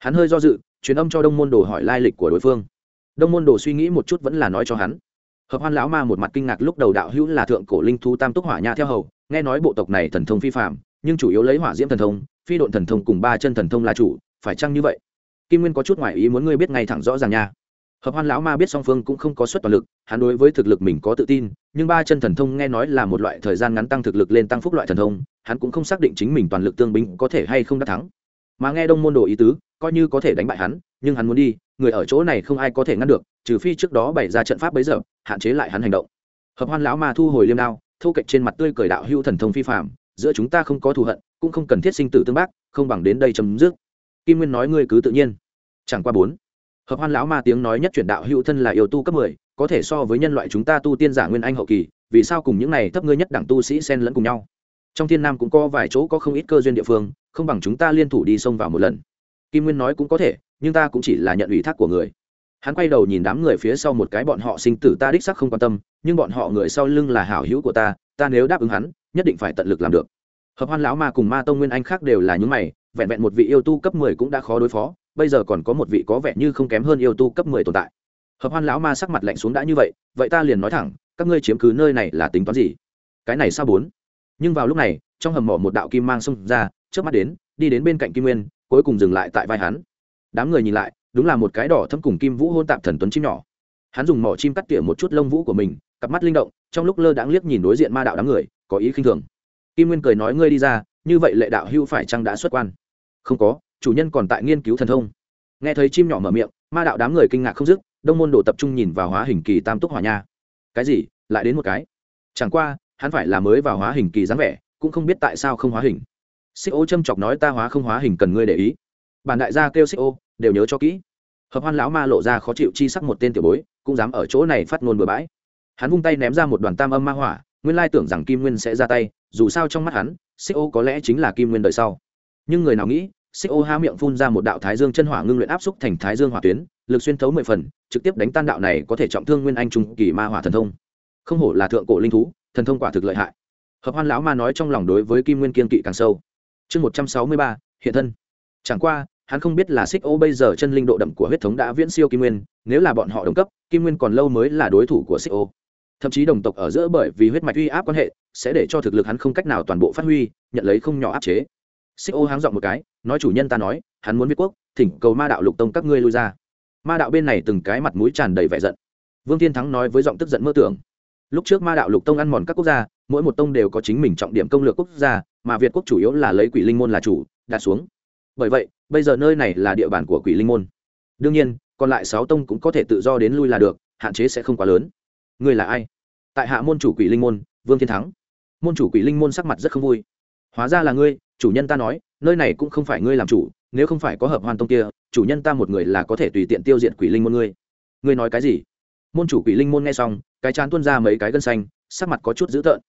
hắn hơi do dự, truyền âm cho đông môn đồ hỏi lai lịch của đối phương. Đông môn đồ suy nghĩ một chút vẫn là nói cho hắn. Hợp hoan lão ma một mặt kinh ngạc lúc đầu đạo hữu là thượng cổ linh thú tam túc hỏa nha theo hầu, nghe nói bộ tộc này thần thông phi phạm nhưng chủ yếu lấy hỏa diễm thần thông, phi độn thần thông cùng ba chân thần thông là chủ, phải chăng như vậy? Kim nguyên có chút ngoại ý muốn ngươi biết ngay thẳng rõ ràng nha. Hợp hoan lão ma biết song phương cũng không có suất toàn lực, hắn đối với thực lực mình có tự tin, nhưng ba chân thần thông nghe nói là một loại thời gian ngắn tăng thực lực lên tăng phúc loại thần thông, hắn cũng không xác định chính mình toàn lực tương binh có thể hay không đắc thắng mà nghe đông môn đồ ý tứ, coi như có thể đánh bại hắn, nhưng hắn muốn đi, người ở chỗ này không ai có thể ngăn được, trừ phi trước đó bày ra trận pháp bấy giờ, hạn chế lại hắn hành động. Hợp hoan lão ma thu hồi liêm đao thu kệch trên mặt tươi cười đạo hữu thần thông phi phạm giữa chúng ta không có thù hận, cũng không cần thiết sinh tử tương bác, không bằng đến đây chấm dứt. Kim nguyên nói ngươi cứ tự nhiên. Chẳng qua bốn. Hợp hoan lão ma tiếng nói nhất chuyển đạo hữu thân là yêu tu cấp mười, có thể so với nhân loại chúng ta tu tiên giả nguyên anh hậu kỳ, vì sao cùng những này thấp ngươi nhất đẳng tu sĩ xen lẫn cùng nhau? Trong thiên nam cũng có vài chỗ có không ít cơ duyên địa phương, không bằng chúng ta liên thủ đi xông vào một lần. Kim nguyên nói cũng có thể, nhưng ta cũng chỉ là nhận ủy thác của người. Hắn quay đầu nhìn đám người phía sau một cái bọn họ sinh tử ta đích sắc không quan tâm, nhưng bọn họ người sau lưng là hảo hữu của ta ta nếu đáp ứng hắn, nhất định phải tận lực làm được. Hợp hoan lão ma cùng ma tông nguyên anh khác đều là những mày, vẹn vẹn một vị yêu tu cấp mười cũng đã khó đối phó, bây giờ còn có một vị có vẻ như không kém hơn yêu tu cấp mười tồn tại. Hợp hoan lão ma sắc mặt lạnh xuống đã như vậy vậy ta liền nói thẳng, các ngươi chiếm cứ nơi này là tính toán gì? Cái này sao bốn? Nhưng vào lúc này, trong hầm mỏ một đạo kim mang xông ra trước mắt đến, đi đến bên cạnh kim nguyên, cuối cùng dừng lại tại vai hắn. Đám người nhìn lại, đúng là một cái đỏ thâm cùng kim vũ hôn tạp thần tuấn chim nhỏ. Hắn dùng mỏ chim cắt tỉa một chút lông vũ của mình, cặp mắt linh động, trong lúc lơ đãng liếc nhìn đối diện ma đạo đám người, có ý khinh thường. Kim nguyên cười nói, ngươi đi ra, như vậy lệ đạo hưu phải chăng đã xuất quan? Không có, chủ nhân còn tại nghiên cứu thần thông. Nghe thấy chim nhỏ mở miệng, ma đạo đám người kinh ngạc không dứt, đông môn đồ tập trung nhìn vào hóa hình kỳ tam túc hỏa nha. Cái gì? Lại đến một cái? Chẳng qua hắn phải là mới vào hóa hình kỳ dáng vẻ, cũng không biết tại sao không hóa hình. Xích ô châm chọc nói ta hóa không hóa hình cần ngươi để ý. Bản đại gia kêu xích ô, đều nhớ cho kỹ. Hợp hoan lão ma lộ ra khó chịu chi sắc một tên tiểu bối, cũng dám ở chỗ này phát ngôn bừa bãi. Hắn vung tay ném ra một đoàn tam âm ma hỏa, nguyên lai tưởng rằng kim nguyên sẽ ra tay, dù sao trong mắt hắn, xích ô có lẽ chính là kim nguyên đời sau. Nhưng người nào nghĩ, xích ô há miệng phun ra một đạo thái dương chân hỏa ngưng luyện áp xúc thành thái dương hỏa tuyến, lực xuyên thấu mười phần, trực tiếp đánh tan đạo này có thể trọng thương nguyên anh trung kỳ ma hỏa thần thông. Không hổ là thượng cổ linh thú thần thông quả thực lợi hại. Hợp hoan lão ma nói trong lòng đối với kim nguyên kiên kỵ càng sâu. Chương một trăm sáu mươi ba, hiện thân. Chẳng qua, hắn không biết là xích ô bây giờ chân linh độ đậm của huyết thống đã viễn siêu kim nguyên, nếu là bọn họ đồng cấp, kim nguyên còn lâu mới là đối thủ của xích ô. Thậm chí đồng tộc ở giữa bởi vì huyết mạch uy áp quan hệ, sẽ để cho thực lực hắn không cách nào toàn bộ phát huy, nhận lấy không nhỏ áp chế. Xích ô háng dọn một cái, nói chủ nhân ta nói, hắn muốn viết quốc, thỉnh cầu ma đạo lục tông các ngươi lui ra. Ma đạo bên này từng cái mặt mũi tràn đầy vẻ giận. Vương thiên thắng nói với giọng tức giận mơ tưởng lúc trước ma đạo lục tông ăn mòn các quốc gia, mỗi một tông đều có chính mình trọng điểm công lược quốc gia, mà việt quốc chủ yếu là lấy quỷ linh môn là chủ, đặt xuống. Bởi vậy, bây giờ nơi này là địa bàn của quỷ linh môn. Đương nhiên, còn lại sáu tông cũng có thể tự do đến lui là được, hạn chế sẽ không quá lớn. Ngươi là ai? Tại hạ môn chủ quỷ linh môn, vương thiên thắng. Môn chủ quỷ linh môn sắc mặt rất không vui. Hóa ra là ngươi, chủ nhân ta nói, nơi này cũng không phải ngươi làm chủ, nếu không phải có hợp hoàn tông kia, chủ nhân ta một người là có thể tùy tiện tiêu diệt quỷ linh môn ngươi. Ngươi nói cái gì? Môn chủ quỷ linh môn nghe xong cái chán tuôn ra mấy cái gân xanh, sắc mặt có chút dữ tợn.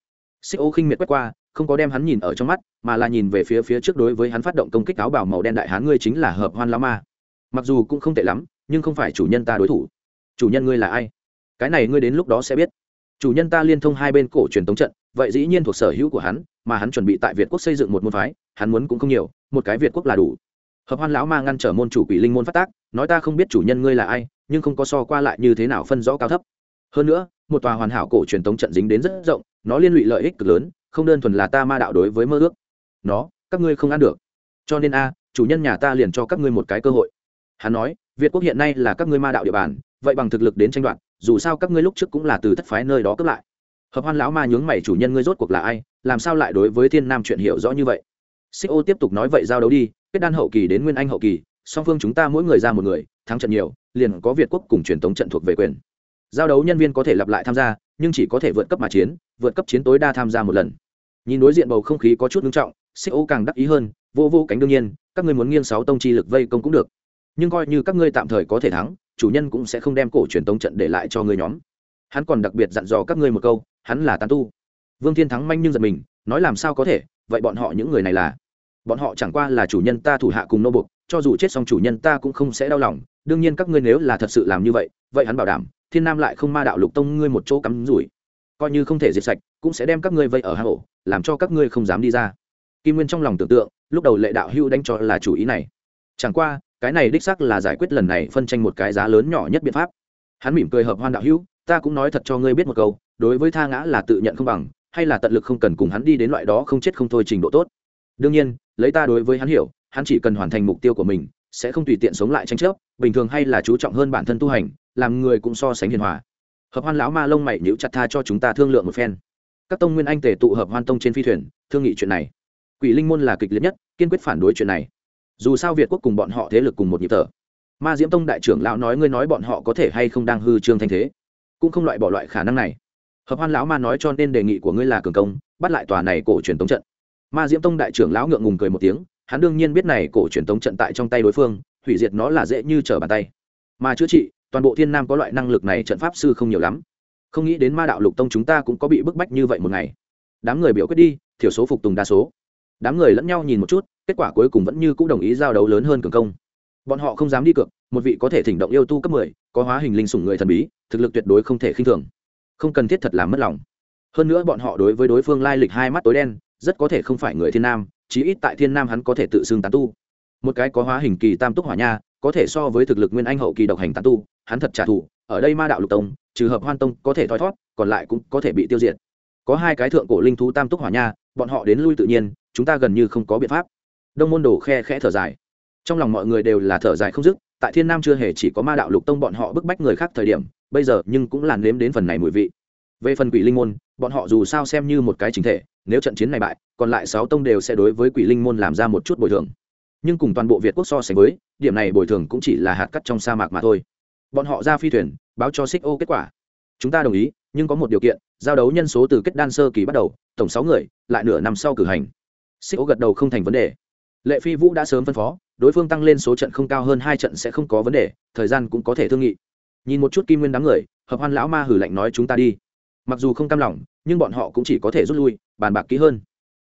Xích ô khinh miệt quét qua, không có đem hắn nhìn ở trong mắt, mà là nhìn về phía phía trước đối với hắn phát động công kích áo bảo màu đen đại hán ngươi chính là hợp hoan lão ma. Mặc dù cũng không tệ lắm, nhưng không phải chủ nhân ta đối thủ. Chủ nhân ngươi là ai? Cái này ngươi đến lúc đó sẽ biết. Chủ nhân ta liên thông hai bên cổ truyền tống trận, vậy dĩ nhiên thuộc sở hữu của hắn, mà hắn chuẩn bị tại việt quốc xây dựng một môn phái, hắn muốn cũng không nhiều, một cái việt quốc là đủ. Hợp hoan lão ma ngăn trở môn chủ quỷ linh môn phát tác, nói ta không biết chủ nhân ngươi là ai, nhưng không có so qua lại như thế nào phân rõ cao thấp. Hơn nữa một tòa hoàn hảo cổ truyền tống trận dính đến rất rộng, nó liên lụy lợi ích cực lớn, không đơn thuần là ta ma đạo đối với mơ ước. Nó, các ngươi không ăn được. Cho nên a, chủ nhân nhà ta liền cho các ngươi một cái cơ hội. Hắn nói, việt quốc hiện nay là các ngươi ma đạo địa bàn, vậy bằng thực lực đến tranh đoạt, dù sao các ngươi lúc trước cũng là từ thất phái nơi đó cướp lại. Hợp hoan lão ma nhướng mày chủ nhân ngươi rốt cuộc là ai, làm sao lại đối với thiên nam chuyện hiểu rõ như vậy? Xích ô tiếp tục nói vậy giao đấu đi, kết đan hậu kỳ đến nguyên anh hậu kỳ, song phương chúng ta mỗi người ra một người, thắng trận nhiều, liền có việt quốc cùng truyền thống trận thuộc về quyền giao đấu nhân viên có thể lặp lại tham gia, nhưng chỉ có thể vượt cấp mà chiến, vượt cấp chiến tối đa tham gia một lần. Nhìn đối diện bầu không khí có chút nghiêm trọng xích ô càng đắc ý hơn, vô vô cánh đương nhiên, các ngươi muốn nghiêng sáu tông chi lực vây công cũng được. Nhưng coi như các ngươi tạm thời có thể thắng, chủ nhân cũng sẽ không đem cổ truyền tông trận để lại cho ngươi nhóm. Hắn còn đặc biệt dặn dò các ngươi một câu, hắn là tán tu. Vương thiên thắng manh nhưng giật mình, nói làm sao có thể, vậy bọn họ những người này là? Bọn họ chẳng qua là chủ nhân ta thủ hạ cùng nô bục cho dù chết xong chủ nhân ta cũng không sẽ đau lòng, đương nhiên các ngươi nếu là thật sự làm như vậy vậy hắn bảo đảm thiên nam lại không ma đạo lục tông ngươi một chỗ cắm rủi, coi như không thể diệt sạch, cũng sẽ đem các ngươi vây ở hang ổ, làm cho các ngươi không dám đi ra. Kim nguyên trong lòng tưởng tượng, lúc đầu lệ đạo hưu đánh cho là chủ ý này. Chẳng qua, cái này đích sắc là giải quyết lần này phân tranh một cái giá lớn nhỏ nhất biện pháp. Hắn mỉm cười hợp hoan đạo hữu, ta cũng nói thật cho ngươi biết một câu, đối với tha ngã là tự nhận không bằng, hay là tận lực không cần cùng hắn đi đến loại đó không chết không thôi trình độ tốt. Đương nhiên, lấy ta đối với hắn hiểu, hắn chỉ cần hoàn thành mục tiêu của mình, sẽ không tùy tiện sống lại tranh chấp, bình thường hay là chú trọng hơn bản thân tu hành làm người cũng so sánh hiền hòa. Hợp hoan lão ma lông mày nhíu chặt tha cho chúng ta thương lượng một phen. Các tông nguyên anh tề tụ hợp hoan tông trên phi thuyền, thương nghị chuyện này. Quỷ linh môn là kịch liệt nhất, kiên quyết phản đối chuyện này. Dù sao việt quốc cùng bọn họ thế lực cùng một nhịp thở. Ma diễm tông đại trưởng lão nói ngươi nói bọn họ có thể hay không đang hư trương thanh thế. Cũng không loại bỏ loại khả năng này. Hợp hoan lão ma nói cho nên đề nghị của ngươi là cường công, bắt lại tòa này cổ truyền tống trận. Ma diễm tông đại trưởng lão ngượng ngùng cười một tiếng, hắn đương nhiên biết này cổ truyền tống trận tại trong tay đối phương, hủy diệt nó là dễ như trở bàn tay. Mà chữa trị toàn bộ thiên nam có loại năng lực này trận pháp sư không nhiều lắm. Không nghĩ đến ma đạo lục tông chúng ta cũng có bị bức bách như vậy một ngày. Đám người biểu quyết đi, thiểu số phục tùng đa số. Đám người lẫn nhau nhìn một chút, kết quả cuối cùng vẫn như c ũ đồng ý giao đấu lớn hơn cường công. Bọn họ không dám đi cược, một vị có thể thỉnh động yêu tu cấp mười, có hóa hình linh sủng người thần bí, thực lực tuyệt đối không thể khinh thường. Không cần thiết thật làm mất lòng. Hơn nữa bọn họ đối với đối phương lai lịch hai mắt tối đen, rất có thể không phải người thiên nam, chí ít tại thiên nam hắn có thể tự xưng tán tu. Một cái có hóa hình kỳ tam túc hỏa nha, có thể so với thực lực nguyên anh hậu kỳ độc hành tán tu hắn thật trả thù, ở đây ma đạo lục tông, trừ hợp hoan tông có thể thoi thót còn lại cũng có thể bị tiêu diệt. Có hai cái thượng cổ linh thú tam túc hỏa nha, bọn họ đến lui tự nhiên, chúng ta gần như không có biện pháp. Đông môn đồ khe khẽ thở dài. Trong lòng mọi người đều là thở dài không dứt, tại thiên nam chưa hề chỉ có ma đạo lục tông bọn họ bức bách người khác thời điểm, bây giờ nhưng cũng làn nếm đến phần này mùi vị. Về phần quỷ linh môn, bọn họ dù sao xem như một cái chính thể, nếu trận chiến này bại, còn lại sáu tông đều sẽ đối với quỷ linh môn làm ra một chút bồi thường. Nhưng cùng toàn bộ việt quốc so sánh với, điểm này bồi thường cũng chỉ là hạt cắt trong sa mạc mà thôi bọn họ ra phi thuyền, báo cho xích ô kết quả. Chúng ta đồng ý, nhưng có một điều kiện, giao đấu nhân số từ kết đan sơ kỳ bắt đầu, tổng sáu người, lại nửa năm sau cử hành. Xích ô gật đầu không thành vấn đề. Lệ phi vũ đã sớm phân phó, đối phương tăng lên số trận không cao hơn hai trận sẽ không có vấn đề, thời gian cũng có thể thương nghị. Nhìn một chút kim nguyên đám người, hợp hoan lão ma hử lạnh nói chúng ta đi. Mặc dù không cam lòng, nhưng bọn họ cũng chỉ có thể rút lui, bàn bạc kỹ hơn.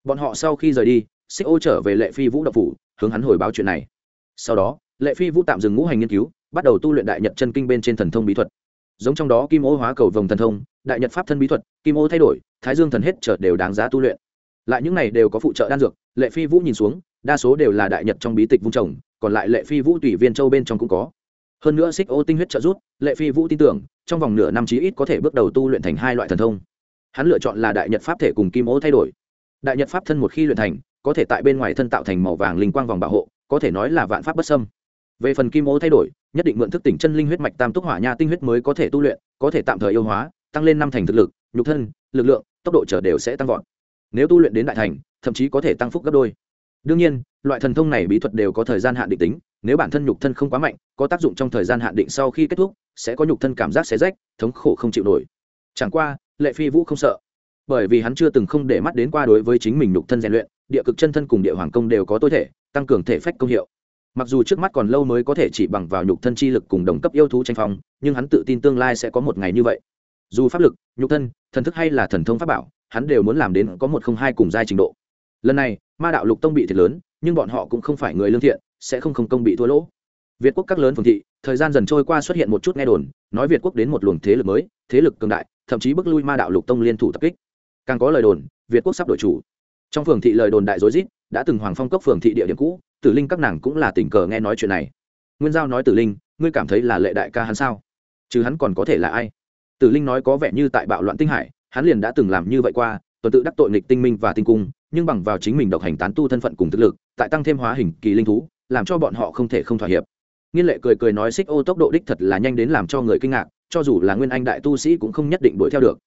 Bọn họ sau khi rời đi xích ô trở về lệ phi vũ độc phủ, hướng hắn hồi báo chuyện này. Sau đó lệ phi vũ tạm dừng ngũ hành nghiên cứu, bắt đầu tu luyện đại nhật chân kinh bên trên thần thông bí thuật. Giống trong đó kim ô hóa cầu vồng thần thông, đại nhật pháp thân bí thuật, kim ô thay đổi, thái dương thần hết trở đều đáng giá tu luyện. Lại những này đều có phụ trợ đan dược, lệ phi vũ nhìn xuống, đa số đều là đại nhật trong bí tịch vung trồng, còn lại lệ phi vũ tùy viên châu bên trong cũng có. Hơn nữa xích ô tinh huyết trợ rút lệ phi vũ tin tưởng, trong vòng nửa năm chí ít có thể bước đầu tu luyện thành hai loại thần thông. Hắn lựa chọn là đại nhật pháp thể cùng kim ô thay đổi. Đại nhật pháp thân một khi luyện thành, có thể tại bên ngoài thân tạo thành màu vàng linh quang vòng bảo hộ, có thể nói là vạn pháp bất sâm về phần kim ô thay đổi, nhất định mượn thức tỉnh chân linh huyết mạch tam túc hỏa nha tinh huyết mới có thể tu luyện, có thể tạm thời yêu hóa, tăng lên năm thành thực lực, nhục thân, lực lượng, tốc độ trở đều sẽ tăng vọt. Nếu tu luyện đến đại thành, thậm chí có thể tăng phúc gấp đôi. Đương nhiên, loại thần thông này bí thuật đều có thời gian hạn định tính, nếu bản thân nhục thân không quá mạnh, có tác dụng trong thời gian hạn định sau khi kết thúc, sẽ có nhục thân cảm giác xé rách, thống khổ không chịu nổi. Chẳng qua, lệ phi vũ không sợ. Bởi vì hắn chưa từng không để mắt đến qua đối với chính mình nhục thân rèn luyện, địa cực chân thân cùng địa hoàng công đều có tối thể, tăng cường thể phách công hiệu mặc dù trước mắt còn lâu mới có thể chỉ bằng vào nhục thân chi lực cùng đồng cấp yêu thú tranh phong, nhưng hắn tự tin tương lai sẽ có một ngày như vậy. Dù pháp lực, nhục thân, thần thức hay là thần thông pháp bảo, hắn đều muốn làm đến có một không hai cùng giai trình độ. Lần này, ma đạo lục tông bị thiệt lớn, nhưng bọn họ cũng không phải người lương thiện, sẽ không không công bị thua lỗ. Việt quốc các lớn phường thị, thời gian dần trôi qua xuất hiện một chút nghe đồn, nói việt quốc đến một luồng thế lực mới, thế lực cường đại, thậm chí bước lui ma đạo lục tông liên thủ tập kích. Càng có lời đồn, việt quốc sắp đổi chủ trong phường thị lời đồn đại dối rít, đã từng hoàng phong cốc phường thị địa điểm cũ, tử linh các nàng cũng là tình cờ nghe nói chuyện này. Nguyên giao nói tử linh, ngươi cảm thấy là lệ đại ca hắn sao? Chứ hắn còn có thể là ai? Tử linh nói có vẻ như tại bạo loạn tinh hải, hắn liền đã từng làm như vậy qua, tuần tự đắc tội nghịch tinh minh và tinh cung, nhưng bằng vào chính mình độc hành tán tu thân phận cùng thực lực, tại tăng thêm hóa hình kỳ linh thú, làm cho bọn họ không thể không thỏa hiệp. Nghiên lệ cười cười nói xích ô tốc độ đích thật là nhanh đến làm cho người kinh ngạc, cho dù là nguyên anh đại tu sĩ cũng không nhất định đuổi theo được.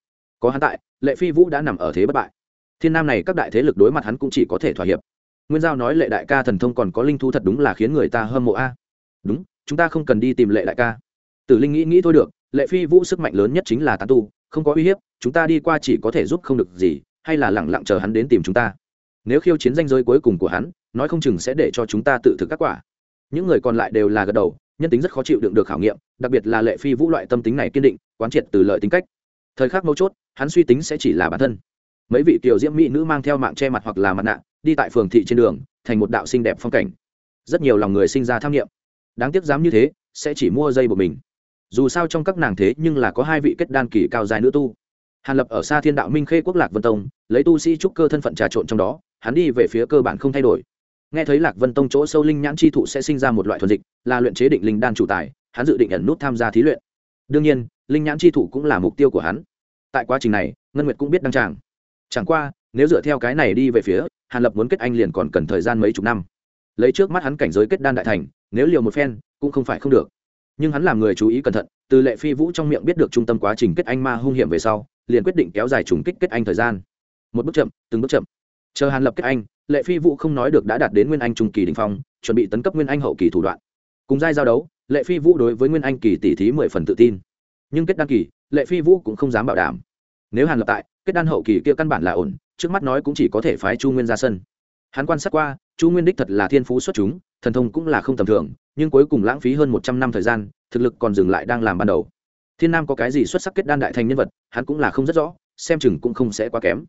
Có hắn tại, lệ phi vũ đã nằm ở thế bất bại thiên nam này các đại thế lực đối mặt hắn cũng chỉ có thể thỏa hiệp. Nguyên giao nói lệ đại ca thần thông còn có linh thú thật đúng là khiến người ta hâm mộ a. Đúng, chúng ta không cần đi tìm lệ đại ca. Tử linh nghĩ nghĩ thôi được, lệ phi vũ sức mạnh lớn nhất chính là tán tu, không có uy hiếp, chúng ta đi qua chỉ có thể giúp không được gì, hay là lẳng lặng chờ hắn đến tìm chúng ta. Nếu khiêu chiến danh giới cuối cùng của hắn, nói không chừng sẽ để cho chúng ta tự thực các quả. Những người còn lại đều là gật đầu, nhân tính rất khó chịu đựng được khảo nghiệm, đặc biệt là lệ phi vũ loại tâm tính này kiên định, quán triệt từ lợi tính cách. Thời khắc mấu chốt, hắn suy tính sẽ chỉ là bản thân mấy vị tiểu diễm mỹ nữ mang theo mạng che mặt hoặc là mặt nạ, đi tại phường thị trên đường, thành một đạo xinh đẹp phong cảnh. Rất nhiều lòng người sinh ra tham nghiệm đáng tiếc dám như thế, sẽ chỉ mua dây của mình. Dù sao trong các nàng thế nhưng là có hai vị kết đan kỳ cao dài nữ tu. Hàn lập ở xa thiên đạo minh khê quốc lạc vân tông, lấy tu sĩ trúc cơ thân phận trà trộn trong đó, hắn đi về phía cơ bản không thay đổi. Nghe thấy lạc vân tông chỗ sâu linh nhãn chi thụ sẽ sinh ra một loại thuần dịch, là luyện chế định linh đan chủ tài, hắn dự định ẩn nút tham gia thí luyện. Đương nhiên, linh nhãn chi thụ cũng là mục tiêu của hắn. Tại quá trình này, ngân nguyệt cũng biết đăng tràng chẳng qua, nếu dựa theo cái này đi về phía, hàn lập muốn kết anh liền còn cần thời gian mấy chục năm. Lấy trước mắt hắn cảnh giới kết đan đại thành, nếu liều một phen, cũng không phải không được. Nhưng hắn làm người chú ý cẩn thận, từ lệ phi vũ trong miệng biết được trung tâm quá trình kết anh ma hung hiểm về sau, liền quyết định kéo dài trùng kích kết anh thời gian. Một bước chậm, từng bước chậm. Chờ hàn lập kết anh, lệ phi vũ không nói được đã đạt đến nguyên anh trung kỳ đình phong, chuẩn bị tấn cấp nguyên anh hậu kỳ thủ đoạn. Cùng giai giao đấu, lệ phi vũ đối với nguyên anh kỳ tỷ thí mười phần tự tin. Nhưng kết đan kỳ, lệ phi vũ cũng không dám bảo đảm nếu hàn lập tại, kết đan hậu kỳ kia căn bản là ổn, trước mắt nói cũng chỉ có thể phái chu nguyên ra sân. Hắn quan sát qua, chu nguyên đích thật là thiên phú xuất chúng, thần thông cũng là không tầm thường, nhưng cuối cùng lãng phí hơn một trăm năm thời gian, thực lực còn dừng lại đang làm ban đầu. Thiên nam có cái gì xuất sắc kết đan đại thành nhân vật, hắn cũng là không rất rõ, xem chừng cũng không sẽ quá kém.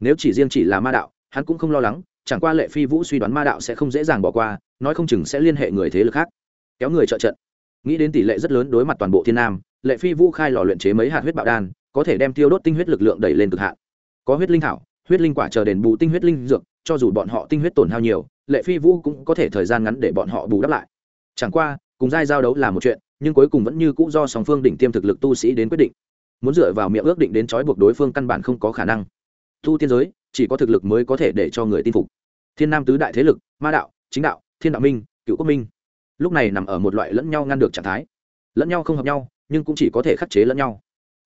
Nếu chỉ riêng chỉ là ma đạo, hắn cũng không lo lắng, chẳng qua lệ phi vũ suy đoán ma đạo sẽ không dễ dàng bỏ qua, nói không chừng sẽ liên hệ người thế lực khác. Kéo người trợ trận. Nghĩ đến tỷ lệ rất lớn đối mặt toàn bộ thiên nam, lệ phi vũ khai lò luyện chế mấy hạt huyết bạo đan có thể đem tiêu đốt tinh huyết lực lượng đẩy lên cực hạn. Có huyết linh thảo, huyết linh quả chờ đền bù tinh huyết linh dược, cho dù bọn họ tinh huyết tổn hao nhiều, lệ phi vũ cũng có thể thời gian ngắn để bọn họ bù đắp lại. Chẳng qua, cùng giai giao đấu là một chuyện, nhưng cuối cùng vẫn như cũ do song phương đỉnh tiêm thực lực tu sĩ đến quyết định. Muốn dựa vào miệng ước định đến trói buộc đối phương căn bản không có khả năng. Tu tiên giới, chỉ có thực lực mới có thể để cho người tin phục. Thiên nam tứ đại thế lực, ma đạo, chính đạo, thiên đạo minh, cựu quốc minh. Lúc này nằm ở một loại lẫn nhau ngăn được trạng thái. Lẫn nhau không hợp nhau, nhưng cũng chỉ có thể khắc chế lẫn nhau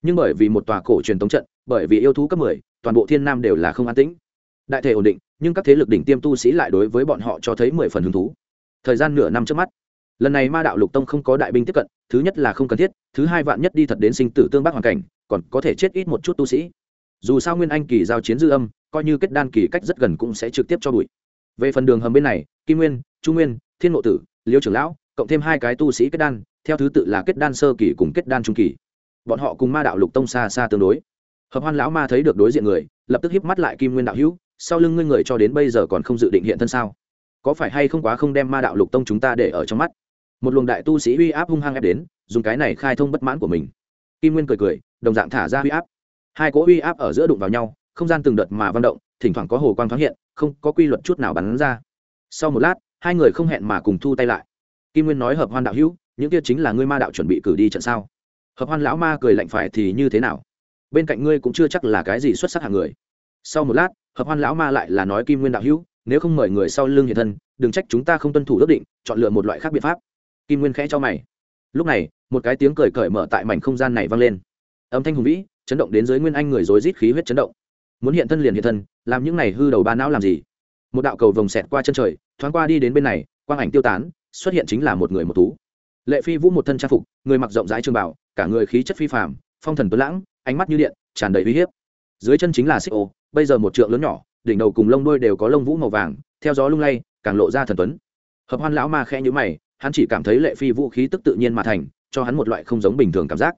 nhưng bởi vì một tòa cổ truyền tống trận, bởi vì yêu thú cấp mười, toàn bộ thiên nam đều là không an tĩnh. Đại thể ổn định, nhưng các thế lực đỉnh tiêm tu sĩ lại đối với bọn họ cho thấy mười phần hứng thú. Thời gian nửa năm trước mắt, lần này ma đạo lục tông không có đại binh tiếp cận, thứ nhất là không cần thiết, thứ hai vạn nhất đi thật đến sinh tử tương bác hoàn cảnh, còn có thể chết ít một chút tu sĩ. Dù sao nguyên anh kỳ giao chiến dư âm, coi như kết đan kỳ cách rất gần cũng sẽ trực tiếp cho bụi. Về phần đường hầm bên này, kim nguyên trung nguyên, thiên ngộ tử, liêu trưởng lão, cộng thêm hai cái tu sĩ kết đan, theo thứ tự là kết đan sơ kỳ cùng kết đan trung kỳ bọn họ cùng ma đạo lục tông xa xa tương đối. Hợp hoan lão ma thấy được đối diện người, lập tức híp mắt lại kim nguyên đạo hữu, sau lưng ngươi người cho đến bây giờ còn không dự định hiện thân sao? Có phải hay không quá không đem ma đạo lục tông chúng ta để ở trong mắt? Một luồng đại tu sĩ uy áp hung hăng ép đến, dùng cái này khai thông bất mãn của mình. Kim nguyên cười cười, đồng dạng thả ra uy áp. Hai cỗ uy áp ở giữa đụng vào nhau, không gian từng đợt mà vang động, thỉnh thoảng có hồ quang thoáng hiện, không có quy luật chút nào bắn ra. Sau một lát, hai người không hẹn mà cùng thu tay lại. Kim nguyên nói hợp hoan đạo hữu, những kia chính là ngươi ma đạo chuẩn bị cử đi trận sao? Hợp hoan lão ma cười lạnh phải thì như thế nào? Bên cạnh ngươi cũng chưa chắc là cái gì xuất sắc hạng người. Sau một lát, hợp hoan lão ma lại là nói kim nguyên đạo hữu, nếu không mời người sau lưng hiện thân, đừng trách chúng ta không tuân thủ ước định, chọn lựa một loại khác biện pháp. Kim nguyên khẽ cho mày. Lúc này, một cái tiếng cười cởi mở tại mảnh không gian này vang lên. Âm thanh hùng vĩ, chấn động đến dưới nguyên anh người rối rít khí huyết chấn động. Muốn hiện thân liền hiện thân, làm những này hư đầu ba não làm gì? Một đạo cầu vồng xẹt qua chân trời, thoáng qua đi đến bên này, quang ảnh tiêu tán, xuất hiện chính là một người một thú lệ phi vũ một thân trang phục, người mặc rộng rãi trường bảo cả người khí chất phi phàm, phong thần tuấn lãng, ánh mắt như điện, tràn đầy uy hiếp. Dưới chân chính là xích ô, bây giờ một trượng lớn nhỏ, đỉnh đầu cùng lông đuôi đều có lông vũ màu vàng, theo gió lung lay, càng lộ ra thần tuấn. Hợp hoan lão ma khẽ nhữ mày, hắn chỉ cảm thấy lệ phi vũ khí tức tự nhiên mà thành, cho hắn một loại không giống bình thường cảm giác.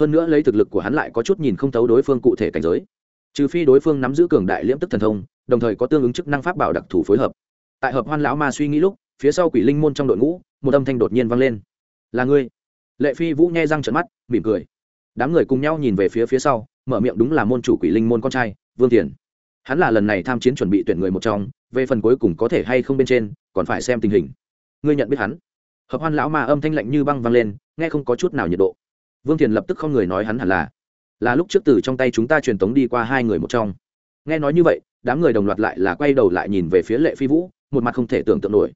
Hơn nữa lấy thực lực của hắn lại có chút nhìn không thấu đối phương cụ thể cảnh giới. Trừ phi đối phương nắm giữ cường đại liễm tức thần thông, đồng thời có tương ứng chức năng pháp bảo đặc thù phối hợp. Tại hợp hoan lão ma suy nghĩ lúc, phía sau quỷ linh môn trong đội ngũ, một âm thanh đột nhiên vang lên là ngươi. Lệ phi vũ nghe răng trận mắt, mỉm cười. Đám người cùng nhau nhìn về phía phía sau, mở miệng đúng là môn chủ quỷ linh môn con trai, vương thiền. Hắn là lần này tham chiến chuẩn bị tuyển người một trong, về phần cuối cùng có thể hay không bên trên, còn phải xem tình hình. Ngươi nhận biết hắn? Hợp hoan lão ma âm thanh lạnh như băng vang lên, nghe không có chút nào nhiệt độ. Vương thiền lập tức không người nói hắn hẳn là là lúc trước từ trong tay chúng ta truyền tống đi qua hai người một trong. Nghe nói như vậy, đám người đồng loạt lại là quay đầu lại nhìn về phía lệ phi vũ, một mặt không thể tưởng tượng nổi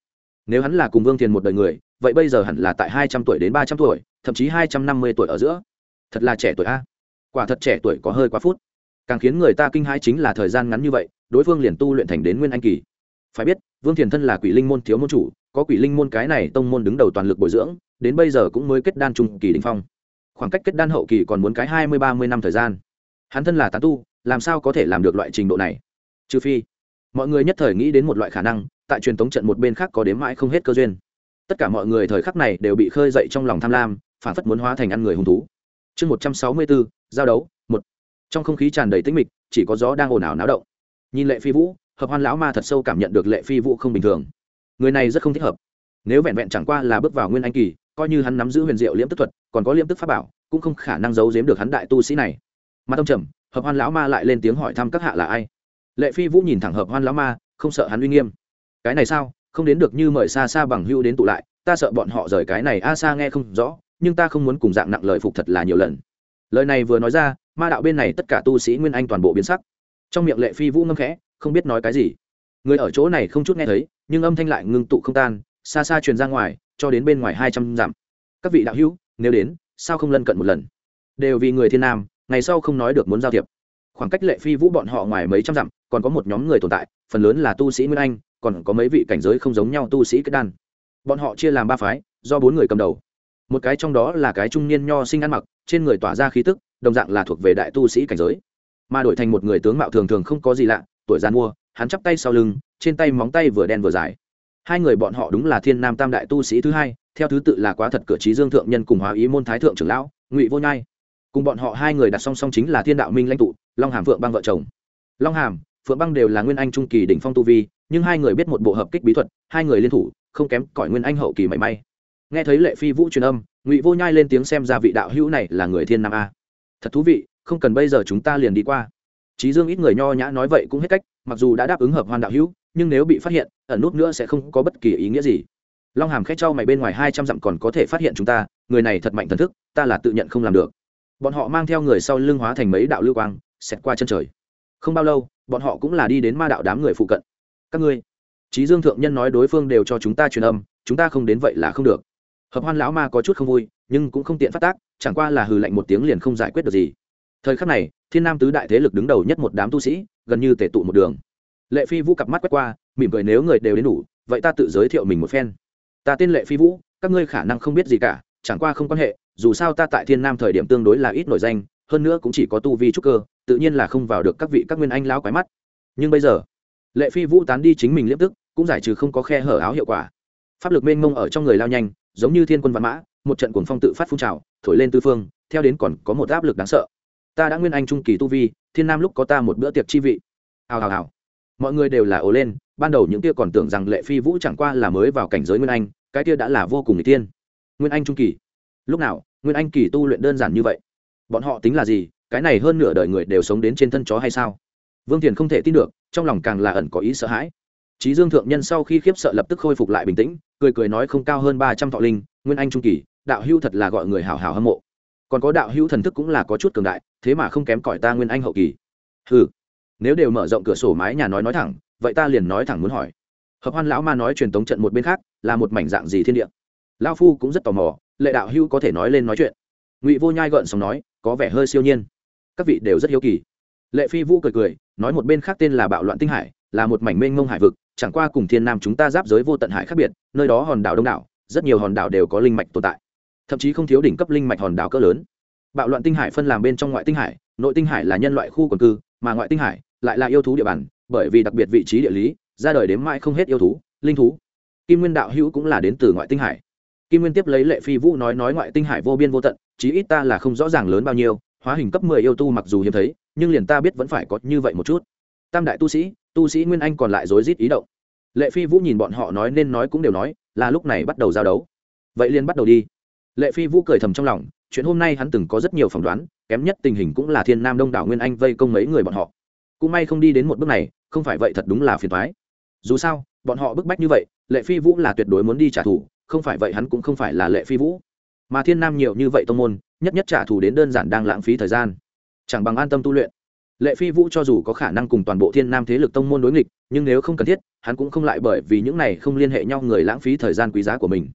nếu hắn là cùng vương thiền một đời người, vậy bây giờ hẳn là tại hai trăm tuổi đến ba trăm tuổi, thậm chí hai trăm năm mươi tuổi ở giữa. Thật là trẻ tuổi a. Quả thật trẻ tuổi có hơi quá phút. Càng khiến người ta kinh hãi chính là thời gian ngắn như vậy, đối phương liền tu luyện thành đến nguyên anh kỳ. Phải biết, vương thiền thân là quỷ linh môn thiếu môn chủ, có quỷ linh môn cái này tông môn đứng đầu toàn lực bồi dưỡng, đến bây giờ cũng mới kết đan trung kỳ đình phong. Khoảng cách kết đan hậu kỳ còn muốn cái hai mươi, ba mươi năm thời gian. Hắn thân là tán tu, làm sao có thể làm được loại trình độ này? Trừ phi mọi người nhất thời nghĩ đến một loại khả năng, tại truyền thống trận một bên khác có đếm mãi không hết cơ duyên. Tất cả mọi người thời khắc này đều bị khơi dậy trong lòng tham lam, phản phất muốn hóa thành ăn người hung thú. Chương một trăm sáu mươi bốn, giao đấu, một. Trong không khí tràn đầy tĩnh mịch, chỉ có gió đang ồn ào náo động. Nhìn lệ phi vũ, hợp hoan lão ma thật sâu cảm nhận được lệ phi vũ không bình thường. Người này rất không thích hợp. Nếu vẹn vẹn chẳng qua là bước vào nguyên anh kỳ, coi như hắn nắm giữ huyền diệu liễm tức thuật, còn có liễm tức pháp bảo, cũng không khả năng giấu giếm được hắn đại tu sĩ này. Mà tông trầm, hợp hoan lão ma lại lên tiếng hỏi thăm các hạ là ai lệ phi vũ nhìn thẳng hợp hoan lão ma, không sợ hắn uy nghiêm. Cái này sao? Không đến được như mời xa xa bằng hưu đến tụ lại, ta sợ bọn họ rời cái này a xa nghe không rõ, nhưng ta không muốn cùng dạng nặng lời phục thật là nhiều lần. Lời này vừa nói ra, ma đạo bên này tất cả tu sĩ nguyên anh toàn bộ biến sắc. Trong miệng lệ phi vũ ngâm khẽ, không biết nói cái gì. Người ở chỗ này không chút nghe thấy, nhưng âm thanh lại ngưng tụ không tan xa xa truyền ra ngoài, cho đến bên ngoài hai trăm dặm. Các vị đạo hữu, nếu đến, sao không lân cận một lần? Đều vì người thiên nam, ngày sau không nói được muốn giao thiệp khoảng cách lệ phi vũ bọn họ ngoài mấy trăm dặm, còn có một nhóm người tồn tại, phần lớn là tu sĩ nguyên anh, còn có mấy vị cảnh giới không giống nhau tu sĩ kết đan. Bọn họ chia làm ba phái, do bốn người cầm đầu. Một cái trong đó là cái trung niên nho sinh ăn mặc, trên người tỏa ra khí tức, đồng dạng là thuộc về đại tu sĩ cảnh giới. Mà đổi thành một người tướng mạo thường thường không có gì lạ, tuổi gian mua, hắn chắp tay sau lưng, trên tay móng tay vừa đen vừa dài. Hai người bọn họ đúng là thiên nam tam đại tu sĩ thứ hai, theo thứ tự là quá thật cửa trí dương thượng nhân cùng hóa ý môn thái thượng trưởng lão, ngụy vô nhai. Cùng bọn họ hai người đặt song song chính là thiên đạo minh lãnh tụ long hàm, phượng băng vợ chồng. Long hàm, phượng băng đều là nguyên anh trung kỳ đỉnh phong tu vi, nhưng hai người biết một bộ hợp kích bí thuật, hai người liên thủ, không kém cỏi nguyên anh hậu kỳ mảy may. Nghe thấy lệ phi vũ truyền âm, ngụy vô nhai lên tiếng xem ra vị đạo hữu này là người thiên nam a. Thật thú vị, không cần bây giờ chúng ta liền đi qua. Trí dương ít người nho nhã nói vậy cũng hết cách, mặc dù đã đáp ứng hợp hoan đạo hữu, nhưng nếu bị phát hiện, ẩn nút nữa sẽ không có bất kỳ ý nghĩa gì. Long hàm khét trao mày bên ngoài hai trăm dặm còn có thể phát hiện chúng ta, người này thật mạnh thần thức, ta là tự nhận không làm được. Bọn họ mang theo người sau lưng hóa thành mấy đạo lưu quang xẹt qua chân trời. Không bao lâu, bọn họ cũng là đi đến ma đạo đám người phụ cận. Các ngươi trí dương thượng nhân nói đối phương đều cho chúng ta truyền âm, chúng ta không đến vậy là không được. Hợp hoan lão ma có chút không vui, nhưng cũng không tiện phát tác, chẳng qua là hừ lạnh một tiếng liền không giải quyết được gì. Thời khắc này, thiên nam tứ đại thế lực đứng đầu nhất một đám tu sĩ, gần như tể tụ một đường. Lệ phi vũ cặp mắt quét qua, mỉm cười nếu người đều đến đủ, vậy ta tự giới thiệu mình một phen. Ta tên lệ phi vũ, các ngươi khả năng không biết gì cả, chẳng qua không quan hệ, dù sao ta tại thiên nam thời điểm tương đối là ít nổi danh hơn nữa cũng chỉ có tu vi trúc cơ, tự nhiên là không vào được các vị các nguyên anh lão quái mắt. Nhưng bây giờ, lệ phi vũ tán đi chính mình liếp tức, cũng giải trừ không có khe hở áo hiệu quả. Pháp lực mênh mông ở trong người lao nhanh, giống như thiên quân văn mã, một trận cuồng phong tự phát phun trào, thổi lên tư phương, theo đến còn có một áp lực đáng sợ. Ta đã nguyên anh trung kỳ tu vi, thiên nam lúc có ta một bữa tiệc chi vị. Hào hào hào. Mọi người đều là ồ lên, ban đầu những kia còn tưởng rằng lệ phi vũ chẳng qua là mới vào cảnh giới nguyên anh, cái kia đã là vô cùng n g tiên nguyên anh trung kỳ. Lúc nào, nguyên anh kỳ tu luyện đơn giản như vậy? Bọn họ tính là gì, cái này hơn nửa đời người đều sống đến trên thân chó hay sao? Vương thiền không thể tin được, trong lòng càng là ẩn có ý sợ hãi. Trí dương thượng nhân sau khi khiếp sợ lập tức khôi phục lại bình tĩnh, cười cười nói không cao hơn ba trăm thọ linh, nguyên anh trung kỳ, đạo hưu thật là gọi người hào hào hâm mộ. Còn có đạo hưu thần thức cũng là có chút cường đại, thế mà không kém cỏi ta nguyên anh hậu kỳ. Ừ nếu đều mở rộng cửa sổ mái nhà nói nói thẳng, vậy ta liền nói thẳng muốn hỏi. Hợp hoan lão ma nói truyền tống trận một bên khác, là một mảnh dạng gì thiên địa? Lão phu cũng rất tò mò, lệ đạo hưu có thể nói lên nói chuyện. Ngụy vô nhai gợn xong nói có vẻ hơi siêu nhiên. Các vị đều rất hiếu kỳ. Lệ phi vũ cười cười, nói một bên khác tên là bạo loạn tinh hải, là một mảnh mênh mông hải vực, chẳng qua cùng thiên nam chúng ta giáp giới vô tận hải khác biệt, nơi đó hòn đảo đông đảo, rất nhiều hòn đảo đều có linh mạch tồn tại. Thậm chí không thiếu đỉnh cấp linh mạch hòn đảo cỡ lớn. Bạo loạn tinh hải phân làm bên trong ngoại tinh hải, nội tinh hải là nhân loại khu quần cư, mà ngoại tinh hải lại là yêu thú địa bàn, bởi vì đặc biệt vị trí địa lý, ra đời đến mãi không hết yêu thú, linh thú. Kim nguyên đạo hữu cũng là đến từ ngoại tinh hải. Kim nguyên tiếp lấy lệ phi vũ nói nói ngoại tinh hải vô biên vô tận chí ít ta là không rõ ràng lớn bao nhiêu, hóa hình cấp mười yêu tu mặc dù hiếm thấy, nhưng liền ta biết vẫn phải có như vậy một chút. Tam đại tu sĩ tu sĩ nguyên anh còn lại rối rít ý động. Lệ phi vũ nhìn bọn họ nói nên nói cũng đều nói, là lúc này bắt đầu giao đấu. Vậy liền bắt đầu đi. Lệ phi vũ cười thầm trong lòng, chuyện hôm nay hắn từng có rất nhiều phỏng đoán, kém nhất tình hình cũng là thiên nam đông đảo nguyên anh vây công mấy người bọn họ. Cũng may không đi đến một bước này, không phải vậy thật đúng là phiền thoái dù sao, bọn họ bức bách như vậy, lệ phi vũ là tuyệt đối muốn đi trả thù, không phải vậy hắn cũng không phải là lệ phi vũ mà thiên nam nhiều như vậy tông môn, nhất nhất trả thù đến đơn giản đang lãng phí thời gian. Chẳng bằng an tâm tu luyện. Lệ phi vũ cho dù có khả năng cùng toàn bộ thiên nam thế lực tông môn đối nghịch, nhưng nếu không cần thiết, hắn cũng không lại bởi vì những này không liên hệ nhau người lãng phí thời gian quý giá của mình.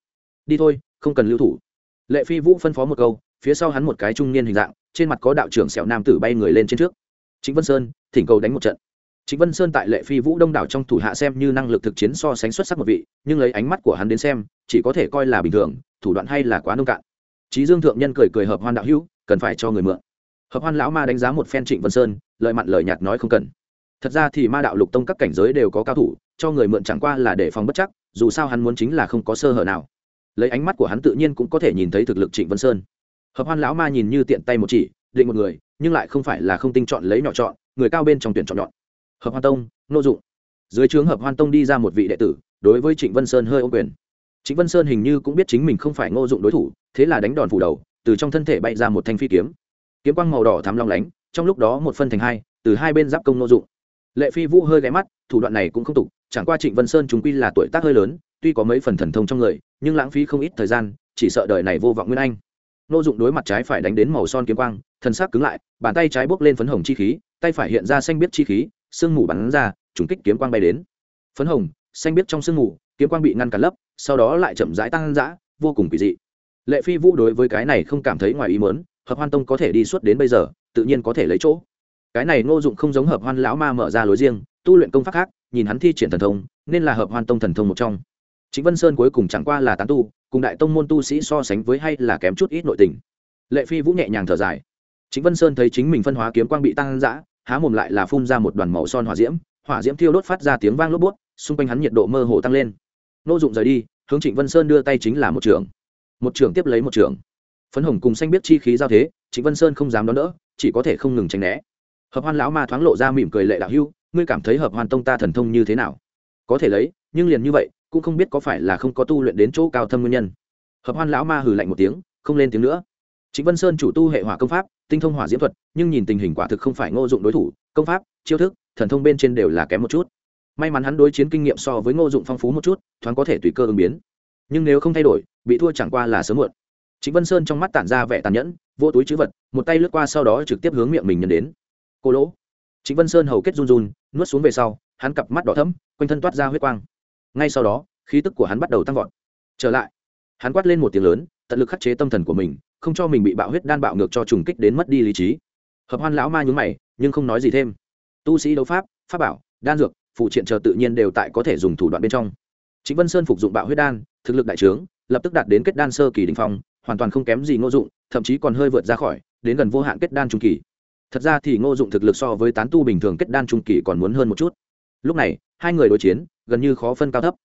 Đi thôi, không cần lưu thủ. Lệ phi vũ phân phó một câu, phía sau hắn một cái trung niên hình dạng, trên mặt có đạo trưởng sẹo nam tử bay người lên trên trước. Chính vân sơn, thỉnh cầu đánh một trận. Trịnh vân sơn tại lệ phi vũ đông đảo trong thủ hạ xem như năng lực thực chiến so sánh xuất sắc một vị, nhưng lấy ánh mắt của hắn đến xem, chỉ có thể coi là bình thường, thủ đoạn hay là quá nông cạn. Chí dương thượng nhân cười cười hợp hoan đạo hữu, cần phải cho người mượn. Hợp hoan lão ma đánh giá một phen trịnh vân sơn, lời mặn lời nhạt nói không cần. Thật ra thì ma đạo lục tông các cảnh giới đều có cao thủ, cho người mượn chẳng qua là để phòng bất chắc, dù sao hắn muốn chính là không có sơ hở nào. Lấy ánh mắt của hắn tự nhiên cũng có thể nhìn thấy thực lực trịnh vân sơn. Hợp hoan lão ma nhìn như tiện tay một chỉ, định một người, nhưng lại không phải là không tinh chọn lấy nhỏ chọn, người cao bên trong tuyển chọn nhọn hợp hoan tông, nô dụng. Dưới trướng hợp hoan tông đi ra một vị đệ tử, đối với trịnh vân sơn hơi ô quyền. Trịnh vân sơn hình như cũng biết chính mình không phải ngô dụng đối thủ, thế là đánh đòn phủ đầu, từ trong thân thể bay ra một thanh phi kiếm. Kiếm quang màu đỏ thắm long lánh, trong lúc đó một phân thành hai, từ hai bên giáp công Ngô dụng. Lệ phi vũ hơi ghé mắt, thủ đoạn này cũng không tục, chẳng qua trịnh vân sơn chúng quy là tuổi tác hơi lớn, tuy có mấy phần thần thông trong người, nhưng lãng phí không ít thời gian, chỉ sợ đời này vô vọng nguyên anh. Ngô dụng đối mặt trái phải đánh đến màu son kiếm quang thân xác cứng lại, bàn tay trái bốc lên phấn hồng chi khí, tay phải hiện ra xanh biết chi khí sương mù bắn ra, trùng kích kiếm quang bay đến. Phấn hồng, xanh biết trong sương mù, kiếm quang bị ngăn cản lấp, sau đó lại chậm rãi tăng dã, vô cùng kỳ dị. Lệ phi vũ đối với cái này không cảm thấy ngoài ý mớn hợp hoan tông có thể đi suốt đến bây giờ, tự nhiên có thể lấy chỗ. Cái này ngô dụng không giống hợp hoan lão ma mở ra lối riêng, tu luyện công pháp khác, nhìn hắn thi triển thần thông, nên là hợp hoan tông thần thông một trong. Chính vân sơn cuối cùng chẳng qua là tán tu, cùng đại tông môn tu sĩ so sánh với hay là kém chút ít nội tình. Lệ phi vũ nhẹ nhàng thở dài. Chính vân sơn thấy chính mình phân hóa kiếm quang bị tăng dã há mồm lại là phun ra một đoàn màu son hỏa diễm hỏa diễm thiêu đốt phát ra tiếng vang lốp bút xung quanh hắn nhiệt độ mơ hồ tăng lên. Nô dụng rời đi, hướng trịnh vân sơn đưa tay chính là một trưởng một trưởng tiếp lấy một trưởng phấn hồng cùng xanh biết chi khí giao thế, trịnh vân sơn không dám đón đỡ, chỉ có thể không ngừng tránh né. Hợp hoan lão ma thoáng lộ ra mỉm cười lệ đạo hưu, ngươi cảm thấy hợp hoan tông ta thần thông như thế nào? Có thể lấy, nhưng liền như vậy, cũng không biết có phải là không có tu luyện đến chỗ cao thâm nguyên nhân. Hợp hoan lão ma hừ lạnh một tiếng, không lên tiếng nữa. Trịnh Vân Sơn chủ tu hệ hỏa công pháp, tinh thông hỏa diễm thuật, nhưng nhìn tình hình quả thực không phải Ngô Dụng đối thủ, công pháp, chiêu thức, thần thông bên trên đều là kém một chút. May mắn hắn đối chiến kinh nghiệm so với Ngô Dụng phong phú một chút, thoáng có thể tùy cơ ứng biến. Nhưng nếu không thay đổi, bị thua chẳng qua là sớm muộn. Trịnh Vân Sơn trong mắt tản ra vẻ tàn nhẫn, vô túi trữ vật, một tay lướt qua sau đó trực tiếp hướng miệng mình nhân đến. Cô lỗ. Trịnh Vân Sơn hầu kết run run, nuốt xuống về sau, hắn cặp mắt đỏ thẫm, quanh thân toát ra huyết quang. Ngay sau đó, khí tức của hắn bắt đầu tăng vọt. Trở lại, hắn quát lên một tiếng lớn, tận lực khắc chế tâm thần của mình, không cho mình bị bạo huyết đan bạo ngược cho trùng kích đến mất đi lý trí. Hợp hoan lão ma nhún mày nhưng không nói gì thêm. Tu sĩ đấu pháp pháp bảo đan dược phụ triện chờ tự nhiên đều tại có thể dùng thủ đoạn bên trong. Chính vân sơn phục dụng bạo huyết đan thực lực đại trướng lập tức đạt đến kết đan sơ kỳ đình phong hoàn toàn không kém gì ngô dụng thậm chí còn hơi vượt ra khỏi đến gần vô hạn kết đan trung kỳ. Thật ra thì ngô dụng thực lực so với tán tu bình thường kết đan trung kỳ còn muốn hơn một chút. Lúc này hai người đối chiến gần như khó phân cao thấp.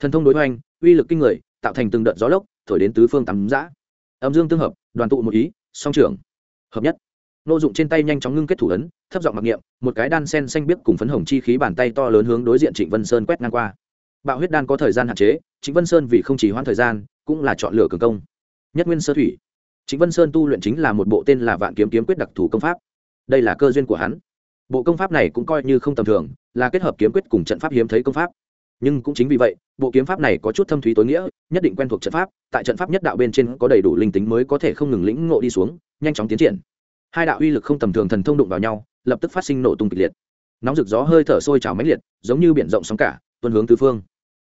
Thần thông đối hoành uy lực kinh người tạo thành từng đợt gió lốc thổi đến tứ phương tắm giã âm dương tương hợp, đoàn tụ một ý, song trưởng, hợp nhất. Nô dụng trên tay nhanh chóng ngưng kết thủ ấn, thấp giọng mặc niệm, một cái đan sen xanh biếc cùng phấn hồng chi khí bàn tay to lớn hướng đối diện trịnh vân sơn quét ngang qua. Bạo huyết đan có thời gian hạn chế, trịnh vân sơn vì không chỉ hoãn thời gian, cũng là chọn lựa cường công. Nhất nguyên sơ thủy. Trịnh vân sơn tu luyện chính là một bộ tên là vạn kiếm kiếm quyết đặc thù công pháp. Đây là cơ duyên của hắn. Bộ công pháp này cũng coi như không tầm thường, là kết hợp kiếm quyết cùng trận pháp hiếm thấy công pháp nhưng cũng chính vì vậy, bộ kiếm pháp này có chút thâm thúy tối nghĩa, nhất định quen thuộc trận pháp, tại trận pháp nhất đạo bên trên có đầy đủ linh tính mới có thể không ngừng lĩnh ngộ đi xuống, nhanh chóng tiến triển. Hai đạo uy lực không tầm thường thần thông đụng vào nhau, lập tức phát sinh nổ tung kịch liệt. Nóng rực gió hơi thở sôi trào mãnh liệt, giống như biển rộng sóng cả tuân hướng tứ phương.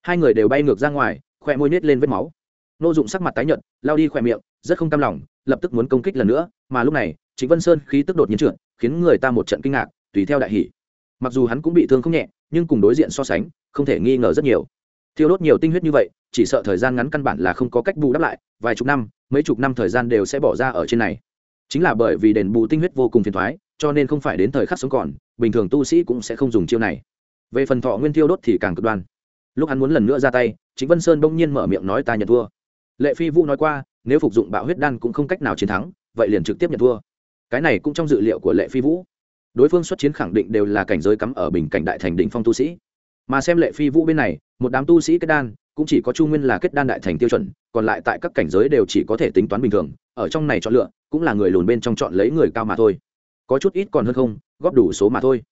Hai người đều bay ngược ra ngoài khoe môi nết lên vết máu. Nô dụng sắc mặt tái nhợt lao đi khoe miệng, rất không cam lòng, lập tức muốn công kích lần nữa, mà lúc này chính vân sơn khí tức đột nhiên trượt, khiến người ta một trận kinh ngạc, tùy theo đại hỷ mặc dù hắn cũng bị thương không nhẹ, nhưng cùng đối diện so sánh, không thể nghi ngờ rất nhiều. Thiêu đốt nhiều tinh huyết như vậy, chỉ sợ thời gian ngắn căn bản là không có cách bù đắp lại, vài chục năm, mấy chục năm thời gian đều sẽ bỏ ra ở trên này. Chính là bởi vì đền bù tinh huyết vô cùng phiền thoái cho nên không phải đến thời khắc sống còn, bình thường tu sĩ cũng sẽ không dùng chiêu này. Về phần thọ nguyên thiêu đốt thì càng cực đoan. Lúc hắn muốn lần nữa ra tay chính vân sơn bỗng nhiên mở miệng nói ta nhận thua. Lệ phi vũ nói qua, nếu phục dụng bạo huyết đan cũng không cách nào chiến thắng, vậy liền trực tiếp nhận thua. Cái này cũng trong dự liệu của lệ phi vũ đối phương xuất chiến khẳng định đều là cảnh giới cắm ở bình cảnh đại thành đỉnh phong tu sĩ. Mà xem lệ phi vũ bên này, một đám tu sĩ kết đan, cũng chỉ có chu nguyên là kết đan đại thành tiêu chuẩn, còn lại tại các cảnh giới đều chỉ có thể tính toán bình thường, ở trong này chọn lựa, cũng là người lùn bên trong chọn lấy người cao mà thôi. Có chút ít còn hơn không, góp đủ số mà thôi.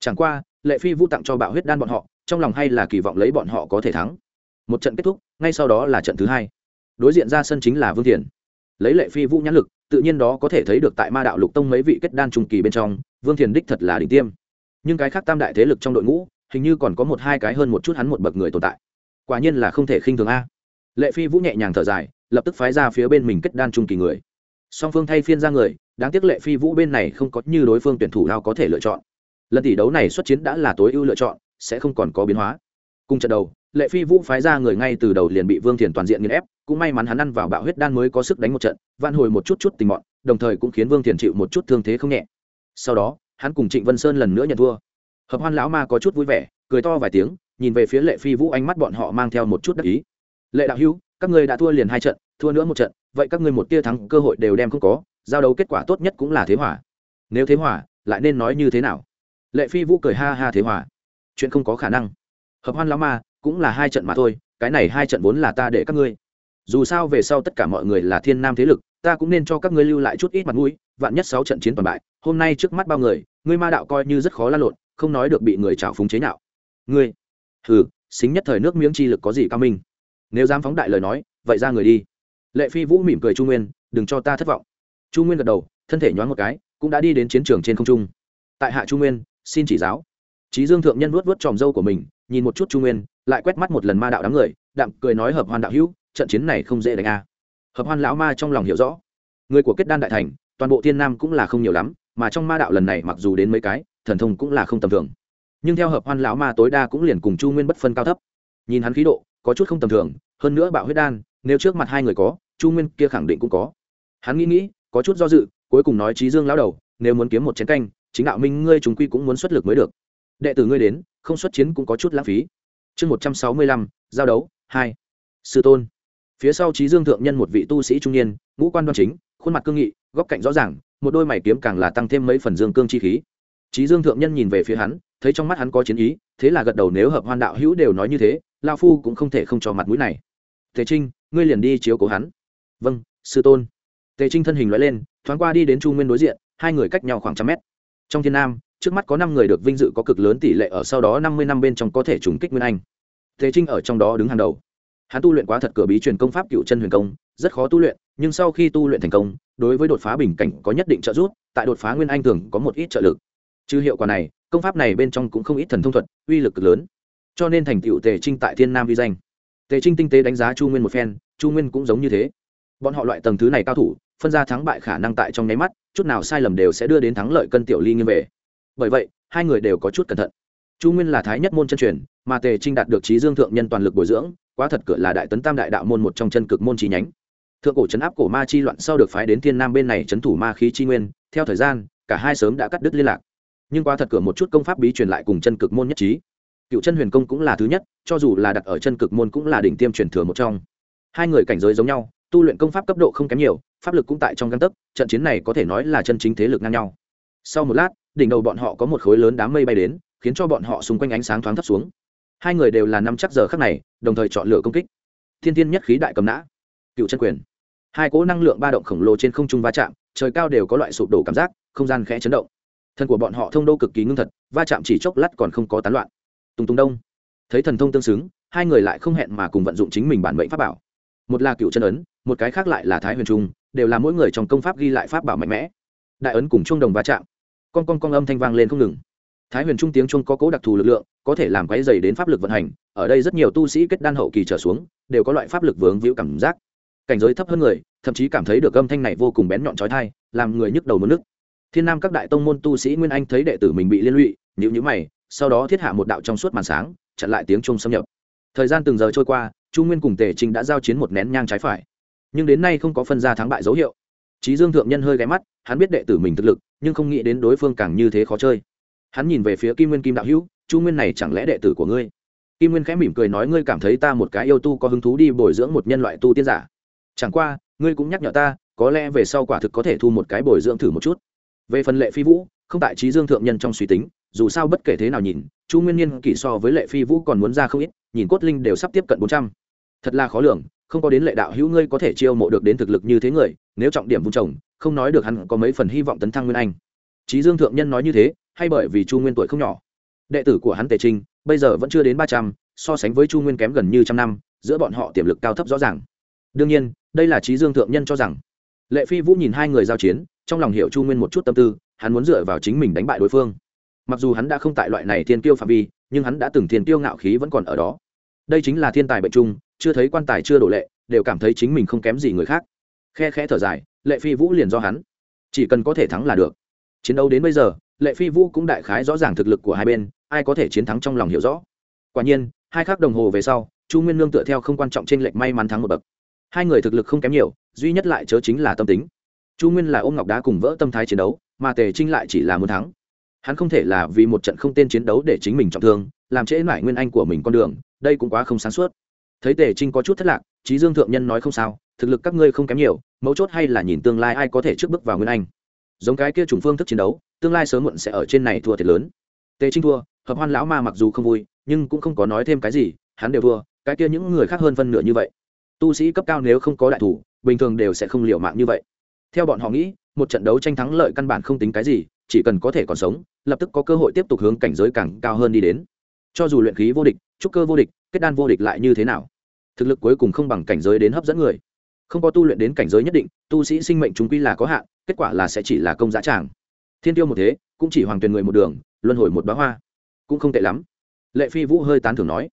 Chẳng qua, lệ phi vũ tặng cho bạo huyết đan bọn họ, trong lòng hay là kỳ vọng lấy bọn họ có thể thắng. Một trận kết thúc, ngay sau đó là trận thứ hai. Đối diện ra sân chính là vương thiền. Lấy lệ phi vũ nhãn lực, tự nhiên đó có thể thấy được tại ma đạo lục tông mấy vị kết đan trung kỳ bên trong vương thiền đích thật là đỉnh tiêm. Nhưng cái khác tam đại thế lực trong đội ngũ, hình như còn có một hai cái hơn một chút hắn một bậc người tồn tại. Quả nhiên là không thể khinh thường a. Lệ phi vũ nhẹ nhàng thở dài, lập tức phái ra phía bên mình kết đan trung kỳ người. Song phương thay phiên ra người, đáng tiếc lệ phi vũ bên này không có như đối phương tuyển thủ nào có thể lựa chọn. Lần tỷ đấu này xuất chiến đã là tối ưu lựa chọn, sẽ không còn có biến hóa. Cùng trận đầu, lệ phi vũ phái ra người ngay từ đầu liền bị vương thiền toàn diện nghiền ép, cũng may mắn hắn ăn vào bạo huyết đan mới có sức đánh một trận van hồi một chút chút tình mọn, đồng thời cũng khiến vương thiền chịu một chút thương thế không nhẹ sau đó, hắn cùng trịnh vân sơn lần nữa nhận thua. Hợp hoan lão ma có chút vui vẻ, cười to vài tiếng, nhìn về phía lệ phi vũ ánh mắt bọn họ mang theo một chút đắc ý. Lệ đạo hữu, các ngươi đã thua liền hai trận, thua nữa một trận, vậy các ngươi một tia thắng cơ hội đều đem không có, giao đấu kết quả tốt nhất cũng là thế hỏa nếu thế hỏa lại nên nói như thế nào? Lệ phi vũ cười ha ha thế hỏa chuyện không có khả năng. Hợp hoan lão ma cũng là hai trận mà thôi, cái này hai trận vốn là ta để các ngươi dù sao về sau tất cả mọi người là thiên nam thế lực, ta cũng nên cho các ngươi lưu lại chút ít mặt mũi, vạn nhất sáu trận chiến toàn bại, hôm nay trước mắt bao người, ngươi ma đạo coi như rất khó lan lộn, không nói được bị người trào phúng chế nhạo. Ngươi, hừ, xính nhất thời nước miếng chi lực có gì cao minh? Nếu dám phóng đại lời nói, vậy ra người đi. Lệ phi vũ mỉm cười chu nguyên, đừng cho ta thất vọng. Chu nguyên gật đầu, thân thể nhoáng một cái, cũng đã đi đến chiến trường trên không trung. Tại hạ chu nguyên, xin chỉ giáo. Trí dương thượng nhân vuốt vuốt tròm dâu của mình, nhìn một chút chu nguyên, lại quét mắt một lần ma đạo đám người, đạm cười nói hợp hoan đạo hữu trận chiến này không dễ đánh a. Hợp hoan lão ma trong lòng hiểu rõ. Người của kết đan đại thành, toàn bộ thiên nam cũng là không nhiều lắm, mà trong ma đạo lần này mặc dù đến mấy cái, thần thông cũng là không tầm thường. Nhưng theo hợp hoan lão ma tối đa cũng liền cùng chu nguyên bất phân cao thấp. Nhìn hắn khí độ, có chút không tầm thường, hơn nữa bạo huyết đan, nếu trước mặt hai người có, chu nguyên kia khẳng định cũng có. Hắn nghĩ nghĩ, có chút do dự, cuối cùng nói trí dương lão đầu, nếu muốn kiếm một chiến canh, chính đạo minh ngươi chúng quy cũng muốn xuất lực mới được. Đệ tử ngươi đến, không xuất chiến cũng có chút lãng phí. Chương một trăm sáu mươi lăm, giao đấu, hai. Sư tôn phía sau trí dương thượng nhân một vị tu sĩ trung niên, ngũ quan đoan chính, khuôn mặt cương nghị, góc cạnh rõ ràng, một đôi mày kiếm càng là tăng thêm mấy phần dương cương chi khí. Trí dương thượng nhân nhìn về phía hắn, thấy trong mắt hắn có chiến ý, thế là gật đầu nếu hợp hoan đạo hữu đều nói như thế lao phu cũng không thể không cho mặt mũi này. Tề trinh, ngươi liền đi chiếu cố hắn. Vâng sư tôn. Tề trinh thân hình loại lên, thoáng qua đi đến chu nguyên đối diện, hai người cách nhau khoảng trăm mét. Trong thiên nam, trước mắt có năm người được vinh dự có cực lớn tỷ lệ ở sau đó năm mươi năm bên trong có thể trùng kích nguyên anh. Tề trinh ở trong đó đứng hàng đầu hắn tu luyện quá thật cửa bí truyền công pháp cựu chân huyền công, rất khó tu luyện, nhưng sau khi tu luyện thành công, đối với đột phá bình cảnh có nhất định trợ giúp, tại đột phá nguyên anh thường có một ít trợ lực. Trừ hiệu quả này, công pháp này bên trong cũng không ít thần thông thuật, uy lực cực lớn. Cho nên thành tựu tề trinh tại thiên nam vi danh. Tề trinh tinh tế đánh giá chu nguyên một phen, chu nguyên cũng giống như thế. Bọn họ loại tầng thứ này cao thủ, phân ra thắng bại khả năng tại trong nháy mắt, chút nào sai lầm đều sẽ đưa đến thắng lợi cân tiểu ly nghiêng về. Bởi vậy, hai người đều có chút cẩn thận. Chu nguyên là thái nhất môn chân truyền, mà tề trinh đạt được trí dương thượng nhân toàn lực bồi dưỡng quá thật cửa là đại tấn tam đại đạo môn một trong chân cực môn chi nhánh. Thượng cổ chấn áp cổ ma chi loạn sau được phái đến thiên nam bên này chấn thủ ma khí chi nguyên, theo thời gian, cả hai sớm đã cắt đứt liên lạc. Nhưng quá thật cửa một chút công pháp bí truyền lại cùng chân cực môn nhất trí. Cựu chân huyền công cũng là thứ nhất, cho dù là đặt ở chân cực môn cũng là đỉnh tiêm truyền thừa một trong. Hai người cảnh giới giống nhau, tu luyện công pháp cấp độ không kém nhiều, pháp lực cũng tại trong găng tấc, trận chiến này có thể nói là chân chính thế lực ngang nhau. Sau một lát, đỉnh đầu bọn họ có một khối lớn đám mây bay đến, khiến cho bọn họ xung quanh ánh sáng thoáng thấp xuống hai người đều là năm chắc giờ khắc này, đồng thời chọn lựa công kích. Thiên Thiên nhất khí đại cầm nã, cựu chân quyền. Hai cỗ năng lượng ba động khổng lồ trên không trung va chạm, trời cao đều có loại sụp đổ cảm giác, không gian khẽ chấn động. Thân của bọn họ thông đô cực kỳ ngưng thật, va chạm chỉ chốc lát còn không có tán loạn. Tùng tùng đông. Thấy thần thông tương xứng, hai người lại không hẹn mà cùng vận dụng chính mình bản mệnh pháp bảo. Một là cựu chân ấn, một cái khác lại là thái huyền trung, đều là mỗi người trong công pháp ghi lại pháp bảo mạnh mẽ. Đại ấn cùng trung đồng va chạm. Con con con âm thanh vang lên không ngừng thái huyền trung tiếng trung có cố đặc thù lực lượng, có thể làm quấy dày đến pháp lực vận hành, ở đây rất nhiều tu sĩ kết đan hậu kỳ trở xuống, đều có loại pháp lực vướng víu cảm giác. Cảnh giới thấp hơn người, thậm chí cảm thấy được âm thanh này vô cùng bén nhọn trói thai làm người nhức đầu mất nước. Thiên nam các đại tông môn tu sĩ nguyên anh thấy đệ tử mình bị liên lụy nhữ nhữ mày, sau đó thiết hạ một đạo trong suốt màn sáng, chặn lại tiếng trung xâm nhập. Thời gian từng giờ trôi qua, chu nguyên cùng tề trinh đã giao chiến một nén nhang trái phải. Nhưng đến nay không có phân ra thắng bại dấu hiệu. Trí dương thượng nhân hơi ghé mắt, hắn biết đệ tử mình thực lực, nhưng không nghĩ đến đối phương càng như thế khó chơi hắn nhìn về phía kim nguyên kim đạo hữu, chu nguyên này chẳng lẽ đệ tử của ngươi? Kim nguyên khẽ mỉm cười nói, ngươi cảm thấy ta một cái yêu tu có hứng thú đi bồi dưỡng một nhân loại tu tiên giả? Chẳng qua, ngươi cũng nhắc nhở ta, có lẽ về sau quả thực có thể thu một cái bồi dưỡng thử một chút. Về phần lệ phi vũ, không tại trí dương thượng nhân trong suy tính, dù sao bất kể thế nào nhìn, chu nguyên nhiên kỷ so với lệ phi vũ còn muốn ra không ít, nhìn cốt linh đều sắp tiếp cận bốn trăm. Thật là khó lường, không có đến lệ đạo hữu ngươi có thể chiêu mộ được đến thực lực như thế người, nếu trọng điểm vung trồng, không nói được hắn có mấy phần hy vọng tấn thăng nguyên anh. Trí dương thượng nhân nói như thế hay bởi vì chu nguyên tuổi không nhỏ. Đệ tử của hắn tề trinh, bây giờ vẫn chưa đến ba trăm, so sánh với chu nguyên kém gần như trăm năm, giữa bọn họ tiềm lực cao thấp rõ ràng. Đương nhiên, đây là trí dương thượng nhân cho rằng. Lệ phi vũ nhìn hai người giao chiến, trong lòng hiểu chu nguyên một chút tâm tư, hắn muốn dựa vào chính mình đánh bại đối phương. Mặc dù hắn đã không tại loại này thiên tiêu phạm vi, nhưng hắn đã từng thiên tiêu ngạo khí vẫn còn ở đó. Đây chính là thiên tài bệnh chung, chưa thấy quan tài chưa đổ lệ, đều cảm thấy chính mình không kém gì người khác. Khe khẽ thở dài, lệ phi vũ liền do hắn. Chỉ cần có thể thắng là được. Chiến đấu đến bây giờ lệ phi vũ cũng đại khái rõ ràng thực lực của hai bên, ai có thể chiến thắng trong lòng hiểu rõ. Quả nhiên, hai khắc đồng hồ về sau, chu nguyên nương tựa theo không quan trọng trên lệnh may mắn thắng một bậc. Hai người thực lực không kém nhiều, duy nhất lại chớ chính là tâm tính. Chu nguyên là ôm ngọc đá cùng vỡ tâm thái chiến đấu, mà tề trinh lại chỉ là muốn thắng. Hắn không thể là vì một trận không tên chiến đấu để chính mình trọng thương, làm trễ mãi nguyên anh của mình con đường, đây cũng quá không sáng suốt. Thấy tề trinh có chút thất lạc trí dương thượng nhân nói không sao, thực lực các ngươi không kém nhiều, mấu chốt hay là nhìn tương lai ai có thể trước bước vào nguyên anh giống cái kia trùng phương thức chiến đấu, tương lai sớm muộn sẽ ở trên này thua thiệt lớn. Tề trinh thua, hợp hoan lão ma mặc dù không vui, nhưng cũng không có nói thêm cái gì, hắn đều thua, cái kia những người khác hơn phân nửa như vậy. Tu sĩ cấp cao nếu không có đại thủ, bình thường đều sẽ không liều mạng như vậy. Theo bọn họ nghĩ, một trận đấu tranh thắng lợi căn bản không tính cái gì, chỉ cần có thể còn sống, lập tức có cơ hội tiếp tục hướng cảnh giới càng cao hơn đi đến. Cho dù luyện khí vô địch, trúc cơ vô địch, kết đan vô địch lại như thế nào? Thực lực cuối cùng không bằng cảnh giới đến hấp dẫn người. Không có tu luyện đến cảnh giới nhất định, tu sĩ sinh mệnh chúng quy là có hạn kết quả là sẽ chỉ là công giá tràng. Thiên tiêu một thế, cũng chỉ hoàng tuyền người một đường, luân hồi một bá hoa. Cũng không tệ lắm. Lệ phi vũ hơi tán thưởng nói.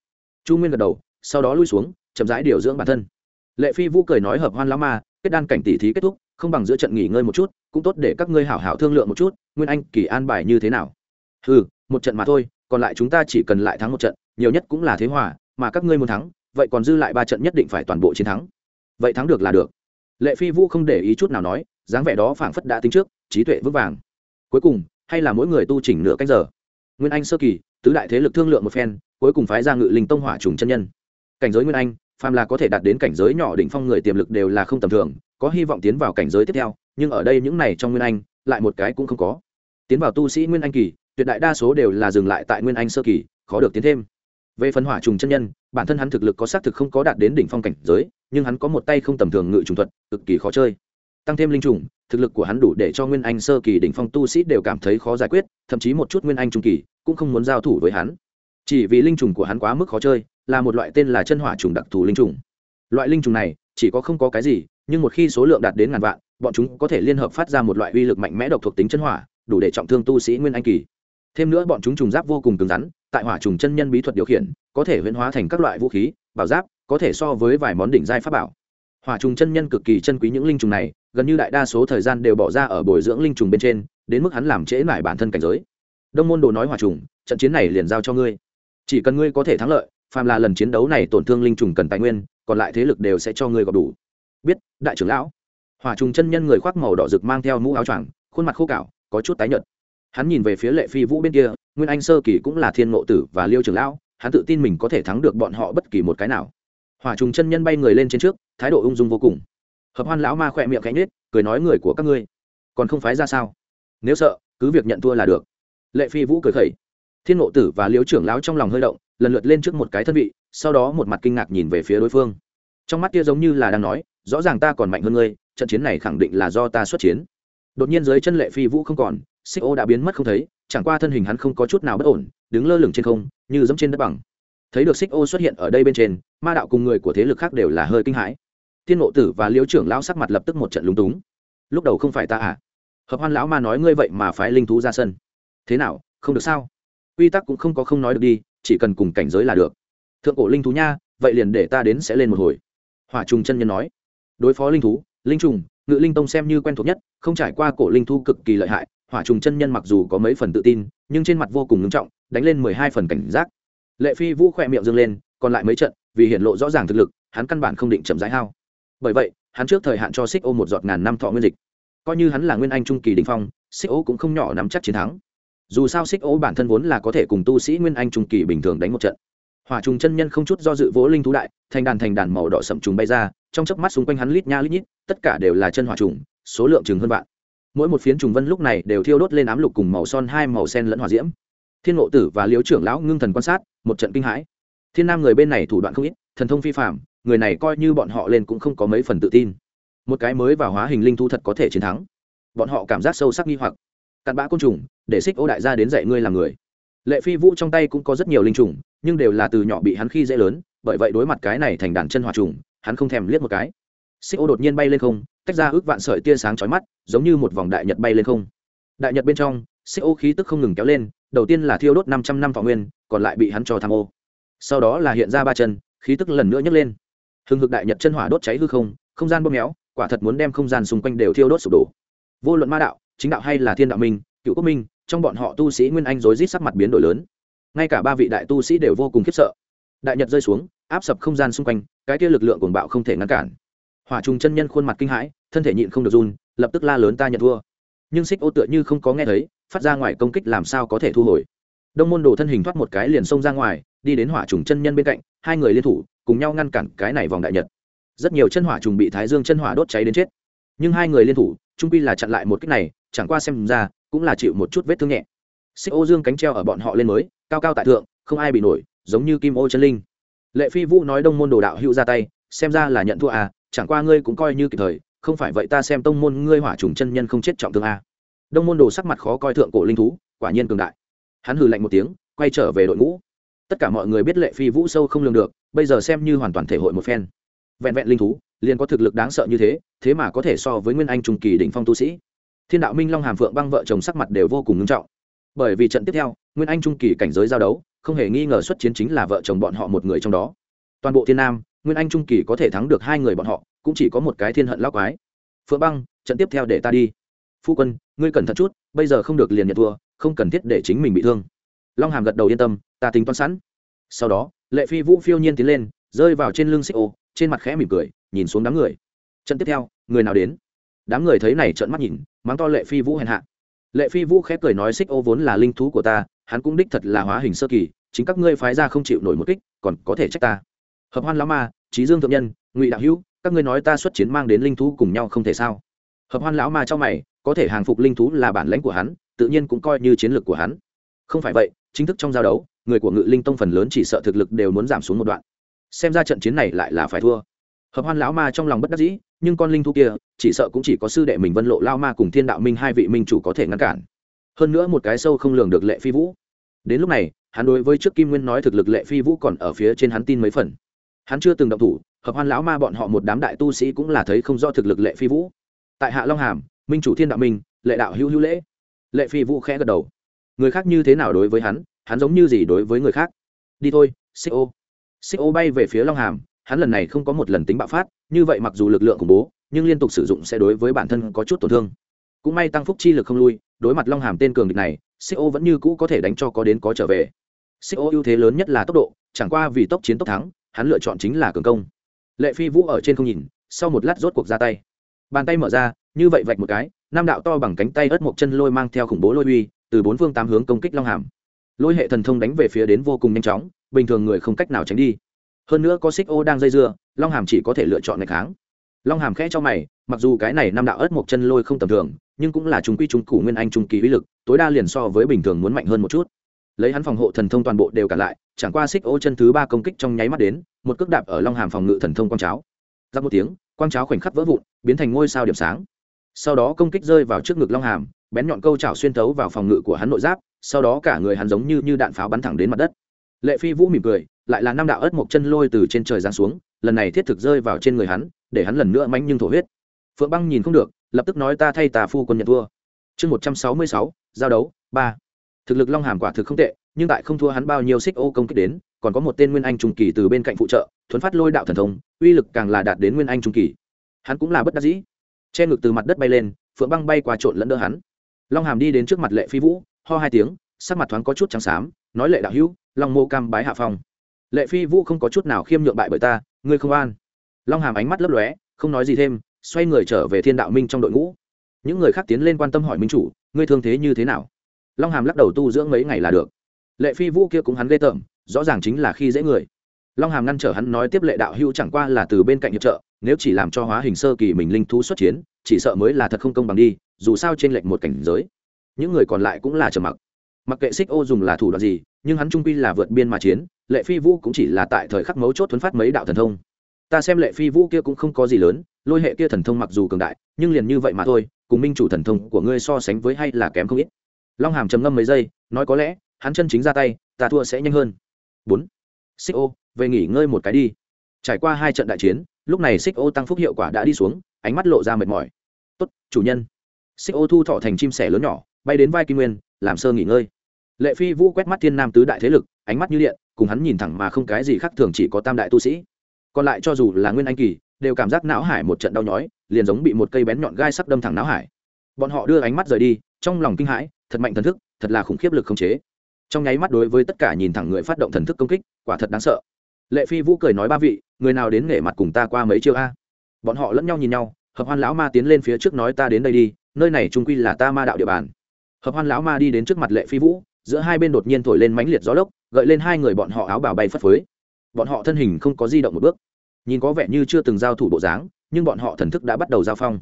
Chu nguyên gật đầu, sau đó lui xuống, chậm rãi điều dưỡng bản thân. Lệ phi vũ cười nói hợp hoan lão ma, kết đan cảnh tỷ thí kết thúc, không bằng giữa trận nghỉ ngơi một chút, cũng tốt để các ngươi hảo hảo thương lượng một chút, nguyên anh, kỳ an bài như thế nào? Ừ một trận mà thôi, còn lại chúng ta chỉ cần lại thắng một trận, nhiều nhất cũng là thế hòa, mà các ngươi muốn thắng, vậy còn dư lại ba trận nhất định phải toàn bộ chiến thắng. Vậy thắng được là được. Lệ phi vũ không để ý chút nào nói dáng vẻ đó phảng phất đã tính trước, trí tuệ vững vàng. Cuối cùng, hay là mỗi người tu chỉnh nửa cách giờ. Nguyên anh sơ kỳ, tứ đại thế lực thương lượng một phen, cuối cùng phái ra ngự linh tông hỏa trùng chân nhân. Cảnh giới nguyên anh, phàm là có thể đạt đến cảnh giới nhỏ đỉnh phong người tiềm lực đều là không tầm thường, có hy vọng tiến vào cảnh giới tiếp theo, nhưng ở đây những này trong nguyên anh, lại một cái cũng không có. Tiến vào tu sĩ nguyên anh kỳ, tuyệt đại đa số đều là dừng lại tại nguyên anh sơ kỳ, khó được tiến thêm. Về phần hỏa trùng chân nhân, bản thân hắn thực lực có xác thực không có đạt đến đỉnh phong cảnh giới, nhưng hắn có một tay không tầm thường ngự trùng thuật, cực kỳ khó chơi tăng thêm linh trùng, thực lực của hắn đủ để cho nguyên anh sơ kỳ đỉnh phong tu sĩ đều cảm thấy khó giải quyết, thậm chí một chút nguyên anh trung kỳ cũng không muốn giao thủ với hắn. Chỉ vì linh trùng của hắn quá mức khó chơi, là một loại tên là chân hỏa trùng đặc thù linh trùng. Loại linh trùng này chỉ có không có cái gì, nhưng một khi số lượng đạt đến ngàn vạn, bọn chúng có thể liên hợp phát ra một loại uy lực mạnh mẽ độc thuộc tính chân hỏa, đủ để trọng thương tu sĩ nguyên anh kỳ. Thêm nữa bọn chúng trùng giáp vô cùng cứng rắn, tại hỏa trùng chân nhân bí thuật điều khiển, có thể huyễn hóa thành các loại vũ khí, bảo giáp, có thể so với vài món đỉnh giai pháp bảo hỏa trùng chân nhân cực kỳ chân quý những linh trùng này, gần như đại đa số thời gian đều bỏ ra ở bồi dưỡng linh trùng bên trên, đến mức hắn làm trễ mải bản thân cảnh giới. Đông môn đồ nói hỏa trùng, trận chiến này liền giao cho ngươi. Chỉ cần ngươi có thể thắng lợi, phàm là lần chiến đấu này tổn thương linh trùng cần tài nguyên, còn lại thế lực đều sẽ cho ngươi gặp đủ. Biết, đại trưởng lão. Hỏa trùng chân nhân người khoác màu đỏ rực mang theo mũ áo choàng, khuôn mặt khô cạo, có chút tái nhợt. Hắn nhìn về phía lệ phi vũ bên kia, nguyên anh sơ kỳ cũng là thiên ngộ tử và liêu trưởng lão, hắn tự tin mình có thể thắng được bọn họ bất kỳ một cái nào hỏa trùng chân nhân bay người lên trên trước, thái độ ung dung vô cùng. Hợp hoan lão ma khỏe miệng cánh nết cười nói người của các ngươi, còn không phái ra sao? Nếu sợ, cứ việc nhận thua là được. Lệ phi vũ cười khẩy. Thiên ngộ tử và liếu trưởng lão trong lòng hơi động, lần lượt lên trước một cái thân vị, sau đó một mặt kinh ngạc nhìn về phía đối phương. Trong mắt kia giống như là đang nói, rõ ràng ta còn mạnh hơn ngươi, trận chiến này khẳng định là do ta xuất chiến. Đột nhiên dưới chân lệ phi vũ không còn, xích ô đã biến mất không thấy, chẳng qua thân hình hắn không có chút nào bất ổn, đứng lơ lửng trên không, như dẫm trên đất bằng thấy được xích ô xuất hiện ở đây bên trên, ma đạo cùng người của thế lực khác đều là hơi kinh hãi. Thiên ngộ tử và liễu trưởng lão sắc mặt lập tức một trận lúng túng. Lúc đầu không phải ta à? Hợp hoan lão ma nói ngươi vậy mà phái linh thú ra sân. Thế nào, không được sao? Quy tắc cũng không có không nói được đi, chỉ cần cùng cảnh giới là được. Thượng cổ linh thú nha, vậy liền để ta đến sẽ lên một hồi. Hỏa trùng chân nhân nói. Đối phó linh thú, linh trùng, ngự linh tông xem như quen thuộc nhất, không trải qua cổ linh thú cực kỳ lợi hại, hỏa trùng chân nhân mặc dù có mấy phần tự tin, nhưng trên mặt vô cùng ngưng trọng, đánh lên mười hai phần cảnh giác lệ phi vũ khỏe miệng dâng lên, còn lại mấy trận, vì hiện lộ rõ ràng thực lực, hắn căn bản không định chậm rãi hao. Bởi vậy, hắn trước thời hạn cho xích ô một giọt ngàn năm thọ nguyên dịch. Coi như hắn là nguyên anh trung kỳ đình phong xích ô cũng không nhỏ nắm chắc chiến thắng. Dù sao xích ô bản thân vốn là có thể cùng tu sĩ nguyên anh trung kỳ bình thường đánh một trận. Hỏa trùng chân nhân không chút do dự vỗ linh thú đại, thành đàn thành đàn màu đỏ sậm trùng bay ra, trong chớp mắt xung quanh hắn lít nha lít nhít, tất cả đều là chân hỏa trùng, số lượng chừng hơn vạn. Mỗi một phiến trùng vân lúc này đều thiêu đốt lên ám lục cùng màu son hai màu sen lẫn hỏa diễm thiên ngộ tử và liếu trưởng lão ngưng thần quan sát, một trận kinh hãi. Thiên nam người bên này thủ đoạn không ít, thần thông phi phạm người này coi như bọn họ lên cũng không có mấy phần tự tin. Một cái mới vào hóa hình linh thu thật có thể chiến thắng. Bọn họ cảm giác sâu sắc nghi hoặc. Cặn bã côn trùng, để xích ô đại gia đến dạy ngươi làm người. Lệ phi vũ trong tay cũng có rất nhiều linh trùng, nhưng đều là từ nhỏ bị hắn khi dễ lớn, bởi vậy đối mặt cái này thành đàn chân hỏa trùng, hắn không thèm liếc một cái. Xích ô đột nhiên bay lên không, tách ra ước vạn sợi tia sáng chói mắt, giống như một vòng đại nhật bay lên không. Đại nhật bên trong, xích ô khí tức không ngừng kéo lên đầu tiên là thiêu đốt năm trăm năm thọ nguyên, còn lại bị hắn cho tham ô. Sau đó là hiện ra ba chân, khí tức lần nữa nhấc lên. Hừng hực đại nhật chân hỏa đốt cháy hư không không gian bóp méo, quả thật muốn đem không gian xung quanh đều thiêu đốt sụp đổ. Vô luận ma đạo, chính đạo hay là thiên đạo minh, cựu quốc minh, trong bọn họ tu sĩ nguyên anh rối rít sắc mặt biến đổi lớn. Ngay cả ba vị đại tu sĩ đều vô cùng khiếp sợ. Đại nhật rơi xuống, áp sập không gian xung quanh, cái kia lực lượng cuồng bạo không thể ngăn cản. Hỏa trùng chân nhân khuôn mặt kinh hãi, thân thể nhịn không được run, lập tức la lớn ta nhận thua. Nhưng xích ô tựa như không có nghe thấy phát ra ngoài công kích làm sao có thể thu hồi. Đông môn đồ thân hình thoát một cái liền xông ra ngoài, đi đến hỏa trùng chân nhân bên cạnh, hai người liên thủ, cùng nhau ngăn cản cái này vòng đại nhật. Rất nhiều chân hỏa trùng bị thái dương chân hỏa đốt cháy đến chết. Nhưng hai người liên thủ, trung quy là chặn lại một cách này, chẳng qua xem ra, cũng là chịu một chút vết thương nhẹ. Xích ô dương cánh treo ở bọn họ lên mới, cao cao tại thượng, không ai bị nổi, giống như kim ô chân linh. Lệ phi vũ nói đông môn đồ đạo hữu ra tay, xem ra là nhận thua à chẳng qua ngươi cũng coi như kịp thời, không phải vậy ta xem tông môn ngươi hỏa trùng chân nhân không chết trọng thương à đông môn đồ sắc mặt khó coi thượng cổ linh thú, quả nhiên cường đại. Hắn hừ lạnh một tiếng, quay trở về đội ngũ. Tất cả mọi người biết lệ phi vũ sâu không lường được, bây giờ xem như hoàn toàn thể hội một phen. Vẹn vẹn linh thú, liền có thực lực đáng sợ như thế thế mà có thể so với nguyên anh trung kỳ đỉnh phong tu sĩ. Thiên đạo minh long hàm phượng băng vợ chồng sắc mặt đều vô cùng ngưng trọng. Bởi vì trận tiếp theo, nguyên anh trung kỳ cảnh giới giao đấu, không hề nghi ngờ xuất chiến chính là vợ chồng bọn họ một người trong đó. Toàn bộ thiên nam, nguyên anh trung kỳ có thể thắng được hai người bọn họ, cũng chỉ có một cái thiên hận lao quái. Phượng băng, trận tiếp theo để ta đi phu quân, ngươi cẩn thận chút, bây giờ không được liền nhận thua, không cần thiết để chính mình bị thương. Long hàm gật đầu yên tâm, ta tính toán sẵn. Sau đó, lệ phi vũ phiêu nhiên tiến lên, rơi vào trên lưng xích ô, trên mặt khẽ mỉm cười, nhìn xuống đám người. Trận tiếp theo, người nào đến? Đám người thấy này trợn mắt nhìn, mắng to lệ phi vũ hèn hạ. Lệ phi vũ khẽ cười nói xích ô vốn là linh thú của ta, hắn cũng đích thật là hóa hình sơ kỳ, chính các ngươi phái ra không chịu nổi một kích, còn có thể trách ta. Hợp hoan lão ma trí dương thượng nhân, ngụy đạo hữu, các ngươi nói ta xuất chiến mang đến linh thú cùng nhau không thể sao? Hợp hoan lão ma cho mày có thể hàng phục linh thú là bản lãnh của hắn, tự nhiên cũng coi như chiến lược của hắn. Không phải vậy, chính thức trong giao đấu, người của ngự linh tông phần lớn chỉ sợ thực lực đều muốn giảm xuống một đoạn. Xem ra trận chiến này lại là phải thua. Hợp hoan lão ma trong lòng bất đắc dĩ, nhưng con linh thú kia, chỉ sợ cũng chỉ có sư đệ mình vân lộ lao ma cùng thiên đạo minh hai vị minh chủ có thể ngăn cản. Hơn nữa một cái sâu không lường được lệ phi vũ. Đến lúc này, hắn đối với trước kim nguyên nói thực lực lệ phi vũ còn ở phía trên hắn tin mấy phần. Hắn chưa từng động thủ, hợp hoan lão ma bọn họ một đám đại tu sĩ cũng là thấy không rõ thực lực lệ phi vũ. Tại hạ long hàm minh chủ thiên đạo minh, lệ đạo hữu hữu lễ. Lệ phi vũ khẽ gật đầu. Người khác như thế nào đối với hắn? Hắn giống như gì đối với người khác? Đi thôi, xích ô. Xích ô bay về phía long hàm, hắn lần này không có một lần tính bạo phát, như vậy mặc dù lực lượng khủng bố, nhưng liên tục sử dụng sẽ đối với bản thân có chút tổn thương. Cũng may tăng phúc chi lực không lui, đối mặt long hàm tên cường địch này, xích ô vẫn như cũ có thể đánh cho có đến có trở về. Xích ô ưu thế lớn nhất là tốc độ, chẳng qua vì tốc chiến tốc thắng, hắn lựa chọn chính là cường công. Lệ phi vũ ở trên không nhìn, sau một lát rốt cuộc ra tay. Bàn tay mở ra như vậy vạch một cái, nam đạo to bằng cánh tay ớt một chân lôi mang theo khủng bố lôi uy, từ bốn phương tám hướng công kích long hàm. Lôi hệ thần thông đánh về phía đến vô cùng nhanh chóng, bình thường người không cách nào tránh đi. Hơn nữa có xích ô đang dây dưa, long hàm chỉ có thể lựa chọn ngày kháng. Long hàm khẽ cho mày, mặc dù cái này Nam đạo ớt một chân lôi không tầm thường, nhưng cũng là chúng quy trung củ nguyên anh trung kỳ uy lực, tối đa liền so với bình thường muốn mạnh hơn một chút. Lấy hắn phòng hộ thần thông toàn bộ đều cả lại, chẳng qua xích ô chân thứ ba công kích trong nháy mắt đến, một cước đạp ở long hàm phòng ngự thần thông quang cháo. Ra một tiếng, quang cháo khoảnh khắc vỡ vụn, biến thành ngôi sao điểm sáng sau đó công kích rơi vào trước ngực long hàm, bén nhọn câu chảo xuyên thấu vào phòng ngự của hắn nội giáp, sau đó cả người hắn giống như như đạn pháo bắn thẳng đến mặt đất. Lệ phi vũ mỉm cười, lại là năm đạo ớt một chân lôi từ trên trời giáng xuống, lần này thiết thực rơi vào trên người hắn, để hắn lần nữa manh nhưng thổ huyết. Phượng băng nhìn không được, lập tức nói ta thay tà phu quân nhận thua. Chương một trăm sáu mươi sáu, giao đấu, ba. Thực lực long hàm quả thực không tệ, nhưng tại không thua hắn bao nhiêu xích ô công kích đến, còn có một tên nguyên anh trung kỳ từ bên cạnh phụ trợ, thuấn phát lôi đạo thần thông, uy lực càng là đạt đến nguyên anh trung kỳ. Hắn cũng là bất đắc dĩ che ngực từ mặt đất bay lên phượng băng bay qua trộn lẫn đỡ hắn long hàm đi đến trước mặt lệ phi vũ ho hai tiếng sắc mặt thoáng có chút trắng xám nói lệ đạo hữu long mô cam bái hạ phong lệ phi vũ không có chút nào khiêm nhượng bại bởi ta ngươi không an long hàm ánh mắt lấp lóe không nói gì thêm xoay người trở về thiên đạo minh trong đội ngũ những người khác tiến lên quan tâm hỏi minh chủ ngươi thương thế như thế nào long hàm lắc đầu tu dưỡng mấy ngày là được lệ phi vũ kia cũng hắn ghê tởm rõ ràng chính là khi dễ người long hàm ngăn trở hắn nói tiếp lệ đạo hữu chẳng qua là từ bên cạnh hiệp trợ nếu chỉ làm cho hóa hình sơ kỳ mình linh thú xuất chiến, chỉ sợ mới là thật không công bằng đi, dù sao trên lệnh một cảnh giới. Những người còn lại cũng là trầm mặc. Mặc kệ xích ô dùng là thủ đoạn gì, nhưng hắn trung quy là vượt biên mà chiến, lệ phi vũ cũng chỉ là tại thời khắc mấu chốt thuấn phát mấy đạo thần thông. Ta xem lệ phi vũ kia cũng không có gì lớn, lôi hệ kia thần thông mặc dù cường đại, nhưng liền như vậy mà thôi, cùng minh chủ thần thông của ngươi so sánh với hay là kém không ít. Long hàm trầm ngâm mấy giây, nói có lẽ, hắn chân chính ra tay, ta thua sẽ nhanh hơn. Bốn. Xích ô, về nghỉ ngơi một cái đi. Trải qua hai trận đại chiến lúc này xích ô tăng phúc hiệu quả đã đi xuống, ánh mắt lộ ra mệt mỏi. Tốt, chủ nhân. Xích ô thu thọ thành chim sẻ lớn nhỏ, bay đến vai kim nguyên, làm sơ nghỉ ngơi. Lệ phi vũ quét mắt thiên nam tứ đại thế lực, ánh mắt như điện, cùng hắn nhìn thẳng mà không cái gì khác thường chỉ có tam đại tu sĩ. Còn lại cho dù là nguyên anh kỳ, đều cảm giác não hải một trận đau nhói, liền giống bị một cây bén nhọn gai sắp đâm thẳng não hải. Bọn họ đưa ánh mắt rời đi, trong lòng kinh hãi, thật mạnh thần thức, thật là khủng khiếp lực không chế. Trong nháy mắt đối với tất cả nhìn thẳng người phát động thần thức công kích, quả thật đáng sợ lệ phi vũ cười nói ba vị, người nào đến nghề mặt cùng ta qua mấy chiêu a? Bọn họ lẫn nhau nhìn nhau, hợp hoan lão ma tiến lên phía trước nói ta đến đây đi, nơi này trung quy là ta ma đạo địa bàn. Hợp hoan lão ma đi đến trước mặt lệ phi vũ, giữa hai bên đột nhiên thổi lên mãnh liệt gió lốc, gợi lên hai người bọn họ áo bào bay phất phới. Bọn họ thân hình không có di động một bước. Nhìn có vẻ như chưa từng giao thủ bộ dáng, nhưng bọn họ thần thức đã bắt đầu giao phong.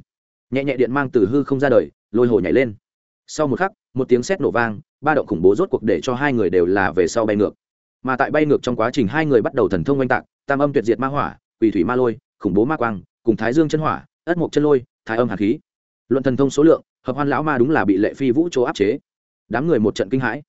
Nhẹ nhẹ điện mang từ hư không ra đời, lôi hồ nhảy lên. Sau một khắc, một tiếng sét nổ vang, ba động khủng bố rốt cuộc để cho hai người đều là về sau bay ngược mà tại bay ngược trong quá trình hai người bắt đầu thần thông oanh tạc, tam âm tuyệt diệt ma hỏa, quỷ thủy ma lôi, khủng bố ma quang, cùng thái dương chân hỏa, ất mộc chân lôi, thái âm hạt khí. Luận thần thông số lượng, hợp hoan lão ma đúng là bị lệ phi vũ chỗ áp chế. Đám người một trận kinh hãi.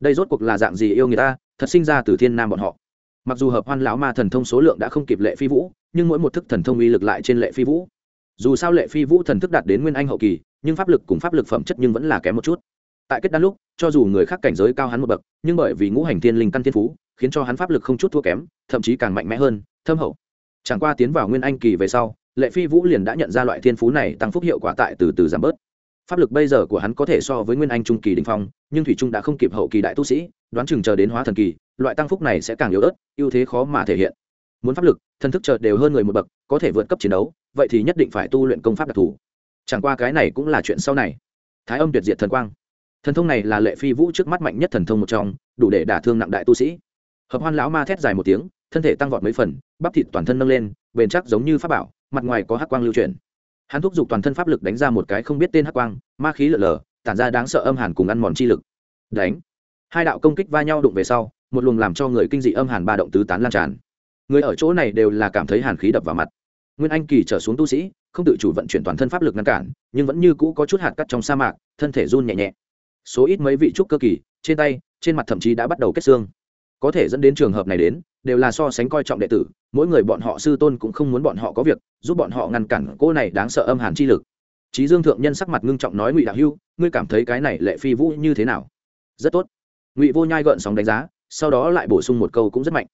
Đây rốt cuộc là dạng gì yêu người ta, thật sinh ra từ thiên nam bọn họ. Mặc dù hợp hoan lão ma thần thông số lượng đã không kịp lệ phi vũ, nhưng mỗi một thức thần thông uy lực lại trên lệ phi vũ. Dù sao lệ phi vũ thần thức đạt đến nguyên anh hậu kỳ, nhưng pháp lực cùng pháp lực phẩm chất nhưng vẫn là kém một chút tại kết đan lúc, cho dù người khác cảnh giới cao hắn một bậc, nhưng bởi vì ngũ hành thiên linh căn thiên phú, khiến cho hắn pháp lực không chút thua kém, thậm chí càng mạnh mẽ hơn, thâm hậu. Chẳng qua tiến vào nguyên anh kỳ về sau, lệ phi vũ liền đã nhận ra loại thiên phú này tăng phúc hiệu quả tại từ từ giảm bớt. Pháp lực bây giờ của hắn có thể so với nguyên anh trung kỳ đình phong, nhưng thủy trung đã không kịp hậu kỳ đại tu sĩ, đoán chừng chờ đến hóa thần kỳ, loại tăng phúc này sẽ càng yếu ớt, ưu thế khó mà thể hiện. Muốn pháp lực thân thức chợt đều hơn người một bậc, có thể vượt cấp chiến đấu, vậy thì nhất định phải tu luyện công pháp đặc thù. Chẳng qua cái này cũng là chuyện sau này. Thái âm tuyệt diệt thần quang thần thông này là lệ phi vũ trước mắt mạnh nhất thần thông một trong, đủ để đả thương nặng đại tu sĩ. Hợp hoan lão ma thét dài một tiếng, thân thể tăng vọt mấy phần, bắp thịt toàn thân nâng lên, bền chắc giống như pháp bảo, mặt ngoài có hắc quang lưu chuyển. Hắn thúc giục toàn thân pháp lực đánh ra một cái không biết tên hắc quang, ma khí lở lở, tản ra đáng sợ âm hàn cùng ăn mòn chi lực. Đánh. Hai đạo công kích va nhau đụng về sau, một luồng làm cho người kinh dị âm hàn ba động tứ tán lan tràn. Người ở chỗ này đều là cảm thấy hàn khí đập vào mặt. Nguyên anh kỳ trở xuống tu sĩ, không tự chủ vận chuyển toàn thân pháp lực ngăn cản, nhưng vẫn như cũ có chút hạt cắt trong sa mạc, thân thể run nhẹ nhẹ số ít mấy vị trúc cơ kỳ, trên tay, trên mặt thậm chí đã bắt đầu kết xương. Có thể dẫn đến trường hợp này đến, đều là so sánh coi trọng đệ tử, mỗi người bọn họ sư tôn cũng không muốn bọn họ có việc, giúp bọn họ ngăn cản cô này đáng sợ âm hàn chi lực. Trí dương thượng nhân sắc mặt ngưng trọng nói ngụy đạo hưu, ngươi cảm thấy cái này lệ phi vũ như thế nào? Rất tốt. Ngụy vô nhai gợn sóng đánh giá, sau đó lại bổ sung một câu cũng rất mạnh.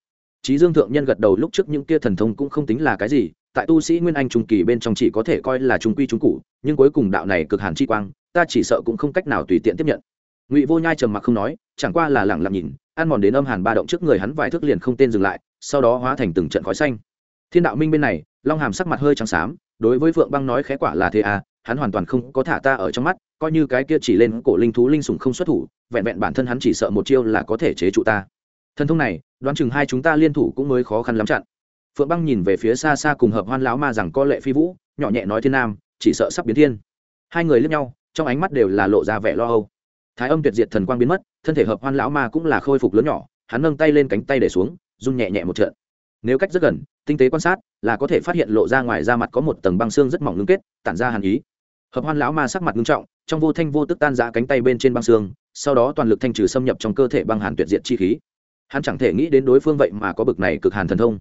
Trí dương thượng nhân gật đầu lúc trước những kia thần thông cũng không tính là cái gì, tại tu sĩ nguyên anh trung kỳ bên trong chỉ có thể coi là trung quy trung cụ, nhưng cuối cùng đạo này cực hàn chi quang ta chỉ sợ cũng không cách nào tùy tiện tiếp nhận. Ngụy vô nhai trầm mặc không nói, chẳng qua là lẳng lặng nhìn, ăn mòn đến âm hàn ba động trước người hắn vài thước liền không tên dừng lại, sau đó hóa thành từng trận khói xanh. Thiên đạo minh bên này, long hàm sắc mặt hơi trắng xám, đối với phượng băng nói khẽ quả là thế à hắn hoàn toàn không có thả ta ở trong mắt, coi như cái kia chỉ lên cổ linh thú linh sùng không xuất thủ, vẹn vẹn bản thân hắn chỉ sợ một chiêu là có thể chế trụ ta. Thần thông này, đoán chừng hai chúng ta liên thủ cũng mới khó khăn lắm chặn. Phượng băng nhìn về phía xa xa cùng hợp hoan lão ma rằng có lệ phi vũ, nhỏ nhẹ nói thiên nam, chỉ sợ sắp biến thiên. Hai người lướt nhau trong ánh mắt đều là lộ ra vẻ lo âu. Thái âm tuyệt diệt thần quang biến mất, thân thể hợp hoan lão ma cũng là khôi phục lớn nhỏ, hắn nâng tay lên cánh tay để xuống, run nhẹ nhẹ một trận. Nếu cách rất gần, tinh tế quan sát, là có thể phát hiện lộ ra ngoài da mặt có một tầng băng xương rất mỏng ngưng kết, tản ra hàn ý. Hợp hoan lão ma sắc mặt ngưng trọng, trong vô thanh vô tức tan ra cánh tay bên trên băng xương, sau đó toàn lực thanh trừ xâm nhập trong cơ thể băng hàn tuyệt diệt chi khí. Hắn chẳng thể nghĩ đến đối phương vậy mà có bực này cực hàn thần thông.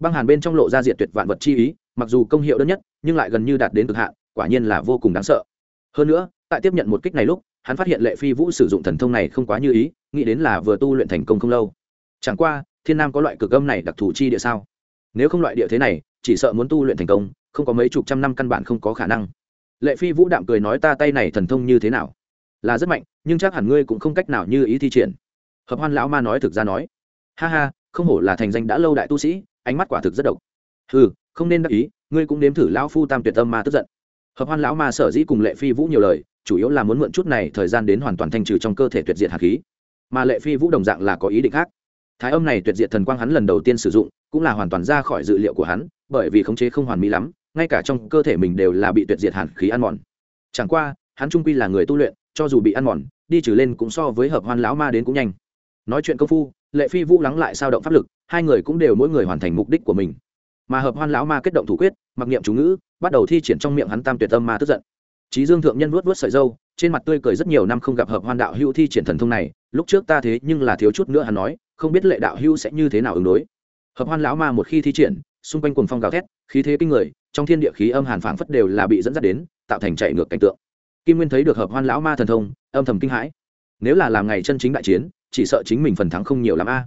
Băng hàn bên trong lộ ra diệt tuyệt vạn vật chi ý, mặc dù công hiệu đơn nhất, nhưng lại gần như đạt đến cực hạn, quả nhiên là vô cùng đáng sợ hơn nữa, tại tiếp nhận một kích này lúc, hắn phát hiện lệ phi vũ sử dụng thần thông này không quá như ý, nghĩ đến là vừa tu luyện thành công không lâu. Chẳng qua, thiên nam có loại cực âm này đặc thù chi địa sao? Nếu không loại địa thế này, chỉ sợ muốn tu luyện thành công, không có mấy chục trăm năm căn bản không có khả năng. Lệ phi vũ đạm cười nói ta tay này thần thông như thế nào? Là rất mạnh, nhưng chắc hẳn ngươi cũng không cách nào như ý thi triển. Hợp hoan lão ma nói thực ra nói. Ha ha, không hổ là thành danh đã lâu đại tu sĩ, ánh mắt quả thực rất độc. Ừ không nên đắc ý, ngươi cũng nếm thử lão phu tam tuyệt tâm ma tức giận hợp hoan lão ma sở dĩ cùng lệ phi vũ nhiều lời, chủ yếu là muốn mượn chút này thời gian đến hoàn toàn thanh trừ trong cơ thể tuyệt diệt hạt khí. Mà lệ phi vũ đồng dạng là có ý định khác. Thái âm này tuyệt diệt thần quang hắn lần đầu tiên sử dụng, cũng là hoàn toàn ra khỏi dự liệu của hắn, bởi vì khống chế không hoàn mỹ lắm, ngay cả trong cơ thể mình đều là bị tuyệt diệt hàn khí ăn mòn. Chẳng qua, hắn trung quy là người tu luyện, cho dù bị ăn mòn, đi trừ lên cũng so với hợp hoan lão ma đến cũng nhanh. Nói chuyện công phu, lệ phi vũ lắng lại sao động pháp lực, hai người cũng đều mỗi người hoàn thành mục đích của mình mà hợp hoan lão ma kết động thủ quyết, mặc niệm chú ngữ, bắt đầu thi triển trong miệng hắn tam tuyệt âm ma tức giận. Trí dương thượng nhân vuốt vuốt sợi dâu trên mặt tươi cười rất nhiều năm không gặp hợp hoan đạo hữu thi triển thần thông này, lúc trước ta thế nhưng là thiếu chút nữa hắn nói, không biết lệ đạo hữu sẽ như thế nào ứng đối. Hợp hoan lão ma một khi thi triển, xung quanh cuồng phong gào thét, khí thế kinh người, trong thiên địa khí âm hàn phảng phất đều là bị dẫn dắt đến, tạo thành chạy ngược cảnh tượng. Kim nguyên thấy được hợp hoan lão ma thần thông, âm thầm kinh hãi. Nếu là làm ngày chân chính đại chiến, chỉ sợ chính mình phần thắng không nhiều lắm a.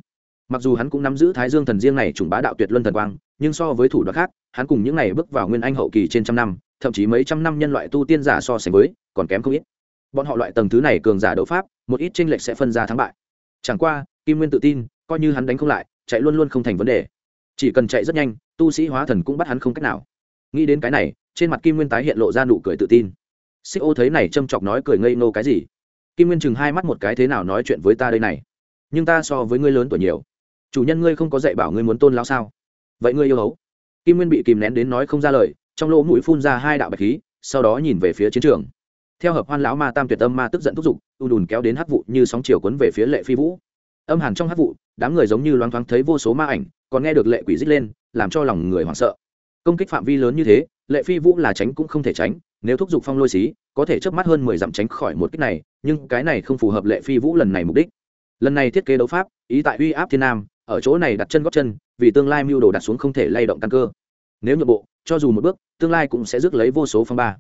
Mặc dù hắn cũng nắm giữ thái dương thần riêng này trùng bá đạo tuyệt luân thần quang nhưng so với thủ đoạn khác, hắn cùng những này bước vào nguyên anh hậu kỳ trên trăm năm, thậm chí mấy trăm năm nhân loại tu tiên giả so sánh với, còn kém không ít. Bọn họ loại tầng thứ này cường giả đấu pháp, một ít tranh lệch sẽ phân ra thắng bại. Chẳng qua, kim nguyên tự tin, coi như hắn đánh không lại, chạy luôn luôn không thành vấn đề. Chỉ cần chạy rất nhanh, tu sĩ hóa thần cũng bắt hắn không cách nào. Nghĩ đến cái này, trên mặt kim nguyên tái hiện lộ ra nụ cười tự tin. Xích ô thấy này châm chọc nói cười ngây nô cái gì? Kim nguyên chừng hai mắt một cái thế nào nói chuyện với ta đây này? Nhưng ta so với ngươi lớn tuổi nhiều. Chủ nhân ngươi không có dạy bảo ngươi muốn tôn lão sao? Vậy ngươi yêu hấu? Kim nguyên bị kìm nén đến nói không ra lời, trong lỗ mũi phun ra hai đạo bạch khí, sau đó nhìn về phía chiến trường. Theo hợp hoan lão ma tam tuyệt âm ma tức giận thúc giục, u đùn kéo đến hát vụ như sóng chiều cuốn về phía lệ phi vũ. Âm hàn trong hát vụ, đám người giống như loáng thoáng thấy vô số ma ảnh, còn nghe được lệ quỷ dích lên, làm cho lòng người hoảng sợ. Công kích phạm vi lớn như thế, lệ phi vũ là tránh cũng không thể tránh, nếu thúc giục phong lôi xí, có thể chớp mắt hơn mười dặm tránh khỏi một kích này, nhưng cái này không phù hợp lệ phi vũ lần này mục đích. Lần này thiết kế đấu pháp, ý tại uy áp thiên nam ở chỗ này đặt chân góp chân, vì tương lai mưu đồ đặt xuống không thể lay động căn cơ. Nếu nhượng bộ, cho dù một bước, tương lai cũng sẽ rước lấy vô số phong ba.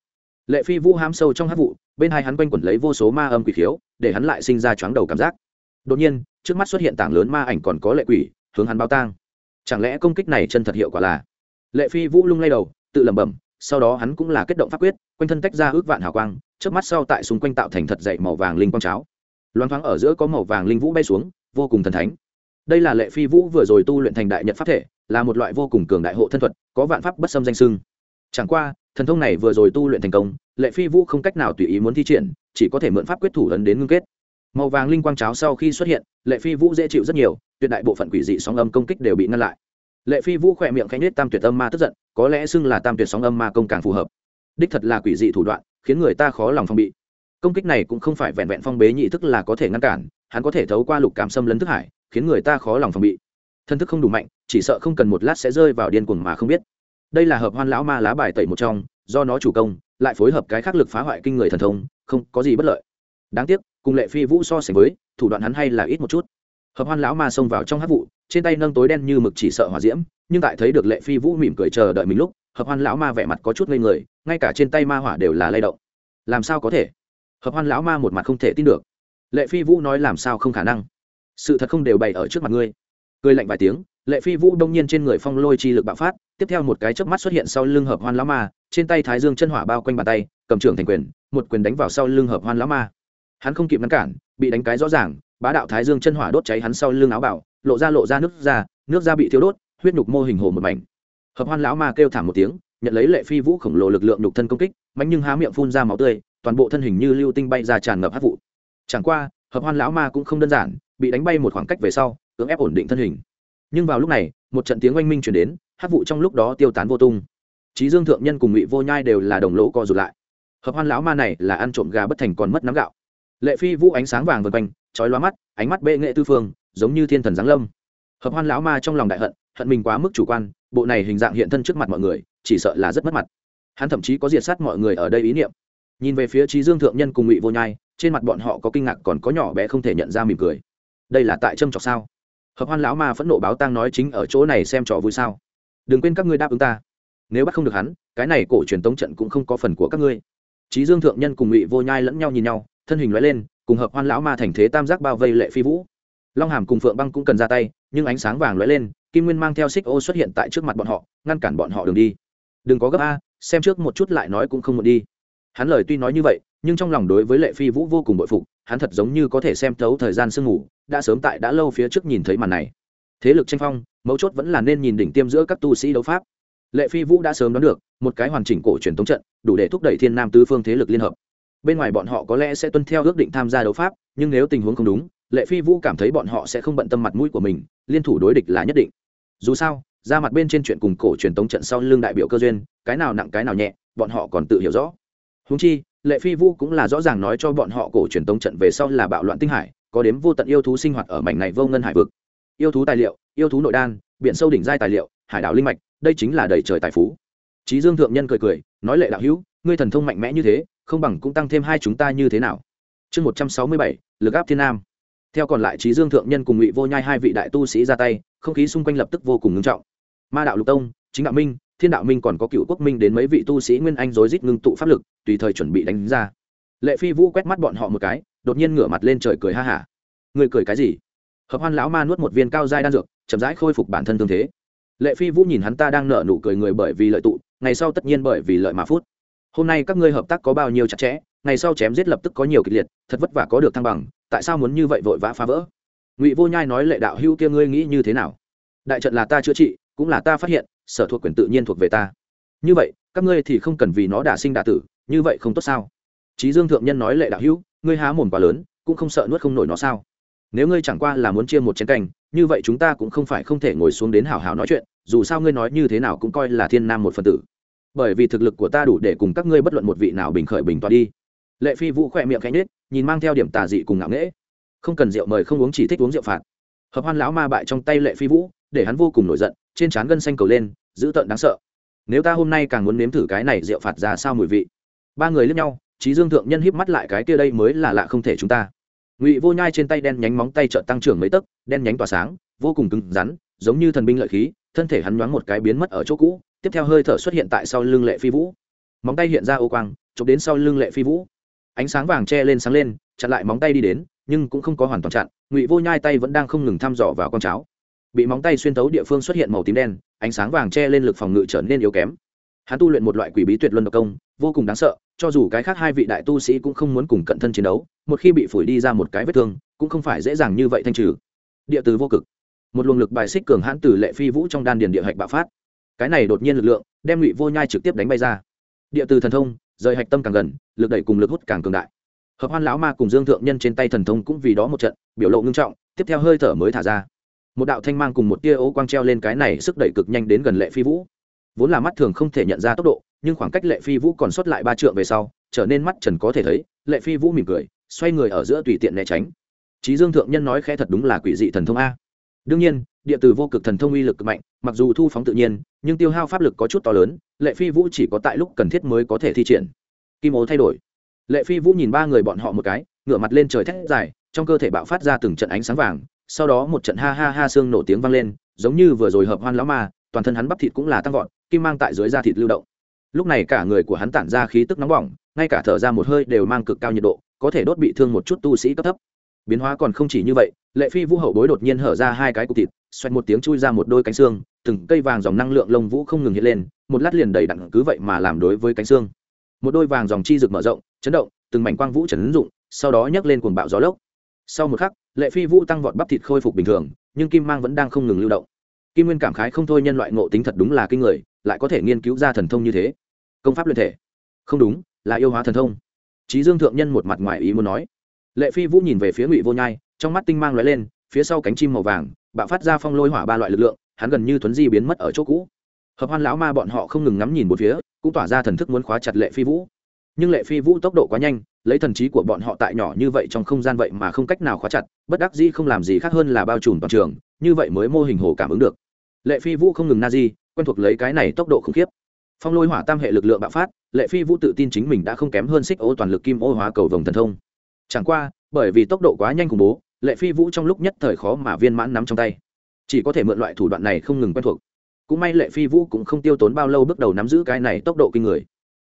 Lệ phi vũ hám sâu trong hát vụ, bên hai hắn quanh quẩn lấy vô số ma âm quỷ khiếu, để hắn lại sinh ra chóng đầu cảm giác. Đột nhiên, trước mắt xuất hiện tảng lớn ma ảnh còn có lệ quỷ, hướng hắn bao tang. Chẳng lẽ công kích này chân thật hiệu quả là? Lệ phi vũ lung lay đầu, tự lẩm bẩm, sau đó hắn cũng là kết động pháp quyết, quanh thân tách ra ước vạn hào quang trước mắt sau tại xung quanh tạo thành thật dậy màu vàng linh quang cháo. Loáng thoáng ở giữa có màu vàng linh vũ bay xuống, vô cùng thần thánh đây là lệ phi vũ vừa rồi tu luyện thành đại nhật pháp thể, là một loại vô cùng cường đại hộ thân thuật, có vạn pháp bất xâm danh sưng chẳng qua, thần thông này vừa rồi tu luyện thành công, lệ phi vũ không cách nào tùy ý muốn thi triển, chỉ có thể mượn pháp quyết thủ ấn đến ngưng kết. Màu vàng linh quang cháo sau khi xuất hiện, lệ phi vũ dễ chịu rất nhiều, tuyệt đại bộ phận quỷ dị sóng âm công kích đều bị ngăn lại. Lệ phi vũ khỏe miệng khanh nết tam tuyệt âm ma tức giận, có lẽ xưng là tam tuyệt sóng âm ma công càng phù hợp. Đích thật là quỷ dị thủ đoạn, khiến người ta khó lòng phong bị. Công kích này cũng không phải vẹn vẹn phong bế nhị thức là có thể ngăn cản, hắn có thể thấu qua lục cảm xâm lấn thức hải khiến người ta khó lòng phòng bị. Thân thức không đủ mạnh, chỉ sợ không cần một lát sẽ rơi vào điên cuồng mà không biết. Đây là hợp hoan lão ma lá bài tẩy một trong, do nó chủ công, lại phối hợp cái khắc lực phá hoại kinh người thần thông, không có gì bất lợi. Đáng tiếc, cùng lệ phi vũ so sánh với, thủ đoạn hắn hay là ít một chút. Hợp hoan lão ma xông vào trong hát vụ, trên tay nâng tối đen như mực chỉ sợ hỏa diễm, nhưng tại thấy được lệ phi vũ mỉm cười chờ đợi mình lúc, hợp hoan lão ma vẻ mặt có chút ngây người, ngay cả trên tay ma hỏa đều là lay động. Làm sao có thể? Hợp hoan lão ma một mặt không thể tin được. Lệ phi vũ nói làm sao không khả năng? Sự thật không đều bày ở trước mặt ngươi. Cười lạnh vài tiếng, lệ phi vũ đông nhiên trên người phong lôi chi lực bạo phát, tiếp theo một cái chớp mắt xuất hiện sau lưng hợp hoan lão ma, trên tay thái dương chân hỏa bao quanh bàn tay, cầm trưởng thành quyền, một quyền đánh vào sau lưng hợp hoan lão ma. Hắn không kịp ngăn cản, bị đánh cái rõ ràng, bá đạo thái dương chân hỏa đốt cháy hắn sau lưng áo bảo, lộ ra lộ ra nước ra nước ra bị thiếu đốt, huyết nhục mô hình hồ một mảnh. Hợp hoan lão ma kêu thảm một tiếng, nhận lấy lệ phi vũ khổng lồ lực lượng nhục thân công kích mạnh nhưng há miệng phun ra máu tươi, toàn bộ thân hình như lưu tinh bay ra tràn ngập hát vụ. Chẳng qua, hợp hoan lão ma cũng không đơn giản bị đánh bay một khoảng cách về sau, cưỡng ép ổn định thân hình. Nhưng vào lúc này, một trận tiếng oanh minh chuyển đến, hát vụ trong lúc đó tiêu tán vô tung. Trí dương thượng nhân cùng ngụy vô nhai đều là đồng lỗ co rụt lại. Hợp hoan lão ma này là ăn trộm gà bất thành còn mất nắm gạo. Lệ phi vũ ánh sáng vàng vân quanh trói loa mắt, ánh mắt bệ nghệ tư phương, giống như thiên thần giáng lâm. Hợp hoan lão ma trong lòng đại hận hận mình quá mức chủ quan, bộ này hình dạng hiện thân trước mặt mọi người, chỉ sợ là rất mất mặt. Hắn thậm chí có diệt sát mọi người ở đây ý niệm. Nhìn về phía trí dương thượng nhân cùng ngụy vô nhai, trên mặt bọn họ có kinh ngạc còn có nhỏ bé không thể nhận ra mỉm cười đây là tại châm trọc sao? Hợp hoan lão ma phẫn nộ báo tang nói chính ở chỗ này xem trò vui sao? Đừng quên các ngươi đáp ứng ta. Nếu bắt không được hắn, cái này cổ truyền tống trận cũng không có phần của các ngươi. Trí dương thượng nhân cùng ngụy vô nhai lẫn nhau nhìn nhau, thân hình loại lên, cùng hợp hoan lão ma thành thế tam giác bao vây lệ phi vũ. Long hàm cùng phượng băng cũng cần ra tay, nhưng ánh sáng vàng lóe lên, kim nguyên mang theo xích ô xuất hiện tại trước mặt bọn họ, ngăn cản bọn họ đường đi. Đừng có gấp a, xem trước một chút lại nói cũng không muốn đi. Hắn lời tuy nói như vậy, nhưng trong lòng đối với lệ phi vũ vô cùng bội phục hắn thật giống như có thể xem thấu thời gian sương ngủ, đã sớm tại đã lâu phía trước nhìn thấy màn này. Thế lực tranh phong, mấu chốt vẫn là nên nhìn đỉnh tiêm giữa các tu sĩ đấu pháp. Lệ phi vũ đã sớm đoán được, một cái hoàn chỉnh cổ truyền thống trận, đủ để thúc đẩy thiên nam tứ phương thế lực liên hợp. Bên ngoài bọn họ có lẽ sẽ tuân theo ước định tham gia đấu pháp, nhưng nếu tình huống không đúng, lệ phi vũ cảm thấy bọn họ sẽ không bận tâm mặt mũi của mình, liên thủ đối địch là nhất định. Dù sao, ra mặt bên trên chuyện cùng cổ truyền tống trận sau lưng đại biểu cơ duyên, cái nào nặng cái nào nhẹ, bọn họ còn tự hiểu rõ. Húng chi lệ phi vũ cũng là rõ ràng nói cho bọn họ cổ truyền tống trận về sau là bạo loạn tinh hải, có đếm vô tận yêu thú sinh hoạt ở mảnh này vô ngân hải vực. Yêu thú tài liệu, yêu thú nội đan, biển sâu đỉnh giai tài liệu, hải đảo linh mạch, đây chính là đầy trời tài phú. Trí dương thượng nhân cười cười, nói lệ đạo hữu, ngươi thần thông mạnh mẽ như thế, không bằng cũng tăng thêm hai chúng ta như thế nào? Chương một trăm sáu mươi bảy, lực áp thiên nam. Theo còn lại trí dương thượng nhân cùng ngụy vô nhai hai vị đại tu sĩ ra tay, không khí xung quanh lập tức vô cùng ngưng trọng. Ma đạo lục tông, chính đạo minh thiên đạo minh còn có cựu quốc minh đến mấy vị tu sĩ nguyên anh rối rít ngưng tụ pháp lực, tùy thời chuẩn bị đánh ra. Lệ phi vũ quét mắt bọn họ một cái, đột nhiên ngửa mặt lên trời cười ha hả. Người cười cái gì? Hợp hoan lão ma nuốt một viên cao dai đan dược, chậm rãi khôi phục bản thân thương thế. Lệ phi vũ nhìn hắn ta đang nở nụ cười người bởi vì lợi tụ, ngày sau tất nhiên bởi vì lợi mà phút. Hôm nay các ngươi hợp tác có bao nhiêu chặt chẽ, ngày sau chém giết lập tức có nhiều kịch liệt, thật vất vả có được thăng bằng, tại sao muốn như vậy vội vã phá vỡ? Ngụy vô nhai nói lệ đạo hữu kia ngươi nghĩ như thế nào? Đại trận là ta chữa trị, cũng là ta phát hiện sở thuộc quyền tự nhiên thuộc về ta. Như vậy, các ngươi thì không cần vì nó đả sinh đả tử, như vậy không tốt sao? Trí dương thượng nhân nói lệ đạo hữu, ngươi há mồm quá lớn, cũng không sợ nuốt không nổi nó sao? Nếu ngươi chẳng qua là muốn chia một chén canh, như vậy chúng ta cũng không phải không thể ngồi xuống đến hào hào nói chuyện, dù sao ngươi nói như thế nào cũng coi là thiên nam một phần tử. Bởi vì thực lực của ta đủ để cùng các ngươi bất luận một vị nào bình khởi bình toa đi. Lệ phi vũ khỏe miệng cánh nết nhìn mang theo điểm tà dị cùng ngạo nghễ. Không cần rượu mời không uống chỉ thích uống rượu phạt. Hợp hoan lão ma bại trong tay lệ phi vũ, để hắn vô cùng nổi giận trên trán gân xanh cầu lên, dữ tợn đáng sợ. Nếu ta hôm nay càng muốn nếm thử cái này rượu phạt ra sao mùi vị? Ba người lướt nhau trí dương thượng nhân híp mắt lại cái kia đây mới là lạ không thể chúng ta. Ngụy vô nhai trên tay đen nhánh móng tay trợ tăng trưởng mấy tấc, đen nhánh tỏa sáng, vô cùng cứng rắn, giống như thần binh lợi khí, thân thể hắn nhoáng một cái biến mất ở chỗ cũ, tiếp theo hơi thở xuất hiện tại sau lưng lệ phi vũ. Móng tay hiện ra ô quang, chụp đến sau lưng lệ phi vũ. Ánh sáng vàng che lên sáng lên, chặn lại móng tay đi đến, nhưng cũng không có hoàn toàn chặn, ngụy vô nhai tay vẫn đang không ngừng thăm dò vào con cháo bị móng tay xuyên tấu địa phương xuất hiện màu tím đen, ánh sáng vàng che lên lực phòng ngự trở nên yếu kém. Hắn tu luyện một loại quỷ bí tuyệt luân độc công, vô cùng đáng sợ, cho dù cái khác hai vị đại tu sĩ cũng không muốn cùng cận thân chiến đấu, một khi bị phủi đi ra một cái vết thương, cũng không phải dễ dàng như vậy thanh trừ. Địa từ vô cực. Một luồng lực bài xích cường hãn từ lệ phi vũ trong đan điền địa hạch bạo phát. Cái này đột nhiên lực lượng, đem ngụy vô nhai trực tiếp đánh bay ra. Địa từ thần thông, rời hạch tâm càng gần, lực đẩy cùng lực hút càng cường đại. Hợp hoan lão ma cùng dương thượng nhân trên tay thần thông cũng vì đó một trận, biểu lộ ngưng trọng, tiếp theo hơi thở mới thả ra một đạo thanh mang cùng một tia ố quang treo lên cái này sức đẩy cực nhanh đến gần lệ phi vũ. Vốn là mắt thường không thể nhận ra tốc độ, nhưng khoảng cách lệ phi vũ còn sót lại ba trượng về sau, trở nên mắt trần có thể thấy, lệ phi vũ mỉm cười, xoay người ở giữa tùy tiện né tránh. Trí dương thượng nhân nói khẽ thật đúng là quỷ dị thần thông a. Đương nhiên, địa từ vô cực thần thông uy lực cực mạnh, mặc dù thu phóng tự nhiên, nhưng tiêu hao pháp lực có chút to lớn, lệ phi vũ chỉ có tại lúc cần thiết mới có thể thi triển. Kim ố thay đổi. Lệ phi vũ nhìn ba người bọn họ một cái, ngửa mặt lên trời thét dài, trong cơ thể bạo phát ra từng trận ánh sáng vàng sau đó một trận ha ha ha xương nổ tiếng vang lên, giống như vừa rồi hợp hoan lão ma, toàn thân hắn bắp thịt cũng là tăng vọt, kim mang tại dưới da thịt lưu động. Lúc này cả người của hắn tản ra khí tức nóng bỏng, ngay cả thở ra một hơi đều mang cực cao nhiệt độ, có thể đốt bị thương một chút tu sĩ cấp thấp. Biến hóa còn không chỉ như vậy, lệ phi vũ hậu bối đột nhiên hở ra hai cái cục thịt, xoẹt một tiếng chui ra một đôi cánh xương, từng cây vàng dòng năng lượng lông vũ không ngừng hiện lên, một lát liền đầy đặn cứ vậy mà làm đối với cánh xương. Một đôi vàng dòng chi rực mở rộng, chấn động, từng mảnh quang vũ chấn dụng, sau đó nhấc lên cuồng bạo gió lốc. Sau một khắc lệ phi vũ tăng vọt bắp thịt khôi phục bình thường, nhưng kim mang vẫn đang không ngừng lưu động. Kim nguyên cảm khái không thôi nhân loại ngộ tính thật đúng là kinh người, lại có thể nghiên cứu ra thần thông như thế. Công pháp luyện thể. Không đúng, là yêu hóa thần thông. Trí dương thượng nhân một mặt ngoài ý muốn nói. Lệ phi vũ nhìn về phía ngụy vô nhai, trong mắt tinh mang lóe lên, phía sau cánh chim màu vàng, bạo phát ra phong lôi hỏa ba loại lực lượng, hắn gần như thuấn di biến mất ở chỗ cũ. Hợp hoan lão ma bọn họ không ngừng ngắm nhìn một phía, cũng tỏa ra thần thức muốn khóa chặt lệ phi vũ. Nhưng lệ phi vũ tốc độ quá nhanh lấy thần trí của bọn họ tại nhỏ như vậy trong không gian vậy mà không cách nào khóa chặt, bất đắc dĩ không làm gì khác hơn là bao trùm toàn trường, như vậy mới mô hình hồ cảm ứng được. Lệ phi vũ không ngừng na di, quen thuộc lấy cái này tốc độ khủng khiếp. Phong lôi hỏa tam hệ lực lượng bạo phát, lệ phi vũ tự tin chính mình đã không kém hơn xích ô toàn lực kim ô hóa cầu vồng thần thông. Chẳng qua, bởi vì tốc độ quá nhanh khủng bố, lệ phi vũ trong lúc nhất thời khó mà viên mãn nắm trong tay. Chỉ có thể mượn loại thủ đoạn này không ngừng quen thuộc. Cũng may lệ phi vũ cũng không tiêu tốn bao lâu bước đầu nắm giữ cái này tốc độ kinh người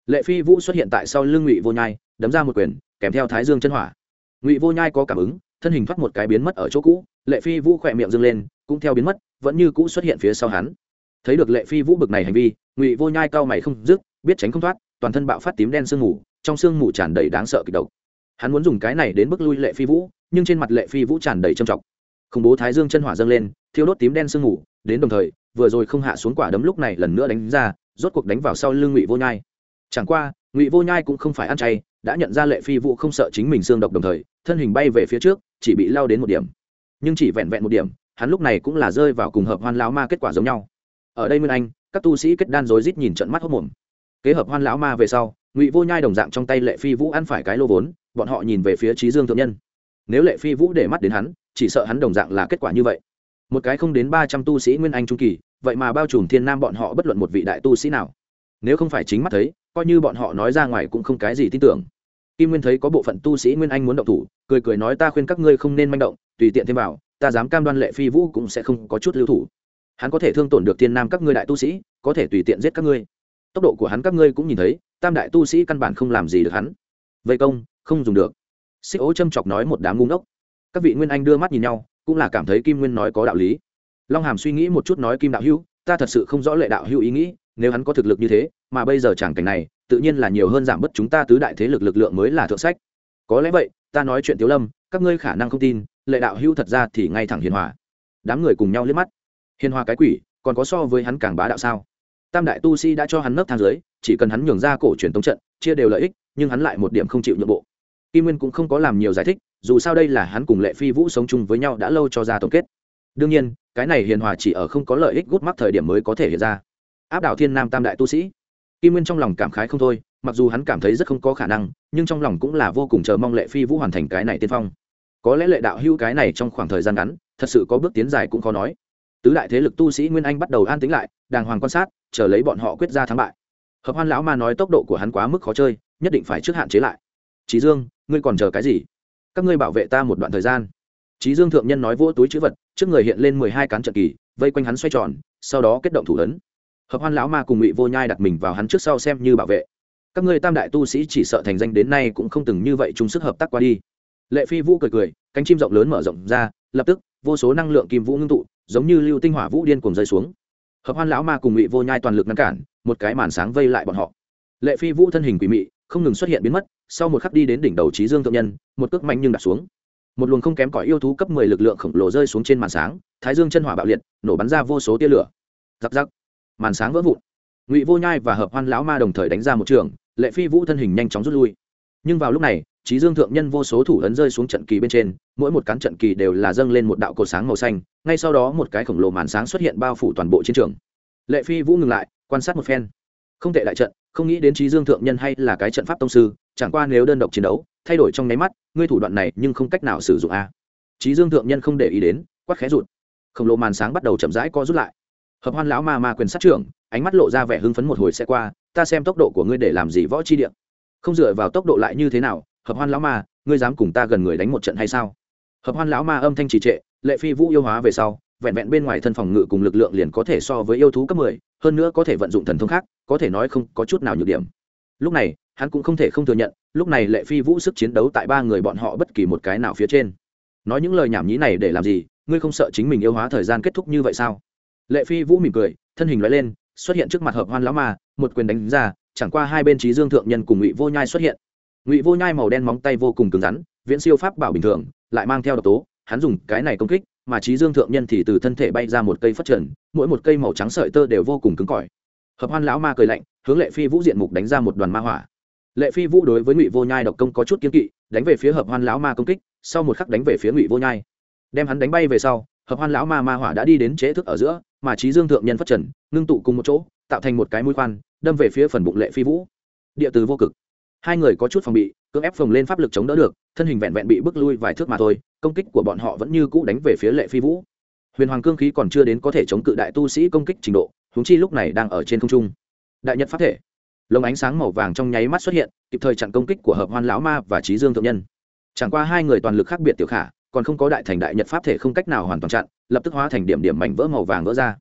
lệ phi vũ xuất hiện tại sau lưng ngụy vô nhai, đấm ra một quyền, kèm theo thái dương chân hỏa. Ngụy vô nhai có cảm ứng, thân hình thoát một cái biến mất ở chỗ cũ, lệ phi vũ khỏe miệng dâng lên, cũng theo biến mất, vẫn như cũ xuất hiện phía sau hắn. Thấy được lệ phi vũ bực này hành vi, ngụy vô nhai cao mày không dứt, biết tránh không thoát, toàn thân bạo phát tím đen sương mù, trong sương mù tràn đầy đáng sợ kịch độc. Hắn muốn dùng cái này đến bức lui lệ phi vũ, nhưng trên mặt lệ phi vũ tràn đầy trầm trọng. Khủng bố thái dương chân hỏa dâng lên, thiêu đốt tím đen sương mù, đến đồng thời, vừa rồi không hạ xuống quả đấm lúc này lần nữa đánh ra, rốt cuộc đánh vào sau lưng ngụy vô nhai chẳng qua, ngụy vô nhai cũng không phải ăn chay, đã nhận ra lệ phi vũ không sợ chính mình xương độc đồng thời, thân hình bay về phía trước, chỉ bị lao đến một điểm. Nhưng chỉ vẹn vẹn một điểm, hắn lúc này cũng là rơi vào cùng hợp hoan lão ma kết quả giống nhau. Ở đây nguyên anh, các tu sĩ kết đan rối rít nhìn trận mắt hốc mồm kế hợp hoan lão ma về sau, ngụy vô nhai đồng dạng trong tay lệ phi vũ ăn phải cái lô vốn, bọn họ nhìn về phía trí dương thượng nhân. Nếu lệ phi vũ để mắt đến hắn, chỉ sợ hắn đồng dạng là kết quả như vậy. Một cái không đến ba trăm tu sĩ nguyên anh trung kỳ, vậy mà bao trùm thiên nam bọn họ bất luận một vị đại tu sĩ nào. Nếu không phải chính mắt thấy coi như bọn họ nói ra ngoài cũng không cái gì tin tưởng. Kim nguyên thấy có bộ phận tu sĩ nguyên anh muốn động thủ, cười cười nói ta khuyên các ngươi không nên manh động, tùy tiện thêm vào, ta dám cam đoan lệ phi vũ cũng sẽ không có chút lưu thủ. Hắn có thể thương tổn được thiên nam các ngươi đại tu sĩ, có thể tùy tiện giết các ngươi. Tốc độ của hắn các ngươi cũng nhìn thấy, tam đại tu sĩ căn bản không làm gì được hắn. Vây công, không dùng được. Xích ố châm chọc nói một đám ngu ngốc. Các vị nguyên anh đưa mắt nhìn nhau, cũng là cảm thấy kim nguyên nói có đạo lý. Long hàm suy nghĩ một chút nói kim đạo hữu, ta thật sự không rõ lệ đạo hữu ý nghĩ nếu hắn có thực lực như thế, mà bây giờ chẳng cảnh này, tự nhiên là nhiều hơn giảm bớt chúng ta tứ đại thế lực lực lượng mới là thượng sách. Có lẽ vậy, ta nói chuyện tiếu lâm, các ngươi khả năng không tin, lệ đạo hữu thật ra thì ngay thẳng hiền hòa. Đám người cùng nhau liếc mắt. Hiền hòa cái quỷ, còn có so với hắn càng bá đạo sao? Tam đại tu sĩ đã cho hắn nấp thang dưới, chỉ cần hắn nhường ra cổ truyền tống trận, chia đều lợi ích, nhưng hắn lại một điểm không chịu nhượng bộ. Kim nguyên cũng không có làm nhiều giải thích, dù sao đây là hắn cùng lệ phi vũ sống chung với nhau đã lâu cho ra tổng kết. Đương nhiên, cái này hiền hòa chỉ ở không có lợi ích gút mắc thời điểm mới có thể hiện ra áp đảo thiên nam tam đại tu sĩ. Kim nguyên trong lòng cảm khái không thôi, mặc dù hắn cảm thấy rất không có khả năng, nhưng trong lòng cũng là vô cùng chờ mong lệ phi vũ hoàn thành cái này tiên phong. Có lẽ lệ đạo hữu cái này trong khoảng thời gian ngắn, thật sự có bước tiến dài cũng khó nói. Tứ đại thế lực tu sĩ nguyên anh bắt đầu an tính lại, đàng hoàng quan sát, chờ lấy bọn họ quyết ra thắng bại. Hợp hoan lão ma nói tốc độ của hắn quá mức khó chơi, nhất định phải trước hạn chế lại. Trí dương, ngươi còn chờ cái gì? Các ngươi bảo vệ ta một đoạn thời gian. Trí dương thượng nhân nói vỗ túi chữ vật, trước người hiện lên mười hai cán trận kỳ, vây quanh hắn xoay tròn, sau đó kết động thủ lớn hợp hoan lão ma cùng ngụy vô nhai đặt mình vào hắn trước sau xem như bảo vệ. Các ngươi tam đại tu sĩ chỉ sợ thành danh đến nay cũng không từng như vậy chung sức hợp tác qua đi. Lệ phi vũ cười cười, cánh chim rộng lớn mở rộng ra, lập tức, vô số năng lượng kim vũ ngưng tụ, giống như lưu tinh hỏa vũ điên cùng rơi xuống. Hợp hoan lão ma cùng ngụy vô nhai toàn lực ngăn cản, một cái màn sáng vây lại bọn họ. Lệ phi vũ thân hình quỷ mị, không ngừng xuất hiện biến mất, sau một khắc đi đến đỉnh đầu trí dương thượng nhân, một cước mạnh nhưng đặt xuống. Một luồng không kém cỏi yêu thú cấp mười lực lượng khổng lồ rơi xuống trên màn sáng, thái dương chân hỏa bạo liệt, nổ bắn ra vô số tia lửa. Giặc giặc màn sáng vỡ vụn. Ngụy vô nhai và hợp hoan lão ma đồng thời đánh ra một trường, lệ phi vũ thân hình nhanh chóng rút lui. Nhưng vào lúc này trí dương thượng nhân vô số thủ ấn rơi xuống trận kỳ bên trên, mỗi một cán trận kỳ đều là dâng lên một đạo cột sáng màu xanh, ngay sau đó một cái khổng lồ màn sáng xuất hiện bao phủ toàn bộ chiến trường. Lệ phi vũ ngừng lại, quan sát một phen. Không tệ đại trận, không nghĩ đến trí dương thượng nhân hay là cái trận pháp tông sư, chẳng qua nếu đơn độc chiến đấu, thay đổi trong nháy mắt, ngươi thủ đoạn này nhưng không cách nào sử dụng a. Trí dương thượng nhân không để ý đến quắc khẽ rụt. Khổng lồ màn sáng bắt đầu chậm rãi co rút lại hợp hoan lão ma ma quyền sát trưởng, ánh mắt lộ ra vẻ hưng phấn một hồi sẽ qua, ta xem tốc độ của ngươi để làm gì võ chi điện không dựa vào tốc độ lại như thế nào, hợp hoan lão ma, ngươi dám cùng ta gần người đánh một trận hay sao? Hợp hoan lão ma âm thanh trì trệ, lệ phi vũ yêu hóa về sau, vẹn vẹn bên ngoài thân phòng ngự cùng lực lượng liền có thể so với yêu thú cấp mười, hơn nữa có thể vận dụng thần thông khác, có thể nói không có chút nào nhược điểm. Lúc này, hắn cũng không thể không thừa nhận, lúc này lệ phi vũ sức chiến đấu tại ba người bọn họ bất kỳ một cái nào phía trên. Nói những lời nhảm nhí này để làm gì? Ngươi không sợ chính mình yêu hóa thời gian kết thúc như vậy sao? Lệ phi vũ mỉm cười, thân hình loại lên, xuất hiện trước mặt hợp hoan lão ma, một quyền đánh ra, chẳng qua hai bên trí dương thượng nhân cùng ngụy vô nhai xuất hiện. Ngụy vô nhai màu đen móng tay vô cùng cứng rắn, viễn siêu pháp bảo bình thường, lại mang theo độc tố, hắn dùng cái này công kích, mà trí dương thượng nhân thì từ thân thể bay ra một cây phát trần, mỗi một cây màu trắng sợi tơ đều vô cùng cứng cỏi. Hợp hoan lão ma cười lạnh, hướng lệ phi vũ diện mục đánh ra một đoàn ma hỏa. Lệ phi vũ đối với ngụy vô nhai độc công có chút kiên kỵ, đánh về phía hợp hoan lão ma công kích, sau một khắc đánh về phía ngụy vô nhai. Đem hắn đánh bay về sau hợp hoan lão ma ma hỏa đã đi đến chế thức ở giữa, mà trí dương thượng nhân phát trần ngưng tụ cùng một chỗ, tạo thành một cái mũi khoan, đâm về phía phần bụng lệ phi vũ. Địa từ vô cực. Hai người có chút phòng bị, cưỡng ép phồng lên pháp lực chống đỡ được, thân hình vẹn vẹn bị bước lui vài thước mà thôi, công kích của bọn họ vẫn như cũ đánh về phía lệ phi vũ. Huyền hoàng cương khí còn chưa đến có thể chống cự đại tu sĩ công kích trình độ, huống chi lúc này đang ở trên không trung. Đại nhật pháp thể. Lồng ánh sáng màu vàng trong nháy mắt xuất hiện, kịp thời chặn công kích của hợp hoan lão ma và trí dương thượng nhân. Chẳng qua hai người toàn lực khác biệt tiểu khả còn không có đại thành đại nhật pháp thể không cách nào hoàn toàn chặn, lập tức hóa thành điểm điểm mảnh vỡ màu vàng vỡ ra.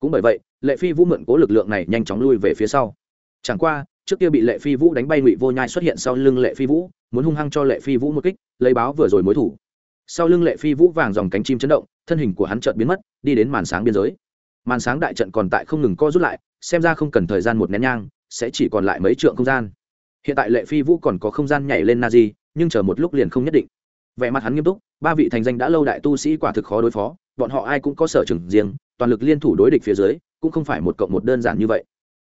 Cũng bởi vậy, lệ phi vũ mượn cố lực lượng này nhanh chóng lui về phía sau. Chẳng qua, trước kia bị lệ phi vũ đánh bay ngụy vô nhai xuất hiện sau lưng lệ phi vũ, muốn hung hăng cho lệ phi vũ một kích, lấy báo vừa rồi mối thủ. Sau lưng lệ phi vũ vàng dòng cánh chim chấn động, thân hình của hắn chợt biến mất, đi đến màn sáng biên giới. Màn sáng đại trận còn tại không ngừng co rút lại, xem ra không cần thời gian một nén nhang, sẽ chỉ còn lại mấy trượng không gian. Hiện tại lệ phi vũ còn có không gian nhảy lên na di nhưng chờ một lúc liền không nhất định vẻ mặt hắn nghiêm túc, ba vị thành danh đã lâu đại tu sĩ quả thực khó đối phó, bọn họ ai cũng có sở trường riêng, toàn lực liên thủ đối địch phía dưới, cũng không phải một cộng một đơn giản như vậy.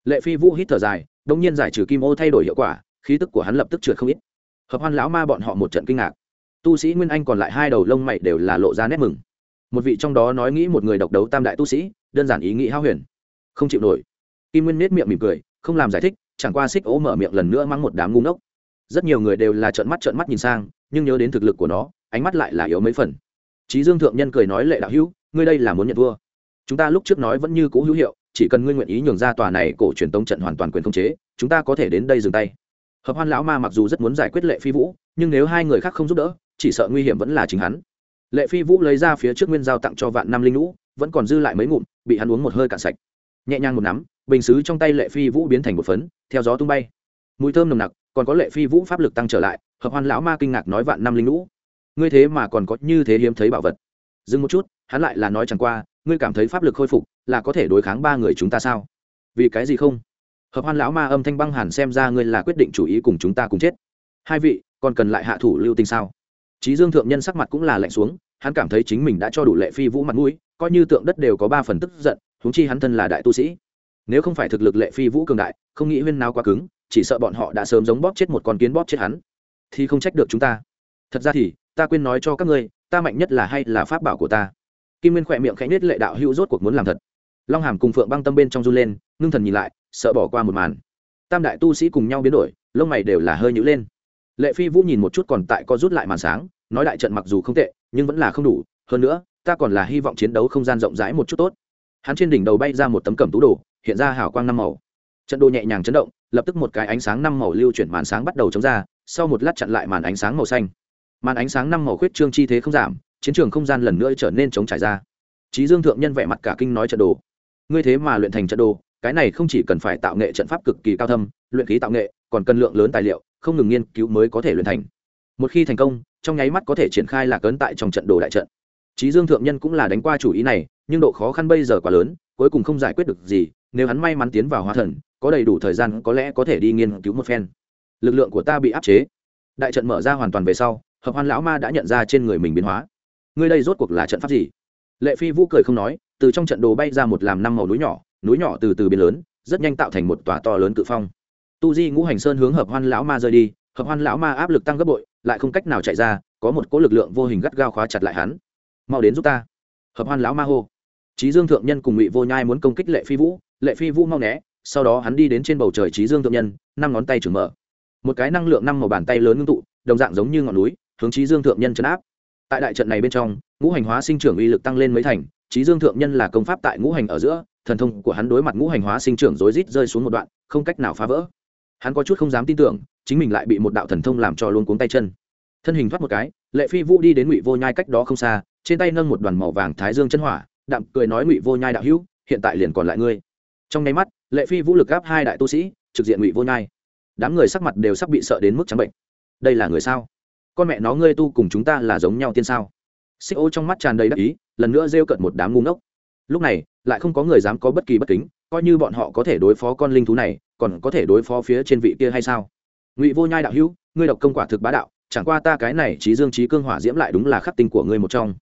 Lệ phi vũ hít thở dài đông nhiên giải trừ kim ô thay đổi hiệu quả, khí tức của hắn lập tức trượt không ít. Hợp hoan lão ma bọn họ một trận kinh ngạc. Tu sĩ nguyên anh còn lại hai đầu lông mày đều là lộ ra nét mừng. Một vị trong đó nói nghĩ một người độc đấu tam đại tu sĩ, đơn giản ý nghĩ hao huyền. Không chịu nổi. Kim nguyên nết miệng mỉm cười, không làm giải thích, chẳng qua xích ố mở miệng lần nữa mang một đám ngu ngốc rất nhiều người đều là trợn mắt trợn mắt nhìn sang, nhưng nhớ đến thực lực của nó, ánh mắt lại là yếu mấy phần. Trí dương thượng nhân cười nói lệ đạo hữu, ngươi đây là muốn nhận vua. Chúng ta lúc trước nói vẫn như cũ hữu hiệu, chỉ cần ngươi nguyện ý nhường ra tòa này cổ truyền tống trận hoàn toàn quyền khống chế, chúng ta có thể đến đây dừng tay. Hợp hoan lão ma mặc dù rất muốn giải quyết lệ phi vũ, nhưng nếu hai người khác không giúp đỡ, chỉ sợ nguy hiểm vẫn là chính hắn. Lệ phi vũ lấy ra phía trước nguyên giao tặng cho vạn năm linh lũ, vẫn còn dư lại mấy ngụm, bị hắn uống một hơi cạn sạch. Nhẹ nhàng một nắm, bình xứ trong tay lệ phi vũ biến thành một phấn, theo gió tung bay. Mùi thơm nồng nặc còn có lệ phi vũ pháp lực tăng trở lại, hợp hoan lão ma kinh ngạc nói vạn năm linh lũ. Ngươi thế mà còn có như thế hiếm thấy bảo vật. Dừng một chút, hắn lại là nói chẳng qua, ngươi cảm thấy pháp lực khôi phục là có thể đối kháng ba người chúng ta sao? Vì cái gì không? Hợp hoan lão ma âm thanh băng hàn xem ra ngươi là quyết định chủ ý cùng chúng ta cùng chết. Hai vị, còn cần lại hạ thủ lưu tình sao? Trí dương thượng nhân sắc mặt cũng là lạnh xuống, hắn cảm thấy chính mình đã cho đủ lệ phi vũ mặt mũi, coi như tượng đất đều có ba phần tức giận, huống chi hắn thân là đại tu sĩ. Nếu không phải thực lực lệ phi vũ cường đại, không nghĩ huyên nào quá cứng chỉ sợ bọn họ đã sớm giống bóp chết một con kiến bóp chết hắn. Thì không trách được chúng ta. Thật ra thì, ta quên nói cho các ngươi, ta mạnh nhất là hay là pháp bảo của ta. Kim nguyên khỏe miệng khẽ nết lệ đạo hữu rốt cuộc muốn làm thật. Long hàm cùng phượng băng tâm bên trong run lên, ngưng thần nhìn lại, sợ bỏ qua một màn. Tam đại tu sĩ cùng nhau biến đổi, lông mày đều là hơi nhữ lên. Lệ phi vũ nhìn một chút còn tại có rút lại màn sáng, nói đại trận mặc dù không tệ, nhưng vẫn là không đủ. Hơn nữa, ta còn là hy vọng chiến đấu không gian rộng rãi một chút tốt. Hắn trên đỉnh đầu bay ra một tấm cẩm tú đồ, hiện ra hào quang năm màu trận đồ nhẹ nhàng chấn động, lập tức một cái ánh sáng năm màu lưu chuyển màn sáng bắt đầu chống ra, sau một lát chặn lại màn ánh sáng màu xanh. Màn ánh sáng năm màu khuyết trương chi thế không giảm, chiến trường không gian lần nữa trở nên chống trải ra. Trí dương thượng nhân vẻ mặt cả kinh nói trận đồ. Ngươi thế mà luyện thành trận đồ, cái này không chỉ cần phải tạo nghệ trận pháp cực kỳ cao thâm, luyện khí tạo nghệ, còn cần lượng lớn tài liệu, không ngừng nghiên cứu mới có thể luyện thành. Một khi thành công, trong nháy mắt có thể triển khai lạc ấn tại trong trận đồ đại trận. Trí dương thượng nhân cũng là đánh qua chủ ý này, nhưng độ khó khăn bây giờ quá lớn, cuối cùng không giải quyết được gì nếu hắn may mắn tiến vào hóa thần, có đầy đủ thời gian, có lẽ có thể đi nghiên cứu một phen. Lực lượng của ta bị áp chế. Đại trận mở ra hoàn toàn về sau, hợp hoan lão ma đã nhận ra trên người mình biến hóa. Ngươi đây rốt cuộc là trận pháp gì? Lệ phi vũ cười không nói, từ trong trận đồ bay ra một làm năm màu núi nhỏ núi nhỏ từ từ biến lớn, rất nhanh tạo thành một tòa to lớn cự phong. Tu di ngũ hành sơn hướng hợp hoan lão ma rơi đi, hợp hoan lão ma áp lực tăng gấp bội, lại không cách nào chạy ra, có một cỗ lực lượng vô hình gắt gao khóa chặt lại hắn. Mau đến giúp ta. Hợp hoan lão ma hô. Trí dương thượng nhân cùng ngụy vô nhai muốn công kích lệ phi vũ lệ phi vũ mau né, sau đó hắn đi đến trên bầu trời trí dương thượng nhân, năm ngón tay trưởng mở. Một cái năng lượng năm màu bàn tay lớn ngưng tụ, đồng dạng giống như ngọn núi, hướng trí dương thượng nhân chấn áp. Tại đại trận này bên trong, ngũ hành hóa sinh trưởng uy lực tăng lên mấy thành trí dương thượng nhân là công pháp tại ngũ hành ở giữa, thần thông của hắn đối mặt ngũ hành hóa sinh trưởng rối rít rơi xuống một đoạn, không cách nào phá vỡ. Hắn có chút không dám tin tưởng, chính mình lại bị một đạo thần thông làm cho luôn cuống tay chân. Thân hình thoát một cái, lệ phi vũ đi đến ngụy vô nhai cách đó không xa, trên tay nâng một đoàn màu vàng thái dương chân hỏa, đạm cười nói ngụy vô nhai đạo hữu, hiện tại liền còn lại ngươi trong nháy mắt, lệ phi vũ lực gáp hai đại tu sĩ, trực diện ngụy vô nhai. Đám người sắc mặt đều sắp bị sợ đến mức trắng bệnh. Đây là người sao? Con mẹ nó, ngươi tu cùng chúng ta là giống nhau tiên sao? Xích ô trong mắt tràn đầy đắc ý, lần nữa rêu cận một đám ngu ngốc. Lúc này, lại không có người dám có bất kỳ bất kính, coi như bọn họ có thể đối phó con linh thú này, còn có thể đối phó phía trên vị kia hay sao? Ngụy vô nhai đạo hữu, ngươi độc công quả thực bá đạo, chẳng qua ta cái này trí dương trí cương hỏa diễm lại đúng là khắc tinh của ngươi một trong.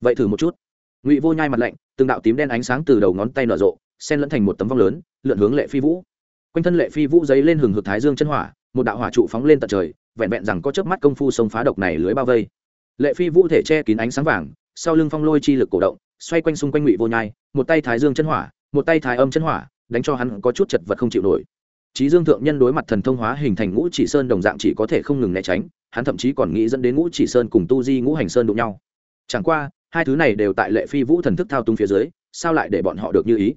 Vậy thử một chút. Ngụy vô nhai mặt lạnh, từng đạo tím đen ánh sáng từ đầu ngón tay nở rộ sen lẫn thành một tấm vong lớn, lượn hướng lệ phi vũ. Quanh thân lệ phi vũ giấy lên hừng hực thái dương chân hỏa, một đạo hỏa trụ phóng lên tận trời, vẹn vẹn rằng có chớp mắt công phu sông phá độc này lưới bao vây. Lệ phi vũ thể che kín ánh sáng vàng, sau lưng phong lôi chi lực cổ động, xoay quanh xung quanh ngụy vô nhai, một tay thái dương chân hỏa, một tay thái âm chân hỏa, đánh cho hắn có chút chật vật không chịu nổi. Trí dương thượng nhân đối mặt thần thông hóa hình thành ngũ chỉ sơn đồng dạng chỉ có thể không ngừng né tránh, hắn thậm chí còn nghĩ dẫn đến ngũ chỉ sơn cùng tu di ngũ hành sơn đụng nhau. Chẳng qua, hai thứ này đều tại lệ phi vũ thần thức thao túng phía dưới, sao lại để bọn họ được như ý?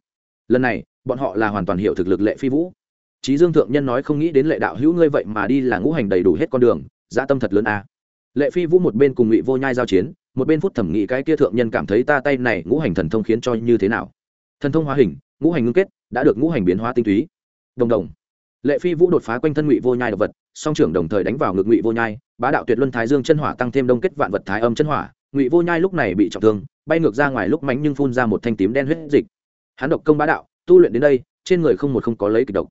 Lần này, bọn họ là hoàn toàn hiểu thực lực lệ phi vũ. Trí dương thượng nhân nói không nghĩ đến lệ đạo hữu ngươi vậy mà đi là ngũ hành đầy đủ hết con đường, dã tâm thật lớn a à. lệ phi vũ một bên cùng ngụy vô nhai giao chiến, một bên phút thẩm nghĩ cái kia thượng nhân cảm thấy ta tay này ngũ hành thần thông khiến cho như thế nào. Thần thông hóa hình, ngũ hành ngưng kết, đã được ngũ hành biến hóa tinh túy. Đồng đồng. Lệ phi vũ đột phá quanh thân ngụy vô nhai đ vật, song trưởng đồng thời đánh vào ngực ngụy vô nhai, bá đạo tuyệt luân thái dương chân hỏa tăng thêm đông kết vạn vật thái âm chân hỏa. Ngụy vô nhai lúc này bị trọng thương, bay ngược ra ngoài lúc mánh nhưng phun ra một thanh tím đen huyết dịch hắn độc công bá đạo, tu luyện đến đây, trên người không một không có lấy kịch độc.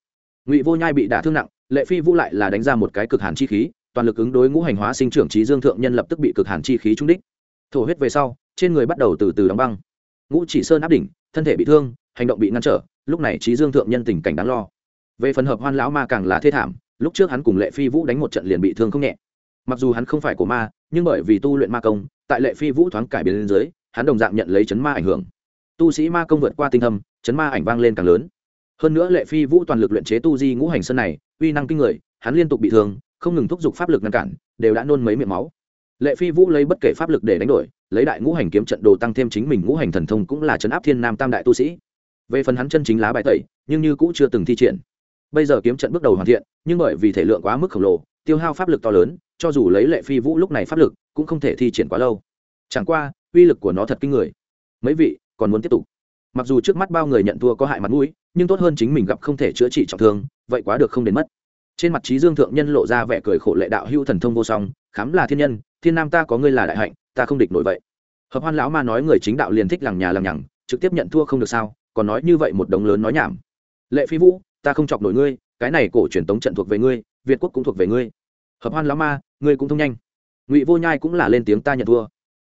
Ngụy vô nhai bị đả thương nặng, lệ phi vũ lại là đánh ra một cái cực hàn chi khí, toàn lực ứng đối ngũ hành hóa sinh trưởng trí dương thượng nhân lập tức bị cực hàn chi khí trúng đích. Thổ huyết về sau, trên người bắt đầu từ từ đóng băng. Ngũ chỉ sơn áp đỉnh, thân thể bị thương, hành động bị ngăn trở, lúc này trí dương thượng nhân tình cảnh đáng lo. Về phần hợp hoan lão ma càng là thê thảm, lúc trước hắn cùng lệ phi vũ đánh một trận liền bị thương không nhẹ. Mặc dù hắn không phải của ma, nhưng bởi vì tu luyện ma công, tại lệ phi vũ thoáng cải biến lên dưới, hắn đồng dạng nhận lấy chấn ma ảnh hưởng tu sĩ ma công vượt qua tinh thâm, chấn ma ảnh vang lên càng lớn. Hơn nữa lệ phi vũ toàn lực luyện chế tu di ngũ hành sơn này, uy năng kinh người, hắn liên tục bị thương, không ngừng thúc giục pháp lực ngăn cản, đều đã nôn mấy miệng máu. Lệ phi vũ lấy bất kể pháp lực để đánh đổi, lấy đại ngũ hành kiếm trận đồ tăng thêm chính mình ngũ hành thần thông cũng là chấn áp thiên nam tam đại tu sĩ. Về phần hắn chân chính lá bài tẩy, nhưng như cũng chưa từng thi triển. Bây giờ kiếm trận bước đầu hoàn thiện, nhưng bởi vì thể lượng quá mức khổng lồ, tiêu hao pháp lực to lớn, cho dù lấy lệ phi vũ lúc này pháp lực, cũng không thể thi triển quá lâu. Chẳng qua, uy lực của nó thật kinh người. Mấy vị còn muốn tiếp tục. Mặc dù trước mắt bao người nhận thua có hại mặt mũi, nhưng tốt hơn chính mình gặp không thể chữa trị trọng thương, vậy quá được không đến mất. Trên mặt trí dương thượng nhân lộ ra vẻ cười khổ lệ đạo hữu thần thông vô song, khám là thiên nhân, thiên nam ta có ngươi là đại hạnh, ta không địch nổi vậy. Hợp hoan lão ma nói người chính đạo liền thích lằng nhà lằng nhằng, trực tiếp nhận thua không được sao, còn nói như vậy một đống lớn nói nhảm. Lệ phi vũ, ta không chọc nổi ngươi, cái này cổ truyền tống trận thuộc về ngươi, việt quốc cũng thuộc về ngươi. Hợp hoan lão ma, ngươi cũng thông nhanh. Ngụy vô nhai cũng là lên tiếng ta nhận thua.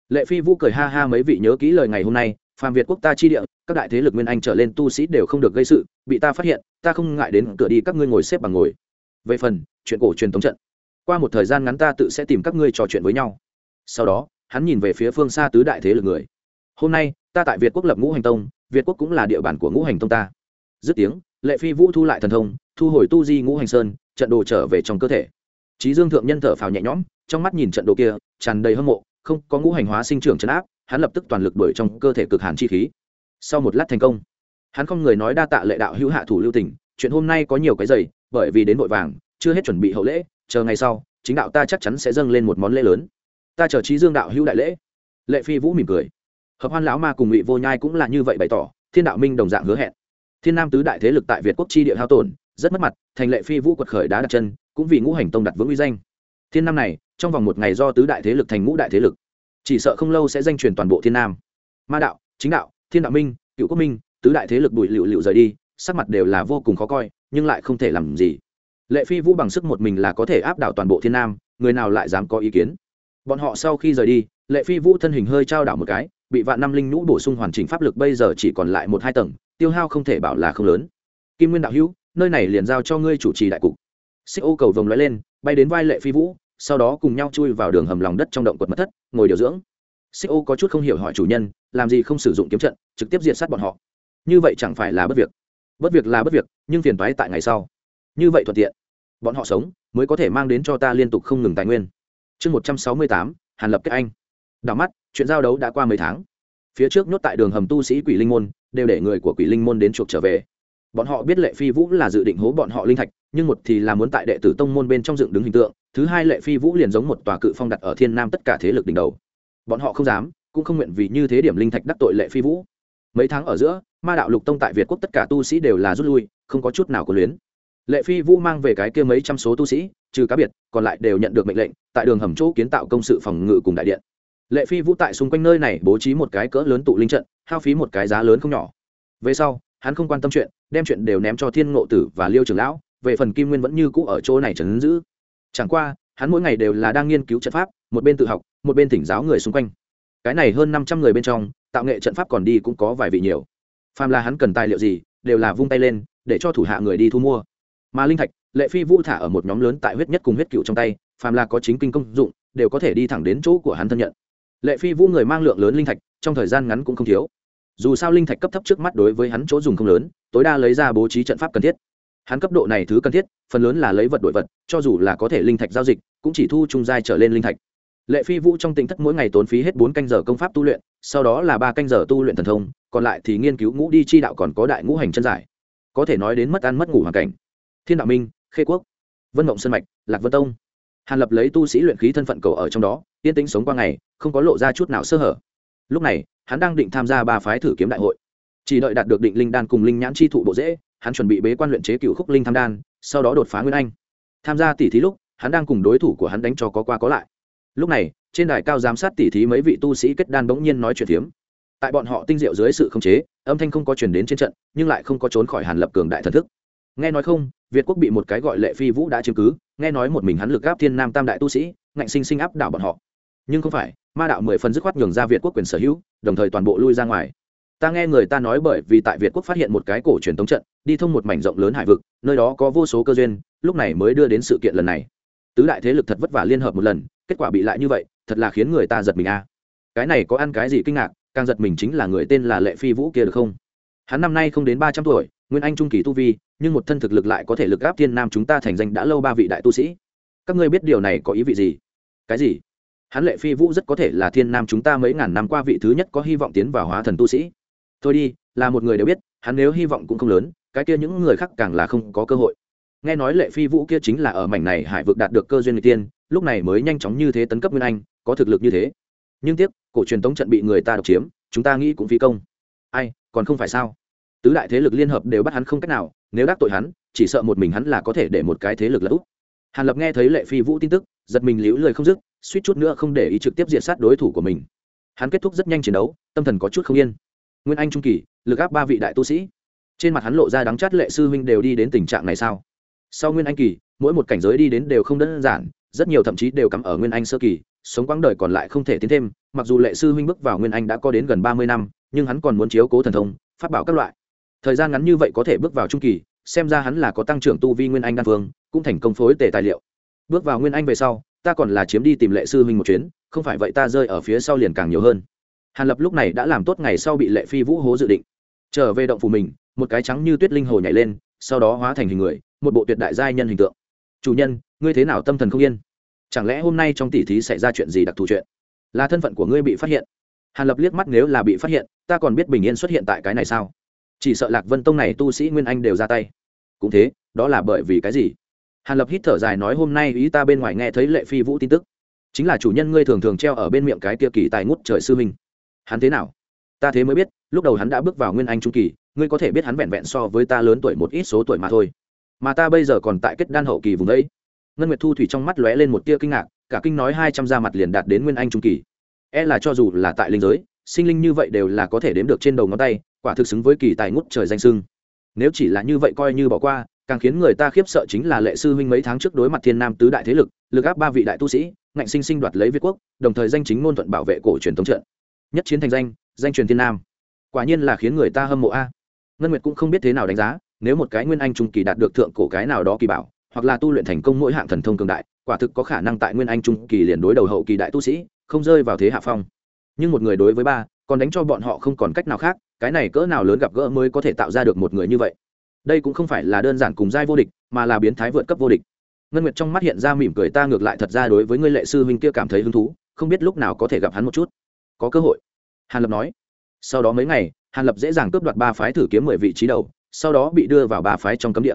Lệ phi vũ cười ha ha mấy vị nhớ kỹ lời ngày hôm nay phàm việt quốc ta chi địa, các đại thế lực nguyên anh trở lên tu sĩ đều không được gây sự, bị ta phát hiện, ta không ngại đến cửa đi các ngươi ngồi xếp bằng ngồi. Về phần, chuyện cổ truyền thống trận. Qua một thời gian ngắn ta tự sẽ tìm các ngươi trò chuyện với nhau. Sau đó, hắn nhìn về phía phương xa tứ đại thế lực người. Hôm nay, ta tại việt quốc lập ngũ hành tông, việt quốc cũng là địa bàn của ngũ hành tông ta. Dứt tiếng, lệ phi vũ thu lại thần thông, thu hồi tu di ngũ hành sơn, trận đồ trở về trong cơ thể. Trí dương thượng nhân thở phào nhẹ nhõm, trong mắt nhìn trận đồ kia, tràn đầy hâm mộ, không có ngũ hành hóa sinh trưởng chấn áp hắn lập tức toàn lực đuổi trong cơ thể cực hàn chi khí. Sau một lát thành công, hắn không người nói đa tạ lệ đạo hữu hạ thủ lưu tình, chuyện hôm nay có nhiều cái giày bởi vì đến vội vàng, chưa hết chuẩn bị hậu lễ, chờ ngày sau, chính đạo ta chắc chắn sẽ dâng lên một món lễ lớn. Ta chờ trí dương đạo hữu đại lễ. Lệ phi vũ mỉm cười. Hợp hoan lão ma cùng ngụy vô nhai cũng là như vậy bày tỏ, thiên đạo minh đồng dạng hứa hẹn. Thiên nam tứ đại thế lực tại việt quốc chi địa hao tổn, rất mất mặt, thành lệ phi vũ quật khởi đá đặt chân, cũng vì ngũ hành tông đặt vững uy danh. Thiên nam này, trong vòng một ngày do tứ đại thế lực thành ngũ đại thế lực chỉ sợ không lâu sẽ danh truyền toàn bộ thiên nam. Ma đạo, chính đạo, thiên đạo minh, cựu quốc minh, tứ đại thế lực bụi lựu lựu rời đi, sắc mặt đều là vô cùng khó coi, nhưng lại không thể làm gì. Lệ phi vũ bằng sức một mình là có thể áp đảo toàn bộ thiên nam, người nào lại dám có ý kiến? Bọn họ sau khi rời đi, lệ phi vũ thân hình hơi trao đảo một cái, bị vạn năm linh nhũ bổ sung hoàn chỉnh pháp lực bây giờ chỉ còn lại một hai tầng, tiêu hao không thể bảo là không lớn. Kim nguyên đạo hữu, nơi này liền giao cho ngươi chủ trì đại cục. Xích ô cầu vồng lóe lên, bay đến vai lệ phi vũ sau đó cùng nhau chui vào đường hầm lòng đất trong động quật mật thất, ngồi điều dưỡng. Xích ô có chút không hiểu hỏi chủ nhân, làm gì không sử dụng kiếm trận, trực tiếp diệt sát bọn họ. Như vậy chẳng phải là bất việc. Bất việc là bất việc, nhưng phiền toái tại ngày sau. Như vậy thuận tiện. Bọn họ sống, mới có thể mang đến cho ta liên tục không ngừng tài nguyên. Chương một trăm sáu mươi tám, hàn lập kết anh. Đảo mắt, chuyện giao đấu đã qua mấy tháng. Phía trước nhốt tại đường hầm tu sĩ quỷ linh môn, đều để người của quỷ linh môn đến chuộc trở về. Bọn họ biết lệ phi vũ là dự định hố bọn họ linh thạch nhưng một thì là muốn tại đệ tử tông môn bên trong dựng đứng hình tượng, thứ hai lệ phi vũ liền giống một tòa cự phong đặt ở thiên nam tất cả thế lực đỉnh đầu. Bọn họ không dám, cũng không nguyện vì như thế điểm linh thạch đắc tội lệ phi vũ. Mấy tháng ở giữa, ma đạo lục tông tại việt quốc tất cả tu sĩ đều là rút lui, không có chút nào có luyến. Lệ phi vũ mang về cái kia mấy trăm số tu sĩ, trừ cá biệt, còn lại đều nhận được mệnh lệnh, tại đường hầm chỗ kiến tạo công sự phòng ngự cùng đại điện. Lệ phi vũ tại xung quanh nơi này bố trí một cái cỡ lớn tụ linh trận, hao phí một cái giá lớn không nhỏ. Về sau, hắn không quan tâm chuyện, đem chuyện đều ném cho thiên ngộ tử và liêu trưởng lão về phần kim nguyên vẫn như cũ ở chỗ này trấn giữ. Chẳng qua, hắn mỗi ngày đều là đang nghiên cứu trận pháp, một bên tự học, một bên thỉnh giáo người xung quanh. Cái này hơn năm trăm người bên trong, tạo nghệ trận pháp còn đi cũng có vài vị nhiều. Phàm là hắn cần tài liệu gì, đều là vung tay lên, để cho thủ hạ người đi thu mua. Mà linh thạch, lệ phi vũ thả ở một nhóm lớn tại huyết nhất cùng huyết cựu trong tay, phàm là có chính kinh công dụng, đều có thể đi thẳng đến chỗ của hắn thân nhận. Lệ phi vũ người mang lượng lớn linh thạch, trong thời gian ngắn cũng không thiếu. Dù sao linh thạch cấp thấp trước mắt đối với hắn chỗ dùng không lớn, tối đa lấy ra bố trí trận pháp cần thiết hắn cấp độ này thứ cần thiết, phần lớn là lấy vật đổi vật, cho dù là có thể linh thạch giao dịch, cũng chỉ thu trung giai trở lên linh thạch. Lệ phi vũ trong tỉnh thất mỗi ngày tốn phí hết bốn canh giờ công pháp tu luyện, sau đó là ba canh giờ tu luyện thần thông, còn lại thì nghiên cứu ngũ đi chi đạo còn có đại ngũ hành chân giải. Có thể nói đến mất ăn mất ngủ hoàn cảnh. Thiên đạo minh, khê quốc, vân mộng sân mạch, lạc vân tông. Hàn lập lấy tu sĩ luyện khí thân phận cầu ở trong đó, yên tĩnh sống qua ngày, không có lộ ra chút nào sơ hở. Lúc này, hắn đang định tham gia ba phái thử kiếm đại hội. Chỉ đợi đạt được định linh đan cùng linh nhãn chi thụ bộ dễ hắn chuẩn bị bế quan luyện chế cựu khúc linh tham đan, sau đó đột phá nguyên anh. Tham gia tỷ thí lúc, hắn đang cùng đối thủ của hắn đánh cho có qua có lại. Lúc này, trên đài cao giám sát tỷ thí mấy vị tu sĩ kết đan bỗng nhiên nói chuyện phiếm tại bọn họ tinh diệu dưới sự khống chế, âm thanh không có chuyển đến trên trận, nhưng lại không có trốn khỏi hàn lập cường đại thần thức. Nghe nói không, việt quốc bị một cái gọi lệ phi vũ đã chiếm cứ, nghe nói một mình hắn lực gáp thiên nam tam đại tu sĩ, ngạnh sinh sinh áp đảo bọn họ. Nhưng không phải, ma đạo mười phần dứt khoát nhường ra việt quốc quyền sở hữu, đồng thời toàn bộ lui ra ngoài ta nghe người ta nói bởi vì tại việt quốc phát hiện một cái cổ truyền thống trận, đi thông một mảnh rộng lớn hải vực, nơi đó có vô số cơ duyên, lúc này mới đưa đến sự kiện lần này. Tứ đại thế lực thật vất vả liên hợp một lần, kết quả bị lại như vậy, thật là khiến người ta giật mình a. Cái này có ăn cái gì kinh ngạc, càng giật mình chính là người tên là lệ phi vũ kia được không? Hắn năm nay không đến ba trăm tuổi, nguyên anh trung kỳ tu vi, nhưng một thân thực lực lại có thể lực gáp thiên nam chúng ta thành danh đã lâu ba vị đại tu sĩ. Các ngươi biết điều này có ý vị gì? Cái gì? Hắn lệ phi vũ rất có thể là thiên nam chúng ta mấy ngàn năm qua vị thứ nhất có hy vọng tiến vào hóa thần tu sĩ thôi đi, là một người đều biết, hắn nếu hy vọng cũng không lớn, cái kia những người khác càng là không có cơ hội. Nghe nói lệ phi vũ kia chính là ở mảnh này hải vực đạt được cơ duyên người tiên, lúc này mới nhanh chóng như thế tấn cấp nguyên anh, có thực lực như thế. Nhưng tiếc, cổ truyền tống trận bị người ta độc chiếm, chúng ta nghĩ cũng phi công. Ai, còn không phải sao? Tứ đại thế lực liên hợp đều bắt hắn không cách nào, nếu đắc tội hắn, chỉ sợ một mình hắn là có thể để một cái thế lực lỡ úp. Hàn lập nghe thấy lệ phi vũ tin tức, giật mình liễu lời không dứt, suýt chút nữa không để ý trực tiếp diện sát đối thủ của mình. Hắn kết thúc rất nhanh chiến đấu, tâm thần có chút không yên nguyên anh trung kỳ, lực áp ba vị đại tu sĩ. Trên mặt hắn lộ ra đắng chát lệ sư huynh đều đi đến tình trạng này sao? Sau nguyên anh kỳ, mỗi một cảnh giới đi đến đều không đơn giản, rất nhiều thậm chí đều cắm ở nguyên anh sơ kỳ, sống quãng đời còn lại không thể tiến thêm, mặc dù lệ sư huynh bước vào nguyên anh đã có đến gần ba mươi năm, nhưng hắn còn muốn chiếu cố thần thông phát bảo các loại. Thời gian ngắn như vậy có thể bước vào trung kỳ, xem ra hắn là có tăng trưởng tu vi nguyên anh đan phương cũng thành công phối tề tài liệu. Bước vào nguyên anh về sau, ta còn là chiếm đi tìm lệ sư huynh một chuyến, không phải vậy ta rơi ở phía sau liền càng nhiều hơn hàn lập lúc này đã làm tốt ngày sau bị lệ phi vũ hố dự định. Trở về động phủ mình, một cái trắng như tuyết linh hồ nhảy lên, sau đó hóa thành hình người, một bộ tuyệt đại giai nhân hình tượng. Chủ nhân, ngươi thế nào tâm thần không yên? Chẳng lẽ hôm nay trong tỷ thí xảy ra chuyện gì đặc thù chuyện? Là thân phận của ngươi bị phát hiện? Hàn lập liếc mắt nếu là bị phát hiện, ta còn biết bình yên xuất hiện tại cái này sao? Chỉ sợ lạc vân tông này tu sĩ nguyên anh đều ra tay. Cũng thế, đó là bởi vì cái gì? Hàn lập hít thở dài nói, hôm nay ý ta bên ngoài nghe thấy lệ phi vũ tin tức. Chính là chủ nhân ngươi thường thường treo ở bên miệng cái kia kỳ tài ngút trời sư minh hắn thế nào? Ta thế mới biết, lúc đầu hắn đã bước vào nguyên anh trung kỳ, ngươi có thể biết hắn vẹn vẹn so với ta lớn tuổi một ít số tuổi mà thôi. Mà ta bây giờ còn tại kết đan hậu kỳ vùng đấy ngân nguyệt thu thủy trong mắt lóe lên một tia kinh ngạc, cả kinh nói hai trăm gia mặt liền đạt đến nguyên anh trung kỳ. E là cho dù là tại linh giới, sinh linh như vậy đều là có thể đếm được trên đầu ngón tay, quả thực xứng với kỳ tài ngút trời danh sưng. Nếu chỉ là như vậy coi như bỏ qua, càng khiến người ta khiếp sợ chính là lệ sư huynh mấy tháng trước đối mặt thiên nam tứ đại thế lực lực áp ba vị đại tu sĩ, ngạnh sinh sinh đoạt lấy việt quốc, đồng thời danh chính ngôn thuận bảo vệ cổ truyền thống trận nhất chiến thành danh danh truyền thiên nam. Quả nhiên là khiến người ta hâm mộ a. Ngân nguyệt cũng không biết thế nào đánh giá, nếu một cái nguyên anh trung kỳ đạt được thượng cổ cái nào đó kỳ bảo, hoặc là tu luyện thành công mỗi hạng thần thông cường đại, quả thực có khả năng tại nguyên anh trung kỳ liền đối đầu hậu kỳ đại tu sĩ, không rơi vào thế hạ phong. Nhưng một người đối với ba, còn đánh cho bọn họ không còn cách nào khác, cái này cỡ nào lớn gặp gỡ mới có thể tạo ra được một người như vậy? Đây cũng không phải là đơn giản cùng giai vô địch, mà là biến thái vượt cấp vô địch. Ngân nguyệt trong mắt hiện ra mỉm cười, ta ngược lại thật ra đối với ngươi lệ sư huynh kia cảm thấy hứng thú, không biết lúc nào có thể gặp hắn một chút có cơ hội. Hàn lập nói. Sau đó mấy ngày, hàn lập dễ dàng cướp đoạt ba phái thử kiếm mười vị trí đầu, sau đó bị đưa vào ba phái trong cấm địa.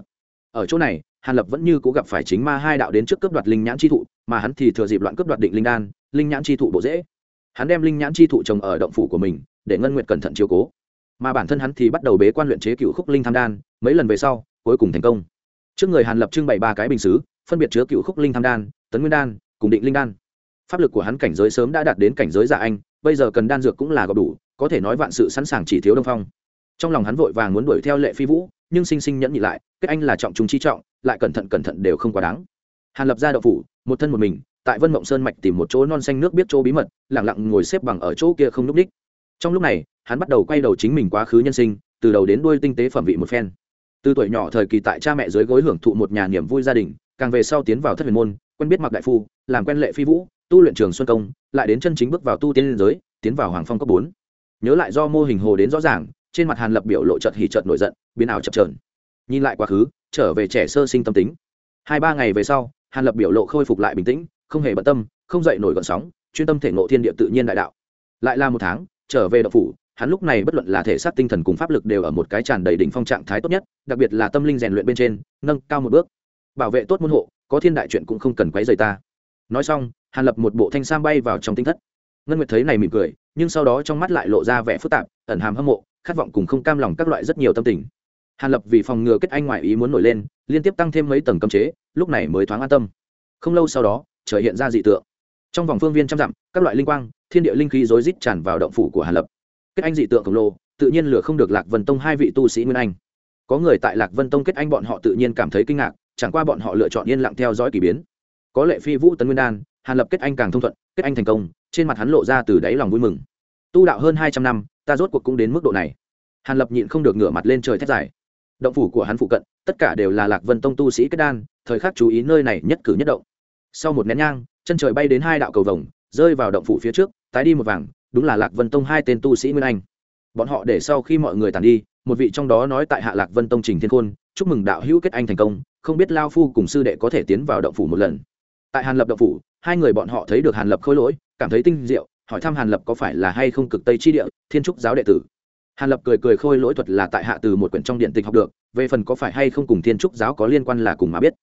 Ở chỗ này, hàn lập vẫn như cố gặp phải chính ma hai đạo đến trước cướp đoạt linh nhãn chi thụ, mà hắn thì thừa dịp loạn cướp đoạt định linh đan, linh nhãn chi thụ bộ dễ. Hắn đem linh nhãn chi thụ trồng ở động phủ của mình, để ngân nguyện cẩn thận chiếu cố. Mà bản thân hắn thì bắt đầu bế quan luyện chế cựu khúc linh tham đan, mấy lần về sau, cuối cùng thành công. Trước người hàn lập trưng bày ba cái bình xứ, phân biệt chứa cựu khúc linh tham đan, tấn nguyên đan, cùng định linh đan. Pháp lực của hắn cảnh giới sớm đã đạt đến cảnh giới dạ anh bây giờ cần đan dược cũng là gọp đủ, có thể nói vạn sự sẵn sàng chỉ thiếu đông phong. Trong lòng hắn vội vàng muốn đuổi theo lệ phi vũ, nhưng sinh sinh nhẫn nhị lại, kết anh là trọng chúng chi trọng, lại cẩn thận cẩn thận đều không quá đáng. Hàn lập ra đậu phủ, một thân một mình, tại vân mộng sơn mạch tìm một chỗ non xanh nước biết chỗ bí mật lẳng lặng ngồi xếp bằng ở chỗ kia không núp đích. Trong lúc này, hắn bắt đầu quay đầu chính mình quá khứ nhân sinh, từ đầu đến đuôi tinh tế phẩm vị một phen. Từ tuổi nhỏ thời kỳ tại cha mẹ dưới gối hưởng thụ một nhà niềm vui gia đình, càng về sau tiến vào thất huyền môn, quen biết mặc đại phu, làm quen lệ phi vũ tu luyện trường xuân công, lại đến chân chính bước vào tu tiên liên giới, tiến vào hoàng phong cấp bốn. Nhớ lại do mô hình hồ đến rõ ràng, trên mặt hàn lập biểu lộ chợt hỉ chợt nổi giận, biến ảo chập trờn nhìn lại quá khứ, trở về trẻ sơ sinh tâm tính. Hai ba ngày về sau, hàn lập biểu lộ khôi phục lại bình tĩnh, không hề bận tâm, không dậy nổi gọn sóng, chuyên tâm thể ngộ thiên địa tự nhiên đại đạo. Lại là một tháng, trở về đậu phủ, hắn lúc này bất luận là thể xác tinh thần cùng pháp lực đều ở một cái tràn đầy đỉnh phong trạng thái tốt nhất, đặc biệt là tâm linh rèn luyện bên trên, nâng cao một bước. Bảo vệ tốt môn hộ, có thiên đại chuyện cũng không cần quấy rầy ta. Nói xong hàn lập một bộ thanh sam bay vào trong tinh thất. Ngân nguyệt thấy này mỉm cười, nhưng sau đó trong mắt lại lộ ra vẻ phức tạp, ẩn hàm hâm mộ, khát vọng cùng không cam lòng các loại rất nhiều tâm tình. Hàn lập vì phòng ngừa kết anh ngoại ý muốn nổi lên, liên tiếp tăng thêm mấy tầng cấm chế, lúc này mới thoáng an tâm. Không lâu sau đó, trời hiện ra dị tượng. Trong vòng phương viên trăm dặm, các loại linh quang, thiên địa linh khí rối rít tràn vào động phủ của hàn lập. Kết anh dị tượng khổng lồ, tự nhiên lửa không được lạc vân tông hai vị tu sĩ nguyên anh. Có người tại lạc vân tông kết anh bọn họ tự nhiên cảm thấy kinh ngạc, chẳng qua bọn họ lựa chọn yên lặng theo dõi k ỳ biến. Có lệ phi vũ tấn nguyên đan hàn lập kết anh càng thông thuận, kết anh thành công, trên mặt hắn lộ ra từ đáy lòng vui mừng. Tu đạo hơn hai trăm năm, ta rốt cuộc cũng đến mức độ này. Hàn lập nhịn không được ngửa mặt lên trời thét dài. Động phủ của hắn phụ cận, tất cả đều là lạc vân tông tu sĩ kết đan, thời khắc chú ý nơi này nhất cử nhất động. Sau một nén nhang, chân trời bay đến hai đạo cầu vồng, rơi vào động phủ phía trước, tái đi một vàng, đúng là lạc vân tông hai tên tu sĩ nguyên anh. Bọn họ để sau khi mọi người tàn đi, một vị trong đó nói tại hạ lạc vân tông trình thiên khôn, chúc mừng đạo hữu kết anh thành công, không biết lao phu cùng sư đệ có thể tiến vào động phủ một lần tại hàn lập động phủ, hai người bọn họ thấy được hàn lập khôi lỗi, cảm thấy tinh diệu, hỏi thăm hàn lập có phải là hay không cực tây chi địa, thiên trúc giáo đệ tử. Hàn lập cười cười khôi lỗi thuật là tại hạ từ một quyển trong điện tịch học được, về phần có phải hay không cùng thiên trúc giáo có liên quan là cùng mà biết.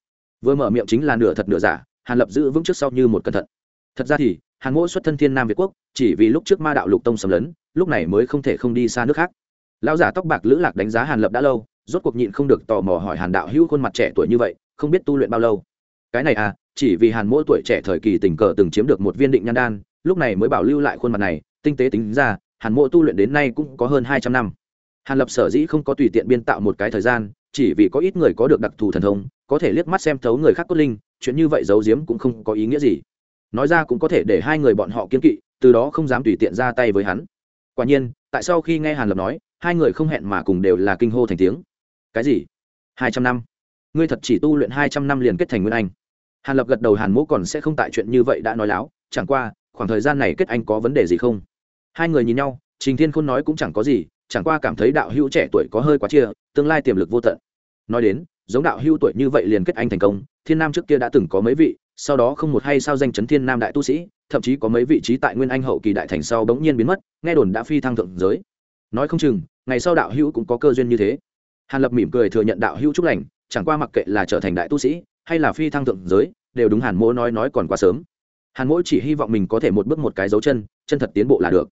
Vừa mở miệng chính là nửa thật nửa giả, hàn lập giữ vững trước sau như một cẩn thận. Thật ra thì, hàn ngỗ xuất thân thiên nam việt quốc, chỉ vì lúc trước ma đạo lục tông xâm lấn, lúc này mới không thể không đi xa nước khác. Lão giả tóc bạc lữ lạc đánh giá hàn lập đã lâu, rốt cuộc nhịn không được tò mò hỏi hàn đạo hữu khuôn mặt trẻ tuổi như vậy, không biết tu luyện bao lâu cái này à chỉ vì hàn mỗi tuổi trẻ thời kỳ tình cờ từng chiếm được một viên định nhan đan, lúc này mới bảo lưu lại khuôn mặt này, tinh tế tính ra, hàn mộ tu luyện đến nay cũng có hơn hai trăm năm. Hàn lập sở dĩ không có tùy tiện biên tạo một cái thời gian, chỉ vì có ít người có được đặc thù thần thông, có thể liếc mắt xem thấu người khác cốt linh, chuyện như vậy giấu giếm cũng không có ý nghĩa gì. Nói ra cũng có thể để hai người bọn họ kiên kỵ, từ đó không dám tùy tiện ra tay với hắn. Quả nhiên, tại sau khi nghe hàn lập nói, hai người không hẹn mà cùng đều là kinh hô thành tiếng. Cái gì? Hai trăm năm. Ngươi thật chỉ tu luyện hai trăm năm liền kết thành nguyên anh hàn lập gật đầu hàn mỗ còn sẽ không tại chuyện như vậy đã nói láo, chẳng qua, khoảng thời gian này kết anh có vấn đề gì không? Hai người nhìn nhau, trình thiên khôn nói cũng chẳng có gì, chẳng qua cảm thấy đạo hữu trẻ tuổi có hơi quá chia, tương lai tiềm lực vô tận. Nói đến, giống đạo hữu tuổi như vậy liền kết anh thành công, thiên nam trước kia đã từng có mấy vị, sau đó không một hay sao danh chấn thiên nam đại tu sĩ, thậm chí có mấy vị trí tại nguyên anh hậu kỳ đại thành sau bỗng nhiên biến mất, nghe đồn đã phi thăng thượng giới. Nói không chừng, ngày sau đạo hữu cũng có cơ duyên như thế. Hàn lập mỉm cười thừa nhận đạo hữu chúc lành, chẳng qua mặc kệ là trở thành đại tu sĩ hay là phi thăng thượng giới, đều đúng hàn mỗ nói nói còn quá sớm. Hàn mỗi chỉ hy vọng mình có thể một bước một cái dấu chân chân thật tiến bộ là được.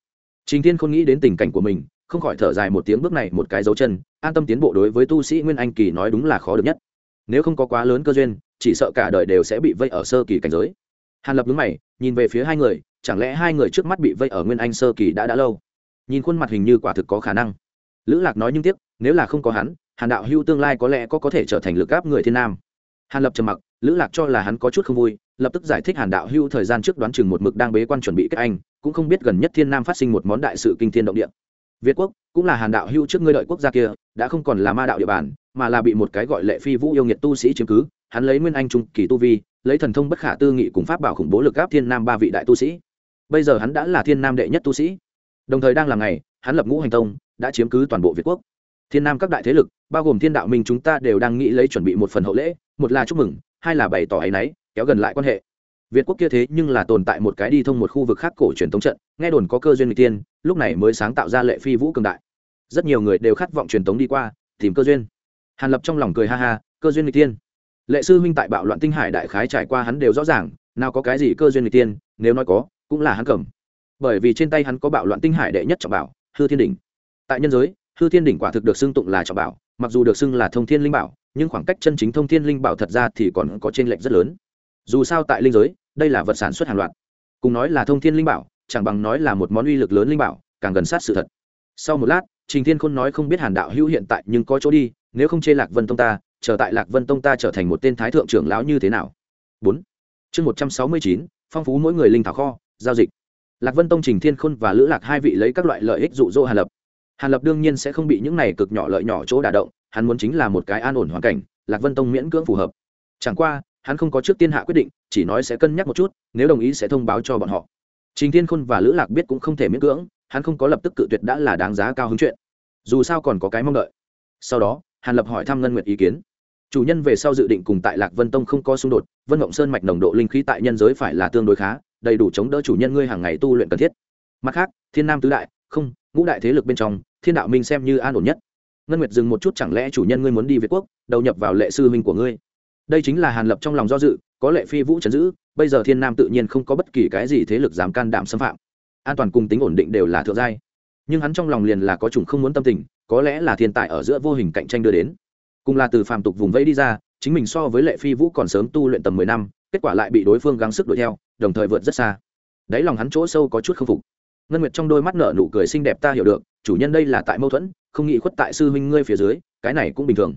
Trình thiên không nghĩ đến tình cảnh của mình, không khỏi thở dài một tiếng bước này một cái dấu chân, an tâm tiến bộ đối với tu sĩ nguyên anh kỳ nói đúng là khó được nhất. Nếu không có quá lớn cơ duyên, chỉ sợ cả đời đều sẽ bị vây ở sơ kỳ cảnh giới. Hàn lập đứng mày, nhìn về phía hai người, chẳng lẽ hai người trước mắt bị vây ở nguyên anh sơ kỳ đã đã lâu? Nhìn khuôn mặt hình như quả thực có khả năng. Lữ lạc nói nhưng tiếc, nếu là không có hắn, hàn đạo hưu tương lai có lẽ có có thể trở thành lực gáp người thiên nam hàn lập trầm mặc, lữ lạc cho là hắn có chút không vui, lập tức giải thích hàn đạo hưu thời gian trước đoán chừng một mực đang bế quan chuẩn bị kết anh, cũng không biết gần nhất thiên nam phát sinh một món đại sự kinh thiên động địa. Việt quốc, cũng là hàn đạo hưu trước ngươi đợi quốc gia kia, đã không còn là ma đạo địa bàn, mà là bị một cái gọi lệ phi vũ yêu nghiệt tu sĩ chiếm cứ, hắn lấy nguyên anh trung kỳ tu vi, lấy thần thông bất khả tư nghị cùng pháp bảo khủng bố lực gáp thiên nam ba vị đại tu sĩ. Bây giờ hắn đã là thiên nam đệ nhất tu sĩ. Đồng thời đang làm ngày, hắn lập ngũ hành tông, đã chiếm cứ toàn bộ việt quốc. Thiên nam các đại thế lực, bao gồm thiên đạo minh chúng ta đều đang nghĩ lấy chuẩn bị một phần hậu lễ một là chúc mừng, hai là bày tỏ áy náy, kéo gần lại quan hệ. Việt quốc kia thế nhưng là tồn tại một cái đi thông một khu vực khác cổ truyền thống trận, nghe đồn có cơ duyên người tiên, lúc này mới sáng tạo ra lệ phi vũ cường đại. Rất nhiều người đều khát vọng truyền thống đi qua, tìm cơ duyên. Hàn lập trong lòng cười ha ha, cơ duyên người tiên. Lệ sư huynh tại bạo loạn tinh hải đại khái trải qua hắn đều rõ ràng, nào có cái gì cơ duyên người tiên, nếu nói có, cũng là hắn cầm. Bởi vì trên tay hắn có bạo loạn tinh hải đệ nhất trọng bảo, hư thiên đỉnh. Tại nhân giới, hư thiên đỉnh quả thực được xưng tụng là trọng bảo, mặc dù được xưng là thông thiên linh bảo nhưng khoảng cách chân chính thông thiên linh bảo thật ra thì còn có trên lệnh lệch rất lớn. Dù sao tại linh giới, đây là vật sản xuất hàng loạt. Cùng nói là thông thiên linh bảo, chẳng bằng nói là một món uy lực lớn linh bảo, càng gần sát sự thật. Sau một lát, trình thiên khôn nói không biết hàn đạo hữu hiện tại nhưng có chỗ đi, nếu không chê lạc vân tông ta, chờ tại lạc vân tông ta trở thành một tên thái thượng trưởng lão như thế nào? Bốn. Chương một trăm sáu mươi chín, phong phú mỗi người linh thảo kho, giao dịch. Lạc vân tông trình thiên khôn và lữ lạc hai vị lấy các loại lợi ích dụ dỗ hàn lập. Hàn lập đương nhiên sẽ không bị những này cực nhỏ lợi nhỏ chỗ đả động hắn muốn chính là một cái an ổn hoàn cảnh, lạc vân tông miễn cưỡng phù hợp. Chẳng qua, hắn không có trước tiên hạ quyết định, chỉ nói sẽ cân nhắc một chút, nếu đồng ý sẽ thông báo cho bọn họ. Trình thiên khôn và lữ lạc biết cũng không thể miễn cưỡng, hắn không có lập tức cự tuyệt đã là đáng giá cao hứng chuyện. Dù sao còn có cái mong đợi. Sau đó, hàn lập hỏi thăm ngân nguyệt ý kiến. Chủ nhân về sau dự định cùng tại lạc vân tông không có xung đột, vân ngộng sơn mạch nồng độ linh khí tại nhân giới phải là tương đối khá, đầy đủ chống đỡ chủ nhân ngươi hàng ngày tu luyện cần thiết. Mặt khác, thiên nam tứ đại, không, ngũ đại thế lực bên trong, thiên đạo minh xem như an ổn nhất ngân nguyệt dừng một chút, chẳng lẽ chủ nhân ngươi muốn đi việt quốc, đầu nhập vào lệ sư huynh của ngươi? Đây chính là hàn lập trong lòng do dự, có lệ phi vũ chấn giữ, bây giờ thiên nam tự nhiên không có bất kỳ cái gì thế lực dám can đảm xâm phạm. An toàn cùng tính ổn định đều là thượng giai. Nhưng hắn trong lòng liền là có chủng không muốn tâm tình, có lẽ là thiên tài ở giữa vô hình cạnh tranh đưa đến. Cùng là từ phàm tục vùng vẫy đi ra, chính mình so với lệ phi vũ còn sớm tu luyện tầm mười năm, kết quả lại bị đối phương gắng sức đuổi theo, đồng thời vượt rất xa. Đáy lòng hắn chỗ sâu có chút k phục. Ngân nguyệt trong đôi mắt nở nụ cười xinh đẹp, ta hiểu được, chủ nhân đây là tại mâu thuẫn không nghĩ khuất tại sư huynh ngươi phía dưới, cái này cũng bình thường.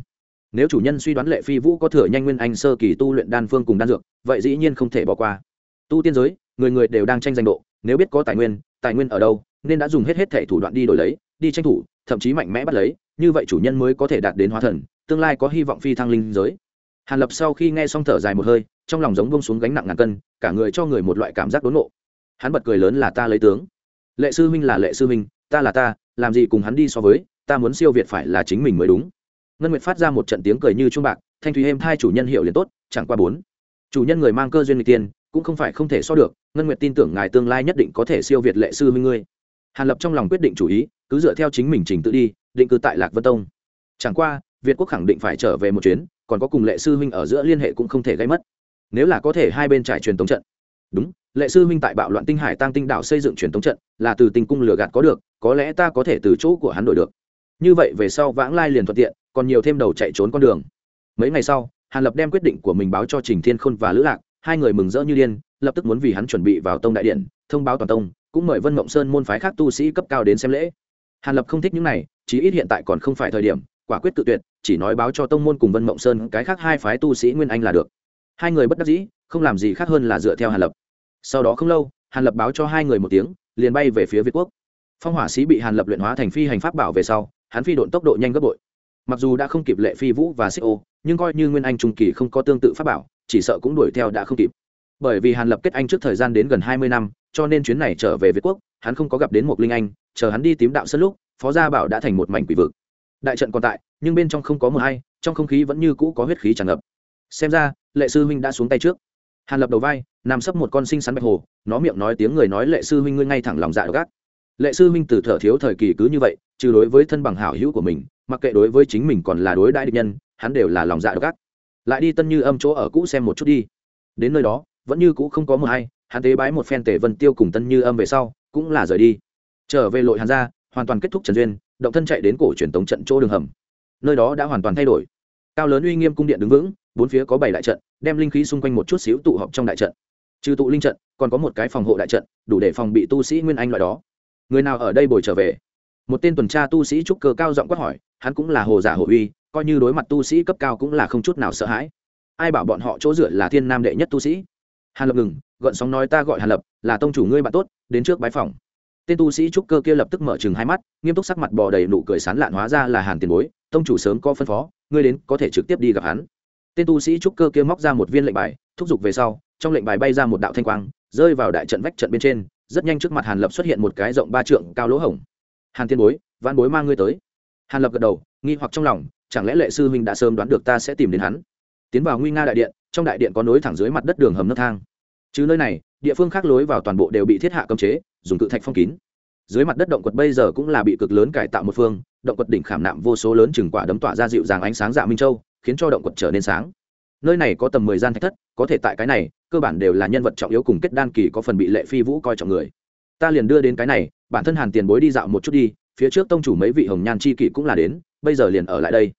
Nếu chủ nhân suy đoán lệ phi vũ có thừa nhanh nguyên anh sơ kỳ tu luyện đan phương cùng đan dược, vậy dĩ nhiên không thể bỏ qua. Tu tiên giới, người người đều đang tranh giành độ, nếu biết có tài nguyên tài nguyên ở đâu, nên đã dùng hết hết thể thủ đoạn đi đổi lấy, đi tranh thủ, thậm chí mạnh mẽ bắt lấy, như vậy chủ nhân mới có thể đạt đến hóa thần, tương lai có hy vọng phi thăng linh giới. Hàn lập sau khi nghe xong thở dài một hơi, trong lòng giống bông xuống gánh nặng ngàn cân, cả người cho người một loại cảm giác đốn nộ hắn bật cười lớn là ta lấy tướng. Lệ sư huynh là lệ sư huynh, ta là ta, làm gì cùng hắn đi so với? Ta muốn siêu việt phải là chính mình mới đúng. Ngân nguyệt phát ra một trận tiếng cười như trung bạc, thanh thúy êm thai chủ nhân hiệu liền tốt, chẳng qua bốn. Chủ nhân người mang cơ duyên người tiên cũng không phải không thể so được, ngân nguyệt tin tưởng ngài tương lai nhất định có thể siêu việt lệ sư huynh ngươi. Hàn lập trong lòng quyết định chủ ý, cứ dựa theo chính mình trình tự đi, định cư tại lạc vân tông. Chẳng qua, việt quốc khẳng định phải trở về một chuyến, còn có cùng lệ sư huynh ở giữa liên hệ cũng không thể gây mất. Nếu là có thể hai bên trải truyền tống trận. Đúng, lệ sư huynh tại bạo loạn tinh hải tăng tinh đảo xây dựng truyền tống trận, là từ tình cung lừa gạt có được, có lẽ ta có thể từ chỗ của hắn đổi được như vậy về sau vãng lai liền thuận tiện, còn nhiều thêm đầu chạy trốn con đường. Mấy ngày sau, hàn lập đem quyết định của mình báo cho trình thiên khôn và lữ lạc, hai người mừng rỡ như điên, lập tức muốn vì hắn chuẩn bị vào tông đại điện, thông báo toàn tông, cũng mời vân mộng sơn môn phái khác tu sĩ cấp cao đến xem lễ. Hàn lập không thích những này, chí ít hiện tại còn không phải thời điểm, quả quyết tự tuyệt, chỉ nói báo cho tông môn cùng vân mộng sơn cái khác hai phái tu sĩ nguyên anh là được. Hai người bất đắc dĩ, không làm gì khác hơn là dựa theo hàn lập. Sau đó không lâu, hàn lập báo cho hai người một tiếng, liền bay về phía việt quốc. Phong hỏa sĩ bị hàn lập luyện hóa thành phi hành pháp bảo về sau hắn phi độn tốc độ nhanh gấp bội. Mặc dù đã không kịp lệ phi vũ và xích ô, nhưng coi như nguyên anh trung kỳ không có tương tự pháp bảo, chỉ sợ cũng đuổi theo đã không kịp. Bởi vì hàn lập kết anh trước thời gian đến gần hai mươi năm, cho nên chuyến này trở về việt quốc, hắn không có gặp đến một linh anh, chờ hắn đi tím đạo sân lúc, phó gia bảo đã thành một mảnh quỷ vực. Đại trận còn tại, nhưng bên trong không có mờ hay, trong không khí vẫn như cũ có huyết khí tràn ngập. Xem ra, lệ sư huynh đã xuống tay trước. Hàn lập đầu vai, nằm sấp một con sinh sắn bạch hồ, nó miệng nói tiếng người nói lệ sư huynh ngươi ngay thẳng lòng dạ gác lệ sư Minh từ thở thiếu thời kỳ cứ như vậy, trừ đối với thân bằng hảo hữu của mình, mặc kệ đối với chính mình còn là đối đại địch nhân, hắn đều là lòng dạ gác lại đi tân như âm chỗ ở cũ xem một chút đi. Đến nơi đó, vẫn như cũ không có mờ hay, hắn tế bái một phen tề vân tiêu cùng tân như âm về sau, cũng là rời đi. Trở về lội hàn ra hoàn toàn kết thúc trần duyên, động thân chạy đến cổ truyền tống trận chỗ đường hầm. Nơi đó đã hoàn toàn thay đổi. Cao lớn uy nghiêm cung điện đứng vững, bốn phía có bảy đại trận, đem linh khí xung quanh một chút xíu tụ họp trong đại trận. Trừ tụ linh trận, còn có một cái phòng hộ đại trận, đủ để phòng bị tu sĩ nguyên anh loại đó người nào ở đây bồi trở về? Một tên tuần tra tu sĩ trúc cơ cao giọng quát hỏi, hắn cũng là hồ giả hồ uy, coi như đối mặt tu sĩ cấp cao cũng là không chút nào sợ hãi. Ai bảo bọn họ chỗ dựa là thiên nam đệ nhất tu sĩ? Hàn lập ngừng gợn sóng nói ta gọi hàn lập, là tông chủ ngươi bạn tốt, đến trước bái phòng. Tên tu sĩ trúc cơ kia lập tức mở chừng hai mắt, nghiêm túc sắc mặt bò đầy nụ cười sán lạn hóa ra là hàn tiền bối, tông chủ sớm có phân phó, ngươi đến có thể trực tiếp đi gặp hắn. Tên tu sĩ trúc cơ kia móc ra một viên lệnh bài, thúc giục về sau, trong lệnh bài bay ra một đạo thanh quang, rơi vào đại trận vách trận bên trên rất nhanh trước mặt hàn lập xuất hiện một cái rộng ba trượng cao lỗ hổng. Hàn tiên bối văn bối mang ngươi tới. Hàn lập gật đầu, nghi hoặc trong lòng, chẳng lẽ lệ sư huynh đã sớm đoán được ta sẽ tìm đến hắn? Tiến vào nguy nga đại điện, trong đại điện có nối thẳng dưới mặt đất đường hầm nấc thang. Chứ nơi này, địa phương khác lối vào toàn bộ đều bị thiết hạ cấm chế, dùng cự thạch phong kín. Dưới mặt đất động quật bây giờ cũng là bị cực lớn cải tạo một phương, động quật đỉnh khảm nạm vô số lớn chừng quả đấm tỏa ra dịu dàng ánh sáng dạ minh châu, khiến cho động quật trở nên sáng nơi này có tầm mười gian thạch thất, có thể tại cái này, cơ bản đều là nhân vật trọng yếu cùng kết đan kỳ có phần bị lệ phi vũ coi trọng người. Ta liền đưa đến cái này, bản thân hàn tiền bối đi dạo một chút đi, phía trước tông chủ mấy vị hồng nhan chi kỷ cũng là đến, bây giờ liền ở lại đây.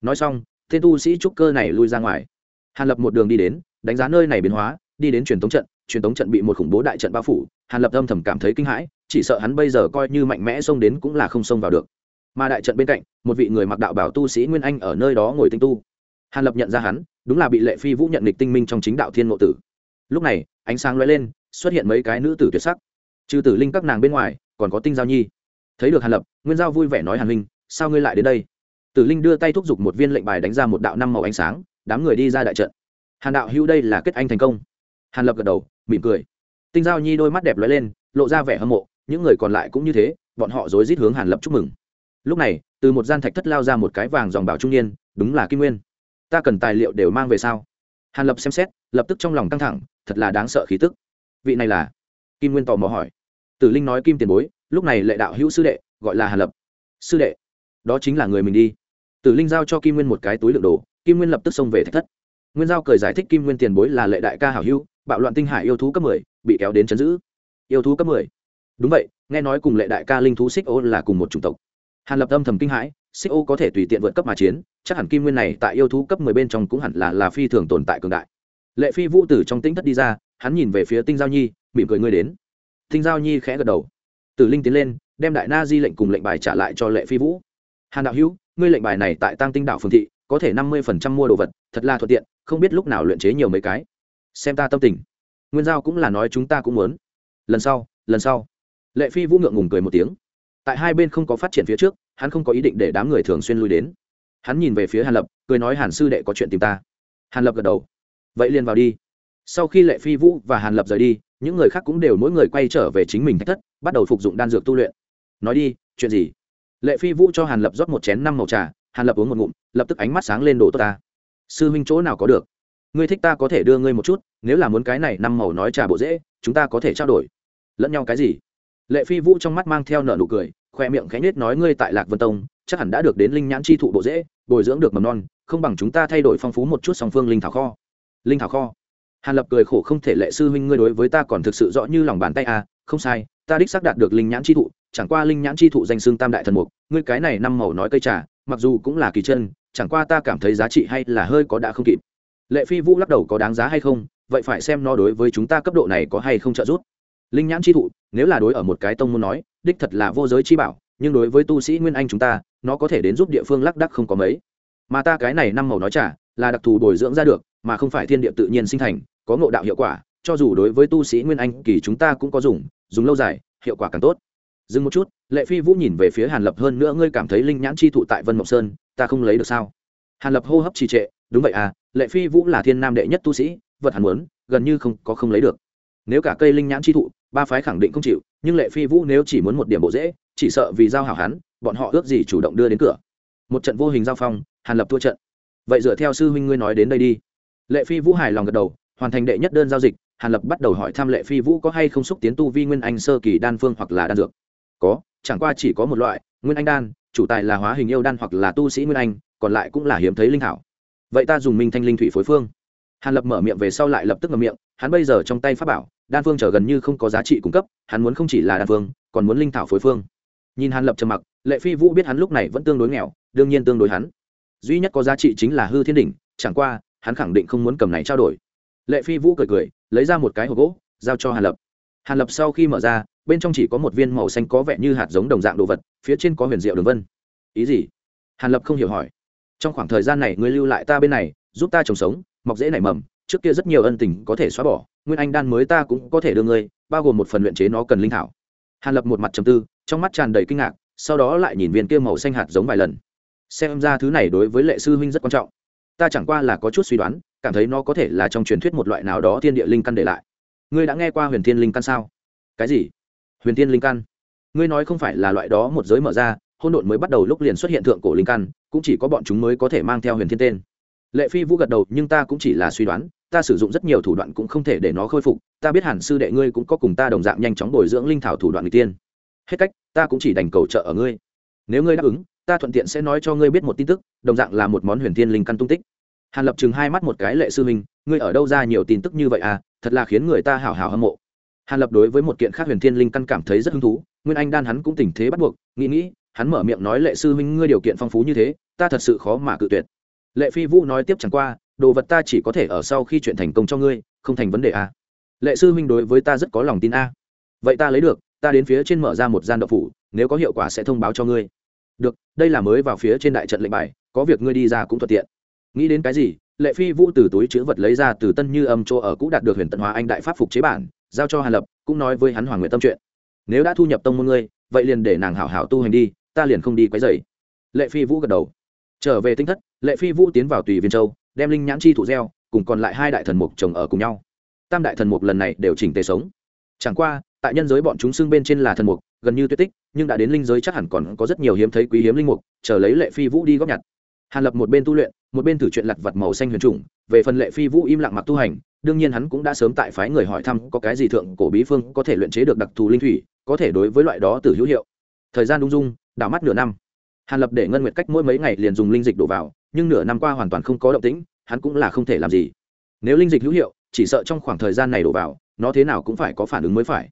Nói xong tên tu sĩ trúc cơ này lui ra ngoài. Hàn lập một đường đi đến, đánh giá nơi này biến hóa, đi đến truyền tống trận, truyền tống trận bị một khủng bố đại trận bao phủ, hàn lập âm thầm cảm thấy kinh hãi, chỉ sợ hắn bây giờ coi như mạnh mẽ xông đến cũng là không xông vào được. Mà đại trận bên cạnh, một vị người mặc đạo bảo tu sĩ nguyên anh ở nơi đó ngồi tinh tu hàn lập nhận ra hắn, đúng là bị lệ phi vũ nhận lịch tinh minh trong chính đạo thiên ngộ tử. Lúc này, ánh sáng lóe lên, xuất hiện mấy cái nữ tử tuyệt sắc. Trừ tử linh các nàng bên ngoài, còn có tinh giao nhi. Thấy được hàn lập, nguyên giao vui vẻ nói hàn huynh, sao ngươi lại đến đây? Tử linh đưa tay thúc giục một viên lệnh bài đánh ra một đạo năm màu ánh sáng, đám người đi ra đại trận. Hàn đạo hữu đây là kết anh thành công. Hàn lập gật đầu, mỉm cười. Tinh giao nhi đôi mắt đẹp lóe lên, lộ ra vẻ hâm mộ, những người còn lại cũng như thế, bọn họ rối rít hướng hàn lập chúc mừng. Lúc này, từ một gian thạch thất lao ra một cái vàng dòng bảo trung niên, đúng là kim nguyên ta cần tài liệu đều mang về sao? Hàn lập xem xét, lập tức trong lòng căng thẳng, thật là đáng sợ khí tức. Vị này là? Kim nguyên tò mò hỏi. Tử linh nói kim tiền bối, lúc này lệ đạo hữu sư đệ, gọi là hàn lập. Sư đệ, đó chính là người mình đi. Tử linh giao cho kim nguyên một cái túi lượng đồ, kim nguyên lập tức xông về thạch thất. Nguyên giao cười giải thích kim nguyên tiền bối là lệ đại ca hảo hữu, bạo loạn tinh hải yêu thú cấp mười, bị kéo đến chấn giữ. Yêu thú cấp mười. Đúng vậy, nghe nói cùng lệ đại ca linh thú xích ô là cùng một chủng tộc. Hàn lập âm thầm kinh hãi xích ô có thể tùy tiện vượt cấp mà chiến, chắc hẳn kim nguyên này tại yêu thú cấp mười bên trong cũng hẳn là là phi thường tồn tại cường đại. Lệ phi vũ tử trong tĩnh thất đi ra, hắn nhìn về phía tinh giao nhi, mỉm cười ngươi đến. Tinh giao nhi khẽ gật đầu. Tử linh tiến lên, đem đại na di lệnh cùng lệnh bài trả lại cho lệ phi vũ. Hàn đạo hữu, ngươi lệnh bài này tại tăng tinh đạo phương thị, có thể năm mươi phần trăm mua đồ vật, thật là thuận tiện, không biết lúc nào luyện chế nhiều mấy cái. Xem ta tâm tình. Nguyên giao cũng là nói chúng ta cũng muốn. Lần sau lần sau. Lệ phi vũ ngượng ngùng cười một tiếng. Tại hai bên không có phát triển phía trước hắn không có ý định để đám người thường xuyên lui đến. Hắn nhìn về phía hàn lập, cười nói, hàn sư đệ có chuyện tìm ta. Hàn lập gật đầu. Vậy liền vào đi. Sau khi lệ phi vũ và hàn lập rời đi, những người khác cũng đều mỗi người quay trở về chính mình thách thất, bắt đầu phục dụng đan dược tu luyện. Nói đi, chuyện gì? Lệ phi vũ cho hàn lập rót một chén năm màu trà, hàn lập uống một ngụm, lập tức ánh mắt sáng lên đồ tốt ta. Sư huynh chỗ nào có được? Ngươi thích ta có thể đưa ngươi một chút, nếu là muốn cái này năm màu nói trà bộ dễ, chúng ta có thể trao đổi. Lẫn nhau cái gì? Lệ phi vũ trong mắt mang theo nợ nụ cười khoe miệng khẽ nết nói, ngươi tại lạc vân tông, chắc hẳn đã được đến linh nhãn chi thụ bộ dễ, bồi dưỡng được mầm non, không bằng chúng ta thay đổi phong phú một chút song phương linh thảo kho. Linh thảo kho? Hàn lập cười khổ, không thể lệ sư huynh ngươi đối với ta còn thực sự rõ như lòng bàn tay à không sai, ta đích xác đạt được linh nhãn chi thụ, chẳng qua linh nhãn chi thụ danh xương tam đại thần mục, ngươi cái này năm màu nói cây trà, mặc dù cũng là kỳ chân, chẳng qua ta cảm thấy giá trị hay là hơi có đã không kịp. Lệ phi vũ lắc đầu, có đáng giá hay không? Vậy phải xem nó đối với chúng ta cấp độ này có hay không trợ giúp. Linh nhãn chi thụ, nếu là đối ở một cái tông muốn nói đích thật là vô giới chi bảo, nhưng đối với tu sĩ nguyên anh chúng ta, nó có thể đến giúp địa phương lắc đắc không có mấy. Mà ta cái này năm màu nói trả là đặc thù bồi dưỡng ra được, mà không phải thiên địa tự nhiên sinh thành, có ngộ đạo hiệu quả, cho dù đối với tu sĩ nguyên anh kỳ chúng ta cũng có dùng dùng lâu dài, hiệu quả càng tốt. Dừng một chút, lệ phi vũ nhìn về phía hàn lập hơn nữa ngươi cảm thấy linh nhãn chi thụ tại vân mộng sơn, ta không lấy được sao? Hàn lập hô hấp trì trệ, đúng vậy à lệ phi vũ là thiên nam đệ nhất tu sĩ, vật hàn muốn, gần như không có không lấy được. Nếu cả cây linh nhãn chi thụ ba phái khẳng định không chịu, nhưng lệ phi vũ nếu chỉ muốn một điểm bộ dễ, chỉ sợ vì giao hảo hắn, bọn họ ước gì chủ động đưa đến cửa. Một trận vô hình giao phong, hàn lập thua trận. Vậy dựa theo sư huynh ngươi nói đến đây đi. Lệ phi vũ hài lòng gật đầu, hoàn thành đệ nhất đơn giao dịch, hàn lập bắt đầu hỏi thăm lệ phi vũ có hay không xúc tiến tu vi nguyên anh sơ kỳ đan phương hoặc là đan dược. Có, chẳng qua chỉ có một loại, nguyên anh đan, chủ tài là hóa hình yêu đan hoặc là tu sĩ nguyên anh, còn lại cũng là hiếm thấy linh hảo. vậy ta dùng minh thanh linh thủy phối phương hàn lập mở miệng về sau lại lập tức ngậm miệng, hắn bây giờ trong tay pháp bảo, đan phương trở gần như không có giá trị cung cấp, hắn muốn không chỉ là đan phương, còn muốn linh thảo phối phương. Nhìn hàn lập trầm mặc, lệ phi vũ biết hắn lúc này vẫn tương đối nghèo, đương nhiên tương đối hắn. Duy nhất có giá trị chính là hư thiên đỉnh, chẳng qua, hắn khẳng định không muốn cầm này trao đổi. Lệ phi vũ cười cười, lấy ra một cái hộp gỗ, giao cho hàn lập. Hàn lập sau khi mở ra, bên trong chỉ có một viên màu xanh có vẻ như hạt giống đồng dạng đồ vật, phía trên có huyền diệu đường vân. Ý gì? Hàn lập không hiểu hỏi. Trong khoảng thời gian này ngươi lưu lại ta bên này giúp ta trồng sống, mọc dễ nảy mầm, trước kia rất nhiều ân tình có thể xóa bỏ, nguyên anh đan mới ta cũng có thể đưa ngươi, bao gồm một phần luyện chế nó cần linh thảo. Hàn lập một mặt trầm tư, trong mắt tràn đầy kinh ngạc, sau đó lại nhìn viên kia màu xanh hạt giống vài lần. Xem ra thứ này đối với lệ sư huynh rất quan trọng. Ta chẳng qua là có chút suy đoán, cảm thấy nó có thể là trong truyền thuyết một loại nào đó thiên địa linh căn để lại. Ngươi đã nghe qua huyền thiên linh căn sao? Cái gì? Huyền thiên linh căn? Ngươi nói không phải là loại đó một giới mở ra hôn độn mới bắt đầu lúc liền xuất hiện thượng cổ linh căn, cũng chỉ có bọn chúng mới có thể mang theo huyền thiên tên lệ phi vũ gật đầu, nhưng ta cũng chỉ là suy đoán, ta sử dụng rất nhiều thủ đoạn cũng không thể để nó khôi phục. Ta biết hẳn sư đệ ngươi cũng có cùng ta đồng dạng nhanh chóng bồi dưỡng linh thảo thủ đoạn người tiên. Hết cách, ta cũng chỉ đành cầu trợ ở ngươi. Nếu ngươi đáp ứng, ta thuận tiện sẽ nói cho ngươi biết một tin tức, đồng dạng là một món huyền thiên linh căn tung tích. Hàn lập chừng hai mắt một cái, lệ sư minh ngươi ở đâu ra nhiều tin tức như vậy à? Thật là khiến người ta hào hào hâm mộ. Hàn lập đối với một kiện khác huyền thiên linh căn cảm thấy rất hứng thú, nguyên anh đan hắn cũng tình thế bắt buộc, nghĩ nghĩ, hắn mở miệng nói, lệ sư minh ngươi điều kiện phong phú như thế, ta thật sự khó mà cự tuyệt lệ phi vũ nói tiếp chẳng qua, đồ vật ta chỉ có thể ở sau khi chuyện thành công cho ngươi, không thành vấn đề a lệ sư huynh đối với ta rất có lòng tin a. Vậy ta lấy được, ta đến phía trên mở ra một gian đậu phủ, nếu có hiệu quả sẽ thông báo cho ngươi. Được, đây là mới vào phía trên đại trận lệnh bài, có việc ngươi đi ra cũng thuận tiện. Nghĩ đến cái gì, lệ phi vũ từ túi chữ vật lấy ra từ tân như âm chỗ ở cũ đạt được huyền tận hóa anh đại pháp phục chế bản, giao cho hàn lập, cũng nói với hắn hoàng nguyện tâm chuyện. Nếu đã thu nhập tông môn ngươi, vậy liền để nàng hảo hảo tu hành đi, ta liền không đi quấy dày lệ phi vũ gật đầu trở về tinh thất, lệ phi vũ tiến vào tùy viên châu, đem linh nhãn chi thụ gieo, cùng còn lại hai đại thần mục trồng ở cùng nhau. Tam đại thần mục lần này đều chỉnh tề sống. Chẳng qua, tại nhân giới bọn chúng xưng bên trên là thần mục, gần như tuyệt tích, nhưng đã đến linh giới chắc hẳn còn có rất nhiều hiếm thấy quý hiếm linh mục, chờ lấy lệ phi vũ đi góp nhặt. Hàn lập một bên tu luyện, một bên thử chuyện lặt vật màu xanh huyền trùng, về phần lệ phi vũ im lặng mặc tu hành, đương nhiên hắn cũng đã sớm tại phái người hỏi thăm có cái gì thượng cổ bí phương có thể luyện chế được đặc thù linh thủy, có thể đối với loại đó từ hữu hiệu. Thời gian đung dung, đảo mắt nửa năm hàn lập để ngân nguyệt cách mỗi mấy ngày liền dùng linh dịch đổ vào, nhưng nửa năm qua hoàn toàn không có động tĩnh, hắn cũng là không thể làm gì. Nếu linh dịch hữu hiệu, chỉ sợ trong khoảng thời gian này đổ vào, nó thế nào cũng phải có phản ứng mới phải.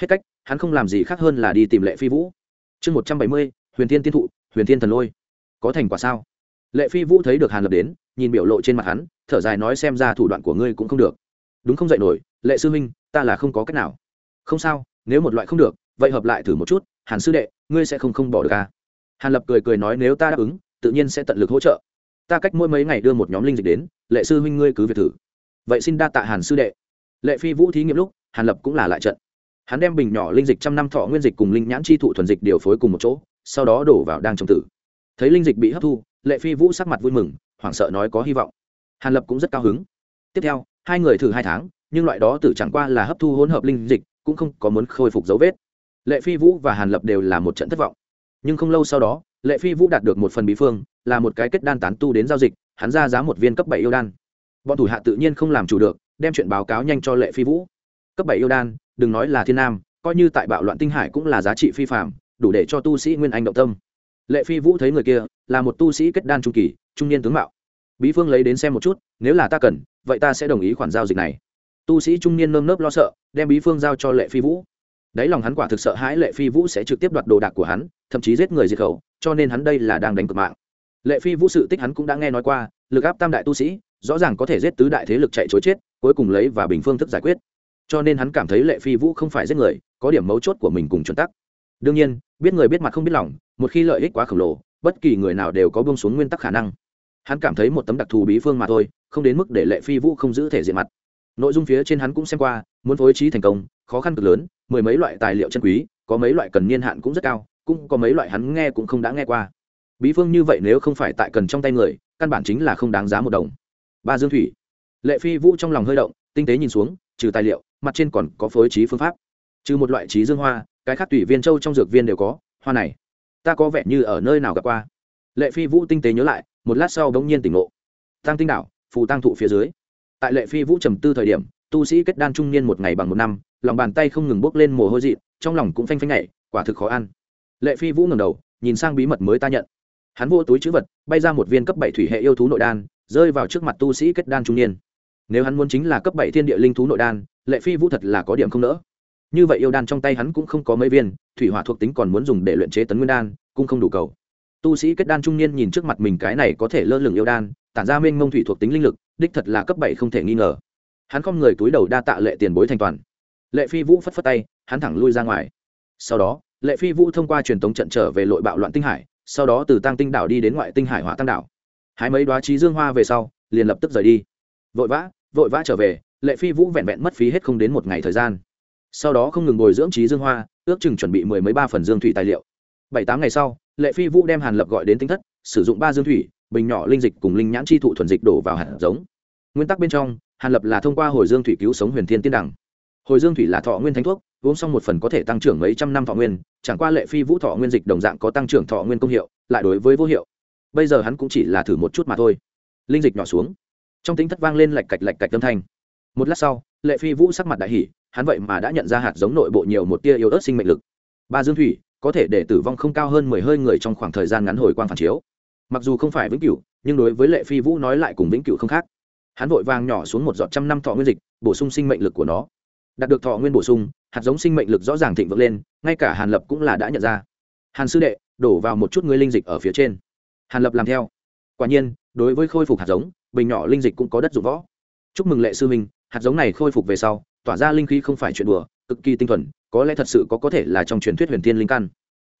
Hết cách, hắn không làm gì khác hơn là đi tìm lệ phi vũ. Chương một trăm bảy mươi, huyền thiên tiên thụ, huyền thiên thần lôi. Có thành quả sao? Lệ phi vũ thấy được hàn lập đến, nhìn biểu lộ trên mặt hắn, thở dài nói xem ra thủ đoạn của ngươi cũng không được. Đúng không dạy nổi, lệ sư huynh ta là không có cách nào. Không sao, nếu một loại không được, vậy hợp lại thử một chút, hàn sư đệ, ngươi sẽ không không bỏ được à? Hàn lập cười cười nói nếu ta đáp ứng, tự nhiên sẽ tận lực hỗ trợ. Ta cách mỗi mấy ngày đưa một nhóm linh dịch đến, lệ sư huynh ngươi cứ việc thử. Vậy xin đa tạ hàn sư đệ. Lệ phi vũ thí nghiệm lúc, hàn lập cũng là lại trận. Hắn đem bình nhỏ linh dịch trăm năm thọ nguyên dịch cùng linh nhãn chi thụ thuần dịch điều phối cùng một chỗ, sau đó đổ vào đang trồng tử. Thấy linh dịch bị hấp thu, lệ phi vũ sắc mặt vui mừng, hoảng sợ nói có hy vọng. Hàn lập cũng rất cao hứng. Tiếp theo, hai người thử hai tháng, nhưng loại đó tử chẳng qua là hấp thu hỗn hợp linh dịch, cũng không có muốn khôi phục dấu vết. Lệ phi vũ và hàn lập đều là một trận thất vọng nhưng không lâu sau đó, lệ phi vũ đạt được một phần bí phương, là một cái kết đan tán tu đến giao dịch, hắn ra giá một viên cấp bảy yêu đan. Bọn thủ hạ tự nhiên không làm chủ được, đem chuyện báo cáo nhanh cho lệ phi vũ. Cấp bảy yêu đan, đừng nói là thiên nam, coi như tại bạo loạn tinh hải cũng là giá trị phi phạm đủ để cho tu sĩ nguyên anh động tâm. Lệ phi vũ thấy người kia, là một tu sĩ kết đan trung kỳ, trung niên tướng mạo. Bí phương lấy đến xem một chút, nếu là ta cần, vậy ta sẽ đồng ý khoản giao dịch này. Tu sĩ trung niên nơm nớp lo sợ, đem bí phương giao cho lệ phi vũ đáy lòng hắn quả thực sợ hãi lệ phi vũ sẽ trực tiếp đoạt đồ đạc của hắn, thậm chí giết người diệt khẩu, cho nên hắn đây là đang đánh cực mạng. Lệ phi vũ sự tích hắn cũng đã nghe nói qua, lực áp tam đại tu sĩ, rõ ràng có thể giết tứ đại thế lực chạy chối chết, cuối cùng lấy và bình phương thức giải quyết. Cho nên hắn cảm thấy lệ phi vũ không phải giết người, có điểm mấu chốt của mình cùng chuẩn tắc. Đương nhiên, biết người biết mặt không biết lòng, một khi lợi ích quá khổng lồ, bất kỳ người nào đều có bông xuống nguyên tắc khả năng. Hắn cảm thấy một tấm đặc thù bí phương mà thôi, không đến mức để lệ phi vũ không giữ thể diện mặt. Nội dung phía trên hắn cũng xem qua, muốn phối trí thành công, khó khăn cực lớn mười mấy loại tài liệu chân quý, có mấy loại cần niên hạn cũng rất cao, cũng có mấy loại hắn nghe cũng không đã nghe qua. Bí phương như vậy nếu không phải tại cần trong tay người, căn bản chính là không đáng giá một đồng. Ba dương thủy. Lệ phi vũ trong lòng hơi động, tinh tế nhìn xuống, trừ tài liệu, mặt trên còn có phối trí phương pháp. Trừ một loại trí dương hoa, cái khác tùy viên châu trong dược viên đều có, hoa này, ta có vẻ như ở nơi nào gặp qua. Lệ phi vũ tinh tế nhớ lại, một lát sau bỗng nhiên tỉnh ngộ. Tăng tinh đảo, phù tăng thụ phía dưới. Tại lệ phi vũ trầm tư thời điểm, tu sĩ kết đan trung niên một ngày bằng một năm lòng bàn tay không ngừng bốc lên mồ hôi dị, trong lòng cũng phanh phanh nhảy, quả thực khó ăn. Lệ phi vũ ngẩng đầu, nhìn sang bí mật mới ta nhận. Hắn vô túi chữ vật, bay ra một viên cấp bảy thủy hệ yêu thú nội đan, rơi vào trước mặt tu sĩ kết đan trung niên. Nếu hắn muốn chính là cấp bảy thiên địa linh thú nội đan, lệ phi vũ thật là có điểm không nỡ. Như vậy yêu đan trong tay hắn cũng không có mấy viên, thủy hỏa thuộc tính còn muốn dùng để luyện chế tấn nguyên đan, cũng không đủ cầu. Tu sĩ kết đan trung niên nhìn trước mặt mình cái này có thể lơ lửng yêu đan, tản ra mênh mông thủy thuộc tính linh lực, đích thật là cấp bảy không thể nghi ngờ. Hắn không người túi đầu đa tạ lệ tiền bối thành toàn lệ phi vũ phất phất tay, hắn thẳng lui ra ngoài. Sau đó, lệ phi vũ thông qua truyền tống trận trở về lội bạo loạn tinh hải, sau đó từ tăng tinh đảo đi đến ngoại tinh hải hỏa tăng đảo. Hái mấy đoá trí dương hoa về sau, liền lập tức rời đi. Vội vã vội vã trở về, lệ phi vũ vẹn vẹn mất phí hết không đến một ngày thời gian. Sau đó không ngừng bồi dưỡng trí dương hoa, ước chừng chuẩn bị mười mấy ba phần dương thủy tài liệu. Bảy tám ngày sau, lệ phi vũ đem hàn lập gọi đến tinh thất, sử dụng ba dương thủy, bình nhỏ linh dịch cùng linh nhãn chi thụ thuần dịch đổ vào hạt giống. Nguyên tắc bên trong, hàn lập là thông qua hồi dương thủy cứu sống huyền thiên tiên đẳng hồi dương thủy là thọ nguyên thánh thuốc, uống xong một phần có thể tăng trưởng mấy trăm năm thọ nguyên, chẳng qua lệ phi vũ thọ nguyên dịch đồng dạng có tăng trưởng thọ nguyên công hiệu, lại đối với vô hiệu. Bây giờ hắn cũng chỉ là thử một chút mà thôi. Linh dịch nhỏ xuống. Trong tính thất vang lên lạch cạch lạch cạch âm thanh. Một lát sau, lệ phi vũ sắc mặt đại hỷ hắn vậy mà đã nhận ra hạt giống nội bộ nhiều một tia yếu ớt sinh mệnh lực. Ba dương thủy, có thể để tử vong không cao hơn mười hơi người trong khoảng thời gian ngắn hồi quang phản chiếu. Mặc dù không phải vĩnh cửu, nhưng đối với lệ phi vũ nói lại cùng vĩnh cửu không khác. Hắn vội vàng nhỏ xuống một giọt trăm năm thọ nguyên dịch, bổ sung sinh mệnh lực của nó đạt được thọ nguyên bổ sung, hạt giống sinh mệnh lực rõ ràng thịnh vượng lên, ngay cả hàn lập cũng là đã nhận ra. Hàn sư đệ, đổ vào một chút ngươi linh dịch ở phía trên. Hàn lập làm theo. Quả nhiên, đối với khôi phục hạt giống, bình nhỏ linh dịch cũng có đất dụng võ. Chúc mừng lệ sư minh hạt giống này khôi phục về sau, tỏa ra linh khí không phải chuyện đùa, cực kỳ tinh thuần, có lẽ thật sự có có thể là trong truyền thuyết huyền thiên linh căn.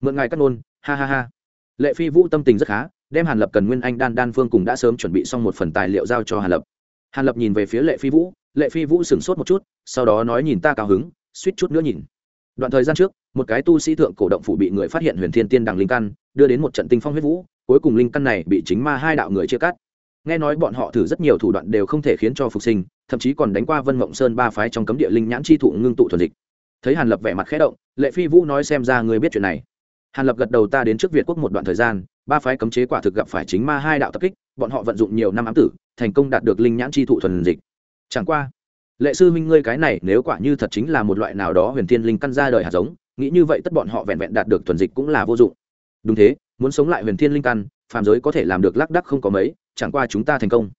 Mượn ngài cắt nôn ha ha ha. Lệ phi vũ tâm tình rất khá, đem hàn lập cần nguyên anh đan đan phương cùng đã sớm chuẩn bị xong một phần tài liệu giao cho hàn lập. Hàn lập nhìn về phía lệ phi vũ lệ phi vũ sửng sốt một chút, sau đó nói nhìn ta cao hứng, suýt chút nữa nhìn. Đoạn thời gian trước, một cái tu sĩ thượng cổ động phủ bị người phát hiện huyền thiên tiên đằng linh căn, đưa đến một trận tinh phong huyết vũ, cuối cùng linh căn này bị chính ma hai đạo người chia cắt. Nghe nói bọn họ thử rất nhiều thủ đoạn đều không thể khiến cho phục sinh, thậm chí còn đánh qua vân mộng sơn ba phái trong cấm địa linh nhãn chi thụ ngưng tụ thuần dịch. Thấy hàn lập vẻ mặt khẽ động, lệ phi vũ nói xem ra người biết chuyện này. Hàn lập gật đầu ta đến trước việt quốc một đoạn thời gian, ba phái cấm chế quả thực gặp phải chính ma hai đạo tập kích, bọn họ vận dụng nhiều năm ám tử, thành công đạt được linh nhãn chi thụ thuần dịch chẳng qua, lệ sư minh ngươi cái này nếu quả như thật chính là một loại nào đó huyền thiên linh căn ra đời hạt giống, nghĩ như vậy tất bọn họ vẹn vẹn đạt được thuần dịch cũng là vô dụng. Đúng thế, muốn sống lại huyền thiên linh căn, phàm giới có thể làm được lác đắc không có mấy, chẳng qua chúng ta thành công.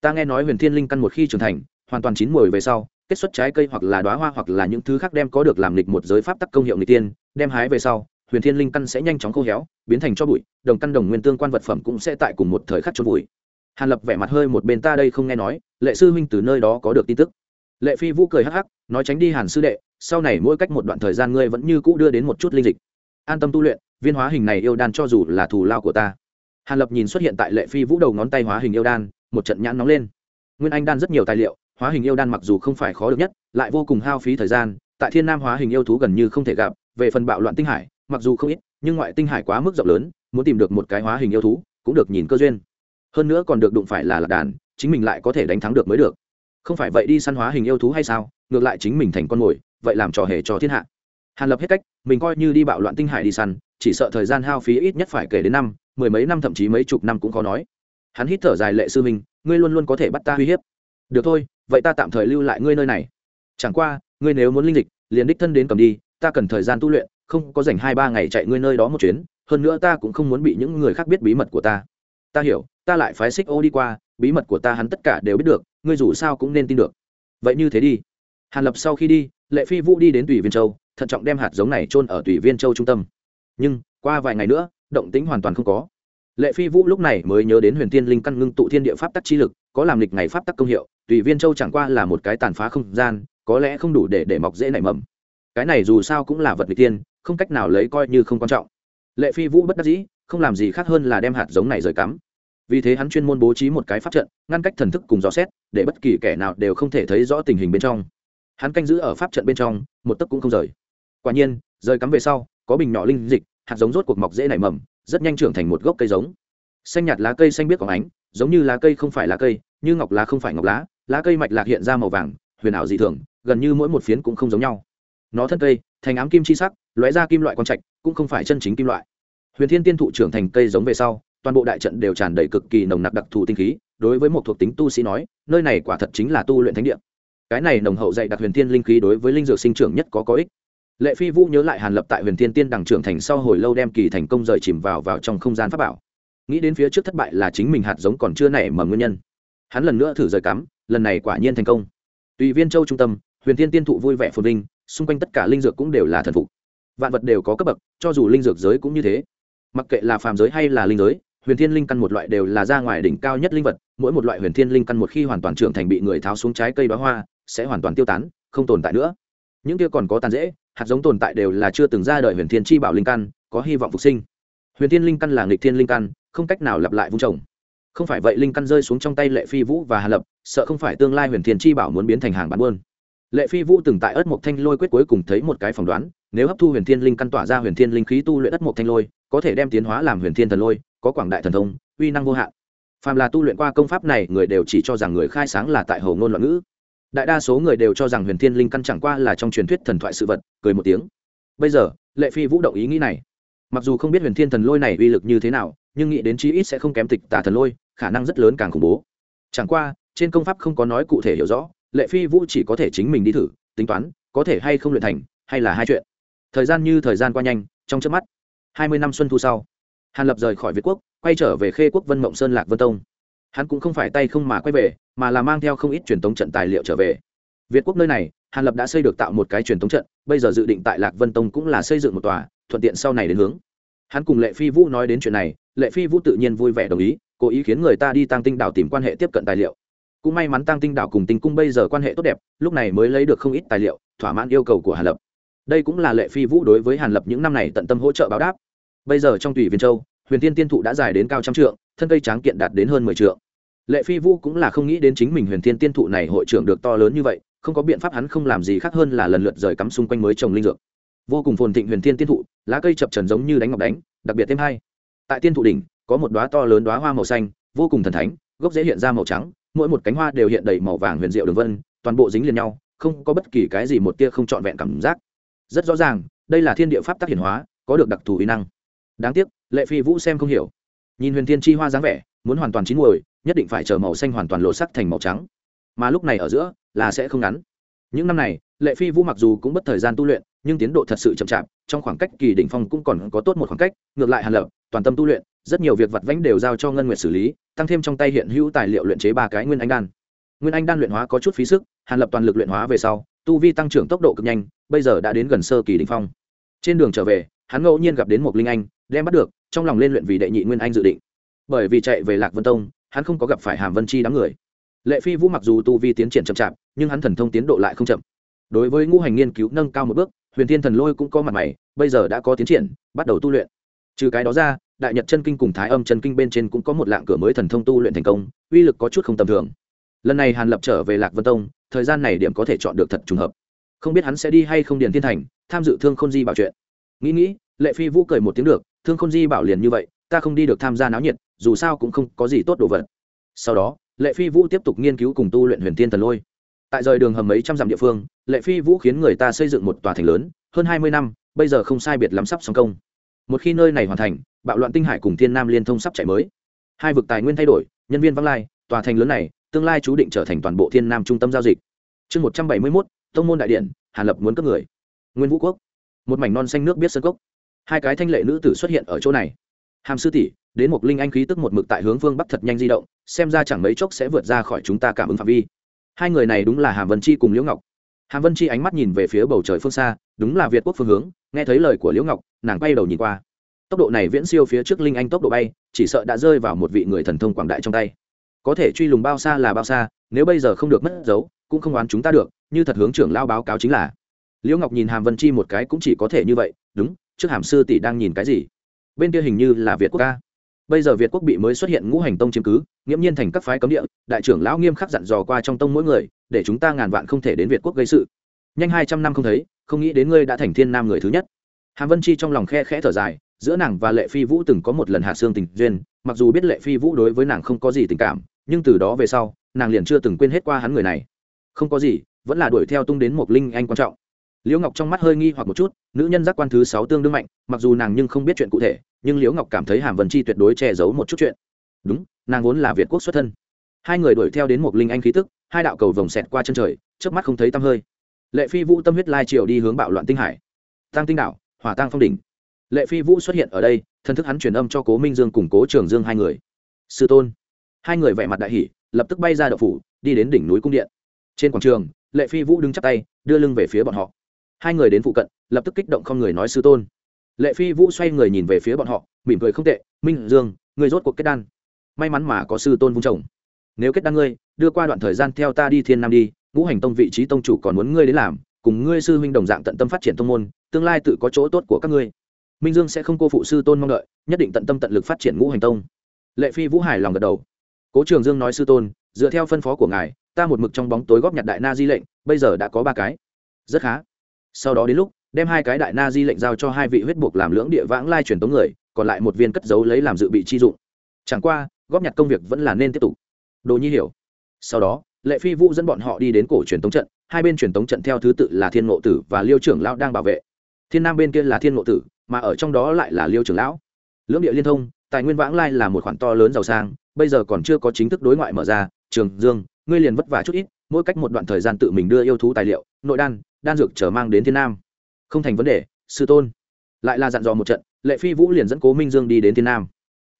Ta nghe nói huyền thiên linh căn một khi trưởng thành, hoàn toàn chín mùi về sau, kết xuất trái cây hoặc là đoá hoa hoặc là những thứ khác đem có được làm lịch một giới pháp tắc công hiệu người tiên, đem hái về sau, huyền thiên linh căn sẽ nhanh chóng khô héo, biến thành cho bụi, đồng căn đồng nguyên tương quan vật phẩm cũng sẽ tại cùng một thời khắc chôn bụi hàn lập vẻ mặt hơi một bên ta đây không nghe nói, lệ sư huynh từ nơi đó có được tin tức. Lệ phi vũ cười hắc hắc, nói tránh đi hàn sư đệ, sau này mỗi cách một đoạn thời gian ngươi vẫn như cũ đưa đến một chút linh dịch. An tâm tu luyện, viên hóa hình này yêu đan cho dù là thù lao của ta. Hàn lập nhìn xuất hiện tại lệ phi vũ đầu ngón tay hóa hình yêu đan, một trận nhãn nóng lên. Nguyên anh đan rất nhiều tài liệu, hóa hình yêu đan mặc dù không phải khó được nhất, lại vô cùng hao phí thời gian, tại thiên nam hóa hình yêu thú gần như không thể gặp, về phần bạo loạn tinh hải, mặc dù không ít, nhưng ngoại tinh hải quá mức rộng lớn, muốn tìm được một cái hóa hình yêu thú, cũng được nhìn cơ duyên hơn nữa còn được đụng phải là lạc đàn, chính mình lại có thể đánh thắng được mới được. Không phải vậy đi săn hóa hình yêu thú hay sao? Ngược lại chính mình thành con mồi, vậy làm trò hề cho thiên hạ. Hàn lập hết cách, mình coi như đi bạo loạn tinh hải đi săn, chỉ sợ thời gian hao phí ít nhất phải kể đến năm, mười mấy năm thậm chí mấy chục năm cũng khó nói. Hắn hít thở dài lệ sư minh, ngươi luôn luôn có thể bắt ta uy hiếp. Được thôi, vậy ta tạm thời lưu lại ngươi nơi này. Chẳng qua, ngươi nếu muốn linh dịch, liền đích thân đến cầm đi, ta cần thời gian tu luyện, không có dành hai ba ngày chạy ngươi nơi đó một chuyến, hơn nữa ta cũng không muốn bị những người khác biết bí mật của ta. Ta hiểu ta lại phái xích ô đi qua, bí mật của ta hắn tất cả đều biết được, ngươi dù sao cũng nên tin được. Vậy như thế đi. Hàn lập sau khi đi, lệ phi vũ đi đến tùy viên châu, thận trọng đem hạt giống này trôn ở tùy viên châu trung tâm. Nhưng, qua vài ngày nữa, động tính hoàn toàn không có. Lệ phi vũ lúc này mới nhớ đến huyền tiên linh căn ngưng tụ thiên địa pháp tắc chi lực, có làm lịch ngày pháp tắc công hiệu, tùy viên châu chẳng qua là một cái tàn phá không gian, có lẽ không đủ để để mọc dễ nảy mầm. Cái này dù sao cũng là vật n tiên không cách nào lấy coi như không quan trọng. Lệ phi vũ bất đắc dĩ, không làm gì khác hơn là đem hạt giống này rời cắm vì thế hắn chuyên môn bố trí một cái pháp trận, ngăn cách thần thức cùng dò xét, để bất kỳ kẻ nào đều không thể thấy rõ tình hình bên trong. Hắn canh giữ ở pháp trận bên trong, một tấc cũng không rời. Quả nhiên, rời cắm về sau, có bình nhỏ linh dịch, hạt giống rốt cuộc mọc dễ nảy mầm, rất nhanh trưởng thành một gốc cây giống. Xanh nhạt lá cây xanh biếc còn ánh, giống như lá cây không phải lá cây, như ngọc lá không phải ngọc lá lá cây mạch lạc hiện ra màu vàng, huyền ảo dị thường, gần như mỗi một phiến cũng không giống nhau. Nó thân cây, thành ám kim chi sắc, lóe ra kim loại quang trạch, cũng không phải chân chính kim loại. Huyền thiên tiên thụ trưởng thành cây giống về sau toàn bộ đại trận đều tràn đầy cực kỳ nồng nặc đặc thù tinh khí, đối với một thuộc tính tu sĩ nói, nơi này quả thật chính là tu luyện thánh địa. Cái này nồng hậu dạy đặc huyền thiên linh khí đối với linh dược sinh trưởng nhất có có ích. Lệ phi vũ nhớ lại hàn lập tại huyền thiên tiên đằng trưởng thành sau hồi lâu đem kỳ thành công rời chìm vào vào trong không gian pháp bảo. Nghĩ đến phía trước thất bại là chính mình hạt giống còn chưa nảy mầm nguyên nhân. Hắn lần nữa thử rời cắm, lần này quả nhiên thành công. Tùy viên châu trung tâm, huyền thiên tiên thụ vui vẻ phồn vinh, xung quanh tất cả linh dược cũng đều là thần phục. Vạn vật đều có cấp bậc, cho dù linh dược giới cũng như thế. Mặc kệ là phàm giới hay là linh giới huyền thiên linh căn một loại đều là ra ngoài đỉnh cao nhất linh vật, mỗi một loại huyền thiên linh căn một khi hoàn toàn trưởng thành bị người tháo xuống trái cây bá hoa, sẽ hoàn toàn tiêu tán, không tồn tại nữa. Những kia còn có tàn dễ, hạt giống tồn tại đều là chưa từng ra đời huyền thiên chi bảo linh căn, có hy vọng phục sinh. Huyền thiên linh căn là nghịch thiên linh căn, không cách nào lặp lại vung trồng không phải vậy linh căn rơi xuống trong tay lệ phi vũ và hà lập, sợ không phải tương lai huyền thiên chi bảo muốn biến thành hàng bán buôn. Lệ phi vũ từng tại ất mộc thanh lôi quyết cuối cùng thấy một cái phỏng đoán, nếu hấp thu huyền thiên linh căn tỏa ra huyền thiên linh khí tu luyện ất mộc thanh lôi, có thể đem tiến hóa làm huyền thiên thần lôi có quảng đại thần thông, uy năng vô hạn. Phàm là tu luyện qua công pháp này, người đều chỉ cho rằng người khai sáng là tại hầu ngôn loạn ngữ. Đại đa số người đều cho rằng huyền thiên linh căn chẳng qua là trong truyền thuyết thần thoại sự vật, cười một tiếng. Bây giờ, lệ phi vũ động ý nghĩ này. Mặc dù không biết huyền thiên thần lôi này uy lực như thế nào, nhưng nghĩ đến chí ít sẽ không kém tịch tà thần lôi, khả năng rất lớn càng khủng bố. Chẳng qua, trên công pháp không có nói cụ thể hiểu rõ, lệ phi vũ chỉ có thể chính mình đi thử, tính toán, có thể hay không luyện thành, hay là hai chuyện. Thời gian như thời gian qua nhanh, trong chớp mắt, hai mươi năm xuân thu sau hàn lập rời khỏi việt quốc, quay trở về khê quốc vân mộng sơn lạc vân tông. Hắn cũng không phải tay không mà quay về, mà là mang theo không ít truyền thống trận tài liệu trở về. Việt quốc nơi này, hàn lập đã xây được tạo một cái truyền thống trận, bây giờ dự định tại lạc vân tông cũng là xây dựng một tòa, thuận tiện sau này đến hướng. Hắn cùng lệ phi vũ nói đến chuyện này, lệ phi vũ tự nhiên vui vẻ đồng ý, cố ý khiến người ta đi tăng tinh đảo tìm quan hệ tiếp cận tài liệu. Cũng may mắn tăng tinh đảo cùng tinh cung bây giờ quan hệ tốt đẹp, lúc này mới lấy được không ít tài liệu, thỏa mãn yêu cầu của hàn lập. Đây cũng là lệ phi vũ đối với hàn lập những năm này tận tâm hỗ trợ báo đáp. Bây giờ trong tùy viên châu huyền tiên tiên thụ đã dài đến cao trăm trượng, thân cây tráng kiện đạt đến hơn mười trượng. Lệ phi vũ cũng là không nghĩ đến chính mình huyền thiên tiên thụ này hội trưởng được to lớn như vậy, không có biện pháp hắn không làm gì khác hơn là lần lượt rời cắm xung quanh mới trồng linh dược. Vô cùng phồn thịnh huyền thiên tiên thụ, lá cây chập trần giống như đánh ngọc đánh, đặc biệt thêm hay tại tiên thụ đỉnh, có một đoá to lớn đoá hoa màu xanh, vô cùng thần thánh, gốc dễ hiện ra màu trắng, mỗi một cánh hoa đều hiện đầy màu vàng huyền diệu đường vân, toàn bộ dính liền nhau, không có bất kỳ cái gì một tia không trọn vẹn cảm giác. Rất rõ ràng, đây là thiên địa pháp tác hiển hóa, có được đặc thù uy năng. Đáng tiếc lệ phi vũ xem không hiểu. Nhìn huyền thiên chi hoa dáng vẻ, muốn hoàn toàn chín muồi, nhất định phải chờ màu xanh hoàn toàn lộ sắc thành màu trắng. Mà lúc này ở giữa, là sẽ không ngắn. Những năm này, lệ phi vũ mặc dù cũng mất thời gian tu luyện, nhưng tiến độ thật sự chậm chạp, trong khoảng cách kỳ đỉnh phong cũng còn có tốt một khoảng cách, ngược lại hàn lập, toàn tâm tu luyện, rất nhiều việc vặt vãnh đều giao cho ngân nguyệt xử lý, tăng thêm trong tay hiện hữu tài liệu luyện chế ba cái nguyên anh đan. Nguyên anh đan luyện hóa có chút phí sức, hàn lập toàn lực luyện hóa về sau, tu vi tăng trưởng tốc độ cực nhanh, bây giờ đã đến gần sơ kỳ đỉnh phong. Trên đường trở về, hắn ngẫu nhiên gặp đến một linh anh, đem bắt được trong lòng lên luyện vì đệ nhị nguyên anh dự định. Bởi vì chạy về lạc vân tông, hắn không có gặp phải hàm vân chi đám người. Lệ phi vũ mặc dù tu vi tiến triển chậm chạp, nhưng hắn thần thông tiến độ lại không chậm. Đối với ngũ hành nghiên cứu nâng cao một bước, huyền thiên thần lôi cũng có mặt mày, bây giờ đã có tiến triển, bắt đầu tu luyện. Trừ cái đó ra, đại nhật chân kinh cùng thái âm chân kinh bên trên cũng có một lạng cửa mới thần thông tu luyện thành công, uy lực có chút không tầm thường. Lần này hàn lập trở về lạc vân tông, thời gian này điểm có thể chọn được thật trùng hợp. Không biết hắn sẽ đi hay không điền thiên thành, tham dự thương khôn di bảo chuyện. Nghĩ nghĩ, lệ phi vũ cười một tiếng được thương khôn di bảo liền như vậy, ta không đi được tham gia náo nhiệt, dù sao cũng không có gì tốt đồ vật. Sau đó, lệ phi vũ tiếp tục nghiên cứu cùng tu luyện huyền thiên thần lôi. Tại rời đường hầm mấy trăm dặm địa phương, lệ phi vũ khiến người ta xây dựng một tòa thành lớn, hơn hai mươi năm, bây giờ không sai biệt lắm sắp xong công. Một khi nơi này hoàn thành, bạo loạn tinh hải cùng thiên nam liên thông sắp chạy mới. Hai vực tài nguyên thay đổi, nhân viên văng lai, tòa thành lớn này, tương lai chú định trở thành toàn bộ thiên nam trung tâm giao dịch. Chương một trăm bảy mươi mốt, tông môn đại điện, hàn lập muốn cấp người. Nguyên vũ quốc. Một mảnh non xanh nước biết sơ cốc hai cái thanh lệ nữ tử xuất hiện ở chỗ này. Hàm sư tỷ, đến một linh anh khí tức một mực tại hướng phương bắc thật nhanh di động, xem ra chẳng mấy chốc sẽ vượt ra khỏi chúng ta cảm ứng phạm vi. Hai người này đúng là hàm vân chi cùng liễu ngọc. Hàm vân chi ánh mắt nhìn về phía bầu trời phương xa, đúng là việt quốc phương hướng, nghe thấy lời của liễu ngọc, nàng bay đầu nhìn qua. Tốc độ này viễn siêu phía trước linh anh tốc độ bay, chỉ sợ đã rơi vào một vị người thần thông quảng đại trong tay. Có thể truy lùng bao xa là bao xa, nếu bây giờ không được mất dấu, cũng không oán chúng ta được, như thật hướng trưởng lao báo cáo chính là. Liễu ngọc nhìn hàm vân chi một cái cũng chỉ có thể như vậy, đúng trước hàm sư tỷ đang nhìn cái gì? Bên kia hình như là việt quốc ca. Bây giờ việt quốc bị mới xuất hiện ngũ hành tông chiếm cứ, nghiễm nhiên thành các phái cấm địa, đại trưởng lão nghiêm khắc dặn dò qua trong tông mỗi người, để chúng ta ngàn vạn không thể đến việt quốc gây sự. Nhanh hai trăm năm không thấy, không nghĩ đến ngươi đã thành thiên nam người thứ nhất. Hàm vân chi trong lòng khe khẽ thở dài, giữa nàng và lệ phi vũ từng có một lần hạ xương tình duyên, mặc dù biết lệ phi vũ đối với nàng không có gì tình cảm, nhưng từ đó về sau, nàng liền chưa từng quên hết qua hắn người này. Không có gì, vẫn là đuổi theo tung đến một linh anh quan trọng liễu ngọc trong mắt hơi nghi hoặc một chút, nữ nhân giác quan thứ sáu tương đương mạnh, mặc dù nàng nhưng không biết chuyện cụ thể, nhưng liễu ngọc cảm thấy hàm vân chi tuyệt đối che giấu một chút chuyện. Đúng, nàng vốn là việt quốc xuất thân. Hai người đuổi theo đến một linh anh khí tức, hai đạo cầu vồng xẹt qua chân trời trước mắt không thấy tăm hơi. Lệ phi vũ tâm huyết lai triều đi hướng bạo loạn tinh hải. Tăng tinh đảo, hỏa tăng phong đỉnh. Lệ phi vũ xuất hiện ở đây, thân thức hắn truyền âm cho cố minh dương cùng cố trường dương hai người. Sư tôn. Hai người vẻ mặt đại hỷ lập tức bay ra đậu phủ, đi đến đỉnh núi cung điện. Trên quảng trường, lệ phi vũ đứng chắp tay, đưa lưng về phía bọn họ hai người đến phụ cận, lập tức kích động không người nói sư tôn. Lệ phi vũ xoay người nhìn về phía bọn họ, mỉm cười không tệ, minh dương người rốt cuộc kết đan. May mắn mà có sư tôn vung chồng. Nếu kết đan ngươi, đưa qua đoạn thời gian theo ta đi thiên nam đi, ngũ hành tông vị trí tông chủ còn muốn ngươi đến làm, cùng ngươi sư huynh đồng dạng tận tâm phát triển tông môn, tương lai tự có chỗ tốt của các ngươi. Minh dương sẽ không cô phụ sư tôn mong đợi, nhất định tận tâm tận lực phát triển ngũ hành tông. Lệ phi vũ hải lòng gật đầu. Cố trường dương nói sư tôn, dựa theo phân phó của ngài, ta một mực trong bóng tối góp nhặt đại na di lệnh, bây giờ đã có ba cái. Rất khá sau đó đến lúc, đem hai cái đại na di lệnh giao cho hai vị huyết buộc làm lưỡng địa vãng lai truyền tống người, còn lại một viên cất giấu lấy làm dự bị chi dụng. Chẳng qua, góp nhặt công việc vẫn là nên tiếp tục. Đồ nhi hiểu. Sau đó, lệ phi vũ dẫn bọn họ đi đến cổ truyền tống trận, hai bên truyền tống trận theo thứ tự là thiên ngộ tử và liêu trưởng lão đang bảo vệ. Thiên nam bên kia là thiên ngộ tử, mà ở trong đó lại là liêu trưởng lão. Lưỡng địa liên thông, tài nguyên vãng lai là một khoản to lớn giàu sang, bây giờ còn chưa có chính thức đối ngoại mở ra. Trường dương, ngươi liền vất vả chút ít mỗi cách một đoạn thời gian tự mình đưa yêu thú tài liệu, nội đan đan dược trở mang đến thiên nam. Không thành vấn đề, sư tôn. Lại là dặn dò một trận, lệ phi vũ liền dẫn cố minh dương đi đến thiên nam.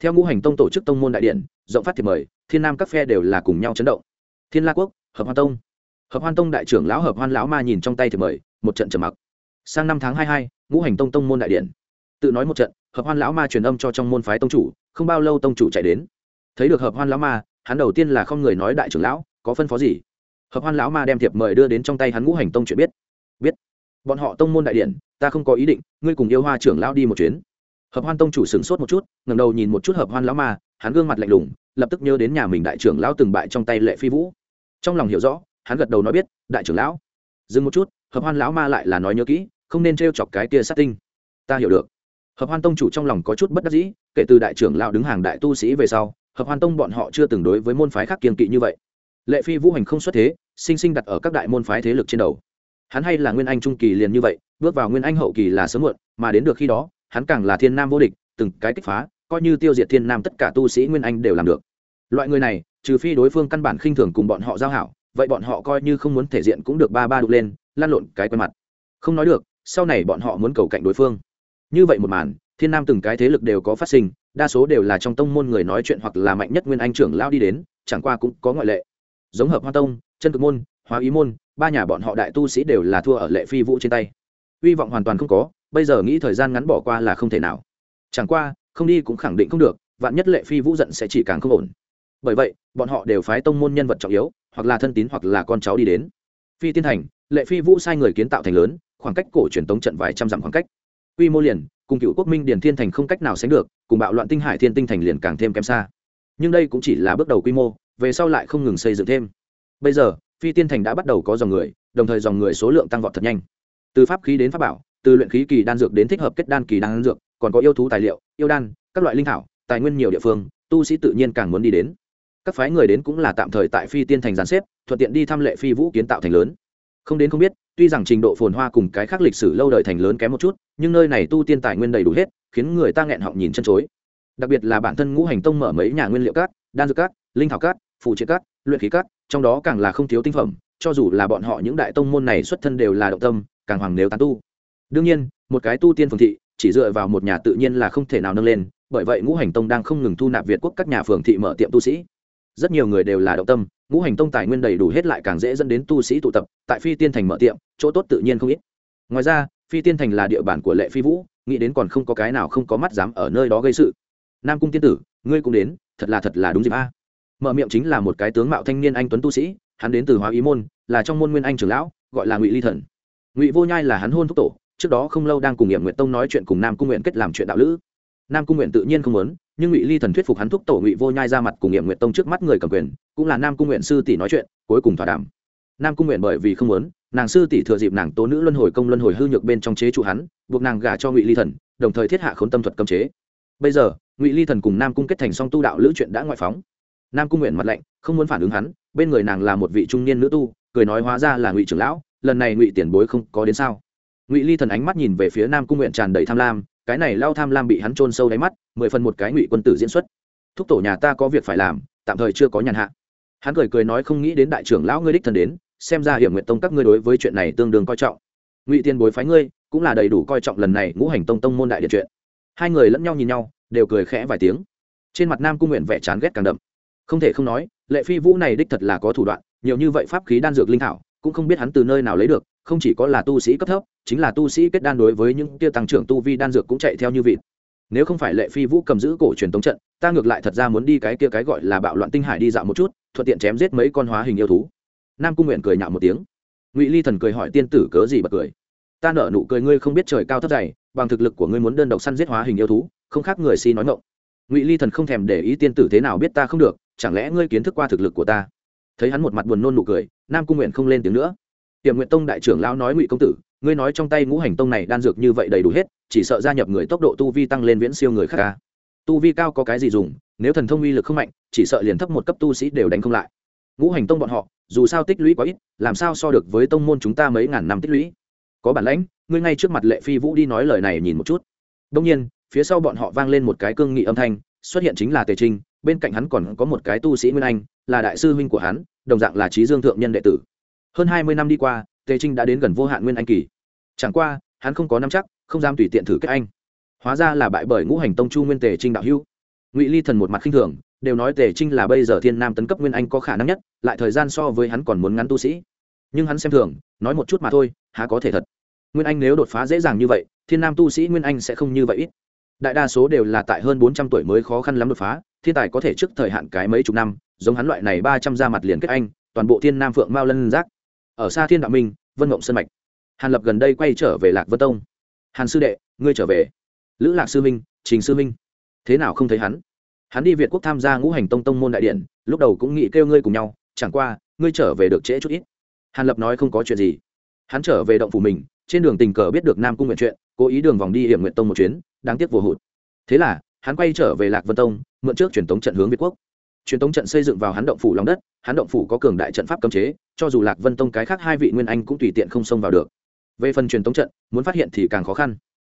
Theo ngũ hành tông tổ chức tông môn đại điện, rộng phát thiệp mời, thiên nam các phe đều là cùng nhau chấn động. Thiên la quốc, hợp hoan tông. Hợp hoan tông đại trưởng lão hợp hoan lão ma nhìn trong tay thiệp mời, một trận trầm mặc. Sang năm tháng hai hai, ngũ hành tông tông môn đại điện. Tự nói một trận, hợp hoan lão ma truyền âm cho trong môn phái tông chủ, không bao lâu tông chủ chạy đến. Thấy được hợp hoan lão ma, hắn đầu tiên là không người nói đại trưởng lão, có phân phó gì? Hợp hoan lão ma đem thiệp mời đưa đến trong tay hắn ngũ hành tông chuyện biết. Biết. Bọn họ tông môn đại điện, ta không có ý định, ngươi cùng yêu hoa trưởng lão đi một chuyến. Hợp hoan tông chủ sửng sốt một chút, ngẩng đầu nhìn một chút hợp hoan lão ma, hắn gương mặt lạnh lùng, lập tức nhớ đến nhà mình đại trưởng lão từng bại trong tay lệ phi vũ. Trong lòng hiểu rõ, hắn gật đầu nói biết, đại trưởng lão. Dừng một chút, hợp hoan lão ma lại là nói nhớ kỹ, không nên t chọc cái kia sát tinh. Ta hiểu được. Hợp hoan tông chủ trong lòng có chút bất đắc dĩ, kể từ đại trưởng lão đứng hàng đại tu sĩ về sau, hợp hoan tông bọn họ chưa từng đối với môn phái khác kiên kỵ như vậy lệ phi vũ hành không xuất thế, sinh sinh đặt ở các đại môn phái thế lực trên đầu. Hắn hay là nguyên anh trung kỳ liền như vậy, bước vào nguyên anh hậu kỳ là sớm muộn, mà đến được khi đó, hắn càng là thiên nam vô địch, từng cái kích phá, coi như tiêu diệt thiên nam tất cả tu sĩ nguyên anh đều làm được. Loại người này, trừ phi đối phương căn bản khinh thường cùng bọn họ giao hảo, vậy bọn họ coi như không muốn thể diện cũng được ba ba đục lên lan lộn cái quen mặt. Không nói được, sau này bọn họ muốn cầu cạnh đối phương. Như vậy một màn, thiên nam từng cái thế lực đều có phát sinh, đa số đều là trong tông môn người nói chuyện hoặc là mạnh nhất nguyên anh trưởng lao đi đến, chẳng qua cũng có ngoại lệ giống hợp hoa tông, chân cực môn, hóa ý môn, ba nhà bọn họ đại tu sĩ đều là thua ở lệ phi vũ trên tay. Hy vọng hoàn toàn không có, bây giờ nghĩ thời gian ngắn bỏ qua là không thể nào. Chẳng qua, không đi cũng khẳng định không được, vạn nhất lệ phi vũ giận sẽ chỉ càng không ổn. Bởi vậy, bọn họ đều phái tông môn nhân vật trọng yếu, hoặc là thân tín hoặc là con cháu đi đến. Phi tiên thành, lệ phi vũ sai người kiến tạo thành lớn, khoảng cách cổ truyền tống trận vài trăm dặm khoảng cách. Quy mô liền, cùng cựu quốc minh điền thiên thành không cách nào sánh được, cùng bạo loạn tinh hải thiên tinh thành liền càng thêm kém xa. Nhưng đây cũng chỉ là bước đầu quy mô về sau lại không ngừng xây dựng thêm. Bây giờ, phi tiên thành đã bắt đầu có dòng người, đồng thời dòng người số lượng tăng vọt thật nhanh. Từ pháp khí đến pháp bảo, từ luyện khí kỳ đan dược đến thích hợp kết đan kỳ đan dược, còn có yêu thú tài liệu, yêu đan, các loại linh thảo, tài nguyên nhiều địa phương, tu sĩ tự nhiên càng muốn đi đến. Các phái người đến cũng là tạm thời tại phi tiên thành giàn xếp, thuận tiện đi thăm lệ phi vũ kiến tạo thành lớn. Không đến không biết, tuy rằng trình độ phồn hoa cùng cái khác lịch sử lâu đời thành lớn kém một chút, nhưng nơi này tu tiên tài nguyên đầy đủ hết, khiến người ta nghẹn họng nhìn chân chối. Đặc biệt là bản thân ngũ hành tông mở mấy nhà nguyên liệu cát, đan dược cát, linh thảo cát phụ triệt cắt luyện khí cắt, trong đó càng là không thiếu tinh phẩm cho dù là bọn họ những đại tông môn này xuất thân đều là động tâm càng hoàng nếu tán tu. Đương nhiên một cái tu tiên phường thị chỉ dựa vào một nhà tự nhiên là không thể nào nâng lên bởi vậy ngũ hành tông đang không ngừng thu nạp việt quốc các nhà phường thị mở tiệm tu sĩ. Rất nhiều người đều là động tâm ngũ hành tông tài nguyên đầy đủ hết lại càng dễ dẫn đến tu sĩ tụ tập tại phi tiên thành mở tiệm chỗ tốt tự nhiên không ít. Ngoài ra phi tiên thành là địa bàn của lệ phi vũ nghĩ đến còn không có cái nào không có mắt dám ở nơi đó gây sự. Nam cung tiên tử ngươi cũng đến thật là thật là đúng dịp a mở miệng chính là một cái tướng mạo thanh niên anh tuấn tu sĩ, hắn đến từ hóa ý môn, là trong môn nguyên anh trưởng lão, gọi là ngụy ly thần. Ngụy vô nhai là hắn hôn thúc tổ, trước đó không lâu đang cùng nghiệm nguyện tông nói chuyện cùng nam cung nguyện kết làm chuyện đạo lữ. Nam cung nguyện tự nhiên không muốn, nhưng ngụy ly thần thuyết phục hắn thúc tổ ngụy vô nhai ra mặt cùng nghiệm nguyện tông trước mắt người cầm quyền, cũng là nam cung nguyện sư tỷ nói chuyện, cuối cùng thỏa đàm. Nam cung nguyện bởi vì không muốn, nàng sư tỷ thừa dịp nàng tố nữ luân hồi công luân hồi hư nhược bên trong chế trụ hắn, buộc nàng gả cho ngụy ly thần, đồng thời thiết hạ khốn tâm thuật cấm chế. Bây giờ, ngụy ly thần cùng nam cung kết thành song tu đạo lữ chuyện đã ngoại phóng nam cung nguyện mặt lạnh, không muốn phản ứng hắn, bên người nàng là một vị trung niên nữ tu, cười nói hóa ra là ngụy trưởng lão, lần này ngụy tiền bối không có đến sao? Ngụy ly thần ánh mắt nhìn về phía nam cung nguyện tràn đầy tham lam, cái này lao tham lam bị hắn trôn sâu đáy mắt, mười phần một cái ngụy quân tử diễn xuất. Thúc tổ nhà ta có việc phải làm, tạm thời chưa có nhàn hạ. Hắn cười cười nói không nghĩ đến đại trưởng lão ngươi đích thần đến, xem ra hiểm nguyện tông các ngươi đối với chuyện này tương đương coi trọng. Ngụy tiền bối phái ngươi, cũng là đầy đủ coi trọng lần này ngũ hành tông tông môn đại điện chuyện. Hai người lẫn nhau nhìn nhau, đều cười khẽ vài tiếng. Trên mặt nam cung nguyện vẻ chán ghét càng đậm không thể không nói, lệ phi vũ này đích thật là có thủ đoạn, nhiều như vậy pháp khí đan dược linh thảo, cũng không biết hắn từ nơi nào lấy được, không chỉ có là tu sĩ cấp thấp, chính là tu sĩ kết đan đối với những tia tăng trưởng tu vi đan dược cũng chạy theo như vịt. Nếu không phải lệ phi vũ cầm giữ cổ truyền tống trận, ta ngược lại thật ra muốn đi cái kia cái gọi là bạo loạn tinh hải đi dạo một chút, thuận tiện chém giết mấy con hóa hình yêu thú. Nam cung nguyện cười nhạo một tiếng. Ngụy ly thần cười hỏi tiên tử cớ gì bật cười. Ta nở nụ cười ngươi không biết trời cao thấp dày, bằng thực lực của ngươi muốn đơn độc săn giết hóa hình yêu thú, không khác người si nói ngộng ngụy ly thần không thèm để ý tiên tử thế nào biết ta không được chẳng lẽ ngươi kiến thức qua thực lực của ta? Thấy hắn một mặt buồn nôn nụ cười, nam cung nguyện không lên tiếng nữa. Tiệm nguyện tông đại trưởng lão nói ngụy công tử, ngươi nói trong tay ngũ hành tông này đan dược như vậy đầy đủ hết, chỉ sợ gia nhập người tốc độ tu vi tăng lên viễn siêu người khác ca tu vi cao có cái gì dùng, nếu thần thông uy lực không mạnh, chỉ sợ liền thấp một cấp tu sĩ đều đánh không lại. Ngũ hành tông bọn họ, dù sao tích lũy quá ít, làm sao so được với tông môn chúng ta mấy ngàn năm tích lũy? Có bản lãnh, ngươi ngay trước mặt lệ phi vũ đi nói lời này nhìn một chút. Đông nhiên, phía sau bọn họ vang lên một cái cương nghị âm thanh, xuất hiện chính là tề trinh bên cạnh hắn còn có một cái tu sĩ nguyên anh, là đại sư huynh của hắn, đồng dạng là trí dương thượng nhân đệ tử. Hơn hai mươi năm đi qua, tề trinh đã đến gần vô hạn nguyên anh kỳ. Chẳng qua, hắn không có nắm chắc, không dám tùy tiện thử kết anh. Hóa ra là bại bởi ngũ hành tông chu nguyên tề trinh đạo hữu. Ngụy ly thần một mặt khinh thường, đều nói tề trinh là bây giờ thiên nam tấn cấp nguyên anh có khả năng nhất, lại thời gian so với hắn còn muốn ngắn tu sĩ. Nhưng hắn xem thường, nói một chút mà thôi, há có thể thật. Nguyên anh nếu đột phá dễ dàng như vậy, thiên nam tu sĩ nguyên anh sẽ không như vậy ít. Đại đa số đều là tại hơn bốn trăm tuổi mới khó khăn lắm đột phá thiên tài có thể trước thời hạn cái mấy chục năm, giống hắn loại này ba trăm ra mặt liền kết anh, toàn bộ thiên nam phượng mao lân giác. Ở xa thiên đạo minh, vân ngộng sơn mạch. Hàn lập gần đây quay trở về lạc vân tông. Hàn sư đệ, ngươi trở về. Lữ lạc sư minh, trình sư minh. Thế nào không thấy hắn? Hắn đi việt quốc tham gia ngũ hành tông tông môn đại điện, lúc đầu cũng nghĩ kêu ngươi cùng nhau, chẳng qua, ngươi trở về được trễ chút ít. Hàn lập nói không có chuyện gì. Hắn trở về động phủ mình, trên đường tình cờ biết được nam cung nguyện chuyện, cố ý đường vòng đi hiểm nguyện tông một chuyến, đáng tiếc vô hụt. Thế là, hắn quay trở về lạc vân tông mượn trước truyền tống trận hướng việt quốc. Truyền tống trận xây dựng vào hắn động phủ lòng đất hắn động phủ có cường đại trận pháp cấm chế, cho dù lạc vân tông cái khác hai vị nguyên anh cũng tùy tiện không xông vào được. Về phần truyền tống trận, muốn phát hiện thì càng khó khăn.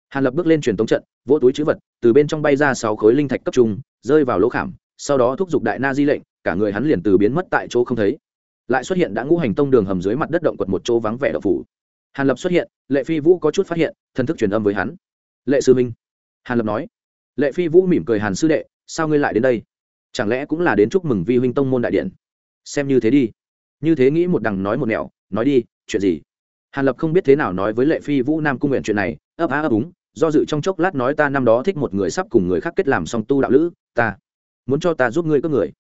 Hàn lập bước lên truyền tống trận, vỗ túi chữ vật, từ bên trong bay ra sáu khối linh thạch cấp trung, rơi vào lỗ khảm, sau đó thúc giục đại na di lệnh, cả người hắn liền từ biến mất tại chỗ không thấy. Lại xuất hiện đã ngũ hành tông đường hầm dưới mặt đất động quật một chỗ vắng vẻ động phủ. Hàn lập xuất hiện, lệ phi vũ có chút phát hiện thần thức truyền âm với hắn. Lệ sư minh, hàn lập nói. Lệ phi vũ mỉm cười hàn sư đệ sao ngươi lại đến đây? Chẳng lẽ cũng là đến chúc mừng vi huynh tông môn đại điện? Xem như thế đi. Như thế nghĩ một đằng nói một nẻo, nói đi, chuyện gì? Hàn lập không biết thế nào nói với lệ phi vũ nam cung nguyện chuyện này. Ấp á ấp úng, do dự trong chốc lát nói ta năm đó thích một người sắp cùng người khác kết làm song tu đạo lữ, ta muốn cho ta giúp ngươi có người.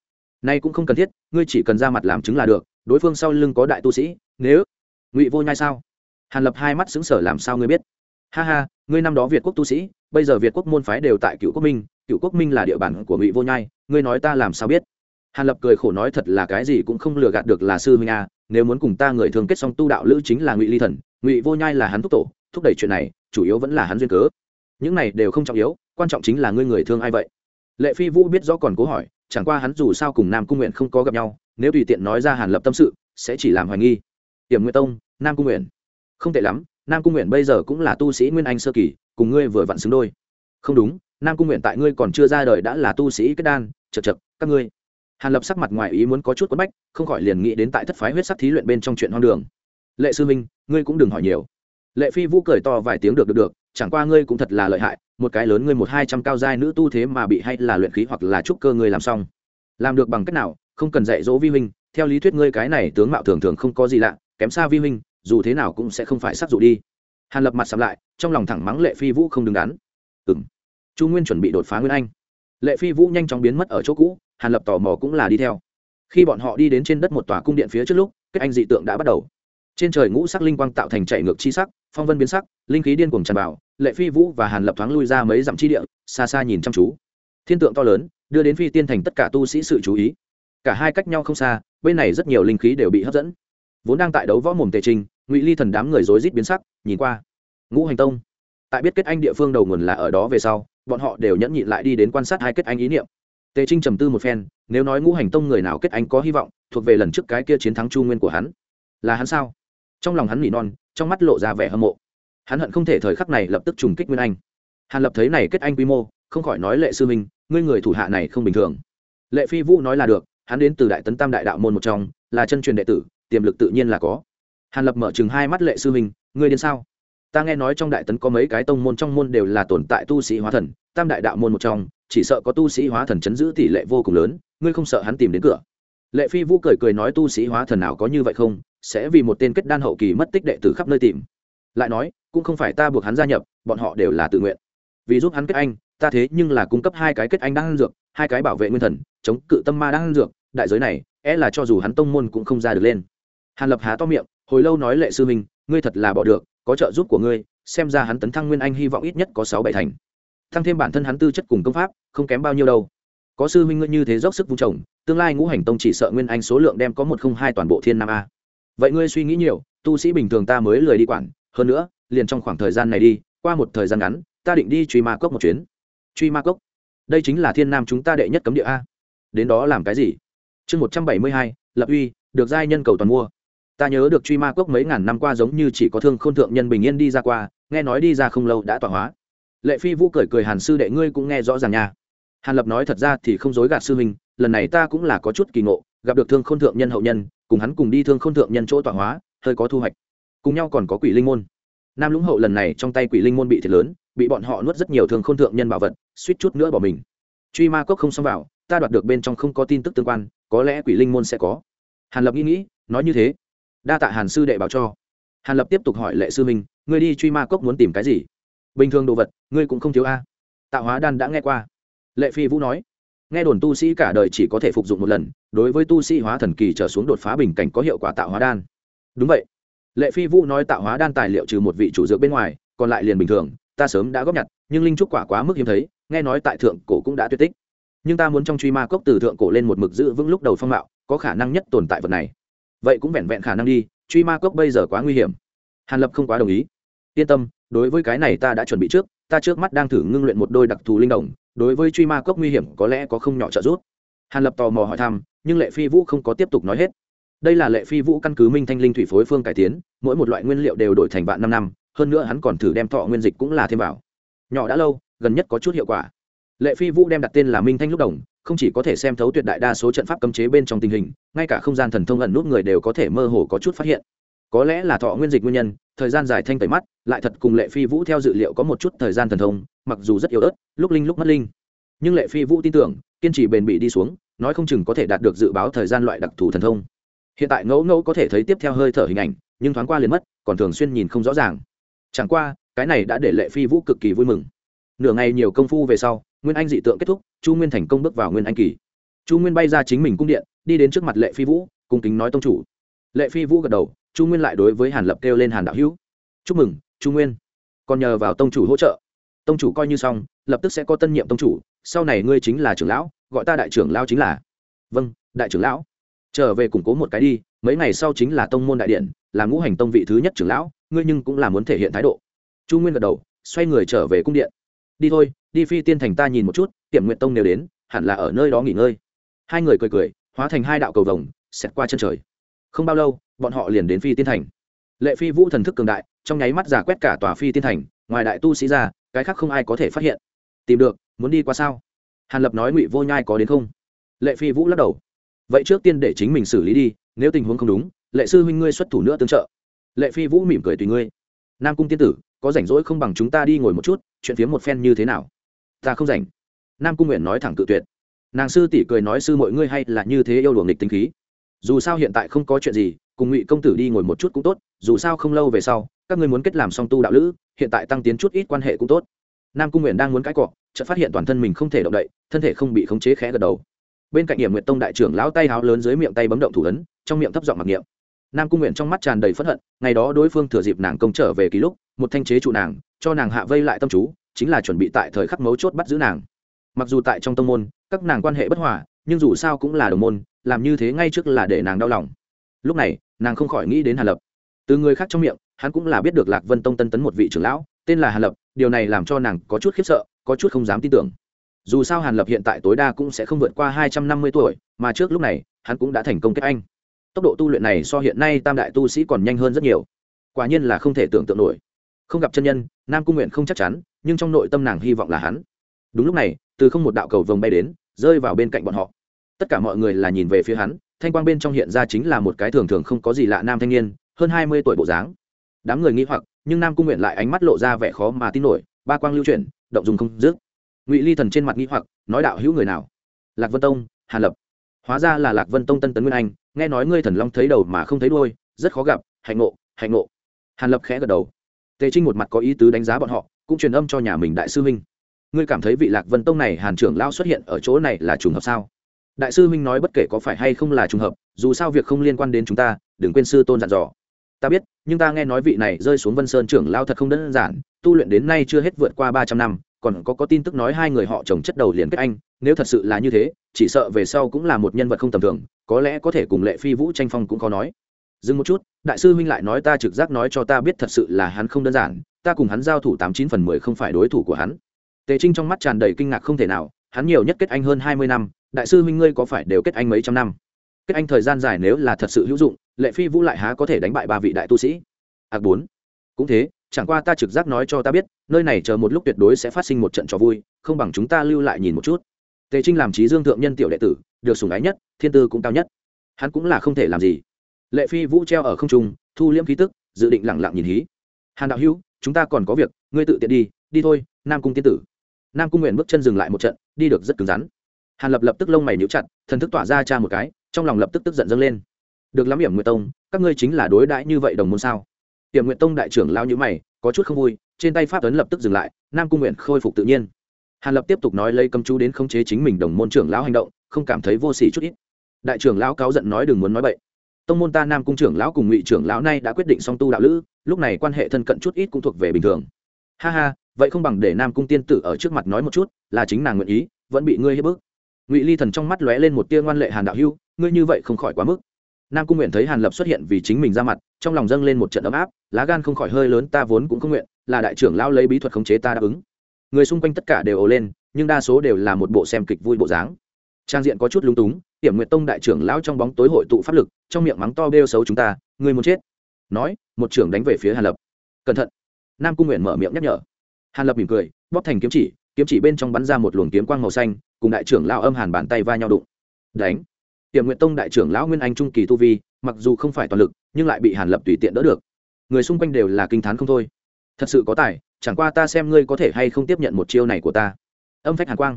Nay cũng không cần thiết, ngươi chỉ cần ra mặt làm chứng là được, đối phương sau lưng có đại tu sĩ, nếu ngụy vô nhai sao? Hàn lập hai mắt xứng sở làm sao ngươi biết? Ha ha, ngươi năm đó việt quốc tu sĩ, bây giờ việt quốc môn phái đều tại cựu quốc minh cựu quốc minh là địa bàn của ngụy vô nhai, ngươi nói ta làm sao biết? Hàn lập cười khổ nói thật là cái gì cũng không lừa gạt được là sư huynh a, nếu muốn cùng ta người thường kết song tu đạo lữ chính là ngụy ly thần, ngụy vô nhai là hắn thúc tổ, thúc đẩy chuyện này, chủ yếu vẫn là hắn duyên cớ. Những này đều không trọng yếu, quan trọng chính là ngươi người thương ai vậy? Lệ phi vũ biết rõ còn cố hỏi, chẳng qua hắn dù sao cùng nam cung nguyện không có gặp nhau, nếu tùy tiện nói ra hàn lập tâm sự, sẽ chỉ làm hoài nghi. Tiềm nguyện tông, nam cung nguyện. Không tệ lắm, nam cung nguyện bây giờ cũng là tu sĩ nguyên anh sơ kỳ, cùng ngươi vừa vặn xứng đôi. Không đúng nam cung nguyện tại ngươi còn chưa ra đời đã là tu sĩ kết đan, chật chật, các ngươi. Hàn lập sắc mặt ngoài ý muốn có chút quất bách, không khỏi liền nghĩ đến tại thất phái huyết sắc thí luyện bên trong chuyện hoang đường. Lệ sư minh ngươi cũng đừng hỏi nhiều. Lệ phi vũ cười to vài tiếng được được được, chẳng qua ngươi cũng thật là lợi hại, một cái lớn ngươi một hai trăm cao giai nữ tu thế mà bị hay là luyện khí hoặc là trúc cơ ngươi làm xong. Làm được bằng cách nào, không cần dạy dỗ vi huynh, theo lý thuyết ngươi cái này tướng mạo thường thường không có gì lạ, kém xa vi huynh, dù thế nào cũng sẽ không phải sắc dụ đi. Hàn lập mặt sắm lại, trong lòng thẳng mắng lệ phi vũ không đứng đắn. Ừ chu nguyên chuẩn bị đột phá nguyên anh. Lệ phi vũ nhanh chóng biến mất ở chỗ cũ, hàn lập tò mò cũng là đi theo. Khi bọn họ đi đến trên đất một tòa cung điện phía trước lúc, kết anh dị tượng đã bắt đầu. Trên trời ngũ sắc linh quang tạo thành chạy ngược chi sắc, phong vân biến sắc, linh khí điên cuồng tràn vào, lệ phi vũ và hàn lập thoáng lui ra mấy dặm chi địa, xa xa nhìn chăm chú. Thiên tượng to lớn, đưa đến phi tiên thành tất cả tu sĩ sự chú ý. Cả hai cách nhau không xa, bên này rất nhiều linh khí đều bị hấp dẫn. Vốn đang tại đấu võ mồm tề trình, ngụy ly thần đám người rối rít biến sắc, nhìn qua. Ngũ hành tông tại biết kết anh địa phương đầu nguồn là ở đó về sau, bọn họ đều nhẫn nhịn lại đi đến quan sát hai kết anh ý niệm. Tề trinh trầm tư một phen, nếu nói ngũ hành tông người nào kết anh có hy vọng, thuộc về lần trước cái kia chiến thắng chu nguyên của hắn. Là hắn sao? Trong lòng hắn nỉ non, trong mắt lộ ra vẻ hâm mộ. Hắn hận không thể thời khắc này lập tức trùng kích nguyên anh. Hàn lập thấy này kết anh quy mô, không khỏi nói, lệ sư minh ngươi người thủ hạ này không bình thường. Lệ phi vũ nói là được, hắn đến từ đại tấn tam đại đạo môn một trong, là chân truyền đệ tử, tiềm lực tự nhiên là có. Hàn lập mở chừng hai mắt, lệ sư minh ngươi đến sao? Ta nghe nói trong đại tấn có mấy cái tông môn trong môn đều là tồn tại tu sĩ hóa thần, tam đại đạo môn một trong, chỉ sợ có tu sĩ hóa thần chấn giữ tỷ lệ vô cùng lớn, ngươi không sợ hắn tìm đến cửa. Lệ phi vũ cười cười nói tu sĩ hóa thần nào có như vậy không, sẽ vì một tên kết đan hậu kỳ mất tích đệ tử khắp nơi tìm. Lại nói, cũng không phải ta buộc hắn gia nhập, bọn họ đều là tự nguyện. Vì giúp hắn kết anh, ta thế nhưng là cung cấp hai cái kết anh đang ăn dược, hai cái bảo vệ nguyên thần, chống cự tâm ma đang ăn dược, đại giới này é e là cho dù hắn tông môn cũng không ra được lên. Hàn lập há to miệng, hồi lâu nói lệ sư minh, ngươi thật là bỏ được có trợ giúp của ngươi, xem ra hắn tấn thăng nguyên anh hy vọng ít nhất có sáu bảy thành. Thăng thêm bản thân hắn tư chất cùng công pháp, không kém bao nhiêu đâu. Có sư huynh ngươi như thế dốc sức vung trồng, tương lai ngũ hành tông chỉ sợ nguyên anh số lượng đem có một không hai toàn bộ thiên nam a. Vậy ngươi suy nghĩ nhiều, tu sĩ bình thường ta mới lười đi quản, hơn nữa, liền trong khoảng thời gian này đi, qua một thời gian ngắn, ta định đi truy ma cốc một chuyến. Truy ma cốc, đây chính là thiên nam chúng ta đệ nhất cấm địa a. Đến đó làm cái gì? Chương một trăm bảy mươi hai, lập uy, được giai nhân cầu toàn mua ta nhớ được truy ma cốc mấy ngàn năm qua giống như chỉ có thương k h ô n thượng nhân bình yên đi ra qua, nghe nói đi ra không lâu đã tỏa hóa. Lệ phi vũ cười cười hàn sư đệ ngươi cũng nghe rõ ràng nha. Hàn lập nói thật ra thì không dối gạt sư huynh, lần này ta cũng là có chút kỳ ngộ, gặp được thương k h ô n thượng nhân hậu nhân, cùng hắn cùng đi thương k h ô n thượng nhân chỗ tỏa hóa, hơi có thu hoạch. Cùng nhau còn có quỷ linh môn. Nam lũng hậu lần này trong tay quỷ linh môn bị thiệt lớn, bị bọn họ nuốt rất nhiều thương k h ô n thượng nhân bảo vật, suýt chút nữa bỏ mình. Truy ma cốc không xong vào, ta đoạt được bên trong không có tin tức tương quan, có lẽ quỷ linh môn sẽ có. Hàn lập nghĩ nghĩ, nói như thế đa tạ hàn sư đệ báo cho. Hàn lập tiếp tục hỏi lệ sư minh, ngươi đi truy ma cốc muốn tìm cái gì? Bình thường đồ vật, ngươi cũng không thiếu a. Tạo hóa đan đã nghe qua. Lệ phi vũ nói, nghe đồn tu sĩ cả đời chỉ có thể phục dụng một lần, đối với tu sĩ hóa thần kỳ trở xuống đột phá bình cảnh có hiệu quả tạo hóa đan. Đúng vậy. Lệ phi vũ nói tạo hóa đan tài liệu trừ một vị chủ dược bên ngoài, còn lại liền bình thường, ta sớm đã góp nhặt, nhưng linh trúc quả quá mức hiếm thấy, nghe nói tại thượng cổ cũng đã tuyệt tích. Nhưng ta muốn trong truy ma cốc từ thượng cổ lên một mực giữ vững lúc đầu phong mạo, có khả năng nhất tồn tại vật này vậy cũng vẹn vẹn khả năng đi, truy ma cốc bây giờ quá nguy hiểm. Hàn lập không quá đồng ý. Yên tâm, đối với cái này ta đã chuẩn bị trước, ta trước mắt đang thử ngưng luyện một đôi đặc thù linh đồng đối với truy ma cốc nguy hiểm có lẽ có không nhỏ trợ giúp. Hàn lập tò mò hỏi thăm, nhưng lệ phi vũ không có tiếp tục nói hết. Đây là lệ phi vũ căn cứ minh thanh linh thủy phối phương cải tiến, mỗi một loại nguyên liệu đều đổi thành vạn năm năm, hơn nữa hắn còn thử đem thọ nguyên dịch cũng là thêm vào. Nhỏ đã lâu, gần nhất có chút hiệu quả. Lệ phi vũ đem đặt tên là minh thanh lúc đồng không chỉ có thể xem thấu tuyệt đại đa số trận pháp cấm chế bên trong tình hình, ngay cả không gian thần thông ẩn nút người đều có thể mơ hồ có chút phát hiện. Có lẽ là thọ nguyên dịch nguyên nhân, thời gian dài thanh tẩy mắt, lại thật cùng lệ phi vũ theo dự liệu có một chút thời gian thần thông, mặc dù rất yếu ớt, lúc linh lúc mất linh. Nhưng lệ phi vũ tin tưởng, kiên trì bền bỉ đi xuống, nói không chừng có thể đạt được dự báo thời gian loại đặc thù thần thông. Hiện tại ngẫu ngẫu có thể thấy tiếp theo hơi thở hình ảnh, nhưng thoáng qua liền mất, còn thường xuyên nhìn không rõ ràng. Chẳng qua, cái này đã để lệ phi vũ cực kỳ vui mừng. Nửa ngày nhiều công phu về sau, nguyên anh dị tượng kết thúc chu nguyên thành công bước vào nguyên anh kỳ. Chu nguyên bay ra chính mình cung điện, đi đến trước mặt lệ phi vũ, cung kính nói tông chủ. Lệ phi vũ gật đầu, chu nguyên lại đối với hàn lập kêu lên hàn đạo hữu. Chúc mừng, chu nguyên. Còn nhờ vào tông chủ hỗ trợ. Tông chủ coi như xong, lập tức sẽ có tân nhiệm tông chủ, sau này ngươi chính là trưởng lão, gọi ta đại trưởng lão chính là. Vâng đại trưởng lão. Trở về củng cố một cái đi, mấy ngày sau chính là tông môn đại điện, là ngũ hành tông vị thứ nhất trưởng lão, ngươi nhưng cũng là muốn thể hiện thái độ. Chu nguyên gật đầu, xoay người trở về cung điện đi thôi, đi phi tiên thành ta nhìn một chút, tiệm nguyện tông nếu đến, hẳn là ở nơi đó nghỉ ngơi. Hai người cười cười, hóa thành hai đạo cầu vồng, xẹt qua chân trời. Không bao lâu, bọn họ liền đến phi tiên thành. Lệ phi vũ thần thức cường đại, trong nháy mắt giả quét cả tòa phi tiên thành, ngoài đại tu sĩ ra, cái khác không ai có thể phát hiện. Tìm được, muốn đi qua sao? Hàn lập nói ngụy vô nhai có đến không? Lệ phi vũ lắc đầu. Vậy trước tiên để chính mình xử lý đi, nếu tình huống không đúng, lệ sư huynh ngươi xuất thủ nữa tương trợ. Lệ phi vũ mỉm cười tùy ngươi. Nam cung tiên tử, có rảnh rỗi không bằng chúng ta đi ngồi một chút? Chuyện phiếm một phen như thế nào? Ta không rảnh. Nam cung nguyện nói thẳng cự tuyệt. Nàng sư tỷ cười nói sư mọi ngươi hay là như thế yêu luồng nghịch tính khí. Dù sao hiện tại không có chuyện gì, cùng ngụy công tử đi ngồi một chút cũng tốt, dù sao không lâu về sau, các ngươi muốn kết làm song tu đạo lữ, hiện tại tăng tiến chút ít quan hệ cũng tốt. Nam cung nguyện đang muốn cãi cọ, chợt phát hiện toàn thân mình không thể động đậy, thân thể không bị khống chế khẽ gật đầu. Bên cạnh điểm nguyện tông đại trưởng lão tay háo lớn dưới miệng tay bấm động thủ ấn, trong miệng thấp giọng mặc niệm. Nam cung nguyện trong mắt tràn đầy phẫn hận, ngày đó đối phương thừa dịp nàng công trở về ký lúc một thanh chế trụ nàng, cho nàng hạ vây lại tâm chú, chính là chuẩn bị tại thời khắc mấu chốt bắt giữ nàng. Mặc dù tại trong tông môn, các nàng quan hệ bất hòa, nhưng dù sao cũng là đồng môn, làm như thế ngay trước là để nàng đau lòng. Lúc này, nàng không khỏi nghĩ đến hàn lập. Từ người khác trong miệng, hắn cũng là biết được lạc vân tông tân tấn một vị trưởng lão, tên là hàn lập, điều này làm cho nàng có chút khiếp sợ, có chút không dám tin tưởng. Dù sao hàn lập hiện tại tối đa cũng sẽ không vượt qua hai trăm năm mươi tuổi, mà trước lúc này, hắn cũng đã thành công kết anh. Tốc độ tu luyện này so hiện nay tam đại tu sĩ còn nhanh hơn rất nhiều. Quả nhiên là không thể tưởng tượng nổi không gặp chân nhân, nam cung nguyện không chắc chắn, nhưng trong nội tâm nàng hy vọng là hắn. Đúng lúc này, từ không một đạo cầu vồng bay đến, rơi vào bên cạnh bọn họ. Tất cả mọi người là nhìn về phía hắn, thanh quang bên trong hiện ra chính là một cái thường thường không có gì lạ nam thanh niên, hơn hai mươi tuổi bộ dáng. Đám người nghĩ hoặc, nhưng nam cung nguyện lại ánh mắt lộ ra vẻ khó mà tin nổi, ba quang lưu chuyển, động dùng không dứt. Ngụy ly thần trên mặt nghĩ hoặc, nói đạo hữu người nào? Lạc vân tông hàn lập. Hóa ra là lạc vân tông tân tấn nguyên anh, nghe nói ngươi thần long thấy đầu mà không thấy đuôi, rất khó gặp, hạnh ngộ hạnh ngộ. Hàn lập khẽ gật đầu tề trinh một mặt có ý tứ đánh giá bọn họ, cũng truyền âm cho nhà mình đại sư huynh. Ngươi cảm thấy vị lạc vân tông này hàn trưởng lao xuất hiện ở chỗ này là trùng hợp sao? Đại sư huynh nói bất kể có phải hay không là trùng hợp, dù sao việc không liên quan đến chúng ta, đừng quên sư tôn dặn dò. Ta biết, nhưng ta nghe nói vị này rơi xuống vân sơn trưởng lao thật không đơn giản, tu luyện đến nay chưa hết vượt qua ba trăm năm, còn có có tin tức nói hai người họ chồng chất đầu liền kết anh, nếu thật sự là như thế, chỉ sợ về sau cũng là một nhân vật không tầm thường, có lẽ có thể cùng lệ phi vũ tranh phong cũng có nói. Dừng một chút đại sư huynh lại nói ta trực giác nói cho ta biết thật sự là hắn không đơn giản, ta cùng hắn giao thủ tám chín phần mười không phải đối thủ của hắn. Tề trinh trong mắt tràn đầy kinh ngạc không thể nào, hắn nhiều nhất kết anh hơn hai mươi năm, đại sư huynh ngươi có phải đều kết anh mấy trăm năm? Kết anh thời gian dài nếu là thật sự hữu dụng, lệ phi vũ lại há có thể đánh bại ba vị đại tu sĩ? Ạc bốn. Cũng thế, chẳng qua ta trực giác nói cho ta biết, nơi này chờ một lúc tuyệt đối sẽ phát sinh một trận trò vui, không bằng chúng ta lưu lại nhìn một chút. Tề trinh làm trí dương thượng nhân tiểu đệ tử, được sủng ái nhất, thiên tư cũng cao nhất. Hắn cũng là không thể làm gì lệ phi vũ treo ở không trung, thu liễm khí tức, dự định lẳng lặng nhìn hí. Hàn đạo hữu, chúng ta còn có việc, ngươi tự tiện đi đi thôi, nam cung tiên tử. Nam cung nguyện bước chân dừng lại một trận, đi được rất cứng rắn. Hàn lập lập tức lông mày níu chặt, thần thức tỏa ra cha một cái, trong lòng lập tức tức giận dâng lên. Được lắm hiểm nguyệt tông, các ngươi chính là đối đãi như vậy đồng môn sao? Hiểm nguyệt tông đại trưởng lao nhữ mày, có chút không vui, trên tay pháp tuấn lập tức dừng lại, nam cung nguyện khôi phục tự nhiên. Hàn lập tiếp tục nói lấy cầm chú đến khống chế chính mình đồng môn trưởng lão hành động, không cảm thấy vô sỉ chút ít. Đại trưởng lão cáo giận nói đừng muốn nói bậy tông môn ta nam cung trưởng lão cùng ngụy trưởng lão nay đã quyết định song tu đạo lữ, lúc này quan hệ thân cận chút ít cũng thuộc về bình thường. Ha ha, vậy không bằng để nam cung tiên tử ở trước mặt nói một chút, là chính nàng nguyện ý, vẫn bị ngươi hiếp bức. Ngụy ly thần trong mắt lóe lên một tia ngoan lệ hàn đạo hưu, ngươi như vậy không khỏi quá mức. Nam cung nguyện thấy hàn lập xuất hiện vì chính mình ra mặt, trong lòng dâng lên một trận ấm áp, lá gan không khỏi hơi lớn, ta vốn cũng không nguyện, là đại trưởng lão lấy bí thuật khống chế ta đáp ứng. Người xung quanh tất cả đều ồ lên, nhưng đa số đều là một bộ xem kịch vui bộ dáng trang diện có chút lung túng hiểm nguyệt tông đại trưởng lão trong bóng tối hội tụ pháp lực, trong miệng mắng to bêu xấu chúng ta người muốn chết. Nói, một trưởng đánh về phía hàn lập. Cẩn thận. Nam cung nguyện mở miệng nhắc nhở. Hàn lập mỉm cười, bóp thành kiếm chỉ kiếm chỉ bên trong bắn ra một luồng kiếm quang màu xanh, cùng đại trưởng lão âm hàn bàn tay va nhau đụng. Đánh. Hiểm nguyệt tông đại trưởng lão nguyên anh trung kỳ tu vi, mặc dù không phải toàn lực, nhưng lại bị hàn lập tùy tiện đỡ được. Người xung quanh đều là kinh t h á n không thôi. Thật sự có tài, chẳng qua ta xem ngươi có thể hay không tiếp nhận một chiêu này của ta. Âm phách hàn quang.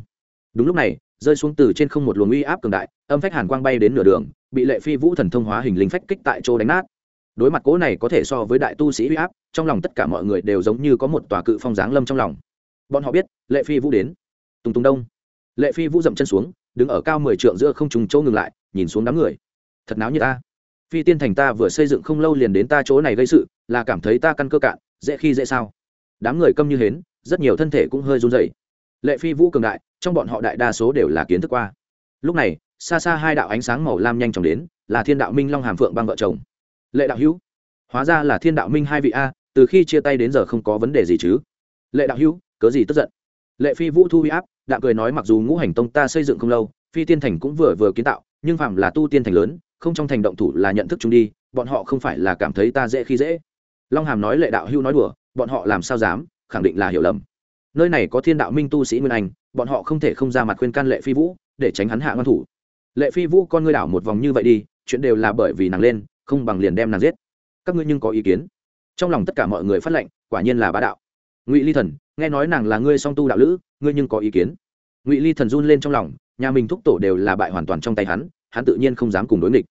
Đúng lúc này rơi xuống từ trên không một luồng uy áp cường đại, âm phách hàn quang bay đến nửa đường, bị lệ phi vũ thần thông hóa hình linh phách kích tại chỗ đánh nát. Đối mặt cố này có thể so với đại tu sĩ uy áp, trong lòng tất cả mọi người đều giống như có một tòa cự phong giáng lâm trong lòng. Bọn họ biết, lệ phi vũ đến. Tùng tùng đông. Lệ phi vũ dậm chân xuống, đứng ở cao mười trượng giữa không trùng chỗ ngừng lại, nhìn xuống đám người. Thật náo như ta. Phi tiên thành ta vừa xây dựng không lâu liền đến ta chỗ này gây sự, là cảm thấy ta căn cơ cạn, dễ khi dễ sao? Đám người câm như hến, rất nhiều thân thể cũng hơi run rẩy lệ phi vũ cường đại, trong bọn họ đại đa số đều là kiến thức qua. Lúc này, xa xa hai đạo ánh sáng màu lam nhanh chóng đến, là thiên đạo minh long hàm phượng băng vợ chồng. Lệ đạo hữu, hóa ra là thiên đạo minh hai vị a, từ khi chia tay đến giờ không có vấn đề gì chứ? Lệ đạo hữu, cớ gì tức giận? Lệ phi vũ thu huy áp, đạm cười nói mặc dù ngũ hành tông ta xây dựng không lâu, phi tiên thành cũng vừa vừa kiến tạo, nhưng phạm là tu tiên thành lớn, không trong thành động thủ là nhận thức chúng đi, bọn họ không phải là cảm thấy ta dễ khi dễ. Long hàm nói lệ đạo hữu nói đùa, bọn họ làm sao dám, khẳng định là hiểu lầm nơi này có thiên đạo minh tu sĩ nguyên anh, bọn họ không thể không ra mặt khuyên can lệ phi vũ, để tránh hắn hạ ngăn thủ. Lệ phi vũ, con ngươi đảo một vòng như vậy đi, chuyện đều là bởi vì nàng lên, không bằng liền đem nàng giết. Các ngươi nhưng có ý kiến? Trong lòng tất cả mọi người phát lệnh, quả nhiên là bá đạo. Ngụy ly thần, nghe nói nàng là ngươi song tu đạo lữ, ngươi nhưng có ý kiến? Ngụy ly thần run lên trong lòng, nhà mình thúc tổ đều là bại hoàn toàn trong tay hắn hắn tự nhiên không dám cùng đối nghịch.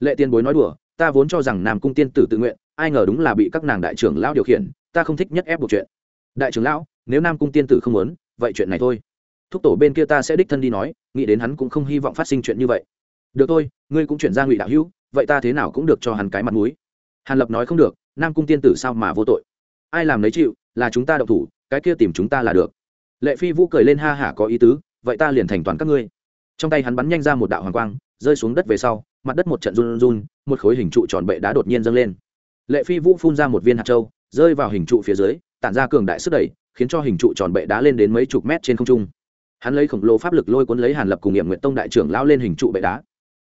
Lệ tiên bối nói đùa, ta vốn cho rằng nam cung tiên tử tự nguyện, ai ngờ đúng là bị các nàng đại trưởng lão điều khiển, ta không thích nhất ép buộc chuyện. Đại trưởng lão nếu nam cung tiên tử không muốn, vậy chuyện này thôi. Thúc tổ bên kia ta sẽ đích thân đi nói, nghĩ đến hắn cũng không hy vọng phát sinh chuyện như vậy. Được thôi, ngươi cũng chuyển ra ngụy đạo hữu, vậy ta thế nào cũng được cho hắn cái mặt mũi. Hàn lập nói không được, nam cung tiên tử sao mà vô tội? Ai làm lấy chịu, là chúng ta đậu thủ, cái kia tìm chúng ta là được. Lệ phi vũ cười lên ha hả có ý tứ, vậy ta liền thành toàn các ngươi. Trong tay hắn bắn nhanh ra một đạo hoàng quang, rơi xuống đất về sau, mặt đất một trận run run, một khối hình trụ tròn bệ đá đột nhiên dâng lên. Lệ phi vũ phun ra một viên hạt trâu rơi vào hình trụ phía dưới, tản ra cường đại sức đẩy khiến cho hình trụ tròn bệ đá lên đến mấy chục mét trên không trung. Hắn lấy khổng lồ pháp lực lôi cuốn lấy hàn lập cùng nghiệm nguyện tông đại trưởng lao lên hình trụ bệ đá.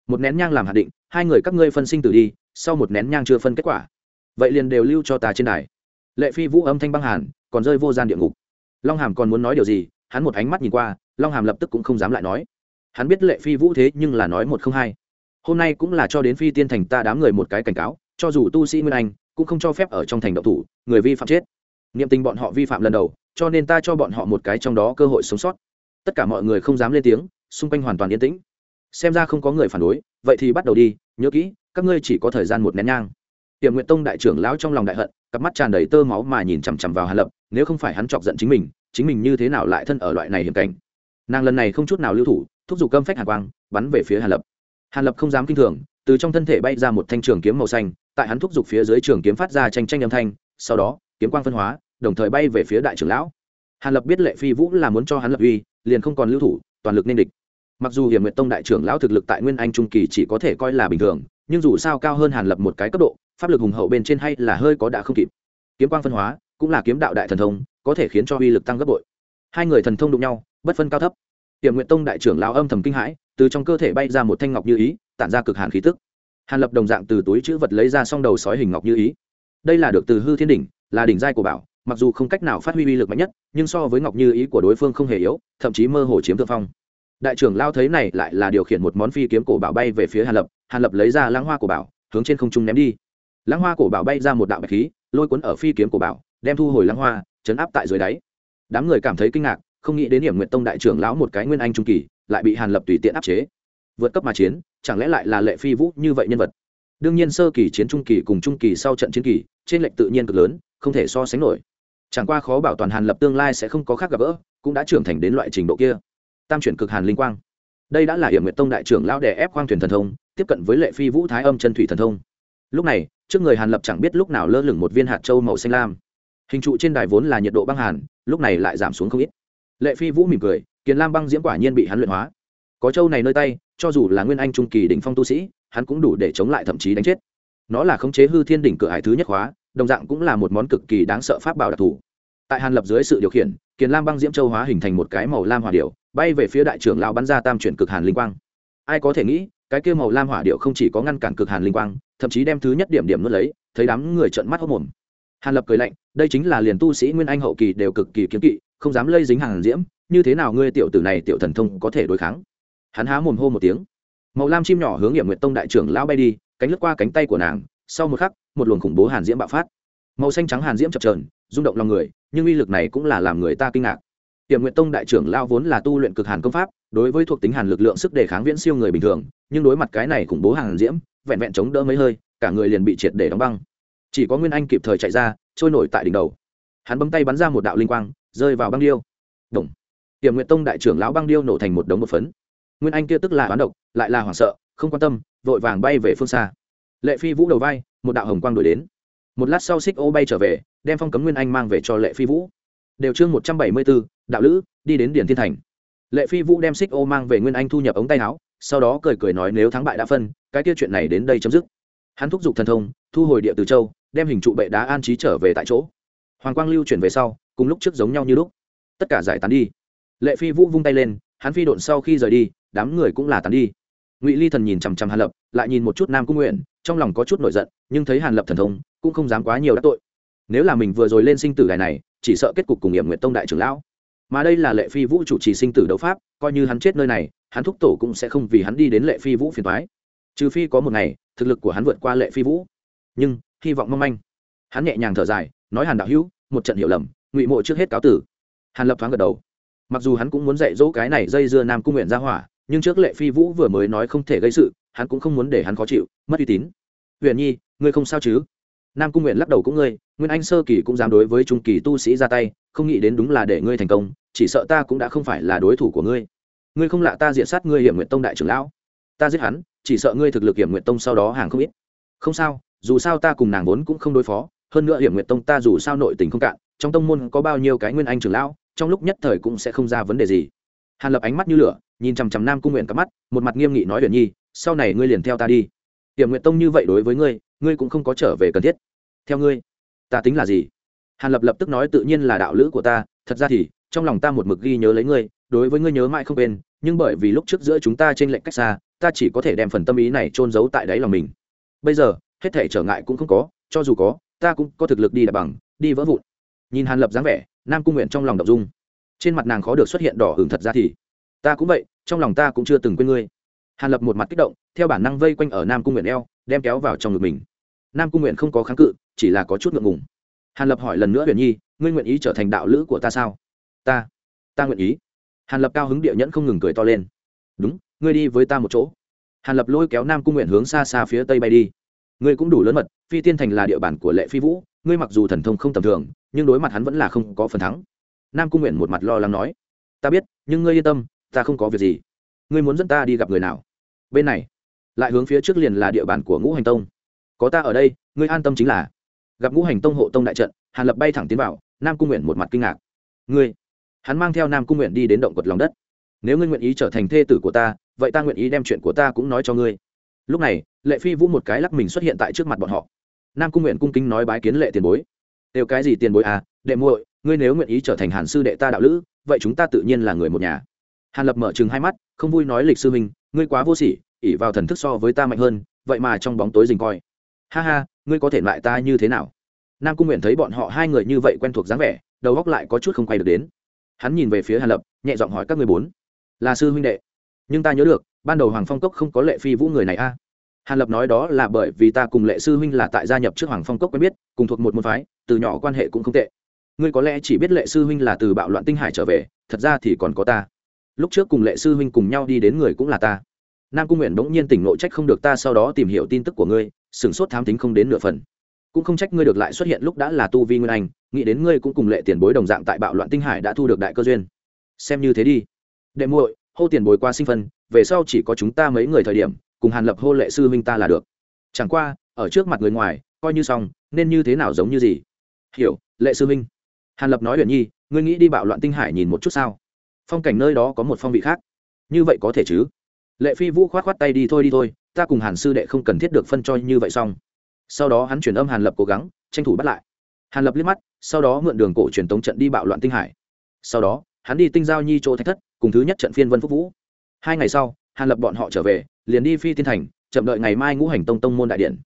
Một nén nhang làm hạt định, hai người các ngươi phân sinh tử đi, sau một nén nhang chưa phân kết quả. Vậy liền đều lưu cho ta trên đài. Lệ phi vũ âm thanh băng hàn, còn rơi vô gian địa ngục. Long hàm còn muốn nói điều gì? Hắn một ánh mắt nhìn qua, long hàm lập tức cũng không dám lại nói. Hắn biết lệ phi vũ thế nhưng là nói một không hai. Hôm nay cũng là cho đến phi tiên thành ta đám người một cái cảnh cáo, cho dù tu sĩ nguyên anh, cũng không cho phép ở trong thành động thủ, người vi phạm chết. Niệm tình bọn họ vi phạm lần đầu cho nên ta cho bọn họ một cái trong đó cơ hội sống sót. Tất cả mọi người không dám lên tiếng, xung quanh hoàn toàn yên tĩnh. Xem ra không có người phản đối, vậy thì bắt đầu đi, nhớ kỹ, các ngươi chỉ có thời gian một nén nhang. Tiệm nguyện tông đại trưởng lão trong lòng đại hận, cặp mắt tràn đầy tơ máu mà nhìn chằm chằm vào hàn lập, nếu không phải hắn chọc giận chính mình chính mình như thế nào lại thân ở loại này hiểm cảnh? Nàng lần này không chút nào lưu thủ, thúc giục cơm phách hàn quang, bắn về phía hàn lập. Hàn lập không dám kinh thường, từ trong thân thể bay ra một thanh trường kiếm màu xanh, tại hắn thúc giục phía dưới trường kiếm phát ra tranh tranh âm thanh, sau đó, kiếm quang phân hóa đồng thời bay về phía đại trưởng lão. Hàn lập biết lệ phi vũ là muốn cho hắn lập uy, liền không còn lưu thủ, toàn lực nên địch. Mặc dù hiểm nguyện tông đại trưởng lão thực lực tại nguyên anh trung kỳ chỉ có thể coi là bình thường, nhưng dù sao cao hơn hàn lập một cái cấp độ, pháp lực hùng hậu bên trên hay là hơi có đã không kịp. Kiếm quang phân hóa, cũng là kiếm đạo đại thần thông, có thể khiến cho uy lực tăng gấp bội. Hai người thần thông đụng nhau, bất phân cao thấp. Hiểm nguyện tông đại trưởng lão âm thầm kinh hãi, từ trong cơ thể bay ra một thanh ngọc như ý, tản ra cực hàn khí tức. Hàn lập đồng dạng từ túi chữ vật lấy ra xong đầu sói hình ngọc như ý. Đây là được từ hư thiên đỉnh, là đỉnh giai của bảo mặc dù không cách nào phát huy uy lực mạnh nhất, nhưng so với ngọc như ý của đối phương không hề yếu, thậm chí mơ hồ chiếm thượng phong. Đại trưởng lao thấy này lại là điều khiển một món phi kiếm cổ bảo bay về phía hàn lập hàn lập lấy ra lãng hoa cổ bảo, hướng trên không trung ném đi. Lãng hoa cổ bảo bay ra một đạo bạch khí, lôi cuốn ở phi kiếm cổ bảo, đem thu hồi lãng hoa, chấn áp tại dưới đáy. Đám người cảm thấy kinh ngạc, không nghĩ đến điểm nguyện tông đại trưởng lão một cái nguyên anh trung kỳ, lại bị hàn lập tùy tiện áp chế. Vượt cấp mà chiến, chẳng lẽ lại là lệ phi vũ như vậy nhân vật? Đương nhiên sơ kỳ chiến trung kỳ cùng trung kỳ sau trận chiến kỳ, trên lệnh tự nhiên cực lớn, không thể so sánh nổi chẳng qua khó bảo toàn hàn lập tương lai sẽ không có khác gặp gỡ, cũng đã trưởng thành đến loại trình độ kia. Tam chuyển cực hàn linh quang. Đây đã là hiểm nguyệt tông đại trưởng lão đè ép khoang thuyền thần thông, tiếp cận với lệ phi vũ thái âm chân thủy thần thông. Lúc này, trước người hàn lập chẳng biết lúc nào lơ lửng một viên hạt châu màu xanh lam. Hình trụ trên đài vốn là nhiệt độ băng hàn, lúc này lại giảm xuống không ít. Lệ phi vũ mỉm cười kiến lam băng diễm quả nhiên bị hắn luyện hóa. Có châu này nơi tay, cho dù là nguyên anh trung kỳ đỉnh phong tu sĩ, hắn cũng đủ để chống lại thậm chí đánh chết. Nó là khống chế hư thiên đỉnh cửa hải thứ nhất hóa đồng dạng cũng là một món cực kỳ đáng sợ pháp bảo đặc thù. Tại hàn lập dưới sự điều khiển, kiền lam băng diễm châu hóa hình thành một cái màu lam hỏa điệu bay về phía đại trưởng lão bắn ra tam chuyển cực hàn linh quang. Ai có thể nghĩ, cái kia màu lam hỏa điệu không chỉ có ngăn cản cực hàn linh quang, thậm chí đem thứ nhất điểm điểm nuốt lấy, thấy đám người trợn mắt hốc mồm hàn lập cười lạnh, đây chính là liền tu sĩ nguyên anh hậu kỳ đều cực kỳ kiếm kỵ, không dám lây dính hàng diễm, như thế nào ngươi tiểu tử này tiểu thần thông có thể đối kháng? Hắn há mồm hô một tiếng. Màu lam chim nhỏ hướng nghiệm nguyệt tông đại trưởng lão bay đi, cánh lướt qua cánh tay của nàng sau một khắc, một luồng khủng bố hàn diễm bạo phát. Màu xanh trắng hàn diễm chập trờn rung động lòng người, nhưng uy lực này cũng là làm người ta kinh ngạc. Tiệm nguyện tông đại trưởng lao vốn là tu luyện cực hàn công pháp, đối với thuộc tính hàn lực lượng sức đề kháng viễn siêu người bình thường, nhưng đối mặt cái này khủng bố hàn diễm, vẹn vẹn chống đỡ mấy hơi, cả người liền bị triệt để đóng băng. Chỉ có nguyên anh kịp thời chạy ra, trôi nổi tại đỉnh đầu. Hắn bấm tay bắn ra một đạo linh quang, rơi vào băng điêu. Động. tiệm nguyện tông đại trưởng lão băng điêu nổ thành một đống một phấn. Nguyên anh kia tức là bán độc, lại là hoảng sợ, không quan tâm, vội vàng bay về phương xa lệ phi vũ đầu vai, một đạo hồng quang đổi đến. Một lát sau xích ô bay trở về, đem phong cấm nguyên anh mang về cho lệ phi vũ. Đều chương một trăm bảy mươi bốn, đạo lữ, đi đến điển thiên thành. Lệ phi vũ đem xích ô mang về nguyên anh thu nhập ống tay áo, sau đó cười cười nói nếu thắng bại đã phân, cái kia chuyện này đến đây chấm dứt. Hắn thúc giục thần thông, thu hồi địa từ châu, đem hình trụ bệ đá an trí trở về tại chỗ. Hoàng quang lưu chuyển về sau, cùng lúc trước giống nhau như lúc. Tất cả giải tán đi. Lệ phi vũ vung tay lên, hắn phi độn sau khi rời đi, đám người cũng là tán đi. Ngụy ly thần nhìn chằm chằm hàn lập, lại nhìn một chút nam cung nguyện trong lòng có chút nổi giận, nhưng thấy hàn lập thần thông, cũng không dám quá nhiều đắc tội. Nếu là mình vừa rồi lên sinh tử đài này, chỉ sợ kết cục cùng nghiệm nguyện tông đại trưởng lão. Mà đây là lệ phi vũ chủ trì sinh tử đấu pháp, coi như hắn chết nơi này, hắn thúc tổ cũng sẽ không vì hắn đi đến lệ phi vũ phiền thoái trừ phi có một ngày, thực lực của hắn vượt qua lệ phi vũ. Nhưng, hy vọng mong manh. Hắn nhẹ nhàng thở dài, nói hàn đạo hữu, một trận hiểu lầm, ngụy mộ trước hết cáo tử. Hàn lập thoáng gật đầu. Mặc dù hắn cũng muốn dạy dỗ cái này dây dưa nam cung nguyện ra hỏa nhưng trước lệ phi vũ vừa mới nói không thể gây sự, hắn cũng không muốn để hắn khó chịu, mất uy tín. Huyền nhi, ngươi không sao chứ? Nam cung nguyện lắc đầu cũng ngươi, nguyên anh sơ kỳ cũng dám đối với trung kỳ tu sĩ ra tay, không nghĩ đến đúng là để ngươi thành công, chỉ sợ ta cũng đã không phải là đối thủ của ngươi. Ngươi không lạ ta diện sát ngươi hiểm nguyện tông đại trưởng lão. Ta giết hắn, chỉ sợ ngươi thực lực hiểm nguyện tông sau đó hàng không ít. Không sao, dù sao ta cùng nàng vốn cũng không đối phó, hơn nữa hiểm nguyện tông ta dù sao nội tình không cạn, trong tông môn có bao nhiêu cái nguyên anh trưởng lão, trong lúc nhất thời cũng sẽ không ra vấn đề gì hàn lập ánh mắt như lửa, nhìn chằm chằm nam cung nguyện cắp mắt, một mặt nghiêm nghị nói huyền nhi, sau này ngươi liền theo ta đi. Hiểm nguyện tông như vậy đối với ngươi ngươi cũng không có trở về cần thiết. Theo ngươi, ta tính là gì? Hàn lập lập tức nói, tự nhiên là đạo lữ của ta, thật ra thì, trong lòng ta một mực ghi nhớ lấy ngươi, đối với ngươi nhớ mãi không quên, nhưng bởi vì lúc trước giữa chúng ta trên lệnh cách xa, ta chỉ có thể đem phần tâm ý này trôn giấu tại đáy lòng mình. Bây giờ, hết thể trở ngại cũng không có, cho dù có, ta cũng có thực lực đi đạp bằng, đi vỡ vụn. Nhìn hàn lập dáng vẻ, nam cung nguyện trong lòng đ dung trên mặt nàng khó được xuất hiện đỏ hưởng thật ra thì. Ta cũng vậy, trong lòng ta cũng chưa từng quên ngươi. Hàn lập một mặt kích động, theo bản năng vây quanh ở nam cung nguyện eo, đem kéo vào trong ngực mình. Nam cung nguyện không có kháng cự, chỉ là có chút ngượng ngùng. Hàn lập hỏi lần nữa huyền nhi, ngươi nguyện ý trở thành đạo lữ của ta sao? Ta ta nguyện ý. Hàn lập cao hứng địa nhẫn không ngừng cười to lên. Đúng, ngươi đi với ta một chỗ. Hàn lập lôi kéo nam cung nguyện hướng xa xa phía tây bay đi. Ngươi cũng đủ lớn mật, phi tiên thành là địa bàn của lệ phi vũ, ngươi mặc dù thần thông không tầm thường, nhưng đối mặt hắn vẫn là không có phần thắng nam cung nguyện một mặt lo lắng nói, ta biết, nhưng ngươi yên tâm, ta không có việc gì. Ngươi muốn dẫn ta đi gặp người nào? Bên này, lại hướng phía trước liền là địa bàn của ngũ hành tông. Có ta ở đây, ngươi an tâm chính là. Gặp ngũ hành tông hộ tông đại trận, hàn lập bay thẳng tiến vào, nam cung nguyện một mặt kinh ngạc. Ngươi? Hắn mang theo nam cung nguyện đi đến động quật lòng đất. Nếu ngươi nguyện ý trở thành thê tử của ta, vậy ta nguyện ý đem chuyện của ta cũng nói cho ngươi. Lúc này, lệ phi vũ một cái lắc mình xuất hiện tại trước mặt bọn họ. Nam cung nguyện cung kính nói bái kiến lệ tiền bối. Đều cái gì tiền bối à đệ muội ngươi nếu nguyện ý trở thành hàn sư đệ ta đạo lữ, vậy chúng ta tự nhiên là người một nhà. Hàn lập mở chừng hai mắt, không vui nói lịch sư minh ngươi quá vô sỉ ỉ vào thần thức so với ta mạnh hơn, vậy mà trong bóng tối dình coi. Ha ha, ngươi có thể lại ta như thế nào? Nam cung nguyện thấy bọn họ hai người như vậy quen thuộc dáng vẻ, đầu góc lại có chút không quay được đến. Hắn nhìn về phía hàn lập, nhẹ giọng hỏi các người bốn. Là sư huynh đệ. Nhưng ta nhớ được, ban đầu hoàng phong cốc không có lệ phi vũ người này a. Hàn lập nói đó là bởi vì ta cùng lệ sư huynh là tại gia nhập trước hoàng phong cốc quen biết, cùng thuộc một môn phái, từ nhỏ quan hệ cũng không tệ ngươi có lẽ chỉ biết lệ sư huynh là từ bạo loạn tinh hải trở về, thật ra thì còn có ta. Lúc trước cùng lệ sư huynh cùng nhau đi đến người cũng là ta. Nam cung nguyện bỗng nhiên tỉnh nội trách không được ta sau đó tìm hiểu tin tức của ngươi, sửng sốt thám tính không đến nửa phần. Cũng không trách ngươi được lại xuất hiện lúc đã là tu vi nguyên anh, nghĩ đến ngươi cũng cùng lệ tiền bối đồng dạng tại bạo loạn tinh hải đã thu được đại cơ duyên. Xem như thế đi. Đệ muội, hô tiền bối qua sinh phân, về sau chỉ có chúng ta mấy người thời điểm, cùng hàn lập hô lệ sư huynh ta là được. Chẳng qua, ở trước mặt người ngoài, coi như xong, nên như thế nào giống như gì? Hiểu, lệ sư huynh hàn lập nói huyền nhi, ngươi nghĩ đi bạo loạn tinh hải nhìn một chút sao? Phong cảnh nơi đó có một phong vị khác. Như vậy có thể chứ? Lệ phi vũ khoát khoát tay đi thôi đi thôi, ta cùng hàn sư đệ không cần thiết được phân cho như vậy xong. Sau đó hắn chuyển âm hàn lập cố gắng, tranh thủ bắt lại. Hàn lập liếc mắt, sau đó mượn đường cổ truyền tống trận đi bạo loạn tinh hải. Sau đó, hắn đi tinh giao nhi chỗ thách thất, cùng thứ nhất trận phiên vân phúc vũ. Hai ngày sau, hàn lập bọn họ trở về, liền đi phi tiên thành, chậm đợi ngày mai ngũ hành tông tông môn đại điện.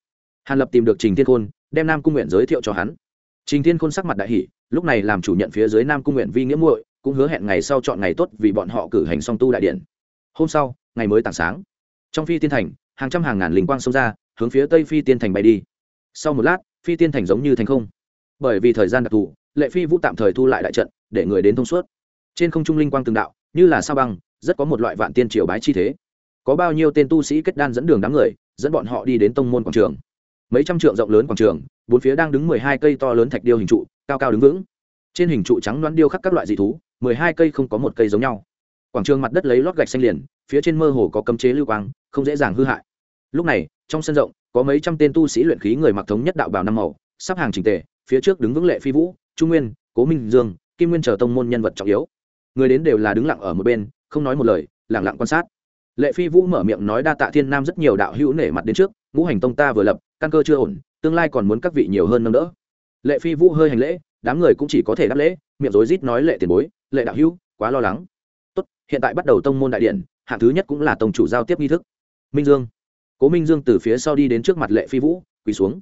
Hàn lập tìm được trình thiên khôn, đem nam cung nguyện giới thiệu cho hắn trình thiên khôn sắc mặt đại hỷ lúc này làm chủ nhận phía dưới nam cung nguyện vi nghĩa muội, cũng hứa hẹn ngày sau chọn ngày tốt vì bọn họ cử hành song tu đại điện. Hôm sau, ngày mới tảng sáng, trong phi tiên thành, hàng trăm hàng ngàn linh quang xông ra, hướng phía tây phi tiên thành bay đi. Sau một lát, phi tiên thành giống như thành không. Bởi vì thời gian đặc thù, lệ phi vũ tạm thời thu lại đại trận, để người đến thông suốt. Trên không trung linh quang từng đạo, như là sao băng, rất có một loại vạn tiên triều bái chi thế. Có bao nhiêu tên tu sĩ kết đan dẫn đường đám người, dẫn bọn họ đi đến tông môn quảng trường. Mấy trăm trượng rộng lớn quảng trường bốn phía đang đứng mười hai cây to lớn thạch điêu hình trụ, cao cao đứng vững. Trên hình trụ trắng đoán điêu khắc các loại dị thú, mười hai cây không có một cây giống nhau. Quảng trường mặt đất lấy lót gạch xanh liền, phía trên mơ hồ có cấm chế lưu quang, không dễ dàng hư hại. Lúc này, trong sân rộng, có mấy trăm tên tu sĩ luyện khí người mặc thống nhất đạo bào năm màu, sắp hàng trình tề, phía trước đứng vững lệ phi vũ trung nguyên, cố minh dương, kim nguyên chờ tông môn nhân vật trọng yếu. Người đến đều là đứng lặng ở một bên, không nói một lời lẳng lặng quan sát. Lệ phi vũ mở miệng nói đa tạ thiên nam rất nhiều đạo hữu nể mặt đến trước, ngũ hành tông ta vừa lập, căn cơ chưa ổn tương lai còn muốn các vị nhiều hơn nâng đỡ. Lệ phi vũ hơi hành lễ, đám người cũng chỉ có thể đáp lễ, miệng rối rít nói lệ tiền bối, lệ đạo hữu, quá lo lắng. Tốt, hiện tại bắt đầu tông môn đại điện, hạng thứ nhất cũng là tông chủ giao tiếp nghi thức. Minh dương. Cố minh dương từ phía sau đi đến trước mặt lệ phi vũ, quỳ xuống.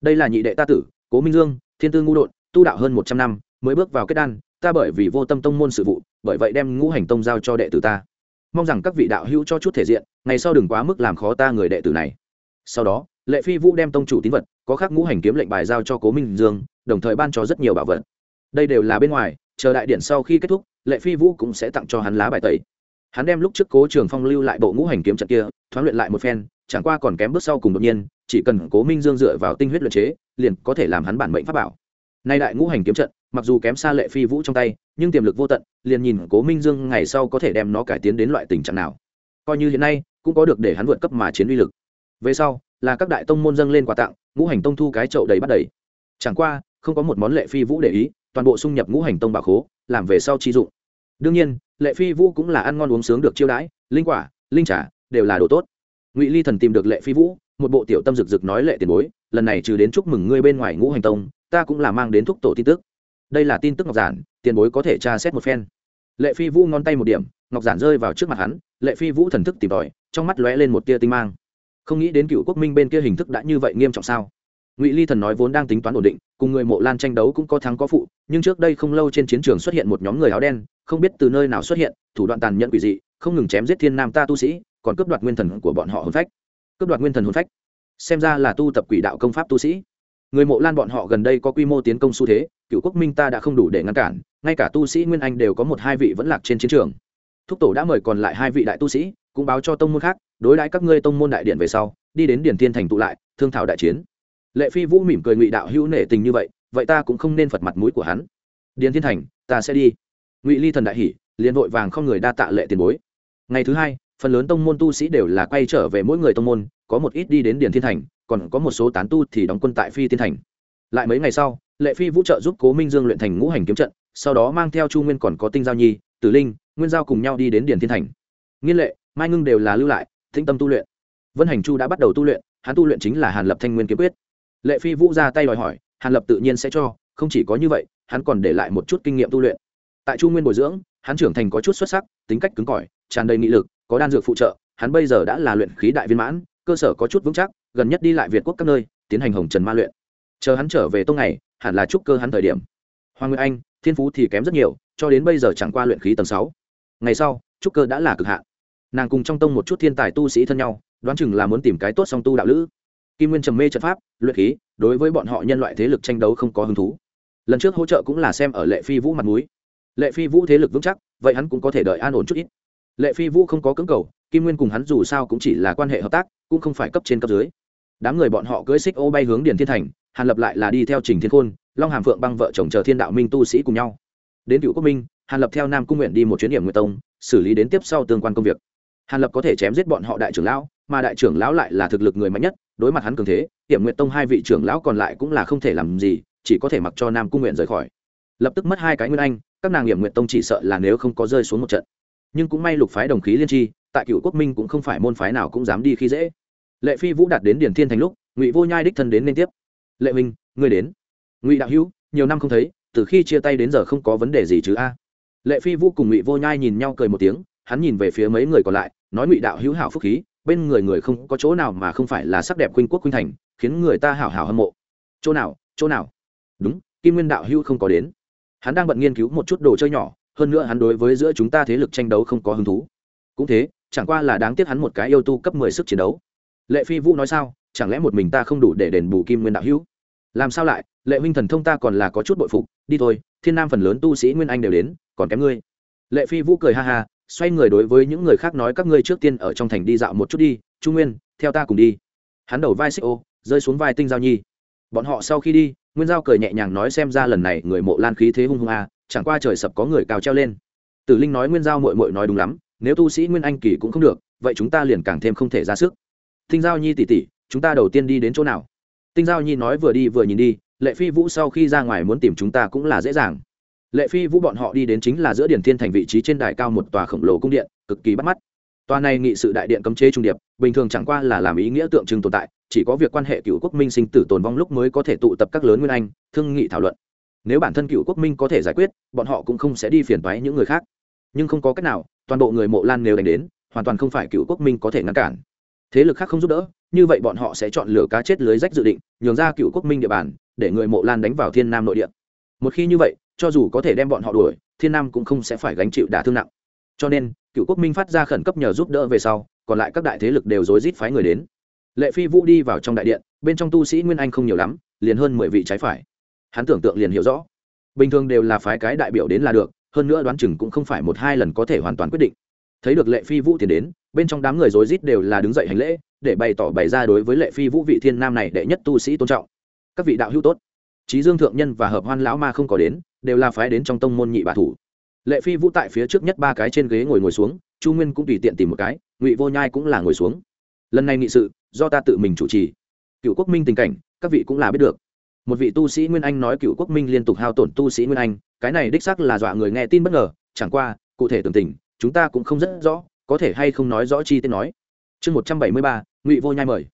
Đây là nhị đệ ta tử, cố minh dương, thiên tư ngu đột, tu đạo hơn một trăm năm, mới bước vào kết đan, ta bởi vì vô tâm tông môn sự vụ, bởi vậy đem ngũ hành tông giao cho đệ tử ta. Mong rằng các vị đạo hữu cho chút thể diện, ngày sau đừng quá mức làm khó ta người đệ tử này. Sau đó lệ phi vũ đem tông chủ tín vật, có khác ngũ hành kiếm lệnh bài giao cho cố minh dương, đồng thời ban cho rất nhiều bảo vật. Đây đều là bên ngoài, chờ đại điện sau khi kết thúc, lệ phi vũ cũng sẽ tặng cho hắn lá bài tẩy. Hắn đem lúc trước cố trường phong lưu lại bộ ngũ hành kiếm trận kia, thoáng luyện lại một phen, chẳng qua còn kém bước sau cùng đột nhiên, chỉ cần cố minh dương dựa vào tinh huyết luyện chế, liền có thể làm hắn bản mệnh pháp bảo. Nay đại ngũ hành kiếm trận, mặc dù kém xa lệ phi vũ trong tay, nhưng tiềm lực vô tận, liền nhìn cố minh dương ngày sau có thể đem nó cải tiến đến loại tình trạng nào. Coi như hiện nay, cũng có được để hắn vượt cấp mà chiến uy lực về sau, là các đại tông môn dâng lên quà tặng, ngũ hành tông thu cái chậu đầy bắt đầy. Chẳng qua, không có một món lệ phi vũ để ý, toàn bộ xung nhập ngũ hành tông bà khố, làm về sau chi dụng. Đương nhiên, lệ phi vũ cũng là ăn ngon uống sướng được chiêu đãi, linh quả, linh trà đều là đồ tốt. Ngụy ly thần tìm được lệ phi vũ, một bộ tiểu tâm rực rực nói lệ tiền bối, lần này trừ đến chúc mừng ngươi bên ngoài ngũ hành tông, ta cũng là mang đến thúc tổ tin tức. Đây là tin tức ngọc giản, tiền bối có thể tra xét một phen. Lệ phi vũ ngón tay một điểm, ngọc giản rơi vào trước mặt hắn, lệ phi vũ thần thức tìm tòi, trong mắt lóe lên một tia tinh mang không nghĩ đến cựu quốc minh bên kia hình thức đã như vậy nghiêm trọng sao? Ngụy ly thần nói vốn đang tính toán ổn định, cùng người mộ lan tranh đấu cũng có thắng có phụ, nhưng trước đây không lâu trên chiến trường xuất hiện một nhóm người áo đen, không biết từ nơi nào xuất hiện, thủ đoạn tàn nhẫn quỷ dị, không ngừng chém giết thiên nam ta tu sĩ, còn cướp đoạt nguyên thần của bọn họ hồn phách. Cướp đoạt nguyên thần hồn phách? Xem ra là tu tập quỷ đạo công pháp tu sĩ. Người mộ lan bọn họ gần đây có quy mô tiến công xu thế, cựu quốc minh ta đã không đủ để ngăn cản, ngay cả tu sĩ nguyên anh đều có một hai vị vẫn lạc trên chiến trường. Thúc tổ đã mời còn lại hai vị đại tu sĩ, cũng báo cho tông môn khác đối đãi các ngươi tông môn đại điện về sau, đi đến điển thiên thành tụ lại, thương thảo đại chiến. Lệ phi vũ mỉm cười ngụy đạo hữu nể tình như vậy vậy ta cũng không nên phật mặt mũi của hắn. Điền thiên thành, ta sẽ đi. Ngụy ly thần đại hỷ liền vội vàng không người đa tạ lệ tiền bối. Ngày thứ hai, phần lớn tông môn tu sĩ đều là quay trở về mỗi người tông môn, có một ít đi đến điền thiên thành, còn có một số tán tu thì đóng quân tại phi thiên thành. Lại mấy ngày sau, lệ phi vũ trợ giúp cố minh dương luyện thành ngũ hành kiếm trận, sau đó mang theo chu nguyên còn có tinh giao nhi, tử linh, nguyên giao cùng nhau đi đến điền thiên thành. Nghiên lệ, mai ngưng đều là lưu lại thinh tâm tu luyện. Vân hành chu đã bắt đầu tu luyện, hắn tu luyện chính là hàn lập thanh nguyên kiếm quyết. Lệ phi vũ ra tay đòi hỏi, hàn lập tự nhiên sẽ cho, không chỉ có như vậy, hắn còn để lại một chút kinh nghiệm tu luyện. Tại chu nguyên bồi dưỡng, hắn trưởng thành có chút xuất sắc, tính cách cứng cỏi, tràn đầy nghị lực, có đan dược phụ trợ, hắn bây giờ đã là luyện khí đại viên mãn, cơ sở có chút vững chắc, gần nhất đi lại việt quốc các nơi, tiến hành hồng trần ma luyện. Chờ hắn trở về tông này hẳn là trúc cơ hắn thời điểm. Hoàng nguyên anh, thiên phú thì kém rất nhiều, cho đến bây giờ chẳng qua luyện khí tầng sáu. Ngày sau trúc cơ đã là cực hạn nàng cùng trong tông một chút thiên tài tu sĩ thân nhau, đoán chừng là muốn tìm cái tốt song tu đạo lữ. Kim nguyên trầm mê trận pháp, luyện khí, đối với bọn họ nhân loại thế lực tranh đấu không có hứng thú. Lần trước hỗ trợ cũng là xem ở lệ phi vũ mặt m ũ i lệ phi vũ thế lực vững chắc, vậy hắn cũng có thể đợi an ổn chút ít. Lệ phi vũ không có cưỡng cầu, kim nguyên cùng hắn dù sao cũng chỉ là quan hệ hợp tác, cũng không phải cấp trên cấp dưới. Đám người bọn họ cưỡi xích ô bay hướng điền thiên thành, hàn lập lại là đi theo trình thiên khôn, long hàm phượng băng vợ chồng chờ thiên đạo minh tu sĩ cùng nhau. Đến cựu quốc minh, hàn lập theo nam cung nguyện đi một chuyến điểm nguyện tông, xử lý đến tiếp sau tương quan công việc hàn lập có thể chém giết bọn họ đại trưởng lão, mà đại trưởng lão lại là thực lực người mạnh nhất, đối mặt hắn cường thế hiểm nguyện tông hai vị trưởng lão còn lại cũng là không thể làm gì, chỉ có thể mặc cho nam cung nguyện rời khỏi. Lập tức mất hai cái nguyên anh, các nàng hiểm nguyện tông chỉ sợ là nếu không có rơi xuống một trận. Nhưng cũng may lục phái đồng khí liên tri, tại cựu quốc minh cũng không phải môn phái nào cũng dám đi khi dễ. Lệ phi vũ đạt đến điển thiên thành lúc, ngụy vô nhai đích thân đến liên tiếp. Lệ minh ngươi đến. Ngụy đạo hữu, nhiều năm không thấy, từ khi chia tay đến giờ không có vấn đề gì chứ a? Lệ phi vũ cùng ngụy vô nhai nhìn nhau cười một tiếng, hắn nhìn về phía mấy người còn lại nói ngụy đạo hữu hảo phúc khí, bên người người không có chỗ nào mà không phải là sắc đẹp khuynh quốc khuynh thành, khiến người ta hảo hảo hâm mộ. Chỗ nào chỗ nào? Đúng, kim nguyên đạo hữu không có đến. Hắn đang bận nghiên cứu một chút đồ chơi nhỏ, hơn nữa hắn đối với giữa chúng ta thế lực tranh đấu không có hứng thú. Cũng thế, chẳng qua là đáng tiếc hắn một cái yêu tu cấp mười sức chiến đấu. Lệ phi vũ nói sao? Chẳng lẽ một mình ta không đủ để đền bù kim nguyên đạo hữu? Làm sao lại? Lệ huynh thần thông ta còn là có chút bội phục, đi thôi, thiên nam phần lớn tu sĩ nguyên anh đều đến, còn kém ngươi. Lệ phi vũ cười ha ha xoay người đối với những người khác nói các ngươi trước tiên ở trong thành đi dạo một chút đi, trung nguyên, theo ta cùng đi. Hắn đầu vai xích ô, rơi xuống vai tinh giao nhi. Bọn họ sau khi đi, nguyên giao cười nhẹ nhàng nói xem ra lần này người mộ lan khí thế hung hung a chẳng qua trời sập có người cao treo lên. Tử linh nói nguyên giao mội mội nói đúng lắm, nếu tu sĩ nguyên anh kỳ cũng không được, vậy chúng ta liền càng thêm không thể ra sức. Tinh giao nhi tỉ tỉ, chúng ta đầu tiên đi đến chỗ nào? Tinh giao nhi nói vừa đi vừa nhìn đi, lệ phi vũ sau khi ra ngoài muốn tìm chúng ta cũng là dễ dàng lệ phi vũ bọn họ đi đến chính là giữa điển thiên thành vị trí trên đài cao một tòa khổng lồ cung điện, cực kỳ bắt mắt. Tòa này nghị sự đại điện cấm chế trung điệp, bình thường chẳng qua là làm ý nghĩa tượng trưng tồn tại, chỉ có việc quan hệ cựu quốc minh sinh tử tồn vong lúc mới có thể tụ tập các lớn nguyên anh, thương nghị thảo luận. Nếu bản thân cựu quốc minh có thể giải quyết, bọn họ cũng không sẽ đi phiền toái những người khác. Nhưng không có cách nào, toàn bộ người mộ lan nếu đánh đến, hoàn toàn không phải cựu quốc minh có thể ngăn cản. Thế lực khác không giúp đỡ, như vậy bọn họ sẽ chọn lựa cá chết lưới rách dự định, nhường ra cựu quốc minh địa bàn, để người mộ lan đánh vào thiên nam nội địa. Một khi như vậy cho dù có thể đem bọn họ đuổi, thiên nam cũng không sẽ phải gánh chịu đả thương nặng. Cho nên, cựu quốc minh phát ra khẩn cấp nhờ giúp đỡ về sau, còn lại các đại thế lực đều rối rít phái người đến. Lệ phi vũ đi vào trong đại điện, bên trong tu sĩ nguyên anh không nhiều lắm, liền hơn mười vị trái phải. Hắn tưởng tượng liền hiểu rõ. Bình thường đều là phái cái đại biểu đến là được, hơn nữa đoán chừng cũng không phải một hai lần có thể hoàn toàn quyết định. Thấy được lệ phi vũ tiến đến, bên trong đám người rối rít đều là đứng dậy hành lễ, để bày tỏ bày ra đối với lệ phi vũ vị thiên nam này đệ nhất tu sĩ tôn trọng. Các vị đạo hữu tốt. Trí dương thượng nhân và hợp hoan lão ma không có đến đều là phái đến trong tông môn nhị bà thủ. Lệ phi vũ tại phía trước nhất ba cái trên ghế ngồi ngồi xuống, chu nguyên cũng tùy tiện tìm một cái, ngụy vô nhai cũng là ngồi xuống. Lần này nghị sự, do ta tự mình chủ trì. Cựu quốc minh tình cảnh, các vị cũng là biết được. Một vị tu sĩ nguyên anh nói cựu quốc minh liên tục hao tổn tu sĩ nguyên anh, cái này đích xác là dọa người nghe tin bất ngờ, chẳng qua, cụ thể tưởng tình, chúng ta cũng không rất rõ, có thể hay không nói rõ chi tiết nói. Chương một trăm bảy mươi ba, ngụy vô nhai mời.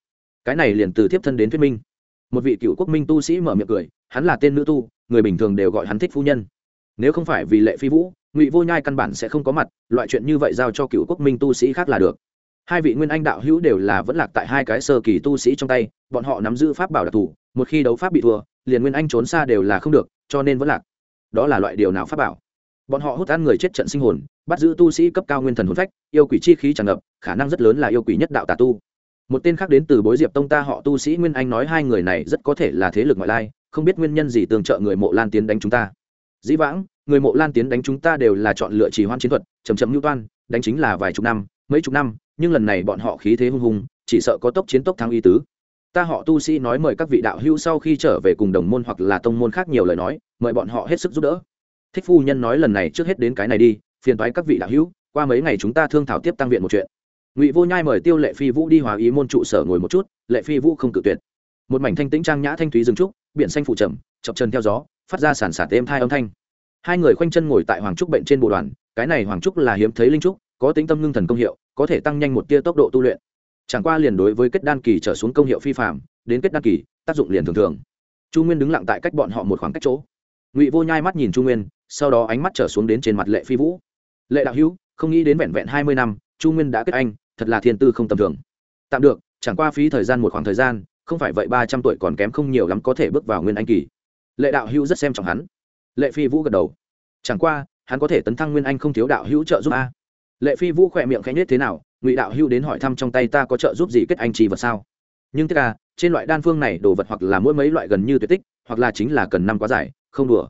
Cái này liền từ thiếp thân đến thuyết minh. Một vị cựu quốc minh tu sĩ mở miệng cười, hắn là tên nữ tu người bình thường đều gọi hắn thích phu nhân. Nếu không phải vì lệ phi vũ, ngụy vô nhai căn bản sẽ không có mặt, loại chuyện như vậy giao cho cựu quốc minh tu sĩ khác là được. Hai vị nguyên anh đạo hữu đều là vẫn lạc tại hai cái sơ kỳ tu sĩ trong tay, bọn họ nắm giữ pháp bảo đặc thù, một khi đấu pháp bị thua, liền nguyên anh trốn xa đều là không được, cho nên vẫn lạc. Đó là loại điều nào pháp bảo? Bọn họ hút ăn người chết trận sinh hồn, bắt giữ tu sĩ cấp cao nguyên thần hồn phách, yêu quỷ chi khí tràn ngập, khả năng rất lớn là yêu quỷ nhất đạo tà tu. Một tên khác đến từ bối diệp tông ta họ tu sĩ nguyên anh nói hai người này rất có thể là thế lực ngoại lai không biết nguyên nhân gì tương trợ người mộ lan tiến đánh chúng ta. Dĩ vãng, người mộ lan tiến đánh chúng ta đều là chọn lựa trì hoãn chiến thuật chầm chậm mưu toan, đánh chính là vài chục năm, mấy chục năm, nhưng lần này bọn họ khí thế hung hùng, chỉ sợ có tốc chiến tốc thắng y tứ. Ta họ tu sĩ nói mời các vị đạo hữu sau khi trở về cùng đồng môn hoặc là tông môn khác nhiều lời nói, mời bọn họ hết sức giúp đỡ. Thích phu nhân nói lần này trước hết đến cái này đi, phiền toái các vị đạo hữu, qua mấy ngày chúng ta thương thảo tiếp tăng viện một chuyện. Ngụy vô nhai mời tiêu lệ phi vũ đi hòa ý môn trụ sở ngồi một chút, lệ phi vũ không cự tuyệt. Một mảnh thanh tĩnh trang nhã thanh thúy dừng trúc biển xanh phụ trầm, chập chân theo gió, phát ra sản sản êm thai âm thanh. Hai người khoanh chân ngồi tại hoàng trúc bệnh trên bộ đoàn, cái này hoàng trúc là hiếm thấy linh trúc, có tính tâm ngưng thần công hiệu, có thể tăng nhanh một tia tốc độ tu luyện. Chẳng qua liền đối với kết đan kỳ trở xuống công hiệu phi phạm đến kết đan kỳ, tác dụng liền thường thường. Chu nguyên đứng lặng tại cách bọn họ một khoảng cách chỗ. Ngụy vô nhai mắt nhìn chu nguyên, sau đó ánh mắt trở xuống đến trên mặt lệ phi vũ. Lệ đạo hữu, không nghĩ đến vẹn vẹn hai mươi năm, chu nguyên đã kết anh, thật là thiên tư không tầm thường. Tạm được, chẳng qua phí thời gian một khoảng thời gian không phải vậy ba trăm tuổi còn kém không nhiều lắm có thể bước vào nguyên anh kỳ. Lệ đạo hữu rất xem trọng hắn. Lệ phi vũ gật đầu. Chẳng qua, hắn có thể tấn thăng nguyên anh không thiếu đạo hữu trợ giúp a. Lệ phi vũ khỏe miệng khẽ nhất thế nào, ngụy đạo hữu đến hỏi thăm trong tay ta có trợ giúp gì kết anh trì vật sao? Nhưng tất cả trên loại đan phương này đồ vật hoặc là mỗi mấy loại gần như tuyệt tích, hoặc là chính là cần năm quá dài, không đùa.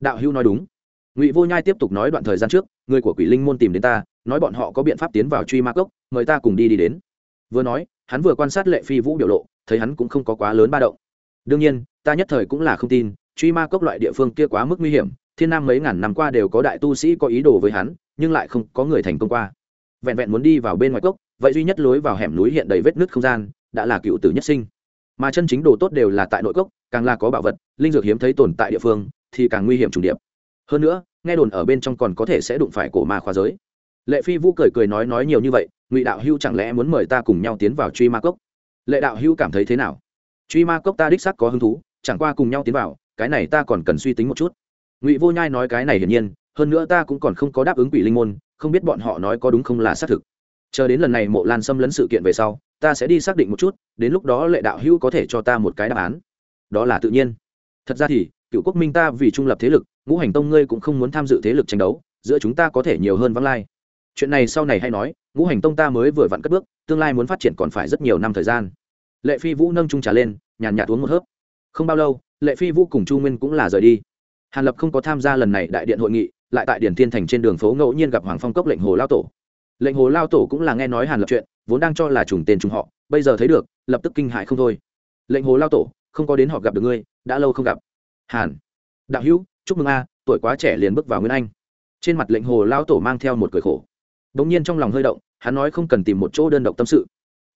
Đạo hữu nói đúng. Ngụy vô nhai tiếp tục nói đoạn thời gian trước, người của quỷ linh môn tìm đến ta, nói bọn họ có biện pháp tiến vào truy ma cốc, mời ta cùng đi đi đến. Vừa nói hắn vừa quan sát lệ phi vũ biểu lộ, thấy hắn cũng không có quá lớn ba động. Đương nhiên, ta nhất thời cũng là không tin, truy ma cốc loại địa phương kia quá mức nguy hiểm, thiên nam mấy ngàn năm qua đều có đại tu sĩ có ý đồ với hắn, nhưng lại không có người thành công qua. Vẹn vẹn muốn đi vào bên ngoài cốc, vậy duy nhất lối vào hẻm núi hiện đầy vết nứt không gian, đã là cựu tử nhất sinh. Mà chân chính đồ tốt đều là tại nội cốc, càng là có bảo vật, linh dược hiếm thấy tồn tại địa phương, thì càng nguy hiểm trùng điệp. Hơn nữa, nghe đồn ở bên trong còn có thể sẽ đụng phải cổ ma khóa giới. Lệ phi vũ cười cười nói nói nhiều như vậy ngụy đạo hưu chẳng lẽ muốn mời ta cùng nhau tiến vào truy ma cốc? Lệ đạo hưu cảm thấy thế nào? Truy ma cốc ta đích xác có hứng thú, chẳng qua cùng nhau tiến vào, cái này ta còn cần suy tính một chút. Ngụy vô nhai nói cái này hiển nhiên, hơn nữa ta cũng còn không có đáp ứng quỷ linh môn, không biết bọn họ nói có đúng không là xác thực. Chờ đến lần này mộ lan xâm lấn sự kiện về sau, ta sẽ đi xác định một chút, đến lúc đó lệ đạo hữu có thể cho ta một cái đáp án. Đó là tự nhiên. Thật ra thì, cựu quốc minh ta vì trung lập thế lực, ngũ hành tông ngươi cũng không muốn tham dự thế lực tranh đấu, giữa chúng ta có thể nhiều hơn vắng lai chuyện này sau này hay nói, ngũ hành tông ta mới vừa vặn cất bước, tương lai muốn phát triển còn phải rất nhiều năm thời gian. Lệ phi vũ nâng trung trà lên, nhàn nhạt uống một hớp. Không bao lâu, lệ phi vũ cùng chu nguyên cũng là rời đi. Hàn lập không có tham gia lần này đại điện hội nghị, lại tại điển thiên thành trên đường phố ngẫu nhiên gặp hoàng phong cốc lệnh hồ lao tổ. Lệnh hồ lao tổ cũng là nghe nói hàn lập chuyện, vốn đang cho là trùng tên trùng họ, bây giờ thấy được, lập tức kinh hại không thôi. Lệnh hồ lao tổ, không có đến họ gặp được ngươi, đã lâu không gặp. Hàn, đạo hữu, chúc mừng a, tuổi quá trẻ liền bước vào nguyên anh. Trên mặt lệnh hồ lao tổ mang theo một cười khổ bỗng nhiên trong lòng hơi động, hắn nói không cần tìm một chỗ đơn độc tâm sự.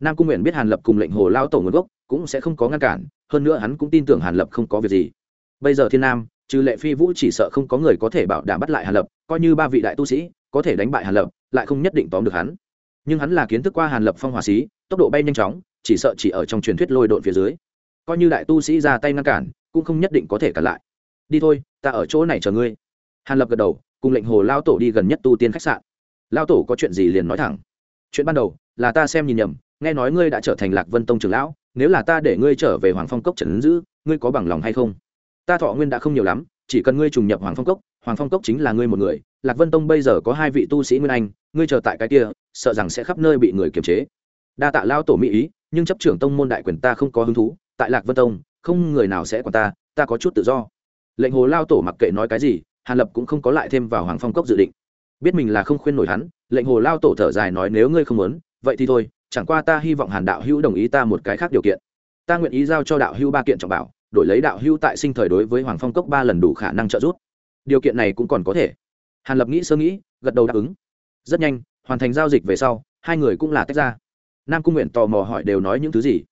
Nam cung nguyện biết hàn lập cùng lệnh hồ lao tổ nguồn gốc, cũng sẽ không có ngăn cản, hơn nữa hắn cũng tin tưởng hàn lập không có việc gì. Bây giờ thiên nam, trừ lệ phi vũ chỉ sợ không có người có thể bảo đảm bắt lại hàn lập, coi như ba vị đại tu sĩ có thể đánh bại hàn lập, lại không nhất định tóm được hắn. Nhưng hắn là kiến thức qua hàn lập phong hòa xí, tốc độ bay nhanh chóng, chỉ sợ chỉ ở trong truyền thuyết lôi độn phía dưới. Coi như đại tu sĩ ra tay ngăn cản, cũng không nhất định có thể cản lại. Đi thôi, ta ở chỗ này chờ ngươi. Hàn lập gật đầu, cùng lệnh hồ lao tổ đi gần nhất tu tiên khách sạn lao tổ có chuyện gì liền nói thẳng. Chuyện ban đầu là ta xem nhìn nhầm nghe nói ngươi đã trở thành lạc vân tông trưởng lão nếu là ta để ngươi trở về hoàng phong cốc trần ứng dữ, ngươi có bằng lòng hay không? Ta thọ nguyên đã không nhiều lắm chỉ cần ngươi trùng nhập hoàng phong cốc hoàng phong cốc chính là ngươi một người lạc vân tông bây giờ có hai vị tu sĩ nguyên anh ngươi chờ tại cái kia sợ rằng sẽ khắp nơi bị người kiềm chế. Đa tạ lao tổ mỹ ý nhưng chấp trưởng tông môn đại quyền ta không có hứng thú tại lạc vân tông không người nào sẽ quản ta ta có chút tự do. Lệnh hồ lao tổ mặc kệ nói cái gì hàn lập cũng không có lại thêm vào hoàng phong cốc dự định biết mình là không khuyên nổi hắn, lệnh hồ lao tổ thở dài nói nếu ngươi không muốn, vậy thì thôi, chẳng qua ta hy vọng hàn đạo hữu đồng ý ta một cái khác điều kiện. Ta nguyện ý giao cho đạo hữu ba kiện trọng bảo, đổi lấy đạo hữu tại sinh thời đối với hoàng phong cốc ba lần đủ khả năng trợ giúp. Điều kiện này cũng còn có thể. Hàn lập nghĩ sơ nghĩ, gật đầu đáp ứng. Rất nhanh, hoàn thành giao dịch về sau, hai người cũng là tách ra. Nam cung nguyện tò mò hỏi đều nói những thứ gì?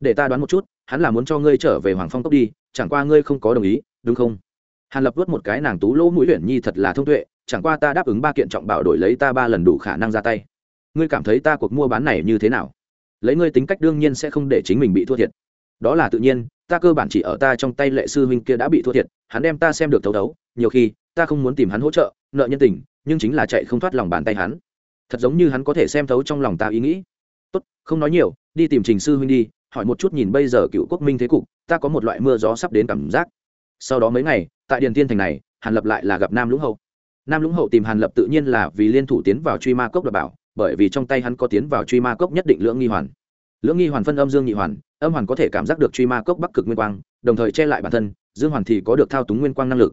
Để ta đoán một chút, hắn là muốn cho ngươi trở về hoàng phong cốc đi, chẳng qua ngươi không có đồng ý, đúng không? Hàn lập vớt một cái nàng tú lỗ mũi luyện nhi thật là thông tuệ chẳng qua ta đáp ứng ba kiện trọng bảo đổi lấy ta ba lần đủ khả năng ra tay. Ngươi cảm thấy ta cuộc mua bán này như thế nào? Lấy ngươi tính cách đương nhiên sẽ không để chính mình bị thua thiệt. Đó là tự nhiên, ta cơ bản chỉ ở ta trong tay lệ sư huynh kia đã bị thua thiệt, hắn đem ta xem được thấu đấu nhiều khi, ta không muốn tìm hắn hỗ trợ, nợ nhân tình, nhưng chính là chạy không thoát lòng bàn tay hắn. Thật giống như hắn có thể xem thấu trong lòng ta ý nghĩ. Tốt, không nói nhiều, đi tìm trình sư huynh đi, hỏi một chút nhìn bây giờ cựu quốc minh thế cục, ta có một loại mưa gió sắp đến cảm giác. Sau đó mấy ngày, tại điền tiên thành này, hàn lập lại là gặp nam lũng hậu nam lũng hậu tìm hàn lập tự nhiên là vì liên thủ tiến vào truy ma cốc đ bảo, bởi vì trong tay hắn có tiến vào truy ma cốc nhất định lưỡng nghi hoàn. Lưỡng nghi hoàn phân âm dương nhị hoàn, âm hoàn có thể cảm giác được truy ma cốc bắc cực nguyên quang, đồng thời che lại bản thân, dương hoàn thì có được thao túng nguyên quang năng lực.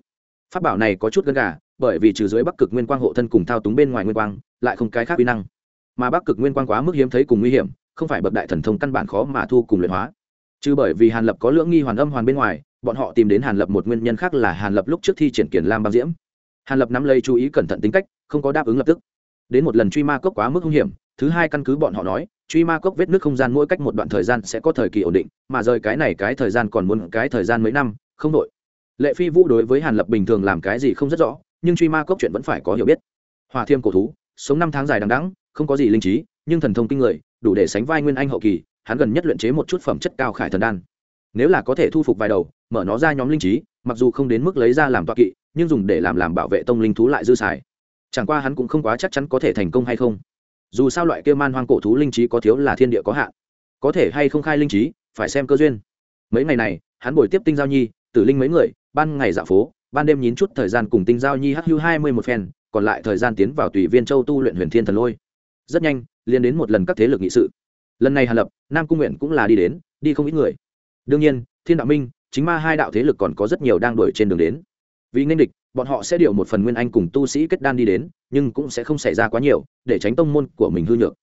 Phát bảo này có chút gần gà, bởi vì trừ dưới bắc cực nguyên quang hộ thân cùng thao túng bên ngoài nguyên quang, lại không cái khác uy năng. Mà bắc cực nguyên quang quá mức hiếm thấy cùng nguy hiểm, không phải bậc đại thần thông căn bản khó mà thu cùng luyện hóa. Chứ bởi vì hàn lập có lưỡng nghi hoàn âm hoàn bên ngoài, bọn họ tìm đến hàn lập một nguyên nhân khác là hàn lập lúc trước thi triển kiển lam băng diễm hàn lập nắm lấy chú ý cẩn thận tính cách, không có đáp ứng lập tức. Đến một lần truy ma cốc quá mức hung hiểm, thứ hai căn cứ bọn họ nói, truy ma cốc vết nước không gian mỗi cách một đoạn thời gian sẽ có thời kỳ ổn định, mà rời cái này cái thời gian còn muốn cái thời gian mấy năm, không đội lệ phi vũ đối với hàn lập bình thường làm cái gì không rất rõ, nhưng truy ma cốc chuyện vẫn phải có hiểu biết. Hòa thiêm cổ thú, sống năm tháng dài đằng đẵng, không có gì linh trí, nhưng thần thông kinh người, đủ để sánh vai nguyên anh hậu kỳ, hắn gần nhất luyện chế một chút phẩm chất cao khải thần đan. Nếu là có thể thu phục vài đầu, mở nó ra nhóm linh trí, mặc dù không đến mức lấy ra làm toa kỵ nhưng dùng để làm làm bảo vệ tông linh thú lại dư xài. Chẳng qua hắn cũng không quá chắc chắn có thể thành công hay không. Dù sao loại kia man hoang cổ thú linh trí có thiếu là thiên địa có hạn. Có thể hay không khai linh trí, phải xem cơ duyên. Mấy ngày này, hắn buổi tiếp tinh giao nhi, tử linh mấy người, ban ngày dạo phố, ban đêm nhín chút thời gian cùng tinh giao nhi hưu hai mươi một phen, còn lại thời gian tiến vào tùy viên châu tu luyện huyền thiên thần lôi. Rất nhanh liên đến một lần các thế lực nghị sự. Lần này hàn lập, nam cung nguyện cũng là đi đến, đi không ít người. Đương nhiên, thiên đạo minh, chính ma hai đạo thế lực còn có rất nhiều đang đuổi trên đường đến vì nên địch, bọn họ sẽ điều một phần nguyên anh cùng tu sĩ kết đan đi đến, nhưng cũng sẽ không xảy ra quá nhiều, để tránh tông môn của mình hư nhược.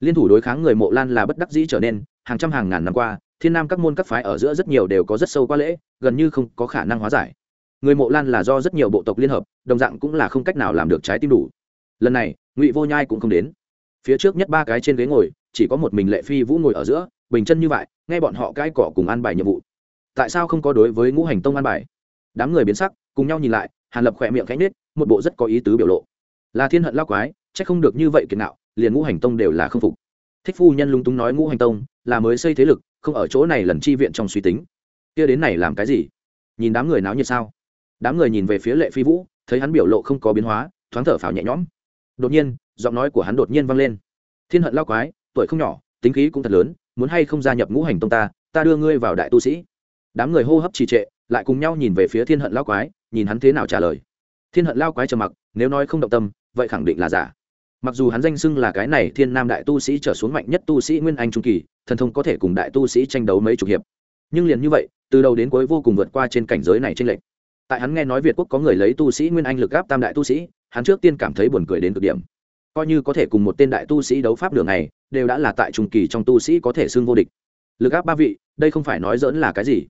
Liên thủ đối kháng người mộ lan là bất đắc dĩ trở nên, hàng trăm hàng ngàn năm qua, thiên nam các môn các phái ở giữa rất nhiều đều có rất sâu qua lễ, gần như không có khả năng hóa giải. Người mộ lan là do rất nhiều bộ tộc liên hợp, đồng dạng cũng là không cách nào làm được trái tim đủ. Lần này, ngụy vô nhai cũng không đến. Phía trước nhất ba cái trên ghế ngồi, chỉ có một mình lệ phi vũ ngồi ở giữa, bình chân như vậy, nghe bọn họ cãi cỏ cùng ăn bài nhiệm vụ. Tại sao không có đối với ngũ hành tông ăn bài? Đám người biến sắc, cùng nhau nhìn lại, hàn lập khỏe miệng cánh nết một bộ rất có ý tứ biểu lộ. Là thiên hận lao quái c h ắ c không được như vậy kiệt nạo, liền ngũ hành tông đều là không phục. Thích phu nhân lung túng nói ngũ hành tông là mới xây thế lực, không ở chỗ này lần chi viện trong suy tính. Kia đến này làm cái gì? Nhìn đám người náo nhiệt sao? Đám người nhìn về phía lệ phi vũ, thấy hắn biểu lộ không có biến hóa, thoáng thở phào nhẹ nhõm. Đột nhiên, giọng nói của hắn đột nhiên vang lên. Thiên hận lao quái, tuổi không nhỏ, tính khí cũng thật lớn, muốn hay không gia nhập ngũ hành tông ta ta đưa ngươi vào đại tu sĩ. Đám người hô hấp trì trệ lại cùng nhau nhìn về phía thiên hận lao quái, nhìn hắn thế nào trả lời. Thiên hận lao quái trầm mặc, nếu nói không động tâm, vậy khẳng định là giả. Mặc dù hắn danh xưng là cái này thiên nam đại tu sĩ trở xuống mạnh nhất tu sĩ nguyên anh trung kỳ, thần thông có thể cùng đại tu sĩ tranh đấu mấy chục hiệp. Nhưng liền như vậy, từ đầu đến cuối vô cùng vượt qua trên cảnh giới này trên lệnh tại hắn nghe nói việt quốc có người lấy tu sĩ nguyên anh lực gáp tam đại tu sĩ, hắn trước tiên cảm thấy buồn cười đến cực điểm. Coi như có thể cùng một tên đại tu sĩ đấu pháp đường này, đều đã là tại trung kỳ trong tu sĩ có thể xưng vô địch. Lực áp ba vị, đây không phải nói dỡn là cái gì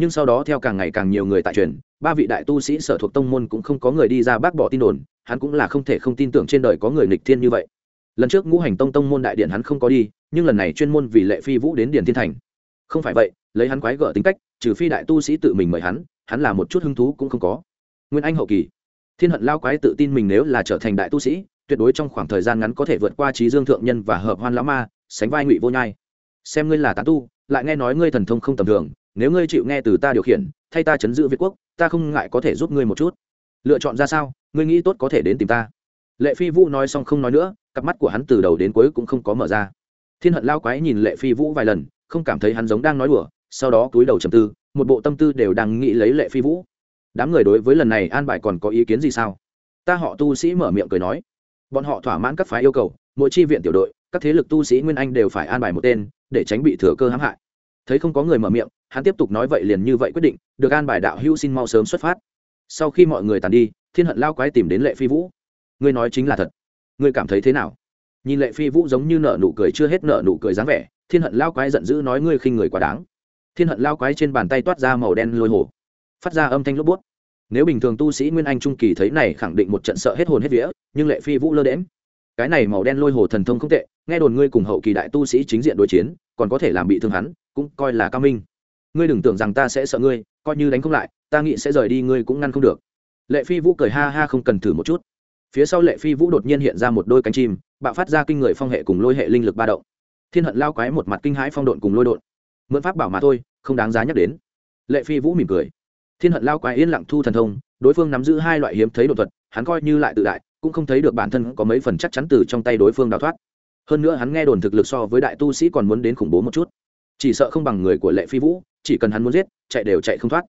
nhưng sau đó theo càng ngày càng nhiều người tại truyền, ba vị đại tu sĩ sở thuộc tông môn cũng không có người đi ra bác bỏ tin đồn, hắn cũng là không thể không tin tưởng trên đời có người nghịch thiên như vậy. Lần trước ngũ hành tông tông môn đại điện hắn không có đi, nhưng lần này chuyên môn vì lệ phi vũ đến điện thiên thành. Không phải vậy, lấy hắn quái gở tính cách, trừ phi đại tu sĩ tự mình mời hắn hắn là một chút hứng thú cũng không có. Nguyên anh hậu kỳ. Thiên hận lao quái tự tin mình nếu là trở thành đại tu sĩ, tuyệt đối trong khoảng thời gian ngắn có thể vượt qua trí dương thượng nhân và hợp hoan lão ma, sánh vai ngụy vô nhai. Xem ngươi là tán tu, lại nghe nói ngươi thần thông không tầm thường nếu ngươi chịu nghe từ ta điều khiển, thay ta chấn giữ việt quốc, ta không ngại có thể giúp ngươi một chút. Lựa chọn ra sao? Ngươi nghĩ tốt có thể đến tìm ta. Lệ phi vũ nói xong không nói nữa, cặp mắt của hắn từ đầu đến cuối cũng không có mở ra. Thiên hận lao quái nhìn lệ phi vũ vài lần, không cảm thấy hắn giống đang nói đùa, sau đó túi đầu trầm tư, một bộ tâm tư đều đang nghĩ lấy lệ phi vũ. Đám người đối với lần này an bài còn có ý kiến gì sao? Ta họ tu sĩ mở miệng cười nói. Bọn họ thỏa mãn các phái yêu cầu, mỗi chi viện tiểu đội, các thế lực tu sĩ nguyên anh đều phải an bài một tên, để tránh bị thừa cơ hãm hại. Thấy không có người mở miệng hắn tiếp tục nói vậy liền như vậy quyết định, được an bài đạo hữu xin mau sớm xuất phát. Sau khi mọi người tàn đi, thiên hận lao quái tìm đến lệ phi vũ. Ngươi nói chính là thật. Ngươi cảm thấy thế nào? Nhìn lệ phi vũ giống như nợ nụ cười chưa hết nợ nụ cười dáng vẻ, thiên hận lao quái giận dữ nói ngươi khinh người quá đáng. Thiên hận lao quái trên bàn tay toát ra màu đen lôi hồ phát ra âm thanh lốp bút. Nếu bình thường tu sĩ nguyên anh trung kỳ thấy này khẳng định một trận sợ hết hồn hết vía, nhưng lệ phi vũ lơ đễm cái này màu đen lôi hồ thần thông không tệ, nghe đồn ngươi cùng hậu kỳ đại tu sĩ chính diện đối chiến, còn có thể làm bị thương hắn, cũng coi là cao minh ngươi đừng tưởng rằng ta sẽ sợ ngươi, coi như đánh không lại, ta nghĩ sẽ rời đi ngươi cũng ngăn không được. Lệ phi vũ cười ha ha không cần thử một chút. Phía sau lệ phi vũ đột nhiên hiện ra một đôi cánh chim, bạo phát ra kinh người phong hệ cùng lôi hệ linh lực ba động. Thiên hận lao quái một mặt kinh hãi phong độn cùng lôi độn. Mượn pháp bảo mà thôi, không đáng giá nhắc đến. Lệ phi vũ mỉm cười. Thiên hận lao quái yên lặng thu thần thông, đối phương nắm giữ hai loại hiếm thấy đột thuật, hắn coi như lại tự đại, cũng không thấy được bản thân có mấy phần chắc chắn từ trong tay đối phương đào thoát. Hơn nữa hắn nghe đồn thực lực so với đại tu sĩ còn muốn đến khủng bố một chút. Chỉ sợ không bằng người của lệ phi vũ chỉ cần hắn muốn giết, chạy đều chạy không thoát.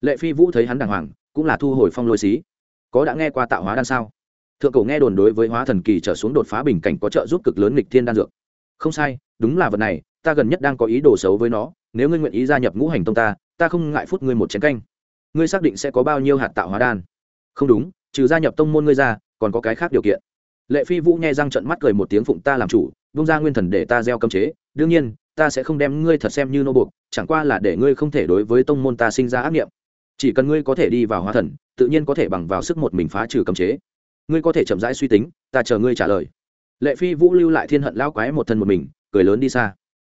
Lệ phi vũ thấy hắn đàng hoàng, cũng là thu hồi phong lôi xí. Có đã nghe qua tạo hóa đan sao? Thượng cổ nghe đồn đối với hóa thần kỳ trở xuống đột phá bình cảnh có trợ giúp cực lớn nghịch thiên đan dược. Không sai, đúng là vật này, ta gần nhất đang có ý đồ xấu với nó, nếu ngươi nguyện ý gia nhập ngũ hành tông ta ta không ngại phút ngươi một chén canh. Ngươi xác định sẽ có bao nhiêu hạt tạo hóa đan? Không đúng, trừ gia nhập tông môn ngươi ra, còn có cái khác điều kiện. Lệ phi vũ nghe răng trận mắt cười một tiếng phụng ta làm chủ vung ra nguyên thần để ta gieo cấm chế. Đương nhiên ta sẽ không đem ngươi thật xem như nô buộc, chẳng qua là để ngươi không thể đối với tông môn ta sinh ra ác nghiệm. Chỉ cần ngươi có thể đi vào hóa thần, tự nhiên có thể bằng vào sức một mình phá trừ cấm chế. Ngươi có thể chậm rãi suy tính, ta chờ ngươi trả lời. Lệ phi vũ lưu lại thiên hận lao quái một thân một mình, cười lớn đi xa.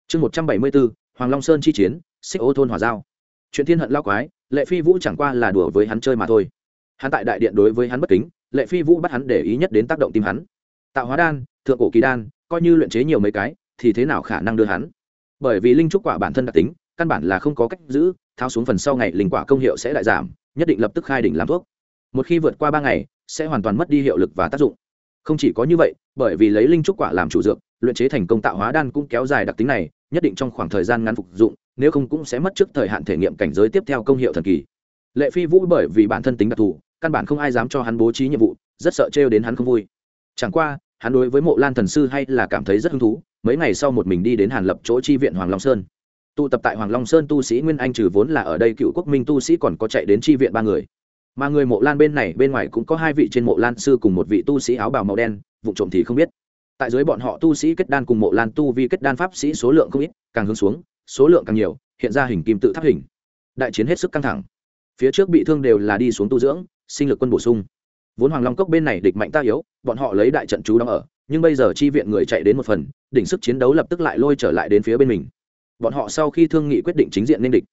Chương một trăm bảy mươi bốn, hoàng long sơn chi chiến, xích ô thôn hòa giao. Chuyện thiên hận lao quái, lệ phi vũ chẳng qua là đùa với hắn chơi mà thôi. Hắn tại đại điện đối với hắn bất kính, lệ phi vũ bắt hắn để ý nhất đến tác động tim hắn. Tạo hóa đan, thượng cổ kỳ đan, coi như luyện chế nhiều mấy cái, thì thế nào khả năng đưa hắn? Bởi vì linh trúc quả bản thân đặc tính, căn bản là không có cách giữ thao xuống phần sau ngày linh quả công hiệu sẽ lại giảm, nhất định lập tức khai đỉnh làm thuốc. Một khi vượt qua ba ngày, sẽ hoàn toàn mất đi hiệu lực và tác dụng. Không chỉ có như vậy, bởi vì lấy linh trúc quả làm chủ dược, luyện chế thành công tạo hóa đan cũng kéo dài đặc tính này, nhất định trong khoảng thời gian ngắn phục dụng, nếu không cũng sẽ mất trước thời hạn thể nghiệm cảnh giới tiếp theo công hiệu thần kỳ. Lệ phi vũ bởi vì bản thân tính đặc thù, căn bản không ai dám cho hắn bố trí nhiệm vụ, rất sợ trêu đến hắn không vui. Chẳng qua hắn đối với mộ lan thần sư hay là cảm thấy rất hứng thú, mấy ngày sau một mình đi đến hàn lập chỗ chi viện hoàng long sơn. Tụ tập tại hoàng long sơn tu sĩ nguyên anh trừ vốn là ở đây cựu quốc minh tu sĩ còn có chạy đến chi viện ba người. Mà người mộ lan bên này, bên ngoài cũng có hai vị trên mộ lan sư cùng một vị tu sĩ áo bào màu đen, vụ trộm thì không biết. Tại dưới bọn họ tu sĩ kết đan cùng mộ lan tu vi kết đan pháp sĩ số lượng không ít, càng hướng xuống, số lượng càng nhiều, hiện ra hình kim tự tháp hình. Đại chiến hết sức căng thẳng. Phía trước bị thương đều là đi xuống tu dưỡng, sinh lực quân bổ sung vốn hoàng long cốc bên này địch mạnh ta yếu, bọn họ lấy đại trận chú đóng ở, nhưng bây giờ chi viện người chạy đến một phần, đỉnh sức chiến đấu lập tức lại lôi trở lại đến phía bên mình. Bọn họ sau khi thương nghị quyết định chính diện nên địch.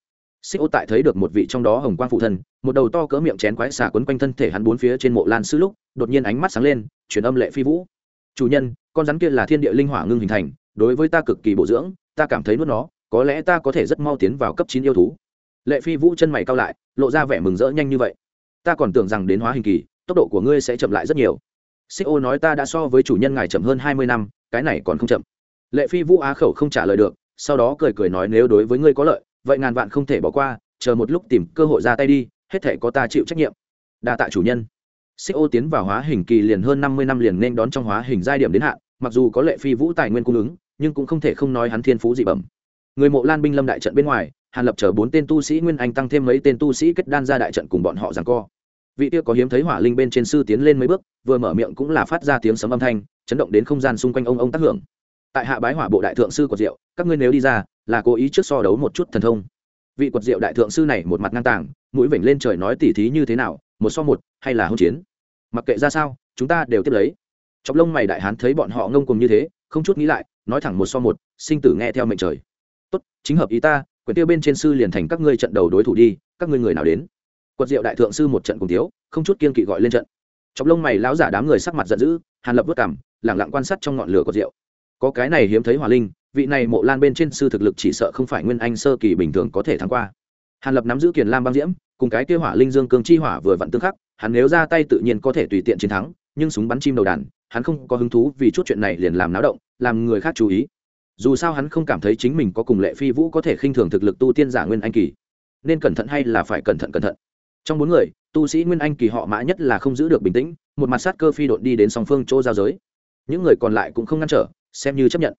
Xích ô tại thấy được một vị trong đó hồng quang phụ thân, một đầu to cỡ miệng chén quái xà quấn quanh thân thể hắn bốn phía trên mộ lan sư lúc, đột nhiên ánh mắt sáng lên chuyển âm lệ phi vũ. Chủ nhân, con rắn kia là thiên địa linh hỏa ngưng hình thành, đối với ta cực kỳ bổ dưỡng, ta cảm thấy nuốt nó, có lẽ ta có thể rất mau tiến vào cấp chín yêu thú. Lệ phi vũ chân mày cao lại, lộ ra vẻ mừng rỡ nhanh như vậy. Ta còn tưởng rằng đến hóa hình kỳ tốc độ của ngươi sẽ chậm lại rất nhiều. Xích ô nói ta đã so với chủ nhân ngài chậm hơn hai mươi năm, cái này còn không chậm. Lệ phi vũ á khẩu không trả lời được, sau đó cười cười nói nếu đối với ngươi có lợi, vậy ngàn vạn không thể bỏ qua, chờ một lúc tìm cơ hội ra tay đi, hết thể có ta chịu trách nhiệm. Đa tạ chủ nhân. Xích ô tiến vào hóa hình kỳ liền hơn năm mươi năm liền nên đón trong hóa hình giai điểm đến hạn, mặc dù có lệ phi vũ tài nguyên cung ứng, nhưng cũng không thể không nói hắn thiên phú dị bẩm. Người mộ lan binh lâm đại trận bên ngoài, hàn lập chờ bốn tên tu sĩ nguyên anh tăng thêm mấy tên tu sĩ kết đan ra đại trận cùng bọn họ rằng co vị kia có hiếm thấy hỏa linh bên trên sư tiến lên mấy bước, vừa mở miệng cũng là phát ra tiếng sấm âm thanh, chấn động đến không gian xung quanh ông ông tác hưởng. Tại hạ bái hỏa bộ đại thượng sư của diệu, các ngươi nếu đi ra, là cố ý trước so đấu một chút thần thông. Vị quật diệu đại thượng sư này một mặt ngang tàng, mũi vểnh lên trời nói tỉ thí như thế nào, một so một, hay là hỗn chiến? Mặc kệ ra sao, chúng ta đều tiếp lấy. Chọc lông mày đại hán thấy bọn họ ngông cùng như thế, không chút nghĩ lại, nói thẳng một so một, sinh tử nghe theo mệnh trời. Tốt, chính hợp ý ta, quyển tiêu bên trên sư liền thành các ngươi trận đầu đối thủ đi, các ngươi người nào đến? Quật diệu đại thượng sư một trận cùng thiếu, không chút kiên kỵ gọi lên trận. Chọc lông mày lão giả đám người sắc mặt giận dữ hàn lập vất cảm lẳng lặng quan sát trong ngọn lửa quật diệu có cái này hiếm thấy hỏa linh vị này mộ lan bên trên sư thực lực chỉ sợ không phải nguyên anh sơ kỳ bình thường có thể thắng qua. Hàn lập nắm giữ kiền lam băng diễm cùng cái kia hỏa linh dương cương chi hỏa vừa vặn tương khắc hắn nếu ra tay tự nhiên có thể tùy tiện chiến thắng nhưng súng bắn chim đầu đàn hắn không có hứng thú vì chút chuyện này liền làm náo động làm người khác chú ý. Dù sao hắn không cảm thấy chính mình có cùng lệ phi vũ có thể khinh thường thực lực tu tiên giả nguyên anh kỳ. Nên cẩn thận hay là phải cẩn thận cẩn thận trong bốn người, tu sĩ nguyên anh kỳ họ mã nhất là không giữ được bình tĩnh, một mặt sát cơ phi đột đi đến song phương chỗ giao giới. Những người còn lại cũng không ngăn trở, xem như chấp nhận.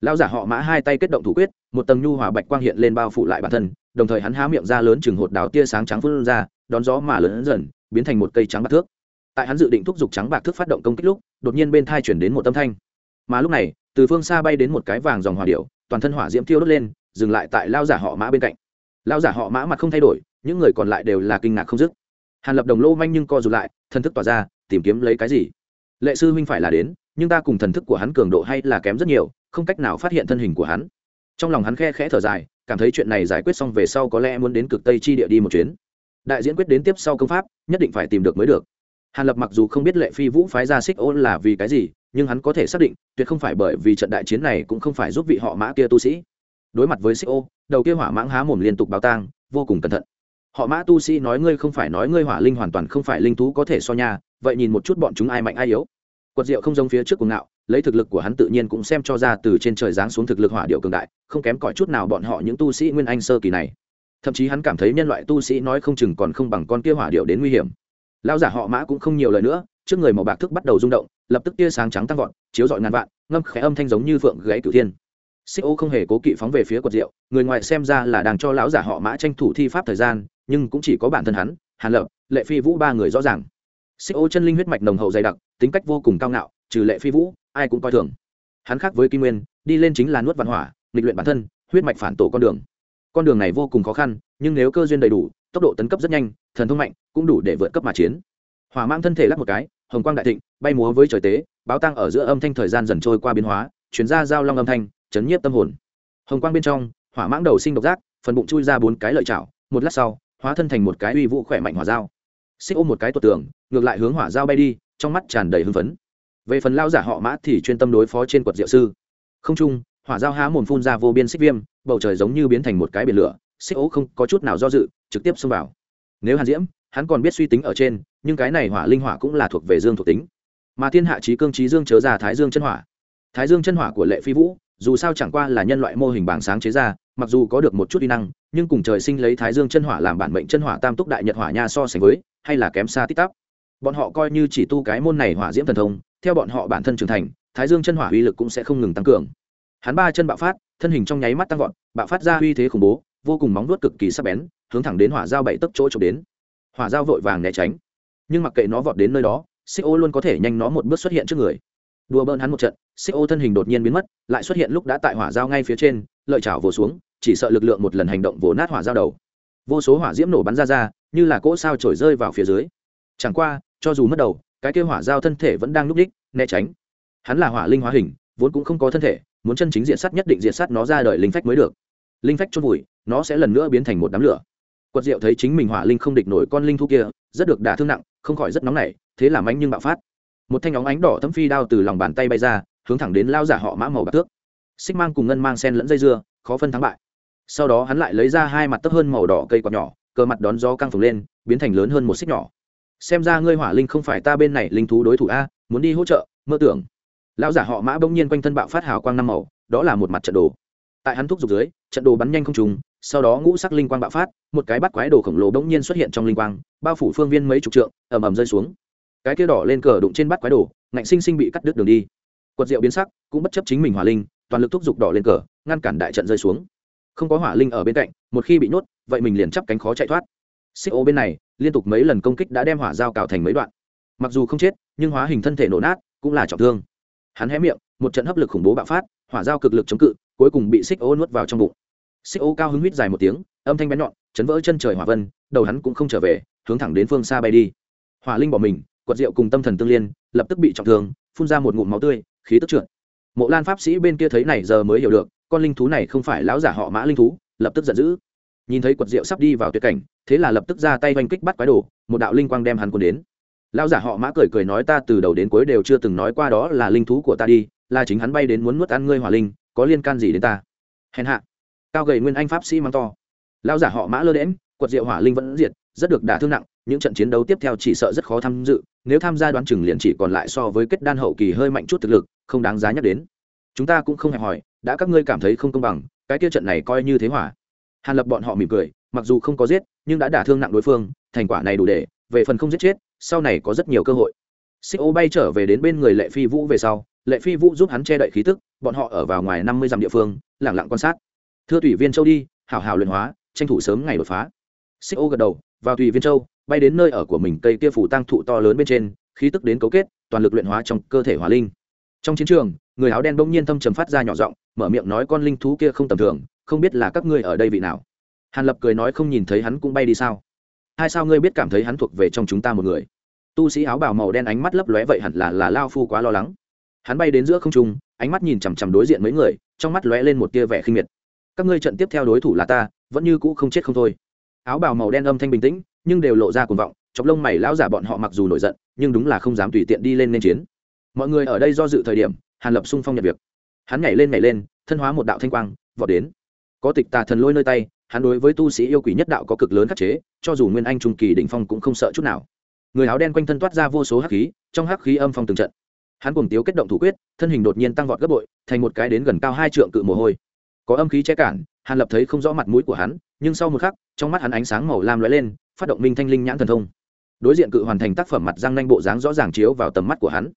Lao giả họ mã hai tay kết động thủ quyết, một tầng nhu hòa bạch quang hiện lên bao phủ lại bản thân, đồng thời hắn há miệng ra lớn chừng hột đào tia sáng trắng phun ra, đón gió mà lớn dần, biến thành một cây trắng bạc thước. Tại hắn dự định thúc giục trắng bạc thước phát động công kích lúc, đột nhiên bên thai chuyển đến một âm thanh. Mà lúc này, từ phương xa bay đến một cái vàng dòng hòa điệu toàn thân hỏa diễm thiêu đốt lên, dừng lại tại lao giả họ mã bên cạnh. Lao giả họ mã mặt không thay đổi những người còn lại đều là kinh ngạc không dứt. Hàn lập đồng lô manh nhưng co rụt lại, thần thức tỏa ra, tìm kiếm lấy cái gì? Lệ sư huynh phải là đến, nhưng ta cùng thần thức của hắn cường độ hay là kém rất nhiều, không cách nào phát hiện thân hình của hắn. Trong lòng hắn khe khẽ thở dài, cảm thấy chuyện này giải quyết xong về sau có lẽ muốn đến cực tây chi địa đi một chuyến. Đại diễn quyết đến tiếp sau công pháp, nhất định phải tìm được mới được. Hàn lập mặc dù không biết lệ phi vũ phái ra xích ô là vì cái gì, nhưng hắn có thể xác định, tuyệt không phải bởi vì trận đại chiến này cũng không phải giúp vị họ mã kia tu sĩ. Đối mặt với xích ô, đầu kia hỏa mãng há mồm liên tục báo tang, vô cùng cẩn thận họ mã tu sĩ nói ngươi không phải nói ngươi hỏa linh hoàn toàn không phải linh thú có thể so nha, vậy nhìn một chút bọn chúng ai mạnh ai yếu. Quật diệu không giống phía trước cuồng ngạo, lấy thực lực của hắn tự nhiên cũng xem cho ra từ trên trời giáng xuống thực lực hỏa điệu cường đại, không kém cỏi chút nào bọn họ những tu sĩ nguyên anh sơ kỳ này. Thậm chí hắn cảm thấy nhân loại tu sĩ nói không chừng còn không bằng con kia hỏa điệu đến nguy hiểm. Lao giả họ mã cũng không nhiều lời nữa, trước người màu bạc thức bắt đầu rung động, lập tức tia sáng trắng tăng vọt, chiếu dọi ngàn vạn, ngâm khẽ âm thanh giống như phượng gãy cửu thiên. Xích ô không hề cố kỵ phóng về phía quật diệu, người ngoài xem ra là đang cho lão giả họ mã tranh thủ thi pháp thời gian nhưng cũng chỉ có bản thân hắn, hàn lập, lệ phi vũ ba người rõ ràng. Xích ô chân linh huyết mạch nồng hậu dày đặc, tính cách vô cùng cao ngạo, trừ lệ phi vũ, ai cũng coi thường. Hắn khác với kim nguyên, đi lên chính là nuốt văn hỏa, nghịch luyện bản thân, huyết mạch phản tổ con đường. Con đường này vô cùng khó khăn, nhưng nếu cơ duyên đầy đủ, tốc độ tấn cấp rất nhanh, thần thông mạnh, cũng đủ để vượt cấp mà chiến. Hỏa mang thân thể lắc một cái, hồng quang đại thịnh, bay múa với trời tế, báo tăng ở giữa âm thanh thời gian dần trôi qua biến hóa chuyển ra giao long âm thanh, chấn nhiếp tâm hồn. Hồng quang bên trong, hỏa mãng đầu sinh độc giác, phần bụng chui ra bốn cái lợi chảo, một lát sau hóa thân thành một cái uy vũ khỏe mạnh hỏa dao. Xích ôm một cái tuột tường, ngược lại hướng hỏa dao bay đi, trong mắt tràn đầy hưng phấn. Về phần lao giả họ mã thì chuyên tâm đối phó trên quật diệu sư. Không trung hỏa dao há mồm phun ra vô biên xích viêm, bầu trời giống như biến thành một cái biển lửa, xích ố không có chút nào do dự, trực tiếp xông vào. Nếu hàn diễm, hắn còn biết suy tính ở trên, nhưng cái này hỏa linh hỏa cũng là thuộc về dương thuộc tính. Mà thiên hạ trí cương trí dương chớ ra thái dương chân hỏa. Thái dương chân hỏa của lệ phi vũ, dù sao chẳng qua là nhân loại mô hình bảng sáng chế ra, mặc dù có được một chút uy năng nhưng cùng trời sinh lấy thái dương chân hỏa làm bản mệnh chân hỏa tam túc đại nhật hỏa nha so sánh với, hay là kém xa tít tắp bọn họ coi như chỉ tu cái môn này hỏa diễm thần thông, theo bọn họ bản thân trưởng thành, thái dương chân hỏa uy lực cũng sẽ không ngừng tăng cường. Hắn ba chân bạo phát, thân hình trong nháy mắt tăng vọt, bạo phát ra uy thế khủng bố, vô cùng móng vuốt cực kỳ sắc bén, hướng thẳng đến hỏa dao bảy tấc chỗ trộm đến. Hỏa dao vội vàng né tránh, nhưng mặc kệ nó vọt đến nơi đó, xích ô luôn có thể nhanh nó một bước xuất hiện trước người. Đùa bỡn hắn một trận, xích ô thân hình đột nhiên biến mất, lại xuất hiện lúc đã tại hỏa dao ngay phía trên, lợi chảo vồ xuống chỉ sợ lực lượng một lần hành động vồ nát hỏa dao đầu. Vô số hỏa diễm nổ bắn ra ra, như là cỗ sao trổi rơi vào phía dưới. Chẳng qua, cho dù mất đầu, cái kêu hỏa dao thân thể vẫn đang núp đích, né tránh. Hắn là hỏa linh hóa hình, vốn cũng không có thân thể, muốn chân chính diện sát nhất định diện sát nó ra đời linh phách mới được. Linh phách chôn vùi, nó sẽ lần nữa biến thành một đám lửa. Quật diệu thấy chính mình hỏa linh không địch nổi con linh thu kia, rất được đả thương nặng, không khỏi rất nóng nảy, thế làm anh nhưng bạo phát. Một thanh óng ánh đỏ thấm phi đao từ lòng bàn tay bay ra, hướng thẳng đến lao giả họ mã màu bạc tước. Xích mang cùng ngân mang sen lẫn dây dưa, khó phân thắng bại sau đó hắn lại lấy ra hai mặt tấp hơn màu đỏ cây quạt nhỏ cờ mặt đón gió căng phồng lên, biến thành lớn hơn một xích nhỏ. Xem ra ngươi hỏa linh không phải ta bên này linh thú đối thủ a, muốn đi hỗ trợ, mơ tưởng. Lão giả họ mã bỗng nhiên quanh thân bạo phát hào quang năm màu, đó là một mặt trận đồ. Tại hắn thúc giục dưới, trận đồ bắn nhanh không trùng, sau đó ngũ sắc linh quang bạo phát, một cái bắt quái đồ khổng lồ bỗng nhiên xuất hiện trong linh quang, bao phủ phương viên mấy chục trượng, ầm ầm rơi xuống. Cái kia đỏ lên cờ đụng trên bắt quái đồ, ngạnh sinh sinh bị cắt đứt đường đi. Quật diệu biến sắc, cũng bất chấp chính mình hỏa linh, toàn lực thúc giục đỏ lên cờ, ngăn cản đại trận rơi xuống không có hỏa linh ở bên cạnh, một khi bị nhốt, vậy mình liền chắp cánh khó chạy thoát. Xích ô bên này, liên tục mấy lần công kích đã đem hỏa dao cào thành mấy đoạn. Mặc dù không chết, nhưng hóa hình thân thể nổ nát cũng là trọng thương. Hắn hé miệng, một trận hấp lực khủng bố bạo phát, hỏa dao cực lực chống cự, cuối cùng bị xích ô nuốt vào trong bụng. Xích ô cao hứng huýt dài một tiếng, âm thanh bén nhọn, chấn vỡ chân trời hỏa vân, đầu hắn cũng không trở về, hướng thẳng đến phương xa bay đi. Hỏa linh bỏ mình, quật rượu cùng tâm thần tương liên, lập tức bị trọng thương, phun ra một ngụm máu tươi, khí tức trượt. Mộ lan pháp sĩ bên kia thấy này giờ mới hiểu được con linh thú này không phải lão giả họ mã linh thú, lập tức giận dữ. Nhìn thấy quật rượu sắp đi vào tuyệt cảnh, thế là lập tức ra tay oanh kích bắt quái đồ, một đạo linh quang đem hắn cuốn đến. Lão giả họ mã cười cười nói ta từ đầu đến cuối đều chưa từng nói qua đó là linh thú của ta đi, là chính hắn bay đến muốn nuốt ăn ngươi hỏa linh, có liên can gì đến ta? Hèn hạ. Cao gầy nguyên anh pháp sĩ mang to. Lão giả họ mã lơ đễm quật diệu hỏa linh vẫn diệt, rất được đả thương nặng, những trận chiến đấu tiếp theo chỉ sợ rất khó tham dự, nếu tham gia đoán chừng liền chỉ còn lại so với kết đan hậu kỳ hơi mạnh chút thực lực, không đáng giá nhắc đến. Chúng ta cũng không hẹp hỏi đã các ngươi cảm thấy không công bằng, cái kia trận này coi như thế hỏa. Hàn lập bọn họ mỉm cười, mặc dù không có giết, nhưng đã đả thương nặng đối phương, thành quả này đủ để, về phần không giết chết, sau này có rất nhiều cơ hội. Xích ô bay trở về đến bên người lệ phi vũ về sau, lệ phi vũ giúp hắn che đậy khí tức, bọn họ ở vào ngoài năm mươi dặm địa phương lẳng lặng quan sát. Thưa thủy viên châu đi, hảo hảo luyện hóa, tranh thủ sớm ngày đột phá. Xích ô gật đầu, vào thủy viên châu, bay đến nơi ở của mình, cây kia phủ tăng thụ to lớn bên trên, khí tức đến cấu kết, toàn lực luyện hóa trong cơ thể hỏa linh trong chiến trường, người áo đen bỗng nhiên thâm trầm phát ra nhỏ giọng, mở miệng nói con linh thú kia không tầm thường, không biết là các ngươi ở đây vị nào. Hàn lập cười nói không nhìn thấy hắn cũng bay đi sao? Hai sao ngươi biết cảm thấy hắn thuộc về trong chúng ta một người? Tu sĩ áo bào màu đen ánh mắt lấp lóe vậy hẳn là là lao phu quá lo lắng. Hắn bay đến giữa không trung, ánh mắt nhìn chằm chằm đối diện mấy người, trong mắt lóe lên một tia vẻ khinh miệt. Các ngươi trận tiếp theo đối thủ là ta, vẫn như cũ không chết không thôi. Áo bào màu đen âm thanh bình tĩnh, nhưng đều lộ ra cuồng vọng, chọc lông mày lão giả bọn họ mặc dù nổi giận, nhưng đúng là không dám tùy tiện đi lên nên chiến mọi người ở đây do dự thời điểm, hàn lập sung phong nhận việc. Hắn nhảy lên nhảy lên, thân hóa một đạo thanh quang, vọt đến. Có tịch tà thần lôi nơi tay, hắn đối với tu sĩ yêu quỷ nhất đạo có cực lớn khắc chế, cho dù nguyên anh trung kỳ đỉnh phong cũng không sợ chút nào. Người áo đen quanh thân toát ra vô số hắc khí, trong hắc khí âm phong từng trận. Hắn cùng tiếu kết động thủ quyết, thân hình đột nhiên tăng vọt gấp bội, thành một cái đến gần cao hai trượng cự mồ hôi. Có âm khí che cản, hàn lập thấy không rõ mặt mũi của hắn, nhưng sau một khắc, trong mắt hắn ánh sáng màu lam lóe lên, phát động minh thanh linh nhãn thần thông. Đối diện cự hoàn thành tác phẩm mặt răng nanh bộ dáng rõ ràng chiếu vào tầm mắt của hắn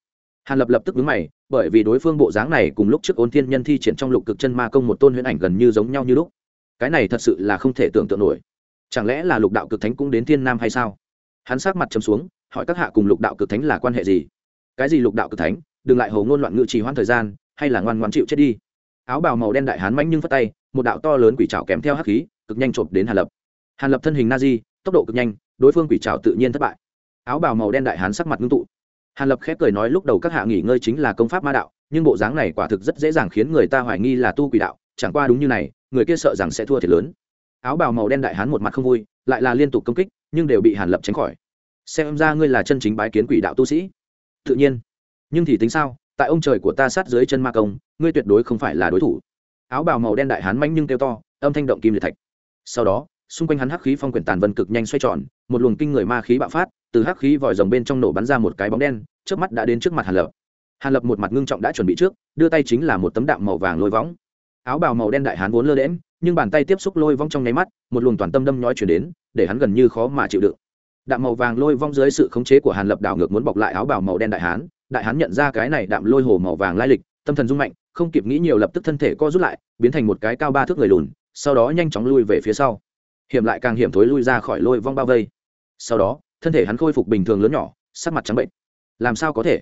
hàn lập lập tức vướng mày, bởi vì đối phương bộ dáng này cùng lúc trước ôn thiên nhân thi triển trong lục cực chân ma công một tôn huyễn ảnh gần như giống nhau như lúc. Cái này thật sự là không thể tưởng tượng nổi. Chẳng lẽ là lục đạo cực thánh cũng đến thiên nam hay sao? Hắn sát mặt chấm xuống, hỏi các hạ cùng lục đạo cực thánh là quan hệ gì? Cái gì lục đạo cực thánh? Đừng lại hầu ngôn loạn ngự trì hoãn thời gian, hay là ngoan ngoan chịu chết đi? Áo bào màu đen đại hán mãnh nhưng phất tay, một đạo to lớn quỷ trào kèm theo hắc khí, cực nhanh chộp đến hàn lập. Hàn lập thân hình na di, tốc độ cực nhanh, đối phương quỷ trào tự nhiên thất bại. Áo bào màu đen đại hán sắc mặt ngưng tụ hàn lập khép cười nói lúc đầu các hạ nghỉ ngơi chính là công pháp ma đạo, nhưng bộ dáng này quả thực rất dễ dàng khiến người ta hoài nghi là tu quỷ đạo, chẳng qua đúng như này, người kia sợ rằng sẽ thua thiệt lớn. Áo bào màu đen đại hán một mặt không vui, lại là liên tục công kích, nhưng đều bị hàn lập tránh khỏi. Xem ra ngươi là chân chính bái kiến quỷ đạo tu sĩ. Tự nhiên. Nhưng thì tính sao, tại ông trời của ta sát dưới chân ma công, ngươi tuyệt đối không phải là đối thủ. Áo bào màu đen đại hán manh nhưng kêu to, âm thanh động kim liệt thạch. Sau đó, xung quanh hắn hắc khí phong quyển tàn vân cực nhanh xoay tròn, một luồng kinh người ma khí bạo phát từ hắc khí vòi rồng bên trong nổ bắn ra một cái bóng đen trước mắt đã đến trước mặt hàn lập. Hàn lập một mặt ngưng trọng đã chuẩn bị trước, đưa tay chính là một tấm đạm màu vàng lôi võng. Áo bào màu đen đại hán vốn lơ đễm nhưng bàn tay tiếp xúc lôi vong trong nháy mắt, một luồng toàn tâm đâm nhói chuyển đến, để hắn gần như khó mà chịu đựng. Đạm màu vàng lôi vong dưới sự khống chế của hàn lập đảo ngược muốn bọc lại áo bào màu đen đại hán đại hán nhận ra cái này đạm lôi hồ màu vàng lai lịch, tâm thần rung mạnh, không kịp nghĩ nhiều lập tức thân thể co rút lại, biến thành một cái cao ba thước người lùn, sau đó nhanh chóng lui về phía sau. Hiểm lại càng hiểm thối lui ra khỏi lôi vong bao vây. Sau đó thân thể hắn khôi phục bình thường lớn nhỏ, sắc mặt trắng bệnh. Làm sao có thể?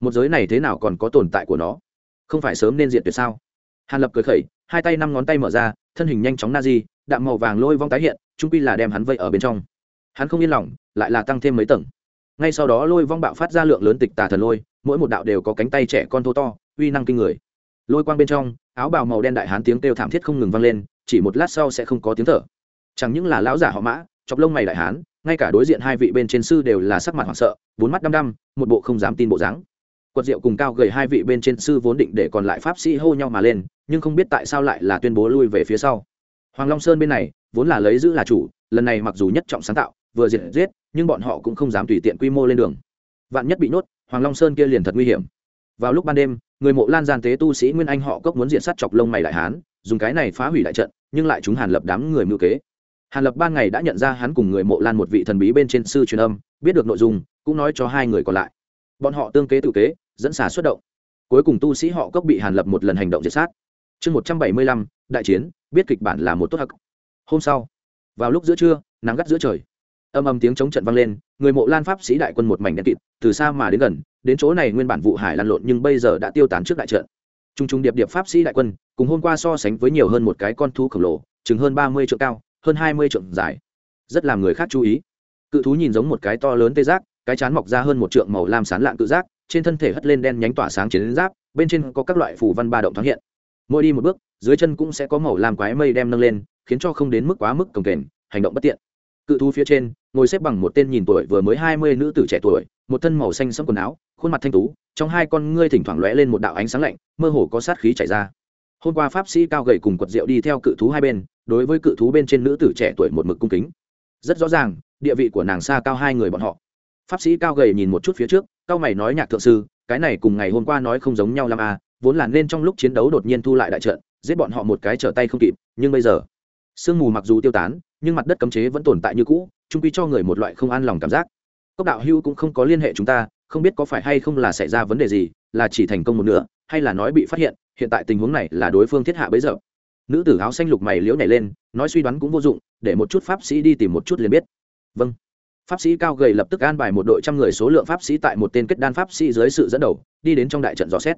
Một giới này thế nào còn có tồn tại của nó? Không phải sớm nên diện tuyệt sao? Hàn lập cười khẩy, hai tay năm ngón tay mở ra, thân hình nhanh chóng na di, đạm màu vàng lôi vong tái hiện, trung pi là đem hắn vây ở bên trong. Hắn không yên lòng, lại là tăng thêm mấy tầng. Ngay sau đó lôi vong bạo phát ra lượng lớn tịch tà thần lôi, mỗi một đạo đều có cánh tay trẻ con thô to, uy năng kinh người. Lôi quang bên trong, áo bào màu đen đại hán tiếng kêu thảm thiết không ngừng vang lên, chỉ một lát sau sẽ không có tiếng thở. Chẳng những là lão giả họ mã, chọc lông mày đại hán ngay cả đối diện hai vị bên trên sư đều là sắc mặt hoảng sợ, bốn mắt đăm đăm, một bộ không dám tin bộ dáng. Quật diệu cùng cao gầy hai vị bên trên sư vốn định để còn lại pháp sĩ hô nhau mà lên, nhưng không biết tại sao lại là tuyên bố lui về phía sau. Hoàng long sơn bên này, vốn là lấy giữ là chủ, lần này mặc dù nhất trọng sáng tạo, vừa diệt giết, nhưng bọn họ cũng không dám tùy tiện quy mô lên đường. Vạn nhất bị nhốt, hoàng long sơn kia liền thật nguy hiểm. Vào lúc ban đêm, người mộ lan gian tế tu sĩ nguyên anh họ cốc muốn diện sát chọc lông mày đại hán, dùng cái này phá hủy đại trận, nhưng lại chúng hàn lập đám người mưu kế hàn lập ban ngày đã nhận ra hắn cùng người mộ lan một vị thần bí bên trên sư truyền âm, biết được nội dung, cũng nói cho hai người còn lại. Bọn họ tương kế tự kế, dẫn xả xuất động. Cuối cùng tu sĩ họ cốc bị hàn lập một lần hành động diệt sát. Chương một trăm bảy mươi lăm, đại chiến, biết kịch bản là một tốt hắc. Hôm sau, vào lúc giữa trưa, nắng gắt giữa trời. Âm âm tiếng chống trận vang lên, người mộ lan pháp sĩ đại quân một mảnh đen kịt, từ xa mà đến gần, đến chỗ này nguyên bản vụ hải lan lộn nhưng bây giờ đã tiêu tán trước đại trận. T r u n g t r u n g điệp điệp pháp sĩ đại quân, cùng hôm qua so sánh với nhiều hơn một cái con thú khổng lồ, chừng hơn ba mươi trượng cao hơn hai mươi trượng dài. Rất làm người khác chú ý. Cự thú nhìn giống một cái to lớn tê giác, cái chán mọc ra hơn một trượng màu lam sán lạng cự giác, trên thân thể hất lên đen nhánh tỏa sáng chiến giáp, bên trên có các loại phủ văn ba động thoáng hiện. Mỗi đi một bước, dưới chân cũng sẽ có màu lam quái mây đem nâng lên, khiến cho không đến mức quá mức cồng kềnh, hành động bất tiện. Cự thú phía trên, ngồi xếp bằng một tên nhìn tuổi vừa mới hai mươi nữ tử trẻ tuổi, một thân màu xanh sẫm quần áo, khuôn mặt thanh tú, trong hai con ngươi thỉnh thoảng lóe lên một đạo ánh sáng lạnh, mơ hồ có sát khí chảy ra. Hôm qua pháp sĩ cao gầy cùng quật rượu đi theo cự thú hai bên đối với cự thú bên trên nữ tử trẻ tuổi một mực cung kính. Rất rõ ràng, địa vị của nàng xa cao hai người bọn họ. Pháp sĩ cao gầy nhìn một chút phía trước, cao mày nói nhạc thượng sư, cái này cùng ngày hôm qua nói không giống nhau l à vốn là nên trong lúc chiến đấu đột nhiên thu lại đại trận, giết bọn họ một cái trở tay không kịp, nhưng bây giờ, sương mù mặc dù tiêu tán, nhưng mặt đất cấm chế vẫn tồn tại như cũ trung quy cho người một loại không an lòng cảm giác. Cốc đạo hưu cũng không có liên hệ chúng ta, không biết có phải hay không là xảy ra vấn đề gì, là chỉ thành công một nửa, hay là nói bị phát hiện hiện tại tình huống này là đối phương thiết hạ bấy giờ nữ tử áo xanh lục mày liễu nhảy lên, nói suy đoán cũng vô dụng, để một chút pháp sĩ đi tìm một chút liền biết. Vâng. Pháp sĩ cao gầy lập tức an bài một đội trăm người số lượng pháp sĩ tại một tên kết đan pháp sĩ dưới sự dẫn đầu, đi đến trong đại trận dò xét.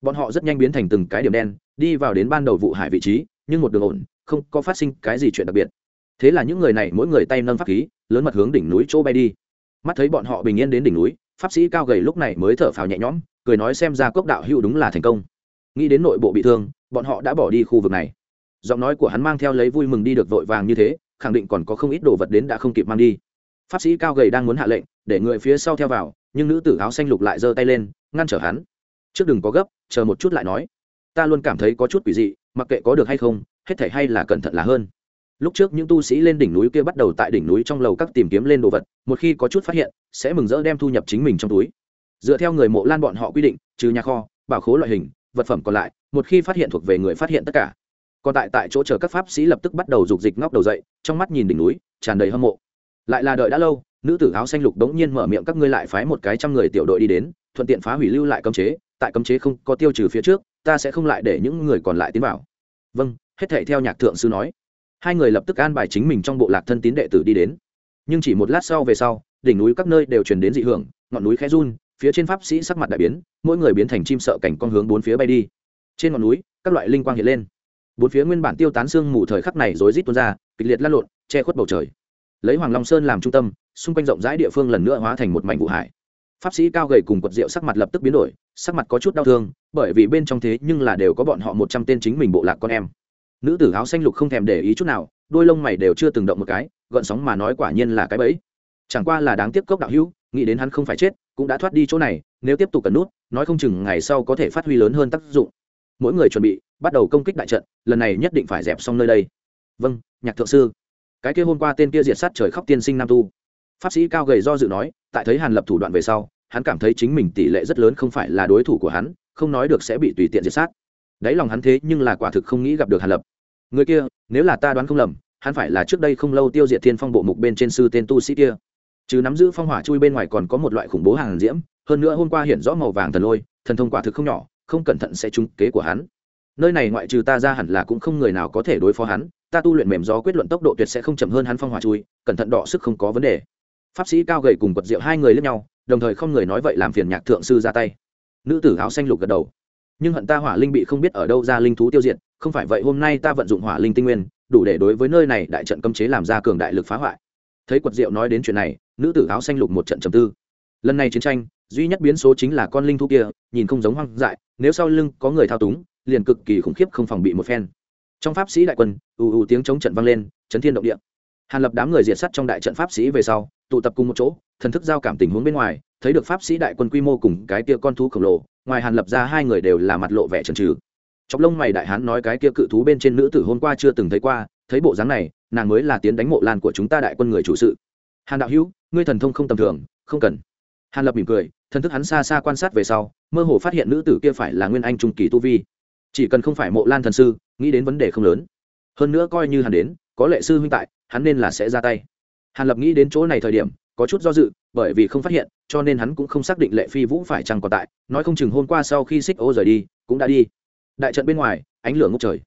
Bọn họ rất nhanh biến thành từng cái điểm đen, đi vào đến ban đầu vụ hải vị trí, nhưng một đường ổn, không có phát sinh cái gì chuyện đặc biệt. Thế là những người này mỗi người tay nâng pháp khí, lớn mặt hướng đỉnh núi chỗ bay đi. Mắt thấy bọn họ bình yên đến đỉnh núi, pháp sĩ cao gầy lúc này mới thở phào nhẹ nhõm, cười nói xem ra cốc đạo hữu đúng là thành công. Nghĩ đến nội bộ bị thương, bọn họ đã bỏ đi khu vực này giọng nói của hắn mang theo lấy vui mừng đi được vội vàng như thế, khẳng định còn có không ít đồ vật đến đã không kịp mang đi. Pháp sĩ cao gầy đang muốn hạ lệnh, để người phía sau theo vào, nhưng nữ tử áo xanh lục lại giơ tay lên, ngăn trở hắn. Trước đừng có gấp, chờ một chút lại nói. Ta luôn cảm thấy có chút quỷ dị, mặc kệ có được hay không, hết thể hay là cẩn thận là hơn. Lúc trước những tu sĩ lên đỉnh núi kia bắt đầu tại đỉnh núi trong lầu các tìm kiếm lên đồ vật, một khi có chút phát hiện, sẽ mừng rỡ đem thu nhập chính mình trong túi. Dựa theo người mộ lan bọn họ quy định, trừ nhà kho, bảo khố loại hình, vật phẩm còn lại, một khi phát hiện thuộc về người phát hiện tất cả còn tại tại chỗ chờ các pháp sĩ lập tức bắt đầu rục dịch ngóc đầu dậy, trong mắt nhìn đỉnh núi, tràn đầy hâm mộ. Lại là đợi đã lâu, nữ tử áo xanh lục đống nhiên mở miệng các ngươi lại phái một cái trăm người tiểu đội đi đến, thuận tiện phá hủy lưu lại cấm chế, tại cấm chế không có tiêu trừ phía trước, ta sẽ không lại để những người còn lại tiến vào. Vâng hết thể theo nhạc thượng sư nói. Hai người lập tức an bài chính mình trong bộ lạc thân tín đệ tử đi đến. Nhưng chỉ một lát sau về sau, đỉnh núi các nơi đều truyền đến dị hưởng, ngọn núi khe run, phía trên pháp sĩ sắc mặt đại biến, mỗi người biến thành chim sợ cảnh con hướng bốn phía bay đi. Trên ngọn núi, các loại linh quang hiện lên bốn phía nguyên bản tiêu tán xương mù thời khắc này rối rít tuôn ra, kịch liệt lăn lộn, che khuất bầu trời. Lấy hoàng long sơn làm trung tâm, xung quanh rộng rãi địa phương lần nữa hóa thành một mảnh vụ hải. Pháp sĩ cao gầy cùng quật rượu sắc mặt lập tức biến đổi, sắc mặt có chút đau thương, bởi vì bên trong thế nhưng là đều có bọn họ một trăm tên chính mình bộ lạc con em. Nữ tử áo xanh lục không thèm để ý chút nào, đôi lông mày đều chưa từng động một cái, gợn sóng mà nói quả nhiên là cái bẫy. Chẳng qua là đáng tiếc cốc đạo hữu, nghĩ đến hắn không phải chết, cũng đã thoát đi chỗ này, nếu tiếp tục cần nút, nói không chừng ngày sau có thể phát huy lớn hơn tác dụng. Mỗi người chuẩn bị bắt đầu công kích đại trận, lần này nhất định phải dẹp xong nơi đây. Vâng nhạc thượng sư. Cái kia hôm qua tên kia diệt sát trời khóc tiên sinh nam tu. Pháp sĩ cao gầy do dự nói, tại thấy hàn lập thủ đoạn về sau, hắn cảm thấy chính mình tỷ lệ rất lớn không phải là đối thủ của hắn, không nói được sẽ bị tùy tiện diệt sát. Đáy lòng hắn thế nhưng là quả thực không nghĩ gặp được hàn lập. Người kia, nếu là ta đoán không lầm, hắn phải là trước đây không lâu tiêu diệt thiên phong bộ mục bên trên sư tên tu sĩ kia. Chứ nắm giữ phong hỏa chui bên ngoài còn có một loại khủng bố hàng diễm, hơn nữa hôm qua hiện rõ màu vàng thần lôi, thần thông quả thực không nhỏ, không cẩn thận sẽ trúng kế của hắn nơi này ngoại trừ ta ra hẳn là cũng không người nào có thể đối phó hắn, ta tu luyện mềm gió quyết luận tốc độ tuyệt sẽ không chậm hơn hắn phong hỏa chui, cẩn thận đọ sức không có vấn đề. Pháp sĩ cao gầy cùng quật diệu hai người lẫn nhau, đồng thời không người nói vậy làm phiền nhạc thượng sư ra tay. Nữ tử áo xanh lục gật đầu. Nhưng hận ta hỏa linh bị không biết ở đâu ra linh thú tiêu diệt, không phải vậy hôm nay ta vận dụng hỏa linh tinh nguyên, đủ để đối với nơi này đại trận cấm chế làm ra cường đại lực phá hoại. Thấy quật diệu nói đến chuyện này, nữ tử áo xanh lục một trận trầm tư. Lần này chiến tranh, duy nhất biến số chính là con linh thú kia, nhìn không giống hoang dại, nếu sau lưng có người thao túng liền cực kỳ khủng khiếp không phòng bị một phen. Trong pháp sĩ đại quân, ù ù tiếng chống trận vang lên, chấn thiên động địa. Hàn lập đám người diệt sắt trong đại trận pháp sĩ về sau, tụ tập cùng một chỗ, thần thức giao cảm tình huống bên ngoài, thấy được pháp sĩ đại quân quy mô cùng cái kia con thú khổng lồ, ngoài hàn lập ra hai người đều là mặt lộ vẻ trần trừ chọc lông mày đại hán nói cái kia cự thú bên trên nữ tử hôm qua chưa từng thấy qua, thấy bộ dáng này, nàng mới là tiến đánh mộ lan của chúng ta đại quân người chủ sự. Hàn đạo hữu, ngươi thần thông không tầm thường, không cần. Hàn lập mỉm cười, thần thức hắn xa xa quan sát về sau, mơ hồ phát hiện nữ tử kia phải là nguyên anh trung kỳ tu vi chỉ cần không phải mộ lan thần sư, nghĩ đến vấn đề không lớn. Hơn nữa coi như hắn đến, có lệ sư huynh tại, hắn nên là sẽ ra tay. Hàn lập nghĩ đến chỗ này thời điểm, có chút do dự, bởi vì không phát hiện, cho nên hắn cũng không xác định lệ phi vũ phải chăng còn tại, nói không chừng hôm qua sau khi xích ô rời đi, cũng đã đi. Đại trận bên ngoài, ánh lửa ngốc trời.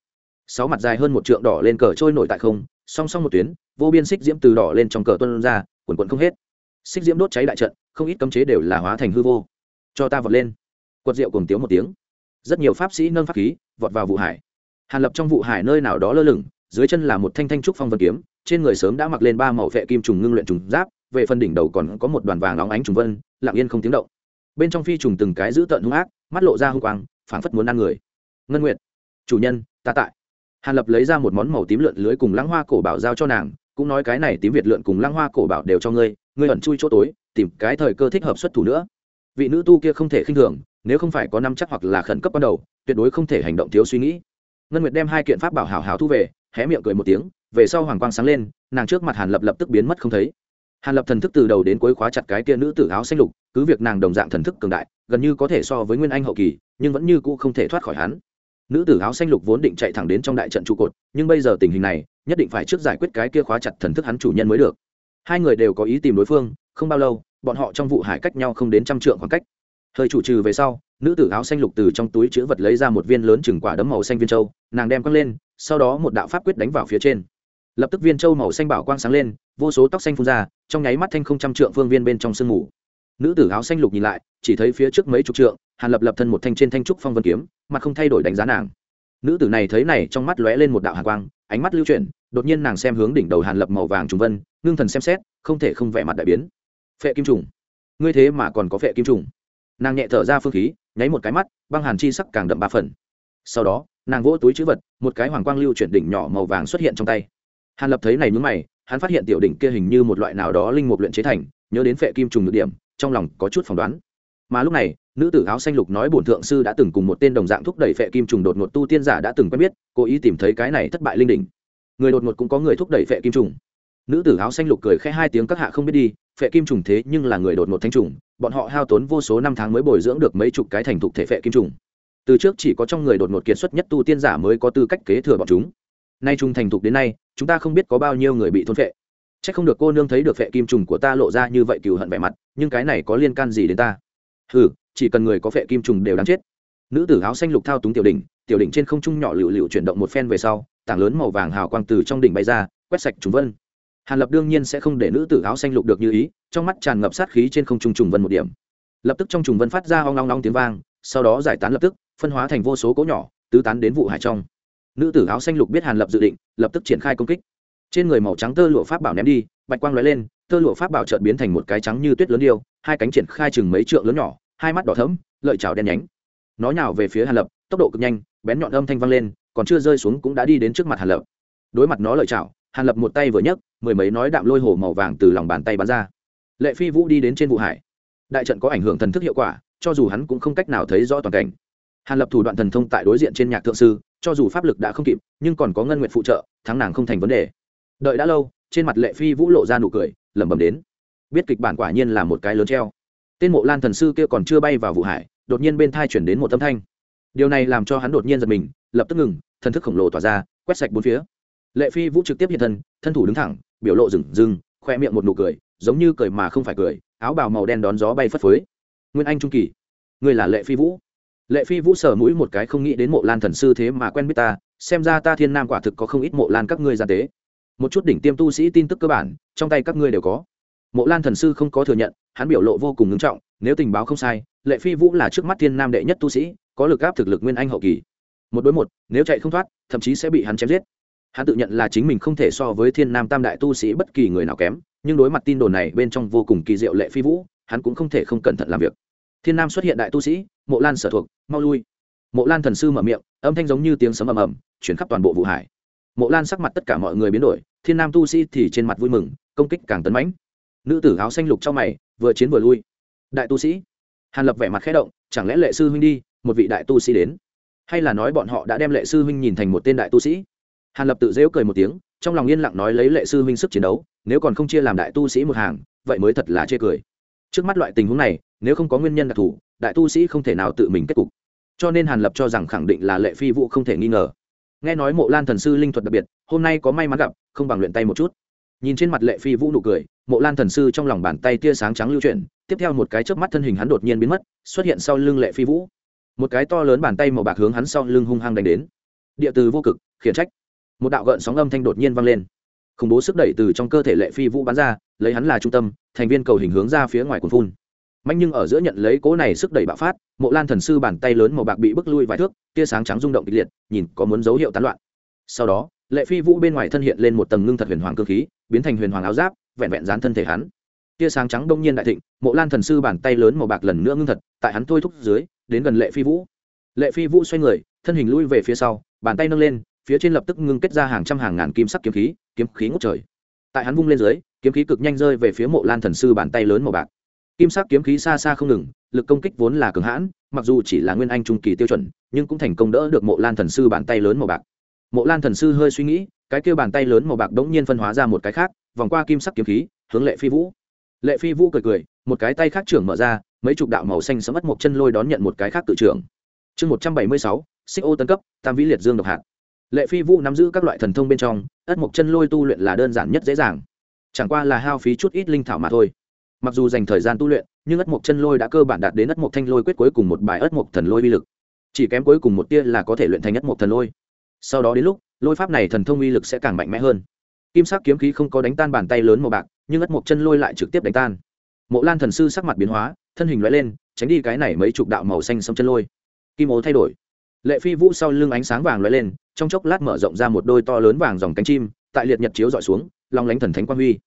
Sáu mặt dài hơn một trượng đỏ lên cờ trôi nổi tại không, song song một tuyến, vô biên xích diễm từ đỏ lên trong cờ tuân ra quần quần không hết. Xích diễm đốt cháy đại trận, không ít cấm chế đều là hóa thành hư vô. Cho ta vọt lên. Quật rượu cùng tiếng một tiếng rất nhiều pháp sĩ nâng pháp khí, vọt vào vụ hải. Hàn lập trong vụ hải nơi nào đó lơ lửng, dưới chân là một thanh thanh trúc phong vân kiếm, trên người sớm đã mặc lên ba màu vệ kim trùng ngưng luyện trùng giáp, về phần đỉnh đầu còn có một đoàn vàng óng ánh trùng vân, lặng yên không tiếng động. Bên trong phi trùng từng cái giữ tợn hung ác, mắt lộ ra hung quang, phảng phất muốn ăn người. Ngân nguyệt, chủ nhân, ta tại. Hàn lập lấy ra một món màu tím lượn lưới cùng lăng hoa cổ bảo giao cho nàng, cũng nói cái này tím việt lượn cùng lăng hoa cổ bảo đều cho ngươi ngươi ẩn chui chỗ tối, tìm cái thời cơ thích hợp xuất thủ nữa. Vị nữ tu kia không thể khinh thường nếu không phải có năm chắc hoặc là khẩn cấp ban đầu, tuyệt đối không thể hành động thiếu suy nghĩ. Ngân nguyệt đem hai kiện pháp bảo hảo hảo thu về, hé miệng cười một tiếng, về sau hoàng quang sáng lên, nàng trước mặt hàn lập lập tức biến mất không thấy. Hàn lập thần thức từ đầu đến cuối khóa chặt cái kia nữ tử áo xanh lục, cứ việc nàng đồng dạng thần thức cường đại, gần như có thể so với nguyên anh hậu kỳ, nhưng vẫn như cũ không thể thoát khỏi hắn. Nữ tử áo xanh lục vốn định chạy thẳng đến trong đại trận trụ cột, nhưng bây giờ tình hình này, nhất định phải trước giải quyết cái kia khóa chặt thần thức hắn chủ nhân mới được. Hai người đều có ý tìm đối phương, không bao lâu, bọn họ trong vụ hải cách nhau không đến trăm trượng khoảng cách hơi chủ trừ về sau, nữ tử áo xanh lục từ trong túi chữ vật lấy ra một viên lớn chừng quả đấm màu xanh viên châu, nàng đem quăng lên, sau đó một đạo pháp quyết đánh vào phía trên. Lập tức viên châu màu xanh bảo quang sáng lên, vô số tóc xanh phun ra, trong nháy mắt thanh không trăm trượng phương viên bên trong sương mù. Nữ tử áo xanh lục nhìn lại, chỉ thấy phía trước mấy chục trượng, hàn lập lập thân một thanh trên thanh trúc phong vân kiếm, mà không thay đổi đánh giá nàng. Nữ tử này thấy này, trong mắt lóe lên một đạo hàn quang, ánh mắt lưu chuyển, đột nhiên nàng xem hướng đỉnh đầu hàn lập màu vàng trùng vân, ngưng thần xem xét, không thể không vẻ mặt đại biến. Phệ kim trùng. Ngươi thế mà còn có phệ kim trùng nàng nhẹ thở ra phương khí, nháy một cái mắt, băng hàn chi sắc càng đậm ba phần. Sau đó, nàng vỗ túi chữ vật, một cái hoàng quang lưu chuyển đỉnh nhỏ màu vàng xuất hiện trong tay. Hàn lập thấy này mướn mày, hắn phát hiện tiểu đỉnh kia hình như một loại nào đó linh mục luyện chế thành, nhớ đến phệ kim trùng được điểm, trong lòng có chút phỏng đoán. Mà lúc này, nữ tử áo xanh lục nói bổn thượng sư đã từng cùng một tên đồng dạng thúc đẩy phệ kim trùng đột ngột tu tiên giả đã từng quen biết, cố ý tìm thấy cái này thất bại linh đỉnh. Người đột ngột cũng có người thúc đẩy phệ kim trùng. Nữ tử áo xanh lục cười khẽ hai tiếng các hạ không biết đi phệ kim trùng thế nhưng là người đột ngột thanh trùng, bọn họ hao tốn vô số năm tháng mới bồi dưỡng được mấy chục cái thành thục thể phệ kim trùng. Từ trước chỉ có trong người đột ngột kiệt xuất nhất tu tiên giả mới có tư cách kế thừa bọn chúng. Nay trùng thành thục đến nay, chúng ta không biết có bao nhiêu người bị thôn phệ. C h ắ c không được cô nương thấy được phệ kim trùng của ta lộ ra như vậy cừu hận vẻ mặt, nhưng cái này có liên can gì đến ta? Ừ chỉ cần người có phệ kim trùng đều đáng chết. Nữ tử áo xanh lục thao túng tiểu đỉnh tiểu đỉnh trên không trung nhỏ lựu lựu chuyển động một phen về sau, tảng lớn màu vàng hào quang từ trong đỉnh bay ra, quét sạch chúng vân hàn lập đương nhiên sẽ không để nữ tử áo xanh lục được như ý, trong mắt tràn ngập sát khí trên không trung trùng vân một điểm. Lập tức trong trùng vân phát ra hoang long long tiếng vang, sau đó giải tán lập tức, phân hóa thành vô số cỗ nhỏ, tứ tán đến vụ hải trong. Nữ tử áo xanh lục biết hàn lập dự định, lập tức triển khai công kích. Trên người màu trắng tơ lụa pháp bảo ném đi, bạch quang lóe lên, tơ lụa pháp bảo chợt biến thành một cái trắng như tuyết lớn điêu, hai cánh triển khai chừng mấy trượng lớn nhỏ, hai mắt đỏ thẫm, lợi chảo đen nhánh. Nó nhào về phía hàn lập, tốc độ cực nhanh, bén nhọn âm thanh vang lên, còn chưa rơi xuống cũng đã đi đến trước mặt hàn lập. Đối mặt nó lợi chảo hàn lập một tay vừa nhấc, mười mấy nói đạm lôi hổ màu vàng từ lòng bàn tay bắn ra. Lệ phi vũ đi đến trên vụ hải. Đại trận có ảnh hưởng thần thức hiệu quả, cho dù hắn cũng không cách nào thấy rõ toàn cảnh. Hàn lập thủ đoạn thần thông tại đối diện trên nhạc thượng sư, cho dù pháp lực đã không kịp, nhưng còn có ngân nguyện phụ trợ, thắng nàng không thành vấn đề. Đợi đã lâu, trên mặt lệ phi vũ lộ ra nụ cười, lẩm bẩm đến. Biết kịch bản quả nhiên là một cái lớn treo. Tên mộ lan thần sư kia còn chưa bay vào vụ hải, đột nhiên bên thai chuyển đến một âm thanh. Điều này làm cho hắn đột nhiên giật mình, lập tức ngừng, thần thức khổng lồ tỏa ra, quét sạch bốn phía lệ phi vũ trực tiếp hiện thân thân thủ đứng thẳng, biểu lộ rừng rừng, khoe miệng một nụ cười, giống như cười mà không phải cười, áo bào màu đen đón gió bay phất phới. Nguyên anh trung kỳ người là lệ phi vũ. Lệ phi vũ sở mũi một cái không nghĩ đến mộ lan thần sư thế mà quen biết ta, xem ra ta thiên nam quả thực có không ít mộ lan các ngươi gian tế. Một chút đỉnh tiêm tu sĩ tin tức cơ bản, trong tay các ngươi đều có. Mộ lan thần sư không có thừa nhận, hắn biểu lộ vô cùng ngưng trọng, nếu tình báo không sai, lệ phi vũ là trước mắt thiên nam đệ nhất tu sĩ, có lực áp thực lực nguyên anh hậu kỳ. Một đối một, nếu chạy không thoát, thậm chí sẽ bị hắn chém giết hắn tự nhận là chính mình không thể so với thiên nam tam đại tu sĩ bất kỳ người nào kém, nhưng đối mặt tin đồn này bên trong vô cùng kỳ diệu lệ phi vũ, hắn cũng không thể không cẩn thận làm việc. Thiên nam xuất hiện đại tu sĩ, mộ lan sở thuộc, mau lui. Mộ lan thần sư mở miệng, âm thanh giống như tiếng sấm ầm ầm, chuyển khắp toàn bộ vụ hải. Mộ lan sắc mặt tất cả mọi người biến đổi, thiên nam tu sĩ thì trên mặt vui mừng, công kích càng tấn mãnh. Nữ tử áo xanh lục trong mày, vừa chiến vừa lui. Đại tu sĩ. Hàn lập vẻ mặt khẽ động, chẳng lẽ lệ sư huynh đi, một vị đại tu sĩ đến? Hay là nói bọn họ đã đem lệ sư huynh nhìn thành một tên đại tu sĩ? Hàn lập tự dễu cười một tiếng, trong lòng yên lặng nói lấy lệ sư huynh sức chiến đấu, nếu còn không chia làm đại tu sĩ một hàng, vậy mới thật là chê cười. Trước mắt loại tình huống này, nếu không có nguyên nhân đặc thù, đại tu sĩ không thể nào tự mình kết cục. Cho nên hàn lập cho rằng khẳng định là lệ phi vụ không thể nghi ngờ. Nghe nói mộ lan thần sư linh thuật đặc biệt, hôm nay có may mắn gặp, không bằng luyện tay một chút. Nhìn trên mặt lệ phi vũ nụ cười, mộ lan thần sư trong lòng bàn tay tia sáng trắng lưu chuyển, tiếp theo một cái chớp mắt thân hình hắn đột nhiên biến mất, xuất hiện sau lưng lệ phi vũ. Một cái to lớn bàn tay màu bạc hướng hắn sau lưng hung hăng đánh đến. Địa từ vô cực, khiển trách một đạo gợn sóng âm thanh đột nhiên vang lên. Khủng bố sức đẩy từ trong cơ thể lệ phi vũ bắn ra, lấy hắn là trung tâm, thành viên cầu hình hướng ra phía ngoài cuốn phun. Mạnh nhưng ở giữa nhận lấy cố này sức đẩy bạo phát, mộ lan thần sư bàn tay lớn màu bạc bị bức lui vài thước, tia sáng trắng rung động kịch liệt, nhìn có muốn dấu hiệu tán loạn. Sau đó, lệ phi vũ bên ngoài thân hiện lên một tầng ngưng thật huyền hoàng cơ khí, biến thành huyền hoàng áo giáp, vẹn vẹn dán thân thể hắn. Tia sáng trắng đông nhiên đại thịnh, mộ lan thần sư bàn tay lớn màu bạc lần nữa ngưng thật, tại hắn thôi thúc dưới, đến gần lệ phi vũ. Lệ phi vũ xoay người, thân hình lui về phía sau, bàn tay nâng lên phía trên lập tức ngưng kết ra hàng trăm hàng ngàn kim sắc kiếm khí kiếm khí ngút trời. Tại hắn vung lên dưới, kiếm khí cực nhanh rơi về phía mộ lan thần sư bàn tay lớn màu bạc. Kim sắc kiếm khí xa xa không ngừng, lực công kích vốn là cường hãn, mặc dù chỉ là nguyên anh trung kỳ tiêu chuẩn, nhưng cũng thành công đỡ được mộ lan thần sư bàn tay lớn màu bạc. Mộ lan thần sư hơi suy nghĩ, cái kêu bàn tay lớn màu bạc đống nhiên phân hóa ra một cái khác, vòng qua kim sắc kiếm khí, hướng lệ phi vũ. Lệ phi vũ cười cười, một cái tay khác trưởng mở ra, mấy chục đạo màu xanh sẫm mất một chân lôi đón nhận một cái khác tự trưởng. Chương một trăm bảy mươi sáu, xích ô tân cấp, tam vĩ liệt dương độc hạt lệ phi vũ nắm giữ các loại thần thông bên trong, ất mộc chân lôi tu luyện là đơn giản nhất dễ dàng. Chẳng qua là hao phí chút ít linh thảo mà thôi. Mặc dù dành thời gian tu luyện, nhưng ất mộc chân lôi đã cơ bản đạt đến ất mộc thanh lôi quyết cuối cùng một bài ất mộc thần lôi uy lực. Chỉ kém cuối cùng một tia là có thể luyện thành ất mộc thần lôi. Sau đó đến lúc, lôi pháp này thần thông uy lực sẽ càng mạnh mẽ hơn. Kim sắc kiếm khí không có đánh tan bàn tay lớn màu bạc, nhưng ất mộc chân lôi lại trực tiếp đánh tan. Mộ lan thần sư sắc mặt biến hóa, thân hình loại lên, tránh đi cái này mấy chục đạo màu xanh sông chân lôi. Kim ố thay đổi lệ phi vũ sau lưng ánh sáng vàng loại lên, trong chốc lát mở rộng ra một đôi to lớn vàng dòng cánh chim, tại liệt nhật chiếu dọi xuống, long lánh thần thánh quang huy.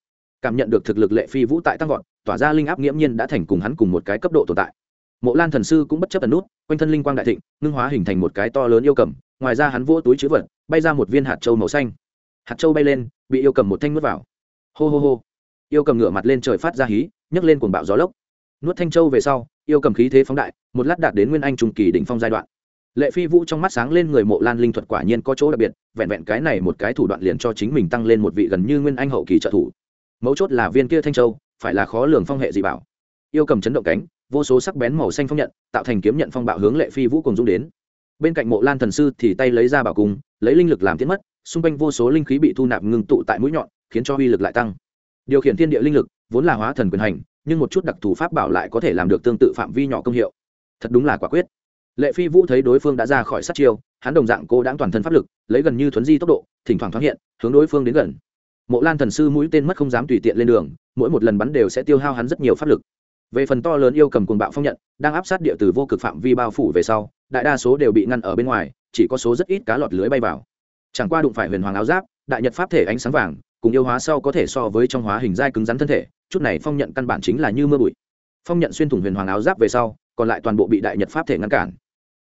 Cảm nhận được thực lực lệ phi vũ tại tăng vọt, tỏa ra linh áp nghiễm nhiên đã thành cùng hắn cùng một cái cấp độ tồn tại. Mộ lan thần sư cũng bất chấp tần nút, quanh thân linh quang đại thịnh, ngưng hóa hình thành một cái to lớn yêu cầm, ngoài ra hắn vỗ túi chữ vật, bay ra một viên hạt trâu màu xanh. Hạt trâu bay lên, bị yêu cầm một thanh nuốt vào. Hô hô hô. Yêu cầm ngửa mặt lên trời phát ra hí, nhấc lên cuồng bạo gió lốc. Nuốt thanh châu về sau, yêu cầm khí thế phóng đại, một lát đạt đến nguyên anh trung kỳ đỉnh phong giai đoạn lệ phi vũ trong mắt sáng lên người mộ lan linh thuật quả nhiên có chỗ đặc biệt, vẹn vẹn cái này một cái thủ đoạn liền cho chính mình tăng lên một vị gần như nguyên anh hậu kỳ trợ thủ. Mấu chốt là viên kia thanh châu, phải là khó lường phong hệ dị bảo. Yêu cầm chấn động cánh, vô số sắc bén màu xanh phong nhận, tạo thành kiếm nhận phong bạo hướng lệ phi vũ cùng dung đến. Bên cạnh mộ lan thần sư thì tay lấy ra bảo cung, lấy linh lực làm thiết mất, xung quanh vô số linh khí bị thu nạp ngưng tụ tại mũi nhọn, khiến cho uy lực lại tăng. Điều khiển thiên địa linh lực, vốn là hóa thần quyền hành, nhưng một chút đặc thù pháp bảo lại có thể làm được tương tự phạm vi nhỏ công hiệu. Thật đúng là quả quyết lệ phi vũ thấy đối phương đã ra khỏi sát chiêu, hắn đồng dạng cô đáng toàn thân pháp lực, lấy gần như thuấn di tốc độ, thỉnh thoảng thoáng hiện, hướng đối phương đến gần. Mộ lan thần sư mũi tên mất không dám tùy tiện lên đường, mỗi một lần bắn đều sẽ tiêu hao hắn rất nhiều pháp lực. Về phần to lớn yêu cầm cuồng bạo phong nhận, đang áp sát địa từ vô cực phạm vi bao phủ về sau, đại đa số đều bị ngăn ở bên ngoài, chỉ có số rất ít cá lọt lưới bay vào. Chẳng qua đụng phải huyền hoàng áo giáp, đại nhật pháp thể ánh sáng vàng, cùng yêu hóa sau có thể so với trong hóa hình dai cứng rắn thân thể, chút này phong nhận căn bản chính là như mưa bụi. Phong nhận xuyên thủng huyền hoàng áo giáp về sau, còn lại toàn bộ bị đại nhật pháp thể ngăn cản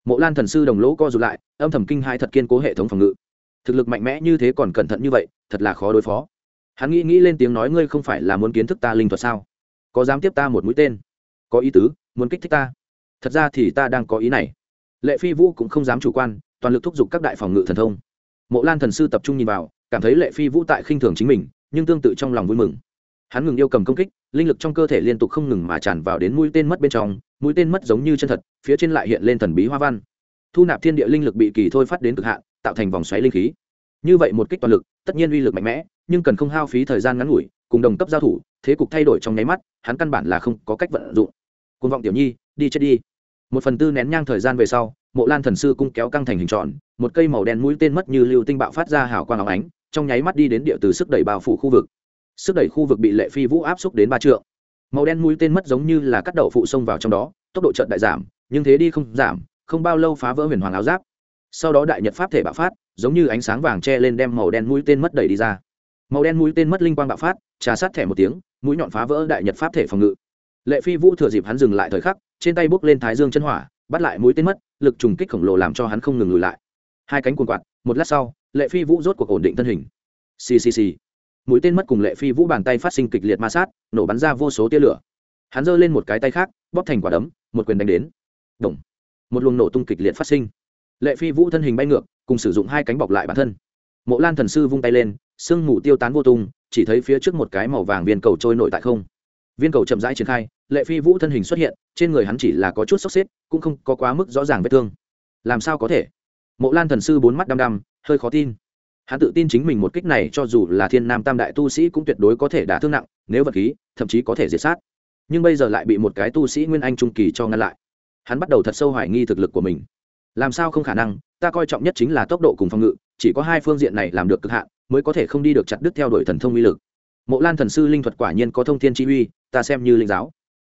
mộ lan thần sư đồng lỗ co rụt lại, âm thầm kinh hai thật kiên cố hệ thống phòng ngự. Thực lực mạnh mẽ như thế còn cẩn thận như vậy, thật là khó đối phó. Hắn nghĩ nghĩ lên tiếng nói, ngươi không phải là muốn kiến thức ta linh thuật sao? Có dám tiếp ta một mũi tên? Có ý tứ, muốn kích thích ta? Thật ra thì ta đang có ý này. Lệ phi vũ cũng không dám chủ quan, toàn lực thúc giục các đại phòng ngự thần thông. Mộ lan thần sư tập trung nhìn vào, cảm thấy lệ phi vũ tại khinh thường chính mình, nhưng tương tự trong lòng vui mừng. Hắn ngừng yêu cầm công kích, linh lực trong cơ thể liên tục không ngừng mà tràn vào đến mũi tên mất bên trong mũi tên mất giống như chân thật, phía trên lại hiện lên thần bí hoa văn. Thu nạp thiên địa linh lực bị kỳ thôi phát đến cực hạn, tạo thành vòng xoáy linh khí. Như vậy một kích toàn lực, tất nhiên uy lực mạnh mẽ, nhưng cần không hao phí thời gian ngắn ngủi, cùng đồng cấp giao thủ, thế cục thay đổi trong nháy mắt, hắn căn bản là không có cách vận dụng. Côn vọng tiểu nhi, đi chết đi. Một phần tư nén nhang thời gian về sau, mộ lan thần sư cung kéo căng thành hình tròn, một cây màu đen mũi tên mất như lưu tinh bạo phát ra hào quang óng ánh, trong nháy mắt đi đến địa từ sức đẩy bao phủ khu vực. Sức đẩy khu vực bị lệ phi vũ áp xúc đến ba trượng màu đen mũi tên mất giống như là cắt đậu phụ xông vào trong đó, tốc độ trận đại giảm, nhưng thế đi không giảm, không bao lâu phá vỡ huyền hoàng áo giáp. Sau đó đại nhật pháp thể bạo phát, giống như ánh sáng vàng che lên đem màu đen mũi tên mất đẩy đi ra. Màu đen mũi tên mất linh quang bạo phát, trà sát thẻ một tiếng, mũi nhọn phá vỡ đại nhật pháp thể phòng ngự. Lệ phi vũ thừa dịp hắn dừng lại thời khắc, trên tay bốc lên thái dương chân hỏa, bắt lại mũi tên mất, lực trùng kích khổng lồ làm cho hắn không ngừng lùi lại. Hai cánh cuồng quạt, một lát sau, lệ phi vũ rốt cuộc ổn định thân hình. Ccc mũi tên mất cùng lệ phi vũ bàn tay phát sinh kịch liệt ma sát, nổ bắn ra vô số tia lửa. Hắn giơ lên một cái tay khác, bóp thành quả đấm, một quyền đánh đến. Động. một luồng nổ tung kịch liệt phát sinh. Lệ phi vũ thân hình bay ngược, cùng sử dụng hai cánh bọc lại bản thân. Mộ lan thần sư vung tay lên, sương mù tiêu tán vô tung, chỉ thấy phía trước một cái màu vàng viên cầu trôi nổi tại không. Viên cầu chậm rãi triển khai, lệ phi vũ thân hình xuất hiện, trên người hắn chỉ là có chút sốc xếp, cũng không có quá mức rõ ràng vết thương. Làm sao có thể? Mộ lan thần sư bốn mắt đăm đăm, hơi khó tin hắn tự tin chính mình một kích này cho dù là thiên nam tam đại tu sĩ cũng tuyệt đối có thể đả thương nặng, nếu vật khí, thậm chí có thể diệt sát. Nhưng bây giờ lại bị một cái tu sĩ nguyên anh trung kỳ cho ngăn lại. Hắn bắt đầu thật sâu hoài nghi thực lực của mình. Làm sao không khả năng? Ta coi trọng nhất chính là tốc độ cùng phòng ngự, chỉ có hai phương diện này làm được cực hạn, mới có thể không đi được chặt đứt theo đuổi thần thông uy lực. Mộ lan thần sư linh thuật quả nhiên có thông thiên chi uy, ta xem như linh giáo.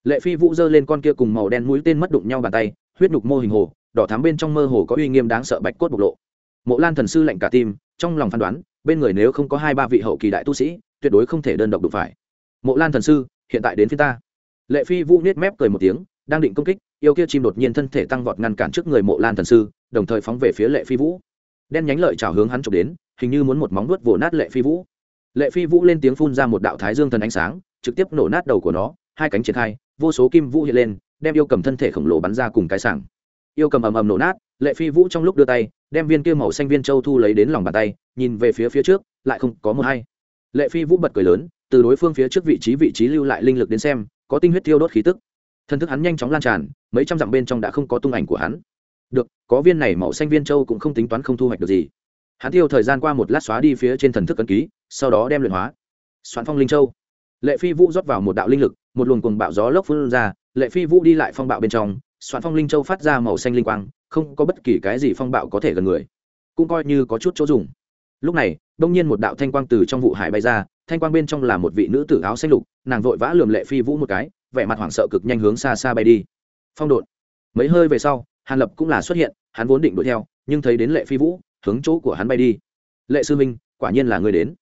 Lệ phi vũ giơ lên con kia cùng màu đen mũi tên mất đụng nhau bàn tay, huyết nhục mô hình hồ, đỏ thắm bên trong mơ hồ có uy nghiêm đáng sợ bạch cốt bộc lộ. Mộ lan thần sư lạnh cả tim trong lòng phán đoán, bên người nếu không có hai ba vị hậu kỳ đại tu sĩ, tuyệt đối không thể đơn độc đụng phải. Mộ lan thần sư, hiện tại đến phía ta. Lệ phi vũ nết mép cười một tiếng, đang định công kích, yêu kia chim đột nhiên thân thể tăng vọt ngăn cản trước người mộ lan thần sư, đồng thời phóng về phía lệ phi vũ. Đen nhánh lợi trào hướng hắn chụp đến, hình như muốn một móng nuốt vồ nát lệ phi vũ. Lệ phi vũ lên tiếng phun ra một đạo thái dương thần ánh sáng, trực tiếp nổ nát đầu của nó, hai cánh triển khai, vô số kim vũ hiện lên, đem yêu cầm thân thể khổng lồ bắn ra cùng cái sảng yêu cầm ầm ầm nổ nát, lệ phi vũ trong lúc đưa tay, đem viên kia màu xanh viên châu thu lấy đến lòng bàn tay, nhìn về phía phía trước, lại không có một hay lệ phi vũ bật cười lớn, từ đối phương phía trước vị trí vị trí lưu lại linh lực đến xem, có tinh huyết tiêu đốt khí tức. Thân thức hắn nhanh chóng lan tràn, mấy trăm dặm bên trong đã không có tung ảnh của hắn. Được, có viên này màu xanh viên châu cũng không tính toán không thu hoạch được gì. Hắn tiêu thời gian qua một lát xóa đi phía trên thần thức ấn ký, sau đó đem luyện hóa. Soạn phong linh châu. Lệ phi vũ rót vào một đạo linh lực, một luồng cùng bạo gió lốc phun ra, lệ phi vũ đi lại phong bạo bên trong soạn phong linh châu phát ra màu xanh linh quang, không có bất kỳ cái gì phong bạo có thể gần người. Cũng coi như có chút chỗ dùng. Lúc này, đông nhiên một đạo thanh quang từ trong vụ hải bay ra, thanh quang bên trong là một vị nữ tử áo xanh lục, nàng vội vã lườm lệ phi vũ một cái, vẻ mặt hoảng sợ cực nhanh hướng xa xa bay đi. Phong độn. Mấy hơi về sau, hàn lập cũng là xuất hiện, hắn vốn định đuổi theo, nhưng thấy đến lệ phi vũ, hướng chỗ của hắn bay đi. Lệ sư minh, quả nhiên là người đến.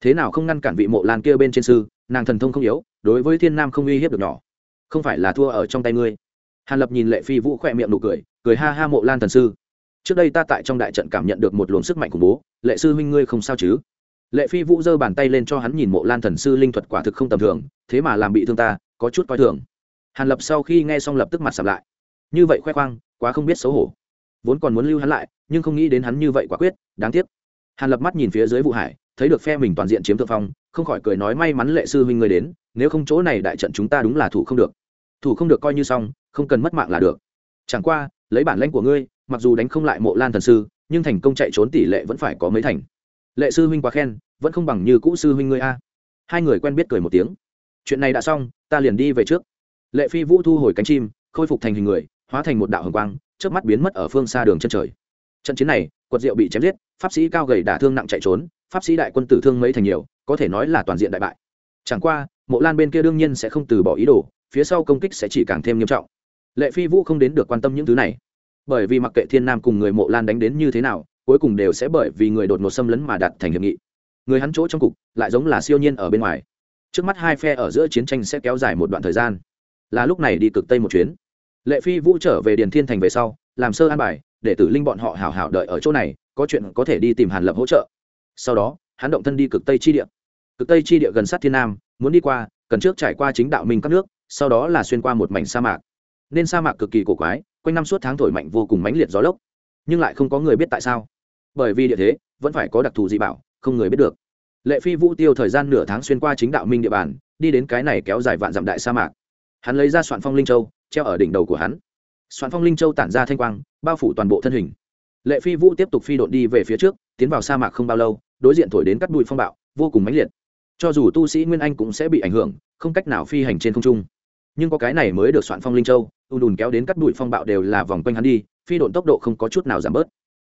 Thế nào không ngăn cản vị mộ lan kia bên trên sư, nàng thần thông không yếu, đối với thiên nam không uy hiếp được nhỏ. Không phải là thua ở trong tay ngươi hàn lập nhìn lệ phi vũ khỏe miệng nụ cười cười ha ha mộ lan thần sư. Trước đây ta tại trong đại trận cảm nhận được một luồng sức mạnh khủng bố, lệ sư huynh ngươi không sao chứ? Lệ phi vũ giơ bàn tay lên cho hắn nhìn mộ lan thần sư linh thuật quả thực không tầm thường, thế mà làm bị thương ta, có chút coi thường. Hàn lập sau khi nghe xong lập tức mặt sầm lại. Như vậy khoe khoang, quá không biết xấu hổ. Vốn còn muốn lưu hắn lại, nhưng không nghĩ đến hắn như vậy quả quyết, đáng tiếc. Hàn lập mắt nhìn phía dưới vụ hải, thấy được phe mình toàn diện chiếm thượng phong, không khỏi cười nói may mắn lệ sư huynh người đến, nếu không chỗ này đại trận chúng ta đúng là thủ không được thủ không được coi như xong, không cần mất mạng là được. Chẳng qua, lấy bản lãnh của ngươi, mặc dù đánh không lại mộ lan thần sư, nhưng thành công chạy trốn tỷ lệ vẫn phải có mấy thành. Lệ sư huynh quá khen, vẫn không bằng như cũ sư huynh ngươi a. Hai người quen biết cười một tiếng. Chuyện này đã xong, ta liền đi về trước. Lệ phi vũ thu hồi cánh chim, khôi phục thành hình người, hóa thành một đạo hồng quang trước mắt biến mất ở phương xa đường chân trời. Trận chiến này, quật diệu bị chém giết, pháp sĩ cao gầy đả thương nặng chạy trốn, pháp sĩ đại quân tử thương mấy thành nhiều, có thể nói là toàn diện đại bại. Chẳng qua, mộ lan bên kia đương nhiên sẽ không từ bỏ ý đồ phía sau công kích sẽ chỉ càng thêm nghiêm trọng. Lệ phi vũ không đến được quan tâm những thứ này. Bởi vì mặc kệ thiên nam cùng người mộ lan đánh đến như thế nào, cuối cùng đều sẽ bởi vì người đột ngột xâm lấn mà đạt thành hiệp nghị. Người hắn chỗ trong cục, lại giống là siêu nhiên ở bên ngoài. Trước mắt hai phe ở giữa chiến tranh sẽ kéo dài một đoạn thời gian. Là lúc này đi cực tây một chuyến. Lệ phi vũ trở về điền thiên thành về sau, làm sơ an bài, để tử linh bọn họ hào hào đợi ở chỗ này, có chuyện có thể đi tìm hàn lập hỗ trợ. Sau đó, hắn động thân đi cực tây chi địa. Cực tây chi địa gần sát thiên nam, muốn đi qua, cần trước trải qua chính đạo minh các nước sau đó là xuyên qua một mảnh sa mạc. Nên sa mạc cực kỳ cổ quái, quanh năm suốt tháng thổi mạnh vô cùng mãnh liệt gió lốc. Nhưng lại không có người biết tại sao. Bởi vì địa thế, vẫn phải có đặc thù gì bảo, không người biết được. Lệ phi vũ tiêu thời gian nửa tháng xuyên qua chính đạo minh địa bàn, đi đến cái này kéo dài vạn dặm đại sa mạc. Hắn lấy ra soạn phong linh châu, treo ở đỉnh đầu của hắn. Soạn phong linh châu tản ra thanh quang, bao phủ toàn bộ thân hình. Lệ phi vũ tiếp tục phi đội đi về phía trước, tiến vào sa mạc không bao lâu, đối diện thổi đến cắt bụi phong bạo, vô cùng mãnh liệt. Cho dù tu sĩ nguyên anh cũng sẽ bị ảnh hưởng, không cách nào phi hành trên không trung nhưng có cái này mới được soạn phong linh châu ùn đùn kéo đến cắt bụi phong bạo đều là vòng quanh hắn đi, phi độn tốc độ không có chút nào giảm bớt.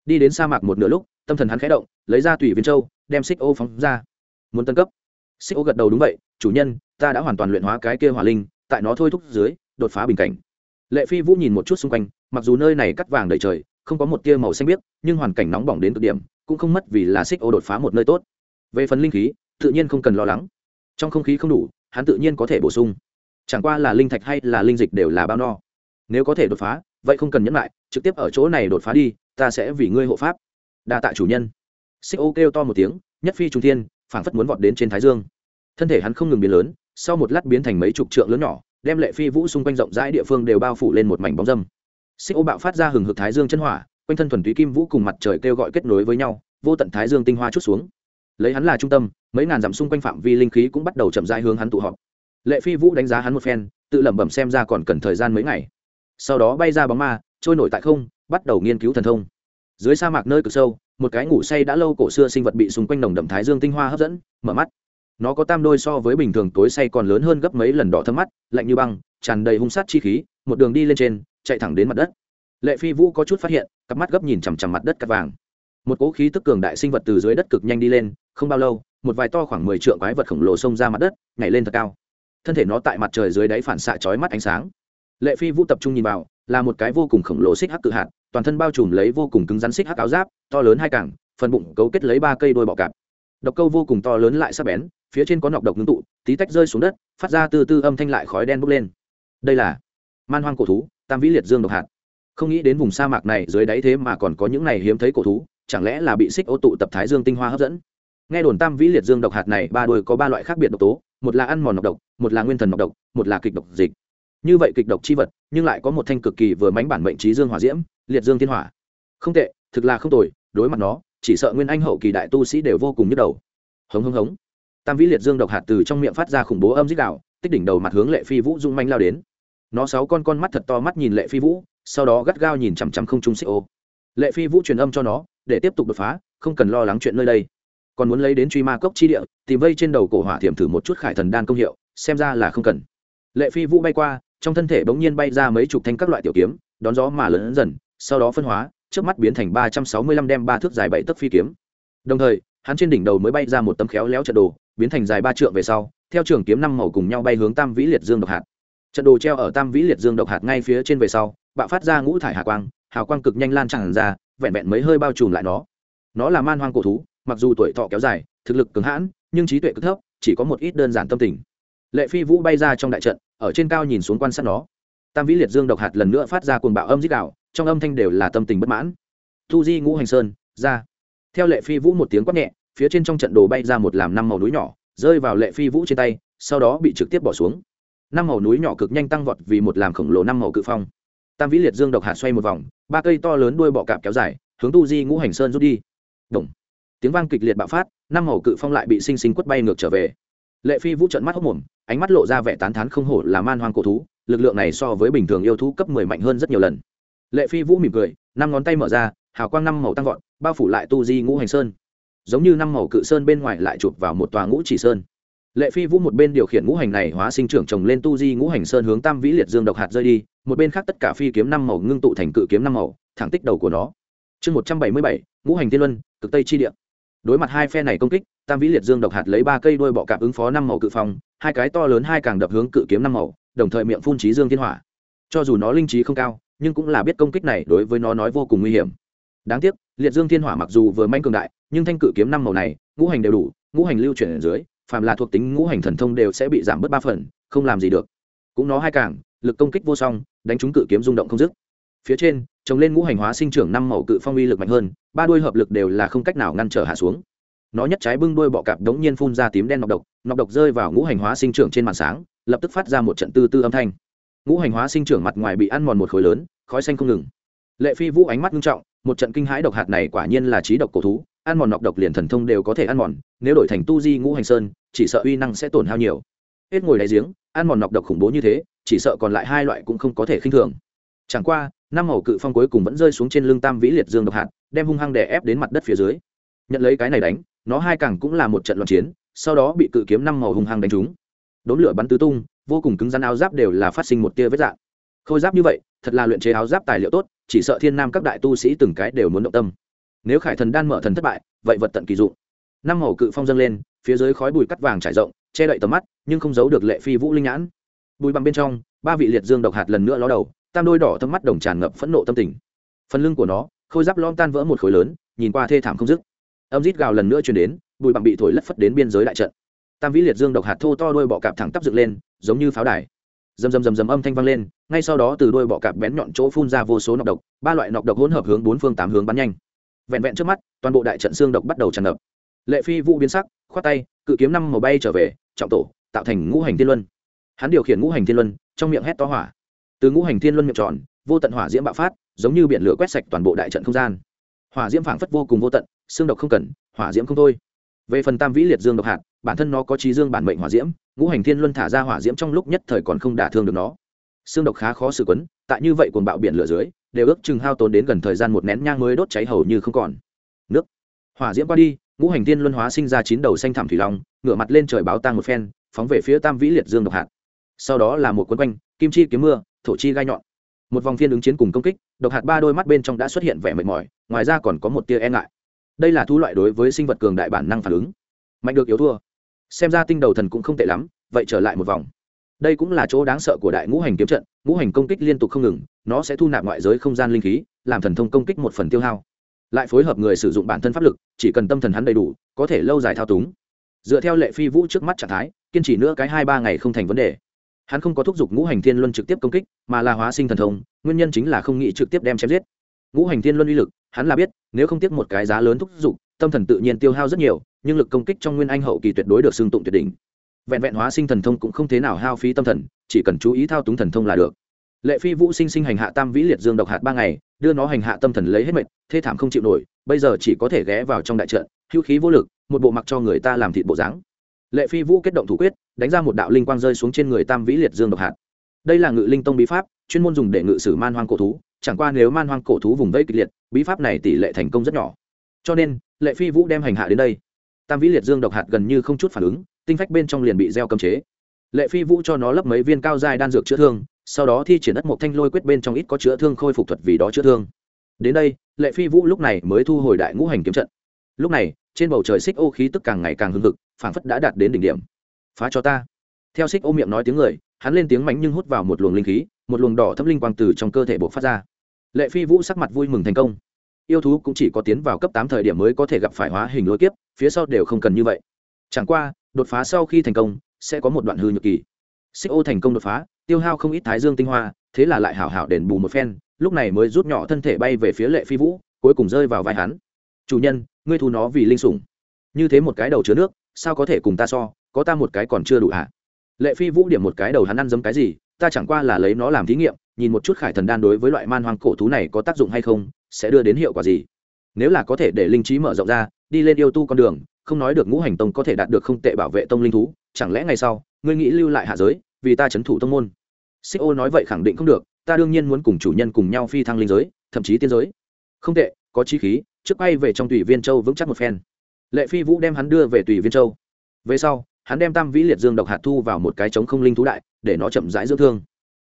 Đi đến sa mạc một nửa lúc, tâm thần hắn khẽ động, lấy ra tùy viên châu, đem xích ô phóng ra. Muốn tân cấp. Xích ô gật đầu đúng vậy, chủ nhân, ta đã hoàn toàn luyện hóa cái kia hỏa linh, tại nó thôi thúc dưới, đột phá bình cảnh. Lệ phi vũ nhìn một chút xung quanh, mặc dù nơi này cắt vàng đầy trời, không có một tia màu xanh biếc, nhưng hoàn cảnh nóng bỏng đến cực điểm, cũng không mất vì là xích ô đột phá một nơi tốt. Về phần linh khí, tự nhiên không cần lo lắng. Trong không khí không đủ, hắn tự nhiên có thể bổ sung chẳng qua là linh thạch hay là linh dịch đều là bao no. Nếu có thể đột phá, vậy không cần nhẫn lại, trực tiếp ở chỗ này đột phá đi, ta sẽ vì ngươi hộ pháp. Đa tạ chủ nhân. Xích ô kêu to một tiếng, nhất phi trung thiên, phảng phất muốn vọt đến trên thái dương. Thân thể hắn không ngừng biến lớn, sau một lát biến thành mấy chục trượng lớn nhỏ, đem lệ phi vũ xung quanh rộng rãi địa phương đều bao phủ lên một mảnh bóng dâm. Xích ô bạo phát ra hừng hực thái dương chân hỏa, quanh thân thuần túy kim vũ cùng mặt trời kêu gọi kết nối với nhau, vô tận thái dương tinh hoa chút xuống. Lấy hắn là trung tâm, mấy ngàn dặm xung quanh phạm vi linh khí cũng bắt đầu chậm rãi hướng hắn tụ họp lệ phi vũ đánh giá hắn một phen, tự lẩm bẩm xem ra còn cần thời gian mấy ngày. Sau đó bay ra bóng ma, trôi nổi tại không, bắt đầu nghiên cứu thần thông. Dưới sa mạc nơi cực sâu, một cái ngủ say đã lâu cổ xưa sinh vật bị xung quanh nồng đậm thái dương tinh hoa hấp dẫn, mở mắt. Nó có tam đôi so với bình thường tối say còn lớn hơn gấp mấy lần đỏ thâm mắt, lạnh như băng, tràn đầy hung sát chi khí, một đường đi lên trên, chạy thẳng đến mặt đất. Lệ phi vũ có chút phát hiện, cặp mắt gấp nhìn chằm chằm mặt đất cắt vàng. Một cỗ khí tức cường đại sinh vật từ dưới đất cực nhanh đi lên, không bao lâu, một vài to khoảng mười trượng quái vật khổng lồ xông ra mặt đất, nhảy lên thật cao thân thể nó tại mặt trời dưới đáy phản xạ chói mắt ánh sáng. Lệ phi vũ tập trung nhìn vào, là một cái vô cùng khổng lồ xích hắc cự hạt, toàn thân bao trùm lấy vô cùng cứng rắn xích hắc áo giáp, to lớn hai cẳng, phần bụng cấu kết lấy ba cây đôi bọ cạp. Độc câu vô cùng to lớn lại sắc bén, phía trên có nọc độc ngưng tụ, tí tách rơi xuống đất, phát ra từ từ âm thanh lại khói đen bốc lên. Đây là man hoang cổ thú, tam vĩ liệt dương độc hạt. Không nghĩ đến vùng sa mạc này dưới đáy thế mà còn có những này hiếm thấy cổ thú, chẳng lẽ là bị xích ô tụ tập thái dương tinh hoa hấp dẫn? Nghe đồn tam vĩ liệt dương độc hạt này ba đôi có ba loại khác biệt độc tố một là ăn mòn nọc độc, một là nguyên thần nọc độc, một là kịch độc dịch. Như vậy kịch độc chi vật, nhưng lại có một thanh cực kỳ vừa mánh bản mệnh trí dương hỏa diễm, liệt dương thiên hỏa. Không tệ, thực là không tồi, đối mặt nó, chỉ sợ nguyên anh hậu kỳ đại tu sĩ đều vô cùng nhức đầu. Hống hống hống. Tam vĩ liệt dương độc hạt từ trong miệng phát ra khủng bố âm dích đạo, tích đỉnh đầu mặt hướng lệ phi vũ dung manh lao đến. Nó sáu con con mắt thật to mắt nhìn lệ phi vũ, sau đó gắt gao nhìn chằm chằm không trung xích ô. Lệ phi vũ truyền âm cho nó, để tiếp tục đột phá, không cần lo lắng chuyện nơi đây còn muốn lấy đến truy ma cốc chi địa, tìm vây trên đầu cổ hỏa thiểm thử một chút khải thần đan công hiệu, xem ra là không cần. Lệ phi vũ bay qua, trong thân thể bỗng nhiên bay ra mấy chục thanh các loại tiểu kiếm, đón gió mà lớn dần, sau đó phân hóa trước mắt biến thành ba trăm sáu mươi lăm đem ba thước dài bảy tấc phi kiếm. Đồng thời, hắn trên đỉnh đầu mới bay ra một tấm khéo léo trận đồ, biến thành dài ba trượng về sau, theo trường kiếm năm màu cùng nhau bay hướng tam vĩ liệt dương độc hạt. Trận đồ treo ở tam vĩ liệt dương độc hạt ngay phía trên về sau, bạo phát ra ngũ thải hà quang, hào quang cực nhanh lan tràn ra, vẹn vẹn mấy hơi bao trùm lại nó. Nó là man hoang cổ thú mặc dù tuổi thọ kéo dài, thực lực cứng hãn, nhưng trí tuệ cực thấp, chỉ có một ít đơn giản tâm tình. Lệ phi vũ bay ra trong đại trận, ở trên cao nhìn xuống quan sát nó. Tam vĩ liệt dương độc hạt lần nữa phát ra cuồng bạo âm dích đạo trong âm thanh đều là tâm tình bất mãn. Thu di ngũ hành sơn, ra. Theo lệ phi vũ một tiếng quát nhẹ, phía trên trong trận đồ bay ra một làm năm màu núi nhỏ, rơi vào lệ phi vũ trên tay, sau đó bị trực tiếp bỏ xuống. Năm màu núi nhỏ cực nhanh tăng vọt vì một làm khổng lồ năm màu cự phong. Tam vĩ liệt dương độc hạt xoay một vòng, ba cây to lớn đuôi bọ cạp kéo dài, hướng tu di ngũ hành sơn rút đi. Động tiếng vang kịch liệt bạo phát, năm màu cự phong lại bị sinh sinh quất bay ngược trở về. Lệ phi vũ trận mắt hốc mồm, ánh mắt lộ ra vẻ tán thán không hổ là man hoang cổ thú, lực lượng này so với bình thường yêu thú cấp mười mạnh hơn rất nhiều lần. Lệ phi vũ mỉm cười, năm ngón tay mở ra, hào quang năm màu tăng vọt, bao phủ lại tu di ngũ hành sơn. Giống như năm màu cự sơn bên ngoài lại chụp vào một tòa ngũ chỉ sơn. Lệ phi vũ một bên điều khiển ngũ hành này hóa sinh trưởng trồng lên tu di ngũ hành sơn hướng tam vĩ liệt dương độc hạt rơi đi, một bên khác tất cả phi kiếm năm màu ngưng tụ thành cự kiếm năm màu, thẳng tích đầu của nó. Chương một trăm bảy mươi bảy, ngũ hành tiên luân, cực tây chi địa đối mặt hai phe này công kích, tam vĩ liệt dương độc hạt lấy ba cây đuôi bọ cạp ứng phó năm màu cự phong, hai cái to lớn hai càng đập hướng cự kiếm năm màu, đồng thời miệng phun trí dương thiên hỏa. Cho dù nó linh trí không cao, nhưng cũng là biết công kích này đối với nó nói vô cùng nguy hiểm. Đáng tiếc, liệt dương thiên hỏa mặc dù vừa manh cường đại, nhưng thanh cự kiếm năm màu này, ngũ hành đều đủ, ngũ hành lưu chuyển ở dưới, phàm là thuộc tính ngũ hành thần thông đều sẽ bị giảm bớt ba phần, không làm gì được. Cũng nó hai càng, lực công kích vô song, đánh trúng cự kiếm rung động không dứt phía trên, trồng lên ngũ hành hóa sinh trưởng năm màu cự phong uy lực mạnh hơn, ba đuôi hợp lực đều là không cách nào ngăn trở hạ xuống. Nó nhất trái bưng đuôi bọ cạp đống nhiên phun ra tím đen nọc độc nọc độc rơi vào ngũ hành hóa sinh trưởng trên màn sáng, lập tức phát ra một trận tư tư âm thanh. Ngũ hành hóa sinh trưởng mặt ngoài bị ăn mòn một khối lớn, khói xanh không ngừng. Lệ phi vũ ánh mắt nghiêm trọng, một trận kinh hãi độc hạt này quả nhiên là trí độc cổ thú, ăn mòn nọc độc liền thần thông đều có thể ăn mòn, nếu đổi thành tu di ngũ hành sơn, chỉ sợ uy năng sẽ tổn hao nhiều. Hết ngồi đáy giếng, ăn mòn nọc độc khủng bố như thế, chỉ sợ còn lại hai loại cũng không có thể khinh thường chẳng qua, năm màu cự phong cuối cùng vẫn rơi xuống trên lưng tam vĩ liệt dương độc hạt, đem hung hăng đè ép đến mặt đất phía dưới. Nhận lấy cái này đánh, nó hai càng cũng là một trận loạn chiến, sau đó bị cự kiếm năm màu hung hăng đánh trúng. Đốn lửa bắn tứ tung, vô cùng cứng rắn áo giáp đều là phát sinh một tia vết dạng. Khôi giáp như vậy, thật là luyện chế áo giáp tài liệu tốt, chỉ sợ thiên nam các đại tu sĩ từng cái đều muốn động tâm. Nếu khải thần đan mở thần thất bại, vậy vật tận kỳ dụng. Năm màu cự phong dâng lên, phía dưới khói bụi cắt vàng trải rộng, che đậy tầm mắt, nhưng không giấu được lệ phi vũ linh nhãn. Bùi bằng bên trong, ba vị liệt dương độc hạt lần nữa ló đầu tam đôi đỏ thâm mắt đồng tràn ngập phẫn nộ tâm tình. Phần lưng của nó, khôi giáp lom tan vỡ một khối lớn, nhìn qua thê thảm không dứt. Âm rít gào lần nữa chuyển đến, bụi bặm bị thổi lất phất đến biên giới đại trận. Tam vĩ liệt dương độc hạt thô to đôi bọ cạp thẳng tắp dựng lên, giống như pháo đài. Dầm dầm dầm dầm âm thanh vang lên, ngay sau đó từ đôi bọ cạp bén nhọn chỗ phun ra vô số nọc độc, ba loại nọc độc hỗn hợp hướng bốn phương tám hướng bắn nhanh. Vẹn vẹn trước mắt, toàn bộ đại trận xương độc bắt đầu tràn ngập. Lệ phi vũ biến sắc, khoát tay, cự kiếm năm màu bay trở về, trọng tổ, tạo thành ngũ hành thiên luân. Hắn điều khiển ngũ hành thiên luân, trong miệng hét to hỏa từ ngũ hành thiên luân miệng tròn, vô tận hỏa diễm bạo phát, giống như biển lửa quét sạch toàn bộ đại trận không gian. Hỏa diễm phảng phất vô cùng vô tận, xương độc không cần, hỏa diễm không thôi. Về phần tam vĩ liệt dương độc hạt, bản thân nó có trí dương bản mệnh hỏa diễm, ngũ hành thiên luân thả ra hỏa diễm trong lúc nhất thời còn không đả thương được nó. Xương độc khá khó xử quấn, tại như vậy cuồng bạo biển lửa dưới, đều ước chừng hao tốn đến gần thời gian một nén nhang mới đốt cháy hầu như không còn. Nước. Hỏa diễm qua đi, ngũ hành thiên luân hóa sinh ra chín đầu xanh thảm thủy long, ngửa mặt lên trời báo tang một phen, phóng về phía tam vĩ liệt dương độc hạt. Sau đó là một quân quanh, kim chi kiếm mưa thổ chi gai nhọn. Một vòng phiên ứng chiến cùng công kích, độc hạt ba đôi mắt bên trong đã xuất hiện vẻ mệt mỏi, ngoài ra còn có một tia e ngại. Đây là thu loại đối với sinh vật cường đại bản năng phản ứng. Mạnh được yếu thua. Xem ra tinh đầu thần cũng không tệ lắm, vậy trở lại một vòng. Đây cũng là chỗ đáng sợ của đại ngũ hành kiếm trận, ngũ hành công kích liên tục không ngừng, nó sẽ thu nạp ngoại giới không gian linh khí, làm thần thông công kích một phần tiêu hao. Lại phối hợp người sử dụng bản thân pháp lực, chỉ cần tâm thần hắn đầy đủ, có thể lâu dài thao túng. Dựa theo lệ phi vũ trước mắt trạng thái, kiên trì nữa cái hai ba ngày không thành vấn đề hắn không có thúc giục ngũ hành thiên luân trực tiếp công kích, mà là hóa sinh thần thông, nguyên nhân chính là không nghĩ trực tiếp đem chém giết. Ngũ hành thiên luân uy lực, hắn là biết, nếu không tiếc một cái giá lớn thúc giục, tâm thần tự nhiên tiêu hao rất nhiều, nhưng lực công kích trong nguyên anh hậu kỳ tuyệt đối được xưng tụng tuyệt đỉnh. Vẹn vẹn hóa sinh thần thông cũng không thế nào hao phí tâm thần, chỉ cần chú ý thao túng thần thông là được. Lệ phi vũ sinh sinh hành hạ tam vĩ liệt dương độc hạt ba ngày, đưa nó hành hạ tâm thần lấy hết mệt thê thảm không chịu nổi, bây giờ chỉ có thể ghé vào trong đại trận, hữu khí vô lực, một bộ mặc cho người ta làm thịt bộ dáng lệ phi vũ kết động thủ quyết, đánh ra một đạo linh quang rơi xuống trên người tam vĩ liệt dương độc hạt. Đây là ngự linh tông bí pháp, chuyên môn dùng để ngự sử man hoang cổ thú, chẳng qua nếu man hoang cổ thú vùng vây kịch liệt, bí pháp này tỷ lệ thành công rất nhỏ. Cho nên, lệ phi vũ đem hành hạ đến đây. Tam vĩ liệt dương độc hạt gần như không chút phản ứng, tinh phách bên trong liền bị gieo cấm chế. Lệ phi vũ cho nó lấp mấy viên cao dài đan dược chữa thương, sau đó thi triển đất một thanh lôi quyết bên trong ít có chữa thương khôi phục thuật vì đó chữa thương. Đến đây, lệ phi vũ lúc này mới thu hồi đại ngũ hành kiếm trận. Lúc này, trên bầu trời xích ô khí tức càng ngày càng hưng hực phảng phất đã đạt đến đỉnh điểm. Phá cho ta. Theo xích ô miệng nói tiếng người, hắn lên tiếng mánh nhưng hút vào một luồng linh khí, một luồng đỏ thâm linh quang từ trong cơ thể buộc phát ra. Lệ phi vũ sắc mặt vui mừng thành công. Yêu thú cũng chỉ có tiến vào cấp tám thời điểm mới có thể gặp phải hóa hình lôi kiếp, phía sau đều không cần như vậy. Chẳng qua, đột phá sau khi thành công, sẽ có một đoạn hư nhược kỳ. Xích ô thành công đột phá, tiêu hao không ít thái dương tinh hoa, thế là lại hảo hảo đền bù một phen, lúc này mới rút nhỏ thân thể bay về phía lệ phi vũ, cuối cùng rơi vào vai hắn. Chủ nhân, ngươi thu nó vì linh sủng. Như thế một cái đầu chứa nước sao có thể cùng ta so, có ta một cái còn chưa đủ hả? Lệ phi vũ điểm một cái đầu hắn ăn dấm cái gì, ta chẳng qua là lấy nó làm thí nghiệm, nhìn một chút khải thần đan đối với loại man hoang cổ thú này có tác dụng hay không, sẽ đưa đến hiệu quả gì? Nếu là có thể để linh trí mở rộng ra, đi lên yêu tu con đường, không nói được ngũ hành tông có thể đạt được không tệ bảo vệ tông linh thú, chẳng lẽ ngày sau, ngươi nghĩ lưu lại hạ giới, vì ta c h ấ n thủ tông môn? Xích ô nói vậy khẳng định không được, ta đương nhiên muốn cùng chủ nhân cùng nhau phi thăng linh giới, thậm chí tiên giới. Không tệ, có chi khí, trước bay về trong tùy viên châu vững chắc một phen lệ phi vũ đem hắn đưa về tùy viên châu. Về sau, hắn đem tam vĩ liệt dương độc hạt thu vào một cái trống không linh thú đại, để nó chậm rãi dưỡng thương.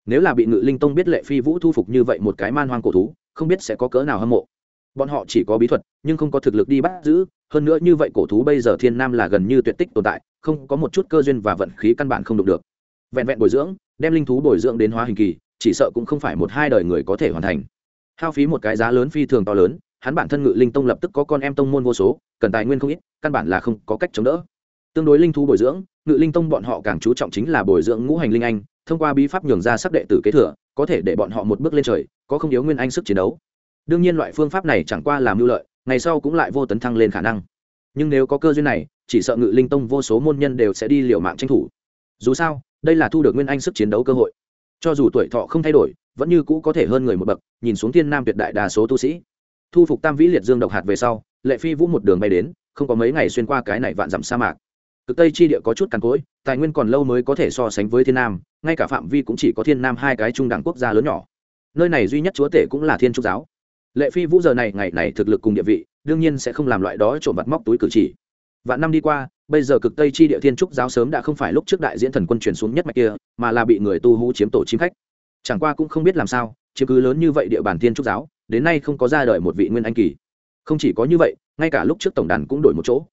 Nếu là bị ngự linh tông biết lệ phi vũ thu phục như vậy một cái man hoang cổ thú, không biết sẽ có cỡ nào hâm mộ. Bọn họ chỉ có bí thuật, nhưng không có thực lực đi bắt giữ, hơn nữa như vậy cổ thú bây giờ thiên nam là gần như tuyệt tích tồn tại, không có một chút cơ duyên và vận khí căn bản không đụng được. Vẹn vẹn bồi dưỡng, đem linh thú bồi dưỡng đến hóa hình kỳ, chỉ sợ cũng không phải một hai đời người có thể hoàn thành. Hao phí một cái giá lớn phi thường to lớn hắn bản thân ngự linh tông lập tức có con em tông môn vô số, cần tài nguyên không ít, căn bản là không có cách chống đỡ. Tương đối linh thú bồi dưỡng, ngự linh tông bọn họ càng chú trọng chính là bồi dưỡng ngũ hành linh anh, thông qua bí pháp nhường ra sắc đệ tử kế thừa, có thể để bọn họ một bước lên trời, có không yếu nguyên anh sức chiến đấu. Đương nhiên loại phương pháp này chẳng qua làm mưu lợi, ngày sau cũng lại vô tấn thăng lên khả năng. Nhưng nếu có cơ duyên này, chỉ sợ ngự linh tông vô số môn nhân đều sẽ đi liều mạng tranh thủ. Dù sao, đây là thu được nguyên anh sức chiến đấu cơ hội. Cho dù tuổi thọ không thay đổi, vẫn như cũ có thể hơn người một bậc, nhìn xuống thiên nam tuyệt đại đa số tu sĩ thu phục tam vĩ liệt dương độc hạt về sau, lệ phi vũ một đường bay đến, không có mấy ngày xuyên qua cái này vạn dặm sa mạc. Cực tây chi địa có chút càn cỗi, tài nguyên còn lâu mới có thể so sánh với thiên nam, ngay cả phạm vi cũng chỉ có thiên nam hai cái trung đẳng quốc gia lớn nhỏ. Nơi này duy nhất chúa tể cũng là thiên trúc giáo. Lệ phi vũ giờ này, ngày này thực lực cùng địa vị, đương nhiên sẽ không làm loại đó trộm vặt móc túi cử chỉ. Vạn năm đi qua, bây giờ cực tây chi địa thiên trúc giáo sớm đã không phải lúc trước đại diễn thần quân chuyển xuống nhất mạch kia, mà là bị người tu hú chiếm tổ chim khách. Chẳng qua cũng không biết làm sao chứ cứ lớn như vậy địa bàn thiên trúc giáo đến nay không có ra đời một vị nguyên anh kỳ. Không chỉ có như vậy, ngay cả lúc trước tổng đàn cũng đổi một chỗ.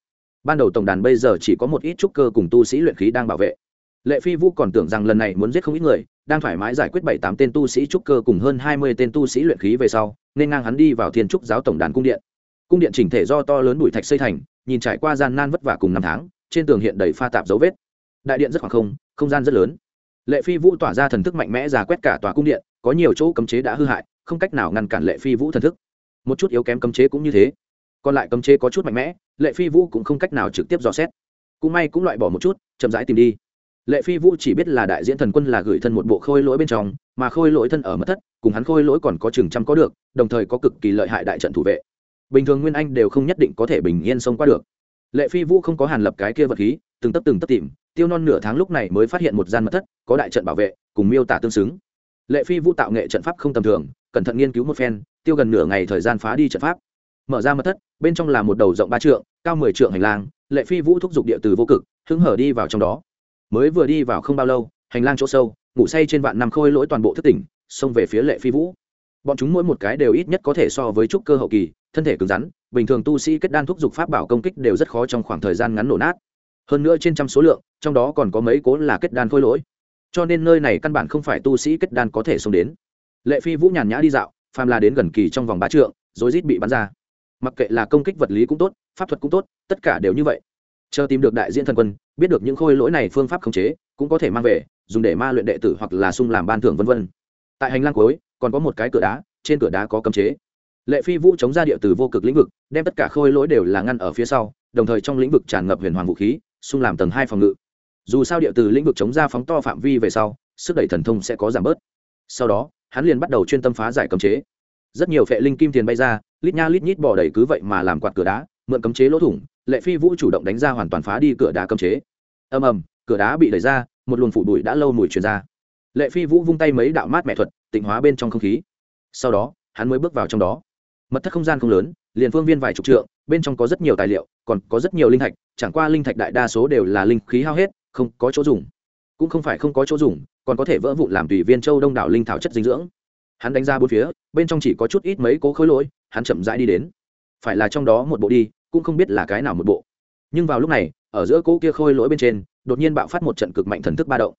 Ban đầu tổng đàn bây giờ chỉ có một ít trúc cơ cùng tu sĩ luyện khí đang bảo vệ. Lệ phi vũ còn tưởng rằng lần này muốn giết không ít người, đang thoải mái giải quyết bảy tám tên tu sĩ trúc cơ cùng hơn hai mươi tên tu sĩ luyện khí về sau, nên ngang hắn đi vào thiên trúc giáo tổng đàn cung điện. Cung điện chỉnh thể do to lớn bụi thạch xây thành, nhìn trải qua gian nan vất vả cùng năm tháng, trên tường hiện đầy pha tạp dấu vết. Đại điện rất khoảng không không gian rất lớn. Lệ phi vũ tỏa ra thần thức mạnh mẽ giả quét cả tòa cung điện, có nhiều chỗ cấm chế đã hư hại không cách nào ngăn cản lệ phi vũ thần thức. Một chút yếu kém cấm chế cũng như thế. Còn lại cấm chế có chút mạnh mẽ, lệ phi vũ cũng không cách nào trực tiếp dò xét. Cũng may cũng loại bỏ một chút, chậm rãi tìm đi. Lệ phi vũ chỉ biết là đại diễn thần quân là gửi thân một bộ khôi lỗi bên trong, mà khôi lỗi thân ở mất thất, cùng hắn khôi lỗi còn có chừng trăm có được, đồng thời có cực kỳ lợi hại đại trận thủ vệ. Bình thường nguyên anh đều không nhất định có thể bình yên xông qua được. Lệ phi vũ không có hàn lập cái kia vật khí, từng tấp từng tấp tìm, tiêu non nửa tháng lúc này mới phát hiện một gian mật thất, có đại trận bảo vệ, cùng miêu tả tương xứng lệ phi vũ tạo nghệ trận pháp không tầm thường, cẩn thận nghiên cứu một phen, tiêu gần nửa ngày thời gian phá đi trận pháp. Mở ra mật thất, bên trong là một đầu rộng ba trượng, cao mười trượng hành lang, lệ phi vũ thúc giục địa từ vô cực, hứng hở đi vào trong đó. Mới vừa đi vào không bao lâu, hành lang chỗ sâu, ngủ say trên vạn năm khôi lỗi toàn bộ thất tỉnh, xông về phía lệ phi vũ. Bọn chúng mỗi một cái đều ít nhất có thể so với trúc cơ hậu kỳ, thân thể cứng rắn, bình thường tu sĩ kết đan thúc giục pháp bảo công kích đều rất khó trong khoảng thời gian ngắn nổ nát. Hơn nữa trên trăm số lượng, trong đó còn có mấy cố là kết đan khôi lỗi cho nên nơi này căn bản không phải tu sĩ kết đan có thể xông đến. Lệ phi vũ nhàn nhã đi dạo, phàm là đến gần kỳ trong vòng bá trượng rồi rít bị bắn ra. Mặc kệ là công kích vật lý cũng tốt, pháp thuật cũng tốt, tất cả đều như vậy. Chờ tìm được đại diện thần quân, biết được những khôi lỗi này phương pháp khống chế, cũng có thể mang về, dùng để ma luyện đệ tử hoặc là sung làm ban thưởng vân vân. Tại hành lang cuối, còn có một cái cửa đá, trên cửa đá có cấm chế. Lệ phi vũ chống ra địa từ vô cực lĩnh vực, đem tất cả khôi lỗi đều là ngăn ở phía sau, đồng thời trong lĩnh vực tràn ngập huyền hoàng vũ khí xung làm tầng hai phòng ngự dù sao địa từ lĩnh vực chống ra phóng to phạm vi về sau, sức đẩy thần thông sẽ có giảm bớt. Sau đó, hắn liền bắt đầu chuyên tâm phá giải cấm chế. Rất nhiều phệ linh kim tiền bay ra, lít nha lít nhít bỏ đầy cứ vậy mà làm quạt cửa đá, mượn cấm chế lỗ thủng, lệ phi vũ chủ động đánh ra hoàn toàn phá đi cửa đá cấm chế. Ầm ầm, cửa đá bị đẩy ra, một luồng phủ bụi đã lâu mùi truyền ra. Lệ phi vũ vung tay mấy đạo mát mẹ thuật, tịnh hóa bên trong không khí. Sau đó, hắn mới bước vào trong đó. Mật thất không gian không lớn, liền phương viên vài chục trượng, bên trong có rất nhiều tài liệu, còn có rất nhiều linh thạch, chẳng qua linh thạch đại đa số đều là linh khí hao hết không có chỗ dùng. Cũng không phải không có chỗ dùng, còn có thể vỡ vụn làm tùy viên châu đông đảo linh thảo chất dinh dưỡng. Hắn đánh ra bốn phía, bên trong chỉ có chút ít mấy cố khối lỗi, hắn chậm rãi đi đến. Phải là trong đó một bộ đi, cũng không biết là cái nào một bộ. Nhưng vào lúc này, ở giữa cỗ kia khôi lỗi bên trên, đột nhiên bạo phát một trận cực mạnh thần thức ba động.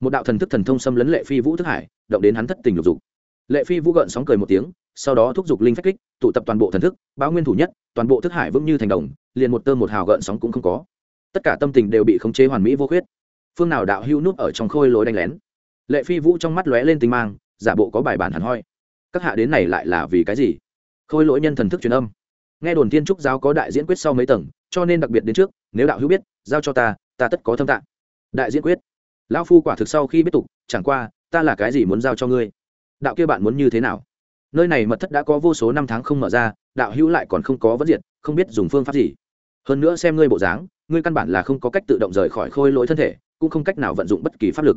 Một đạo thần thức thần thông xâm lấn lệ phi vũ thức hải, động đến hắn thất tình lục dục. Lệ phi vũ gợn sóng cười một tiếng, sau đó thúc giục linh phách kích, tụ tập toàn bộ thần thức, báo nguyên thủ nhất, toàn bộ thức hải vững như thành đồng, liền một tơ một hào gợn sóng cũng không có tất cả tâm tình đều bị khống chế hoàn mỹ vô khuyết. Phương nào đạo hưu núp ở trong khôi lối đánh lén? Lệ phi vũ trong mắt lóe lên tinh mang giả bộ có bài bản hẳn hoi. Các hạ đến này lại là vì cái gì? Khôi lỗi nhân thần thức truyền âm. Nghe đồn thiên trúc giáo có đại diễn quyết sau mấy tầng cho nên đặc biệt đến trước nếu đạo hữu biết giao cho ta ta tất có thâm tạng. Đại diễn quyết. Lão phu quả thực sau khi biết tục chẳng qua ta là cái gì muốn giao cho ngươi? Đạo kia bạn muốn như thế nào? Nơi này mật thất đã có vô số năm tháng không mở ra đạo hữu lại còn không có vấn diện, không biết dùng phương pháp gì. Hơn nữa xem ngươi bộ dáng ngươi căn bản là không có cách tự động rời khỏi khôi lỗi thân thể, cũng không cách nào vận dụng bất kỳ pháp lực.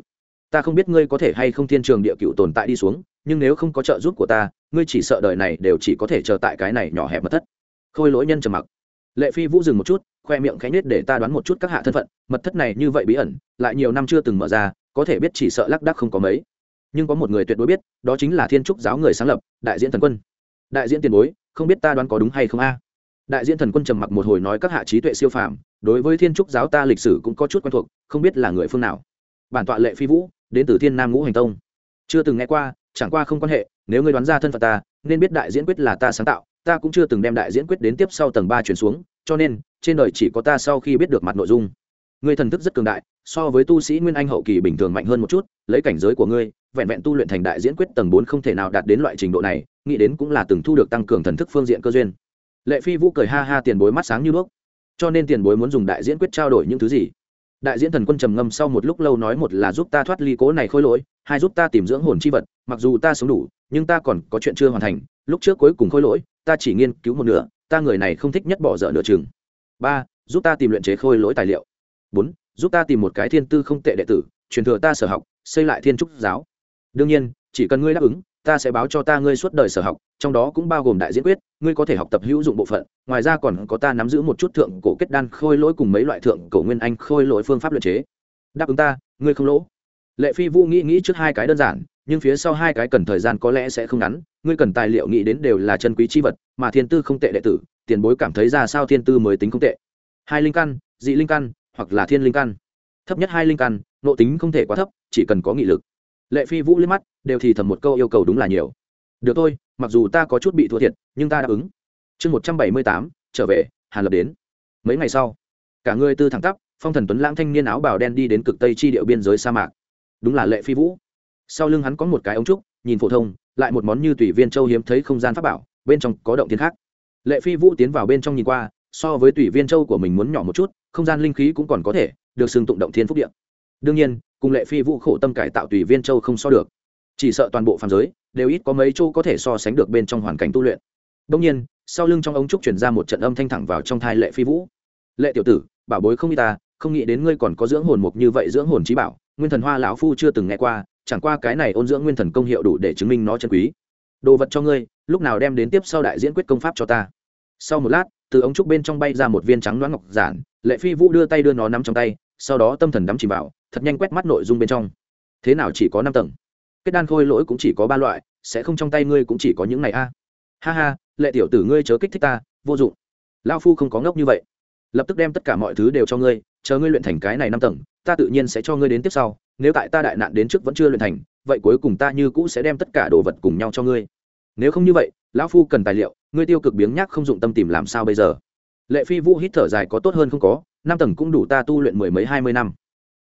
Ta không biết ngươi có thể hay không thiên trường địa cựu tồn tại đi xuống, nhưng nếu không có trợ giúp của ta, ngươi chỉ sợ đời này đều chỉ có thể chờ tại cái này nhỏ hẹp mật thất. Khôi lỗi nhân trầm mặc. Lệ phi vũ dừng một chút, khoe miệng khánh nết để ta đoán một chút các hạ thân phận, mật thất này như vậy bí ẩn, lại nhiều năm chưa từng mở ra, có thể biết chỉ sợ lác đắc không có mấy. Nhưng có một người tuyệt đối biết, đó chính là thiên trúc giáo người sáng lập, đại diễn thần quân. Đại diễn tiền bối, không biết ta đoán có đúng hay không a? Đại diễn thần quân trầm mặc một hồi nói các hạ trí tuệ siêu phàm đối với thiên trúc giáo ta lịch sử cũng có chút quen thuộc, không biết là người phương nào. Bản tọa lệ phi vũ, đến từ thiên nam ngũ hành tông. Chưa từng nghe qua, chẳng qua không quan hệ, nếu ngươi đoán ra thân phận ta, nên biết đại diễn quyết là ta sáng tạo, ta cũng chưa từng đem đại diễn quyết đến tiếp sau tầng ba chuyển xuống, cho nên, trên đời chỉ có ta sau khi biết được mặt nội dung. Ngươi thần thức rất cường đại, so với tu sĩ nguyên anh hậu kỳ bình thường mạnh hơn một chút, lấy cảnh giới của ngươi, vẹn vẹn tu luyện thành đại diễn quyết tầng bốn không thể nào đạt đến loại trình độ này, nghĩ đến cũng là từng thu được tăng cường thần thức phương diện cơ duyên. Lệ phi vũ cười ha ha tiền bối mắt sáng như đuốc cho nên tiền bối muốn dùng đại diễn quyết trao đổi những thứ gì? Đại diễn thần quân trầm ngâm sau một lúc lâu nói một là giúp ta thoát ly cố này khôi lỗi, hai giúp ta tìm dưỡng hồn chi vật, mặc dù ta sống đủ, nhưng ta còn có chuyện chưa hoàn thành, lúc trước cuối cùng khôi lỗi, ta chỉ nghiên cứu một nửa, ta người này không thích nhất bỏ dở nửa chừng. Ba, giúp ta tìm luyện chế khôi lỗi tài liệu. Bốn, giúp ta tìm một cái thiên tư không tệ đệ tử, truyền thừa ta sở học, xây lại thiên trúc giáo. Đương nhiên, chỉ cần ngươi đáp ứng ta sẽ báo cho ta ngươi suốt đời sở học, trong đó cũng bao gồm đại diễn quyết, ngươi có thể học tập hữu dụng bộ phận, ngoài ra còn có ta nắm giữ một chút thượng cổ kết đan khôi lỗi cùng mấy loại thượng cổ nguyên anh khôi lỗi phương pháp luyện chế. Đáp ứng ta, ngươi không lỗ. Lệ phi vũ nghĩ nghĩ trước hai cái đơn giản, nhưng phía sau hai cái cần thời gian có lẽ sẽ không ngắn, ngươi cần tài liệu nghĩ đến đều là chân quý c h i vật, mà thiên tư không tệ đệ tử, tiền bối cảm thấy ra sao thiên tư mới tính không tệ. Hai linh căn, dị linh căn, hoặc là thiên linh căn. Thấp nhất hai linh căn nộ tính không thể quá thấp, chỉ cần có nghị lực lệ phi vũ liếc mắt, đều thì thầm một câu yêu cầu đúng là nhiều. Được thôi, mặc dù ta có chút bị thua thiệt, nhưng ta đáp ứng. Chương một trăm bảy mươi tám, trở về, hàn lập đến. Mấy ngày sau, cả người tư thẳng tắp, phong thần tuấn lãng thanh niên áo bào đen đi đến cực tây chi điệu biên giới sa mạc. Đúng là lệ phi vũ. Sau lưng hắn có một cái ống trúc, nhìn phổ thông, lại một món như tùy viên châu hiếm thấy không gian pháp bảo, bên trong có động thiên khác. Lệ phi vũ tiến vào bên trong nhìn qua, so với tùy viên châu của mình muốn nhỏ một chút, không gian linh khí cũng còn có thể được xưng tụng động thiên phúc điện đương nhiên, cùng lệ phi vũ khổ tâm cải tạo tùy viên châu không so được. Chỉ sợ toàn bộ phàm giới, đều ít có mấy châu có thể so sánh được bên trong hoàn cảnh tu luyện. Đông nhiên, sau lưng trong ống trúc chuyển ra một trận âm thanh thẳng vào trong thai lệ phi vũ. Lệ tiểu tử, bảo bối không y ta, không nghĩ đến ngươi còn có dưỡng hồn mục như vậy dưỡng hồn trí bảo, nguyên thần hoa lão phu chưa từng nghe qua, chẳng qua cái này ôn dưỡng nguyên thần công hiệu đủ để chứng minh nó chân quý. Đồ vật cho ngươi, lúc nào đem đến tiếp sau đại diễn quyết công pháp cho ta. Sau một lát, từ ống trúc bên trong bay ra một viên trắng loáng ngọc giản, lệ phi vũ đưa tay đưa nó nắm trong tay sau đó tâm thần đắm chìm vào, thật nhanh quét mắt nội dung bên trong. Thế nào chỉ có năm tầng? Kết đan khôi lỗi cũng chỉ có ba loại, sẽ không trong tay ngươi cũng chỉ có những này a. Ha ha, lệ tiểu tử ngươi chớ kích thích ta, vô dụng. Lao phu không có ngốc như vậy. Lập tức đem tất cả mọi thứ đều cho ngươi, chờ ngươi luyện thành cái này năm tầng, ta tự nhiên sẽ cho ngươi đến tiếp sau, nếu tại ta đại nạn đến trước vẫn chưa luyện thành, vậy cuối cùng ta như cũ sẽ đem tất cả đồ vật cùng nhau cho ngươi. Nếu không như vậy, lão phu cần tài liệu, ngươi tiêu cực biếng nhác không dụng tâm tìm làm sao bây giờ? Lệ phi vũ hít thở dài có tốt hơn không có năm tầng cũng đủ ta tu luyện mười mấy hai mươi năm.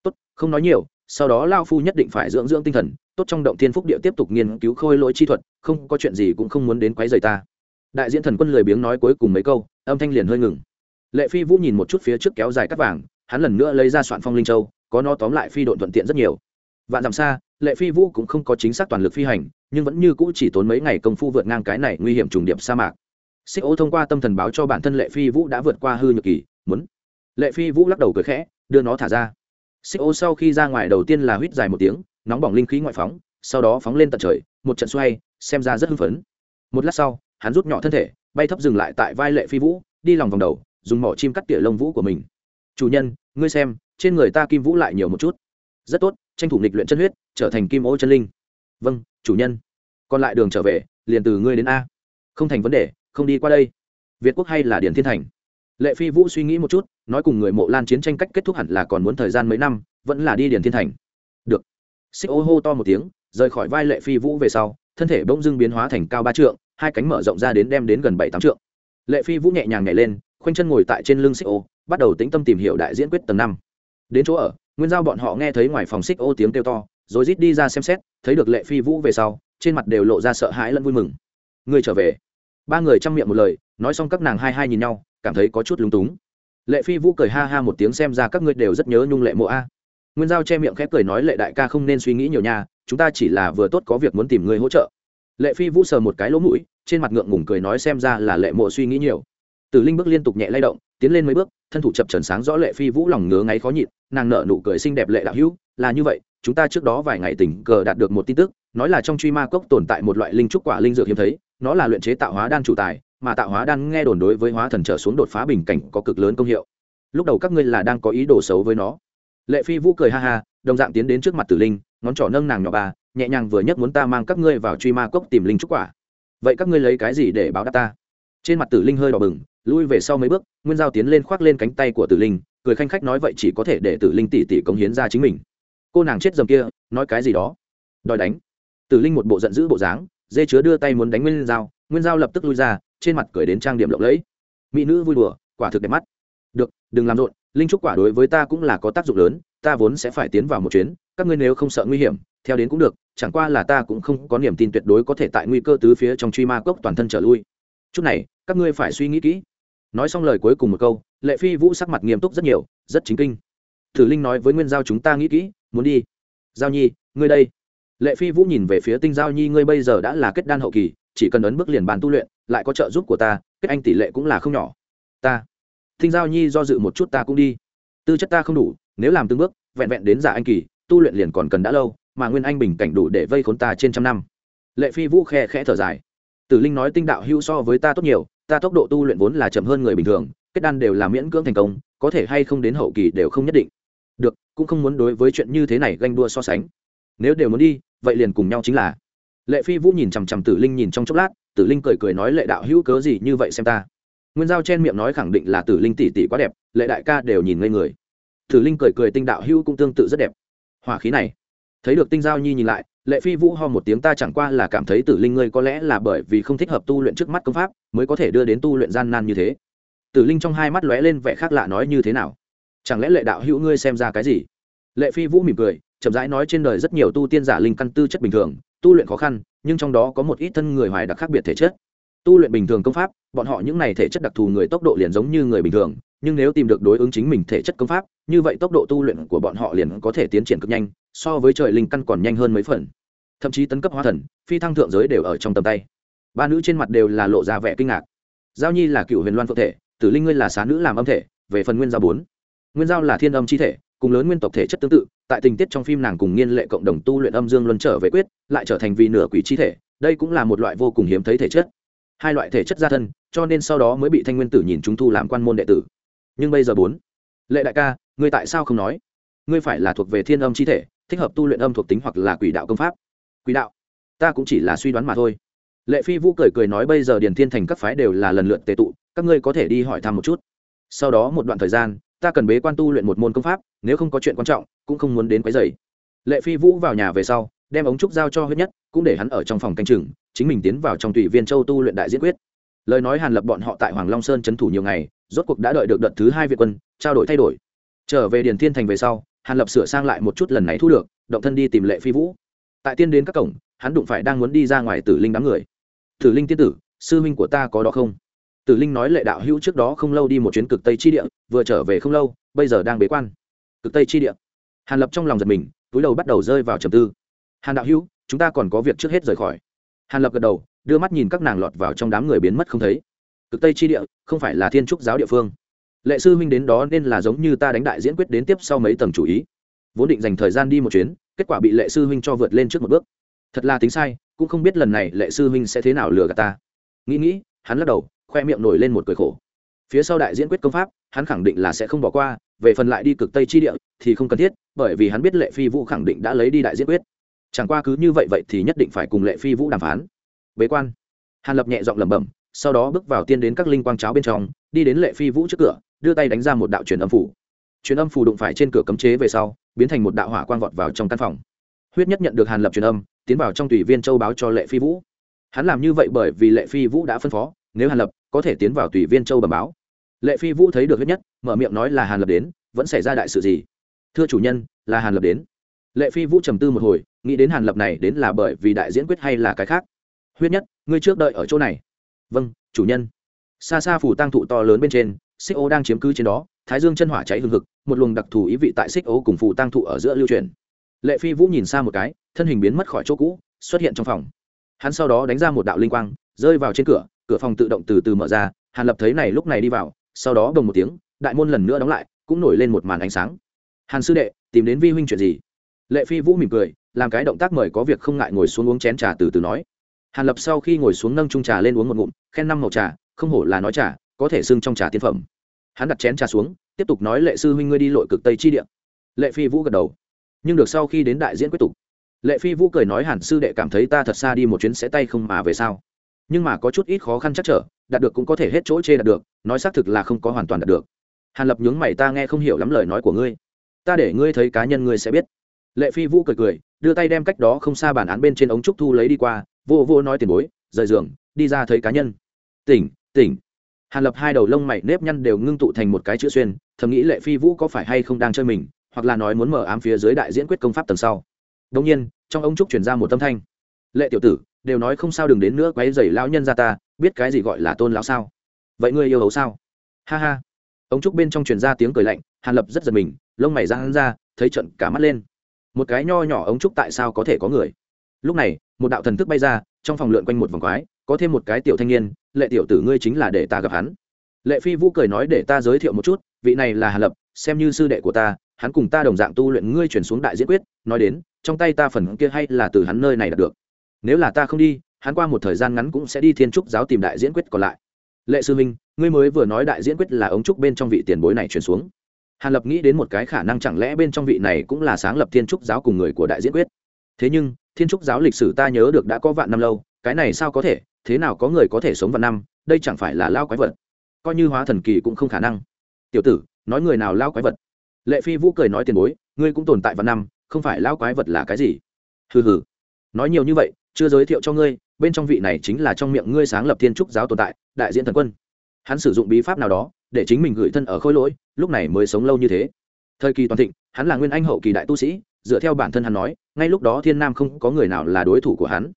Tốt, không nói nhiều, sau đó lao phu nhất định phải dưỡng dưỡng tinh thần, tốt trong động thiên phúc địa tiếp tục nghiên cứu khôi lỗi chi thuật, không có chuyện gì cũng không muốn đến quấy rầy ta. Đại diện thần quân lười biếng nói cuối cùng mấy câu, âm thanh liền hơi ngừng. Lệ phi vũ nhìn một chút phía trước kéo dài cắt vàng, hắn lần nữa lấy ra soạn phong linh châu, có nó tóm lại phi độn thuận tiện rất nhiều. Vạn dặm xa, lệ phi vũ cũng không có chính xác toàn lực phi hành, nhưng vẫn như cũ chỉ tốn mấy ngày công phu vượt ngang cái này nguy hiểm trùng điệp sa mạc. Xích ô thông qua tâm thần báo cho bản thân lệ phi vũ đã vượt qua hư nhược kỳ, muốn lệ phi vũ lắc đầu cười khẽ, đưa nó thả ra. Xích ô sau khi ra ngoài đầu tiên là huýt dài một tiếng, nóng bỏng linh khí ngoại phóng, sau đó phóng lên tận trời, một trận xoay, xem ra rất hưng phấn. Một lát sau, hắn rút nhỏ thân thể, bay thấp dừng lại tại vai lệ phi vũ, đi lòng vòng đầu, dùng mỏ chim cắt tỉa lông vũ của mình. Chủ nhân, ngươi xem, trên người ta kim vũ lại nhiều một chút. Rất tốt, tranh thủ nghịch luyện chân huyết, trở thành kim ô chân linh. Vâng chủ nhân. Còn lại đường trở về, liền từ ngươi đến a. Không thành vấn đề, không đi qua đây. Việt quốc hay là điển thiên thành? Lệ phi vũ suy nghĩ một chút, nói cùng người mộ lan chiến tranh cách kết thúc hẳn là còn muốn thời gian mấy năm, vẫn là đi Điền thiên thành. Được. Xích ô hô to một tiếng, rời khỏi vai lệ phi vũ về sau, thân thể bỗng dưng biến hóa thành cao ba trượng, hai cánh mở rộng ra đến đem đến gần bảy tám trượng. Lệ phi vũ nhẹ nhàng nhảy lên, khoanh chân ngồi tại trên lưng xích ô, bắt đầu tĩnh tâm tìm hiểu đại diễn quyết tầng năm. Đến chỗ ở, nguyên giao bọn họ nghe thấy ngoài phòng xích ô tiếng kêu to, rồi rít đi ra xem xét, thấy được lệ phi vũ về sau, trên mặt đều lộ ra sợ hãi lẫn vui mừng. Người trở về. Ba người chăm miệng một lời, nói xong các nàng hai hai nhìn nhau cảm thấy có chút lúng túng. Lệ phi vũ cười ha ha một tiếng xem ra các ngươi đều rất nhớ nhung lệ mộ a. Nguyên giao che miệng khép cười nói lệ đại ca không nên suy nghĩ nhiều nha, chúng ta chỉ là vừa tốt có việc muốn tìm người hỗ trợ. Lệ phi vũ sờ một cái lỗ mũi, trên mặt ngượng ngùng cười nói xem ra là lệ mộ suy nghĩ nhiều. Tử linh bước liên tục nhẹ lay động, tiến lên mấy bước, thân thủ chập trần sáng rõ lệ phi vũ lòng ngứa ngáy khó nhịn, nàng nở nụ cười xinh đẹp lệ đạo hữu, là như vậy, chúng ta trước đó vài ngày tình cờ đạt được một tin tức, nói là trong truy ma cốc tồn tại một loại linh trúc quả linh dược hiếm thấy, nó là luyện chế tạo hóa đan chủ tài mà tạo hóa đan nghe đồn đối với hóa thần trở xuống đột phá bình cảnh có cực lớn công hiệu. Lúc đầu các ngươi là đang có ý đồ xấu với nó. Lệ phi vũ cười ha ha đồng dạng tiến đến trước mặt tử linh ngón trỏ nâng nàng nhỏ bà nhẹ nhàng vừa nhấc muốn ta mang các ngươi vào truy ma cốc tìm linh trúc quả. Vậy các ngươi lấy cái gì để báo đáp ta? Trên mặt tử linh hơi đỏ bừng lui về sau mấy bước nguyên giao tiến lên khoác lên cánh tay của tử linh cười khanh khách nói vậy chỉ có thể để tử linh tỷ tỷ cống hiến ra chính mình. Cô nàng chết dầm kia nói cái gì đó? Đòi đánh. Tử linh một bộ giận dữ bộ dáng dê chứa đưa tay muốn đánh nguyên Giao, nguyên Giao lập tức lui ra trên mặt cười đến trang điểm lộng lẫy. Mỹ nữ vui đùa, quả thực đẹp mắt. Được, đừng làm rộn, linh trúc quả đối với ta cũng là có tác dụng lớn, ta vốn sẽ phải tiến vào một chuyến, các ngươi nếu không sợ nguy hiểm, theo đến cũng được, chẳng qua là ta cũng không có niềm tin tuyệt đối có thể tại nguy cơ tứ phía trong truy ma cốc toàn thân trở lui. Chút này, các ngươi phải suy nghĩ kỹ. Nói xong lời cuối cùng một câu, lệ phi vũ sắc mặt nghiêm túc rất nhiều, rất chính kinh. Thử linh nói với nguyên giao chúng ta nghĩ kỹ, muốn đi. Giao nhi, ngươi đây. Lệ phi vũ nhìn về phía tinh giao nhi, ngươi bây giờ đã là kết đan hậu kỳ, chỉ cần ấn bước liền bàn tu luyện lại có trợ giúp của ta, kết anh tỷ lệ cũng là không nhỏ. Ta, thinh giao nhi do dự một chút ta cũng đi. Tư chất ta không đủ, nếu làm từng bước, vẹn vẹn đến giả anh kỳ, tu luyện liền còn cần đã lâu, mà nguyên anh bình cảnh đủ để vây khốn ta trên trăm năm. Lệ phi vũ khe khẽ thở dài. Tử linh nói tinh đạo hữu so với ta tốt nhiều, ta tốc độ tu luyện vốn là chậm hơn người bình thường, kết đan đều là miễn cưỡng thành công, có thể hay không đến hậu kỳ đều không nhất định. Được, cũng không muốn đối với chuyện như thế này ganh đua so sánh. Nếu đều muốn đi, vậy liền cùng nhau chính là. Lệ phi vũ nhìn chằm chằm tử linh nhìn trong chốc lát tử linh cười cười nói, lệ đạo hữu cớ gì như vậy xem ta? Nguyên giao chen miệng nói, khẳng định là tử linh tỷ tỷ quá đẹp, lệ đại ca đều nhìn ngây người. Tử linh cười cười, tinh đạo hữu cũng tương tự rất đẹp. Hòa khí này, thấy được tinh giao nhi nhìn lại, lệ phi vũ ho một tiếng, ta chẳng qua là cảm thấy tử linh ngươi có lẽ là bởi vì không thích hợp tu luyện trước mắt công pháp, mới có thể đưa đến tu luyện gian nan như thế. Tử linh trong hai mắt lóe lên vẻ khác lạ nói, như thế nào? Chẳng lẽ lệ đạo hữu ngươi xem ra cái gì? Lệ phi vũ mỉm cười, chậm rãi nói, trên đời rất nhiều tu tiên giả linh căn tư chất bình thường, tu luyện khó khăn nhưng trong đó có một ít thân người hoài đặc khác biệt thể chất. Tu luyện bình thường công pháp, bọn họ những này thể chất đặc thù người tốc độ liền giống như người bình thường, nhưng nếu tìm được đối ứng chính mình thể chất công pháp, như vậy tốc độ tu luyện của bọn họ liền có thể tiến triển cực nhanh, so với trời linh căn còn nhanh hơn mấy phần. Thậm chí tấn cấp hóa thần, phi thăng thượng giới đều ở trong tầm tay. Ba nữ trên mặt đều là lộ ra vẻ kinh ngạc. Giao nhi là cựu huyền loan phượng thể, tử linh ngươi là xá nữ làm âm thể, về phần nguyên giao bốn. Nguyên giao là thiên âm chi thể cùng lớn nguyên tộc thể chất tương tự, tại tình tiết trong phim nàng cùng nghiên lệ cộng đồng tu luyện âm dương luân trở về quyết, lại trở thành vì nửa quỷ chi thể, đây cũng là một loại vô cùng hiếm thấy thể chất. Hai loại thể chất gia thân, cho nên sau đó mới bị thanh nguyên tử nhìn chúng thu làm quan môn đệ tử. Nhưng bây giờ bốn, lệ đại ca, ngươi tại sao không nói? Ngươi phải là thuộc về thiên âm chi thể, thích hợp tu luyện âm thuộc tính hoặc là quỷ đạo công pháp. Quỷ đạo? Ta cũng chỉ là suy đoán mà thôi. Lệ phi vũ cười cười nói bây giờ điền thiên thành các phái đều là lần lượt tệ tụ, các ngươi có thể đi hỏi thăm một chút. Sau đó một đoạn thời gian ta cần bế quan tu luyện một môn công pháp, nếu không có chuyện quan trọng, cũng không muốn đến quấy rầy. Lệ phi vũ vào nhà về sau, đem ống trúc giao cho huyết nhất, cũng để hắn ở trong phòng canh chừng, chính mình tiến vào trong tùy viên châu tu luyện đại diễn quyết. Lời nói hàn lập bọn họ tại hoàng long sơn trấn thủ nhiều ngày, rốt cuộc đã đợi được đợt thứ hai việt quân, trao đổi thay đổi. Trở về điền thiên thành về sau, hàn lập sửa sang lại một chút lần này thu được, động thân đi tìm lệ phi vũ. Tại tiên đến các cổng, hắn đụng phải đang muốn đi ra ngoài tử linh đám người. Tử linh tiên tử, sư huynh của ta có đó không? Tử linh nói lệ đạo hữu trước đó không lâu đi một chuyến cực tây chi địa, vừa trở về không lâu, bây giờ đang bế quan. Cực tây chi địa. Hàn lập trong lòng giật mình, túi đầu bắt đầu rơi vào trầm tư. Hàn đạo hữu, chúng ta còn có việc trước hết rời khỏi. Hàn lập gật đầu, đưa mắt nhìn các nàng lọt vào trong đám người biến mất không thấy. Cực tây chi địa, không phải là thiên trúc giáo địa phương. Lệ sư huynh đến đó nên là giống như ta đánh đại diễn quyết đến tiếp sau mấy tầng chủ ý. Vốn định dành thời gian đi một chuyến, kết quả bị lệ sư huynh cho vượt lên trước một bước. Thật là tính sai, cũng không biết lần này lệ sư huynh sẽ thế nào lừa gạt ta. Nghĩ nghĩ, hắn lắc đầu khoe miệng nổi lên một cười khổ. Phía sau đại diễn quyết công pháp, hắn khẳng định là sẽ không bỏ qua, về phần lại đi cực tây chi địa thì không cần thiết, bởi vì hắn biết lệ phi vũ khẳng định đã lấy đi đại diễn quyết. Chẳng qua cứ như vậy vậy thì nhất định phải cùng lệ phi vũ đàm phán. Bế quan. Hàn lập nhẹ giọng lẩm bẩm, sau đó bước vào tiên đến các linh quang cháo bên trong, đi đến lệ phi vũ trước cửa, đưa tay đánh ra một đạo truyền âm phủ. Truyền âm phủ đụng phải trên cửa cấm chế về sau, biến thành một đạo hỏa quang vọt vào trong căn phòng. Huyết nhất nhận được hàn lập truyền âm, tiến vào trong tùy viên châu báo cho lệ phi vũ. Hắn làm như vậy bởi vì lệ phi vũ đã phân phó nếu hàn lập có thể tiến vào tùy viên châu bẩm báo. Lệ phi vũ thấy được huyết nhất, mở miệng nói là hàn lập đến, vẫn xảy ra đại sự gì? Thưa chủ nhân, là hàn lập đến. Lệ phi vũ trầm tư một hồi, nghĩ đến hàn lập này đến là bởi vì đại diễn quyết hay là cái khác? Huyết nhất, ngươi trước đợi ở chỗ này. Vâng chủ nhân. Xa xa phủ tăng thụ to lớn bên trên, xích ô đang chiếm cứ trên đó, thái dương chân hỏa cháy hừng hực, một luồng đặc thù ý vị tại xích ô cùng phủ tăng thụ ở giữa lưu truyền lệ phi vũ nhìn xa một cái, thân hình biến mất khỏi chỗ cũ, xuất hiện trong phòng. Hắn sau đó đánh ra một đạo linh quang, rơi vào trên cửa cửa phòng tự động từ từ mở ra, hàn lập thấy này lúc này đi vào, sau đó đồng một tiếng, đại môn lần nữa đóng lại, cũng nổi lên một màn ánh sáng. Hàn sư đệ, tìm đến vi huynh chuyện gì? Lệ phi vũ mỉm cười, làm cái động tác mời có việc không ngại ngồi xuống uống chén trà từ từ nói. Hàn lập sau khi ngồi xuống nâng trung trà lên uống một ngụm, khen năm màu trà, không hổ là nói trà, có thể xưng trong trà tiên phẩm. Hắn đặt chén trà xuống, tiếp tục nói, lệ sư huynh ngươi đi lội cực tây chi địa. Lệ phi vũ gật đầu. Nhưng được sau khi đến đại diễn quyết tục. Lệ phi vũ cười nói, hàn sư đệ cảm thấy ta thật xa đi một chuyến sẽ tay không mà về sao? Nhưng mà có chút ít khó khăn chắc trở, đạt được cũng có thể hết chỗ chê đạt được, nói xác thực là không có hoàn toàn đạt được. Hàn lập nhướng mày, ta nghe không hiểu lắm lời nói của ngươi. Ta để ngươi thấy cá nhân ngươi sẽ biết. Lệ phi vũ cười cười, đưa tay đem cách đó không xa bản án bên trên ống trúc thu lấy đi qua, vô vô nói, tiền bối, rời giường, đi ra thấy cá nhân. Tỉnh tỉnh. Hàn lập hai đầu lông mày nếp nhăn đều ngưng tụ thành một cái chữ xuyên, thầm nghĩ lệ phi vũ có phải hay không đang chơi mình, hoặc là nói muốn mở ám phía dưới đại diễn quyết công pháp tầng sau. Đông nhiên, trong ống trúc chuyển ra một tâm thanh. Lệ tiểu tử đều nói không sao đừng đến nữa, quấy dày lão nhân ra ta, biết cái gì gọi là tôn lão sao? Vậy ngươi yêu hấu sao? Ha ha. Ống trúc bên trong truyền ra tiếng cười lạnh, hàn lập rất giật mình, lông mày ra hắn ra, thấy trận cả mắt lên. Một cái nho nhỏ ống trúc tại sao có thể có người? Lúc này, một đạo thần thức bay ra, trong phòng lượn quanh một vòng quái, có thêm một cái tiểu thanh niên, lệ tiểu tử ngươi chính là để ta gặp hắn. Lệ phi vũ cười nói, để ta giới thiệu một chút, vị này là hàn lập, xem như sư đệ của ta, hắn cùng ta đồng dạng tu luyện, ngươi chuyển xuống đại diễn quyết, nói đến, trong tay ta phần kia hay là từ hắn nơi này đạt được? Nếu là ta không đi, hắn qua một thời gian ngắn cũng sẽ đi thiên trúc giáo tìm đại diễn quyết còn lại. Lệ sư minh ngươi mới vừa nói đại diễn quyết là ống trúc bên trong vị tiền bối này chuyển xuống. Hàn lập nghĩ đến một cái khả năng chẳng lẽ bên trong vị này cũng là sáng lập thiên trúc giáo cùng người của đại diễn quyết. Thế nhưng, thiên trúc giáo lịch sử ta nhớ được đã có vạn năm lâu, cái này sao có thể, thế nào có người có thể sống vạn năm, đây chẳng phải là lao quái vật. Coi như hóa thần kỳ cũng không khả năng. Tiểu tử, nói người nào lao quái vật? Lệ phi vũ cười nói tiền bối, ngươi cũng tồn tại vạn năm, không phải lao quái vật là cái gì? Hừ hừ. Nói nhiều như vậy chưa giới thiệu cho ngươi, bên trong vị này chính là trong miệng ngươi sáng lập thiên trúc giáo tồn tại, đại diễn thần quân. Hắn sử dụng bí pháp nào đó, để chính mình gửi thân ở khôi lỗi, lúc này mới sống lâu như thế. Thời kỳ toàn thịnh, hắn là nguyên anh hậu kỳ đại tu sĩ, dựa theo bản thân hắn nói, ngay lúc đó thiên nam không có người nào là đối thủ của hắn.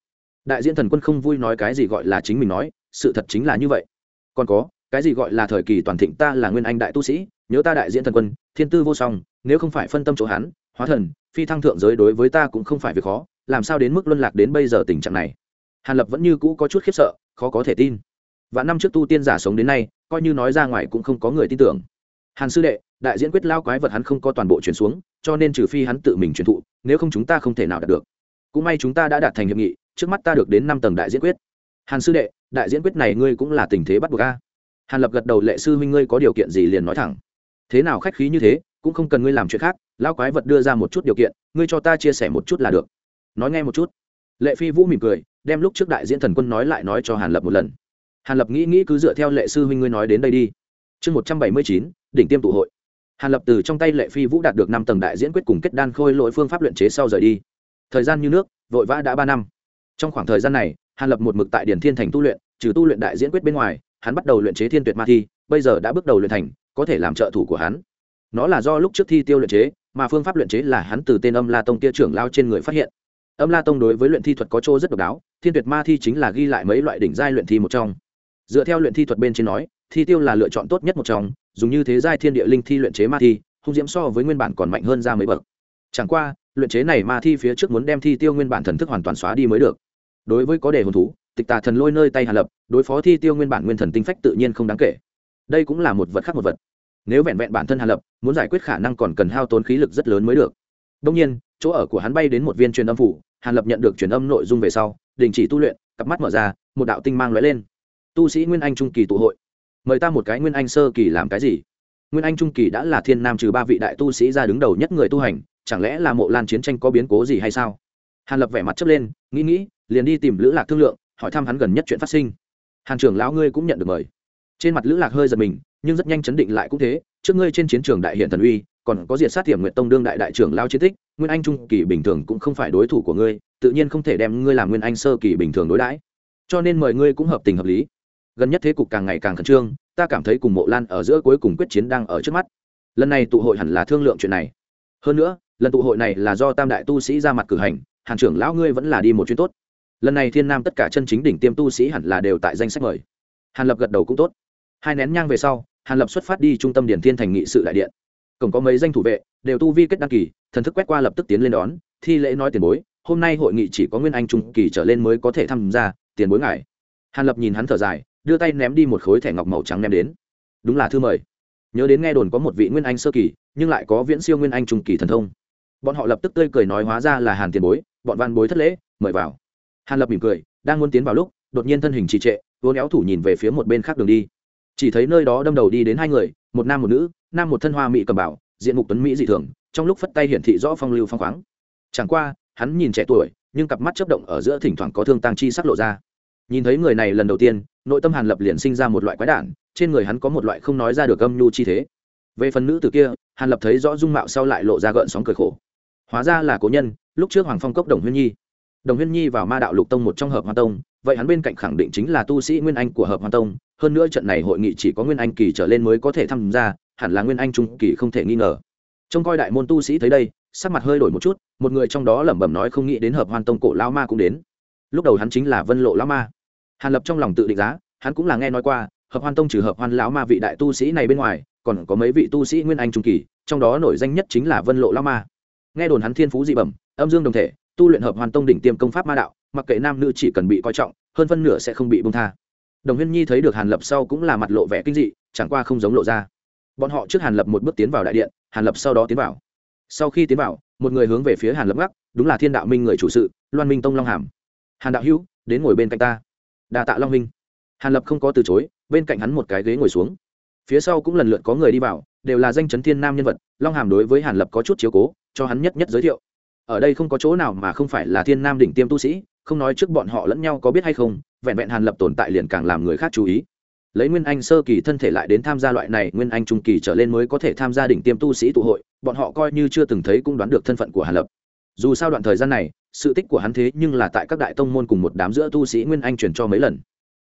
Đại diễn thần quân không vui nói cái gì gọi là chính mình nói, sự thật chính là như vậy. Còn có, cái gì gọi là thời kỳ toàn thịnh ta là nguyên anh đại tu sĩ, nhớ ta đại diễn thần quân, thiên tư vô song, nếu không phải phân tâm chỗ hắn, hóa thần, phi thăng thượng giới đối với ta cũng không phải việc khó làm sao đến mức luân lạc đến bây giờ tình trạng này? Hàn lập vẫn như cũ có chút khiếp sợ, khó có thể tin. Và năm trước tu tiên giả sống đến nay, coi như nói ra ngoài cũng không có người tin tưởng. Hàn sư đệ, đại diễn quyết lao quái vật hắn không có toàn bộ chuyển xuống, cho nên trừ phi hắn tự mình truyền thụ, nếu không chúng ta không thể nào đạt được. Cũng may chúng ta đã đạt thành hiệp nghị, trước mắt ta được đến năm tầng đại diễn quyết. Hàn sư đệ, đại diễn quyết này ngươi cũng là tình thế bắt buộc a. Hàn lập gật đầu, lệ sư huynh ngươi có điều kiện gì liền nói thẳng. Thế nào khách khí như thế, cũng không cần ngươi làm chuyện khác, lao quái vật đưa ra một chút điều kiện, ngươi cho ta chia sẻ một chút là được nói nghe một chút. Lệ phi vũ mỉm cười, đem lúc trước đại diễn thần quân nói lại nói cho hàn lập một lần. Hàn lập nghĩ nghĩ cứ dựa theo lệ sư huynh ngươi nói đến đây đi. Chương một trăm bảy mươi chín, đỉnh tiêm tụ hội. Hàn lập từ trong tay lệ phi vũ đạt được năm tầng đại diễn quyết cùng kết đan khôi lỗi phương pháp luyện chế sau rời đi. Thời gian như nước, vội vã đã ba năm. Trong khoảng thời gian này, hàn lập một mực tại điển thiên thành tu luyện, trừ tu luyện đại diễn quyết bên ngoài, hắn bắt đầu luyện chế thiên tuyệt ma thi, bây giờ đã bước đầu luyện thành, có thể làm trợ thủ của hắn. Nó là do lúc trước thi tiêu luyện chế, mà phương pháp luyện chế là hắn từ tên âm la tông tia trưởng lao trên người phát hiện âm la tông đối với luyện thi thuật có chỗ rất độc đáo, thiên tuyệt ma thi chính là ghi lại mấy loại đỉnh giai luyện thi một trong. Dựa theo luyện thi thuật bên trên nói, thi tiêu là lựa chọn tốt nhất một trong, dùng như thế giai thiên địa linh thi luyện chế ma thi, hung diễm so với nguyên bản còn mạnh hơn ra mấy bậc. Chẳng qua, luyện chế này ma thi phía trước muốn đem thi tiêu nguyên bản thần thức hoàn toàn xóa đi mới được. Đối với có đề hồn thú, tịch tà thần lôi nơi tay hàn lập, đối phó thi tiêu nguyên bản nguyên thần tinh phách tự nhiên không đáng kể. Đây cũng là một vật khác một vật. Nếu vẹn vẹn bản thân hàn lập, muốn giải quyết khả năng còn cần hao tốn khí lực rất lớn mới được. Đông nhiên chỗ ở của hắn bay đến một viên truyền âm phủ, hàn lập nhận được truyền âm nội dung về sau, đình chỉ tu luyện, cặp mắt mở ra, một đạo tinh mang lóe lên. Tu sĩ nguyên anh trung kỳ tụ hội. Mời ta một cái nguyên anh sơ kỳ làm cái gì? Nguyên anh trung kỳ đã là thiên nam trừ ba vị đại tu sĩ ra đứng đầu nhất người tu hành, chẳng lẽ là mộ lan chiến tranh có biến cố gì hay sao? Hàn lập vẻ mặt chấp lên, nghĩ nghĩ, liền đi tìm lữ lạc thương lượng, hỏi thăm hắn gần nhất chuyện phát sinh. Hàn trưởng lão ngươi cũng nhận được mời. Trên mặt lữ lạc hơi giật mình, nhưng rất nhanh chấn định lại cũng thế, trước ngươi trên chiến trường đại hiện thần uy còn có diệt sát tiềm nguyện tông đương đại đại trưởng lao chiến tích, nguyên anh trung kỳ bình thường cũng không phải đối thủ của ngươi, tự nhiên không thể đem ngươi làm nguyên anh sơ kỳ bình thường đối đãi. Cho nên mời ngươi cũng hợp tình hợp lý. Gần nhất thế cục càng ngày càng khẩn trương, ta cảm thấy cùng mộ lan ở giữa cuối cùng quyết chiến đang ở trước mắt. Lần này tụ hội hẳn là thương lượng chuyện này. Hơn nữa, lần tụ hội này là do tam đại tu sĩ ra mặt cử hành, hàn trưởng lão ngươi vẫn là đi một chuyến tốt. Lần này thiên nam tất cả chân chính đỉnh tiêm tu sĩ hẳn là đều tại danh sách mời. Hàn lập gật đầu cũng tốt. Hai nén nhang về sau, hàn lập xuất phát đi trung tâm điển thiên thành nghị sự đại điện cổng có mấy danh thủ vệ, đều tu vi kết đăng kỳ, thần thức quét qua lập tức tiến lên đón, thi lễ nói tiền bối, hôm nay hội nghị chỉ có nguyên anh trung kỳ trở lên mới có thể tham gia, tiền bối ngài. Hàn lập nhìn hắn thở dài, đưa tay ném đi một khối thẻ ngọc màu trắng ném đến. Đúng là thư mời. Nhớ đến nghe đồn có một vị nguyên anh sơ kỳ, nhưng lại có viễn siêu nguyên anh trung kỳ thần thông. Bọn họ lập tức tươi cười nói hóa ra là hàn tiền bối, bọn văn bối thất lễ, mời vào. Hàn lập mỉm cười, đang muốn tiến vào lúc, đột nhiên thân hình trì trệ vốn éo thủ nhìn về phía một bên khác đường đi. Chỉ thấy nơi đó đâm đầu đi đến hai người, một nam một nữ nam một thân hoa mỹ cầm bảo, diện mục tuấn mỹ dị thường, trong lúc phất tay hiển thị rõ phong lưu phong khoáng. Chẳng qua, hắn nhìn trẻ tuổi, nhưng cặp mắt chấp động ở giữa thỉnh thoảng có thương tăng chi sắc lộ ra. Nhìn thấy người này lần đầu tiên, nội tâm hàn lập liền sinh ra một loại quái đản, trên người hắn có một loại không nói ra được âm nhu chi thế. Về phần nữ từ kia, hàn lập thấy rõ dung mạo sau lại lộ ra gợn sóng cười khổ. Hóa ra là cố nhân, lúc trước hoàng phong cốc đồng huyên nhi. Đồng huyên nhi vào ma đạo lục tông một trong hợp hoa tông, vậy hắn bên cạnh khẳng định chính là tu sĩ nguyên anh của hợp hoa tông, hơn nữa trận này hội nghị chỉ có nguyên anh kỳ trở lên mới có thể tham gia hẳn là nguyên anh trung kỳ không thể nghi ngờ. Trông coi đại môn tu sĩ thấy đây, sắc mặt hơi đổi một chút, một người trong đó lẩm bẩm nói không nghĩ đến hợp hoan tông cổ lao ma cũng đến. Lúc đầu hắn chính là vân lộ lao ma. Hàn lập trong lòng tự định giá, hắn cũng là nghe nói qua, hợp hoan tông trừ hợp hoan lão ma vị đại tu sĩ này bên ngoài, còn có mấy vị tu sĩ nguyên anh trung kỳ, trong đó nổi danh nhất chính là vân lộ lao ma. Nghe đồn hắn thiên phú dị bẩm, âm dương đồng thể, tu luyện hợp hoàn tông đỉnh tiêm công pháp ma đạo, mặc kệ nam nữ chỉ cần bị coi trọng, hơn phân nửa sẽ không bị bông tha. Đồng huyên nhi thấy được hàn lập sau cũng là mặt lộ vẻ kinh dị, chẳng qua không giống lộ ra bọn họ trước hàn lập một bước tiến vào đại điện, hàn lập sau đó tiến vào. Sau khi tiến vào, một người hướng về phía hàn lập ngắc, đúng là thiên đạo minh người chủ sự, loan minh tông long hàm. Hàn đạo hữu, đến ngồi bên cạnh ta. Đà tạ long minh. Hàn lập không có từ chối, bên cạnh hắn một cái ghế ngồi xuống. Phía sau cũng lần lượt có người đi vào, đều là danh chấn thiên nam nhân vật, long hàm đối với hàn lập có chút chiếu cố, cho hắn nhất nhất giới thiệu. Ở đây không có chỗ nào mà không phải là thiên nam đỉnh tiêm tu sĩ, không nói trước bọn họ lẫn nhau có biết hay không, vẹn vẹn hàn lập tồn tại liền càng làm người khác chú ý lấy nguyên anh sơ kỳ thân thể lại đến tham gia loại này, nguyên anh trung kỳ trở lên mới có thể tham gia đỉnh tiêm tu sĩ tụ hội, bọn họ coi như chưa từng thấy cũng đoán được thân phận của hàn lập. Dù sao đoạn thời gian này, sự tích của hắn thế nhưng là tại các đại tông môn cùng một đám giữa tu sĩ nguyên anh truyền cho mấy lần.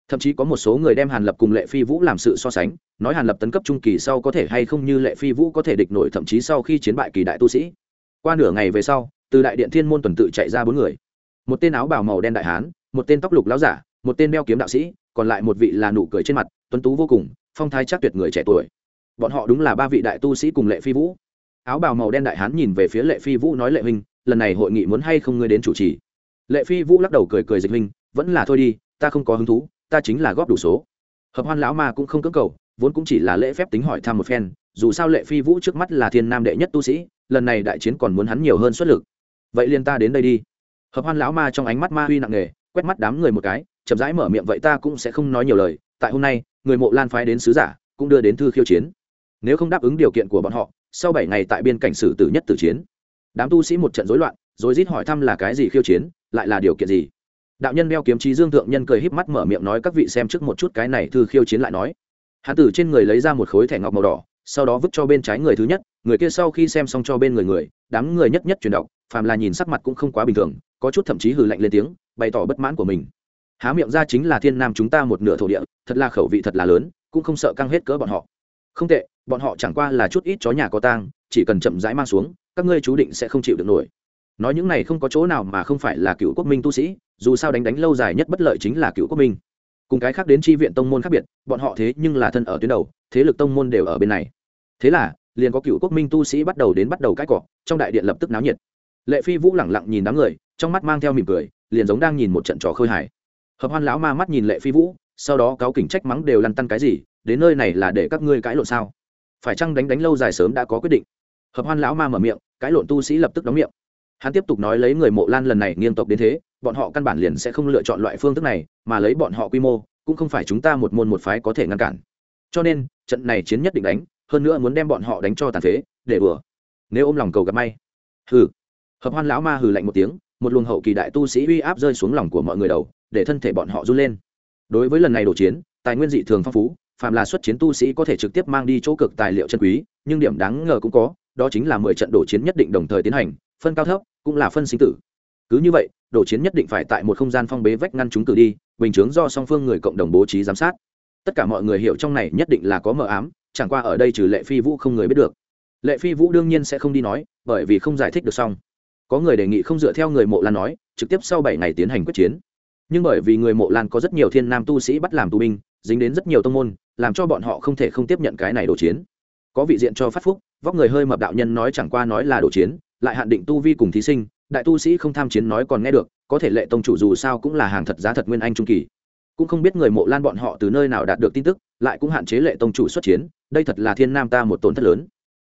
Thậm chí có một số người đem hàn lập cùng lệ phi vũ làm sự so sánh, nói hàn lập tấn cấp trung kỳ sau có thể hay không như lệ phi vũ có thể địch nổi thậm chí sau khi chiến bại kỳ đại tu sĩ. Qua nửa ngày về sau, từ đại điện thiên môn tuần tự chạy ra bốn người. Một tên áo bào màu đen đại hán, một tên tóc lục láo giả, một tên đeo kiếm đạo sĩ còn lại một vị là nụ cười trên mặt, tuấn tú vô cùng, phong thái chắc tuyệt người trẻ tuổi. Bọn họ đúng là ba vị đại tu sĩ cùng lệ phi vũ. Áo bào màu đen đại hán nhìn về phía lệ phi vũ nói, lệ huynh, lần này hội nghị muốn hay không ngươi đến chủ trì? Lệ phi vũ lắc đầu cười cười dịch huynh, vẫn là thôi đi, ta không có hứng thú, ta chính là góp đủ số. Hợp hoan lão ma cũng không cưỡng cầu, vốn cũng chỉ là lễ phép tính hỏi thăm một phen, dù sao lệ phi vũ trước mắt là thiên nam đệ nhất tu sĩ, lần này đại chiến còn muốn hắn nhiều hơn xuất lực. Vậy liền ta đến đây đi. Hợp hoan lão ma trong ánh mắt ma huy nặng nề, quét mắt đám người một cái chậm rãi mở miệng vậy ta cũng sẽ không nói nhiều lời tại hôm nay người mộ lan phái đến sứ giả cũng đưa đến thư khiêu chiến. Nếu không đáp ứng điều kiện của bọn họ sau bảy ngày tại biên cảnh sử tử nhất tử chiến. Đám tu sĩ một trận rối loạn rồi rít hỏi thăm là cái gì khiêu chiến lại là điều kiện gì. Đạo nhân đeo kiếm trí dương thượng nhân cười híp mắt mở miệng nói các vị xem trước một chút cái này thư khiêu chiến lại nói. Hán tử trên người lấy ra một khối thẻ ngọc màu đỏ sau đó vứt cho bên trái người thứ nhất người kia sau khi xem xong cho bên người người đám người nhất nhất truyền động, phàm là nhìn sắc mặt cũng không quá bình thường có chút thậm chí hừ lạnh lên tiếng bày tỏ bất mãn của mình há miệng ra chính là thiên nam chúng ta một nửa thổ địa, thật là khẩu vị thật là lớn, cũng không sợ căng hết cỡ bọn họ. Không tệ, bọn họ chẳng qua là chút ít chó nhà có tang, chỉ cần chậm rãi mang xuống, các ngươi chú định sẽ không chịu được nổi. Nói những này không có chỗ nào mà không phải là cựu quốc minh tu sĩ, dù sao đánh đánh lâu dài nhất bất lợi chính là cựu quốc minh. Cùng cái khác đến tri viện tông môn khác biệt, bọn họ thế nhưng là thân ở tuyến đầu, thế lực tông môn đều ở bên này. Thế là, liền có cựu quốc minh tu sĩ bắt đầu đến bắt đầu cãi cọ, trong đại điện lập tức náo nhiệt. Lệ phi vũ lẳng lặng nhìn đám người, trong mắt mang theo mỉm cười, liền giống đang nhìn một trận trò khơi hải hợp hoan lão ma mắt nhìn lệ phi vũ, sau đó cáo kỉnh trách mắng đều lăn tăn cái gì, đến nơi này là để các ngươi cãi lộn sao? Phải chăng đánh đánh lâu dài sớm đã có quyết định? Hợp hoan lão ma mở miệng, cãi lộn tu sĩ lập tức đóng miệng. Hắn tiếp tục nói lấy người mộ lan lần này nghiêm tộc đến thế, bọn họ căn bản liền sẽ không lựa chọn loại phương thức này, mà lấy bọn họ quy mô, cũng không phải chúng ta một môn một phái có thể ngăn cản. Cho nên, trận này chiến nhất định đánh, hơn nữa muốn đem bọn họ đánh cho tàn phế, để bừa nếu ôm lòng cầu gặp may. Hừ. Hợp hoan lão ma hừ lạnh một tiếng, một luồng hậu kỳ đại tu sĩ uy áp rơi xuống lòng của mọi người đầu để thân thể bọn họ run lên. Đối với lần này đổ chiến, tài nguyên dị thường phong phú, phàm là xuất chiến tu sĩ có thể trực tiếp mang đi chỗ cực tài liệu chân quý, nhưng điểm đáng ngờ cũng có, đó chính là mười trận đổ chiến nhất định đồng thời tiến hành, phân cao thấp, cũng là phân sinh tử. Cứ như vậy, đổ chiến nhất định phải tại một không gian phong bế vách ngăn chúng cử đi, bình chướng do song phương người cộng đồng bố trí giám sát. Tất cả mọi người hiểu trong này nhất định là có mờ ám, chẳng qua ở đây trừ lệ phi vũ không người biết được. Lệ phi vũ đương nhiên sẽ không đi nói, bởi vì không giải thích được xong. Có người đề nghị không dựa theo người mộ lan nói, trực tiếp sau bảy ngày tiến hành quyết chiến nhưng bởi vì người mộ lan có rất nhiều thiên nam tu sĩ bắt làm tù binh, dính đến rất nhiều tông môn, làm cho bọn họ không thể không tiếp nhận cái này đổ chiến. Có vị diện cho phát phúc, vóc người hơi mập đạo nhân nói chẳng qua nói là đổ chiến, lại hạn định tu vi cùng thí sinh, đại tu sĩ không tham chiến nói còn nghe được, có thể lệ tông chủ dù sao cũng là hàng thật giá thật nguyên anh trung kỳ. Cũng không biết người mộ lan bọn họ từ nơi nào đạt được tin tức, lại cũng hạn chế lệ tông chủ xuất chiến, đây thật là thiên nam ta một tổn thất lớn.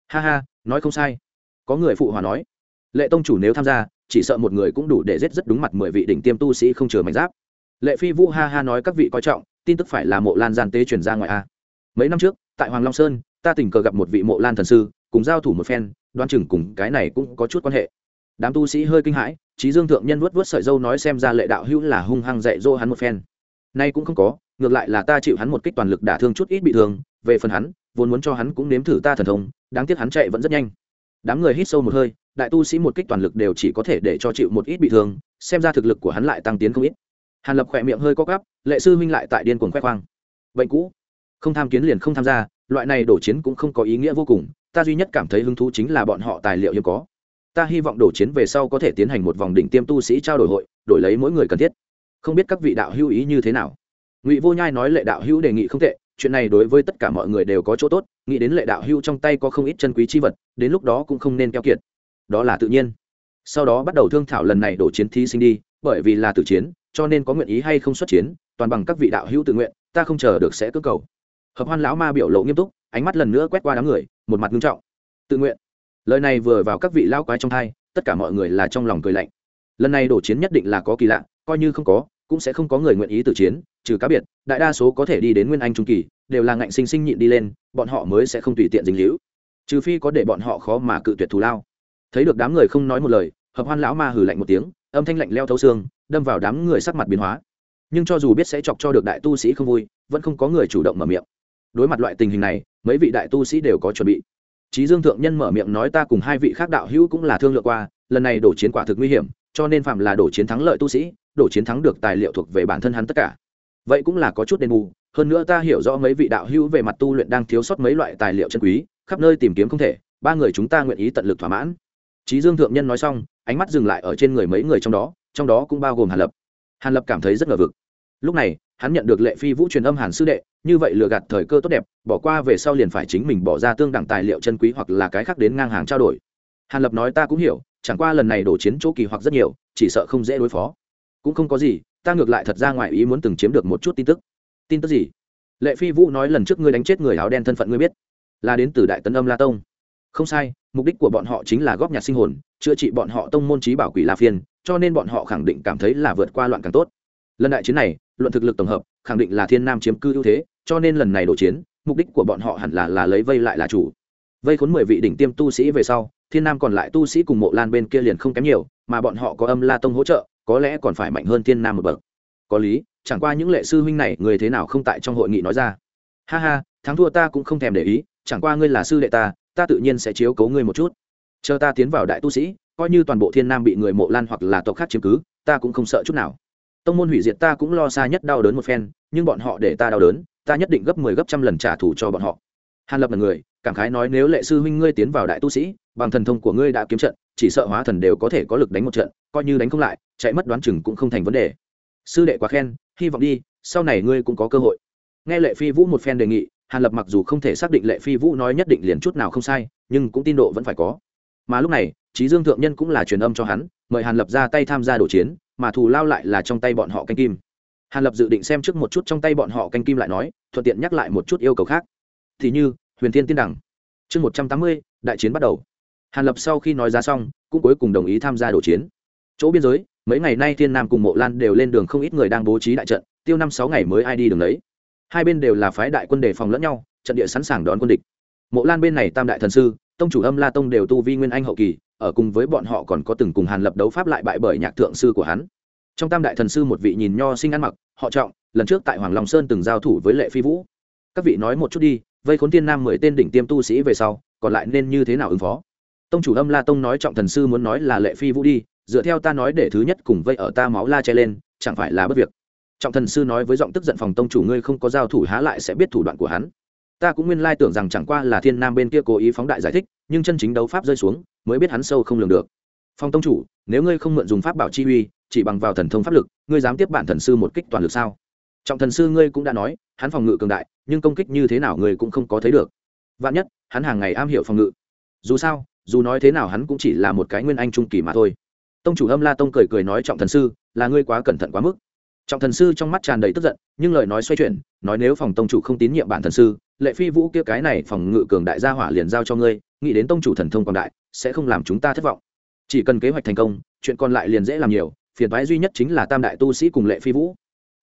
Ha ha, nói không sai. Có người phụ hòa nói, lệ tông chủ nếu tham gia chỉ sợ một người cũng đủ để giết rất đúng mặt mười vị đỉnh tiêm tu sĩ không chừa mảnh giáp. Lệ phi vũ ha ha nói các vị coi trọng, tin tức phải là mộ lan gian tế truyền ra ngoài a. Mấy năm trước, tại hoàng long sơn, ta tình cờ gặp một vị mộ lan thần sư, cùng giao thủ một phen đoan chừng cùng cái này cũng có chút quan hệ. Đám tu sĩ hơi kinh hãi trí dương thượng nhân vuốt vuốt sợi dâu nói xem ra lệ đạo hữu là hung hăng dạy dỗ hắn một phen. Nay cũng không có, ngược lại là ta chịu hắn một kích toàn lực đả thương chút ít bị thương, về phần hắn, vốn muốn cho hắn cũng nếm thử ta thần thông, đáng tiếc hắn chạy vẫn rất nhanh. Đám người hít sâu một hơi đại tu sĩ một kích toàn lực đều chỉ có thể để cho chịu một ít bị thương, xem ra thực lực của hắn lại tăng tiến không ít. Hàn lập khỏe miệng hơi co cắp lệ sư huynh lại tại điên cuồng khoe khoang. Bệnh cũ. Không tham kiến liền không tham gia, loại này đổ chiến cũng không có ý nghĩa vô cùng, ta duy nhất cảm thấy hứng thú chính là bọn họ tài liệu hiếm có. Ta hy vọng đổ chiến về sau có thể tiến hành một vòng đỉnh tiêm tu sĩ trao đổi hội, đổi lấy mỗi người cần thiết. Không biết các vị đạo hữu ý như thế nào? Ngụy vô nhai nói lệ đạo hữu đề nghị không tệ, chuyện này đối với tất cả mọi người đều có chỗ tốt, nghĩ đến lệ đạo hữu trong tay có không ít chân quý chi vật, đến lúc đó cũng không nên keo kiệt đó là tự nhiên. Sau đó bắt đầu thương thảo lần này đổ chiến thí sinh đi, bởi vì là tử chiến, cho nên có nguyện ý hay không xuất chiến, toàn bằng các vị đạo hữu tự nguyện, ta không chờ được sẽ cơ cầu. Hợp hoan lão ma biểu lộ nghiêm túc, ánh mắt lần nữa quét qua đám người, một mặt nghiêm trọng. Tự nguyện. Lời này vừa vào các vị lao quái trong thai, tất cả mọi người là trong lòng cười lạnh. Lần này đổ chiến nhất định là có kỳ lạ, coi như không có, cũng sẽ không có người nguyện ý tử chiến, trừ cá biệt, đại đa số có thể đi đến nguyên anh trung kỳ, đều là ngạnh sinh sinh nhịn đi lên, bọn họ mới sẽ không tùy tiện dính hữu trừ phi có để bọn họ khó mà cự tuyệt thù lao thấy được đám người không nói một lời, hợp hoan lão ma hừ lạnh một tiếng, âm thanh lạnh leo thấu xương, đâm vào đám người sắc mặt biến hóa. Nhưng cho dù biết sẽ chọc cho được đại tu sĩ không vui, vẫn không có người chủ động mở miệng. Đối mặt loại tình hình này, mấy vị đại tu sĩ đều có chuẩn bị. Trí dương thượng nhân mở miệng nói ta cùng hai vị khác đạo hữu cũng là thương lượng qua, lần này đổ chiến quả thực nguy hiểm, cho nên phạm là đổ chiến thắng lợi tu sĩ, đổ chiến thắng được tài liệu thuộc về bản thân hắn tất cả. Vậy cũng là có chút đền bù, hơn nữa ta hiểu rõ mấy vị đạo hữu về mặt tu luyện đang thiếu sót mấy loại tài liệu chân quý, khắp nơi tìm kiếm không thể, ba người chúng ta nguyện ý tận lực thỏa mãn trí dương thượng nhân nói xong, ánh mắt dừng lại ở trên người mấy người trong đó trong đó cũng bao gồm hàn lập. Hàn lập cảm thấy rất ngờ vực. Lúc này, hắn nhận được lệ phi vũ truyền âm hàn sư đệ, như vậy lừa gạt thời cơ tốt đẹp, bỏ qua về sau liền phải chính mình bỏ ra tương đẳng tài liệu chân quý hoặc là cái khác đến ngang hàng trao đổi. Hàn lập nói ta cũng hiểu, chẳng qua lần này đổ chiến chỗ kỳ hoặc rất nhiều, chỉ sợ không dễ đối phó. Cũng không có gì, ta ngược lại thật ra ngoài ý muốn từng chiếm được một chút tin tức. Tin tức gì? Lệ phi vũ nói lần trước ngươi đánh chết người áo đen thân phận ngươi biết, là đến từ đại tấn âm la tông không sai, mục đích của bọn họ chính là góp nhặt sinh hồn, chữa trị bọn họ tông môn trí bảo quỷ la phiên, cho nên bọn họ khẳng định cảm thấy là vượt qua loạn càng tốt. Lần đại chiến này, luận thực lực tổng hợp, khẳng định là thiên nam chiếm cư ưu thế, cho nên lần này đổ chiến, mục đích của bọn họ hẳn là là lấy vây lại là chủ. Vây khốn mười vị đỉnh tiêm tu sĩ về sau, thiên nam còn lại tu sĩ cùng mộ lan bên kia liền không kém nhiều, mà bọn họ có âm la tông hỗ trợ, có lẽ còn phải mạnh hơn thiên nam một bậc. Có lý, chẳng qua những lệ sư huynh này, người thế nào không tại trong hội nghị nói ra. Ha ha, thắng thua ta cũng không thèm để ý, chẳng qua ngươi là sư đệ ta ta tự nhiên sẽ chiếu cố ngươi một chút. Chờ ta tiến vào đại tu sĩ, coi như toàn bộ thiên nam bị người mộ lan hoặc là tộc khác chiếm cứ, ta cũng không sợ chút nào. Tông môn hủy diệt ta cũng lo xa nhất đau đớn một phen, nhưng bọn họ để ta đau đớn, ta nhất định gấp mười 10 gấp trăm lần trả thù cho bọn họ. Hàn lập là người, cảm khái nói nếu lệ sư huynh ngươi tiến vào đại tu sĩ, bằng thần thông của ngươi đã kiếm trận, chỉ sợ hóa thần đều có thể có lực đánh một trận, coi như đánh không lại, chạy mất đoán chừng cũng không thành vấn đề. Sư đệ quá khen, hy vọng đi, sau này ngươi cũng có cơ hội. Nghe lệ phi vũ một phen đề nghị hàn lập mặc dù không thể xác định lệ phi vũ nói nhất định liền chút nào không sai, nhưng cũng tin độ vẫn phải có. Mà lúc này trí dương thượng nhân cũng là truyền âm cho hắn, mời hàn lập ra tay tham gia đổ chiến, mà thù lao lại là trong tay bọn họ canh kim. Hàn lập dự định xem trước một chút trong tay bọn họ canh kim lại nói, thuận tiện nhắc lại một chút yêu cầu khác. Thì như, huyền thiên tiên đẳng. Chương một trăm tám mươi, đại chiến bắt đầu. Hàn lập sau khi nói ra xong, cũng cuối cùng đồng ý tham gia đổ chiến. Chỗ biên giới, mấy ngày nay thiên nam cùng mộ lan đều lên đường không ít người đang bố trí đại trận, tiêu năm sáu ngày mới ai đi đường đấy hai bên đều là phái đại quân đề phòng lẫn nhau, trận địa sẵn sàng đón quân địch. Mộ lan bên này tam đại thần sư, tông chủ âm la tông đều tu vi nguyên anh hậu kỳ, ở cùng với bọn họ còn có từng cùng hàn lập đấu pháp lại bại bởi nhạc thượng sư của hắn. Trong tam đại thần sư một vị nhìn nho sinh ăn mặc, họ trọng, lần trước tại hoàng long sơn từng giao thủ với lệ phi vũ. Các vị nói một chút đi, vây khốn tiên nam mười tên đỉnh tiêm tu sĩ về sau, còn lại nên như thế nào ứng phó? Tông chủ âm la tông nói trọng thần sư muốn nói là lệ phi vũ đi, dựa theo ta nói để thứ nhất cùng vây ở ta máu la che lên, chẳng phải là bất việc? Trọng thần sư nói với giọng tức giận phòng tông chủ ngươi không có giao thủ há lại sẽ biết thủ đoạn của hắn. Ta cũng nguyên lai tưởng rằng chẳng qua là thiên nam bên kia cố ý phóng đại giải thích, nhưng chân chính đấu pháp rơi xuống, mới biết hắn sâu không lường được. Phong tông chủ, nếu ngươi không mượn dùng pháp bảo chi uy, chỉ bằng vào thần thông pháp lực, ngươi dám tiếp bản thần sư một kích toàn lực sao? Trọng thần sư ngươi cũng đã nói, hắn phòng ngự cường đại, nhưng công kích như thế nào ngươi cũng không có thấy được. Vạn nhất, hắn hàng ngày am hiểu phòng ngự. Dù sao, dù nói thế nào hắn cũng chỉ là một cái nguyên anh trung kỳ mà thôi. Tông chủ âm la tông cười cười nói trọng thần sư, là ngươi quá cẩn thận quá mức trọng thần sư trong mắt tràn đầy tức giận, nhưng lời nói xoay chuyển, nói nếu phòng tông chủ không tín nhiệm bản thần sư, lệ phi vũ kia cái này phòng ngự cường đại gia hỏa liền giao cho ngươi, nghĩ đến tông chủ thần thông quảng đại, sẽ không làm chúng ta thất vọng. Chỉ cần kế hoạch thành công, chuyện còn lại liền dễ làm nhiều, phiền thoái duy nhất chính là tam đại tu sĩ cùng lệ phi vũ.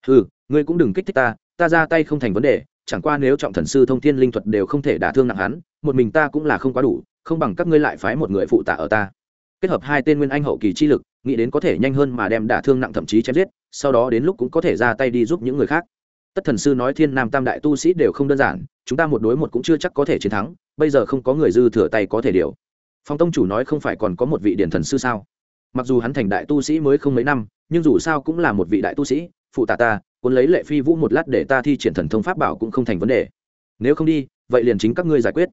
Ừ ngươi cũng đừng kích thích ta ta ra tay không thành vấn đề, chẳng qua nếu trọng thần sư thông thiên linh thuật đều không thể đả thương nặng hắn, một mình ta cũng là không quá đủ, không bằng các ngươi lại phái một người phụ tạ ở ta. Kết hợp hai tên nguyên anh hậu kỳ chi lực nghĩ đến có thể nhanh hơn mà đem đả thương nặng thậm chí chém giết, sau đó đến lúc cũng có thể ra tay đi giúp những người khác. Tất thần sư nói thiên nam tam đại tu sĩ đều không đơn giản, chúng ta một đối một cũng chưa chắc có thể chiến thắng, bây giờ không có người dư thừa tay có thể điều. Phong tông chủ nói không phải còn có một vị điển thần sư sao? Mặc dù hắn thành đại tu sĩ mới không mấy năm, nhưng dù sao cũng là một vị đại tu sĩ, phụ tạ ta, cuốn lấy lệ phi vũ một lát để ta thi triển thần thông pháp bảo cũng không thành vấn đề. Nếu không đi, vậy liền chính các ngươi giải quyết.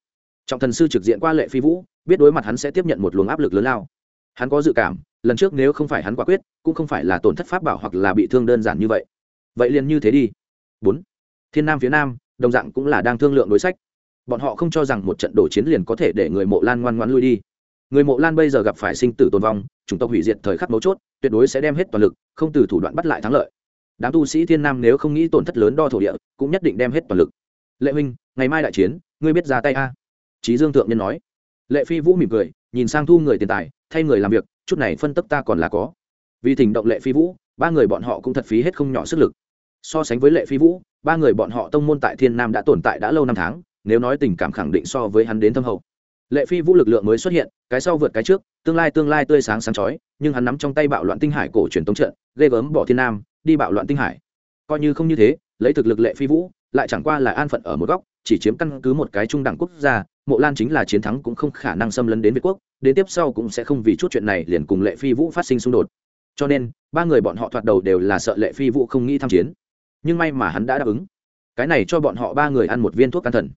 Trọng thần sư trực diện qua lệ phi vũ, biết đối mặt hắn sẽ tiếp nhận một luồng áp lực lớn lao hắn có dự cảm, lần trước nếu không phải hắn quả quyết, cũng không phải là tổn thất pháp bảo hoặc là bị thương đơn giản như vậy. Vậy liền như thế đi. Bốn. Thiên nam phía nam, đồng dạng cũng là đang thương lượng đối sách. Bọn họ không cho rằng một trận đổ chiến liền có thể để người mộ lan ngoan ngoan lui đi. Người mộ lan bây giờ gặp phải sinh tử tồn vong chúng tộc hủy diệt thời khắc mấu chốt, tuyệt đối sẽ đem hết toàn lực, không từ thủ đoạn bắt lại thắng lợi. Đám tu sĩ thiên nam nếu không nghĩ tổn thất lớn đo thổ địa, cũng nhất định đem hết toàn lực. Lệ huynh, ngày mai đại chiến, ngươi biết ra tay a? Trí dương thượng nhân nói. Lệ phi vũ mỉm cười nhìn sang thu người tiền tài, thay người làm việc, chút này phân tấp ta còn là có. Vì thỉnh động lệ phi vũ, ba người bọn họ cũng thật phí hết không nhỏ sức lực. So sánh với lệ phi vũ, ba người bọn họ tông môn tại thiên nam đã tồn tại đã lâu năm tháng, nếu nói tình cảm khẳng định so với hắn đến thâm hậu. Lệ phi vũ lực lượng mới xuất hiện, cái sau vượt cái trước, tương lai tương lai tươi sáng sáng chói, nhưng hắn nắm trong tay bạo loạn tinh hải cổ truyền tống trận, ghê gớm bỏ thiên nam, đi bạo loạn tinh hải. Coi như không như thế, lấy thực lực lệ phi vũ, lại chẳng qua là an phận ở một góc, chỉ chiếm căn cứ một cái trung đẳng quốc gia mộ lan chính là chiến thắng cũng không khả năng xâm lấn đến việt quốc, đến tiếp sau cũng sẽ không vì chút chuyện này liền cùng lệ phi vũ phát sinh xung đột. Cho nên, ba người bọn họ thoạt đầu đều là sợ lệ phi vũ không nghĩ tham chiến. Nhưng may mà hắn đã đáp ứng. Cái này cho bọn họ ba người ăn một viên thuốc can thần.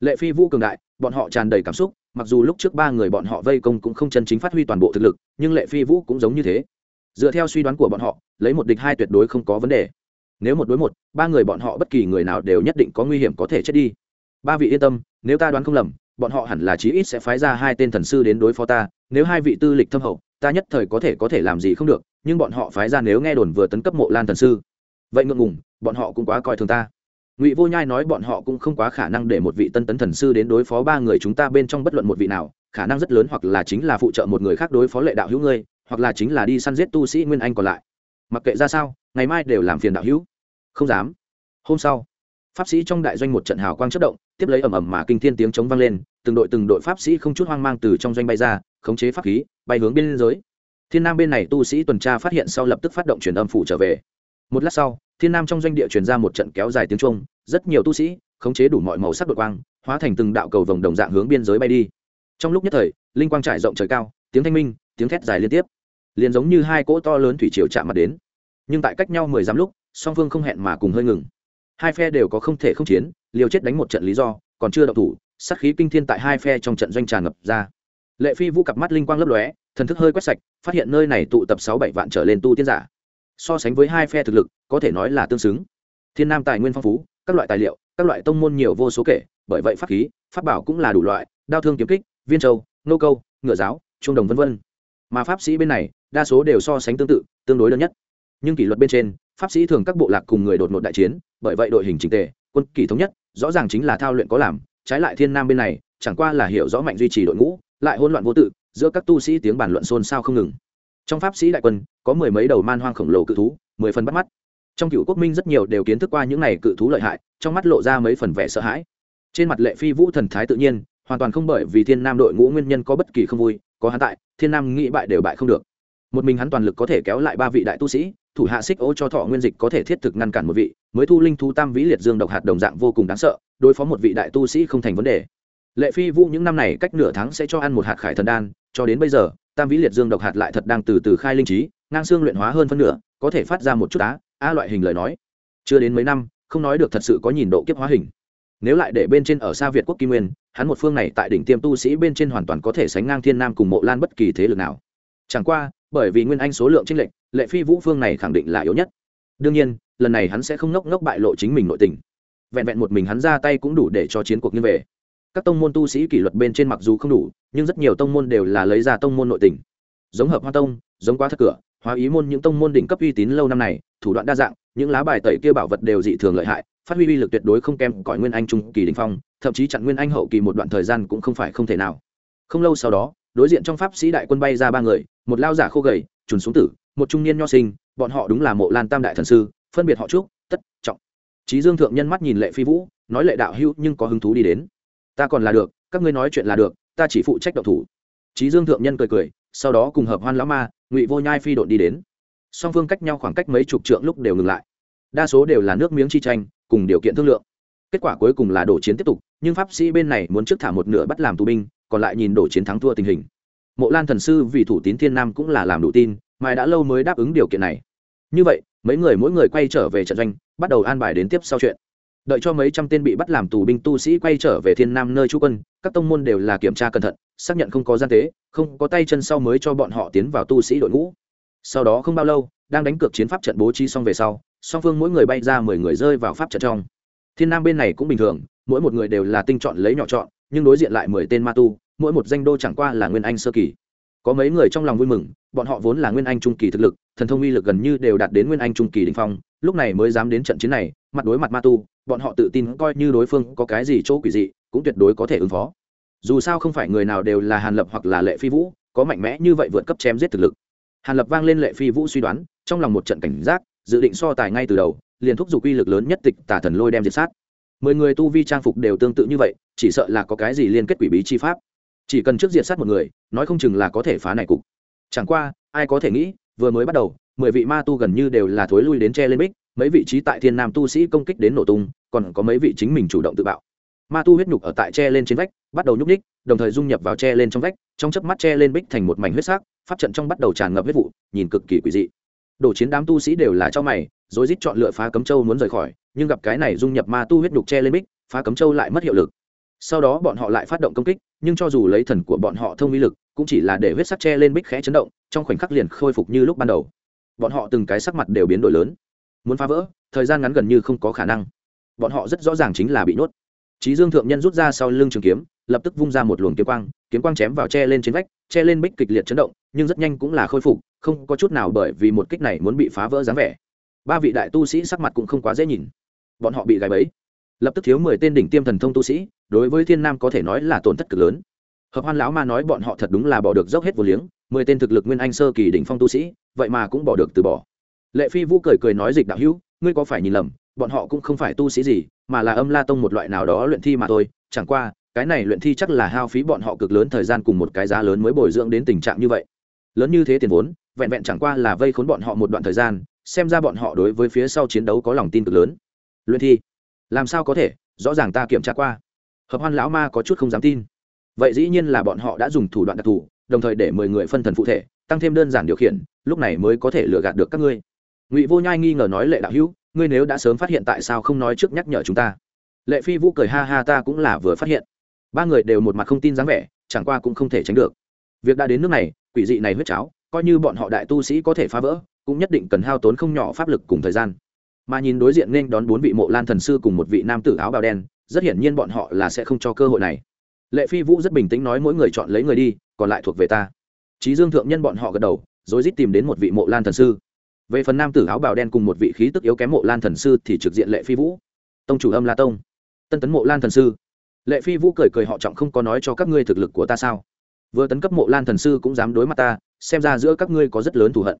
Lệ phi vũ cường đại, bọn họ tràn đầy cảm xúc, mặc dù lúc trước ba người bọn họ vây công cũng không chân chính phát huy toàn bộ thực lực, nhưng lệ phi vũ cũng giống như thế. Dựa theo suy đoán của bọn họ, lấy một địch hai tuyệt đối không có vấn đề. Nếu một đối một, ba người bọn họ bất kỳ người nào đều nhất định có nguy hiểm có thể chết đi. Ba vị yên tâm, nếu ta đoán không lầm bọn họ hẳn là chí ít sẽ phái ra hai tên thần sư đến đối phó ta, nếu hai vị tư lịch thâm hậu, ta nhất thời có thể có thể làm gì không được, nhưng bọn họ phái ra nếu nghe đồn vừa tấn cấp mộ lan thần sư, vậy ngượng ngùng, bọn họ cũng quá coi thường ta. Ngụy vô nhai nói bọn họ cũng không quá khả năng để một vị tân tấn thần sư đến đối phó ba người chúng ta bên trong bất luận một vị nào, khả năng rất lớn hoặc là chính là phụ trợ một người khác đối phó lệ đạo hữu ngươi, hoặc là chính là đi săn giết tu sĩ nguyên anh còn lại. Mặc kệ ra sao, ngày mai đều làm phiền đạo hữu. Không dám. Hôm sau pháp sĩ trong đại doanh một trận hào quang chất động, tiếp lấy ầm ầm mà kinh thiên tiếng chống vang lên, từng đội từng đội pháp sĩ không chút hoang mang từ trong doanh bay ra, khống chế pháp khí, bay hướng biên giới. Thiên nam bên này tu sĩ tuần tra phát hiện sau lập tức phát động truyền âm phủ trở về. Một lát sau, thiên nam trong doanh địa truyền ra một trận kéo dài tiếng trung rất nhiều tu sĩ khống chế đủ mọi màu sắc đội quang, hóa thành từng đạo cầu vồng đồng dạng hướng biên giới bay đi. Trong lúc nhất thời, linh quang trải rộng trời cao, tiếng thanh minh, tiếng thét dài liên tiếp, liền giống như hai cỗ to lớn thủy triều chạm mặt đến. Nhưng tại cách nhau mười dặm lúc, song phương không hẹn mà cùng hơi ngừng hai phe đều có không thể không chiến liều chết đánh một trận lý do, còn chưa đậu thủ, sát khí kinh thiên tại hai phe trong trận doanh tràn ngập ra. Lệ phi vũ cặp mắt linh quang lấp lóe, thần thức hơi quét sạch, phát hiện nơi này tụ tập sáu bảy vạn trở lên tu tiên giả. So sánh với hai phe thực lực, có thể nói là tương xứng. Thiên nam tài nguyên phong phú, các loại tài liệu, các loại tông môn nhiều vô số kể, bởi vậy pháp khí, pháp bảo cũng là đủ loại, đao thương kiếm kích, viên châu, nô câu, ngựa giáo trung đồng v v mà pháp sĩ bên này, đa số đều so sánh tương tự, tương đối đơn nhất. Nhưng kỷ luật bên trên pháp sĩ thường các bộ lạc cùng người đột ngột đại chiến, bởi vậy đội hình trình tề, quân kỳ thống nhất, rõ ràng chính là thao luyện có làm, trái lại thiên nam bên này, chẳng qua là hiểu rõ mạnh duy trì đội ngũ, lại hỗn loạn vô tự, giữa các tu sĩ tiếng bàn luận xôn xao không ngừng. Trong pháp sĩ đại quân, có mười mấy đầu man hoang khổng lồ cự thú, mười phần bắt mắt. Trong cựu quốc minh rất nhiều đều kiến thức qua những này cự thú lợi hại, trong mắt lộ ra mấy phần vẻ sợ hãi. Trên mặt lệ phi vũ thần thái tự nhiên, hoàn toàn không bởi vì thiên nam đội ngũ nguyên nhân có bất kỳ không vui, có hắn tại, thiên nam nghĩ bại đều bại không được. Một mình hắn toàn lực có thể kéo lại ba vị đại tu sĩ thủ hạ xích ô cho thọ nguyên dịch có thể thiết thực ngăn cản một vị, mới thu linh thú tam vĩ liệt dương độc hạt đồng dạng vô cùng đáng sợ, đối phó một vị đại tu sĩ không thành vấn đề. Lệ phi vũ những năm này cách nửa tháng sẽ cho ăn một hạt khải thần đan, cho đến bây giờ, tam vĩ liệt dương độc hạt lại thật đang từ từ khai linh trí, ngang xương luyện hóa hơn phân nửa, có thể phát ra một chút á a loại hình lời nói. Chưa đến mấy năm, không nói được thật sự có nhìn độ kiếp hóa hình. Nếu lại để bên trên ở xa việt quốc kim nguyên, hắn một phương này tại đỉnh tiêm tu sĩ bên trên hoàn toàn có thể sánh ngang thiên nam cùng mộ lan bất kỳ thế lực nào. Chẳng qua, bởi vì nguyên anh số lượng tranh lệch lệ phi vũ phương này khẳng định là yếu nhất. Đương nhiên, lần này hắn sẽ không ngốc ngốc bại lộ chính mình nội tình. Vẹn vẹn một mình hắn ra tay cũng đủ để cho chiến cuộc như về. Các tông môn tu sĩ kỷ luật bên trên mặc dù không đủ, nhưng rất nhiều tông môn đều là lấy ra tông môn nội tình. Giống hợp hoa tông, giống quá thất cửa, hóa ý môn những tông môn đỉnh cấp uy tín lâu năm này, thủ đoạn đa dạng, những lá bài tẩy kia bảo vật đều dị thường lợi hại, phát huy uy lực tuyệt đối không kém cõi nguyên anh trung kỳ đình phong, thậm chí chặn nguyên anh hậu kỳ một đoạn thời gian cũng không phải không thể nào. Không lâu sau đó, đối diện trong pháp sĩ đại quân bay ra ba người, một lao giả khô gầy, trùn xuống tử một trung niên nho sinh, bọn họ đúng là mộ lan tam đại thần sư, phân biệt họ trúc, tất, trọng. Trí dương thượng nhân mắt nhìn lệ phi vũ, nói lệ đạo hữu nhưng có hứng thú đi đến. Ta còn là được, các ngươi nói chuyện là được, ta chỉ phụ trách độc thủ. Trí dương thượng nhân cười cười, sau đó cùng hợp hoan lão ma, ngụy vô nhai phi đội đi đến. Song phương cách nhau khoảng cách mấy chục trượng lúc đều ngừng lại. Đa số đều là nước miếng chi tranh, cùng điều kiện thương lượng. Kết quả cuối cùng là đổ chiến tiếp tục, nhưng pháp sĩ bên này muốn trước thả một nửa bắt làm tù binh, còn lại nhìn đổ chiến thắng thua tình hình. Mộ lan thần sư vì thủ tín thiên nam cũng là làm đủ tin mai đã lâu mới đáp ứng điều kiện này. Như vậy, mấy người mỗi người quay trở về trận doanh, bắt đầu an bài đến tiếp sau chuyện. Đợi cho mấy trăm tên bị bắt làm tù binh tu sĩ quay trở về thiên nam nơi trú quân, các tông môn đều là kiểm tra cẩn thận, xác nhận không có gian tế, không có tay chân sau mới cho bọn họ tiến vào tu sĩ đội ngũ. Sau đó không bao lâu, đang đánh cược chiến pháp trận bố trí xong về sau, song phương mỗi người bay ra mười người rơi vào pháp trận trong. Thiên nam bên này cũng bình thường, mỗi một người đều là tinh chọn lấy nhỏ chọn, nhưng đối diện lại mười tên ma tu, mỗi một danh đô chẳng qua là nguyên anh sơ kỳ có mấy người trong lòng vui mừng, bọn họ vốn là nguyên anh trung kỳ thực lực, thần thông uy lực gần như đều đạt đến nguyên anh trung kỳ đình phong, lúc này mới dám đến trận chiến này, mặt đối mặt ma tu, bọn họ tự tin coi như đối phương có cái gì chỗ quỷ dị, cũng tuyệt đối có thể ứng phó. Dù sao không phải người nào đều là hàn lập hoặc là lệ phi vũ, có mạnh mẽ như vậy vượt cấp chém giết thực lực. Hàn lập vang lên lệ phi vũ suy đoán, trong lòng một trận cảnh giác, dự định so tài ngay từ đầu, liền thúc giục uy lực lớn nhất tịch tả thần lôi đem diệt sát. Mười người tu vi trang phục đều tương tự như vậy, chỉ sợ là có cái gì liên kết quỷ bí chi pháp chỉ cần trước diệt sát một người, nói không chừng là có thể phá này cục. Chẳng qua, ai có thể nghĩ, vừa mới bắt đầu, mười vị ma tu gần như đều là thối lui đến che lên bích, mấy vị trí tại thiên nam tu sĩ công kích đến nổ tung, còn có mấy vị chính mình chủ động tự bạo. Ma tu huyết nhục ở tại tre lên trên vách, bắt đầu nhúc ních đồng thời dung nhập vào tre lên trong vách, trong chớp mắt tre lên bích thành một mảnh huyết sắc, pháp trận trong bắt đầu tràn ngập huyết vụ, nhìn cực kỳ quỷ dị. Đổ chiến đám tu sĩ đều là cho mày rồi rít chọn lựa phá cấm châu muốn rời khỏi, nhưng gặp cái này dung nhập ma tu huyết nhục tre lên bích, phá cấm châu lại mất hiệu lực sau đó bọn họ lại phát động công kích, nhưng cho dù lấy thần của bọn họ thông uy lực, cũng chỉ là để huyết sắc tre lên bích khẽ chấn động, trong khoảnh khắc liền khôi phục như lúc ban đầu. Bọn họ từng cái sắc mặt đều biến đổi lớn. Muốn phá vỡ, thời gian ngắn gần như không có khả năng. Bọn họ rất rõ ràng chính là bị nuốt. trí dương thượng nhân rút ra sau lưng trường kiếm, lập tức vung ra một luồng kiếm quang kiếm quang chém vào tre lên trên vách tre lên bích kịch liệt chấn động, nhưng rất nhanh cũng là khôi phục, không có chút nào bởi vì một kích này muốn bị phá vỡ dáng vẻ. Ba vị đại tu sĩ sắc mặt cũng không quá dễ nhìn. Bọn họ bị gài bẫy. Lập tức thiếu mười tên đỉnh tiêm thần thông tu sĩ đối với thiên nam có thể nói là tổn thất cực lớn. Hợp hoan lão ma nói bọn họ thật đúng là bỏ được dốc hết vô liếng, mười tên thực lực nguyên anh sơ kỳ đỉnh phong tu sĩ, vậy mà cũng bỏ được từ bỏ. Lệ phi vũ cười cười nói dịch đạo hữu, ngươi có phải nhìn lầm, bọn họ cũng không phải tu sĩ gì, mà là âm la tông một loại nào đó luyện thi mà thôi, chẳng qua, cái này luyện thi chắc là hao phí bọn họ cực lớn thời gian cùng một cái giá lớn mới bồi dưỡng đến tình trạng như vậy. Lớn như thế tiền vốn, vẹn vẹn chẳng qua là vây khốn bọn họ một đoạn thời gian, xem ra bọn họ đối với phía sau chiến đấu có lòng tin cực lớn. Luyện thi, làm sao có thể, rõ ràng ta kiểm tra qua hợp hoan lão ma có chút không dám tin. Vậy dĩ nhiên là bọn họ đã dùng thủ đoạn đặc thù, đồng thời để mười người phân thần phụ thể, tăng thêm đơn giản điều khiển, lúc này mới có thể lừa gạt được các ngươi. Ngụy vô nhai nghi ngờ nói lệ đạo hữu, ngươi nếu đã sớm phát hiện tại sao không nói trước nhắc nhở chúng ta? Lệ phi vũ cười ha ha ta cũng là vừa phát hiện. Ba người đều một mặt không tin dáng vẻ, chẳng qua cũng không thể tránh được. Việc đã đến nước này, quỷ dị này huyết cháo, coi như bọn họ đại tu sĩ có thể phá vỡ, cũng nhất định cần hao tốn không nhỏ pháp lực cùng thời gian. Mà nhìn đối diện nên đón bốn vị mộ lan thần sư cùng một vị nam tử áo bào đen rất hiển nhiên bọn họ là sẽ không cho cơ hội này. Lệ phi vũ rất bình tĩnh nói mỗi người chọn lấy người đi, còn lại thuộc về ta. Trí dương thượng nhân bọn họ gật đầu, rồi rít tìm đến một vị mộ lan thần sư. Về phần nam tử áo bào đen cùng một vị khí tức yếu kém mộ lan thần sư thì trực diện lệ phi vũ. Tông chủ âm la tông. Tân tấn mộ lan thần sư. Lệ phi vũ cười cười họ trọng không có nói cho các ngươi thực lực của ta sao. Vừa tấn cấp mộ lan thần sư cũng dám đối mặt ta, xem ra giữa các ngươi có rất lớn thù hận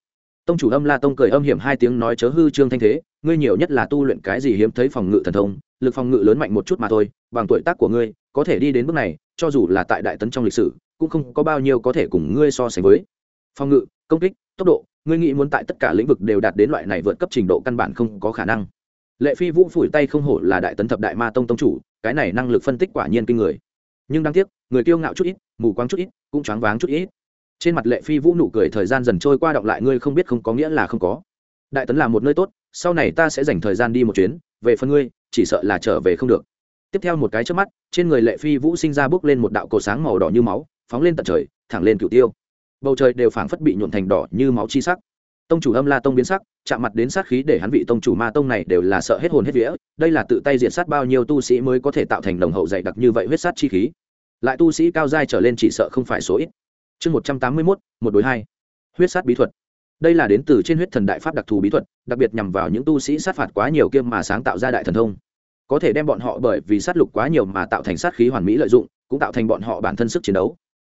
tông chủ âm la tông cười âm hiểm hai tiếng nói chớ hư trương thanh thế, ngươi nhiều nhất là tu luyện cái gì hiếm thấy phòng ngự thần thông, lực phòng ngự lớn mạnh một chút mà thôi, bằng tuổi tác của ngươi, có thể đi đến bước này, cho dù là tại đại tấn trong lịch sử, cũng không có bao nhiêu có thể cùng ngươi so sánh với. Phòng ngự, công kích, tốc độ, ngươi nghĩ muốn tại tất cả lĩnh vực đều đạt đến loại này vượt cấp trình độ căn bản không có khả năng. Lệ phi vũ phủi tay không hổ là đại tấn thập đại ma tông tông chủ, cái này năng lực phân tích quả nhiên kinh người. Nhưng đáng tiếc, người kiêu ngạo chút ít, mù quáng chút ít, cũng choáng váng chút ít trên mặt lệ phi vũ nụ cười thời gian dần trôi qua đọng lại, ngươi không biết không có nghĩa là không có. Đại tấn là một nơi tốt, sau này ta sẽ dành thời gian đi một chuyến, về phần ngươi, chỉ sợ là trở về không được. Tiếp theo một cái trước mắt, trên người lệ phi vũ sinh ra bước lên một đạo cổ sáng màu đỏ như máu, phóng lên tận trời, thẳng lên cửu tiêu. Bầu trời đều phảng phất bị nhuộn thành đỏ như máu chi sắc. Tông chủ âm la tông biến sắc, chạm mặt đến sát khí để hắn vị tông chủ ma tông này đều là sợ hết hồn hết vía. Đây là tự tay diện sát bao nhiêu tu sĩ mới có thể tạo thành đồng hậu dày đặc như vậy huyết sát chi khí. Lại tu sĩ cao giai trở lên chỉ sợ không phải số ít chương một trăm tám mươi mốt, một đối hai. Huyết sát bí thuật. Đây là đến từ trên huyết thần đại pháp đặc thù bí thuật, đặc biệt nhằm vào những tu sĩ sát phạt quá nhiều kiêm mà sáng tạo ra đại thần thông. Có thể đem bọn họ bởi vì sát lục quá nhiều mà tạo thành sát khí hoàn mỹ lợi dụng, cũng tạo thành bọn họ bản thân sức chiến đấu.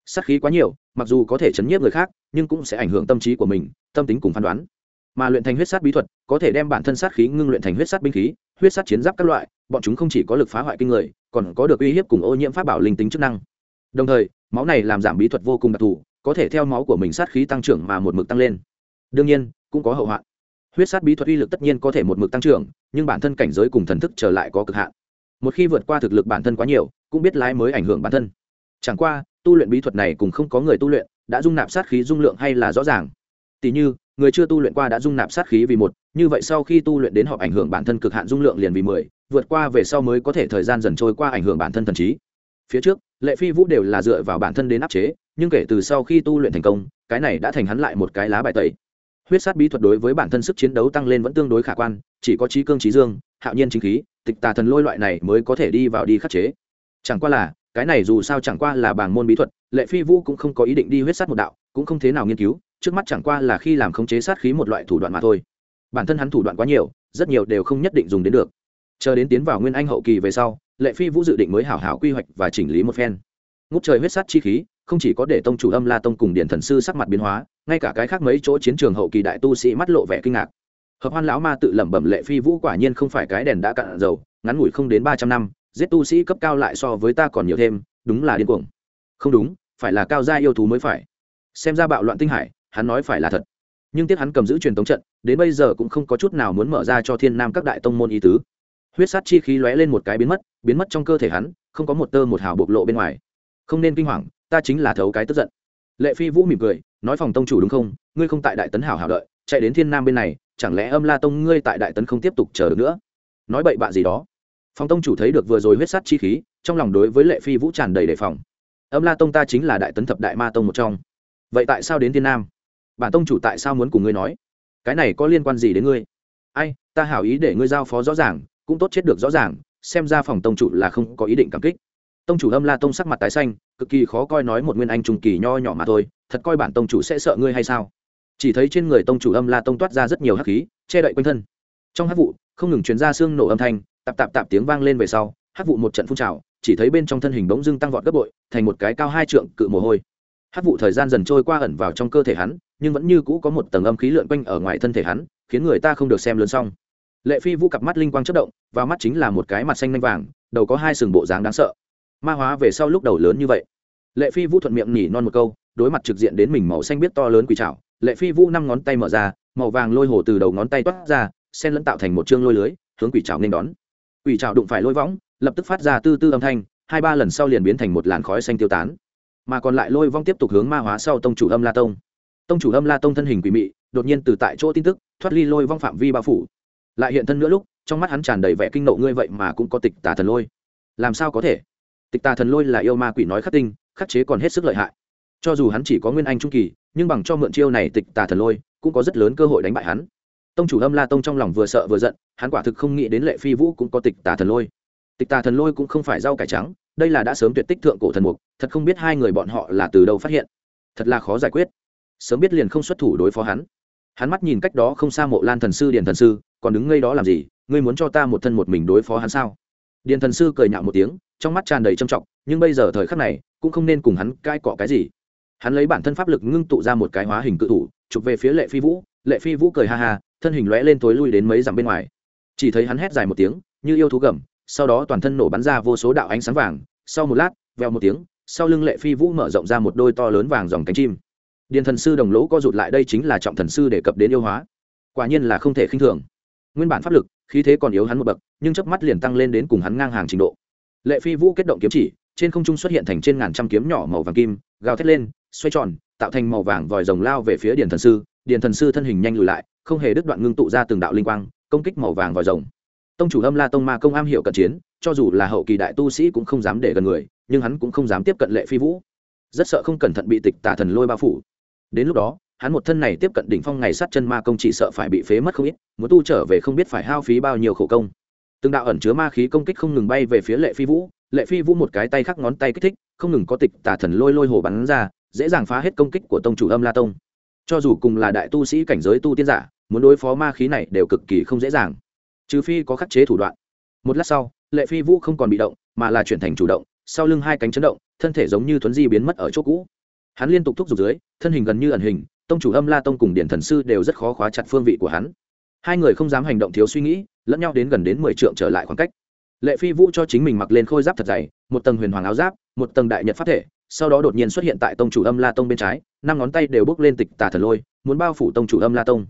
Sát khí quá nhiều, mặc dù có thể chấn nhiếp người khác, nhưng cũng sẽ ảnh hưởng tâm trí của mình, tâm tính cùng phán đoán. Mà luyện thành huyết sát bí thuật, có thể đem bản thân sát khí ngưng luyện thành huyết sát binh khí, huyết sát chiến giáp các loại, bọn chúng không chỉ có lực phá hoại kinh người, còn có được uy hiếp cùng ô nhiễm pháp bảo linh tính chức năng. Đồng thời máu này làm giảm bí thuật vô cùng đặc thù, có thể theo máu của mình sát khí tăng trưởng mà một mực tăng lên. Đương nhiên, cũng có hậu hoạn. Huyết sát bí thuật uy lực tất nhiên có thể một mực tăng trưởng, nhưng bản thân cảnh giới cùng thần thức trở lại có cực hạn. Một khi vượt qua thực lực bản thân quá nhiều, cũng biết lái mới ảnh hưởng bản thân. Chẳng qua, tu luyện bí thuật này cũng không có người tu luyện, đã dung nạp sát khí dung lượng hay là rõ ràng? Tỷ như, người chưa tu luyện qua đã dung nạp sát khí vì một, như vậy sau khi tu luyện đến họ ảnh hưởng bản thân cực hạn dung lượng liền vì mười, vượt qua về sau mới có thể thời gian dần trôi qua ảnh hưởng bản thân thần trí phía trước, lệ phi vũ đều là dựa vào bản thân đến áp chế, nhưng kể từ sau khi tu luyện thành công, cái này đã thành hắn lại một cái lá bài tẩy. Huyết sát bí thuật đối với bản thân sức chiến đấu tăng lên vẫn tương đối khả quan, chỉ có trí cương trí dương, hạo nhiên chính khí, tịch tà thần lôi loại này mới có thể đi vào đi khắc chế. Chẳng qua là, cái này dù sao chẳng qua là bảng môn bí thuật, lệ phi vũ cũng không có ý định đi huyết sát một đạo, cũng không thế nào nghiên cứu, trước mắt chẳng qua là khi làm khống chế sát khí một loại thủ đoạn mà thôi. Bản thân hắn thủ đoạn quá nhiều, rất nhiều đều không nhất định dùng đến được chờ đến tiến vào nguyên anh hậu kỳ về sau, lệ phi vũ dự định mới hảo hảo quy hoạch và chỉnh lý một phen. Ngút trời huyết sát chi khí, không chỉ có để tông chủ âm la tông cùng điện thần sư sắc mặt biến hóa, ngay cả cái khác mấy chỗ chiến trường hậu kỳ đại tu sĩ mắt lộ vẻ kinh ngạc. Hợp hoan lão ma tự lẩm bẩm lệ phi vũ quả nhiên không phải cái đèn đã cạn dầu, ngắn ngủi không đến ba trăm năm, giết tu sĩ cấp cao lại so với ta còn nhiều thêm, đúng là điên cuồng. Không đúng, phải là cao gia yêu thú mới phải. Xem ra bạo loạn tinh hải, hắn nói phải là thật. Nhưng tiếc hắn cầm giữ truyền tống trận, đến bây giờ cũng không có chút nào muốn mở ra cho thiên nam các đại tông môn y tứ huyết sát chi khí lóe lên một cái biến mất biến mất trong cơ thể hắn, không có một tơ một hào bộc lộ bên ngoài. Không nên kinh hoàng, ta chính là thấu cái tức giận. Lệ phi vũ mỉm cười, nói phòng tông chủ đúng không? Ngươi không tại đại tấn hảo hảo đợi, chạy đến thiên nam bên này, chẳng lẽ âm la tông ngươi tại đại tấn không tiếp tục chờ được nữa? Nói bậy bạ gì đó. Phòng tông chủ thấy được vừa rồi huyết sát chi khí, trong lòng đối với lệ phi vũ tràn đầy đề phòng. Âm la tông ta chính là đại tấn thập đại ma tông một trong. Vậy tại sao đến thiên nam? Bản tông chủ tại sao muốn cùng ngươi nói? Cái này có liên quan gì đến ngươi? Ai, ta hảo ý để ngươi giao phó rõ ràng cũng tốt chết được rõ ràng, xem ra phòng tông chủ là không có ý định cảm kích. Tông chủ âm la tông sắc mặt tái xanh, cực kỳ khó coi nói một nguyên anh trung kỳ nho nhỏ mà thôi, thật coi bản tông chủ sẽ sợ ngươi hay sao? Chỉ thấy trên người tông chủ âm la tông toát ra rất nhiều hắc khí, che đậy quanh thân. Trong hắc vụ, không ngừng chuyển ra xương nổ âm thanh, tạp tạp tạp tiếng vang lên về sau, hắc vụ một trận phun trào, chỉ thấy bên trong thân hình bỗng dưng tăng vọt gấp bội, thành một cái cao hai trượng cự mồ hôi. Hắc vụ thời gian dần trôi qua ẩn vào trong cơ thể hắn, nhưng vẫn như cũ có một tầng âm khí lượn quanh ở ngoài thân thể hắn, khiến người ta không được xem lớn xong lệ phi vũ cặp mắt linh quang chất động và mắt chính là một cái mặt xanh nanh vàng, đầu có hai sừng bộ dáng đáng sợ. Ma hóa về sau lúc đầu lớn như vậy. Lệ phi vũ thuận miệng nhỉ non một câu, đối mặt trực diện đến mình màu xanh biết to lớn quỷ trào lệ phi vũ năm ngón tay mở ra, màu vàng lôi hồ từ đầu ngón tay toát ra sen lẫn tạo thành một chương lôi lưới, hướng quỷ trào nên đón. Quỷ trào đụng phải lôi võng, lập tức phát ra tư tư âm thanh, hai ba lần sau liền biến thành một làn khói xanh tiêu tán. Mà còn lại lôi vong tiếp tục hướng ma hóa sau tông chủ âm la tông. Tông chủ âm la tông thân hình quỷ mị, đột nhiên từ tại chỗ tin tức, thoát ly lôi vong phạm vi bao phủ lại hiện thân nữa lúc, trong mắt hắn tràn đầy vẻ kinh nộ ngươi vậy mà cũng có tịch tà thần lôi. Làm sao có thể? Tịch tà thần lôi là yêu ma quỷ nói khắc tinh, khắc chế còn hết sức lợi hại. Cho dù hắn chỉ có nguyên anh trung kỳ, nhưng bằng cho mượn chiêu này tịch tà thần lôi, cũng có rất lớn cơ hội đánh bại hắn. Tông chủ âm la tông trong lòng vừa sợ vừa giận, hắn quả thực không nghĩ đến lệ phi vũ cũng có tịch tà thần lôi. Tịch tà thần lôi cũng không phải rau cải trắng, đây là đã sớm tuyệt tích thượng cổ thần mục, thật không biết hai người bọn họ là từ đâu phát hiện. Thật là khó giải quyết. Sớm biết liền không xuất thủ đối phó hắn. Hắn mắt nhìn cách đó không xa mộ lan thần sư điền thần sư còn đứng ngây đó làm gì, ngươi muốn cho ta một thân một mình đối phó hắn sao? Điền thần sư cười nhạo một tiếng, trong mắt tràn đầy trầm trọng, nhưng bây giờ thời khắc này, cũng không nên cùng hắn cãi cọ cái gì. Hắn lấy bản thân pháp lực ngưng tụ ra một cái hóa hình cự thủ, chụp về phía lệ phi vũ, lệ phi vũ cười ha ha, thân hình lóe lên tối lui đến mấy dặm bên ngoài. Chỉ thấy hắn hét dài một tiếng, như yêu thú gầm, sau đó toàn thân nổ bắn ra vô số đạo ánh sáng vàng, sau một lát veo một tiếng, sau lưng lệ phi vũ mở rộng ra một đôi to lớn vàng dòng cánh chim. Điền thần sư đồng lỗ co rụt lại đây chính là trọng thần sư đề cập đến yêu hóa. Quả nhiên là không thể khinh thường nguyên bản pháp lực, khí thế còn yếu hắn một bậc, nhưng chớp mắt liền tăng lên đến cùng hắn ngang hàng trình độ. Lệ phi vũ kết động kiếm chỉ, trên không trung xuất hiện thành trên ngàn trăm kiếm nhỏ màu vàng kim, gào thét lên, xoay tròn, tạo thành màu vàng vòi rồng lao về phía điền thần sư. Điền thần sư thân hình nhanh lùi lại, không hề đứt đoạn ngưng tụ ra từng đạo linh quang, công kích màu vàng vòi rồng. Tông chủ âm la tông ma công am hiệu cận chiến, cho dù là hậu kỳ đại tu sĩ cũng không dám để gần người, nhưng hắn cũng không dám tiếp cận lệ phi vũ. Rất sợ không cẩn thận bị tịch tà thần lôi bao phủ. Đến lúc đó hắn một thân này tiếp cận đỉnh phong ngày sát chân ma công chỉ sợ phải bị phế mất không ít, muốn tu trở về không biết phải hao phí bao nhiêu khổ công. Từng đạo ẩn chứa ma khí công kích không ngừng bay về phía lệ phi vũ, lệ phi vũ một cái tay khắc ngón tay kích thích, không ngừng có tịch tà thần lôi lôi hồ bắn ra, dễ dàng phá hết công kích của tông chủ âm la tông. Cho dù cùng là đại tu sĩ cảnh giới tu tiên giả, muốn đối phó ma khí này đều cực kỳ không dễ dàng. Trừ phi có khắc chế thủ đoạn. Một lát sau, lệ phi vũ không còn bị động, mà là chuyển thành chủ động, sau lưng hai cánh chấn động, thân thể giống như thuấn di biến mất ở chỗ cũ. Hắn liên tục thúc giục dưới, thân hình gần như ẩn hình tông chủ âm la tông cùng điện thần sư đều rất khó khóa chặt phương vị của hắn. Hai người không dám hành động thiếu suy nghĩ, lẫn nhau đến gần đến mười trượng trở lại khoảng cách. Lệ phi vũ cho chính mình mặc lên khôi giáp thật dày, một tầng huyền hoàng áo giáp, một tầng đại nhật pháp thể, sau đó đột nhiên xuất hiện tại tông chủ âm la tông bên trái, năm ngón tay đều bước lên tịch tà thần lôi, muốn bao phủ tông chủ âm la tông.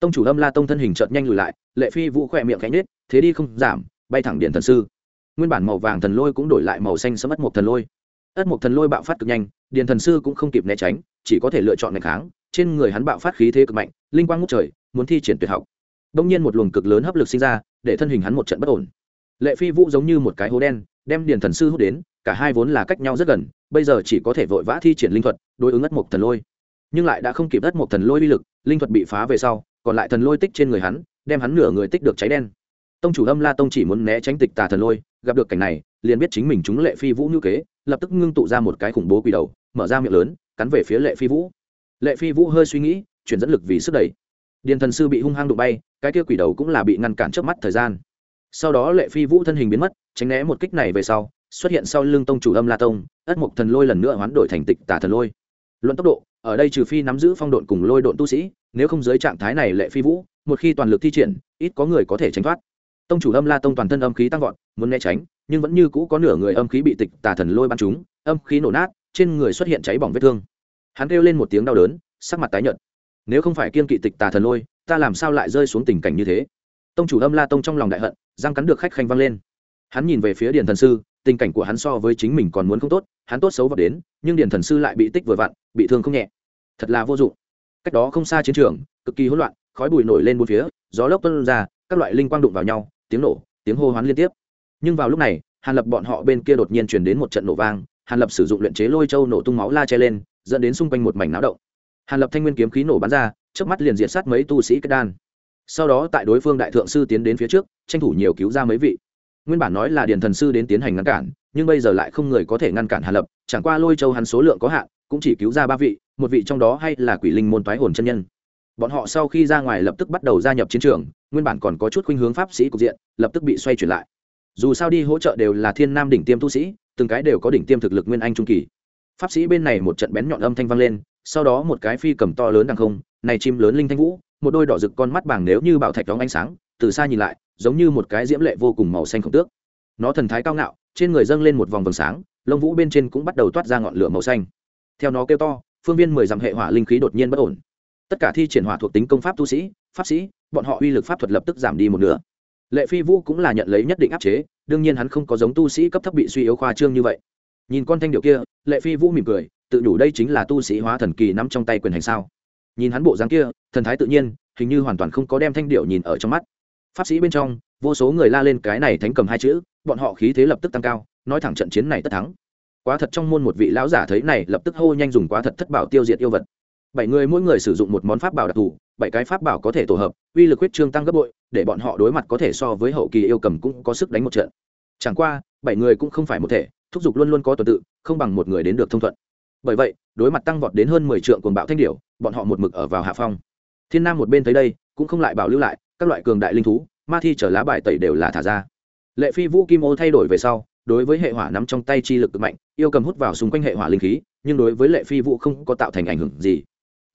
Tông chủ âm la tông thân hình chợt nhanh lùi lại, lệ phi vũ khỏe miệng cánh nết thế đi không giảm, bay thẳng điện thần sư. Nguyên bản màu vàng thần lôi cũng đổi lại màu xanh sẫm ất một thần lôi. Ất một thần lôi bạo phát cực nhanh điện thần sư cũng không kịp né tránh, chỉ có thể lựa chọn ngày kháng trên người hắn bạo phát khí thế cực mạnh, linh quang ngút trời, muốn thi triển tuyệt học. Đông nhiên một luồng cực lớn hấp lực sinh ra, để thân hình hắn một trận bất ổn. Lệ phi vũ giống như một cái hố đen, đem điền thần sư hút đến, cả hai vốn là cách nhau rất gần, bây giờ chỉ có thể vội vã thi triển linh thuật, đối ứng ất mộc thần lôi. Nhưng lại đã không kịp ất mộc thần lôi uy lực, linh thuật bị phá về sau, còn lại thần lôi tích trên người hắn, đem hắn nửa người tích được cháy đen. Tông chủ âm la tông chỉ muốn né tránh tịch tà thần lôi, gặp được cảnh này, liền biết chính mình chúng lệ phi vũ ngữ kế, lập tức ngưng tụ ra một cái khủng bố quỷ đầu, mở ra miệng lớn, cắn về phía lệ phi vũ lệ phi vũ hơi suy nghĩ chuyển dẫn lực vì sức đẩy. Điền thần sư bị hung hăng đụng bay cái kia quỷ đầu cũng là bị ngăn cản trước mắt thời gian. Sau đó lệ phi vũ thân hình biến mất tránh né một kích này về sau xuất hiện sau lưng tông chủ âm la tông ất mục thần lôi lần nữa hoán đổi thành tịch tả thần lôi. Luận tốc độ ở đây trừ phi nắm giữ phong độn cùng lôi độn tu sĩ nếu không dưới trạng thái này lệ phi vũ một khi toàn lực thi triển ít có người có thể tránh thoát. Tông chủ âm la tông toàn thân âm khí tăng vọt muốn né tránh nhưng vẫn như cũ có nửa người âm khí bị tịch tà thần lôi bắn chúng, âm khí nổ nát trên người xuất hiện cháy bỏng vết thương hắn kêu lên một tiếng đau đớn, sắc mặt tái nhợt. Nếu không phải kiên kỵ tịch tà thần lôi, ta làm sao lại rơi xuống tình cảnh như thế? Tông chủ âm la tông trong lòng đại hận, răng cắn được khách khanh vang lên. Hắn nhìn về phía điền thần sư, tình cảnh của hắn so với chính mình còn muốn không tốt, hắn tốt xấu vào đến, nhưng điền thần sư lại bị tích vừa vặn, bị thương không nhẹ. Thật là vô dụng. Cách đó không xa chiến trường, cực kỳ hỗn loạn, khói bụi nổi lên bốn phía, gió lốc tuân ra, các loại linh quang đụng vào nhau, tiếng nổ, tiếng hô hoán liên tiếp. Nhưng vào lúc này, hàn lập bọn họ bên kia đột nhiên truyền đến một trận nổ vang, hàn lập sử dụng luyện chế lôi châu nổ tung máu la che lên dẫn đến xung quanh một mảnh náo động. Hàn lập thanh nguyên kiếm khí nổ bắn ra trước mắt liền diệt sát mấy tu sĩ kết đan. Sau đó tại đối phương đại thượng sư tiến đến phía trước, tranh thủ nhiều cứu ra mấy vị. Nguyên bản nói là điền thần sư đến tiến hành ngăn cản, nhưng bây giờ lại không người có thể ngăn cản hàn lập, chẳng qua lôi châu hắn số lượng có hạn, cũng chỉ cứu ra ba vị, một vị trong đó hay là quỷ linh môn toái hồn chân nhân. Bọn họ sau khi ra ngoài lập tức bắt đầu gia nhập chiến trường, nguyên bản còn có chút khuynh hướng pháp sĩ cục diện, lập tức bị xoay chuyển lại. Dù sao đi hỗ trợ đều là thiên nam đỉnh tiêm tu sĩ, từng cái đều có đỉnh tiêm thực lực nguyên anh trung kỳ pháp sĩ bên này một trận bén nhọn âm thanh vang lên, sau đó một cái phi cầm to lớn đằng không, này chim lớn linh thanh vũ, một đôi đỏ rực con mắt bảng nếu như bảo thạch đóng ánh sáng, từ xa nhìn lại, giống như một cái diễm lệ vô cùng màu xanh khổng tước. Nó thần thái cao ngạo, trên người dâng lên một vòng vầng sáng, lông vũ bên trên cũng bắt đầu toát ra ngọn lửa màu xanh. Theo nó kêu to, phương viên mười dặm hệ hỏa linh khí đột nhiên bất ổn. Tất cả thi triển hỏa thuộc tính công pháp tu sĩ, pháp sĩ, bọn họ uy lực pháp thuật lập tức giảm đi một nửa. Lệ phi vũ cũng là nhận lấy nhất định áp chế, đương nhiên hắn không có giống tu sĩ cấp thấp bị suy yếu khoa trương như vậy nhìn con thanh điệu kia, lệ phi vũ mỉm cười, tự đủ đây chính là tu sĩ hóa thần kỳ nắm trong tay quyền hành sao? Nhìn hắn bộ dáng kia, thần thái tự nhiên, hình như hoàn toàn không có đem thanh điệu nhìn ở trong mắt. Pháp sĩ bên trong, vô số người la lên cái này thánh cầm hai chữ, bọn họ khí thế lập tức tăng cao, nói thẳng trận chiến này tất thắng. Quá thật trong môn một vị lão giả thấy này, lập tức hô nhanh dùng quá thật thất bảo tiêu diệt yêu vật. Bảy người mỗi người sử dụng một món pháp bảo đặc thù, bảy cái pháp bảo có thể tổ hợp, uy lực huyết trương tăng gấp bội, để bọn họ đối mặt có thể so với hậu kỳ yêu cầm cũng có sức đánh một trận. Chẳng qua, bảy người cũng không phải một thể thúc giục luôn luôn có tuần tự, không bằng một người đến được thông thuận. Bởi vậy, đối mặt tăng vọt đến hơn mười trượng cuồng bạo thanh điểu, bọn họ một mực ở vào hạ phong. Thiên nam một bên tới đây, cũng không lại bảo lưu lại, các loại cường đại linh thú, ma thi trở lá bài tẩy đều là thả ra. Lệ phi vũ kim ô thay đổi về sau, đối với hệ hỏa nắm trong tay chi lực cực mạnh, yêu cầm hút vào xung quanh hệ hỏa linh khí, nhưng đối với lệ phi vũ không có tạo thành ảnh hưởng gì.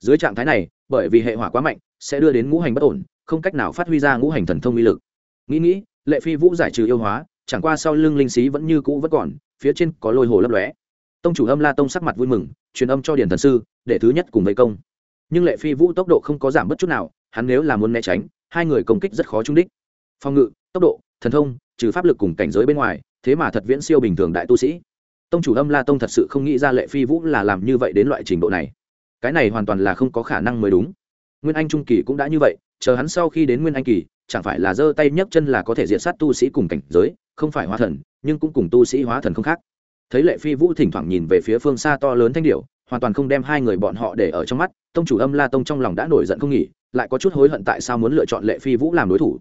Dưới trạng thái này, bởi vì hệ hỏa quá mạnh, sẽ đưa đến ngũ hành bất ổn, không cách nào phát huy ra ngũ hành thần thông uy lực. Nghĩ nghĩ, lệ phi vũ giải trừ yêu hóa, chẳng qua sau lưng linh sĩ vẫn như cũ vẫn còn phía trên có lôi hồ lấp lóe. Tông chủ âm la tông sắc mặt vui mừng, truyền âm cho điền thần sư, để thứ nhất cùng vây công. Nhưng lệ phi vũ tốc độ không có giảm bất chút nào, hắn nếu là muốn né tránh, hai người công kích rất khó trúng đích. Phòng ngự, tốc độ, thần thông, trừ pháp lực cùng cảnh giới bên ngoài, thế mà thật viễn siêu bình thường đại tu sĩ. Tông chủ âm la tông thật sự không nghĩ ra lệ phi vũ là làm như vậy đến loại trình độ này. Cái này hoàn toàn là không có khả năng mới đúng. Nguyên anh trung kỳ cũng đã như vậy, chờ hắn sau khi đến nguyên anh kỳ chẳng phải là giơ tay nhấc chân là có thể diệt sát tu sĩ cùng cảnh giới, không phải hóa thần, nhưng cũng cùng tu sĩ hóa thần không khác. Thấy lệ phi vũ thỉnh thoảng nhìn về phía phương xa to lớn thanh điệu hoàn toàn không đem hai người bọn họ để ở trong mắt, tông chủ âm la tông trong lòng đã nổi giận không nghỉ, lại có chút hối hận tại sao muốn lựa chọn lệ phi vũ làm đối thủ.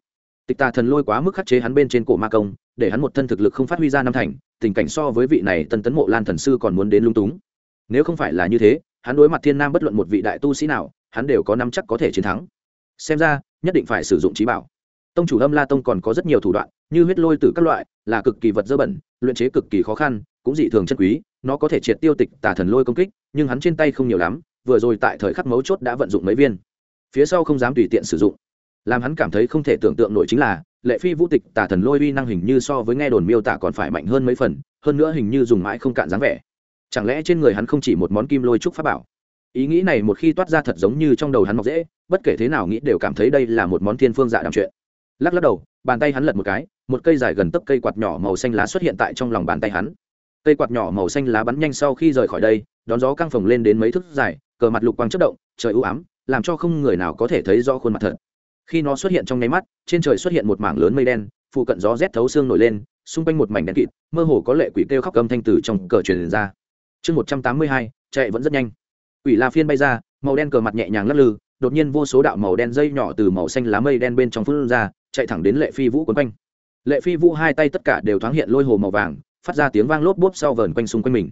Tịch tà thần lôi quá mức khắc chế hắn bên trên cổ ma công, để hắn một thân thực lực không phát huy ra năm thành, tình cảnh so với vị này tân tấn mộ lan thần sư còn muốn đến lung túng. Nếu không phải là như thế, hắn đối mặt thiên nam bất luận một vị đại tu sĩ nào, hắn đều có năm chắc có thể chiến thắng. Xem ra, nhất định phải sử dụng trí bảo tông chủ âm la tông còn có rất nhiều thủ đoạn, như huyết lôi từ các loại, là cực kỳ vật dơ bẩn, luyện chế cực kỳ khó khăn, cũng dị thường chân quý, nó có thể triệt tiêu tịch tà thần lôi công kích, nhưng hắn trên tay không nhiều lắm, vừa rồi tại thời khắc mấu chốt đã vận dụng mấy viên. Phía sau không dám tùy tiện sử dụng. Làm hắn cảm thấy không thể tưởng tượng nổi chính là, lệ phi vũ tịch tà thần lôi uy năng hình như so với nghe đồn miêu tả còn phải mạnh hơn mấy phần, hơn nữa hình như dùng mãi không cạn dáng vẻ. Chẳng lẽ trên người hắn không chỉ một món kim lôi trúc pháp bảo? Ý nghĩ này một khi toát ra thật giống như trong đầu hắn mọc dễ, bất kể thế nào nghĩ đều cảm thấy đây là một món thiên phương dạ đàm chuyện lắc lắc đầu, bàn tay hắn lật một cái, một cây dài gần tấc cây quạt nhỏ màu xanh lá xuất hiện tại trong lòng bàn tay hắn. Cây quạt nhỏ màu xanh lá bắn nhanh sau khi rời khỏi đây, đón gió căng phồng lên đến mấy thước dài, cờ mặt lục quang chất động, trời ưu ám, làm cho không người nào có thể thấy rõ khuôn mặt thật. Khi nó xuất hiện trong nháy mắt, trên trời xuất hiện một mảng lớn mây đen, phụ cận gió rét thấu xương nổi lên, xung quanh một mảnh đen kịt, mơ hồ có lệ quỷ kêu khóc cầm thanh từ trong cờ truyền ra. Chương một trăm tám mươi hai, chạy vẫn rất nhanh. Quỷ la phiên bay ra, màu đen cờ mặt nhẹ nhàng lắc lư đột nhiên vô số đạo màu đen dây nhỏ từ màu xanh lá mây đen bên trong phun ra, chạy thẳng đến lệ phi vũ quấn quanh. Lệ phi vũ hai tay tất cả đều thoáng hiện lôi hồ màu vàng, phát ra tiếng vang lốp bốp sau vờn quanh xung quanh mình.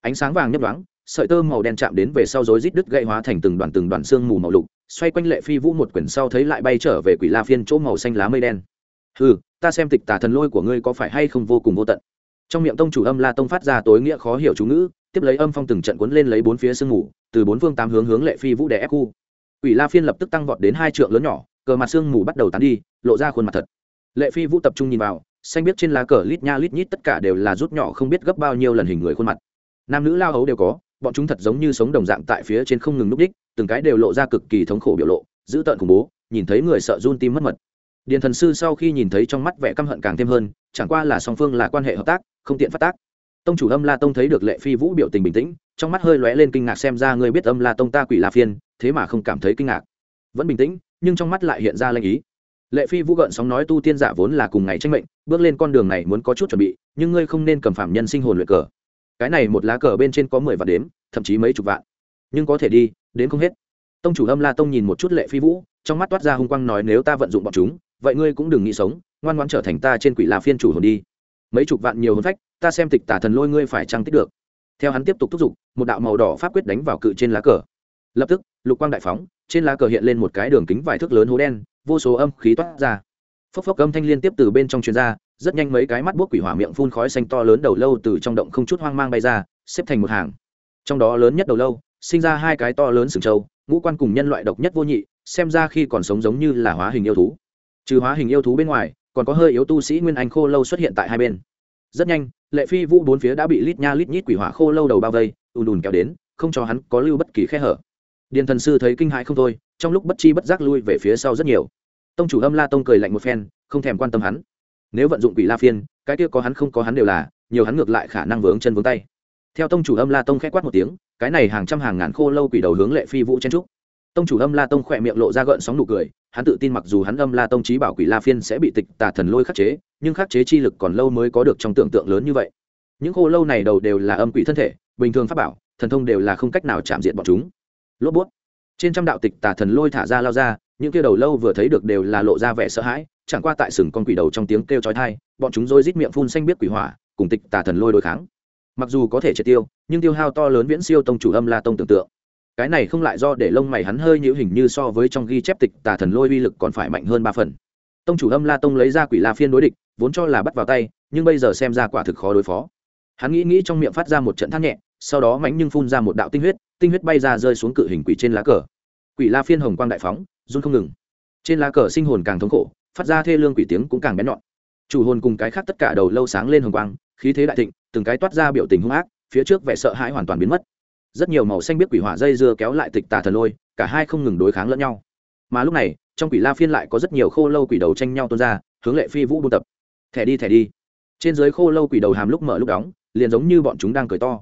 Ánh sáng vàng nhấp đoáng sợi tơ màu đen chạm đến về sau rối rít đứt gãy hóa thành từng đoàn từng đoàn xương mù màu lục, xoay quanh lệ phi vũ một quyển sau thấy lại bay trở về quỷ la phiên chỗ màu xanh lá mây đen. Ừ ta xem tịch tà thần lôi của ngươi có phải hay không vô cùng vô tận. Trong miệng tông chủ âm la tông phát ra tối nghĩa khó hiểu chú ngữ, tiếp lấy âm phong từng trận cuốn lên lấy bốn phía sương mù, từ bốn phương tám hướng hướng lệ phi vũ đè ép khu quỷ la phiên lập tức tăng vọt đến hai trượng lớn nhỏ, cờ mặt xương mù bắt đầu tán đi, lộ ra khuôn mặt thật. Lệ phi vũ tập trung nhìn vào, xanh biết trên lá cờ lít nha lít nhít tất cả đều là rút nhỏ không biết gấp bao nhiêu lần hình người khuôn mặt. Nam nữ lao hấu đều có, bọn chúng thật giống như sống đồng dạng tại phía trên không ngừng núp đích, từng cái đều lộ ra cực kỳ thống khổ biểu lộ, dữ tợn khủng bố, nhìn thấy người sợ run tim mất mật. Điền thần sư sau khi nhìn thấy trong mắt vẻ căm hận càng thêm hơn, chẳng qua là song phương là quan hệ hợp tác, không tiện phát tác. Tông chủ âm la tông thấy được lệ phi vũ biểu tình bình tĩnh, trong mắt hơi lóe lên kinh ngạc xem ra ngươi biết âm la tông ta quỷ la phiên thế mà không cảm thấy kinh ngạc. Vẫn bình tĩnh, nhưng trong mắt lại hiện ra lanh ý. Lệ phi vũ gợn sóng nói tu tiên giả vốn là cùng ngày tranh mệnh, bước lên con đường này muốn có chút chuẩn bị, nhưng ngươi không nên cầm phạm nhân sinh hồn luyện cờ. Cái này một lá cờ bên trên có mười vạn đếm, thậm chí mấy chục vạn. Nhưng có thể đi đến không hết. Tông chủ âm la tông nhìn một chút lệ phi vũ, trong mắt toát ra hung quang nói nếu ta vận dụng bọn chúng, vậy ngươi cũng đừng nghĩ sống, ngoan ngoan trở thành ta trên quỷ là phiên chủ hồn đi. Mấy chục vạn nhiều hồn phách, ta xem tịch tả thần lôi ngươi phải trăng tích được. Theo hắn tiếp tục thúc giục, một đạo màu đỏ pháp quyết đánh vào cự trên lá cờ lập tức, lục quang đại phóng, trên lá cờ hiện lên một cái đường kính vài thước lớn hố đen, vô số âm khí toát ra. Phốc phốc âm thanh liên tiếp từ bên trong chuyên gia rất nhanh mấy cái mắt buốc quỷ hỏa miệng phun khói xanh to lớn đầu lâu từ trong động không chút hoang mang bay ra, xếp thành một hàng. Trong đó lớn nhất đầu lâu, sinh ra hai cái to lớn sừng trâu, ngũ quan cùng nhân loại độc nhất vô nhị, xem ra khi còn sống giống như là hóa hình yêu thú. Trừ hóa hình yêu thú bên ngoài, còn có hơi yếu tu sĩ nguyên anh khô lâu xuất hiện tại hai bên. Rất nhanh, lệ phi vũ bốn phía đã bị lít nha lít nhít quỷ hỏa khô lâu đầu bao vây, ùn ùn kéo đến, không cho hắn có lưu bất kỳ khe hở điền thần sư thấy kinh hãi không thôi, trong lúc bất chi bất giác lui về phía sau rất nhiều. Tông chủ âm la tông cười lạnh một phen, không thèm quan tâm hắn. Nếu vận dụng quỷ la phiên, cái kia có hắn không có hắn đều là, nhiều hắn ngược lại khả năng vướng chân vướng tay. Theo tông chủ âm la tông k h ẽ quát một tiếng, cái này hàng trăm hàng ngàn khô lâu quỷ đầu hướng lệ phi vũ chen trúc. Tông chủ âm la tông khỏe miệng lộ ra gợn sóng nụ cười, hắn tự tin mặc dù hắn âm la tông trí bảo quỷ la phiên sẽ bị tịch tà thần lôi khắc chế, nhưng khắc chế chi lực còn lâu mới có được trong tưởng tượng lớn như vậy. Những khô lâu này đầu đều là âm quỷ thân thể, bình thường pháp bảo, thần thông đều là không cách nào chạm diện bọn chúng lốp bút. Trên trăm đạo tịch tà thần lôi thả ra lao ra, những kia đầu lâu vừa thấy được đều là lộ ra vẻ sợ hãi, chẳng qua tại sừng con quỷ đầu trong tiếng kêu chói tai, bọn chúng dôi rít miệng phun xanh biết quỷ hỏa, cùng tịch tà thần lôi đối kháng. Mặc dù có thể triệt tiêu, nhưng tiêu hao to lớn viễn siêu tông chủ âm la tông tưởng tượng. Cái này không lại do để lông mày hắn hơi nhữ hình như so với trong ghi chép tịch tà thần lôi uy lực còn phải mạnh hơn ba phần. Tông chủ âm la tông lấy ra quỷ la phiên đối địch, vốn cho là bắt vào tay, nhưng bây giờ xem ra quả thực khó đối phó. Hắn nghĩ nghĩ trong miệng phát ra một trận thác nhẹ, sau đó mánh nhưng phun ra một đạo tinh huyết tinh huyết bay ra rơi xuống cự hình quỷ trên lá cờ. Quỷ la phiên hồng quang đại phóng, run không ngừng. Trên lá cờ sinh hồn càng thống khổ, phát ra thê lương quỷ tiếng cũng càng bén nhọn. Chủ hồn cùng cái khác tất cả đầu lâu sáng lên hồng quang, khí thế đại thịnh, từng cái toát ra biểu tình hung ác, phía trước vẻ sợ hãi hoàn toàn biến mất. Rất nhiều màu xanh biết quỷ hỏa dây dưa kéo lại tịch tà thần lôi, cả hai không ngừng đối kháng lẫn nhau. Mà lúc này, trong quỷ la phiên lại có rất nhiều khô lâu quỷ đầu tranh nhau tuôn ra, hướng lệ phi vũ buôn tập. Thẻ đi thẻ đi. Trên dưới khô lâu quỷ đầu hàm lúc mở lúc đóng, liền giống như bọn chúng đang cười to.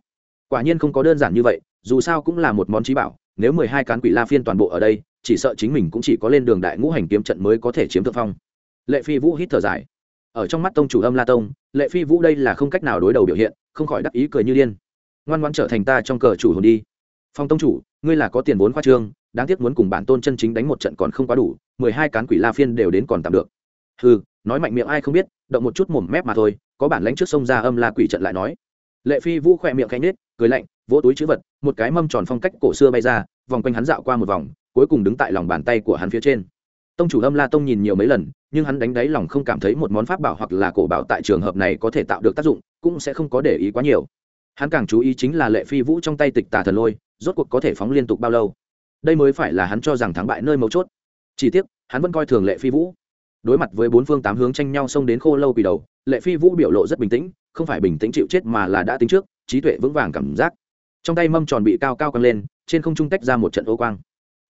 Quả nhiên không có đơn giản như vậy dù sao cũng là một món trí bảo, nếu mười hai cán quỷ la phiên toàn bộ ở đây, chỉ sợ chính mình cũng chỉ có lên đường đại ngũ hành kiếm trận mới có thể chiếm thượng phong. Lệ phi vũ hít thở dài. Ở trong mắt tông chủ âm la tông, lệ phi vũ đây là không cách nào đối đầu biểu hiện, không khỏi đắc ý cười như điên. Ngoan ngoan trở thành ta trong cờ chủ hồn đi. Phong tông chủ, ngươi là có tiền vốn khoa trương, đáng tiếc muốn cùng bản tôn chân chính đánh một trận còn không quá đủ, mười hai cán quỷ la phiên đều đến còn tạm được. Ừ nói mạnh miệng ai không biết, động một chút mồm mép mà thôi, có bản lãnh trước sông ra âm la quỷ trận lại nói. Lệ phi vũ khỏe miệng cánh nết cười lạnh vỗ túi chữ vật, một cái mâm tròn phong cách cổ xưa bay ra, vòng quanh hắn dạo qua một vòng, cuối cùng đứng tại lòng bàn tay của hắn phía trên. Tông chủ âm la tông nhìn nhiều mấy lần, nhưng hắn đánh đáy lòng không cảm thấy một món pháp bảo hoặc là cổ bảo tại trường hợp này có thể tạo được tác dụng, cũng sẽ không có để ý quá nhiều. Hắn càng chú ý chính là lệ phi vũ trong tay tịch tà thần lôi, rốt cuộc có thể phóng liên tục bao lâu. Đây mới phải là hắn cho rằng thắng bại nơi mấu chốt. Chỉ tiếc, hắn vẫn coi thường lệ phi vũ. Đối mặt với bốn phương tám hướng tranh nhau xông đến khô lâu quỳ đầu, lệ phi vũ biểu lộ rất bình tĩnh, không phải bình tĩnh chịu chết mà là đã tính trước, trí tuệ vững vàng cảm giác trong tay mâm tròn bị cao cao căng lên, trên không trung tách ra một trận ô quang.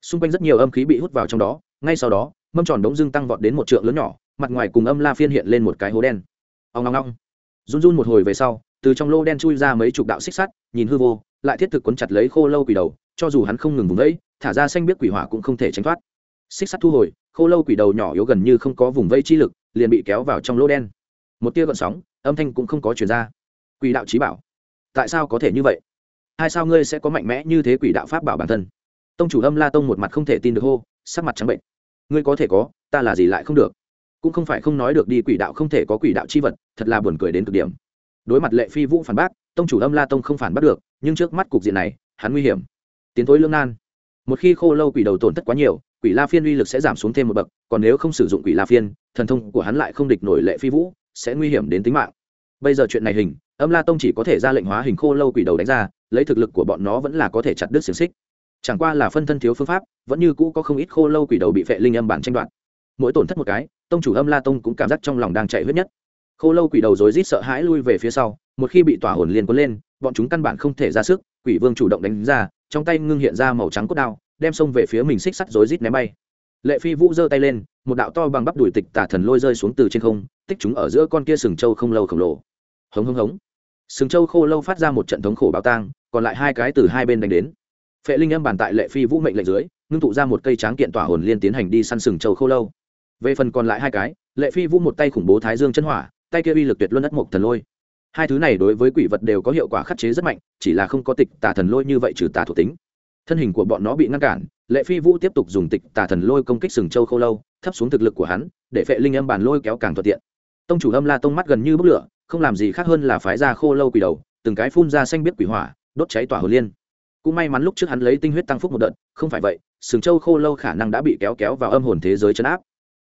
Xung quanh rất nhiều âm khí bị hút vào trong đó, ngay sau đó, mâm tròn đống dưng tăng vọt đến một trượng lớn nhỏ, mặt ngoài cùng âm la phiên hiện lên một cái hố đen. Ông long long run run một hồi về sau, từ trong lô đen chui ra mấy chục đạo xích sắt, nhìn hư vô, lại thiết thực quấn chặt lấy khô lâu quỷ đầu, cho dù hắn không ngừng vùng vẫy, thả ra xanh biết quỷ hỏa cũng không thể tránh thoát. Xích sắt thu hồi, khô lâu quỷ đầu nhỏ yếu gần như không có vùng vây chi lực, liền bị kéo vào trong lỗ đen. Một tia gợn sóng, âm thanh cũng không có chuyển ra. Quỷ đạo trí bảo. Tại sao có thể như vậy? Hai sao ngươi sẽ có mạnh mẽ như thế quỷ đạo pháp bảo bản thân? Tông chủ âm la tông một mặt không thể tin được hô, sắc mặt trắng bệnh. Ngươi có thể có, ta là gì lại không được? Cũng không phải không nói được đi, quỷ đạo không thể có quỷ đạo chi vật, thật là buồn cười đến cực điểm. Đối mặt lệ phi vũ phản bác, tông chủ âm la tông không phản bác được, nhưng trước mắt cục diện này, hắn nguy hiểm. Tiến thối lương nan. Một khi khô lâu quỷ đầu tổn thất quá nhiều, quỷ la phiên uy lực sẽ giảm xuống thêm một bậc, còn nếu không sử dụng quỷ la phiên, thần thông của hắn lại không địch nổi lệ phi vũ, sẽ nguy hiểm đến tính mạng. Bây giờ chuyện này hình, âm la tông chỉ có thể ra lệnh hóa hình khô lâu quỷ đầu đánh ra lấy thực lực của bọn nó vẫn là có thể chặt đứt xiềng xích. Chẳng qua là phân thân thiếu phương pháp, vẫn như cũ có không ít khô lâu quỷ đầu bị vệ linh âm bản tranh đoạt. Mỗi tổn thất một cái, tông chủ âm la tông cũng cảm giác trong lòng đang chạy huyết nhất. Khô lâu quỷ đầu rối rít sợ hãi lui về phía sau, một khi bị tỏa hồn liền cuốn lên, bọn chúng căn bản không thể ra sức, quỷ vương chủ động đánh ra, trong tay ngưng hiện ra màu trắng cốt đao, đem xông về phía mình xích sắt rối rít ném bay. Lệ phi vũ giơ tay lên, một đạo to bằng bắp đùi tịch tả thần lôi rơi xuống từ trên không, tích chúng ở giữa con kia sừng trâu không lâu khổng lồ. Hống hống hống. Sừng trâu khô lâu phát ra một trận thống khổ báo tang còn lại hai cái từ hai bên đánh đến. Phệ linh âm bàn tại lệ phi vũ mệnh lệnh dưới, ngưng tụ ra một cây tráng kiện tỏa hồn liên tiến hành đi săn sừng châu khô lâu. Về phần còn lại hai cái, lệ phi vũ một tay khủng bố thái dương chân hỏa, tay kia uy lực tuyệt luân đất mộc thần lôi. Hai thứ này đối với quỷ vật đều có hiệu quả khắc chế rất mạnh, chỉ là không có tịch tà thần lôi như vậy trừ tà thuộc tính. Thân hình của bọn nó bị ngăn cản, lệ phi vũ tiếp tục dùng tịch tà thần lôi công kích sừng châu khô lâu, thấp xuống thực lực của hắn, để phệ linh âm bàn lôi kéo càng thuận tiện. Tông chủ âm la tông mắt gần như bốc lửa, không làm gì khác hơn là phái ra khô lâu quỷ đầu, từng cái phun ra xanh biết quỷ hỏa đốt cháy tỏa hồn liên. Cũng may mắn lúc trước hắn lấy tinh huyết tăng phúc một đợt, không phải vậy, sừng châu khô lâu khả năng đã bị kéo kéo vào âm hồn thế giới chấn áp.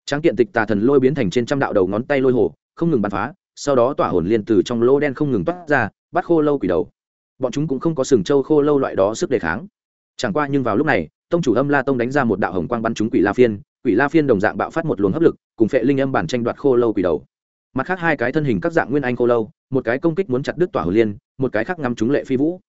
Tráng kiện tịch tà thần lôi biến thành trên trăm đạo đầu ngón tay lôi hồ, không ngừng bắn phá, sau đó tỏa hồn liên từ trong lô đen không ngừng toát ra, bắt khô lâu quỷ đầu. Bọn chúng cũng không có sừng châu khô lâu loại đó sức đề kháng. Chẳng qua nhưng vào lúc này, tông chủ âm la tông đánh ra một đạo hồng quang bắn chúng quỷ la phiên, quỷ la phiên đồng dạng bạo phát một luồng hấp lực, cùng phệ linh âm bản tranh đoạt khô lâu quỷ đầu. Mặt khác hai cái thân hình các dạng nguyên anh khô lâu, một cái công kích muốn chặt đứt tỏa hồn liên, một cái khác ngắm chúng lệ phi vũ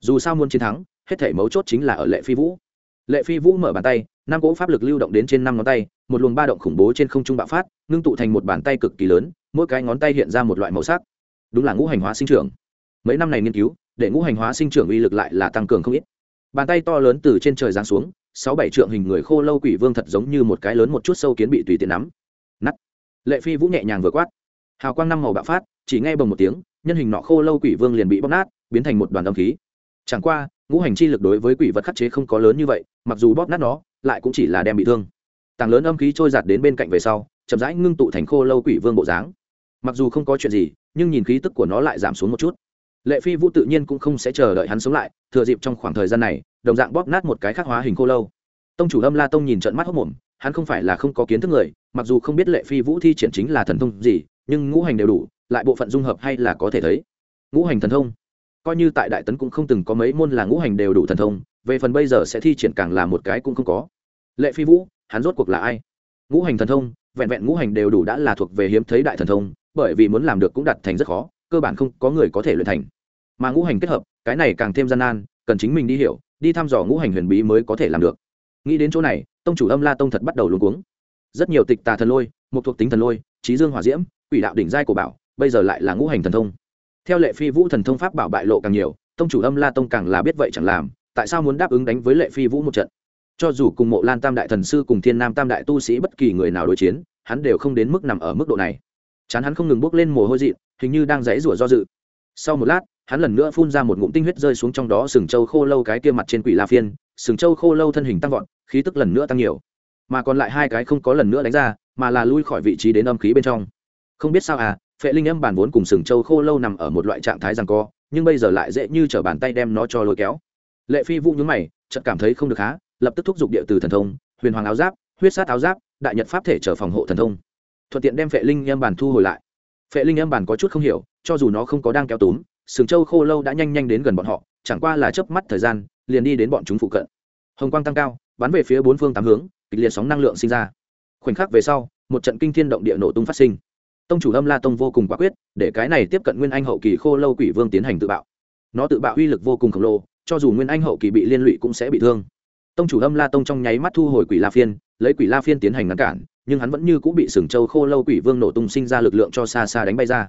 dù sao muốn chiến thắng, hết thể mấu chốt chính là ở lệ phi vũ. Lệ phi vũ mở bàn tay, năm cỗ pháp lực lưu động đến trên năm ngón tay, một luồng ba động khủng bố trên không trung bạo phát, ngưng tụ thành một bàn tay cực kỳ lớn, mỗi cái ngón tay hiện ra một loại màu sắc. Đúng là ngũ hành hóa sinh trưởng. Mấy năm này nghiên cứu, để ngũ hành hóa sinh trưởng uy lực lại là tăng cường không ít. Bàn tay to lớn từ trên trời giáng xuống, sáu bảy trượng hình người khô lâu quỷ vương thật giống như một cái lớn một chút sâu kiến bị tùy tiện nắm. Nắt lệ phi vũ nhẹ nhàng vừa quát. Hào quang năm màu bạo phát, chỉ nghe bồng một tiếng, nhân hình nọ khô lâu quỷ vương liền bị bóc nát, biến thành một đoàn âm khí chẳng qua, ngũ hành chi lực đối với quỷ vật khắc chế không có lớn như vậy, mặc dù bóp nát nó, lại cũng chỉ là đem bị thương. Tàng lớn âm khí trôi giạt đến bên cạnh về sau, chậm rãi ngưng tụ thành khô lâu quỷ vương bộ dáng. Mặc dù không có chuyện gì, nhưng nhìn khí tức của nó lại giảm xuống một chút. Lệ phi vũ tự nhiên cũng không sẽ chờ đợi hắn sống lại, thừa dịp trong khoảng thời gian này, đồng dạng bóp nát một cái khắc hóa hình khô lâu. Tông chủ âm la tông nhìn trận mắt hốc mồm, hắn không phải là không có kiến thức người, mặc dù không biết lệ phi vũ thi triển chính là thần thông gì, nhưng ngũ hành đều đủ, lại bộ phận dung hợp hay là có thể thấy. Ngũ hành thần thông coi như tại đại tấn cũng không từng có mấy môn là ngũ hành đều đủ thần thông, về phần bây giờ sẽ thi triển càng là một cái cũng không có. Lệ phi vũ, hắn rốt cuộc là ai? Ngũ hành thần thông, vẹn vẹn ngũ hành đều đủ đã là thuộc về hiếm thấy đại thần thông, bởi vì muốn làm được cũng đặt thành rất khó, cơ bản không có người có thể luyện thành. Mà ngũ hành kết hợp, cái này càng thêm gian nan, cần chính mình đi hiểu, đi thăm dò ngũ hành huyền bí mới có thể làm được. Nghĩ đến chỗ này, tông chủ âm la tông thật bắt đầu luống cuống. Rất nhiều tịch tà thần lôi, một thuộc tính thần lôi trí dương hỏa diễm, quỷ đạo đỉnh giai của bảo, bây giờ lại là ngũ hành thần thông theo lệ phi vũ thần thông pháp bảo bại lộ càng nhiều, tông chủ âm la tông càng là biết vậy chẳng làm, tại sao muốn đáp ứng đánh với lệ phi vũ một trận? Cho dù cùng mộ lan tam đại thần sư cùng thiên nam tam đại tu sĩ bất kỳ người nào đối chiến, hắn đều không đến mức nằm ở mức độ này. Chán hắn không ngừng bước lên mồ hôi dị hình như đang dãy rủa do dự. Sau một lát, hắn lần nữa phun ra một ngụm tinh huyết rơi xuống trong đó sừng châu khô lâu cái kia mặt trên quỷ la phiên, sừng châu khô lâu thân hình tăng vọt, khí tức lần nữa tăng nhiều. Mà còn lại hai cái không có lần nữa đánh ra, mà là lui khỏi vị trí đến âm khí bên trong. Không biết sao à phệ linh âm bản vốn cùng sừng châu khô lâu nằm ở một loại trạng thái rằng co, nhưng bây giờ lại dễ như t r ở bàn tay đem nó cho lôi kéo. Lệ phi vũ nhún mày, chợt cảm thấy không được há, lập tức thúc giục địa từ thần thông, huyền hoàng áo giáp, huyết sát áo giáp, đại nhật pháp thể trở phòng hộ thần thông. Thuận tiện đem phệ linh âm bản thu hồi lại. Phệ linh âm bản có chút không hiểu, cho dù nó không có đang kéo túm, sừng châu khô lâu đã nhanh nhanh đến gần bọn họ, chẳng qua là chớp mắt thời gian, liền đi đến bọn chúng phụ cận. Hồng quang tăng cao, bắn về phía bốn phương tám hướng, kịch liệt sóng năng lượng sinh ra. Khoảnh khắc về sau, một trận kinh thiên động địa nổ tung phát sinh tông chủ âm la tông vô cùng quả quyết, để cái này tiếp cận nguyên anh hậu kỳ khô lâu quỷ vương tiến hành tự bạo. Nó tự bạo uy lực vô cùng khổng lồ, cho dù nguyên anh hậu kỳ bị liên lụy cũng sẽ bị thương. Tông chủ âm la tông trong nháy mắt thu hồi quỷ la phiên, lấy quỷ la phiên tiến hành ngăn cản, nhưng hắn vẫn như cũng bị sừng châu khô lâu quỷ vương nổ tung sinh ra lực lượng cho xa xa đánh bay ra.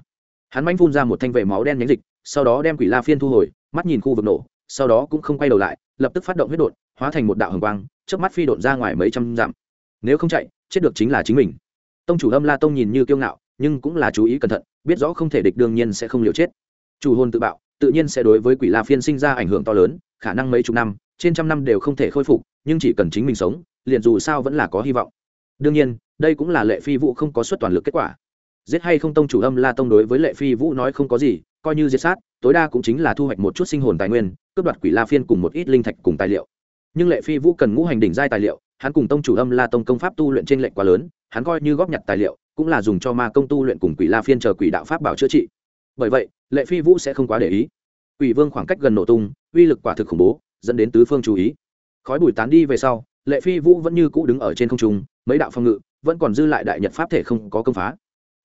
Hắn manh phun ra một thanh vệ máu đen nhánh dịch, sau đó đem quỷ la phiên thu hồi, mắt nhìn khu vực nổ, sau đó cũng không quay đầu lại, lập tức phát động huyết đột, hóa thành một đạo hồng quang trước mắt phi đột ra ngoài mấy trăm dặm. Nếu không chạy, chết được chính là chính mình. Tông chủ âm la tông nhìn như kiêu ngạo nhưng cũng là chú ý cẩn thận, biết rõ không thể địch đương nhiên sẽ không liều chết. Chủ hồn tự bạo, tự nhiên sẽ đối với quỷ la phiên sinh ra ảnh hưởng to lớn, khả năng mấy chục năm, trên trăm năm đều không thể khôi phục, nhưng chỉ cần chính mình sống, liền dù sao vẫn là có hy vọng. Đương nhiên, đây cũng là lệ phi vũ không có suất toàn lực kết quả. Giết hay không tông chủ âm la tông đối với lệ phi vũ nói không có gì, coi như diệt sát, tối đa cũng chính là thu hoạch một chút sinh hồn tài nguyên, cướp đoạt quỷ la phiên cùng một ít linh thạch cùng tài liệu. Nhưng lệ phi vũ cần ngũ hành đỉnh giai tài liệu, hắn cùng tông chủ âm la tông công pháp tu luyện trên lệnh quá lớn, hắn coi như góp nhặt tài liệu cũng là dùng cho ma công tu luyện cùng quỷ la phiên chờ quỷ đạo pháp bảo chữa trị. Bởi vậy, lệ phi vũ sẽ không quá để ý. Quỷ vương khoảng cách gần nổ tung, uy lực quả thực khủng bố, dẫn đến tứ phương chú ý. Khói bụi tán đi về sau, lệ phi vũ vẫn như cũ đứng ở trên không trung, mấy đạo phong ngự, vẫn còn dư lại đại nhật pháp thể không có công phá.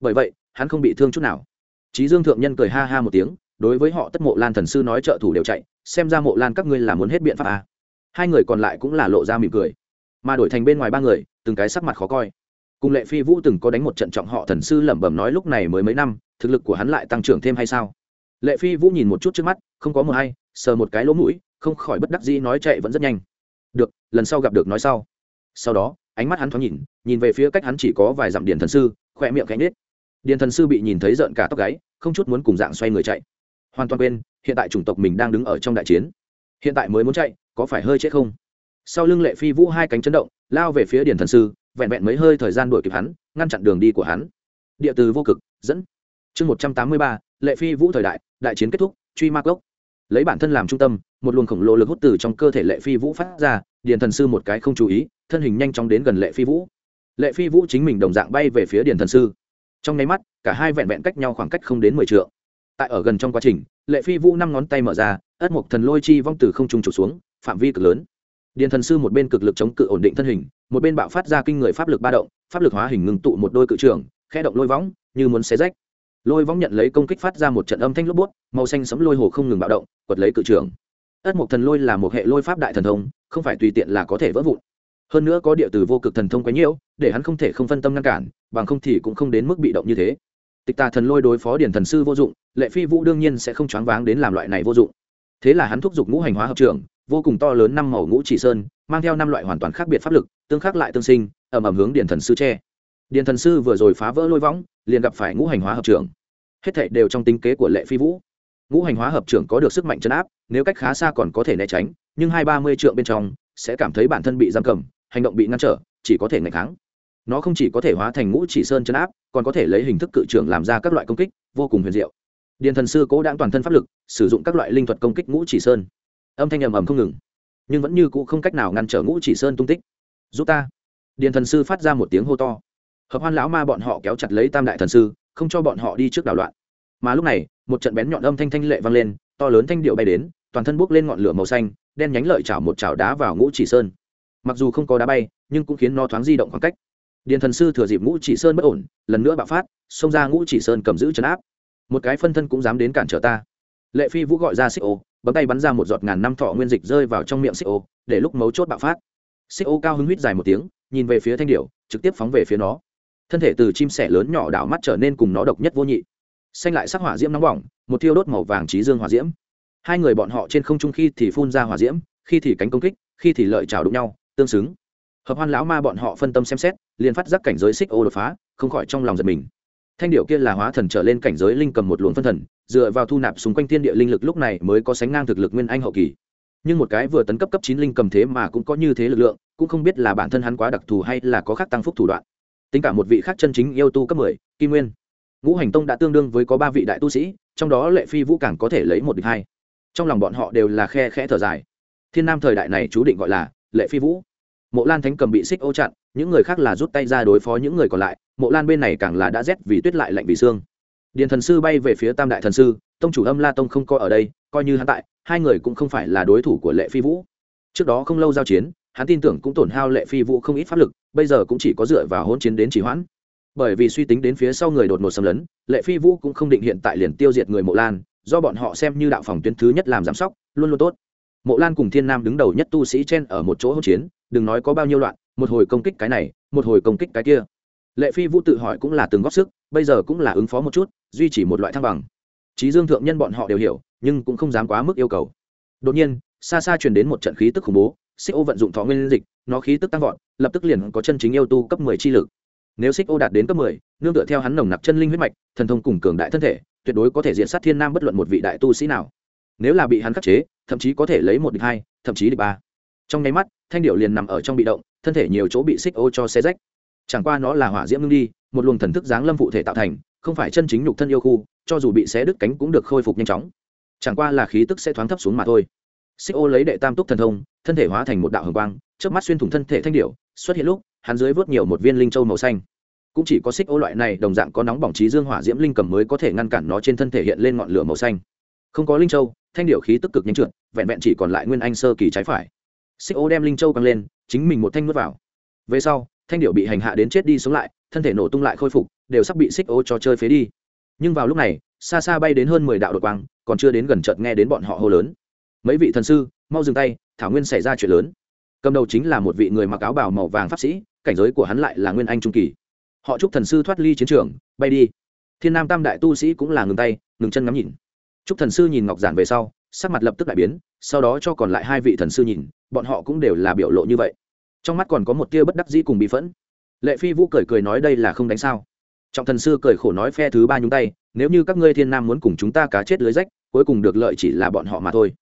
Bởi vậy, hắn không bị thương chút nào. Trí dương thượng nhân cười ha ha một tiếng, đối với họ tất mộ lan thần sư nói trợ thủ đều chạy, xem ra mộ lan các ngươi là muốn hết biện pháp à. hai người còn lại cũng là lộ ra mỉm cười. Mà đổi thành bên ngoài ba người, từng cái sắc mặt khó coi cùng lệ phi vũ từng có đánh một trận trọng họ thần sư lẩm bẩm nói lúc này mới mấy năm, thực lực của hắn lại tăng trưởng thêm hay sao? Lệ phi vũ nhìn một chút trước mắt, không có mờ hay, sờ một cái lỗ mũi, không khỏi bất đắc dĩ nói chạy vẫn rất nhanh. Được, lần sau gặp được nói sau. Sau đó, ánh mắt hắn thoáng nhìn nhìn về phía cách hắn chỉ có vài dặm điền thần sư, khỏe miệng cánh nết điền thần sư bị nhìn thấy rợn cả tóc gáy, không chút muốn cùng dạng xoay người chạy. Hoàn toàn quên, hiện tại chủng tộc mình đang đứng ở trong đại chiến. Hiện tại mới muốn chạy, có phải hơi chết không? Sau lưng lệ phi vũ hai cánh chấn động, lao về phía điền thần sư vẹn vẹn mấy hơi thời gian đuổi kịp hắn, ngăn chặn đường đi của hắn. Địa từ vô cực, dẫn. Chương một trăm tám mươi ba, lệ phi vũ thời đại đại chiến kết thúc, truy ma gốc lấy bản thân làm trung tâm, một luồng khổng lồ lực hút từ trong cơ thể lệ phi vũ phát ra, điền thần sư một cái không chú ý, thân hình nhanh chóng đến gần lệ phi vũ. Lệ phi vũ chính mình đồng dạng bay về phía điền thần sư. Trong nháy mắt, cả hai vẹn vẹn cách nhau khoảng cách không đến mười t tại ở gần trong quá trình, lệ phi vũ năm ngón tay mở ra, ất mộc thần lôi chi vong từ không trung trục xuống, phạm vi cực lớn điền thần sư một bên cực lực chống cự ổn định thân hình, một bên bạo phát ra kinh người pháp lực ba động, pháp lực hóa hình ngừng tụ một đôi cự trường khe động lôi võng, như muốn xé rách. Lôi võng nhận lấy công kích phát ra một trận âm thanh lốp bút, màu xanh sấm lôi hồ không ngừng bạo động, quật lấy cự trường. Ất mộc thần lôi là một hệ lôi pháp đại thần thông, không phải tùy tiện là có thể vỡ vụn. Hơn nữa có địa từ vô cực thần thông quấy nhiễu để hắn không thể không phân tâm ngăn cản, bằng không thì cũng không đến mức bị động như thế. Tịch tà thần lôi đối phó điển thần sư vô dụng, lệ phi vũ đương nhiên sẽ không choáng váng đến làm loại này vô dụng thế là hắn thúc giục ngũ hành hóa hợp trưởng, vô cùng to lớn năm màu ngũ chỉ sơn, mang theo năm loại hoàn toàn khác biệt pháp lực, tương khắc lại tương sinh ẩm ẩm hướng điện thần sư tre điện thần sư vừa rồi phá vỡ lôi võng, liền gặp phải ngũ hành hóa hợp trưởng. Hết thệ đều trong tính kế của lệ phi vũ. Ngũ hành hóa hợp trưởng có được sức mạnh chấn áp, nếu cách khá xa còn có thể né tránh, nhưng hai ba mươi trượng bên trong, sẽ cảm thấy bản thân bị giam cầm, hành động bị ngăn trở, chỉ có thể ngày kháng. Nó không chỉ có thể hóa thành ngũ chỉ sơn chấn áp, còn có thể lấy hình thức cự trưởng làm ra các loại công kích, vô cùng huyền diệu điện thần sư cố đãng toàn thân pháp lực, sử dụng các loại linh thuật công kích ngũ chỉ sơn. Âm thanh ầm ầm không ngừng, nhưng vẫn như cũ không cách nào ngăn trở ngũ chỉ sơn tung tích. Giúp ta. Điện thần sư phát ra một tiếng hô to. Hợp hoan lão ma bọn họ kéo chặt lấy tam đại thần sư, không cho bọn họ đi trước đảo loạn. Mà lúc này, một trận bén nhọn âm thanh thanh lệ vang lên, to lớn thanh điệu bay đến, toàn thân bốc lên ngọn lửa màu xanh, đen nhánh lợi chảo một chảo đá vào ngũ chỉ sơn. Mặc dù không có đá bay, nhưng cũng khiến nó thoáng di động khoảng cách. Điện thần sư thừa dịp ngũ chỉ sơn bất ổn, lần nữa bạo phát, xông ra ngũ chỉ sơn cầm giữ chấn áp một cái phân thân cũng dám đến cản trở ta. Lệ phi vũ gọi ra xích ô, bấm tay bắn ra một giọt ngàn năm thọ nguyên dịch rơi vào trong miệng xích ô, để lúc mấu chốt bạo phát. Xích ô cao hứng huýt dài một tiếng, nhìn về phía thanh điệu trực tiếp phóng về phía nó. Thân thể từ chim sẻ lớn nhỏ đảo mắt trở nên cùng nó độc nhất vô nhị. Xanh lại sắc hỏa diễm nóng bỏng, một thiêu đốt màu vàng trí dương hỏa diễm. Hai người bọn họ trên không trung khi thì phun ra hỏa diễm, khi thì cánh công kích, khi thì lợi trào đụng nhau, tương xứng. Hợp hoan lão ma bọn họ phân tâm xem xét, liền phát giác cảnh giới xích ô đột phá, không khỏi trong lòng giật mình thanh điệu kia là hóa thần trở lên cảnh giới linh cầm một luồng phân thần, dựa vào thu nạp xung quanh thiên địa linh lực lúc này mới có sánh ngang thực lực nguyên anh hậu kỳ. Nhưng một cái vừa tấn cấp cấp chín linh cầm thế mà cũng có như thế lực lượng, cũng không biết là bản thân hắn quá đặc thù hay là có khác tăng phúc thủ đoạn. Tính cả một vị khác chân chính yêu tu cấp mười, kim nguyên. Ngũ hành tông đã tương đương với có ba vị đại tu sĩ, trong đó lệ phi vũ càng có thể lấy một địch hai. Trong lòng bọn họ đều là khe khẽ thở dài. Thiên nam thời đại này chú định gọi là lệ phi vũ. Mộ lan thánh cầm bị xích ô chặn, những người khác là rút tay ra đối phó những người còn lại mộ lan bên này càng là đã rét vì tuyết lại lạnh vì xương. Điền thần sư bay về phía tam đại thần sư, tông chủ âm la tông không coi ở đây, coi như hắn tại, hai người cũng không phải là đối thủ của lệ phi vũ. Trước đó không lâu giao chiến, hắn tin tưởng cũng tổn hao lệ phi vũ không ít pháp lực, bây giờ cũng chỉ có dựa vào hôn chiến đến chỉ hoãn. Bởi vì suy tính đến phía sau người đột ngột xâm lấn, lệ phi vũ cũng không định hiện tại liền tiêu diệt người mộ lan, do bọn họ xem như đạo phòng tuyến thứ nhất làm giám sóc, luôn luôn tốt. Mộ lan cùng thiên nam đứng đầu nhất tu sĩ chen ở một chỗ hỗn chiến, đừng nói có bao nhiêu loạn, một hồi công kích cái này, một hồi công kích cái kia lệ phi vũ tự hỏi cũng là từng góp sức, bây giờ cũng là ứng phó một chút, duy trì một loại thăng bằng. Trí dương thượng nhân bọn họ đều hiểu, nhưng cũng không dám quá mức yêu cầu. Đột nhiên, xa xa truyền đến một trận khí tức khủng bố, xích ô vận dụng thọ nguyên dịch, nó khí tức tăng vọt, lập tức liền có chân chính yêu tu cấp mười chi lực. Nếu xích ô đạt đến cấp mười, nương tựa theo hắn nồng nặc chân linh huyết mạch, thần thông cùng cường đại thân thể, tuyệt đối có thể diện sát thiên nam bất luận một vị đại tu sĩ nào. Nếu là bị hắn khắc chế, thậm chí có thể lấy một địch hai, thậm chí địch ba. Trong nháy mắt, thanh điệu liền nằm ở trong bị động, thân thể nhiều chỗ bị xích ô cho xe rách chẳng qua nó là hỏa diễm ngưng đi, một luồng thần thức giáng lâm phụ thể tạo thành, không phải chân chính nhục thân yêu khu, cho dù bị xé đứt cánh cũng được khôi phục nhanh chóng. Chẳng qua là khí tức sẽ thoáng thấp xuống mà thôi. Xích ô lấy đệ tam túc thần thông, thân thể hóa thành một đạo hồng quang trước mắt xuyên thủng thân thể thanh điệu xuất hiện lúc, hắn dưới vớt nhiều một viên linh châu màu xanh. Cũng chỉ có xích ô loại này đồng dạng có nóng bỏng trí dương hỏa diễm linh cầm mới có thể ngăn cản nó trên thân thể hiện lên ngọn lửa màu xanh. Không có linh châu, thanh điệu khí tức cực nhanh trượt, vẹn vẹn chỉ còn lại nguyên anh sơ kỳ trái phải. Xích ô đem linh châu căng lên, chính mình một thanh nuốt vào. Về sau thanh điệu bị hành hạ đến chết đi sống lại, thân thể nổ tung lại khôi phục, đều sắp bị xích ô cho chơi phế đi. Nhưng vào lúc này, xa xa bay đến hơn mười đạo đột quang, còn chưa đến gần chợt nghe đến bọn họ hô lớn. Mấy vị thần sư, mau dừng tay, thảo nguyên xảy ra chuyện lớn. Cầm đầu chính là một vị người mặc áo bào màu vàng pháp sĩ, cảnh giới của hắn lại là nguyên anh trung kỳ. Họ chúc thần sư thoát ly chiến trường, bay đi. Thiên nam tam đại tu sĩ cũng là ngừng tay, ngừng chân ngắm nhìn. Chúc thần sư nhìn ngọc giản về sau, sắc mặt lập tức đại biến, sau đó cho còn lại hai vị thần sư nhìn, bọn họ cũng đều là biểu lộ như vậy trong mắt còn có một tia bất đắc dĩ cùng bị phẫn. Lệ phi vũ cười cười nói đây là không đánh sao. Trọng thần sư cười khổ nói phe thứ ba nhúng tay, nếu như các ngươi thiên nam muốn cùng chúng ta cá chết lưới rách, cuối cùng được lợi chỉ là bọn họ mà thôi.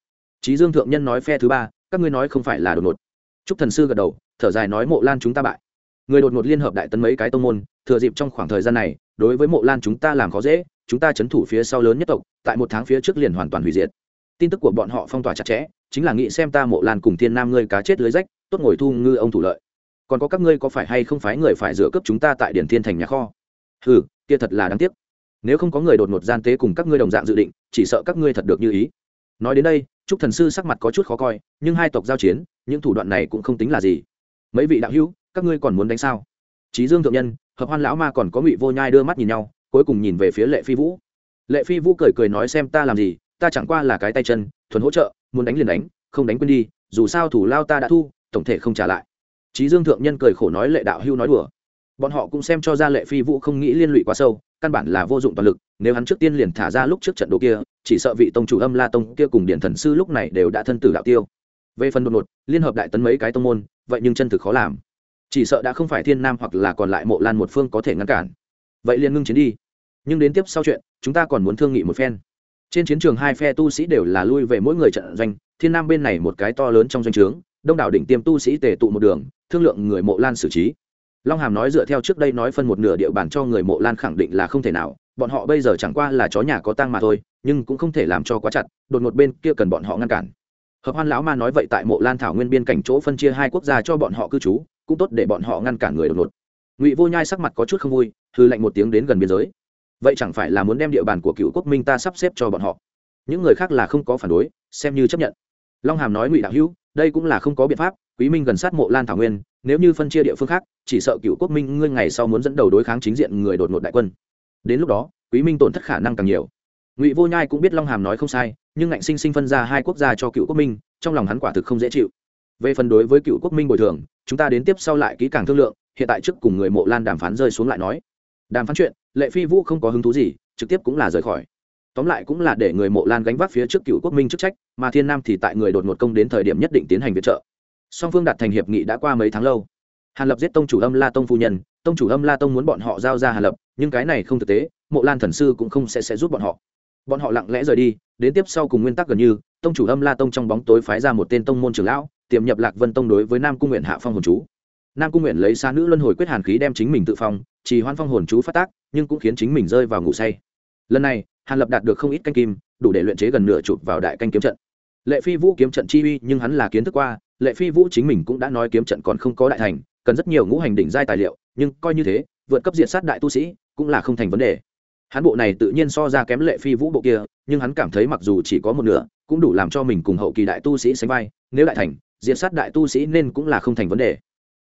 Trí dương thượng nhân nói phe thứ ba, các ngươi nói không phải là đột ngột. Chúc thần sư gật đầu, thở dài nói mộ lan chúng ta bại. Người đột ngột liên hợp đại tấn mấy cái tông môn, thừa dịp trong khoảng thời gian này, đối với mộ lan chúng ta làm khó dễ, chúng ta chấn thủ phía sau lớn nhất tộc, tại một tháng phía trước liền hoàn toàn hủy diệt. Tin tức của bọn họ phong tỏa chặt chẽ, chính là nghĩ xem ta mộ lan cùng thiên nam ngươi cá chết lưới rách tốt ngồi thu ngư ông thủ lợi. Còn có các ngươi có phải hay không phải người phải rửa cấp chúng ta tại điển thiên thành nhà kho? Ừ kia thật là đáng tiếc. Nếu không có người đột ngột gian tế cùng các ngươi đồng dạng dự định, chỉ sợ các ngươi thật được như ý. Nói đến đây, trúc thần sư sắc mặt có chút khó coi, nhưng hai tộc giao chiến, những thủ đoạn này cũng không tính là gì. Mấy vị đạo hữu, các ngươi còn muốn đánh sao? Trí dương thượng nhân, hợp hoan lão ma còn có ngụy vô nhai đưa mắt nhìn nhau, cuối cùng nhìn về phía lệ phi vũ. Lệ phi vũ cười cười nói xem ta làm gì, ta chẳng qua là cái tay chân, thuần hỗ trợ, muốn đánh liền đánh, không đánh quên đi, dù sao thủ lao ta đã thu tổng thể không trả lại. Trí dương thượng nhân cười khổ nói lệ đạo hưu nói đùa. Bọn họ cũng xem cho ra lệ phi vũ không nghĩ liên lụy quá sâu, căn bản là vô dụng toàn lực, nếu hắn trước tiên liền thả ra lúc trước trận đấu kia, chỉ sợ vị tông chủ âm la tông kia cùng điện thần sư lúc này đều đã thân tử đạo tiêu. Về phần đột ngột, liên hợp đại tấn mấy cái tông môn, vậy nhưng chân thực khó làm. Chỉ sợ đã không phải thiên nam hoặc là còn lại mộ lan một phương có thể ngăn cản. Vậy liền ngưng chiến đi. Nhưng đến tiếp sau chuyện, chúng ta còn muốn thương nghị một phen. Trên chiến trường hai phe tu sĩ đều là lui về mỗi người trận doanh, thiên nam bên này một cái to lớn trong doanh trướng đông đảo đỉnh tiêm tu sĩ tề tụ một đường, thương lượng người mộ lan xử trí. Long hàm nói dựa theo trước đây nói phân một nửa địa bàn cho người mộ lan khẳng định là không thể nào, bọn họ bây giờ chẳng qua là chó nhà có tang mà thôi, nhưng cũng không thể làm cho quá chặt, đột một bên kia cần bọn họ ngăn cản. Hợp hoan lão ma nói vậy tại mộ lan thảo nguyên biên cảnh chỗ phân chia hai quốc gia cho bọn họ cư trú, cũng tốt để bọn họ ngăn cản người đột ngột. Ngụy vô nhai sắc mặt có chút không vui hư lạnh một tiếng đến gần biên giới. Vậy chẳng phải là muốn đem địa bàn của cựu quốc minh ta sắp xếp cho bọn họ? Những người khác là không có phản đối, xem như chấp nhận. Long hàm nói ngụy đạo hữu đây cũng là không có biện pháp, quý minh gần sát mộ lan thảo nguyên, nếu như phân chia địa phương khác, chỉ sợ cựu quốc minh ngươi ngày sau muốn dẫn đầu đối kháng chính diện người đột ngột đại quân. Đến lúc đó, quý minh tổn thất khả năng càng nhiều. Ngụy vô nhai cũng biết long hàm nói không sai, nhưng ngạnh sinh sinh phân ra hai quốc gia cho cựu quốc minh, trong lòng hắn quả thực không dễ chịu. Về phần đối với cựu quốc minh bồi thường, chúng ta đến tiếp sau lại kỹ càng thương lượng, hiện tại trước cùng người mộ lan đàm phán rơi xuống lại nói. Đàm phán chuyện, lệ phi vũ không có hứng thú gì, trực tiếp cũng là rời khỏi tóm lại cũng là để người mộ lan gánh vác phía trước cựu quốc minh chức trách, mà thiên nam thì tại người đột ngột công đến thời điểm nhất định tiến hành viện trợ. Song phương đạt thành hiệp nghị đã qua mấy tháng lâu. Hàn lập giết tông chủ âm la tông phu nhân, tông chủ âm la tông muốn bọn họ giao ra hàn lập, nhưng cái này không thực tế, mộ lan thần sư cũng không sẽ sẽ giúp bọn họ. Bọn họ lặng lẽ rời đi, đến tiếp sau cùng nguyên tắc gần như, tông chủ âm la tông trong bóng tối phái ra một tên tông môn trưởng lão, tiềm nhập lạc vân tông đối với nam cung nguyện hạ phong hồn chú. Nam cung nguyện lấy xa nữ luân hồi quyết hàn khí đem chính mình tự phong chỉ hoan phong hồn chú phát tác, nhưng cũng khiến chính mình rơi vào ngủ say. Lần này hàn lập đạt được không ít canh kim, đủ để luyện chế gần nửa chụp vào đại canh kiếm trận. Lệ phi vũ kiếm trận chi uy nhưng hắn là kiến thức qua, lệ phi vũ chính mình cũng đã nói kiếm trận còn không có đại thành, cần rất nhiều ngũ hành đỉnh giai tài liệu, nhưng coi như thế, vượt cấp diện sát đại tu sĩ cũng là không thành vấn đề. Hắn bộ này tự nhiên so ra kém lệ phi vũ bộ kia, nhưng hắn cảm thấy mặc dù chỉ có một nửa, cũng đủ làm cho mình cùng hậu kỳ đại tu sĩ sánh vai, nếu đại thành diện sát đại tu sĩ nên cũng là không thành vấn đề.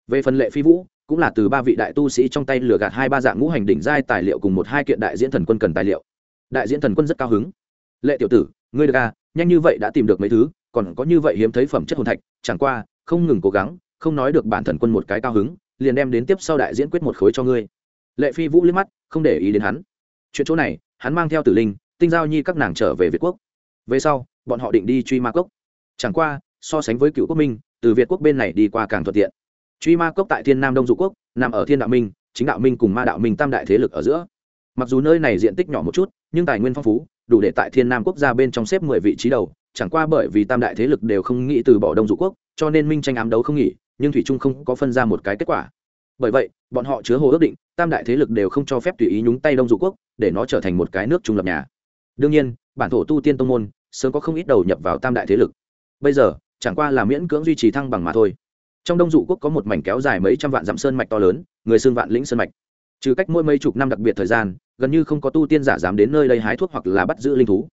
Về phần lệ phi vũ, cũng là từ ba vị đại tu sĩ trong tay lừa gạt hai ba dạng ngũ hành đỉnh giai tài liệu cùng một hai kiện đại diễn thần quân cần tài liệu đại diễn thần quân rất cao hứng. Lệ tiểu tử, ngươi được à nhanh như vậy đã tìm được mấy thứ, còn có như vậy hiếm thấy phẩm chất hồn thạch, chẳng qua, không ngừng cố gắng, không nói được bản thần quân một cái cao hứng, liền đem đến tiếp sau đại diễn quyết một khối cho ngươi. Lệ phi vũ liếc mắt, không để ý đến hắn. Chuyện chỗ này, hắn mang theo tử linh, tinh giao nhi các nàng trở về việt quốc. Về sau, bọn họ định đi truy ma cốc. Chẳng qua, so sánh với cựu quốc minh, từ việt quốc bên này đi qua càng thuận tiện. Truy ma cốc tại thiên nam đông dụ quốc, nằm ở thiên đạo minh, chính đạo minh cùng ma đạo minh tam đại thế lực ở giữa mặc dù nơi này diện tích nhỏ một chút, nhưng tài nguyên phong phú, đủ để tại thiên nam quốc gia bên trong xếp mười vị trí đầu, chẳng qua bởi vì tam đại thế lực đều không nghĩ từ bỏ đông dụ quốc, cho nên minh tranh ám đấu không nghỉ, nhưng thủy trung không có phân ra một cái kết quả. Bởi vậy, bọn họ chứa hồ ước định, tam đại thế lực đều không cho phép tùy ý nhúng tay đông dụ quốc, để nó trở thành một cái nước trung lập nhà. Đương nhiên, bản thổ tu tiên tông môn, sớm có không ít đầu nhập vào tam đại thế lực. Bây giờ, chẳng qua là miễn cưỡng duy trì thăng bằng mà thôi. Trong đông dụ quốc có một mảnh kéo dài mấy trăm vạn dặm sơn mạch to lớn, người xương vạn lĩnh sơn mạch trừ cách mỗi mấy chục năm đặc biệt thời gian, gần như không có tu tiên giả dám đến nơi đây hái thuốc hoặc là bắt giữ linh thú.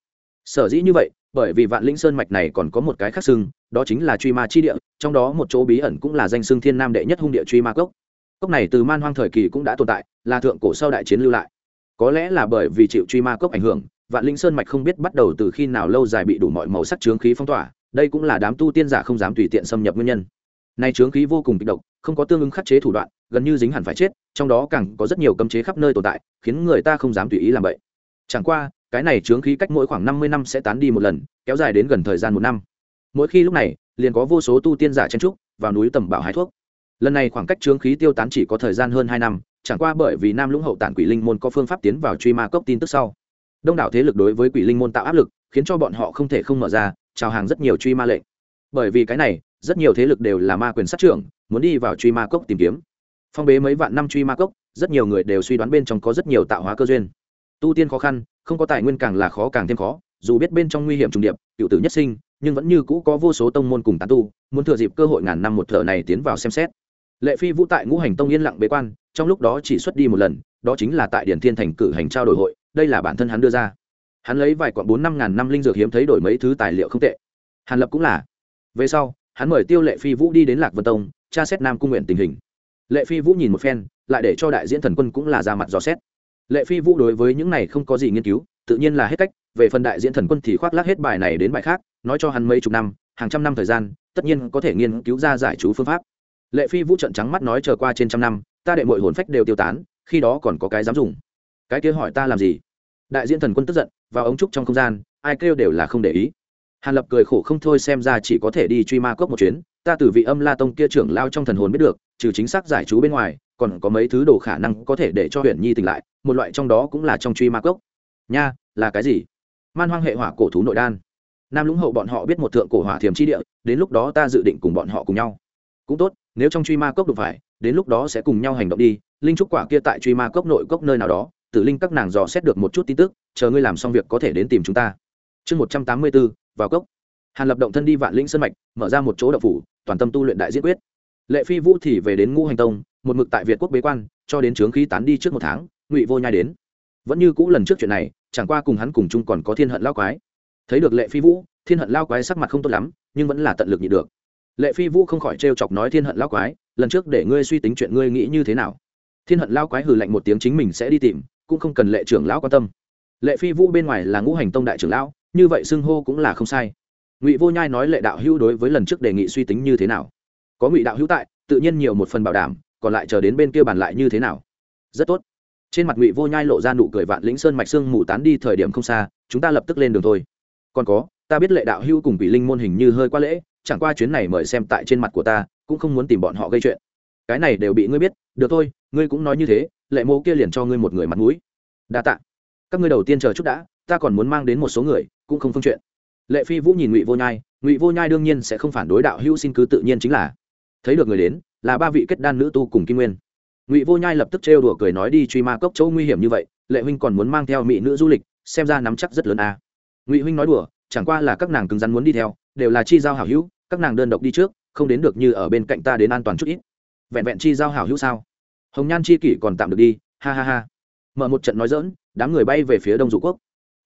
Sở dĩ như vậy, bởi vì vạn linh sơn mạch này còn có một cái khác xưng, đó chính là truy ma chi địa, trong đó một chỗ bí ẩn cũng là danh xưng thiên nam đệ nhất hung địa truy ma cốc. Cốc này từ man hoang thời kỳ cũng đã tồn tại, là thượng cổ sau đại chiến lưu lại. Có lẽ là bởi vì chịu truy ma cốc ảnh hưởng, vạn linh sơn mạch không biết bắt đầu từ khi nào lâu dài bị đủ mọi màu sắc trướng khí phong tỏa, đây cũng là đám tu tiên giả không dám tùy tiện xâm nhập nguyên nhân. Nay trướng khí vô cùng kịch độc, không có tương ứng khắc chế thủ đoạn gần như dính hẳn phải chết, trong đó càng có rất nhiều cấm chế khắp nơi tồn tại, khiến người ta không dám tùy ý làm vậy. Chẳng qua, cái này trướng khí cách mỗi khoảng năm mươi năm sẽ tán đi một lần, kéo dài đến gần thời gian một năm. Mỗi khi lúc này, liền có vô số tu tiên giả chen trúc vào núi tầm bảo hái thuốc. Lần này khoảng cách trướng khí tiêu tán chỉ có thời gian hơn hai năm, chẳng qua bởi vì nam lũng hậu tản quỷ linh môn có phương pháp tiến vào truy ma cốc tin tức sau. Đông đảo thế lực đối với quỷ linh môn tạo áp lực, khiến cho bọn họ không thể không mở ra chào hàng rất nhiều truy ma lệnh. Bởi vì cái này, rất nhiều thế lực đều là ma quyền sát trưởng, muốn đi vào truy ma cốc tìm kiếm phong bế mấy vạn năm truy ma cốc, rất nhiều người đều suy đoán bên trong có rất nhiều tạo hóa cơ duyên. Tu tiên khó khăn, không có tài nguyên càng là khó càng thêm khó, dù biết bên trong nguy hiểm trùng điệp, cựu tử nhất sinh, nhưng vẫn như cũ có vô số tông môn cùng tán tu, muốn thừa dịp cơ hội ngàn năm một thở này tiến vào xem xét. Lệ phi vũ tại ngũ hành tông yên lặng bế quan, trong lúc đó chỉ xuất đi một lần, đó chính là tại điển thiên thành cử hành trao đổi hội, đây là bản thân hắn đưa ra. Hắn lấy vài quặng bốn năm ngàn năm linh dược hiếm thấy đổi mấy thứ tài liệu không tệ. Hàn lập cũng là. Về sau, hắn mời tiêu lệ phi vũ đi đến lạc vân tông, tra xét nam cung nguyện tình hình lệ phi vũ nhìn một phen lại để cho đại diễn thần quân cũng là ra mặt dò xét lệ phi vũ đối với những này không có gì nghiên cứu tự nhiên là hết cách về phần đại diễn thần quân thì khoác lác hết bài này đến bài khác nói cho hắn mấy chục năm hàng trăm năm thời gian tất nhiên có thể nghiên cứu ra giải chú phương pháp lệ phi vũ trận trắng mắt nói chờ qua trên trăm năm ta đệ mọi hồn phách đều tiêu tán khi đó còn có cái dám dùng cái kia hỏi ta làm gì đại diễn thần quân tức giận vào ống trúc trong không gian ai kêu đều là không để ý hàn lập cười khổ không thôi xem ra chỉ có thể đi truy ma cốc một chuyến ta từ vị âm la tông kia trưởng lao trong thần hồn biết được, trừ chính xác giải chú bên ngoài, còn có mấy thứ đồ khả năng có thể để cho Huyền nhi tỉnh lại, một loại trong đó cũng là trong truy ma cốc. Nha, là cái gì? Man hoang hệ hỏa cổ thú nội đan. Nam lũng hậu bọn họ biết một thượng cổ hỏa thiềm chi địa, đến lúc đó ta dự định cùng bọn họ cùng nhau. Cũng tốt, nếu trong truy ma cốc đụng phải, đến lúc đó sẽ cùng nhau hành động đi, linh trúc quả kia tại truy ma cốc nội cốc nơi nào đó, tử linh các nàng dò xét được một chút tin tức, chờ ngươi làm xong việc có thể đến tìm chúng ta. Chương một trăm tám mươi bốn, vào cốc. Hàn lập động thân đi vạn lĩnh sân mạch, mở ra một chỗ đậu phủ toàn tâm tu luyện đại diễn quyết. Lệ phi vũ thì về đến ngũ hành tông, một mực tại việt quốc bế quan, cho đến trướng khí tán đi trước một tháng, ngụy vô nhai đến. Vẫn như cũ lần trước chuyện này, chẳng qua cùng hắn cùng chung còn có thiên hận lao quái. Thấy được lệ phi vũ, thiên hận lao quái sắc mặt không tốt lắm, nhưng vẫn là tận lực nhịn được. Lệ phi vũ không khỏi trêu chọc nói thiên hận lao quái, lần trước để ngươi suy tính chuyện ngươi nghĩ như thế nào. Thiên hận lao quái hừ lạnh một tiếng chính mình sẽ đi tìm, cũng không cần lệ trưởng lão quan tâm. Lệ phi vũ bên ngoài là ngũ hành tông đại trưởng lão, như vậy xưng hô cũng là không sai ngụy vô nhai nói lệ đạo hữu đối với lần trước đề nghị suy tính như thế nào có ngụy đạo hữu tại tự nhiên nhiều một phần bảo đảm còn lại chờ đến bên kia bàn lại như thế nào rất tốt trên mặt ngụy vô nhai lộ ra nụ cười vạn lĩnh sơn mạch sương mù tán đi thời điểm không xa chúng ta lập tức lên đường thôi còn có ta biết lệ đạo hữu cùng quỷ linh môn hình như hơi quá lễ chẳng qua chuyến này mời xem tại trên mặt của ta cũng không muốn tìm bọn họ gây chuyện cái này đều bị ngươi biết được thôi ngươi cũng nói như thế lệ mô kia liền cho ngươi một người mặt mũi đa tạ các ngươi đầu tiên chờ chút đã ta còn muốn mang đến một số người cũng không phương chuyện lệ phi vũ nhìn ngụy vô nhai, ngụy vô nhai đương nhiên sẽ không phản đối đạo hữu xin cứ tự nhiên chính là. Thấy được người đến, là ba vị kết đan nữ tu cùng kim nguyên. Ngụy vô nhai lập tức trêu đùa cười nói đi truy ma cốc chỗ nguy hiểm như vậy, lệ huynh còn muốn mang theo mỹ nữ du lịch, xem ra nắm chắc rất lớn à. ngụy huynh nói đùa, chẳng qua là các nàng cứng rắn muốn đi theo, đều là chi giao hảo hữu, các nàng đơn độc đi trước, không đến được như ở bên cạnh ta đến an toàn chút ít. Vẹn vẹn chi giao hảo hữu sao? Hồng nhan chi kỷ còn tạm được đi, ha ha ha. Mở một trận nói dỡn đám người bay về phía đông dụ quốc.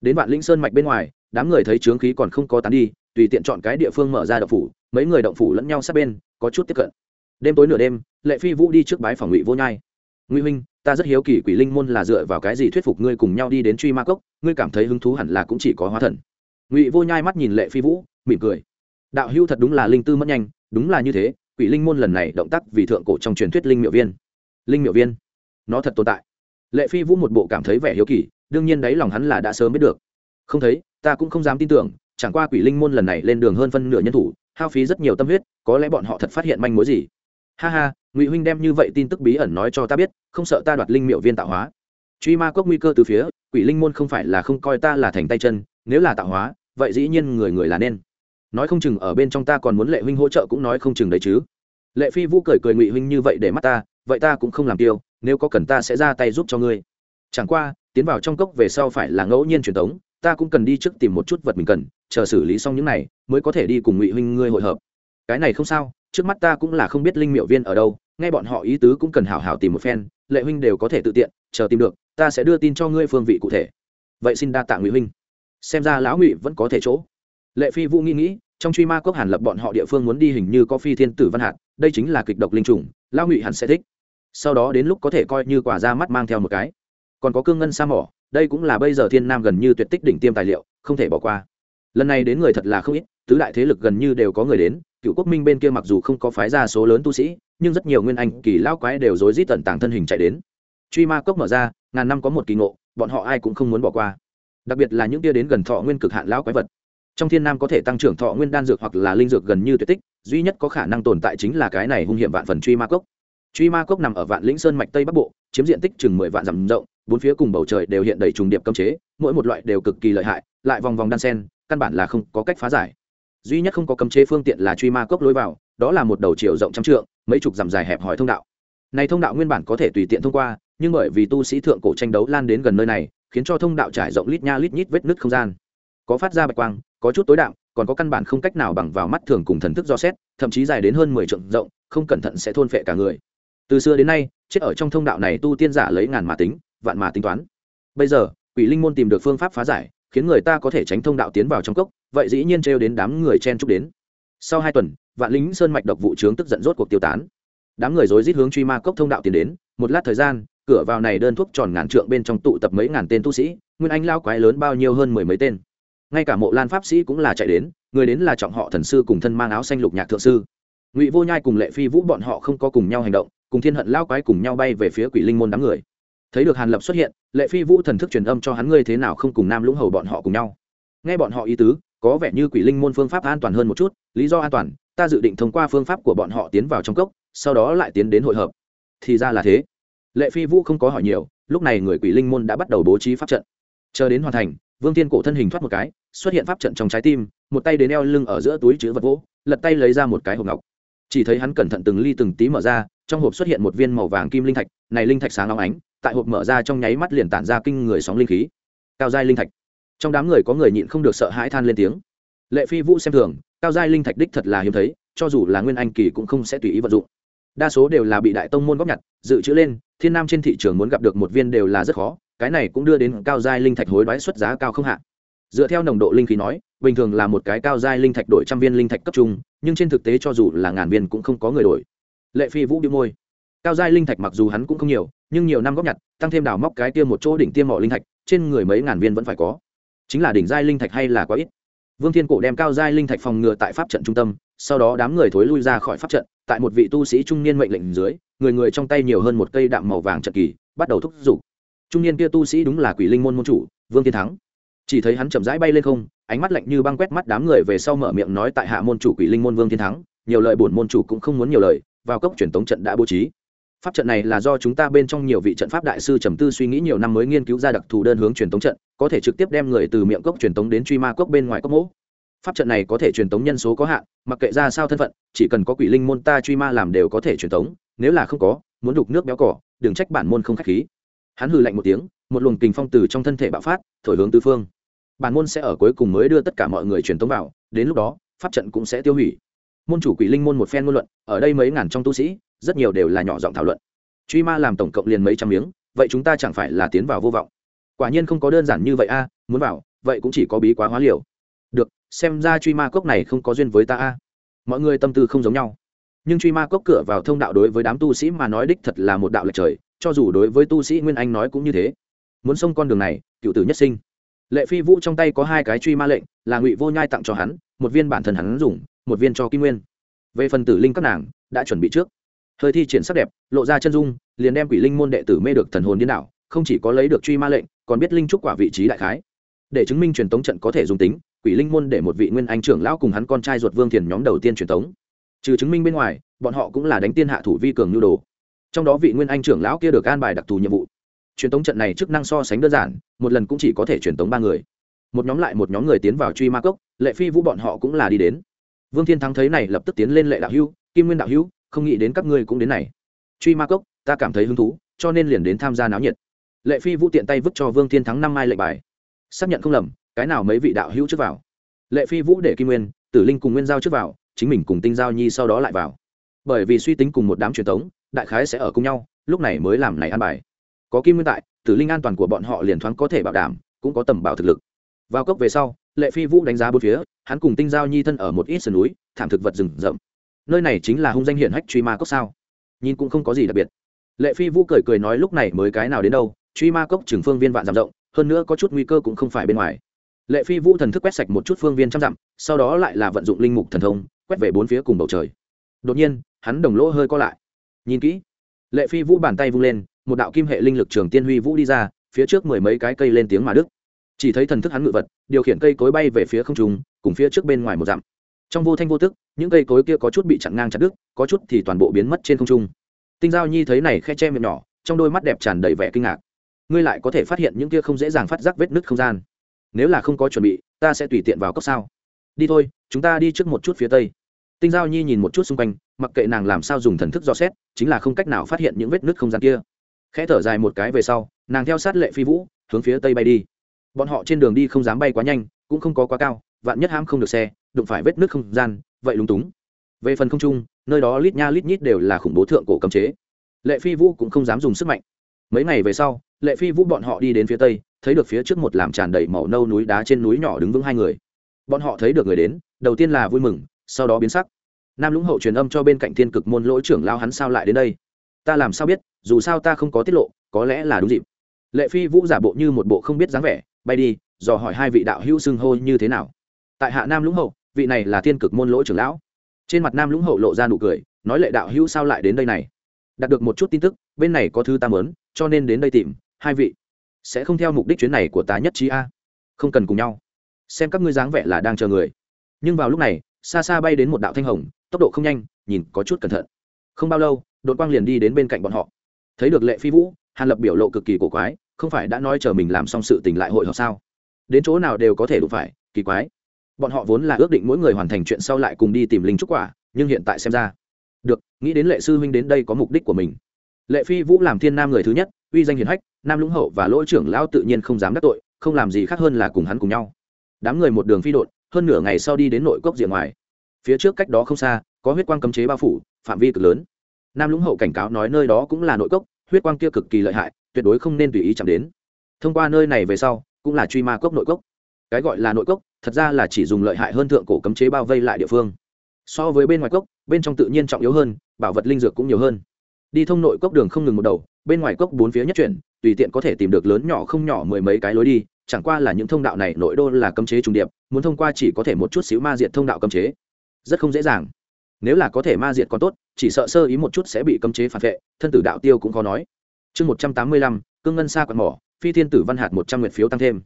Đến vạn Linh sơn mạch bên ngoài đám người thấy trướng khí còn không có tán đi, tùy tiện chọn cái địa phương mở ra động phủ, mấy người động phủ lẫn nhau sát bên, có chút tiếp cận. Đêm tối nửa đêm, lệ phi vũ đi trước bái phòng ngụy vô nhai. Ngụy huynh, ta rất hiếu kỳ quỷ linh môn là dựa vào cái gì thuyết phục ngươi cùng nhau đi đến truy ma cốc, ngươi cảm thấy hứng thú hẳn là cũng chỉ có hóa thần. Ngụy vô nhai mắt nhìn lệ phi vũ, mỉm cười. Đạo hưu thật đúng là linh tư mất nhanh, đúng là như thế, quỷ linh môn lần này động tác vì thượng cổ trong truyền thuyết linh miệu viên. Linh miệu viên? Nó thật tồn tại. Lệ phi vũ một bộ cảm thấy vẻ hiếu kỳ, đương nhiên đấy lòng hắn là đã sớm biết được. Không thấy ta cũng không dám tin tưởng, chẳng qua quỷ linh môn lần này lên đường hơn phân nửa nhân thủ, hao phí rất nhiều tâm huyết, có lẽ bọn họ thật phát hiện manh mối gì. Ha ha, ngụy huynh đem như vậy tin tức bí ẩn nói cho ta biết, không sợ ta đoạt linh miệu viên tạo hóa. Truy ma cốc nguy cơ từ phía, quỷ linh môn không phải là không coi ta là thành tay chân, nếu là tạo hóa, vậy dĩ nhiên người người là nên. Nói không chừng ở bên trong ta còn muốn lệ huynh hỗ trợ cũng nói không chừng đấy chứ. Lệ phi vũ cười cười ngụy huynh như vậy để mắt ta, vậy ta cũng không làm tiêu, nếu có cần ta sẽ ra tay giúp cho ngươi. Chẳng qua, tiến vào trong cốc về sau phải là ngẫu nhiên truyền thống ta cũng cần đi trước tìm một chút vật mình cần, chờ xử lý xong những này, mới có thể đi cùng ngụy huynh ngươi hội hợp. Cái này không sao, trước mắt ta cũng là không biết linh miệu viên ở đâu, nghe bọn họ ý tứ cũng cần hảo hảo tìm một phen, lệ huynh đều có thể tự tiện, chờ tìm được, ta sẽ đưa tin cho ngươi phương vị cụ thể. Vậy xin đa tạ ngụy huynh. Xem ra lão ngụy vẫn có thể chỗ. Lệ phi vũ nghĩ nghĩ, trong truy ma cốc hàn lập bọn họ địa phương muốn đi hình như có phi thiên tử văn hạt, đây chính là kịch độc linh trùng, lão ngụy hẳn sẽ thích. Sau đó đến lúc có thể coi như quả ra mắt mang theo một cái. Còn có cương ngân sa mỏ đây cũng là bây giờ thiên nam gần như tuyệt tích đỉnh tiêm tài liệu, không thể bỏ qua. Lần này đến người thật là không ít, tứ đại thế lực gần như đều có người đến, cựu quốc minh bên kia mặc dù không có phái ra số lớn tu sĩ, nhưng rất nhiều nguyên anh, kỳ lao quái đều rối rít tận tàng thân hình chạy đến. Truy ma cốc mở ra, ngàn năm có một kỳ ngộ, bọn họ ai cũng không muốn bỏ qua. Đặc biệt là những tia đến gần thọ nguyên cực hạn lão quái vật. Trong thiên nam có thể tăng trưởng thọ nguyên đan dược hoặc là linh dược gần như tuyệt tích, duy nhất có khả năng tồn tại chính là cái này hung hiểm vạn phần truy ma cốc truy ma cốc nằm ở vạn lĩnh sơn mạch tây bắc bộ, chiếm diện tích chừng mười vạn dặm rộng, bốn phía cùng bầu trời đều hiện đầy trùng điệp cấm chế, mỗi một loại đều cực kỳ lợi hại, lại vòng vòng đan sen, căn bản là không có cách phá giải. Duy nhất không có cấm chế phương tiện là truy ma cốc lối vào, đó là một đầu chiều rộng trăm trượng, mấy chục dặm dài hẹp hòi thông đạo. Này thông đạo nguyên bản có thể tùy tiện thông qua, nhưng bởi vì tu sĩ thượng cổ tranh đấu lan đến gần nơi này, khiến cho thông đạo trải rộng lít nha lít nhít vết nứt không gian. Có phát ra bạch quang, có chút tối đạo còn có căn bản không cách nào bằng vào mắt thường cùng thần thức do xét, thậm chí dài đến hơn mười trượng rộng, không cẩn thận sẽ thôn phệ cả người từ xưa đến nay, chết ở trong thông đạo này tu tiên giả lấy ngàn mà tính, vạn mà tính toán. Bây giờ, quỷ linh môn tìm được phương pháp phá giải, khiến người ta có thể tránh thông đạo tiến vào trong cốc, vậy dĩ nhiên trêu đến đám người chen chúc đến. Sau hai tuần, vạn lính sơn mạch độc vụ trướng tức giận rốt cuộc tiêu tán. Đám người rối rít hướng truy ma cốc thông đạo tiến đến, một lát thời gian, cửa vào này đơn thuốc tròn ngàn trượng bên trong tụ tập mấy ngàn tên tu sĩ, nguyên anh lao quái lớn bao nhiêu hơn mười mấy tên. Ngay cả mộ lan pháp sĩ cũng là chạy đến, người đến là trọng họ thần sư cùng thân mang áo xanh lục nhạc thượng sư. Ngụy vô nhai cùng lệ phi vũ bọn họ không có cùng nhau hành động cùng thiên hận lao quái cùng nhau bay về phía quỷ linh môn đám người. Thấy được hàn lập xuất hiện, lệ phi vũ thần thức truyền âm cho hắn ngươi thế nào không cùng nam lũng hầu bọn họ cùng nhau. Nghe bọn họ ý tứ, có vẻ như quỷ linh môn phương pháp an toàn hơn một chút, lý do an toàn, ta dự định thông qua phương pháp của bọn họ tiến vào trong cốc, sau đó lại tiến đến hội hợp. Thì ra là thế. Lệ phi vũ không có hỏi nhiều, lúc này người quỷ linh môn đã bắt đầu bố trí pháp trận. Chờ đến hoàn thành, vương tiên cổ thân hình thoát một cái, xuất hiện pháp trận trong trái tim, một tay đến eo lưng ở giữa túi chứa vật gỗ lật tay lấy ra một cái hộp ngọc chỉ thấy hắn cẩn thận từng ly từng tí mở ra, trong hộp xuất hiện một viên màu vàng kim linh thạch, này linh thạch sáng long ánh, tại hộp mở ra trong nháy mắt liền tản ra kinh người sóng linh khí. Cao giai linh thạch. Trong đám người có người nhịn không được sợ hãi than lên tiếng. Lệ phi vũ xem thường, cao giai linh thạch đích thật là hiếm thấy, cho dù là nguyên anh kỳ cũng không sẽ tùy ý vận dụng. Đa số đều là bị đại tông môn góp nhặt, dự trữ lên, thiên nam trên thị trường muốn gặp được một viên đều là rất khó, cái này cũng đưa đến cao giai linh thạch hối đoái xuất giá cao không hạn dựa theo nồng độ linh khí nói, bình thường là một cái cao giai linh thạch đổi trăm viên linh thạch cấp trung nhưng trên thực tế cho dù là ngàn viên cũng không có người đổi. Lệ phi vũ bị môi. Cao giai linh thạch mặc dù hắn cũng không nhiều, nhưng nhiều năm góp nhặt, tăng thêm đào móc cái tiêm một chỗ đỉnh tiêm mỏ linh thạch, trên người mấy ngàn viên vẫn phải có. Chính là đỉnh giai linh thạch hay là quá ít? Vương thiên cổ đem cao giai linh thạch phòng ngừa tại pháp trận trung tâm, sau đó đám người thối lui ra khỏi pháp trận, tại một vị tu sĩ trung niên mệnh lệnh dưới, người người trong tay nhiều hơn một cây đạm màu vàng trận kỳ, bắt đầu thúc giục. Trung niên kia tu sĩ đúng là quỷ linh môn môn chủ, vương thiên thắng. Chỉ thấy hắn chậm rãi bay lên không ánh mắt lạnh như băng quét mắt đám người về sau mở miệng nói tại hạ môn chủ quỷ linh môn vương thiên thắng, nhiều lời bổn môn chủ cũng không muốn nhiều lời, vào cốc truyền tống trận đã bố trí. Pháp trận này là do chúng ta bên trong nhiều vị trận pháp đại sư trầm tư suy nghĩ nhiều năm mới nghiên cứu ra đặc thù đơn hướng truyền tống trận, có thể trực tiếp đem người từ miệng cốc truyền tống đến truy ma cốc bên ngoài cốc mỗ. Pháp trận này có thể truyền tống nhân số có hạn, mặc kệ ra sao thân phận, chỉ cần có quỷ linh môn ta truy ma làm đều có thể truyền tống, nếu là không có, muốn đục nước béo cỏ, đừng trách bản môn không khách khí. Hắn hừ lạnh một tiếng, một luồng kình phong từ trong thân thể bạo phát, thổi hướng tứ phương bản môn sẽ ở cuối cùng mới đưa tất cả mọi người truyền tống vào, đến lúc đó, pháp trận cũng sẽ tiêu hủy. Môn chủ quỷ linh môn một phen ngôn luận, ở đây mấy ngàn trong tu sĩ, rất nhiều đều là nhỏ giọng thảo luận. Truy ma làm tổng cộng liền mấy trăm miếng, vậy chúng ta chẳng phải là tiến vào vô vọng? Quả nhiên không có đơn giản như vậy a à, muốn vào, vậy cũng chỉ có bí quá hóa liều. Được, xem ra truy ma cốc này không có duyên với ta a. Mọi người tâm tư không giống nhau. Nhưng truy ma cốc cửa vào thông đạo đối với đám tu sĩ mà nói đích thật là một đạo lệch trời, cho dù đối với tu sĩ nguyên anh nói cũng như thế. Muốn xông con đường này, cựu tử nhất sinh lệ phi vũ trong tay có hai cái truy ma lệnh, là ngụy vô nhai tặng cho hắn, một viên bản thân hắn dùng, một viên cho kim nguyên. Về phần tử linh các nàng, đã chuẩn bị trước. Hơi thi triển sắc đẹp, lộ ra chân dung, liền đem quỷ linh môn đệ tử mê được thần hồn điên đảo, không chỉ có lấy được truy ma lệnh, còn biết linh trúc quả vị trí đại khái. Để chứng minh truyền tống trận có thể dùng tính, quỷ linh môn để một vị nguyên anh trưởng lão cùng hắn con trai ruột vương thiền nhóm đầu tiên truyền tống. Trừ chứng minh bên ngoài, bọn họ cũng là đánh tiên hạ thủ vi cường nhu đồ. Trong đó vị nguyên anh trưởng lão kia được an bài đặc thù nhiệm vụ truyền tống trận này chức năng so sánh đơn giản, một lần cũng chỉ có thể truyền tống ba người. Một nhóm lại một nhóm người tiến vào truy ma cốc, lệ phi vũ bọn họ cũng là đi đến. Vương thiên thắng thấy này lập tức tiến lên lệ đạo hữu, kim nguyên đạo hữu, không nghĩ đến các ngươi cũng đến này. Truy ma cốc, ta cảm thấy hứng thú, cho nên liền đến tham gia náo nhiệt. Lệ phi vũ tiện tay vứt cho vương thiên thắng năm mai lệnh bài. Xác nhận không lầm, cái nào mấy vị đạo hữu trước vào. Lệ phi vũ để kim nguyên, tử linh cùng nguyên giao trước vào, chính mình cùng tinh giao nhi sau đó lại vào. Bởi vì suy tính cùng một đám truyền thống đại khái sẽ ở cùng nhau, lúc này mới làm này ăn bài có kim nguyên tại, tử linh an toàn của bọn họ liền thoáng có thể bảo đảm, cũng có tầm bảo thực lực. Vào cốc về sau, lệ phi vũ đánh giá bốn phía, hắn cùng tinh giao nhi thân ở một ít sườn núi, thảm thực vật rừng rậm. Nơi này chính là hung danh hiển hách truy ma cốc sao? Nhìn cũng không có gì đặc biệt. Lệ phi vũ cười cười nói lúc này mới cái nào đến đâu, truy ma cốc trường phương viên vạn dặm rộng, hơn nữa có chút nguy cơ cũng không phải bên ngoài. Lệ phi vũ thần thức quét sạch một chút phương viên trăm dặm, sau đó lại là vận dụng linh mục thần thông, quét về bốn phía cùng bầu trời. Đột nhiên, hắn đồng lỗ hơi co lại. Nhìn kỹ, lệ phi vũ bàn tay vung lên một đạo kim hệ linh lực trường tiên huy vũ đi ra, phía trước mười mấy cái cây lên tiếng mà đức chỉ thấy thần thức hắn ngự vật, điều khiển cây cối bay về phía không trung, cùng phía trước bên ngoài một dặm. Trong vô thanh vô tức, những cây cối kia có chút bị chặn ngang chặt đứt, có chút thì toàn bộ biến mất trên không trung. Tinh giao nhi thấy này khe che miệng nhỏ, trong đôi mắt đẹp tràn đầy vẻ kinh ngạc. Ngươi lại có thể phát hiện những kia không dễ dàng phát giác vết nứt không gian. Nếu là không có chuẩn bị, ta sẽ tùy tiện vào cốc sao? Đi thôi, chúng ta đi trước một chút phía tây. Tinh giao nhi nhìn một chút xung quanh, mặc kệ nàng làm sao dùng thần thức dò xét, chính là không cách nào phát hiện những vết nứt không gian kia khẽ thở dài một cái về sau, nàng theo sát lệ phi vũ, hướng phía tây bay đi. Bọn họ trên đường đi không dám bay quá nhanh, cũng không có quá cao, vạn nhất hãm không được xe, đụng phải vết nước không gian, vậy lúng túng. Về phần không trung, nơi đó lít nha lít nhít đều là khủng bố thượng cổ cấm chế. Lệ phi vũ cũng không dám dùng sức mạnh. Mấy ngày về sau, lệ phi vũ bọn họ đi đến phía tây, thấy được phía trước một làm tràn đầy màu nâu núi đá trên núi nhỏ đứng vững hai người. Bọn họ thấy được người đến, đầu tiên là vui mừng, sau đó biến sắc. Nam lũng hậu truyền âm cho bên cạnh thiên cực môn lỗi trưởng lao hắn sao lại đến đây? Ta làm sao biết, dù sao ta không có tiết lộ, có lẽ là đúng dịp. Lệ phi vũ giả bộ như một bộ không biết dáng vẻ, bay đi, dò hỏi hai vị đạo hữu xưng hô như thế nào. Tại hạ nam lũng hậu, vị này là thiên cực môn lỗ trưởng lão. Trên mặt nam lũng hậu lộ ra nụ cười, nói lệ đạo hữu sao lại đến đây này? Đạt được một chút tin tức, bên này có thứ ta mớn cho nên đến đây tìm, hai vị. Sẽ không theo mục đích chuyến này của ta nhất trí a. Không cần cùng nhau. Xem các ngươi dáng vẻ là đang chờ người. Nhưng vào lúc này, xa xa bay đến một đạo thanh hồng, tốc độ không nhanh, nhìn có chút cẩn thận. Không bao lâu đội quang liền đi đến bên cạnh bọn họ. Thấy được lệ phi vũ, hàn lập biểu lộ cực kỳ cổ quái, không phải đã nói chờ mình làm xong sự tình lại hội họp sao? Đến chỗ nào đều có thể đủ phải, kỳ quái. Bọn họ vốn là ước định mỗi người hoàn thành chuyện sau lại cùng đi tìm linh trúc quả, nhưng hiện tại xem ra. Được, nghĩ đến lệ sư huynh đến đây có mục đích của mình. Lệ phi vũ làm thiên nam người thứ nhất, uy danh hiền hách, nam lũng hậu và lỗ trưởng lão tự nhiên không dám đắc tội, không làm gì khác hơn là cùng hắn cùng nhau. Đám người một đường phi đột hơn nửa ngày sau đi đến nội cốc diện ngoài. Phía trước cách đó không xa, có huyết quang cấm chế bao phủ, phạm vi cực lớn nam lũng hậu cảnh cáo nói nơi đó cũng là nội cốc, huyết quang kia cực kỳ lợi hại, tuyệt đối không nên tùy ý chạm đến. Thông qua nơi này về sau, cũng là truy ma cốc nội cốc. Cái gọi là nội cốc, thật ra là chỉ dùng lợi hại hơn thượng cổ cấm chế bao vây lại địa phương. So với bên ngoài cốc, bên trong tự nhiên trọng yếu hơn, bảo vật linh dược cũng nhiều hơn. Đi thông nội cốc đường không ngừng một đầu, bên ngoài cốc bốn phía nhất chuyển, tùy tiện có thể tìm được lớn nhỏ không nhỏ mười mấy cái lối đi, chẳng qua là những thông đạo này nội đô là cấm chế trùng điệp, muốn thông qua chỉ có thể một chút xíu ma diện thông đạo cấm chế. Rất không dễ dàng nếu là có thể ma diệt còn tốt, chỉ sợ sơ ý một chút sẽ bị cấm chế phản vệ, thân tử đạo tiêu cũng khó nói. Chương một trăm tám mươi lăm, cương ngân xa quạt mỏ, phi thiên tử văn hạt một trăm nguyện phiếu tăng thêm.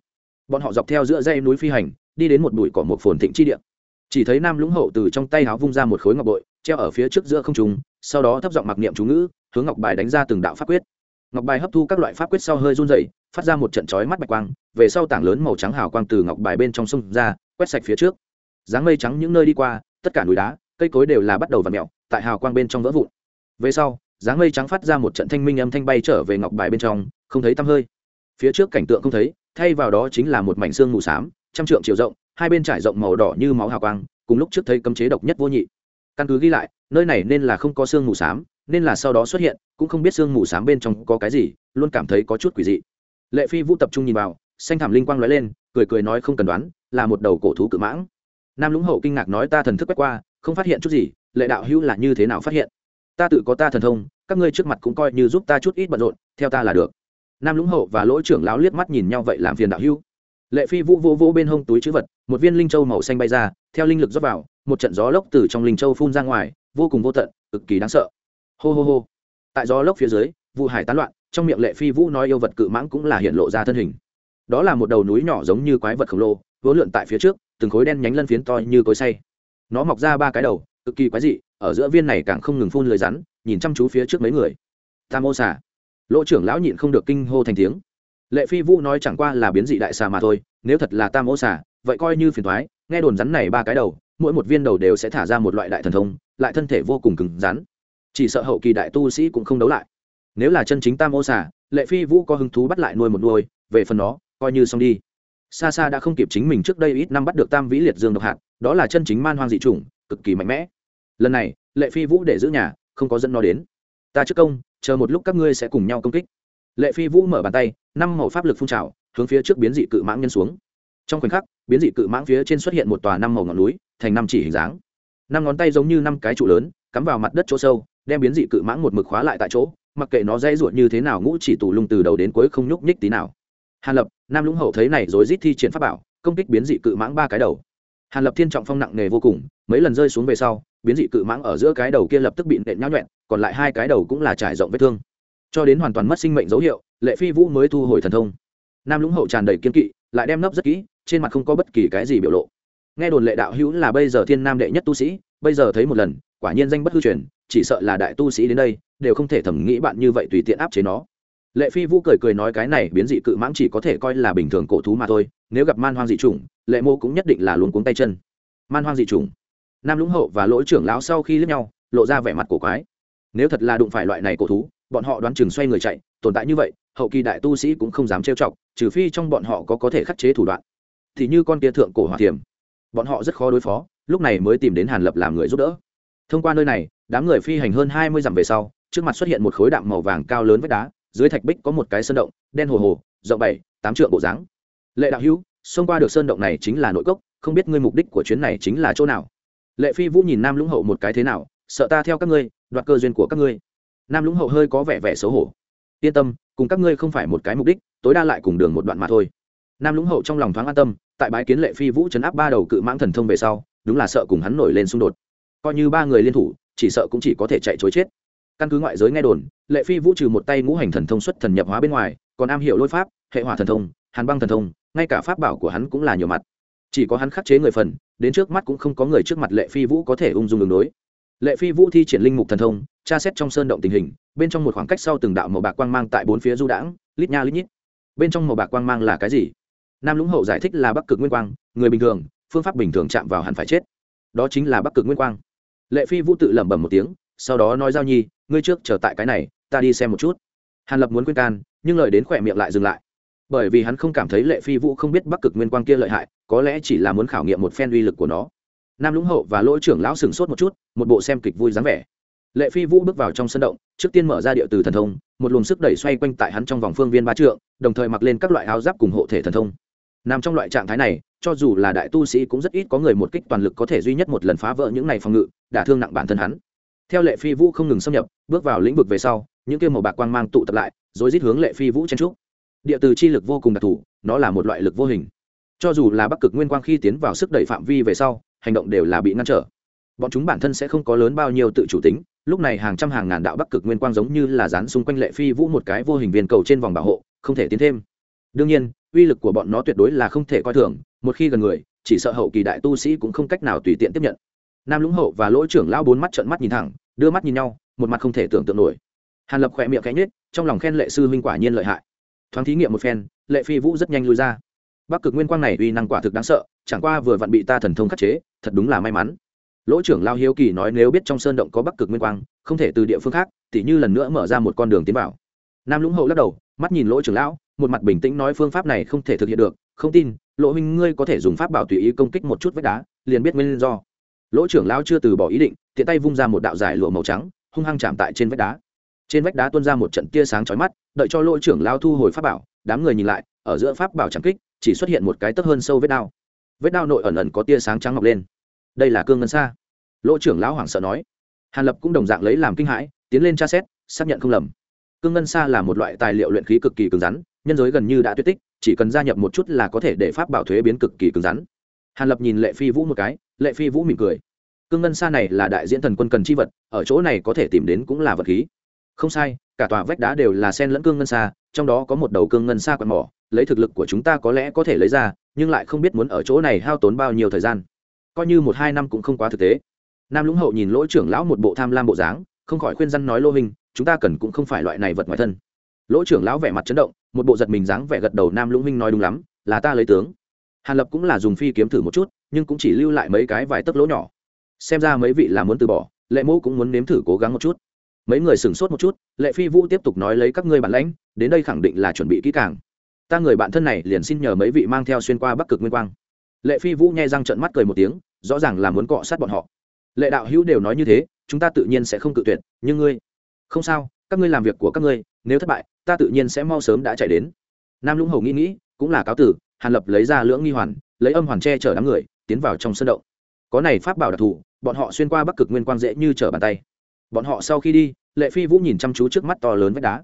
Bọn họ dọc theo giữa dây núi phi hành, đi đến một bụi cỏ một phồn thịnh chi địa. Chỉ thấy nam lũng hậu từ trong tay háo vung ra một khối ngọc bội, treo ở phía trước giữa không trùng sau đó thấp giọng mặc niệm chú ngữ, hướng ngọc bài đánh ra từng đạo pháp quyết. Ngọc bài hấp thu các loại pháp quyết sau hơi run dày phát ra một trận chói mắt bạch quang, về sau tảng lớn màu trắng hào quang từ ngọc bài bên trong sông ra, quét sạch phía trước. Dáng mây trắng những nơi đi qua, tất cả núi đá cây cối đều là bắt đầu và mẹo tại hào quang bên trong vỡ vụn. Về sau, dáng mây trắng phát ra một trận thanh minh âm thanh bay trở về ngọc bài bên trong, không thấy tăm hơi. Phía trước cảnh tượng không thấy, thay vào đó chính là một mảnh xương mù xám, trăm trượng chiều rộng, hai bên trải rộng màu đỏ như máu hào quang, cùng lúc trước thấy cấm chế độc nhất vô nhị. Căn cứ ghi lại, nơi này nên là không có xương mù xám, nên là sau đó xuất hiện, cũng không biết xương mù xám bên trong có cái gì, luôn cảm thấy có chút quỷ dị. Lệ phi vũ tập trung nhìn vào, xanh thảm linh quang nói lên, cười cười nói không cần đoán, là một đầu cổ thú cự mãng. Nam lũng hậu kinh ngạc nói ta thần thức quét qua không phát hiện chút gì, lệ đạo hữu là như thế nào phát hiện? Ta tự có ta thần thông, các ngươi trước mặt cũng coi như giúp ta chút ít bận rộn, theo ta là được. Nam lũng hậu và lỗ trưởng lão liếc mắt nhìn nhau vậy làm phiền đạo hữu. Lệ phi vũ vô vô bên hông túi chữ vật, một viên linh châu màu xanh bay ra, theo linh lực rót vào, một trận gió lốc từ trong linh châu phun ra ngoài, vô cùng vô tận, cực kỳ đáng sợ. Hô hô hô. Tại gió lốc phía dưới, vụ hải tán loạn, trong miệng lệ phi vũ nói yêu vật cự mãng cũng là hiện lộ ra thân hình. Đó là một đầu núi nhỏ giống như quái vật khổng lồ vỗ lượn tại phía trước, từng khối đen nhánh lân phiến to như cối say nó mọc ra ba cái đầu, cực kỳ quái dị, ở giữa viên này càng không ngừng phun lưới rắn, nhìn chăm chú phía trước mấy người. Tam ô xà lỗ trưởng lão nhịn không được kinh hô thành tiếng. Lệ phi vũ nói chẳng qua là biến dị đại xà mà thôi, nếu thật là tam ô xà vậy coi như phiền thoái nghe đồn rắn này ba cái đầu, mỗi một viên đầu đều sẽ thả ra một loại đại thần thông, lại thân thể vô cùng cứng rắn. Chỉ sợ hậu kỳ đại tu sĩ cũng không đấu lại. Nếu là chân chính tam ô xà lệ phi vũ có hứng thú bắt lại nuôi một nuôi, về phần nó, coi như xong đi. Xa xa đã không kịp chính mình trước đây ít năm bắt được tam vĩ liệt dương độc hạt đó là chân chính man hoang dị chủng, cực kỳ mạnh mẽ. Lần này, lệ phi vũ để giữ nhà, không có dẫn nó đến. Ta trước công, chờ một lúc các ngươi sẽ cùng nhau công kích. Lệ phi vũ mở bàn tay, năm màu pháp lực phun trào, hướng phía trước biến dị cự mãng nhân xuống. Trong khoảnh khắc, biến dị cự mãng phía trên xuất hiện một tòa năm màu ngọn núi, thành năm chỉ hình dáng. Năm ngón tay giống như năm cái trụ lớn, cắm vào mặt đất chỗ sâu, đem biến dị cự mãng một mực khóa lại tại chỗ, mặc kệ nó dây ruột như thế nào ngũ chỉ tù lung từ đầu đến cuối không nhúc nhích tí nào. Hàn lập, nam lũng hậu thấy này rồi rít thi triển pháp bảo, công kích biến dị cự mãng ba cái đầu hàn lập thiên trọng phong nặng nề vô cùng, mấy lần rơi xuống về sau, biến dị cự mãng ở giữa cái đầu kia lập tức bị nện nhão nhuẹn còn lại hai cái đầu cũng là trải rộng vết thương. Cho đến hoàn toàn mất sinh mệnh dấu hiệu, lệ phi vũ mới thu hồi thần thông. Nam lũng hậu tràn đầy kiên kỵ, lại đem nấp rất kỹ, trên mặt không có bất kỳ cái gì biểu lộ. Nghe đồn lệ đạo hữu là bây giờ thiên nam đệ nhất tu sĩ, bây giờ thấy một lần, quả nhiên danh bất hư truyền, chỉ sợ là đại tu sĩ đến đây, đều không thể thẩm nghĩ bạn như vậy tùy tiện áp chế nó lệ phi vũ cười cười nói cái này biến dị cự mãng chỉ có thể coi là bình thường cổ thú mà thôi, nếu gặp man hoang dị chủng, lệ mô cũng nhất định là luống cuống tay chân. Man hoang dị chủng. Nam lũng hậu và lỗi trưởng lão sau khi lướt nhau, lộ ra vẻ mặt cổ quái. Nếu thật là đụng phải loại này cổ thú, bọn họ đoán chừng xoay người chạy, tồn tại như vậy, hậu kỳ đại tu sĩ cũng không dám trêu chọc, trừ phi trong bọn họ có có thể khắc chế thủ đoạn. Thì như con kia thượng cổ hỏa thiểm, bọn họ rất khó đối phó, lúc này mới tìm đến hàn lập làm người giúp đỡ. Thông qua nơi này, đám người phi hành hơn hai mươi dặm về sau, trước mặt xuất hiện một khối đạm màu vàng cao lớn vách đá dưới thạch bích có một cái sơn động, đen hồ hồ, rộng bảy, tám trượng bộ dáng. Lệ đạo hữu, xông qua được sơn động này chính là nội cốc, không biết ngươi mục đích của chuyến này chính là chỗ nào? Lệ phi vũ nhìn nam lũng hậu một cái thế nào, sợ ta theo các ngươi, đoạt cơ duyên của các ngươi. Nam lũng hậu hơi có vẻ vẻ xấu hổ. Yên tâm, cùng các ngươi không phải một cái mục đích, tối đa lại cùng đường một đoạn mà thôi. Nam lũng hậu trong lòng thoáng an tâm, tại bái kiến lệ phi vũ chấn áp ba đầu cự mãng thần thông về sau, đúng là sợ cùng hắn nổi lên xung đột. Coi như ba người liên thủ, chỉ sợ cũng chỉ có thể chạy chối chết căn cứ ngoại giới nghe đồn, lệ phi vũ trừ một tay ngũ hành thần thông xuất thần nhập hóa bên ngoài, còn am hiểu lôi pháp, hệ hỏa thần thông, hàn băng thần thông, ngay cả pháp bảo của hắn cũng là nhiều mặt. Chỉ có hắn khắc chế người phần, đến trước mắt cũng không có người trước mặt lệ phi vũ có thể ung dung đường đối. Lệ phi vũ thi triển linh mục thần thông, tra xét trong sơn động tình hình, bên trong một khoảng cách sau từng đạo màu bạc quang mang tại bốn phía du đãng, lít nha lít nhít. Bên trong màu bạc quang mang là cái gì? Nam lũng hậu giải thích là bắc cực nguyên quang, người bình thường, phương pháp bình thường chạm vào hẳn phải chết. Đó chính là bắc cực nguyên quang. Lệ phi vũ tự lẩm bẩm một tiếng sau đó nói giao nhi, ngươi trước chờ tại cái này, ta đi xem một chút. Hàn lập muốn khuyên can, nhưng lời đến khỏe miệng lại dừng lại. Bởi vì hắn không cảm thấy lệ phi vũ không biết bắc cực nguyên quang kia lợi hại, có lẽ chỉ là muốn khảo nghiệm một phen uy lực của nó. Nam lũng hậu và lỗ trưởng lão sừng sốt một chút, một bộ xem kịch vui dáng vẻ. Lệ phi vũ bước vào trong sân động, trước tiên mở ra địa từ thần thông, một luồng sức đẩy xoay quanh tại hắn trong vòng phương viên ba trượng, đồng thời mặc lên các loại áo giáp cùng hộ thể thần thông. Nằm trong loại trạng thái này, cho dù là đại tu sĩ cũng rất ít có người một kích toàn lực có thể duy nhất một lần phá vỡ những này phòng ngự, đả thương nặng bản thân hắn theo lệ phi vũ không ngừng xâm nhập, bước vào lĩnh vực về sau, những kia màu bạc quang mang tụ tập lại, rồi rít hướng lệ phi vũ chen trúc địa từ chi lực vô cùng đặc thù, nó là một loại lực vô hình. Cho dù là bắc cực nguyên quang khi tiến vào sức đẩy phạm vi về sau, hành động đều là bị ngăn trở. Bọn chúng bản thân sẽ không có lớn bao nhiêu tự chủ tính, lúc này hàng trăm hàng ngàn đạo bắc cực nguyên quang giống như là dán xung quanh lệ phi vũ một cái vô hình viên cầu trên vòng bảo hộ, không thể tiến thêm. Đương nhiên, uy lực của bọn nó tuyệt đối là không thể coi thường, một khi gần người, chỉ sợ hậu kỳ đại tu sĩ cũng không cách nào tùy tiện tiếp nhận nam lũng hậu và lỗ trưởng lao bốn mắt trợn mắt nhìn thẳng, đưa mắt nhìn nhau, một mặt không thể tưởng tượng nổi. Hàn lập khỏe miệng cánh nết trong lòng khen lệ sư huynh quả nhiên lợi hại. Thoáng thí nghiệm một phen, lệ phi vũ rất nhanh lui ra. Bắc cực nguyên quang này uy năng quả thực đáng sợ, chẳng qua vừa vặn bị ta thần thông khắc chế, thật đúng là may mắn. Lỗ trưởng lao hiếu kỳ nói nếu biết trong sơn động có bắc cực nguyên quang, không thể từ địa phương khác, tỉ như lần nữa mở ra một con đường tiến vào. Nam lũng hậu lắc đầu, mắt nhìn lỗ trưởng lão, một mặt bình tĩnh nói phương pháp này không thể thực hiện được, không tin, lỗ huynh ngươi có thể dùng pháp bảo tùy ý công kích một chút vách đá, liền biết nguyên do lỗ trưởng lão chưa từ bỏ ý định, tiện tay vung ra một đạo dài lụa màu trắng, hung hăng chạm tại trên vách đá. Trên vách đá tuôn ra một trận tia sáng chói mắt, đợi cho lỗ trưởng lão thu hồi pháp bảo, đám người nhìn lại, ở giữa pháp bảo trắng kích, chỉ xuất hiện một cái tấc hơn sâu vết đao. Vết đao nội ẩn ẩn có tia sáng trắng ngọc lên. Đây là cương ngân xa lỗ trưởng lão hoảng sợ nói. Hàn lập cũng đồng dạng lấy làm kinh hãi, tiến lên tra xét, xác nhận không lầm. Cương ngân xa là một loại tài liệu luyện khí cực kỳ cứng rắn, nhân giới gần như đã tuyệt tích, chỉ cần gia nhập một chút là có thể để pháp bảo thuế biến cực kỳ cứng rắn hàn lập nhìn lệ phi vũ một cái, lệ phi vũ mỉm cười. Cương ngân xa này là đại diễn thần quân cần chi vật, ở chỗ này có thể tìm đến cũng là vật khí. Không sai, cả tòa vách đá đều là sen lẫn cương ngân xa, trong đó có một đầu cương ngân xa quạt mỏ, lấy thực lực của chúng ta có lẽ có thể lấy ra, nhưng lại không biết muốn ở chỗ này hao tốn bao nhiêu thời gian. Coi như một hai năm cũng không quá thực tế. Nam lũng hậu nhìn lỗ trưởng lão một bộ tham lam bộ dáng, không khỏi khuyên răn nói lô hình, chúng ta cần cũng không phải loại này vật ngoài thân. Lỗ trưởng lão vẻ mặt chấn động, một bộ giật mình dáng vẻ gật đầu nam lũng huynh nói đúng lắm, là ta lấy tướng hàn lập cũng là dùng phi kiếm thử một chút, nhưng cũng chỉ lưu lại mấy cái vài tấc lỗ nhỏ. Xem ra mấy vị là muốn từ bỏ, lệ mẫu cũng muốn nếm thử cố gắng một chút. Mấy người sửng sốt một chút, lệ phi vũ tiếp tục nói lấy các ngươi bản lãnh, đến đây khẳng định là chuẩn bị kỹ càng. Ta người bạn thân này liền xin nhờ mấy vị mang theo xuyên qua bắc cực nguyên quang. Lệ phi vũ nghe răng trợn mắt cười một tiếng, rõ ràng là muốn cọ sát bọn họ. Lệ đạo hữu đều nói như thế, chúng ta tự nhiên sẽ không cự tuyệt, nhưng ngươi, không sao, các ngươi làm việc của các ngươi, nếu thất bại, ta tự nhiên sẽ mau sớm đã chạy đến. Nam lũng hầu nghĩ nghĩ, cũng là cáo tử hàn lập lấy ra lưỡng nghi hoàn, lấy âm hoàn tre chở đám người, tiến vào trong sân động. Có này pháp bảo đặc thù, bọn họ xuyên qua bắc cực nguyên quang dễ như trở bàn tay. Bọn họ sau khi đi, lệ phi vũ nhìn chăm chú trước mắt to lớn vách đá.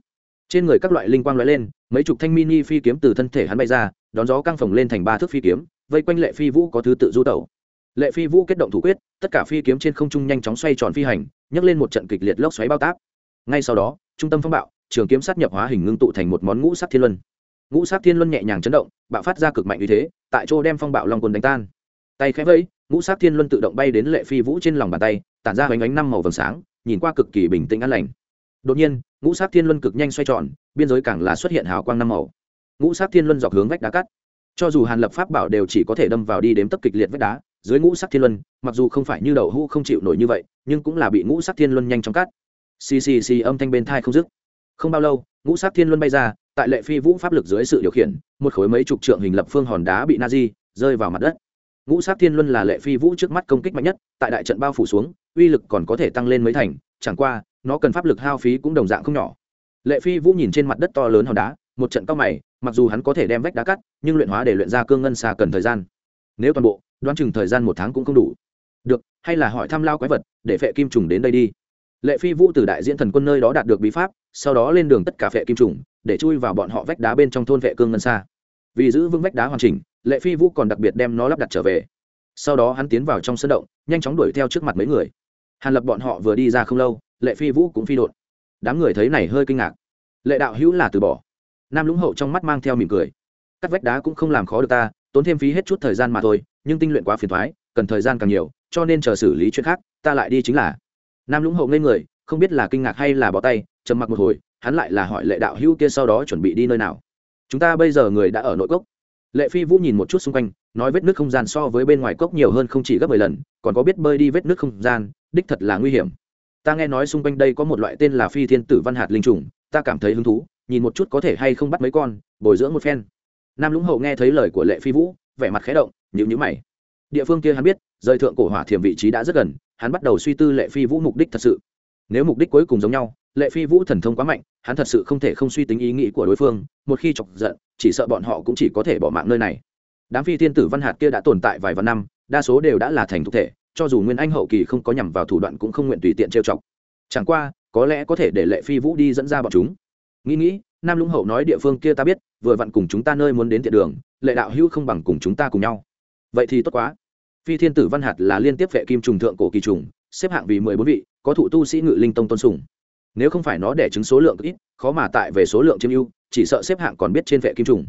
Trên người các loại linh quang lóe lên, mấy chục thanh mini phi kiếm từ thân thể hắn bay ra, đón gió căng phồng lên thành ba thước phi kiếm, vây quanh lệ phi vũ có thứ tự du tẩu. Lệ phi vũ kết động thủ quyết, tất cả phi kiếm trên không trung nhanh chóng xoay tròn phi hành, nhấc lên một trận kịch liệt lốc xoáy bao táp. Ngay sau đó, trung tâm phong bạo, trường kiếm sát nhập hóa hình ngưng tụ thành một món ngũ sắc thiên luân ngũ Sát thiên luân nhẹ nhàng chấn động, bạo phát ra cực mạnh uy thế, tại chỗ đem phong bạo long quân đánh tan. Tay khẽ vẫy, ngũ Sát thiên luân tự động bay đến lệ phi vũ trên lòng bàn tay, tản ra hoành ánh năm màu vầng sáng, nhìn qua cực kỳ bình tĩnh an lành. Đột nhiên, ngũ Sát thiên luân cực nhanh xoay tròn, biên giới càng là xuất hiện hào quang năm màu. Ngũ Sát thiên luân dọc hướng vách đá cắt. Cho dù hàn lập pháp bảo đều chỉ có thể đâm vào đi đếm tấp kịch liệt vách đá, dưới ngũ sắc thiên luân, mặc dù không phải như đậu hũ không chịu nổi như vậy, nhưng cũng là bị ngũ sắc thiên luân nhanh chóng cắt. Xì xì xì âm thanh bên thai không dứt. Không bao lâu, ngũ sắc thiên luân bay ra tại lệ phi vũ pháp lực dưới sự điều khiển, một khối mấy chục trượng hình lập phương hòn đá bị na di rơi vào mặt đất. Ngũ sát thiên luân là lệ phi vũ trước mắt công kích mạnh nhất, tại đại trận bao phủ xuống, uy lực còn có thể tăng lên mấy thành, chẳng qua, nó cần pháp lực hao phí cũng đồng dạng không nhỏ. Lệ phi vũ nhìn trên mặt đất to lớn hòn đá, một trận cao mày, mặc dù hắn có thể đem vách đá cắt, nhưng luyện hóa để luyện ra cương ngân xa cần thời gian. Nếu toàn bộ, đoán chừng thời gian một tháng cũng không đủ. Được, hay là hỏi thăm lao quái vật, để phệ kim trùng đến đây đi lệ phi vũ từ đại diễn thần quân nơi đó đạt được bí pháp, sau đó lên đường tất cả vệ kim trùng, để chui vào bọn họ vách đá bên trong thôn vệ cương ngân xa. Vì giữ vững vách đá hoàn chỉnh, lệ phi vũ còn đặc biệt đem nó lắp đặt trở về. Sau đó hắn tiến vào trong sân động, nhanh chóng đuổi theo trước mặt mấy người. Hàn lập bọn họ vừa đi ra không lâu, lệ phi vũ cũng phi đột đám người thấy này hơi kinh ngạc. Lệ đạo hữu là từ bỏ. Nam lũng hậu trong mắt mang theo mỉm cười. Cắt vách đá cũng không làm khó được ta, tốn thêm phí hết chút thời gian mà thôi, nhưng tinh luyện quá phiền thoái cần thời gian càng nhiều, cho nên chờ xử lý chuyện khác, ta lại đi chính là nam lũng hậu ngây người, không biết là kinh ngạc hay là bỏ tay, trầm mặc một hồi, hắn lại là hỏi lệ đạo hữu kia sau đó chuẩn bị đi nơi nào. Chúng ta bây giờ người đã ở nội cốc. Lệ phi vũ nhìn một chút xung quanh, nói vết nước không gian so với bên ngoài cốc nhiều hơn không chỉ gấp mười lần, còn có biết bơi đi vết nước không gian, đích thật là nguy hiểm. Ta nghe nói xung quanh đây có một loại tên là phi thiên tử văn hạt linh trùng, ta cảm thấy hứng thú, nhìn một chút có thể hay không bắt mấy con, bồi dưỡng một phen. Nam lũng hậu nghe thấy lời của lệ phi vũ, vẻ mặt khẽ động nhịu nhữ mày. Địa phương kia hắn biết, rời thượng cổ hỏa thiểm vị trí đã rất gần hắn bắt đầu suy tư lệ phi vũ mục đích thật sự. Nếu mục đích cuối cùng giống nhau, lệ phi vũ thần thông quá mạnh, hắn thật sự không thể không suy tính ý nghĩ của đối phương, một khi chọc giận, chỉ sợ bọn họ cũng chỉ có thể bỏ mạng nơi này. Đám phi thiên tử văn hạt kia đã tồn tại vài vạn năm, đa số đều đã là thành thực thể, cho dù nguyên anh hậu kỳ không có nhằm vào thủ đoạn cũng không nguyện tùy tiện trêu chọc. Chẳng qua, có lẽ có thể để lệ phi vũ đi dẫn ra bọn chúng. Nghĩ nghĩ, nam lũng hậu nói địa phương kia ta biết, vừa vặn cùng chúng ta nơi muốn đến thiện đường, lệ đạo hữu không bằng cùng chúng ta cùng nhau. Vậy thì tốt quá phi thiên tử văn hạt là liên tiếp vệ kim trùng thượng cổ kỳ trùng, xếp hạng vì mười bốn vị, có thụ tu sĩ ngự linh tông tôn sùng. Nếu không phải nó đẻ trứng số lượng ít, khó mà tại về số lượng chiếm ưu, chỉ sợ xếp hạng còn biết trên vệ kim trùng.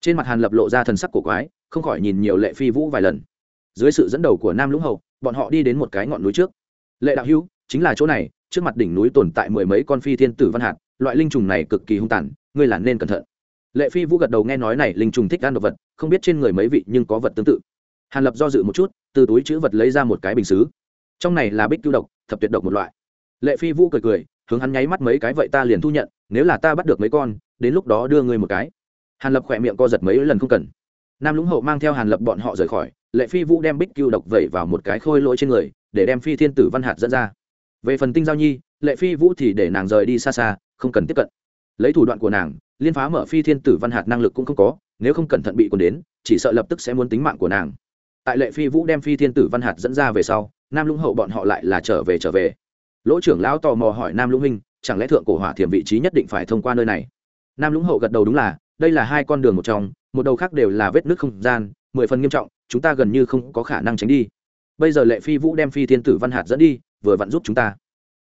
Trên mặt hàn lập lộ ra thần sắc cổ quái, không khỏi nhìn nhiều lệ phi vũ vài lần. Dưới sự dẫn đầu của nam lũng hậu bọn họ đi đến một cái ngọn núi trước. Lệ đạo hữu, chính là chỗ này, trước mặt đỉnh núi tồn tại mười mấy con phi thiên tử văn hạt, loại linh trùng này cực kỳ hung tàn, ngươi là nên cẩn thận. Lệ phi vũ gật đầu nghe nói này linh trùng thích ăn đồ vật, không biết trên người mấy vị nhưng có vật tương tự hàn lập do dự một chút, từ túi chữ vật lấy ra một cái bình xứ. Trong này là bích cứu độc, thập tuyệt độc một loại. Lệ phi vũ cười cười, hướng hắn nháy mắt mấy cái vậy ta liền thu nhận, nếu là ta bắt được mấy con, đến lúc đó đưa ngươi một cái. Hàn lập khỏe miệng co giật mấy lần không cần. Nam lũng hậu mang theo hàn lập bọn họ rời khỏi, lệ phi vũ đem bích cưu độc vẩy vào một cái khôi lỗi trên người, để đem phi thiên tử văn hạt dẫn ra. Về phần tinh giao nhi, lệ phi vũ thì để nàng rời đi xa xa, không cần tiếp cận. Lấy thủ đoạn của nàng, liên phá mở phi thiên tử văn hạt năng lực cũng không có, nếu không cẩn thận bị còn đến, chỉ sợ lập tức sẽ muốn tính mạng của nàng tại lệ phi vũ đem phi thiên tử văn hạt dẫn ra về sau, nam lũng hậu bọn họ lại là trở về trở về. Lỗ trưởng lão tò mò hỏi nam lũng huynh, chẳng lẽ thượng cổ hỏa thiểm vị trí nhất định phải thông qua nơi này? Nam lũng hậu gật đầu đúng là, đây là hai con đường một trong, một đầu khác đều là vết nước không gian, mười phần nghiêm trọng, chúng ta gần như không có khả năng tránh đi. Bây giờ lệ phi vũ đem phi thiên tử văn hạt dẫn đi, vừa vặn giúp chúng ta.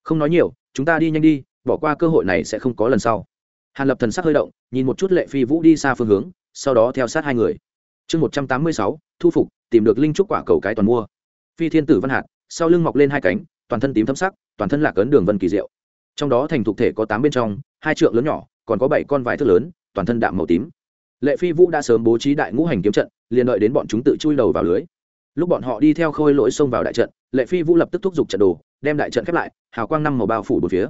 Không nói nhiều, chúng ta đi nhanh đi, bỏ qua cơ hội này sẽ không có lần sau. Hàn lập thần sắc hơi động, nhìn một chút lệ phi vũ đi xa phương hướng, sau đó theo sát hai người chương một trăm tám mươi sáu, thu phục, tìm được linh trúc quả cầu cái toàn mua. Phi thiên tử văn hạt, sau lưng mọc lên hai cánh, toàn thân tím thấm sắc, toàn thân lạc ấn đường vân kỳ diệu. Trong đó thành thục thể có tám bên trong, hai trượng lớn nhỏ, còn có bảy con vải thước lớn, toàn thân đạm màu tím. Lệ phi vũ đã sớm bố trí đại ngũ hành kiếm trận, liền đợi đến bọn chúng tự chui đầu vào lưới. Lúc bọn họ đi theo khôi lỗi xông vào đại trận, lệ phi vũ lập tức thúc giục trận đồ, đem đại trận khép lại, hào quang năm màu bao phủ bốn phía.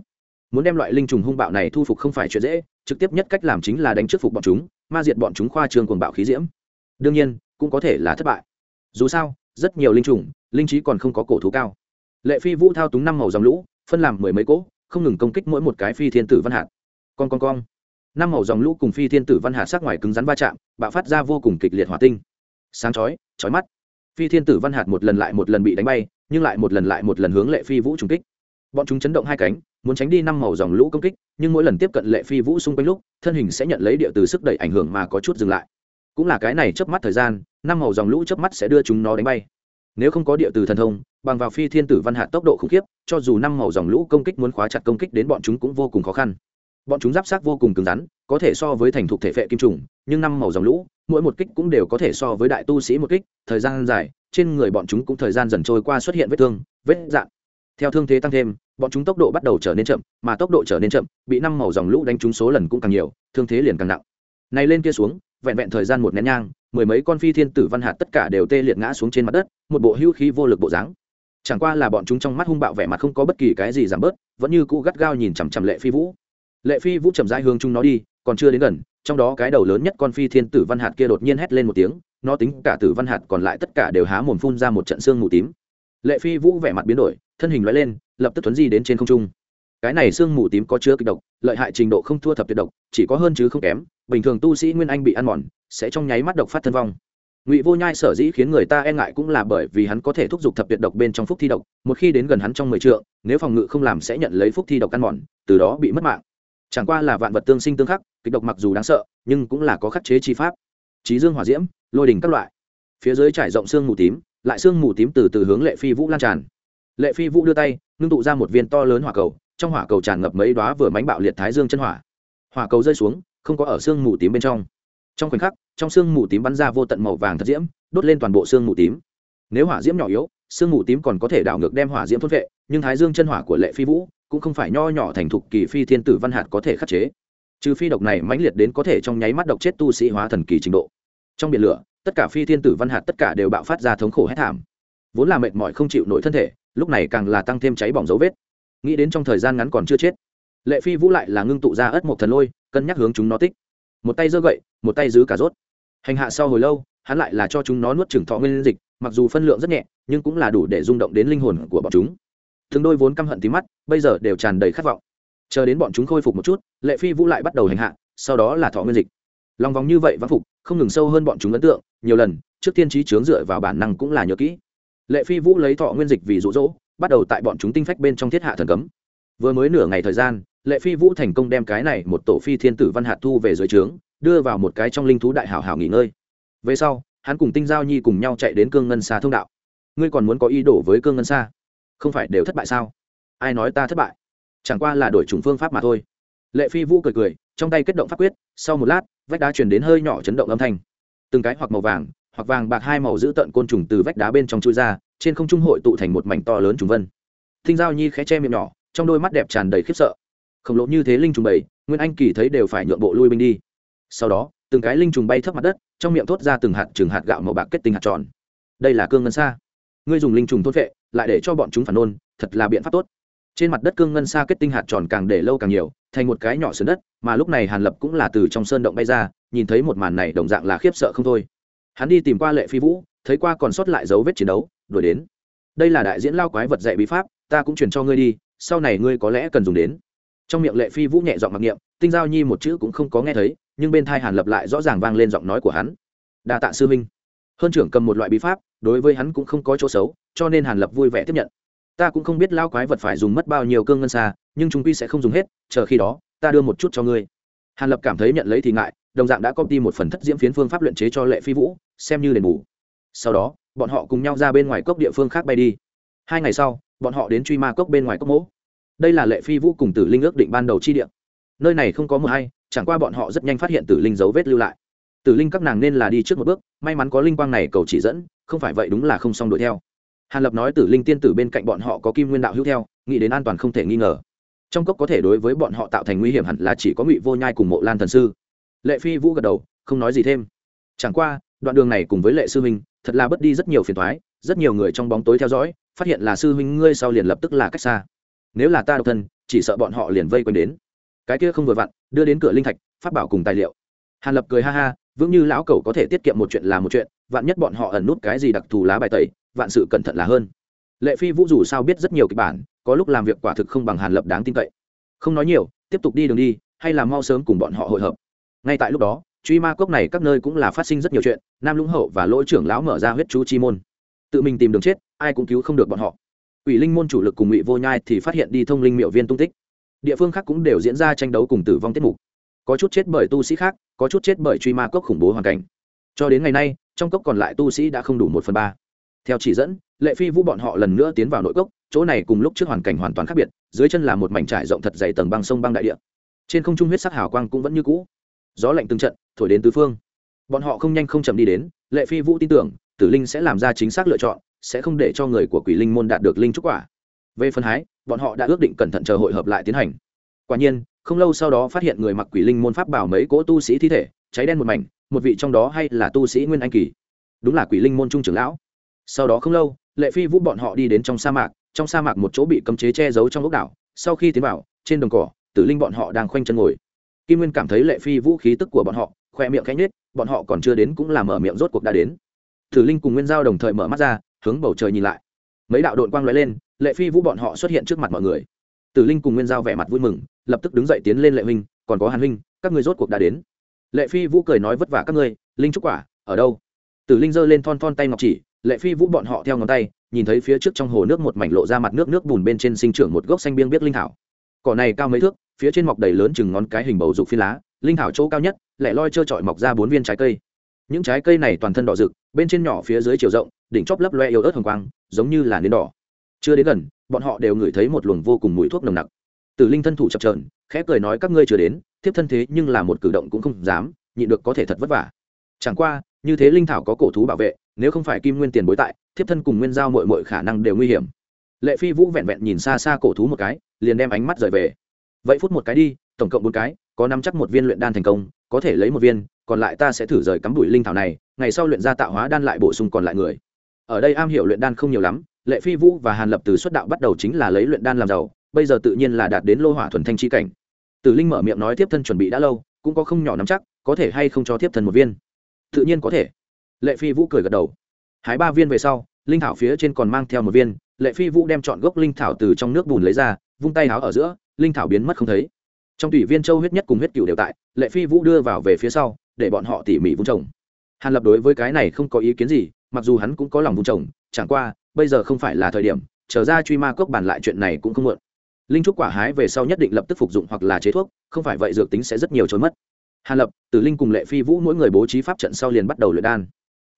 Muốn đem loại linh trùng hung bạo này thu phục không phải chuyện dễ, trực tiếp nhất cách làm chính là đánh trước phục bọn chúng, ma diệt bọn chúng khoa trương cuồng bạo khí diễm đương nhiên, cũng có thể là thất bại. Dù sao, rất nhiều linh trùng, linh trí còn không có cổ thú cao. Lệ phi vũ thao túng năm màu dòng lũ, phân làm mười mấy cỗ, không ngừng công kích mỗi một cái phi thiên tử văn hạt. Con con con. Năm màu dòng lũ cùng phi thiên tử văn hạt sát ngoài cứng rắn va chạm, bạo phát ra vô cùng kịch liệt hỏa tinh. Sáng chói chói mắt. Phi thiên tử văn hạt một lần lại một lần bị đánh bay, nhưng lại một lần lại một lần hướng lệ phi vũ trùng kích. Bọn chúng chấn động hai cánh, muốn tránh đi năm màu dòng lũ công kích, nhưng mỗi lần tiếp cận lệ phi vũ xung quanh lúc, thân hình sẽ nhận lấy địa từ sức đẩy ảnh hưởng mà có chút dừng lại cũng là cái này chớp mắt thời gian, năm màu dòng lũ chớp mắt sẽ đưa chúng nó đánh bay. Nếu không có địa từ thần thông, bằng vào phi thiên tử văn hạ tốc độ khủng khiếp, cho dù năm màu dòng lũ công kích muốn khóa chặt công kích đến bọn chúng cũng vô cùng khó khăn. Bọn chúng giáp sát vô cùng cứng rắn, có thể so với thành thục thể phệ kim trùng, nhưng năm màu dòng lũ, mỗi một kích cũng đều có thể so với đại tu sĩ một kích, thời gian dài, trên người bọn chúng cũng thời gian dần trôi qua xuất hiện vết thương, vết dạn theo thương thế tăng thêm, bọn chúng tốc độ bắt đầu trở nên chậm, mà tốc độ trở nên chậm, bị năm màu dòng lũ đánh trúng số lần cũng càng nhiều, thương thế liền càng nặng. Này lên kia xuống vẹn vẹn thời gian một nén nhang, mười mấy con phi thiên tử văn hạt tất cả đều tê liệt ngã xuống trên mặt đất, một bộ hưu khí vô lực bộ dáng. Chẳng qua là bọn chúng trong mắt hung bạo vẻ mặt không có bất kỳ cái gì giảm bớt, vẫn như cũ gắt gao nhìn chằm chằm lệ phi vũ. Lệ phi vũ chậm rãi hướng chúng nó đi, còn chưa đến gần, trong đó cái đầu lớn nhất con phi thiên tử văn hạt kia đột nhiên hét lên một tiếng, nó tính cả tử văn hạt còn lại tất cả đều há mồm phun ra một trận xương mù tím. Lệ phi vũ vẻ mặt biến đổi, thân hình loại lên, lập tức thuấn di đến trên không trung. Cái này xương mù tím có chứa kịch độc, lợi hại trình độ không thua thập tuyệt độc, chỉ có hơn chứ không kém bình thường tu sĩ nguyên anh bị ăn mòn, sẽ trong nháy mắt độc phát thân vong. Ngụy vô nhai sở dĩ khiến người ta e ngại cũng là bởi vì hắn có thể thúc giục thập tuyệt độc bên trong phúc thi độc, một khi đến gần hắn trong mười trượng, nếu phòng ngự không làm sẽ nhận lấy phúc thi độc ăn mòn, từ đó bị mất mạng. Chẳng qua là vạn vật tương sinh tương khắc, kịch độc mặc dù đáng sợ, nhưng cũng là có khắc chế chi pháp. Trí dương hỏa diễm, lôi đình các loại. Phía dưới trải rộng xương mù tím, lại xương mù tím từ từ hướng lệ phi vũ lan tràn. Lệ phi vũ đưa tay, ngưng tụ ra một viên to lớn hỏa cầu, trong hỏa cầu tràn ngập mấy đoá vừa mánh bạo liệt thái dương chân hỏa. Hỏa cầu rơi xuống không có ở xương mù tím bên trong. Trong khoảnh khắc, trong xương mù tím bắn ra vô tận màu vàng thật diễm, đốt lên toàn bộ xương mù tím. Nếu hỏa diễm nhỏ yếu, xương mù tím còn có thể đảo ngược đem hỏa diễm thốt vệ, nhưng thái dương chân hỏa của lệ phi vũ cũng không phải nho nhỏ thành thục kỳ phi thiên tử văn hạt có thể khắc chế. Trừ phi độc này mãnh liệt đến có thể trong nháy mắt độc chết tu sĩ hóa thần kỳ trình độ. Trong biển lửa, tất cả phi thiên tử văn hạt tất cả đều bạo phát ra thống khổ hết thảm. Vốn là mệt mỏi không chịu nổi thân thể, lúc này càng là tăng thêm cháy bỏng dấu vết. Nghĩ đến trong thời gian ngắn còn chưa chết lệ phi vũ lại là ngưng tụ ra ất một thần lôi, cân nhắc hướng chúng nó tích. Một tay giơ gậy, một tay giữ cả rốt. Hành hạ sau hồi lâu, hắn lại là cho chúng nó nuốt trừng thọ nguyên dịch, mặc dù phân lượng rất nhẹ, nhưng cũng là đủ để rung động đến linh hồn của bọn chúng. Thường đôi vốn căm hận tí mắt, bây giờ đều tràn đầy khát vọng. Chờ đến bọn chúng khôi phục một chút, lệ phi vũ lại bắt đầu hành hạ, sau đó là thọ nguyên dịch. Lòng vòng như vậy vắng phục, không ngừng sâu hơn bọn chúng ấn tượng, nhiều lần, trước tiên trí chướng dựa vào bản năng cũng là nhớ kỹ. Lệ phi vũ lấy thọ nguyên dịch vì rụ rỗ bắt đầu tại bọn chúng tinh phách bên trong thiết hạ thần cấm. Vừa mới nửa ngày thời gian lệ phi vũ thành công đem cái này một tổ phi thiên tử văn hạt thu về dưới trướng, đưa vào một cái trong linh thú đại hảo hảo nghỉ ngơi. Về sau, hắn cùng tinh giao nhi cùng nhau chạy đến cương ngân xa thông đạo. Ngươi còn muốn có ý đồ với cương ngân xa không phải đều thất bại sao? Ai nói ta thất bại? Chẳng qua là đổi chủng phương pháp mà thôi. Lệ phi vũ cười cười, trong tay kết động pháp quyết, sau một lát, vách đá chuyển đến hơi nhỏ chấn động âm thanh. Từng cái hoặc màu vàng, hoặc vàng bạc hai màu giữ tận côn trùng từ vách đá bên trong chui ra, trên không trung hội tụ thành một mảnh to lớn trùng vân. Thinh giao nhi khẽ che miệng nhỏ, trong đôi mắt đẹp tràn đầy khiếp sợ khổng lồ như thế linh trùng bảy nguyên anh kỳ thấy đều phải nhượng bộ lui binh đi. Sau đó, từng cái linh trùng bay thấp mặt đất, trong miệng thốt ra từng hạt trừng hạt gạo màu bạc kết tinh hạt tròn. Đây là cương ngân xa ngươi dùng linh trùng thốt vệ lại để cho bọn chúng phản ôn, thật là biện pháp tốt. Trên mặt đất cương ngân xa kết tinh hạt tròn càng để lâu càng nhiều, thành một cái nhỏ sườn đất, mà lúc này hàn lập cũng là từ trong sơn động bay ra, nhìn thấy một màn này đồng dạng là khiếp sợ không thôi. Hắn đi tìm qua lệ phi vũ, thấy qua còn sót lại dấu vết chiến đấu, đuổi đến. Đây là đại diễn lao quái vật dạy bí pháp, ta cũng truyền cho ngươi đi, sau này ngươi có lẽ cần dùng đến trong miệng lệ phi vũ nhẹ giọng mặc niệm, tinh giao nhi một chữ cũng không có nghe thấy, nhưng bên thai hàn lập lại rõ ràng vang lên giọng nói của hắn. Đa tạ sư minh hơn trưởng cầm một loại bí pháp, đối với hắn cũng không có chỗ xấu, cho nên hàn lập vui vẻ tiếp nhận. Ta cũng không biết lao quái vật phải dùng mất bao nhiêu cương ngân xa, nhưng chúng quy sẽ không dùng hết, chờ khi đó, ta đưa một chút cho ngươi. Hàn lập cảm thấy nhận lấy thì ngại, đồng dạng đã công ty một phần thất diễm phiến phương pháp luyện chế cho lệ phi vũ, xem như đền bù. Sau đó, bọn họ cùng nhau ra bên ngoài cốc địa phương khác bay đi. Hai ngày sau, bọn họ đến truy ma cốc bên ngoài cốc mỗ đây là lệ phi vũ cùng tử linh ước định ban đầu chi địa. Nơi này không có mờ hay, chẳng qua bọn họ rất nhanh phát hiện tử linh dấu vết lưu lại. Tử linh các nàng nên là đi trước một bước, may mắn có linh quang này cầu chỉ dẫn, không phải vậy đúng là không xong đuổi theo. Hàn lập nói tử linh tiên tử bên cạnh bọn họ có kim nguyên đạo hữu theo, nghĩ đến an toàn không thể nghi ngờ. Trong cốc có thể đối với bọn họ tạo thành nguy hiểm hẳn là chỉ có ngụy vô nhai cùng mộ lan thần sư. Lệ phi vũ gật đầu, không nói gì thêm. Chẳng qua, đoạn đường này cùng với lệ sư huynh thật là bất đi rất nhiều phiền thoái rất nhiều người trong bóng tối theo dõi, phát hiện là sư huynh ngươi sau liền lập tức là cách xa nếu là ta độc thân, chỉ sợ bọn họ liền vây quanh đến. Cái kia không vừa vặn, đưa đến cửa linh thạch, phát bảo cùng tài liệu. Hàn lập cười ha ha, vững như lão cầu có thể tiết kiệm một chuyện là một chuyện, vạn nhất bọn họ ẩn nút cái gì đặc thù lá bài tẩy, vạn sự cẩn thận là hơn. Lệ phi vũ dù sao biết rất nhiều kịch bản, có lúc làm việc quả thực không bằng hàn lập đáng tin cậy. Không nói nhiều, tiếp tục đi đường đi, hay là mau sớm cùng bọn họ hội hợp. Ngay tại lúc đó, truy ma cốc này các nơi cũng là phát sinh rất nhiều chuyện, nam lũng hậu và lỗ trưởng lão mở ra huyết chú chi môn. Tự mình tìm đường chết, ai cũng cứu không được bọn họ ủy linh môn chủ lực cùng ngụy vô nhai thì phát hiện đi thông linh miệu viên tung tích. Địa phương khác cũng đều diễn ra tranh đấu cùng tử vong tiết mục. Có chút chết bởi tu sĩ khác, có chút chết bởi truy ma cốc khủng bố hoàn cảnh. Cho đến ngày nay, trong cốc còn lại tu sĩ đã không đủ một phần ba. Theo chỉ dẫn, lệ phi vũ bọn họ lần nữa tiến vào nội cốc, chỗ này cùng lúc trước hoàn cảnh hoàn toàn khác biệt, dưới chân là một mảnh trải rộng thật dày tầng băng sông băng đại địa. Trên không trung huyết sắc hào quang cũng vẫn như cũ. Gió lạnh từng trận, thổi đến tứ phương. Bọn họ không nhanh không chậm đi đến, lệ phi vũ tin tưởng, tử linh sẽ làm ra chính xác lựa chọn sẽ không để cho người của quỷ linh môn đạt được linh trúc quả. Về phần hái, bọn họ đã ước định cẩn thận chờ hội hợp lại tiến hành. Quả nhiên, không lâu sau đó phát hiện người mặc quỷ linh môn pháp bảo mấy cỗ tu sĩ thi thể, cháy đen một mảnh, một vị trong đó hay là tu sĩ nguyên anh kỳ. Đúng là quỷ linh môn trung trưởng lão. Sau đó không lâu, lệ phi vũ bọn họ đi đến trong sa mạc, trong sa mạc một chỗ bị cấm chế che giấu trong ốc đảo. Sau khi tiến vào, trên đồng cỏ, tử linh bọn họ đang khoanh chân ngồi. Kim nguyên cảm thấy lệ phi vũ khí tức của bọn họ, khoe miệng khẽ nhết bọn họ còn chưa đến cũng là mở miệng rốt cuộc đã đến. Tử linh cùng nguyên giao đồng thời mở mắt ra hướng bầu trời nhìn lại. Mấy đạo đội quang lóe lên, lệ phi vũ bọn họ xuất hiện trước mặt mọi người. Tử linh cùng nguyên giao vẻ mặt vui mừng, lập tức đứng dậy tiến lên lệ huynh, còn có hàn huynh, các người rốt cuộc đã đến. Lệ phi vũ cười nói vất vả, các ngươi, linh trúc quả, ở đâu? Tử linh giơ lên thon thon tay ngọc chỉ, lệ phi vũ bọn họ theo ngón tay, nhìn thấy phía trước trong hồ nước một mảnh lộ ra mặt nước nước bùn bên trên sinh trưởng một gốc xanh biêng biết linh thảo. Cỏ này cao mấy thước, phía trên mọc đầy lớn chừng ngón cái hình bầu dục phi lá, linh thảo chỗ cao nhất, lẻ loi trơ trọi mọc ra bốn viên trái cây. Những trái cây này toàn thân đỏ rực, bên trên nhỏ phía dưới chiều rộng đỉnh chóp lấp loe yếu ớt hồng quang, giống như là nến đỏ. Chưa đến gần, bọn họ đều ngửi thấy một luồng vô cùng mùi thuốc nồng nặc. Tử linh thân thủ chập trờn khẽ cười nói, các ngươi chưa đến tiếp thân thế nhưng là một cử động cũng không dám, nhịn được có thể thật vất vả. Chẳng qua, như thế linh thảo có cổ thú bảo vệ, nếu không phải kim nguyên tiền bối tại, thiếp thân cùng nguyên giao mội mội khả năng đều nguy hiểm. Lệ phi vũ vẹn vẹn nhìn xa xa cổ thú một cái, liền đem ánh mắt rời về. Vậy phút một cái đi, tổng cộng bốn cái, có năm chắc một viên luyện đan thành công, có thể lấy một viên, còn lại ta sẽ thử rời cắm đuổi linh thảo này, ngày sau luyện ra tạo hóa đan lại bổ sung còn lại người ở đây am hiểu luyện đan không nhiều lắm, lệ phi vũ và hàn lập từ xuất đạo bắt đầu chính là lấy luyện đan làm giàu, bây giờ tự nhiên là đạt đến lô hỏa thuần thanh chi cảnh. Tử linh mở miệng nói tiếp thân chuẩn bị đã lâu, cũng có không nhỏ nắm chắc, có thể hay không cho tiếp thân một viên? Tự nhiên có thể. Lệ phi vũ cười gật đầu. Hái ba viên về sau, linh thảo phía trên còn mang theo một viên, lệ phi vũ đem chọn gốc linh thảo từ trong nước bùn lấy ra, vung tay háo ở giữa, linh thảo biến mất không thấy. Trong tủy viên châu huyết nhất cùng huyết cựu đều tại, lệ phi vũ đưa vào về phía sau, để bọn họ tỉ mỉ vung trồng. Hàn lập đối với cái này không có ý kiến gì mặc dù hắn cũng có lòng vung trồng, chẳng qua, bây giờ không phải là thời điểm trở ra truy ma cốc bàn lại chuyện này cũng không muộn. Linh trúc quả hái về sau nhất định lập tức phục dụng hoặc là chế thuốc, không phải vậy dược tính sẽ rất nhiều trốn mất. Hàn lập, tử linh cùng lệ phi vũ mỗi người bố trí pháp trận sau liền bắt đầu luyện đan.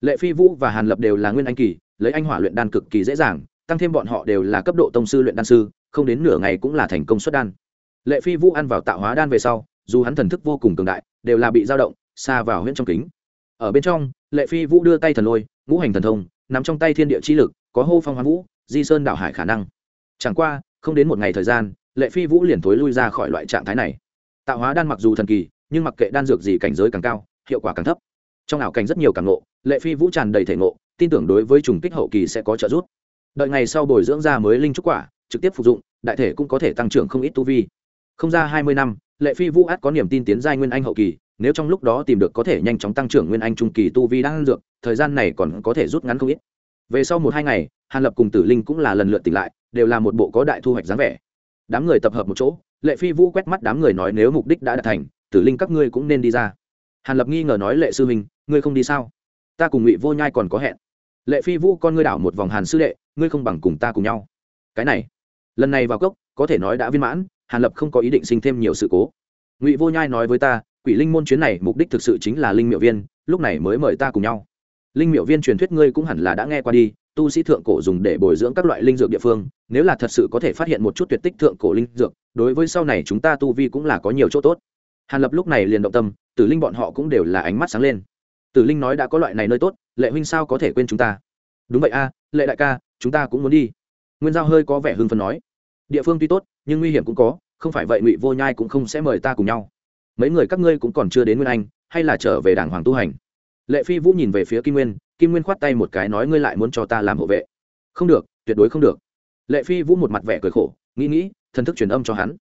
Lệ phi vũ và hàn lập đều là nguyên anh kỳ, lấy anh hỏa luyện đan cực kỳ dễ dàng, tăng thêm bọn họ đều là cấp độ tông sư luyện đan sư, không đến nửa ngày cũng là thành công xuất đan. Lệ phi vũ ăn vào tạo hóa đan về sau, dù hắn thần thức vô cùng cường đại, đều là bị dao động, xa vào huyễn trong kính ở bên trong, lệ phi vũ đưa tay thần lôi, ngũ hành thần thông nằm trong tay thiên địa chi lực, có hô phong hoán vũ, di sơn đạo hải khả năng. Chẳng qua, không đến một ngày thời gian, lệ phi vũ liền thối lui ra khỏi loại trạng thái này. Tạo hóa đan mặc dù thần kỳ, nhưng mặc kệ đan dược gì cảnh giới càng cao, hiệu quả càng thấp. Trong ảo cảnh rất nhiều càng ngộ, lệ phi vũ tràn đầy thể ngộ, tin tưởng đối với trùng kích hậu kỳ sẽ có trợ giúp. Đợi ngày sau bồi dưỡng ra mới linh trúc quả, trực tiếp phục dụng, đại thể cũng có thể tăng trưởng không ít tu vi. Không ra hai mươi năm, lệ phi vũ át có niềm tin tiến giai nguyên anh hậu kỳ nếu trong lúc đó tìm được có thể nhanh chóng tăng trưởng nguyên anh trung kỳ tu vi đang dược, thời gian này còn có thể rút ngắn không ít. Về sau một hai ngày, hàn lập cùng tử linh cũng là lần lượt tỉnh lại, đều là một bộ có đại thu hoạch dáng vẻ. Đám người tập hợp một chỗ, lệ phi vũ quét mắt đám người nói nếu mục đích đã đạt thành, tử linh các ngươi cũng nên đi ra. Hàn lập nghi ngờ nói lệ sư huynh ngươi không đi sao? Ta cùng ngụy vô nhai còn có hẹn. Lệ phi vũ con ngươi đảo một vòng hàn sư đệ, ngươi không bằng cùng ta cùng nhau. Cái này, lần này vào cốc, có thể nói đã viên mãn, hàn lập không có ý định sinh thêm nhiều sự cố. Ngụy vô nhai nói với ta quỷ linh môn chuyến này mục đích thực sự chính là linh miệu viên, lúc này mới mời ta cùng nhau. Linh miệu viên truyền thuyết ngươi cũng hẳn là đã nghe qua đi, tu sĩ thượng cổ dùng để bồi dưỡng các loại linh dược địa phương, nếu là thật sự có thể phát hiện một chút tuyệt tích thượng cổ linh dược, đối với sau này chúng ta tu vi cũng là có nhiều chỗ tốt. Hàn lập lúc này liền động tâm, tử linh bọn họ cũng đều là ánh mắt sáng lên. Tử linh nói đã có loại này nơi tốt, lệ huynh sao có thể quên chúng ta? Đúng vậy a, lệ đại ca, chúng ta cũng muốn đi. Nguyên giao hơi có vẻ hưng phấn nói. Địa phương tuy tốt, nhưng nguy hiểm cũng có, không phải vậy ngụy vô nhai cũng không sẽ mời ta cùng nhau mấy người các ngươi cũng còn chưa đến nguyên anh, hay là trở về đảng hoàng tu hành? Lệ phi vũ nhìn về phía kim nguyên kim nguyên khoát tay một cái nói ngươi lại muốn cho ta làm hộ vệ. Không được, tuyệt đối không được. Lệ phi vũ một mặt vẻ cười khổ, nghĩ nghĩ, thần thức truyền âm cho hắn.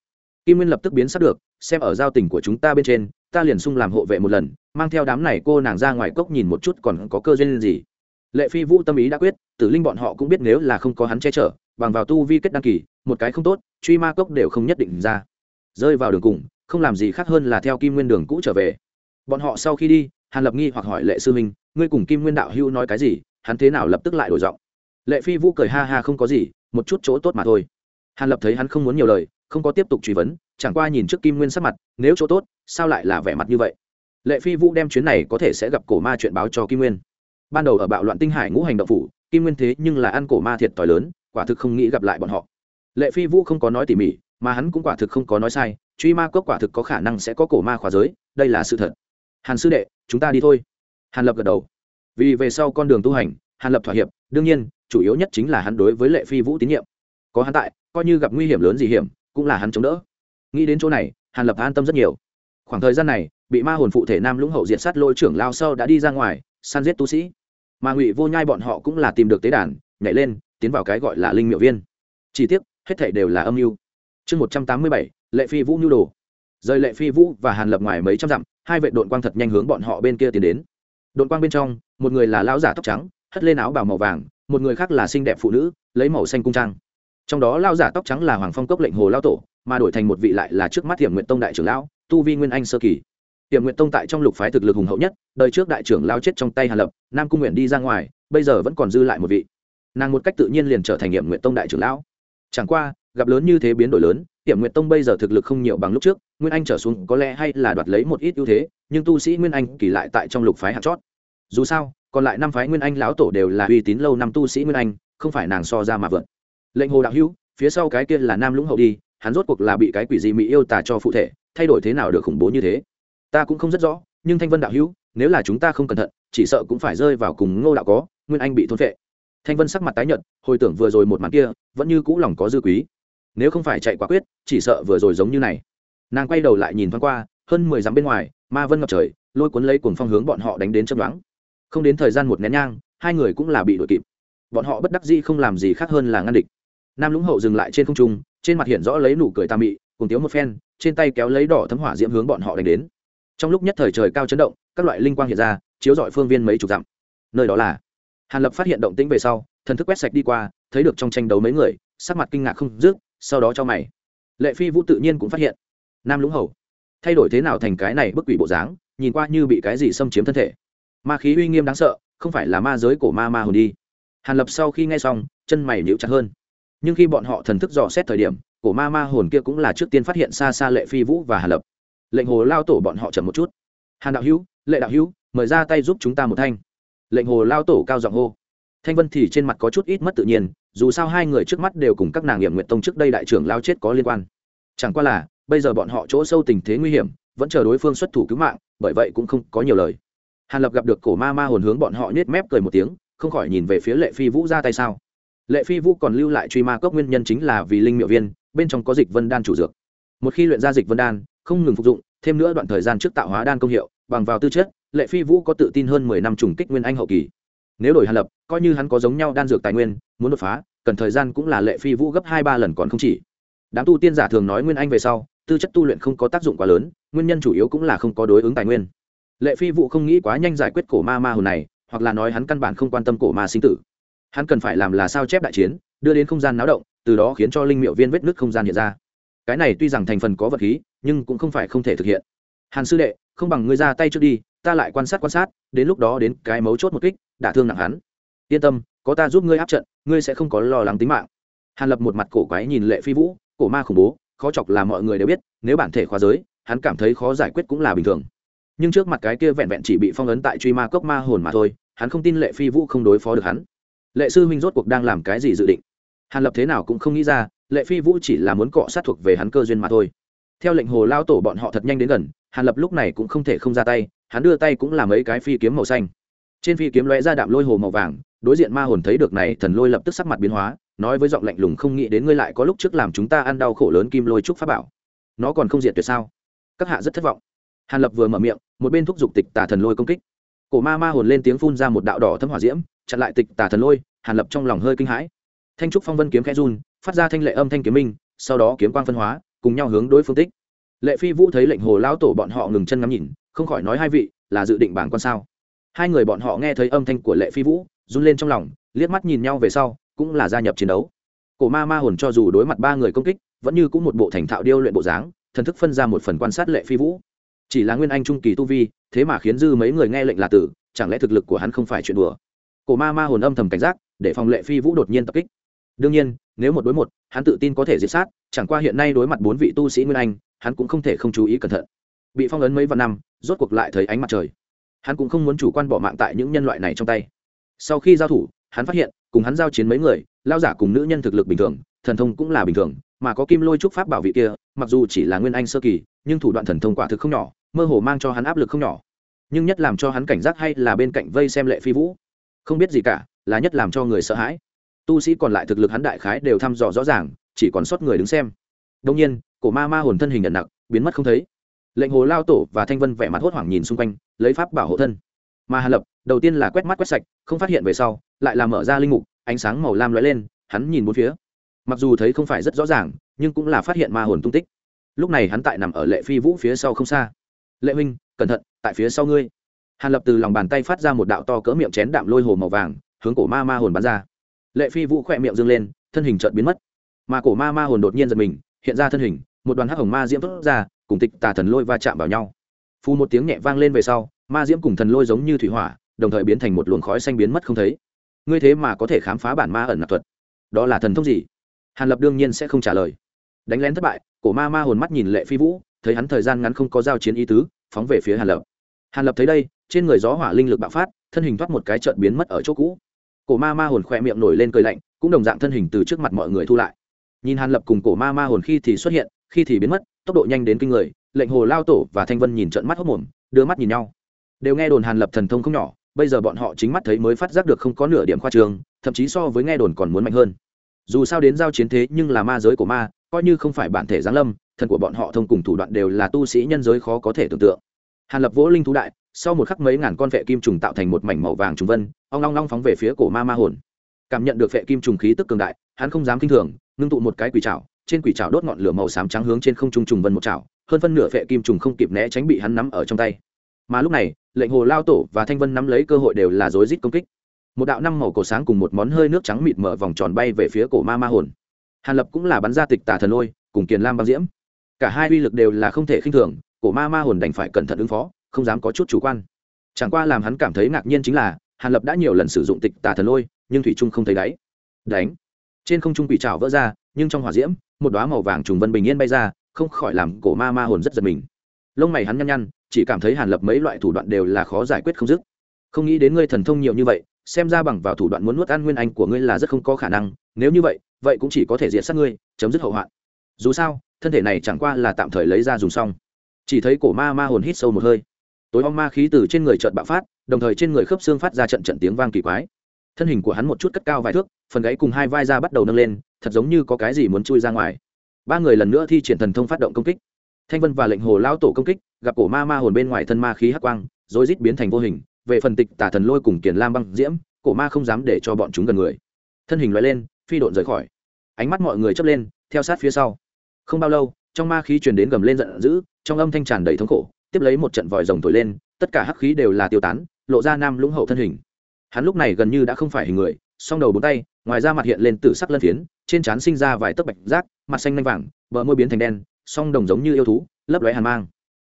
Kim nguyên lập tức biến sắc được, xem ở giao tình của chúng ta bên trên, ta liền sung làm hộ vệ một lần, mang theo đám này cô nàng ra ngoài cốc nhìn một chút còn có cơ duyên gì. Lệ phi vũ tâm ý đã quyết, tử linh bọn họ cũng biết nếu là không có hắn che chở, bằng vào tu vi kết đăng kỳ, một cái không tốt, truy ma cốc đều không nhất định ra. Rơi vào đường cùng không làm gì khác hơn là theo kim nguyên đường cũ trở về. Bọn họ sau khi đi, hàn lập nghi hoặc hỏi lệ sư minh, ngươi cùng kim nguyên đạo hưu nói cái gì? Hắn thế nào lập tức lại đổi giọng? Lệ phi vũ cười ha ha không có gì, một chút chỗ tốt mà thôi. Hàn lập thấy hắn không muốn nhiều lời, không có tiếp tục truy vấn, chẳng qua nhìn trước kim nguyên sắc mặt, nếu chỗ tốt, sao lại là vẻ mặt như vậy? Lệ phi vũ đem chuyến này có thể sẽ gặp cổ ma chuyện báo cho kim nguyên. Ban đầu ở bạo loạn tinh hải ngũ hành động phủ, kim nguyên thế nhưng là ăn cổ ma thiệt t h i lớn, quả thực không nghĩ gặp lại bọn họ. Lệ phi vũ không có nói tỉ mỉ mà hắn cũng quả thực không có nói sai, truy ma cốc quả thực có khả năng sẽ có cổ ma khóa giới, đây là sự thật. Hàn sư đệ, chúng ta đi thôi. Hàn lập gật đầu. Vì về sau con đường tu hành, hàn lập thỏa hiệp, đương nhiên, chủ yếu nhất chính là hắn đối với lệ phi vũ tín nhiệm. Có hắn tại, coi như gặp nguy hiểm lớn gì hiểm, cũng là hắn chống đỡ. Nghĩ đến chỗ này, hàn lập an tâm rất nhiều. Khoảng thời gian này, bị ma hồn phụ thể nam lũng hậu diệt sát lôi trưởng lao sâu đã đi ra ngoài, săn giết tu sĩ. Mà ngụy vô nhai bọn họ cũng là tìm được tế đàn, nhảy lên, tiến vào cái gọi là linh miệu viên. Chỉ tiếc, hết thảy đều là âm mưu chương một trăm tám mươi bảy, lệ phi vũ nhu đồ. Rời lệ phi vũ và hàn lập ngoài mấy trăm dặm, hai vệ đội quang thật nhanh hướng bọn họ bên kia tiến đến. Đội quang bên trong, một người là lão giả tóc trắng, hất lên áo bào màu vàng, một người khác là xinh đẹp phụ nữ, lấy màu xanh cung trang. Trong đó lão giả tóc trắng là hoàng phong cốc lệnh hồ lao tổ, mà đổi thành một vị lại là trước mắt hiểm nguyện tông đại trưởng lão, tu vi nguyên anh sơ kỳ. Hiểm nguyện tông tại trong lục phái thực lực hùng hậu nhất, đời trước đại trưởng lao chết trong tay hàn lập, nam cung nguyện đi ra ngoài, bây giờ vẫn còn dư lại một vị. Nàng một cách tự nhiên liền trở thành hiểm nguyện tông đại trưởng lão. Chẳng qua gặp lớn như thế biến đổi lớn hiểm Nguyệt tông bây giờ thực lực không nhiều bằng lúc trước, nguyên anh trở xuống có lẽ hay là đoạt lấy một ít ưu thế, nhưng tu sĩ nguyên anh kỳ lại tại trong lục phái hạt chót. Dù sao, còn lại năm phái nguyên anh lão tổ đều là uy tín lâu năm tu sĩ nguyên anh, không phải nàng so ra mà vượt lệnh hồ đạo hữu, phía sau cái kia là nam lũng hậu đi, hắn rốt cuộc là bị cái quỷ gì mỹ yêu tà cho phụ thể, thay đổi thế nào được khủng bố như thế? Ta cũng không rất rõ, nhưng thanh vân đạo hữu, nếu là chúng ta không cẩn thận, chỉ sợ cũng phải rơi vào cùng ngô đạo có, nguyên anh bị thôn vệ thanh vân sắc mặt tái nhợt, hồi tưởng vừa rồi một màn kia, vẫn như cũ lòng có dư quý nếu không phải chạy quả quyết, chỉ sợ vừa rồi giống như này. Nàng quay đầu lại nhìn thoáng qua, hơn mười dặm bên ngoài, ma vân ngập trời, lôi cuốn lấy cuồng phong hướng bọn họ đánh đến chấm đoán không đến thời gian một nén nhang, hai người cũng là bị đuổi kịp. Bọn họ bất đắc dĩ không làm gì khác hơn là ngăn địch. Nam lũng hậu dừng lại trên không trung, trên mặt hiện rõ lấy nụ cười tà mị cùng tiếu một phen, trên tay kéo lấy đỏ thấm hỏa diễm hướng bọn họ đánh đến. Trong lúc nhất thời trời cao chấn động, các loại linh quang hiện ra, chiếu dọi phương viên mấy chục dặm. Nơi đó là hàn lập phát hiện động tĩnh về sau, thần thức quét sạch đi qua, thấy được trong tranh đấu mấy người, sắc mặt kinh ngạc không dứt sau đó cho mày. Lệ phi vũ tự nhiên cũng phát hiện. Nam lũng hầu, thay đổi thế nào thành cái này bức quỷ bộ dáng, nhìn qua như bị cái gì xâm chiếm thân thể. Ma khí uy nghiêm đáng sợ, không phải là ma giới cổ ma ma hồn đi. Hàn lập sau khi nghe xong, chân mày níu chặt hơn. Nhưng khi bọn họ thần thức dò xét thời điểm, cổ ma ma hồn kia cũng là trước tiên phát hiện xa xa lệ phi vũ và hàn lập. Lệnh hồ lao tổ bọn họ chậm một chút. Hàn đạo hữu, lệ đạo hữu, mời ra tay giúp chúng ta một thanh. Lệnh hồ lao tổ cao giọng hô thanh vân thì trên mặt có chút ít mất tự nhiên, dù sao hai người trước mắt đều cùng các nàng nghiệm nguyện tông trước đây đại trưởng lao chết có liên quan. Chẳng qua là, bây giờ bọn họ chỗ sâu tình thế nguy hiểm, vẫn chờ đối phương xuất thủ cứu mạng, bởi vậy cũng không có nhiều lời. Hàn lập gặp được cổ ma ma hồn hướng bọn họ nhét mép cười một tiếng, không khỏi nhìn về phía lệ phi vũ ra tay sao. Lệ phi vũ còn lưu lại truy ma cốc nguyên nhân chính là vì linh miệu viên, bên trong có dịch vân đan chủ dược. Một khi luyện ra dịch vân đan, không ngừng phục dụng, thêm nữa đoạn thời gian trước tạo hóa đan công hiệu, bằng vào tư chất, lệ phi vũ có tự tin hơn mười năm trùng kích nguyên anh hậu kỳ nếu đổi hàn lập, coi như hắn có giống nhau đan dược tài nguyên, muốn đột phá, cần thời gian cũng là lệ phi vũ gấp hai ba lần còn không chỉ. Đám tu tiên giả thường nói nguyên anh về sau, tư chất tu luyện không có tác dụng quá lớn, nguyên nhân chủ yếu cũng là không có đối ứng tài nguyên. Lệ phi vũ không nghĩ quá nhanh giải quyết cổ ma ma hồn này, hoặc là nói hắn căn bản không quan tâm cổ ma sinh tử. Hắn cần phải làm là sao chép đại chiến, đưa đến không gian náo động, từ đó khiến cho linh miệu viên vết nứt không gian hiện ra. Cái này tuy rằng thành phần có vật khí, nhưng cũng không phải không thể thực hiện. Hàn sư đệ, không bằng ngươi ra tay trước đi, ta lại quan sát quan sát, đến lúc đó đến cái mấu chốt một kích đả thương nặng hắn. Yên tâm, có ta giúp ngươi áp trận, ngươi sẽ không có lo lắng tính mạng. Hàn lập một mặt cổ quái nhìn lệ phi vũ, cổ ma khủng bố, khó chọc là mọi người đều biết, nếu bản thể khóa giới, hắn cảm thấy khó giải quyết cũng là bình thường. Nhưng trước mặt cái kia vẹn vẹn chỉ bị phong ấn tại truy ma cốc ma hồn mà thôi, hắn không tin lệ phi vũ không đối phó được hắn. Lệ sư huynh rốt cuộc đang làm cái gì dự định? Hàn lập thế nào cũng không nghĩ ra, lệ phi vũ chỉ là muốn cọ sát thuộc về hắn cơ duyên mà thôi. Theo lệnh hồ lao tổ bọn họ thật nhanh đến gần, hàn lập lúc này cũng không thể không ra tay, hắn đưa tay cũng làm mấy cái phi kiếm màu xanh trên phi kiếm lóe ra đạm lôi hồ màu vàng, đối diện ma hồn thấy được này, thần lôi lập tức sắc mặt biến hóa, nói với giọng lạnh lùng, không nghĩ đến ngươi lại có lúc trước làm chúng ta ăn đau khổ lớn kim lôi trúc pháp bảo. Nó còn không diệt tuyệt sao? Các hạ rất thất vọng. Hàn lập vừa mở miệng, một bên thúc giục tịch tà thần lôi công kích. Cổ ma ma hồn lên tiếng phun ra một đạo đỏ thâm hỏa diễm, chặn lại tịch tà thần lôi, hàn lập trong lòng hơi kinh hãi. Thanh trúc phong vân kiếm khẽ run, phát ra thanh lệ âm thanh kiếm minh, sau đó kiếm quang phân hóa, cùng nhau hướng đối phương tích. Lệ phi vũ thấy lệnh hồ lao tổ bọn họ ngừng chân ngắm nhìn, không khỏi nói hai vị, là dự định bảng con sao? Hai người bọn họ nghe thấy âm thanh của lệ phi vũ, run lên trong lòng, liếc mắt nhìn nhau về sau, cũng là gia nhập chiến đấu. Cổ ma ma hồn cho dù đối mặt ba người công kích, vẫn như cũng một bộ thành thạo điêu luyện bộ dáng, thần thức phân ra một phần quan sát lệ phi vũ. Chỉ là nguyên anh trung kỳ tu vi, thế mà khiến dư mấy người nghe lệnh là tử, chẳng lẽ thực lực của hắn không phải chuyện đùa? Cổ ma ma hồn âm thầm cảnh giác, để phòng lệ phi vũ đột nhiên tập kích. Đương nhiên, nếu một đối một, hắn tự tin có thể diệt sát, chẳng qua hiện nay đối mặt bốn vị tu sĩ nguyên anh, hắn cũng không thể không chú ý cẩn thận. Bị phong ấn mấy vạn năm, rốt cuộc lại thấy ánh mặt trời hắn cũng không muốn chủ quan bỏ mạng tại những nhân loại này trong tay. Sau khi giao thủ, hắn phát hiện, cùng hắn giao chiến mấy người lao giả cùng nữ nhân thực lực bình thường, thần thông cũng là bình thường, mà có kim lôi trúc pháp bảo vị kia, mặc dù chỉ là nguyên anh sơ kỳ, nhưng thủ đoạn thần thông quả thực không nhỏ, mơ hồ mang cho hắn áp lực không nhỏ. Nhưng nhất làm cho hắn cảnh giác hay là bên cạnh vây xem lệ phi vũ. Không biết gì cả, là nhất làm cho người sợ hãi. Tu sĩ còn lại thực lực hắn đại khái đều thăm dò rõ ràng, chỉ còn sót người đứng xem. Đông nhiên, cổ ma ma hồn thân hình nhận nặng biến mất không thấy. Lệnh hồ lao tổ và thanh vân vẻ mặt hốt hoảng nhìn xung quanh lấy pháp bảo hộ thân. Mà hàn lập, đầu tiên là quét mắt quét sạch, không phát hiện về sau, lại là mở ra linh mục, ánh sáng màu lam lóe lên, hắn nhìn bốn phía. Mặc dù thấy không phải rất rõ ràng, nhưng cũng là phát hiện ma hồn tung tích. Lúc này hắn tại nằm ở lệ phi vũ phía sau không xa. Lệ huynh, cẩn thận, tại phía sau ngươi. Hàn lập từ lòng bàn tay phát ra một đạo to cỡ miệng chén đạm lôi hồ màu vàng, hướng cổ ma ma hồn bắn ra. Lệ phi vũ khỏe miệng dâng lên, thân hình chợt biến mất. Mà cổ ma ma hồn đột nhiên giật mình, hiện ra thân hình, một đoàn hắc hồng ma diễm thốt ra, cùng tịch tà thần lôi va chạm vào nhau. Phù một tiếng nhẹ vang lên về sau ma diễm cùng thần lôi giống như thủy hỏa, đồng thời biến thành một luồng khói xanh biến mất không thấy. Ngươi thế mà có thể khám phá bản ma ẩn nạp thuật. Đó là thần thông gì? Hàn lập đương nhiên sẽ không trả lời. Đánh lén thất bại, cổ ma ma hồn mắt nhìn lệ phi vũ, thấy hắn thời gian ngắn không có giao chiến ý tứ, phóng về phía hàn lập. Hàn lập thấy đây, trên người gió hỏa linh lực bạo phát, thân hình thoát một cái trận biến mất ở chỗ cũ. Cổ ma ma hồn khỏe miệng nổi lên cười lạnh, cũng đồng dạng thân hình từ trước mặt mọi người thu lại. Nhìn hàn lập cùng cổ ma ma hồn khi thì xuất hiện, khi thì biến mất, tốc độ nhanh đến kinh người, lệnh hồ lao tổ và thanh vân nhìn trận mắt hốc mồm, đưa mắt nhìn nhau đều nghe đồn hàn lập thần thông không nhỏ, bây giờ bọn họ chính mắt thấy mới phát giác được không có nửa điểm khoa trường, thậm chí so với nghe đồn còn muốn mạnh hơn. Dù sao đến giao chiến thế nhưng là ma giới của ma, coi như không phải bản thể giáng lâm thần của bọn họ thông cùng thủ đoạn đều là tu sĩ nhân giới khó có thể tưởng tượng. Hàn lập vỗ linh thú đại, sau một khắc mấy ngàn con vệ kim trùng tạo thành một mảnh màu vàng trùng vân, ong long long phóng về phía cổ ma ma hồn. Cảm nhận được vệ kim trùng khí tức cường đại, hắn không dám kinh thường, ngưng tụ một cái quỷ trảo, trên quỷ trảo đốt ngọn lửa màu xám trắng hướng trên không trung trùng vân một trảo, hơn phân nửa vệ kim trùng không kịp né tránh bị hắn nắm ở trong tay mà lúc này, lệnh hồ lao tổ và thanh vân nắm lấy cơ hội đều là rối rít công kích. Một đạo năm màu cổ sáng cùng một món hơi nước trắng mịt mở vòng tròn bay về phía cổ ma ma hồn. Hàn lập cũng là bắn ra tịch tà thần lôi, cùng kiền lam băng diễm. Cả hai uy lực đều là không thể khinh thường, cổ ma ma hồn đành phải cẩn thận ứng phó, không dám có chút chủ quan. Chẳng qua làm hắn cảm thấy ngạc nhiên chính là, hàn lập đã nhiều lần sử dụng tịch tà thần lôi, nhưng thủy trung không thấy đáy. Đánh. Trên không trung quỷ trào vỡ ra, nhưng trong hỏa diễm, một đoá màu vàng trùng vân bình yên bay ra, không khỏi làm cổ ma ma hồn rất giật mình. Lông mày hắn nhăn nhăn chỉ cảm thấy hàn lập mấy loại thủ đoạn đều là khó giải quyết không dứt. Không nghĩ đến ngươi thần thông nhiều như vậy, xem ra bằng vào thủ đoạn muốn nuốt ăn nguyên anh của ngươi là rất không có khả năng, nếu như vậy vậy cũng chỉ có thể diệt sát ngươi, chấm dứt hậu hoạn. Dù sao, thân thể này chẳng qua là tạm thời lấy ra dùng xong. Chỉ thấy cổ ma ma hồn hít sâu một hơi. Tối om ma khí từ trên người trợn bạo phát, đồng thời trên người khớp xương phát ra trận trận tiếng vang kỳ quái. Thân hình của hắn một chút cất cao vài thước, phần gáy cùng hai vai ra bắt đầu nâng lên, thật giống như có cái gì muốn chui ra ngoài. Ba người lần nữa thi triển thần thông phát động công kích. Thanh vân và lệnh hồ lao tổ công kích gặp cổ ma ma hồn bên ngoài thân ma khí hắc quang, rồi rít biến thành vô hình, về phần tịch tả thần lôi cùng kiền lam băng diễm, cổ ma không dám để cho bọn chúng gần người. Thân hình loại lên, phi độn rời khỏi. Ánh mắt mọi người chấp lên, theo sát phía sau. Không bao lâu, trong ma khí truyền đến gầm lên giận dữ, trong âm thanh tràn đầy thống khổ, tiếp lấy một trận vòi rồng thổi lên, tất cả hắc khí đều là tiêu tán, lộ ra nam lũng hậu thân hình. Hắn lúc này gần như đã không phải hình người, song đầu bốn tay, ngoài ra mặt hiện lên tự sắc lân phiến, trên trán sinh ra vài tấc bạch rác mặt xanh nanh vàng, bờ môi biến thành đen, song đồng giống như yêu thú, lấp lóe hàn mang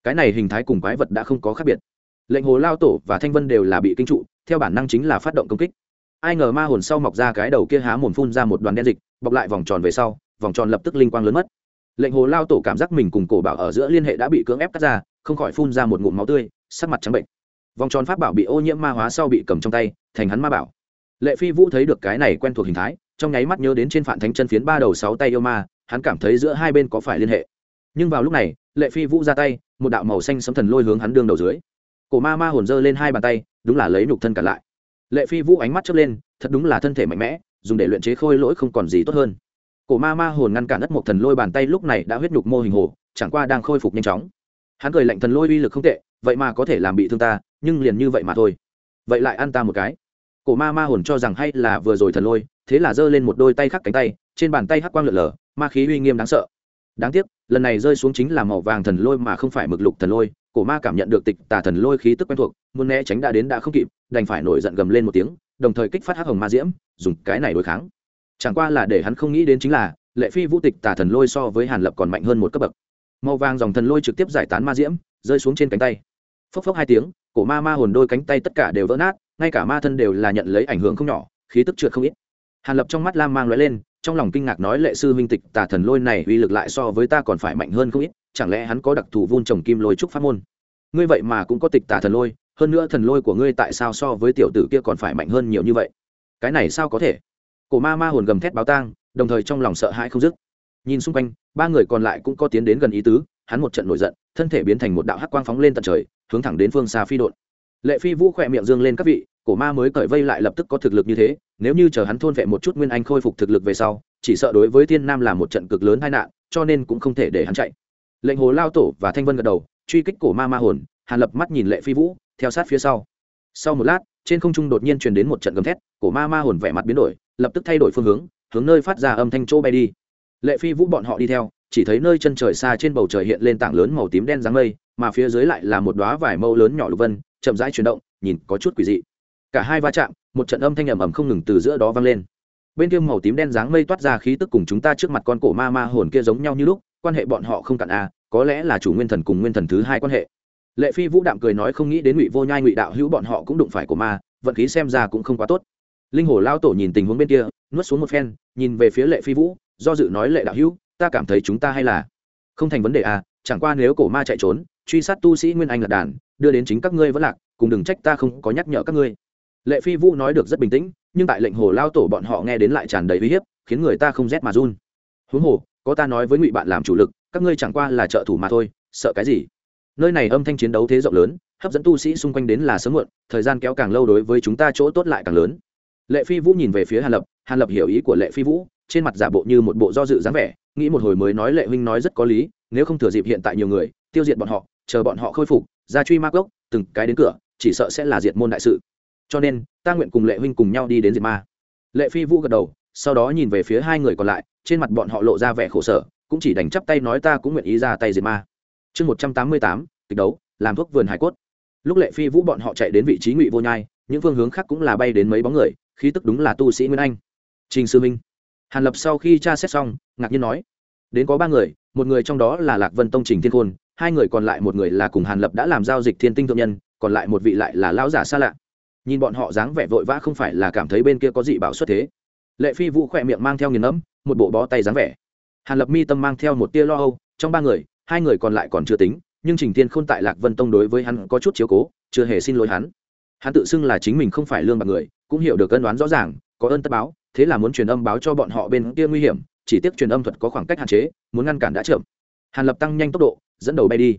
cái này hình thái cùng quái vật đã không có khác biệt. Lệnh hồ lao tổ và thanh vân đều là bị kinh trụ, theo bản năng chính là phát động công kích. Ai ngờ ma hồn sau mọc ra cái đầu kia há mồm phun ra một đoàn đen dịch, bọc lại vòng tròn về sau, vòng tròn lập tức linh quang lớn mất. Lệnh hồ lao tổ cảm giác mình cùng cổ bảo ở giữa liên hệ đã bị cưỡng ép cắt ra, không khỏi phun ra một ngụm máu tươi, sắc mặt trắng bệnh. Vòng tròn pháp bảo bị ô nhiễm ma hóa sau bị cầm trong tay, thành hắn ma bảo. Lệ phi vũ thấy được cái này quen thuộc hình thái, trong nháy mắt nhớ đến trên phản thánh chân phiến ba đầu sáu tay yêu ma, hắn cảm thấy giữa hai bên có phải liên hệ nhưng vào lúc này, lệ phi vũ ra tay, một đạo màu xanh sấm thần lôi hướng hắn đương đầu dưới. Cổ ma ma hồn dơ lên hai bàn tay, đúng là lấy nhục thân cả lại. Lệ phi vũ ánh mắt chớp lên, thật đúng là thân thể mạnh mẽ, dùng để luyện chế khôi lỗi không còn gì tốt hơn. Cổ ma ma hồn ngăn cản đất một thần lôi bàn tay lúc này đã huyết nhục mô hình hồ, chẳng qua đang khôi phục nhanh chóng. Hắn cười lạnh thần lôi uy lực không tệ, vậy mà có thể làm bị thương ta, nhưng liền như vậy mà thôi. Vậy lại ăn ta một cái. Cổ ma ma hồn cho rằng hay là vừa rồi thần lôi, thế là giơ lên một đôi tay khắc cánh tay, trên bàn tay hắc quang lượn lờ, ma khí uy nghiêm đáng sợ đáng tiếc, lần này rơi xuống chính là màu vàng thần lôi mà không phải mực lục thần lôi, cổ ma cảm nhận được tịch tà thần lôi khí tức quen thuộc, muốn né tránh đã đến đã không kịp, đành phải nổi giận gầm lên một tiếng, đồng thời kích phát hắc hồng ma diễm, dùng cái này đối kháng. Chẳng qua là để hắn không nghĩ đến chính là, lệ phi vũ tịch tà thần lôi so với hàn lập còn mạnh hơn một cấp bậc. Màu vàng dòng thần lôi trực tiếp giải tán ma diễm, rơi xuống trên cánh tay. Phốc phốc hai tiếng, cổ ma ma hồn đôi cánh tay tất cả đều vỡ nát, ngay cả ma thân đều là nhận lấy ảnh hưởng không nhỏ, khí tức trượt không ít. Hàn lập trong mắt lam mang lóe lên trong lòng kinh ngạc nói lệ sư minh tịch tà thần lôi này uy lực lại so với ta còn phải mạnh hơn không ít, chẳng lẽ hắn có đặc thù vun trồng kim lôi trúc pháp môn? Ngươi vậy mà cũng có tịch tà thần lôi, hơn nữa thần lôi của ngươi tại sao so với tiểu tử kia còn phải mạnh hơn nhiều như vậy? Cái này sao có thể? Cổ ma ma hồn gầm thét báo tang, đồng thời trong lòng sợ hãi không dứt. Nhìn xung quanh, ba người còn lại cũng có tiến đến gần ý tứ, hắn một trận nổi giận, thân thể biến thành một đạo hắc quang phóng lên tận trời, hướng thẳng đến phương xa phi đột lệ phi vũ khỏe miệng dương lên các vị, cổ ma mới cởi vây lại lập tức có thực lực như thế, nếu như chờ hắn thôn vệ một chút nguyên anh khôi phục thực lực về sau, chỉ sợ đối với thiên nam là một trận cực lớn tai nạn, cho nên cũng không thể để hắn chạy. Lệnh hồ lao tổ và thanh vân gật đầu, truy kích cổ ma ma hồn, hàn lập mắt nhìn lệ phi vũ, theo sát phía sau. Sau một lát, trên không trung đột nhiên truyền đến một trận gầm thét, cổ ma ma hồn vẻ mặt biến đổi, lập tức thay đổi phương hướng hướng nơi phát ra âm thanh chỗ bay đi. Lệ phi vũ bọn họ đi theo, chỉ thấy nơi chân trời xa trên bầu trời hiện lên tảng lớn màu tím đen dáng mây, mà phía dưới lại là một đóa vải mâu lớn nhỏ lục vân chậm rãi chuyển động, nhìn có chút quỷ dị. Cả hai va chạm, một trận âm thanh ầm ầm không ngừng từ giữa đó vang lên. Bên kia màu tím đen dáng mây toát ra khí tức cùng chúng ta trước mặt con cổ ma ma hồn kia giống nhau như lúc, quan hệ bọn họ không cạn a có lẽ là chủ nguyên thần cùng nguyên thần thứ hai quan hệ. Lệ phi vũ đạm cười nói không nghĩ đến ngụy vô nhai ngụy đạo hữu bọn họ cũng đụng phải của ma, vận khí xem ra cũng không quá tốt. Linh hồ lao tổ nhìn tình huống bên kia, nuốt xuống một phen, nhìn về phía lệ phi vũ, do dự nói lệ đạo hữu, ta cảm thấy chúng ta hay là không thành vấn đề à chẳng qua nếu cổ ma chạy trốn truy sát tu sĩ nguyên anh là đàn, đưa đến chính các ngươi vẫn lạc, cùng đừng trách ta không có nhắc nhở các ngươi. Lệ phi vũ nói được rất bình tĩnh, nhưng tại lệnh hồ lao tổ bọn họ nghe đến lại tràn đầy uy hiếp, khiến người ta không rét mà run. Huống hồ, có ta nói với ngụy bạn làm chủ lực, các ngươi chẳng qua là trợ thủ mà thôi, sợ cái gì? Nơi này âm thanh chiến đấu thế rộng lớn, hấp dẫn tu sĩ xung quanh đến là sớm muộn, thời gian kéo càng lâu đối với chúng ta chỗ tốt lại càng lớn. Lệ phi vũ nhìn về phía hàn lập hàn lập hiểu ý của lệ phi vũ, trên mặt giả bộ như một bộ do dự dáng vẻ, nghĩ một hồi mới nói lệ huynh nói rất có lý, nếu không thừa dịp hiện tại nhiều người, tiêu diệt bọn họ chờ bọn họ khôi phục ra truy ma cốc, từng cái đến cửa, chỉ sợ sẽ là diệt môn đại sự. Cho nên, ta nguyện cùng lệ huynh cùng nhau đi đến diệt ma. Lệ phi vũ gật đầu, sau đó nhìn về phía hai người còn lại, trên mặt bọn họ lộ ra vẻ khổ sở, cũng chỉ đành chắp tay nói ta cũng nguyện ý ra tay diệt ma. Chương một trăm tám mươi tám, kịch đấu, làm thuốc vườn hải cốt. Lúc lệ phi vũ bọn họ chạy đến vị trí ngụy vô nhai, những phương hướng khác cũng là bay đến mấy bóng người, khí tức đúng là tu sĩ nguyên anh. Trình sư minh. Hàn lập sau khi tra xét xong, ngạc nhiên nói, đến có ba người, một người trong đó là lạc vân tông trình thiên khôn hai người còn lại một người là cùng hàn lập đã làm giao dịch thiên tinh thượng nhân, còn lại một vị lại là lão giả xa lạ. Nhìn bọn họ dáng vẻ vội vã không phải là cảm thấy bên kia có dị bảo xuất thế. Lệ phi vũ khỏe miệng mang theo nghiền ngẫm, một bộ bó tay dáng vẻ. Hàn lập mi tâm mang theo một tia lo âu, trong ba người, hai người còn lại còn chưa tính, nhưng trình thiên khôn tại lạc vân tông đối với hắn có chút chiếu cố, chưa hề xin lỗi hắn. Hắn tự xưng là chính mình không phải lương bạc người, cũng hiểu được cân đoán rõ ràng, có ơn tất báo, thế là muốn truyền âm báo cho bọn họ bên kia nguy hiểm, chỉ tiếc truyền âm thuật có khoảng cách hạn chế, muốn ngăn cản đã chậm. Hàn lập tăng nhanh tốc độ dẫn đầu bay đi.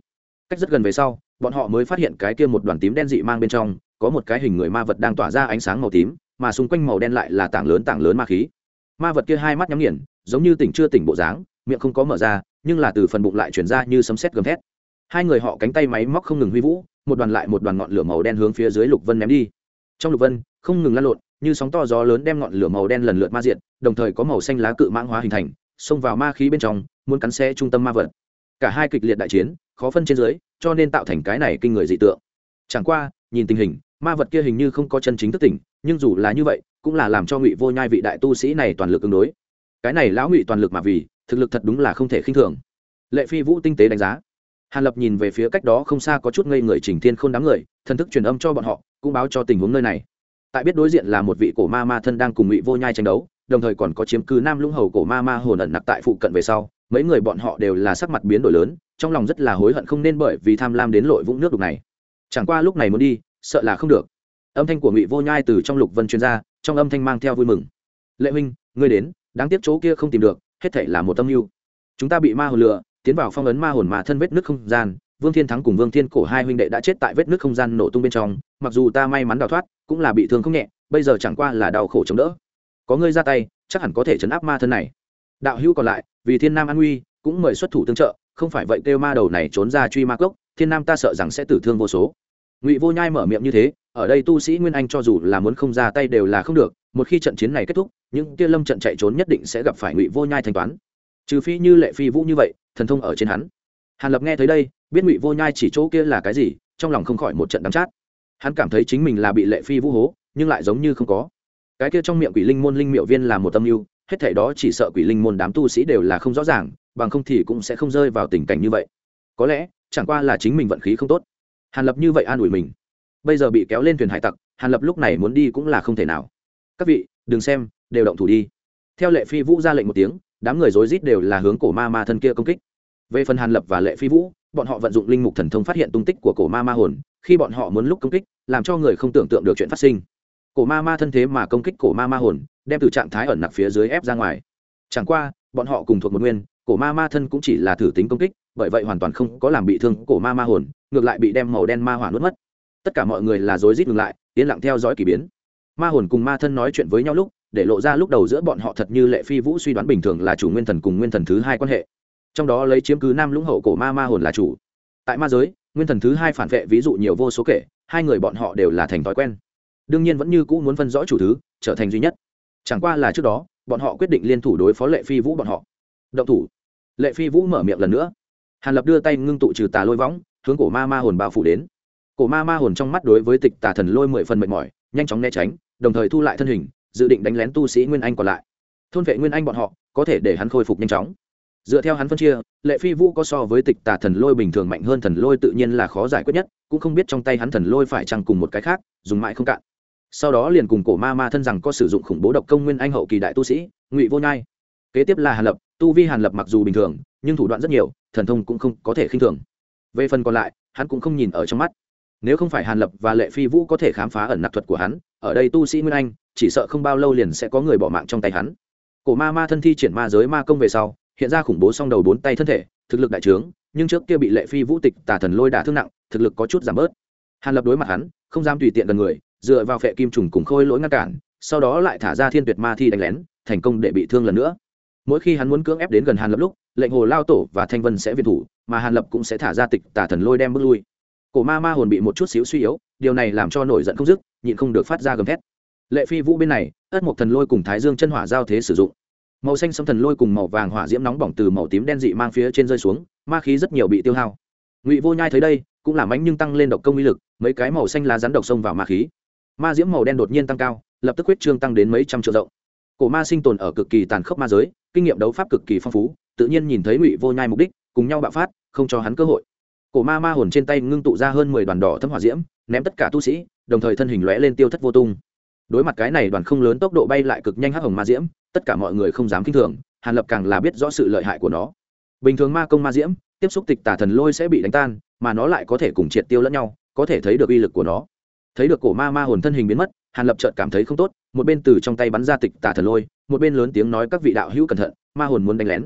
Cách rất gần về sau, bọn họ mới phát hiện cái kia một đoàn tím đen dị mang bên trong, có một cái hình người ma vật đang tỏa ra ánh sáng màu tím, mà xung quanh màu đen lại là tảng lớn tảng lớn ma khí. Ma vật kia hai mắt nhắm nghiền, giống như tỉnh chưa tỉnh bộ dáng, miệng không có mở ra, nhưng là từ phần bụng lại chuyển ra như sấm sét gầm thét. Hai người họ cánh tay máy móc không ngừng huy vũ, một đoàn lại một đoàn ngọn lửa màu đen hướng phía dưới lục vân ném đi. Trong lục vân, không ngừng lăn lộn, như sóng to gió lớn đem ngọn lửa màu đen lần lượt ma diện đồng thời có màu xanh lá cự mãng hóa hình thành, xông vào ma khí bên trong, muốn cắn xe trung tâm ma vật cả hai kịch liệt đại chiến, khó phân trên dưới, cho nên tạo thành cái này kinh người dị tượng. Chẳng qua, nhìn tình hình, ma vật kia hình như không có chân chính thức tỉnh, nhưng dù là như vậy, cũng là làm cho ngụy vô nhai vị đại tu sĩ này toàn lực ứng đối. Cái này lão ngụy toàn lực mà vì, thực lực thật đúng là không thể khinh thường. Lệ phi vũ tinh tế đánh giá. Hàn lập nhìn về phía cách đó không xa có chút ngây người chỉnh thiên không đám người, thần thức truyền âm cho bọn họ, cũng báo cho tình huống nơi này. Tại biết đối diện là một vị cổ ma ma thân đang cùng ngụy vô nhai tranh đấu đồng thời còn có chiếm cứ nam lũng hầu cổ ma ma hồn ẩn nặc tại phụ cận về sau, mấy người bọn họ đều là sắc mặt biến đổi lớn, trong lòng rất là hối hận không nên bởi vì tham lam đến lội vũng nước đục này. Chẳng qua lúc này muốn đi, sợ là không được. Âm thanh của ngụy vô nhai từ trong lục vân chuyên gia trong âm thanh mang theo vui mừng. Lệ huynh, ngươi đến, đáng tiếc chỗ kia không tìm được, hết thể là một tâm mưu. Chúng ta bị ma hồn lừa, tiến vào phong ấn ma hồn mà thân vết nước không gian, vương thiên thắng cùng vương thiên cổ hai huynh đệ đã chết tại vết nước không gian nổ tung bên trong, mặc dù ta may mắn đào thoát, cũng là bị thương không nhẹ, bây giờ chẳng qua là đau khổ chống đỡ có ngươi ra tay, chắc hẳn có thể chấn áp ma thân này. Đạo hữu còn lại, vì thiên nam an nguy, cũng mời xuất thủ tương trợ, không phải vậy kêu ma đầu này trốn ra truy ma cốc, thiên nam ta sợ rằng sẽ tử thương vô số. Ngụy vô nhai mở miệng như thế, ở đây tu sĩ nguyên anh cho dù là muốn không ra tay đều là không được, một khi trận chiến này kết thúc, những kia lâm trận chạy trốn nhất định sẽ gặp phải ngụy vô nhai thanh toán. Trừ phi như lệ phi vũ như vậy, thần thông ở trên hắn. Hàn lập nghe thấy đây, biết ngụy vô nhai chỉ chỗ kia là cái gì, trong lòng không khỏi một trận đắm chát. Hắn cảm thấy chính mình là bị lệ phi vũ hố, nhưng lại giống như không có cái kia trong miệng quỷ linh môn linh miệu viên là một tâm mưu, hết thảy đó chỉ sợ quỷ linh môn đám tu sĩ đều là không rõ ràng, bằng không thì cũng sẽ không rơi vào tình cảnh như vậy. Có lẽ, chẳng qua là chính mình vận khí không tốt. Hàn lập như vậy an ủi mình. Bây giờ bị kéo lên thuyền hải tặc, hàn lập lúc này muốn đi cũng là không thể nào. Các vị, đừng xem, đều động thủ đi. Theo lệ phi vũ ra lệnh một tiếng, đám người rối rít đều là hướng cổ ma ma thân kia công kích. Về phần hàn lập và lệ phi vũ, bọn họ vận dụng linh mục thần thông phát hiện tung tích của cổ ma ma hồn, khi bọn họ muốn lúc công kích, làm cho người không tưởng tượng được chuyện phát sinh cổ ma ma thân thế mà công kích cổ ma ma hồn, đem từ trạng thái ẩn nặc phía dưới ép ra ngoài. Chẳng qua, bọn họ cùng thuộc một nguyên, cổ ma ma thân cũng chỉ là thử tính công kích, bởi vậy hoàn toàn không có làm bị thương cổ ma ma hồn, ngược lại bị đem màu đen ma hỏa nuốt mất. Tất cả mọi người là rối rít ngừng lại, yên lặng theo dõi k ỳ biến. Ma hồn cùng ma thân nói chuyện với nhau lúc, để lộ ra lúc đầu giữa bọn họ thật như lệ phi vũ suy đoán bình thường là chủ nguyên thần cùng nguyên thần thứ hai quan hệ. Trong đó lấy chiếm cứ nam lũng hậu cổ ma ma hồn là chủ. Tại ma giới, nguyên thần thứ hai phản vệ ví dụ nhiều vô số kể, hai người bọn họ đều là thành thói quen đương nhiên vẫn như cũ muốn phân rõ chủ thứ, trở thành duy nhất. Chẳng qua là trước đó, bọn họ quyết định liên thủ đối phó lệ phi vũ bọn họ. Động thủ. Lệ phi vũ mở miệng lần nữa. Hàn lập đưa tay ngưng tụ trừ tà lôi võng, hướng cổ ma ma hồn bao phủ đến. Cổ ma ma hồn trong mắt đối với tịch tà thần lôi mười phần mệt mỏi, nhanh chóng né tránh, đồng thời thu lại thân hình, dự định đánh lén tu sĩ nguyên anh còn lại. Thôn vệ nguyên anh bọn họ, có thể để hắn khôi phục nhanh chóng. Dựa theo hắn phân chia, lệ phi vũ có so với tịch tà thần lôi bình thường mạnh hơn thần lôi tự nhiên là khó giải quyết nhất, cũng không biết trong tay hắn thần lôi phải chăng cùng một cái khác, dùng mãi không cạn sau đó liền cùng cổ ma ma thân rằng có sử dụng khủng bố độc công nguyên anh hậu kỳ đại tu sĩ, ngụy vô nhai. Kế tiếp là hàn lập, tu vi hàn lập mặc dù bình thường, nhưng thủ đoạn rất nhiều, thần thông cũng không có thể khinh thường. Về phần còn lại, hắn cũng không nhìn ở trong mắt. Nếu không phải hàn lập và lệ phi vũ có thể khám phá ẩn nặc thuật của hắn, ở đây tu sĩ nguyên anh, chỉ sợ không bao lâu liền sẽ có người bỏ mạng trong tay hắn. Cổ ma ma thân thi triển ma giới ma công về sau, hiện ra khủng bố song đầu bốn tay thân thể, thực lực đại trướng, nhưng trước kia bị lệ phi vũ tịch tà thần lôi đả thương nặng, thực lực có chút giảm bớt. Hàn lập đối mặt hắn, không dám tùy tiện gần người dựa vào phệ kim trùng cùng khôi lỗi ngăn cản, sau đó lại thả ra thiên tuyệt ma thi đánh lén, thành công để bị thương lần nữa. Mỗi khi hắn muốn cưỡng ép đến gần hàn lập lúc, lệnh hồ lao tổ và thanh vân sẽ viện thủ, mà hàn lập cũng sẽ thả ra tịch tả thần lôi đem bước lui. Cổ ma ma hồn bị một chút xíu suy yếu, điều này làm cho nổi giận không dứt, nhịn không được phát ra gầm thét. Lệ phi vũ bên này, ất một thần lôi cùng thái dương chân hỏa giao thế sử dụng. Màu xanh sấm thần lôi cùng màu vàng hỏa diễm nóng bỏng từ màu tím đen dị mang phía trên rơi xuống, ma khí rất nhiều bị tiêu hao. Ngụy vô nhai thấy đây, cũng làm ánh nhưng tăng lên độc công uy lực, mấy cái màu xanh lá rắn độc xông vào ma khí ma diễm màu đen đột nhiên tăng cao, lập tức huyết trương tăng đến mấy trăm triệu rộng. Cổ ma sinh tồn ở cực kỳ tàn khốc ma giới, kinh nghiệm đấu pháp cực kỳ phong phú, tự nhiên nhìn thấy ngụy vô nhai mục đích, cùng nhau bạo phát, không cho hắn cơ hội. Cổ ma ma hồn trên tay ngưng tụ ra hơn mười đoàn đỏ thấm hỏa diễm, ném tất cả tu sĩ, đồng thời thân hình lóe lên tiêu thất vô tung. Đối mặt cái này, đoàn không lớn tốc độ bay lại cực nhanh hắc hồng ma diễm, tất cả mọi người không dám kinh thường, hàn lập càng là biết rõ sự lợi hại của nó. Bình thường ma công ma diễm, tiếp xúc tịch tà thần lôi sẽ bị đánh tan, mà nó lại có thể cùng triệt tiêu lẫn nhau, có thể thấy được uy lực của nó thấy được cổ ma ma hồn thân hình biến mất, hàn lập chợt cảm thấy không tốt, một bên từ trong tay bắn ra tịch tà thần lôi, một bên lớn tiếng nói các vị đạo hữu cẩn thận, ma hồn muốn đánh lén.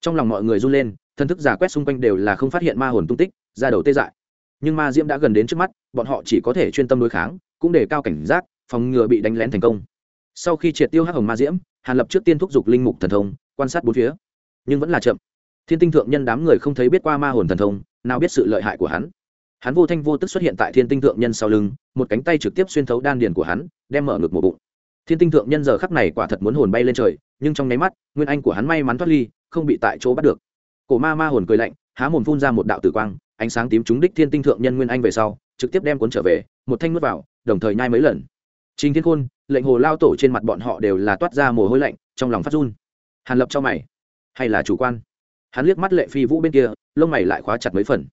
Trong lòng mọi người run lên, thân thức giả quét xung quanh đều là không phát hiện ma hồn tung tích ra đầu tê dại. Nhưng ma diễm đã gần đến trước mắt, bọn họ chỉ có thể chuyên tâm đối kháng, cũng để cao cảnh giác, phòng ngừa bị đánh lén thành công. Sau khi triệt tiêu hắc hồng ma diễm, hàn lập trước tiên thúc giục linh mục thần thông, quan sát bốn phía. Nhưng vẫn là chậm. Thiên tinh thượng nhân đám người không thấy biết qua ma hồn thần thông, nào biết sự lợi hại của hắn hắn vô thanh vô tức xuất hiện tại thiên tinh thượng nhân sau lưng, một cánh tay trực tiếp xuyên thấu đan điền của hắn, đem mở ngực một bụng. Thiên tinh thượng nhân giờ khắc này quả thật muốn hồn bay lên trời, nhưng trong nháy mắt, nguyên anh của hắn may mắn thoát ly, không bị tại chỗ bắt được. Cổ ma ma hồn cười lạnh, há mồm phun ra một đạo tử quang, ánh sáng tím trúng đích thiên tinh thượng nhân nguyên anh về sau, trực tiếp đem cuốn trở về, một thanh nuốt vào, đồng thời nhai mấy lần. Trình thiên khôn, lệnh hồ lao tổ trên mặt bọn họ đều là toát ra mồ hôi lạnh, trong lòng phát run. Hàn lập cho mày. Hay là chủ quan? Hắn liếc mắt lệ phi vũ bên kia, lông mày lại khóa chặt mấy phần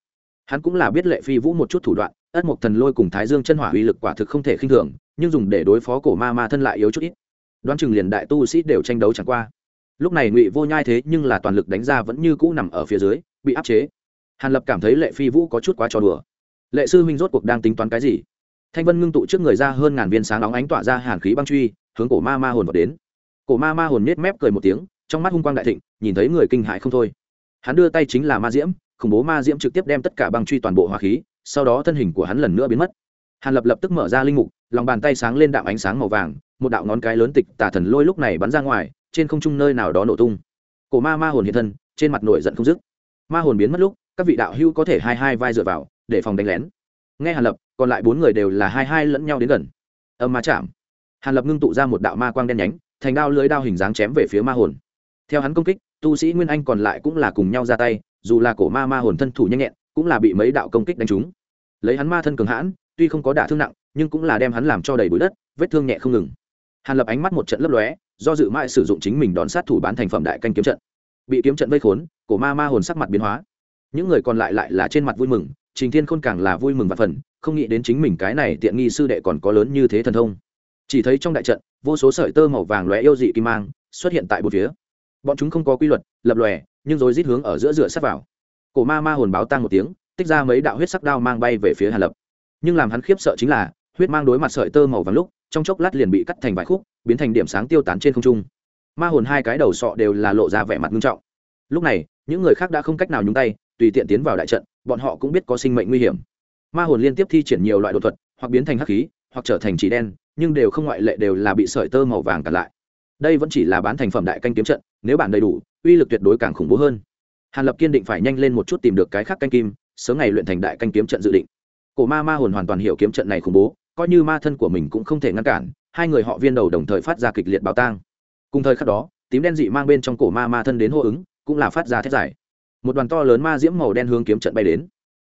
hắn cũng là biết lệ phi vũ một chút thủ đoạn, ất mộc thần lôi cùng thái dương chân hỏa uy lực quả thực không thể khinh thường, nhưng dùng để đối phó cổ ma ma thân lại yếu chút ít. Đoán chừng liền đại tu sĩ đều tranh đấu chẳng qua. Lúc này ngụy vô nhai thế nhưng là toàn lực đánh ra vẫn như cũ nằm ở phía dưới, bị áp chế. Hàn lập cảm thấy lệ phi vũ có chút quá trò đùa. Lệ sư huynh rốt cuộc đang tính toán cái gì? Thanh vân ngưng tụ trước người ra hơn ngàn viên sáng óng ánh tỏa ra hàn khí băng truy, hướng cổ ma ma hồn vào đến. Cổ ma ma hồn nết mép cười một tiếng, trong mắt hung quang đại thịnh, nhìn thấy người kinh hại không thôi. Hắn đưa tay chính là ma diễm khủng bố ma diễm trực tiếp đem tất cả băng truy toàn bộ hỏa khí, sau đó thân hình của hắn lần nữa biến mất. Hàn lập lập tức mở ra linh mục, lòng bàn tay sáng lên đạm ánh sáng màu vàng, một đạo ngón cái lớn tịch tà thần lôi lúc này bắn ra ngoài, trên không trung nơi nào đó nổ tung. Cổ ma ma hồn hiện thân, trên mặt nổi giận không dứt. Ma hồn biến mất lúc, các vị đạo hưu có thể hai hai vai dựa vào, để phòng đánh lén. Nghe hàn lập, còn lại bốn người đều là hai hai lẫn nhau đến gần. Âm ma chạm. Hàn lập ngưng tụ ra một đạo ma quang đen nhánh, thành đao lưới đao hình dáng chém về phía ma hồn. Theo hắn công kích tu sĩ nguyên anh còn lại cũng là cùng nhau ra tay, dù là cổ ma ma hồn thân thủ nhanh nhẹn, cũng là bị mấy đạo công kích đánh trúng. Lấy hắn ma thân cường hãn, tuy không có đả thương nặng, nhưng cũng là đem hắn làm cho đầy bụi đất, vết thương nhẹ không ngừng. Hàn lập ánh mắt một trận lấp lóe, do dự mãi sử dụng chính mình đón sát thủ bán thành phẩm đại canh kiếm trận. Bị kiếm trận vây khốn, cổ ma ma hồn sắc mặt biến hóa. Những người còn lại lại là trên mặt vui mừng, trình thiên khôn càng là vui mừng và phần không nghĩ đến chính mình cái này tiện nghi sư đệ còn có lớn như thế thần thông. Chỉ thấy trong đại trận, vô số sợi tơ màu vàng lóe yêu dị kim mang xuất hiện tại bốn phía bọn chúng không có quy luật, lập lòe, nhưng rồi rít hướng ở giữa rửa sắt vào. Cổ ma ma hồn báo tang một tiếng, tích ra mấy đạo huyết sắc đao mang bay về phía hàn lập. Nhưng làm hắn khiếp sợ chính là, huyết mang đối mặt sợi tơ màu vàng lúc, trong chốc lát liền bị cắt thành vài khúc, biến thành điểm sáng tiêu tán trên không trung. Ma hồn hai cái đầu sọ đều là lộ ra vẻ mặt nghiêm trọng. Lúc này, những người khác đã không cách nào nhúng tay, tùy tiện tiến vào đại trận, bọn họ cũng biết có sinh mệnh nguy hiểm. Ma hồn liên tiếp thi triển nhiều loại đột thuật, hoặc biến thành hắc khí, hoặc trở thành chỉ đen, nhưng đều không ngoại lệ đều là bị sợi tơ màu vàng cản lại đây vẫn chỉ là bán thành phẩm đại canh kiếm trận, nếu bản đầy đủ, uy lực tuyệt đối càng khủng bố hơn. Hàn lập kiên định phải nhanh lên một chút tìm được cái khác canh kim, sớm ngày luyện thành đại canh kiếm trận dự định. Cổ ma ma hồn hoàn toàn hiểu kiếm trận này khủng bố, coi như ma thân của mình cũng không thể ngăn cản, hai người họ viên đầu đồng thời phát ra kịch liệt báo tang. Cùng thời khắc đó, tím đen dị mang bên trong cổ ma ma thân đến hô ứng, cũng là phát ra thét giải một đoàn to lớn ma diễm màu đen hướng kiếm trận bay đến.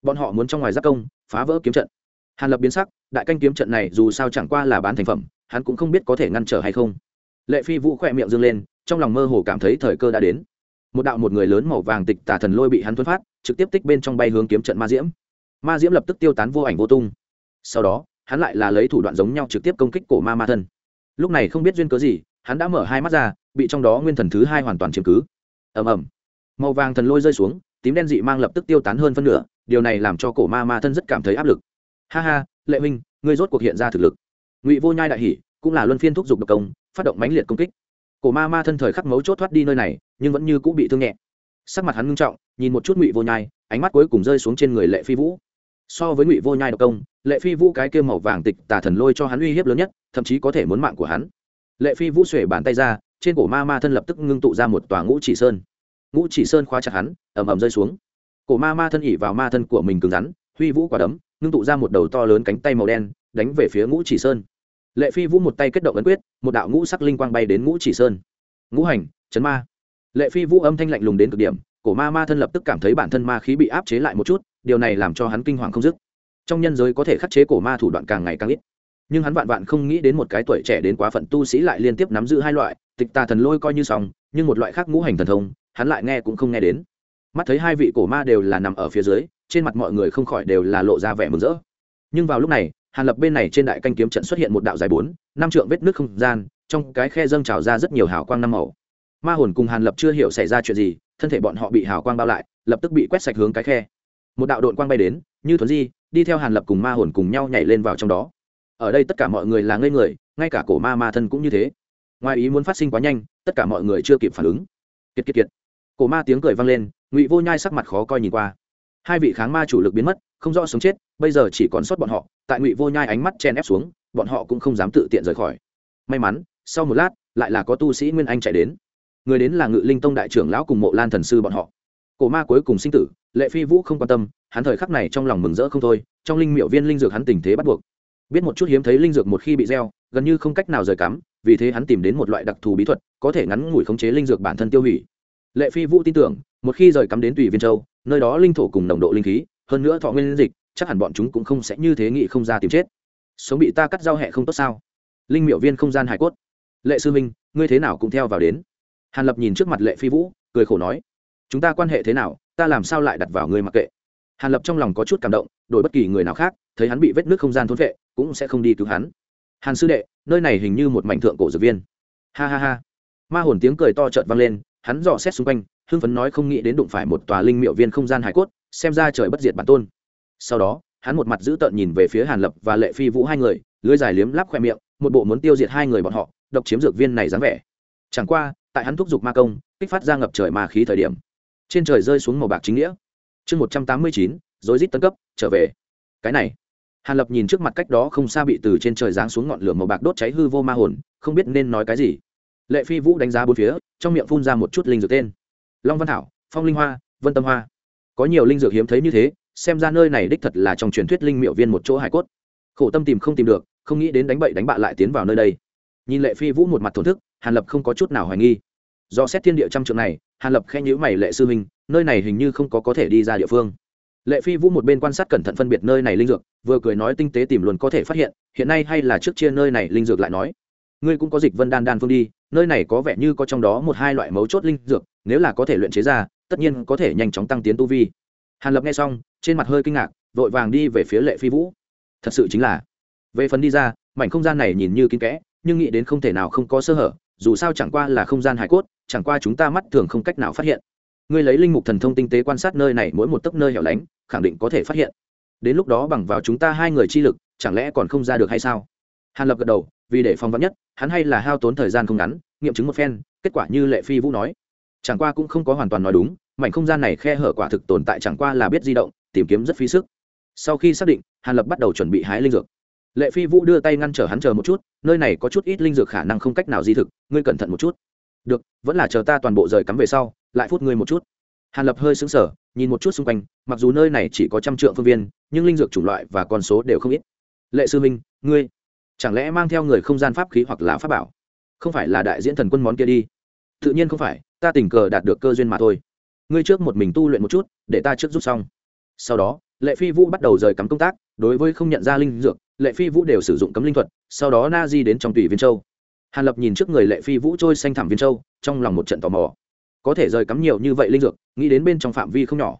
Bọn họ muốn trong ngoài giác công, phá vỡ kiếm trận. Hàn lập biến sắc, đại canh kiếm trận này dù sao chẳng qua là bán thành phẩm, hắn cũng không biết có thể ngăn trở hay không lệ phi vũ khỏe miệng dâng lên trong lòng mơ hồ cảm thấy thời cơ đã đến. Một đạo một người lớn màu vàng tịch tà thần lôi bị hắn thuấn phát trực tiếp tích bên trong bay hướng kiếm trận ma diễm. Ma diễm lập tức tiêu tán vô ảnh vô tung. Sau đó hắn lại là lấy thủ đoạn giống nhau trực tiếp công kích cổ ma ma thân. Lúc này không biết duyên cớ gì hắn đã mở hai mắt ra bị trong đó nguyên thần thứ hai hoàn toàn chiếm cứ. Ầm ầm. Màu vàng thần lôi rơi xuống tím đen dị mang lập tức tiêu tán hơn phân nửa điều này làm cho cổ ma ma thân rất cảm thấy áp lực. Ha ha lệ minh ngươi rốt cuộc hiện ra thực lực. Ngụy vô nhai đại hỉ, cũng là luân phiên thúc giục độc công phát động mãnh liệt công kích. Cổ ma ma thân thời khắc mấu chốt thoát đi nơi này, nhưng vẫn như cũng bị thương nhẹ. Sắc mặt hắn ngưng trọng, nhìn một chút ngụy vô nhai, ánh mắt cuối cùng rơi xuống trên người lệ phi vũ. So với ngụy vô nhai độc công, lệ phi vũ cái kêu màu vàng tịch tà thần lôi cho hắn uy hiếp lớn nhất, thậm chí có thể muốn mạng của hắn. Lệ phi vũ xuể bàn tay ra, trên cổ ma ma thân lập tức ngưng tụ ra một tòa ngũ chỉ sơn. Ngũ chỉ sơn khóa chặt hắn ẩm ẩm rơi xuống. Cổ ma ma thân ỉ vào ma thân của mình cứng rắn, huy vũ quả đấm, ngưng tụ ra một đầu to lớn cánh tay màu đen, đánh về phía ngũ chỉ sơn lệ phi vũ một tay kết động ấn quyết, một đạo ngũ sắc linh quang bay đến ngũ chỉ sơn. Ngũ hành, chấn ma. Lệ phi vũ âm thanh lạnh lùng đến cực điểm, cổ ma ma thân lập tức cảm thấy bản thân ma khí bị áp chế lại một chút, điều này làm cho hắn kinh hoàng không dứt. Trong nhân giới có thể khắc chế cổ ma thủ đoạn càng ngày càng ít. Nhưng hắn vạn vạn không nghĩ đến một cái tuổi trẻ đến quá phận tu sĩ lại liên tiếp nắm giữ hai loại, tịch tà thần lôi coi như xong, nhưng một loại khác ngũ hành thần thông, hắn lại nghe cũng không nghe đến. Mắt thấy hai vị cổ ma đều là nằm ở phía dưới, trên mặt mọi người không khỏi đều là lộ ra vẻ mừng rỡ. Nhưng vào lúc này hàn lập bên này trên đại canh kiếm trận xuất hiện một đạo dài bốn, năm trượng vết nước không gian, trong cái khe dâng trào ra rất nhiều hào quang năm màu. Ma hồn cùng hàn lập chưa hiểu xảy ra chuyện gì, thân thể bọn họ bị hào quang bao lại, lập tức bị quét sạch hướng cái khe. Một đạo đội quang bay đến, như thuấn di, đi theo hàn lập cùng ma hồn cùng nhau nhảy lên vào trong đó. Ở đây tất cả mọi người là ngây người, ngay cả cổ ma ma thân cũng như thế. Ngoài ý muốn phát sinh quá nhanh, tất cả mọi người chưa kịp phản ứng. Kiệt kiệt kiệt. Cổ ma tiếng cười vang lên, ngụy vô nhai sắc mặt khó coi nhìn qua. Hai vị kháng ma chủ lực biến mất, không rõ sống chết, bây giờ chỉ còn sót bọn họ tại ngụy vô nhai ánh mắt chen ép xuống, bọn họ cũng không dám tự tiện rời khỏi. May mắn, sau một lát, lại là có tu sĩ nguyên anh chạy đến. Người đến là ngự linh tông đại trưởng lão cùng mộ lan thần sư bọn họ. Cổ ma cuối cùng sinh tử, lệ phi vũ không quan tâm, hắn thời khắc này trong lòng mừng rỡ không thôi, trong linh miệu viên linh dược hắn tình thế bắt buộc. Biết một chút hiếm thấy linh dược một khi bị gieo, gần như không cách nào rời cắm, vì thế hắn tìm đến một loại đặc thù bí thuật, có thể ngắn ngủi khống chế linh dược bản thân tiêu hủy. Lệ phi vũ tin tưởng, một khi rời cắm đến tùy viên châu, nơi đó linh thổ cùng nồng độ linh khí, hơn nữa thọ nguyên dịch chắc hẳn bọn chúng cũng không sẽ như thế nghị không ra tìm chết. Sống bị ta cắt giao hẹ không tốt sao? Linh miệu viên không gian hải cốt. Lệ sư minh ngươi thế nào cũng theo vào đến. Hàn lập nhìn trước mặt lệ phi vũ, cười khổ nói, chúng ta quan hệ thế nào, ta làm sao lại đặt vào ngươi mặc kệ. Hàn lập trong lòng có chút cảm động, đổi bất kỳ người nào khác, thấy hắn bị vết nước không gian thốn vệ, cũng sẽ không đi cứu hắn. Hàn sư đệ, nơi này hình như một mảnh thượng cổ dược viên. Ha ha ha. Ma hồn tiếng cười to trợn vang lên, hắn dò xét xung quanh, hưng phấn nói không nghĩ đến đụng phải một tòa linh miệu viên không gian hải cốt, xem ra trời bất diệt bản tôn sau đó, hắn một mặt dữ tợn nhìn về phía hàn lập và lệ phi vũ hai người, lưới dài liếm lắp khoe miệng, một bộ muốn tiêu diệt hai người bọn họ, độc chiếm dược viên này dáng vẻ. Chẳng qua, tại hắn thúc giục ma công, kích phát ra ngập trời ma khí thời điểm, trên trời rơi xuống màu bạc chính nghĩa. Chương một trăm tám mươi chín, rối rít tân cấp, trở về. Cái này, hàn lập nhìn trước mặt cách đó không xa bị từ trên trời giáng xuống ngọn lửa màu bạc đốt cháy hư vô ma hồn, không biết nên nói cái gì. Lệ phi vũ đánh giá bốn phía, trong miệng phun ra một chút linh dược tên. Long văn thảo, phong linh hoa, vân tâm hoa. Có nhiều linh dược hiếm thấy như thế xem ra nơi này đích thật là trong truyền thuyết linh miệu viên một chỗ hải cốt. Khổ tâm tìm không tìm được, không nghĩ đến đánh bậy đánh bạ lại tiến vào nơi đây. Nhìn lệ phi vũ một mặt thổn thức, hàn lập không có chút nào hoài nghi. Do xét thiên địa trăm trường này, hàn lập khen nhữ mày lệ sư huynh nơi này hình như không có có thể đi ra địa phương. Lệ phi vũ một bên quan sát cẩn thận phân biệt nơi này linh dược, vừa cười nói tinh tế tìm luôn có thể phát hiện hiện nay hay là trước chia nơi này linh dược lại nói. Ngươi cũng có dịch vân đan đan phương đi, nơi này có vẻ như có trong đó một hai loại mấu chốt linh dược, nếu là có thể luyện chế ra, tất nhiên có thể nhanh chóng tăng tiến tu vi hàn lập nghe xong, trên mặt hơi kinh ngạc, vội vàng đi về phía lệ phi vũ. Thật sự chính là, về phần đi ra, mảnh không gian này nhìn như kín kẽ, nhưng nghĩ đến không thể nào không có sơ hở, dù sao chẳng qua là không gian hải cốt, chẳng qua chúng ta mắt thường không cách nào phát hiện. Ngươi lấy linh mục thần thông tinh tế quan sát nơi này mỗi một tấc nơi hẻo lánh, khẳng định có thể phát hiện. Đến lúc đó bằng vào chúng ta hai người chi lực, chẳng lẽ còn không ra được hay sao? Hàn lập gật đầu, vì để phong vắn nhất, hắn hay là hao tốn thời gian không ngắn, nghiệm chứng một phen, kết quả như lệ phi vũ nói. Chẳng qua cũng không có hoàn toàn nói đúng mảnh không gian này khe hở quả thực tồn tại chẳng qua là biết di động, tìm kiếm rất phí sức. Sau khi xác định, hàn lập bắt đầu chuẩn bị hái linh dược. Lệ phi vũ đưa tay ngăn trở hắn chờ một chút, nơi này có chút ít linh dược khả năng không cách nào di thực, ngươi cẩn thận một chút. Được, vẫn là chờ ta toàn bộ rời cắm về sau, lại phút ngươi một chút. Hàn lập hơi xứng sở nhìn một chút xung quanh, mặc dù nơi này chỉ có trăm trượng phương viên, nhưng linh dược chủng loại và con số đều không ít. Lệ sư minh, ngươi chẳng lẽ mang theo người không gian pháp khí hoặc là pháp bảo? Không phải là đại diễn thần quân món kia đi. Tự nhiên không phải, ta tình cờ đạt được cơ duyên mà thôi ngươi trước một mình tu luyện một chút, để ta trước rút xong. Sau đó, lệ phi vũ bắt đầu rời cắm công tác, đối với không nhận ra linh dược, lệ phi vũ đều sử dụng cấm linh thuật, sau đó na di đến trong tùy viên châu. Hàn lập nhìn trước người lệ phi vũ trôi xanh thảm viên châu, trong lòng một trận tò mò. Có thể rời cắm nhiều như vậy linh dược, nghĩ đến bên trong phạm vi không nhỏ.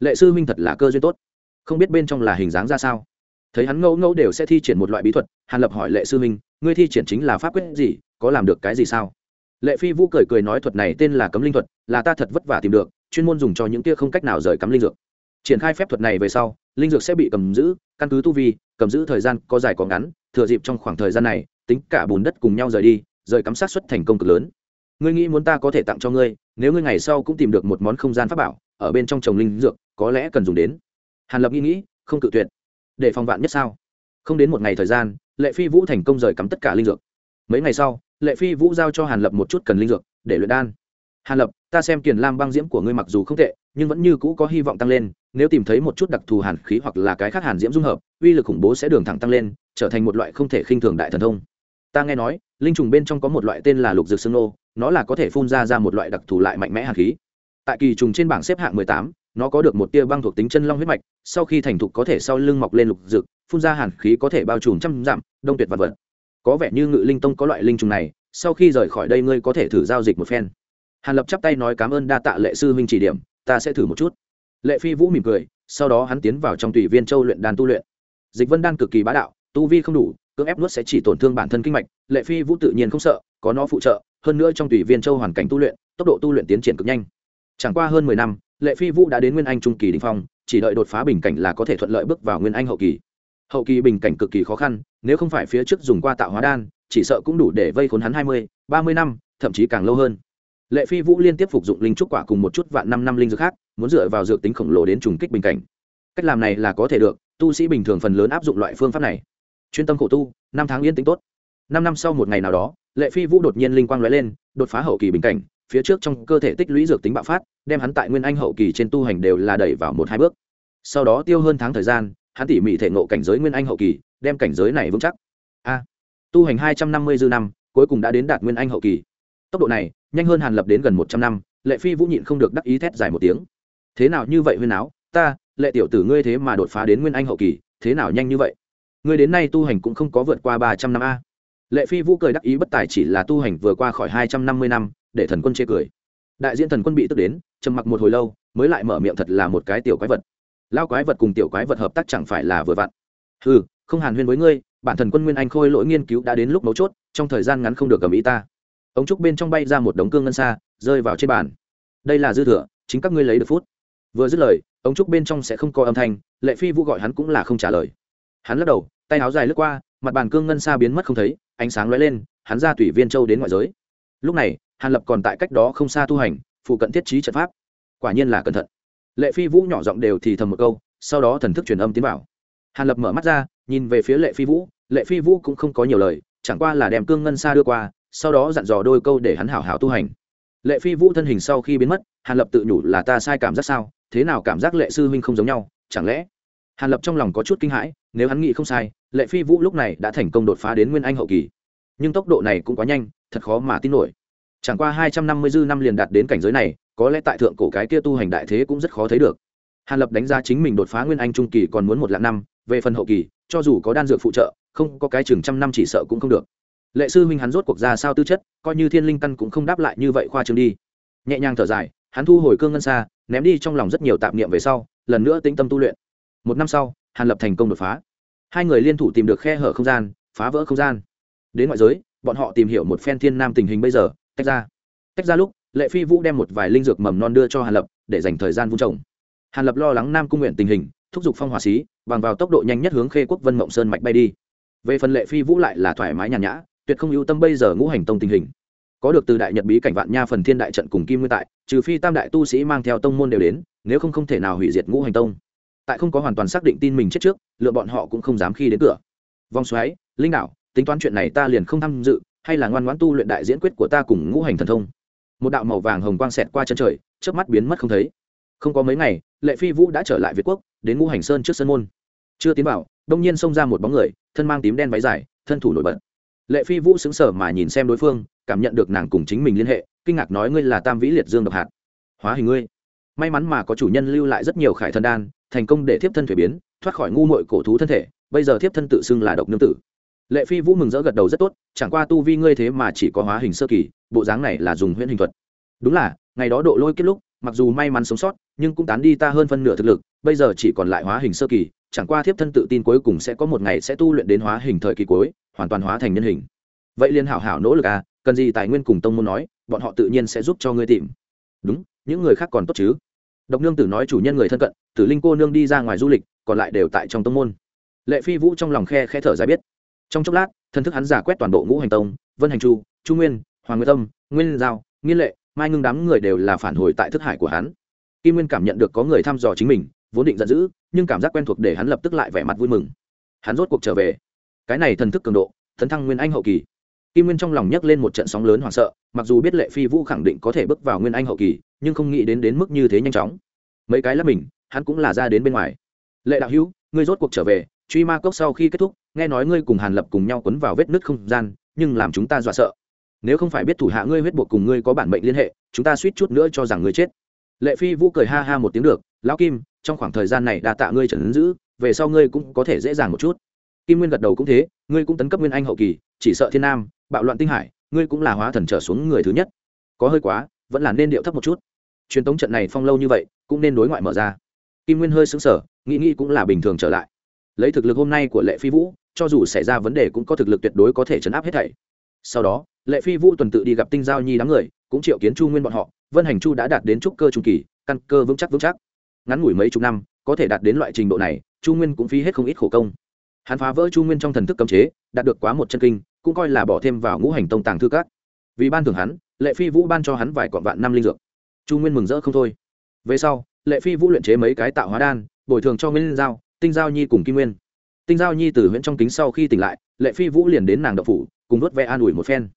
Lệ sư minh thật là cơ duyên tốt. Không biết bên trong là hình dáng ra sao. Thấy hắn ngẫu ngẫu đều sẽ thi triển một loại bí thuật, hàn lập hỏi lệ sư minh ngươi thi triển chính là pháp quyết gì, có làm được cái gì sao? Lệ phi vũ cười cười nói, thuật này tên là cấm linh thuật, là ta thật vất vả tìm được chuyên môn dùng cho những tia không cách nào rời cắm linh dược. Triển khai phép thuật này về sau, linh dược sẽ bị cầm giữ, căn cứ tu vi, cầm giữ thời gian có dài có ngắn, thừa dịp trong khoảng thời gian này, tính cả bùn đất cùng nhau rời đi, rời cắm sát xuất thành công cực lớn. Ngươi nghĩ muốn ta có thể tặng cho ngươi, nếu ngươi ngày sau cũng tìm được một món không gian pháp bảo, ở bên trong trồng linh dược, có lẽ cần dùng đến. Hàn lập nghĩ nghĩ, không cự tuyệt. Để phòng vạn nhất sao? Không đến một ngày thời gian, lệ phi vũ thành công rời cắm tất cả linh dược. Mấy ngày sau, lệ phi vũ giao cho hàn lập một chút cần linh dược, để luyện đan. Hàn lập ta xem kiền lam băng diễm của ngươi mặc dù không tệ, nhưng vẫn như cũ có hy vọng tăng lên, nếu tìm thấy một chút đặc thù hàn khí hoặc là cái khác hàn diễm dung hợp, uy lực khủng bố sẽ đường thẳng tăng lên, trở thành một loại không thể khinh thường đại thần thông. Ta nghe nói, linh trùng bên trong có một loại tên là lục dược xương nô, nó là có thể phun ra ra một loại đặc thù lại mạnh mẽ hàn khí. Tại kỳ trùng trên bảng xếp hạng mười tám, nó có được một tia băng thuộc tính chân long huyết mạch, sau khi thành thục có thể sau lưng mọc lên lục dược, phun ra hàn khí có thể bao trùm trăm dặm, đông tuyệt vật vật. Có vẻ như ngự linh tông có loại linh trùng này, sau khi rời khỏi đây ngươi có thể thử giao dịch một phen hàn lập chắp tay nói cảm ơn đa tạ lệ sư huynh chỉ điểm, ta sẽ thử một chút. Lệ phi vũ mỉm cười, sau đó hắn tiến vào trong tùy viên châu luyện đan tu luyện. Dịch vân đan cực kỳ bá đạo, tu vi không đủ, cưỡng ép nuốt sẽ chỉ tổn thương bản thân kinh mạch, lệ phi vũ tự nhiên không sợ, có nó phụ trợ, hơn nữa trong tùy viên châu hoàn cảnh tu luyện, tốc độ tu luyện tiến triển cực nhanh. Chẳng qua hơn mười năm, lệ phi vũ đã đến nguyên anh trung kỳ đình phong, chỉ đợi đột phá bình cảnh là có thể thuận lợi bước vào nguyên anh hậu kỳ. Hậu kỳ bình cảnh cực kỳ khó khăn, nếu không phải phía trước dùng qua tạo hóa đan, chỉ sợ cũng đủ để vây khốn hắn hai mươi, ba mươi năm, thậm chí càng lâu hơn lệ phi vũ liên tiếp phục dụng linh trúc quả cùng một chút vạn năm năm linh dược khác, muốn dựa vào dược tính khổng lồ đến trùng kích bình cảnh. Cách làm này là có thể được, tu sĩ bình thường phần lớn áp dụng loại phương pháp này. Chuyên tâm khổ tu, năm tháng yên tính tốt. Năm năm sau một ngày nào đó, lệ phi vũ đột nhiên linh quang lóe lên, đột phá hậu kỳ bình cảnh, phía trước trong cơ thể tích lũy dược tính bạo phát, đem hắn tại nguyên anh hậu kỳ trên tu hành đều là đẩy vào một hai bước. Sau đó tiêu hơn tháng thời gian, hắn tỉ mỉ thể ngộ cảnh giới nguyên anh hậu kỳ, đem cảnh giới này vững chắc. A, tu hành hai trăm năm mươi dư năm, cuối cùng đã đến đạt nguyên anh hậu kỳ. Tốc độ này nhanh hơn hàn lập đến gần một trăm năm, lệ phi vũ nhịn không được đắc ý thét dài một tiếng. Thế nào như vậy huyên áo? Ta, lệ tiểu tử ngươi thế mà đột phá đến nguyên anh hậu kỳ, thế nào nhanh như vậy? Ngươi đến nay tu hành cũng không có vượt qua ba trăm năm a. Lệ phi vũ cười đắc ý bất tài chỉ là tu hành vừa qua khỏi hai trăm năm mươi năm, để thần quân chê cười. Đại diện thần quân bị tức đến, trầm mặc một hồi lâu, mới lại mở miệng thật là một cái tiểu quái vật. Lao quái vật cùng tiểu quái vật hợp tác chẳng phải là vừa vặn. Ừ không hàn huyên với ngươi, bản thần quân nguyên anh khôi lỗi nghiên cứu đã đến lúc mấu chốt, trong thời gian ngắn không được cầm ý ta ống trúc bên trong bay ra một đống cương ngân xa, rơi vào trên bàn. Đây là dư thừa, chính các ngươi lấy được phút. Vừa dứt lời, ống trúc bên trong sẽ không có âm thanh, lệ phi vũ gọi hắn cũng là không trả lời. Hắn lắc đầu, tay áo dài lướt qua, mặt bàn cương ngân xa biến mất không thấy, ánh sáng lóe lên, hắn ra tùy viên châu đến ngoại giới. Lúc này, hàn lập còn tại cách đó không xa tu hành, phụ cận thiết trí trận pháp. Quả nhiên là cẩn thận. Lệ phi vũ nhỏ giọng đều thì thầm một câu, sau đó thần thức truyền âm tiến vào. Hàn lập mở mắt ra, nhìn về phía lệ phi vũ, lệ phi vũ cũng không có nhiều lời, chẳng qua là đem cương ngân xa đưa qua sau đó dặn dò đôi câu để hắn hảo hảo tu hành. Lệ phi vũ thân hình sau khi biến mất, hàn lập tự nhủ là ta sai cảm giác sao? Thế nào cảm giác lệ sư huynh không giống nhau? Chẳng lẽ? Hàn lập trong lòng có chút kinh hãi, nếu hắn nghĩ không sai, lệ phi vũ lúc này đã thành công đột phá đến nguyên anh hậu kỳ. Nhưng tốc độ này cũng quá nhanh, thật khó mà tin nổi. Chẳng qua hai trăm năm mươi dư năm liền đạt đến cảnh giới này, có lẽ tại thượng cổ cái kia tu hành đại thế cũng rất khó thấy được. Hàn lập đánh giá chính mình đột phá nguyên anh trung kỳ còn muốn một lạng năm, về phần hậu kỳ, cho dù có đan dược phụ trợ, không có cái chừng trăm năm chỉ sợ cũng không được lệ sư huynh hắn rốt cuộc ra sao tư chất, coi như thiên linh căn cũng không đáp lại như vậy khoa trương đi. Nhẹ nhàng thở dài, hắn thu hồi cương ngân xa, ném đi trong lòng rất nhiều tạp niệm về sau, lần nữa tĩnh tâm tu luyện. Một năm sau, hàn lập thành công đột phá. Hai người liên thủ tìm được khe hở không gian, phá vỡ không gian. Đến ngoại giới, bọn họ tìm hiểu một phen thiên nam tình hình bây giờ, tách ra. Tách ra lúc, lệ phi vũ đem một vài linh dược mầm non đưa cho hàn lập, để dành thời gian vun trồng. Hàn lập lo lắng nam cung nguyện tình hình, thúc giục phong hỏa xí, bằng vào tốc độ nhanh nhất hướng khê quốc vân mộng sơn mạch bay đi. Về phần lệ phi vũ lại là thoải mái nhàn nhã tuyệt không ưu tâm bây giờ ngũ hành tông tình hình. Có được từ đại nhật bí cảnh vạn nha phần thiên đại trận cùng kim nguyên tại, trừ phi tam đại tu sĩ mang theo tông môn đều đến, nếu không không thể nào hủy diệt ngũ hành tông. Tại không có hoàn toàn xác định tin mình chết trước, lựa bọn họ cũng không dám khi đến cửa. Vòng xoáy, linh đạo tính toán chuyện này ta liền không tham dự, hay là ngoan ngoãn tu luyện đại diễn quyết của ta cùng ngũ hành thần thông. Một đạo màu vàng hồng quang xẹt qua chân trời trước mắt biến mất không thấy. Không có mấy ngày, lệ phi vũ đã trở lại việt quốc, đến ngũ hành sơn trước sân môn. Chưa tiến vào, đông nhiên xông ra một bóng người, thân mang tím đen váy dài, thân thủ nổi bật lệ phi vũ xứng sở mà nhìn xem đối phương, cảm nhận được nàng cùng chính mình liên hệ, kinh ngạc nói ngươi là tam vĩ liệt dương độc hạt. Hóa hình ngươi. May mắn mà có chủ nhân lưu lại rất nhiều khải thân đan, thành công để thiếp thân thuế biến, thoát khỏi ngu mội cổ thú thân thể, bây giờ thiếp thân tự xưng là độc nương tử. Lệ phi vũ mừng rỡ gật đầu rất tốt, chẳng qua tu vi ngươi thế mà chỉ có hóa hình sơ kỳ, bộ dáng này là dùng huyễn hình thuật. Đúng là, ngày đó độ lôi kết lúc mặc dù may mắn sống sót, nhưng cũng tán đi ta hơn phân nửa thực lực, bây giờ chỉ còn lại hóa hình sơ kỳ, chẳng qua thiếp thân tự tin cuối cùng sẽ có một ngày sẽ tu luyện đến hóa hình thời kỳ cuối, hoàn toàn hóa thành nhân hình. Vậy liên hảo hảo nỗ lực à cần gì tài nguyên cùng tông môn nói, bọn họ tự nhiên sẽ giúp cho ngươi tìm. Đúng, những người khác còn tốt chứ. Độc nương tử nói chủ nhân người thân cận, tử linh cô nương đi ra ngoài du lịch, còn lại đều tại trong tông môn. Lệ phi vũ trong lòng khe khe thở ra biết. Trong chốc lát thân thức hắn giả quét toàn bộ ngũ hành tông, vân hành chu chu nguyên, hoàng nguyên tâm, nguyên giao, nghiên lệ mai ngưng đám người đều là phản hồi tại thức hải của hắn. Kim nguyên cảm nhận được có người thăm dò chính mình, vốn định giận dữ, nhưng cảm giác quen thuộc để hắn lập tức lại vẻ mặt vui mừng. Hắn rốt cuộc trở về. Cái này thần thức cường độ, thần thăng nguyên anh hậu kỳ. Kim nguyên trong lòng nhấc lên một trận sóng lớn hoảng sợ, mặc dù biết lệ phi vũ khẳng định có thể bước vào nguyên anh hậu kỳ, nhưng không nghĩ đến đến mức như thế nhanh chóng. Mấy cái là mình, hắn cũng là ra đến bên ngoài. Lệ đạo hữu, ngươi rốt cuộc trở về, truy ma cốc sau khi kết thúc, nghe nói ngươi cùng hàn lập cùng nhau quấn vào vết nứt không gian, nhưng làm chúng ta dọa sợ nếu không phải biết thủ hạ ngươi huyết buộc cùng ngươi có bản mệnh liên hệ, chúng ta suýt chút nữa cho rằng ngươi chết. Lệ phi vũ cười ha ha một tiếng được, lão kim, trong khoảng thời gian này đã tạ ngươi trần giữ, về sau ngươi cũng có thể dễ dàng một chút. Kim nguyên gật đầu cũng thế, ngươi cũng tấn cấp nguyên anh hậu kỳ, chỉ sợ thiên nam, bạo loạn tinh hải, ngươi cũng là hóa thần trở xuống người thứ nhất. Có hơi quá, vẫn là nên điệu thấp một chút. Truyền tống trận này phong lâu như vậy, cũng nên đối ngoại mở ra. Kim nguyên hơi xứng sở nghĩ nghĩ cũng là bình thường trở lại. Lấy thực lực hôm nay của lệ phi vũ, cho dù xảy ra vấn đề cũng có thực lực tuyệt đối có thể chấn áp hết thảy sau đó, lệ phi vũ tuần tự đi gặp tinh giao nhi đám người, cũng triệu kiến chu nguyên bọn họ, vân hành chu đã đạt đến trúc cơ trung kỳ, căn cơ vững chắc vững chắc. Ngắn ngủi mấy chục năm, có thể đạt đến loại trình độ này, chu nguyên cũng phí hết không ít khổ công. Hắn phá vỡ chu nguyên trong thần thức cấm chế, đạt được quá một chân kinh, cũng coi là bỏ thêm vào ngũ hành tông tàng thư các. Vì ban thưởng hắn, lệ phi vũ ban cho hắn vài cọn vạn năm linh dược. Chu nguyên mừng rỡ không thôi. Về sau, lệ phi vũ luyện chế mấy cái tạo hóa đan, bồi thường cho nguyên giao, tinh giao nhi cùng kim nguyên. Tinh giao nhi từ huyện trong kính sau khi tỉnh lại, lệ phi vũ liền đến nàng đậu phủ cùng đốt vẽ an ủi một phen.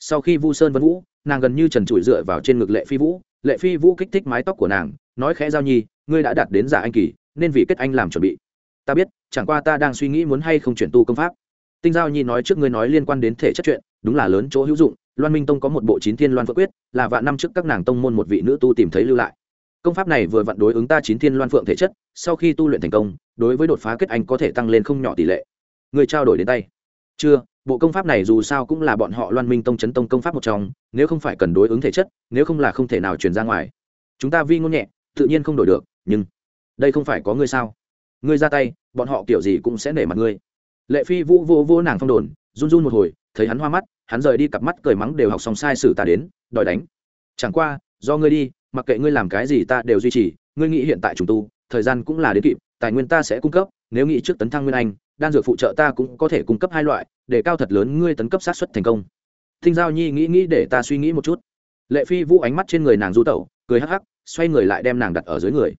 Sau khi vu sơn vân vũ, nàng gần như trần trụi dựa vào trên ngực lệ phi vũ, lệ phi vũ kích thích mái tóc của nàng, nói khẽ giao nhi, ngươi đã đạt đến giả anh kỳ, nên vì kết anh làm chuẩn bị. Ta biết, chẳng qua ta đang suy nghĩ muốn hay không chuyển tu công pháp. Tinh giao nhi nói trước ngươi nói liên quan đến thể chất chuyện, đúng là lớn chỗ hữu dụng, loan minh tông có một bộ chín thiên loan phượng quyết, là vạn năm trước các nàng tông môn một vị nữ tu tìm thấy lưu lại. Công pháp này vừa vặn đối ứng ta chín thiên loan phượng thể chất, sau khi tu luyện thành công, đối với đột phá kết anh có thể tăng lên không nhỏ tỷ lệ. Người trao đổi đến tay. Chưa bộ công pháp này dù sao cũng là bọn họ loan minh tông chấn tông công pháp một trong, nếu không phải cần đối ứng thể chất, nếu không là không thể nào truyền ra ngoài. Chúng ta vi ngôn nhẹ, tự nhiên không đổi được, nhưng đây không phải có ngươi sao? Ngươi ra tay, bọn họ kiểu gì cũng sẽ nể mặt ngươi. Lệ phi vũ vô vô nàng phong đồn, run run một hồi, thấy hắn hoa mắt, hắn rời đi cặp mắt cười mắng đều học xong sai sử ta đến, đòi đánh. Chẳng qua, do ngươi đi, mặc kệ ngươi làm cái gì ta đều duy trì, ngươi nghĩ hiện tại chúng tu, thời gian cũng là đến kịp, tài nguyên ta sẽ cung cấp, nếu nghĩ trước tấn thăng nguyên anh đan dược phụ trợ ta cũng có thể cung cấp hai loại, để cao thật lớn ngươi tấn cấp sát xuất thành công. Thinh giao nhi nghĩ nghĩ để ta suy nghĩ một chút. Lệ phi vũ ánh mắt trên người nàng du tẩu, cười hắc hắc, xoay người lại đem nàng đặt ở dưới người.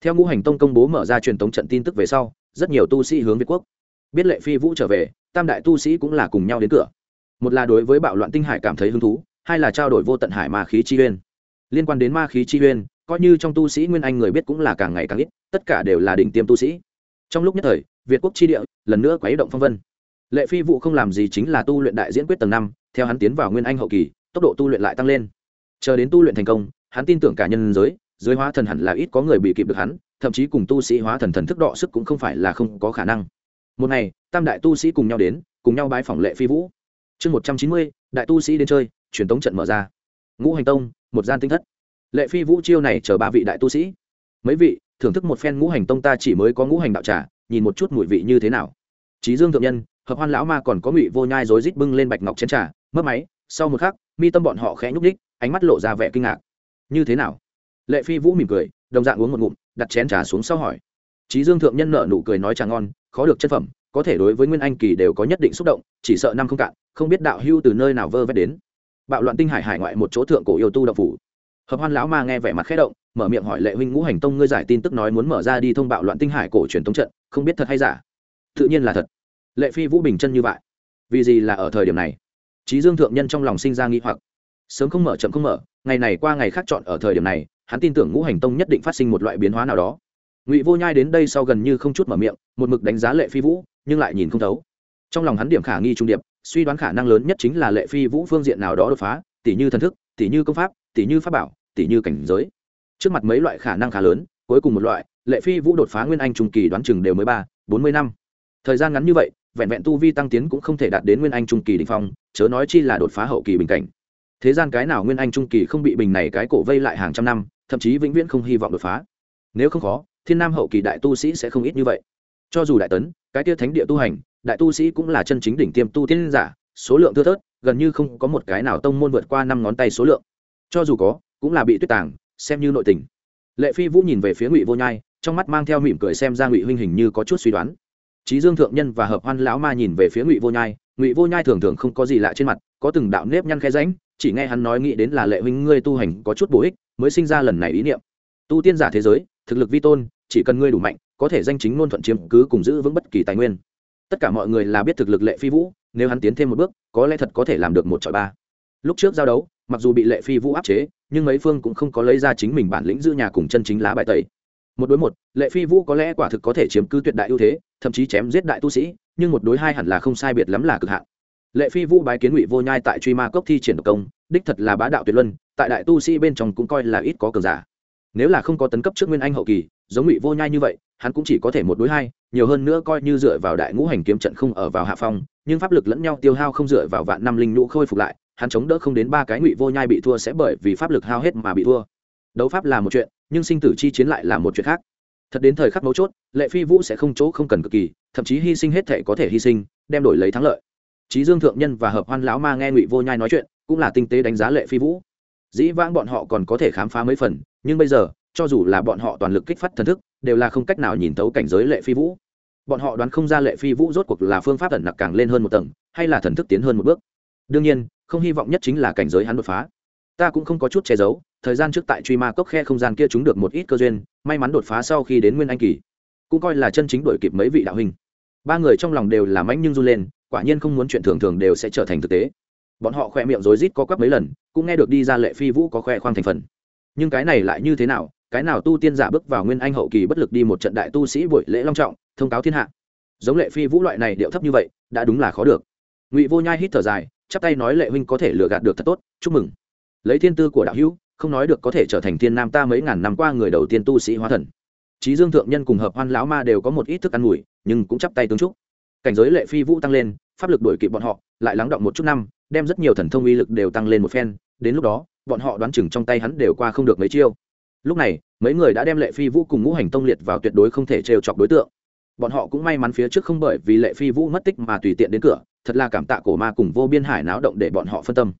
Theo ngũ hành tông công bố mở ra truyền tống trận tin tức về sau, rất nhiều tu sĩ hướng việt quốc. Biết lệ phi vũ trở về, tam đại tu sĩ cũng là cùng nhau đến cửa. Một là đối với bạo loạn tinh hải cảm thấy hứng thú, hai là trao đổi vô tận hải ma khí chi uyên liên quan đến ma khí chi uyên coi như trong tu sĩ nguyên anh người biết cũng là càng ngày càng ít, tất cả đều là đỉnh tiêm tu sĩ. Trong lúc nhất thời việt quốc chi địa, lần nữa quấy động phong vân. Lệ phi vụ không làm gì chính là tu luyện đại diễn quyết tầng năm, theo hắn tiến vào nguyên anh hậu kỳ, tốc độ tu luyện lại tăng lên. Chờ đến tu luyện thành công, hắn tin tưởng cả nhân giới giới hóa thần hẳn là ít có người bị kịp được hắn, thậm chí cùng tu sĩ hóa thần thần thức đọ sức cũng không phải là không có khả năng. Một ngày, tam đại tu sĩ cùng nhau đến, cùng nhau bái phỏng lệ phi vũ. Chương một trăm chín mươi, đại tu sĩ đến chơi, truyền tống trận mở ra. Ngũ hành tông, một gian tinh thất. Lệ phi vũ chiêu này chờ ba vị đại tu sĩ. Mấy vị, thưởng thức một phen ngũ hành tông ta chỉ mới có ngũ hành đạo trà nhìn một chút mùi vị như thế nào. Trí dương thượng nhân, hợp hoan lão ma còn có ngụy vô nhai rối rít bưng lên bạch ngọc chén trà mất máy, sau một khắc, mi tâm bọn họ khẽ nhúc ních ánh mắt lộ ra vẻ kinh ngạc. Như thế nào? Lệ phi vũ mỉm cười, đồng dạng uống một ngụm, đặt chén trà xuống sau hỏi. Trí dương thượng nhân nợ nụ cười nói trà ngon, khó được chân phẩm, có thể đối với nguyên anh kỳ đều có nhất định xúc động, chỉ sợ năm không cạn, không biết đạo hưu từ nơi nào vơ vét đến. Bạo loạn tinh hải hải ngoại một chỗ thượng cổ yêu tu đạo phủ. Hợp hoan lão ma nghe vẻ mặt khẽ động mở miệng hỏi lệ huynh ngũ hành tông ngươi giải tin tức nói muốn mở ra đi thông bạo loạn tinh hải cổ truyền tống trận, không biết thật hay giả. Tự nhiên là thật. Lệ phi vũ bình chân như vậy. Vì gì là ở thời điểm này? Trí dương thượng nhân trong lòng sinh ra nghi hoặc. Sớm không mở, chậm không mở, ngày này qua ngày khác chọn ở thời điểm này, hắn tin tưởng ngũ hành tông nhất định phát sinh một loại biến hóa nào đó. Ngụy vô nhai đến đây sau gần như không chút mở miệng, một mực đánh giá lệ phi vũ, nhưng lại nhìn không thấu. Trong lòng hắn điểm khả nghi trung điệp, suy đoán khả năng lớn nhất chính là lệ phi vũ phương diện nào đó đột phá tỷ như thần thức tỷ như công pháp tỷ như pháp bảo tỷ như cảnh giới trước mặt mấy loại khả năng khá lớn, cuối cùng một loại, lệ phi vũ đột phá nguyên anh trung kỳ đoán chừng đều mới ba, bốn mươi năm. Thời gian ngắn như vậy, vẹn vẹn tu vi tăng tiến cũng không thể đạt đến nguyên anh trung kỳ đ ỉ n h phong, chớ nói chi là đột phá hậu kỳ bình cảnh. Thế gian cái nào nguyên anh trung kỳ không bị bình này cái cổ vây lại hàng trăm năm, thậm chí vĩnh viễn không hy vọng đột phá. Nếu không khó, thiên nam hậu kỳ đại tu sĩ sẽ không ít như vậy. Cho dù đại tấn, cái tia thánh địa tu hành, đại tu sĩ cũng là chân chính đỉnh tiêm tu tiên giả, số lượng thưa thớt, gần như không có một cái nào tông môn vượt qua năm ngón tay số lượng. Cho dù có, cũng là bị tuyết tàng xem như nội tình. Lệ phi vũ nhìn về phía ngụy vô nhai, trong mắt mang theo mỉm cười xem ra ngụy huynh hình như có chút suy đoán. Trí dương thượng nhân và hợp hoan lão ma nhìn về phía ngụy vô nhai, ngụy vô nhai thường thường không có gì lạ trên mặt, có từng đạo nếp nhăn khe ránh chỉ nghe hắn nói nghĩ đến là lệ huynh ngươi tu hành có chút bổ ích, mới sinh ra lần này ý niệm. Tu tiên giả thế giới, thực lực vi tôn, chỉ cần ngươi đủ mạnh, có thể danh chính ngôn thuận chiếm cứ cùng giữ vững bất kỳ tài nguyên. Tất cả mọi người là biết thực lực lệ phi vũ, nếu hắn tiến thêm một bước, có lẽ thật có thể làm được một trọi ba. Lúc trước giao đấu, mặc dù bị lệ phi vũ áp chế nhưng mấy phương cũng không có lấy ra chính mình bản lĩnh giữ nhà cùng chân chính lá bài tẩy. Một đối một, lệ phi vũ có lẽ quả thực có thể chiếm cứ tuyệt đại ưu thế, thậm chí chém giết đại tu sĩ, nhưng một đối hai hẳn là không sai biệt lắm là cực hạn. Lệ phi vũ bái kiến ngụy vô nhai tại truy ma cốc thi triển độc công, đích thật là bá đạo tuyệt luân, tại đại tu sĩ bên trong cũng coi là ít có cường giả. Nếu là không có tấn cấp trước nguyên anh hậu kỳ, giống ngụy vô nhai như vậy, hắn cũng chỉ có thể một đối hai, nhiều hơn nữa coi như dựa vào đại ngũ hành kiếm trận không ở vào hạ phong, nhưng pháp lực lẫn nhau tiêu hao không dựa vào vạn năm linh nhũ khôi phục lại hắn chống đỡ không đến ba cái ngụy vô nhai bị thua sẽ bởi vì pháp lực hao hết mà bị thua. Đấu pháp là một chuyện, nhưng sinh tử chi chiến lại là một chuyện khác. Thật đến thời khắc mấu chốt, lệ phi vũ sẽ không chỗ không cần cực kỳ, thậm chí hy sinh hết thể có thể hy sinh, đem đổi lấy thắng lợi. Trí dương thượng nhân và hợp hoan lão ma nghe ngụy vô nhai nói chuyện, cũng là tinh tế đánh giá lệ phi vũ. Dĩ vãng bọn họ còn có thể khám phá mấy phần, nhưng bây giờ, cho dù là bọn họ toàn lực kích phát thần thức, đều là không cách nào nhìn thấu cảnh giới lệ phi vũ. Bọn họ đoán không ra lệ phi vũ rốt cuộc là phương pháp ẩn nặc càng lên hơn một tầng, hay là thần thức tiến hơn một bước. Đương nhiên không hy vọng nhất chính là cảnh giới hắn đột phá. Ta cũng không có chút che giấu, thời gian trước tại truy ma cốc khe không gian kia chúng được một ít cơ duyên, may mắn đột phá sau khi đến nguyên anh kỳ. Cũng coi là chân chính đổi kịp mấy vị đạo huynh. Ba người trong lòng đều làm mãnh nhưng run lên, quả nhiên không muốn chuyện thường thường đều sẽ trở thành thực tế. Bọn họ khoe miệng rối rít có quắp mấy lần, cũng nghe được đi ra lệ phi vũ có khoe khoang thành phần. Nhưng cái này lại như thế nào? Cái nào tu tiên giả bước vào nguyên anh hậu kỳ bất lực đi một trận đại tu sĩ buổi lễ long trọng, thông cáo thiên hạ? Giống lệ phi vũ loại này điệu thấp như vậy, đã đúng là khó được. Ngụy vô nhai hít thở dài chắp tay nói lệ huynh có thể lừa gạt được thật tốt, chúc mừng. Lấy thiên tư của đạo hữu, không nói được có thể trở thành thiên nam ta mấy ngàn năm qua người đầu tiên tu sĩ hóa thần. Trí dương thượng nhân cùng hợp hoan lão ma đều có một ít thức ăn mùi, nhưng cũng chắp tay tướng trúc cảnh giới lệ phi vũ tăng lên, pháp lực đổi kịp bọn họ, lại lắng động một chút năm, đem rất nhiều thần thông uy lực đều tăng lên một phen, đến lúc đó, bọn họ đoán chừng trong tay hắn đều qua không được mấy chiêu. Lúc này, mấy người đã đem lệ phi vũ cùng ngũ hành tông liệt vào tuyệt đối không thể trêu chọc đối tượng. Bọn họ cũng may mắn phía trước không bởi vì lệ phi vũ mất tích mà tùy tiện đến cửa thật là cảm tạ cổ ma cùng vô biên hải náo động để bọn họ phân tâm.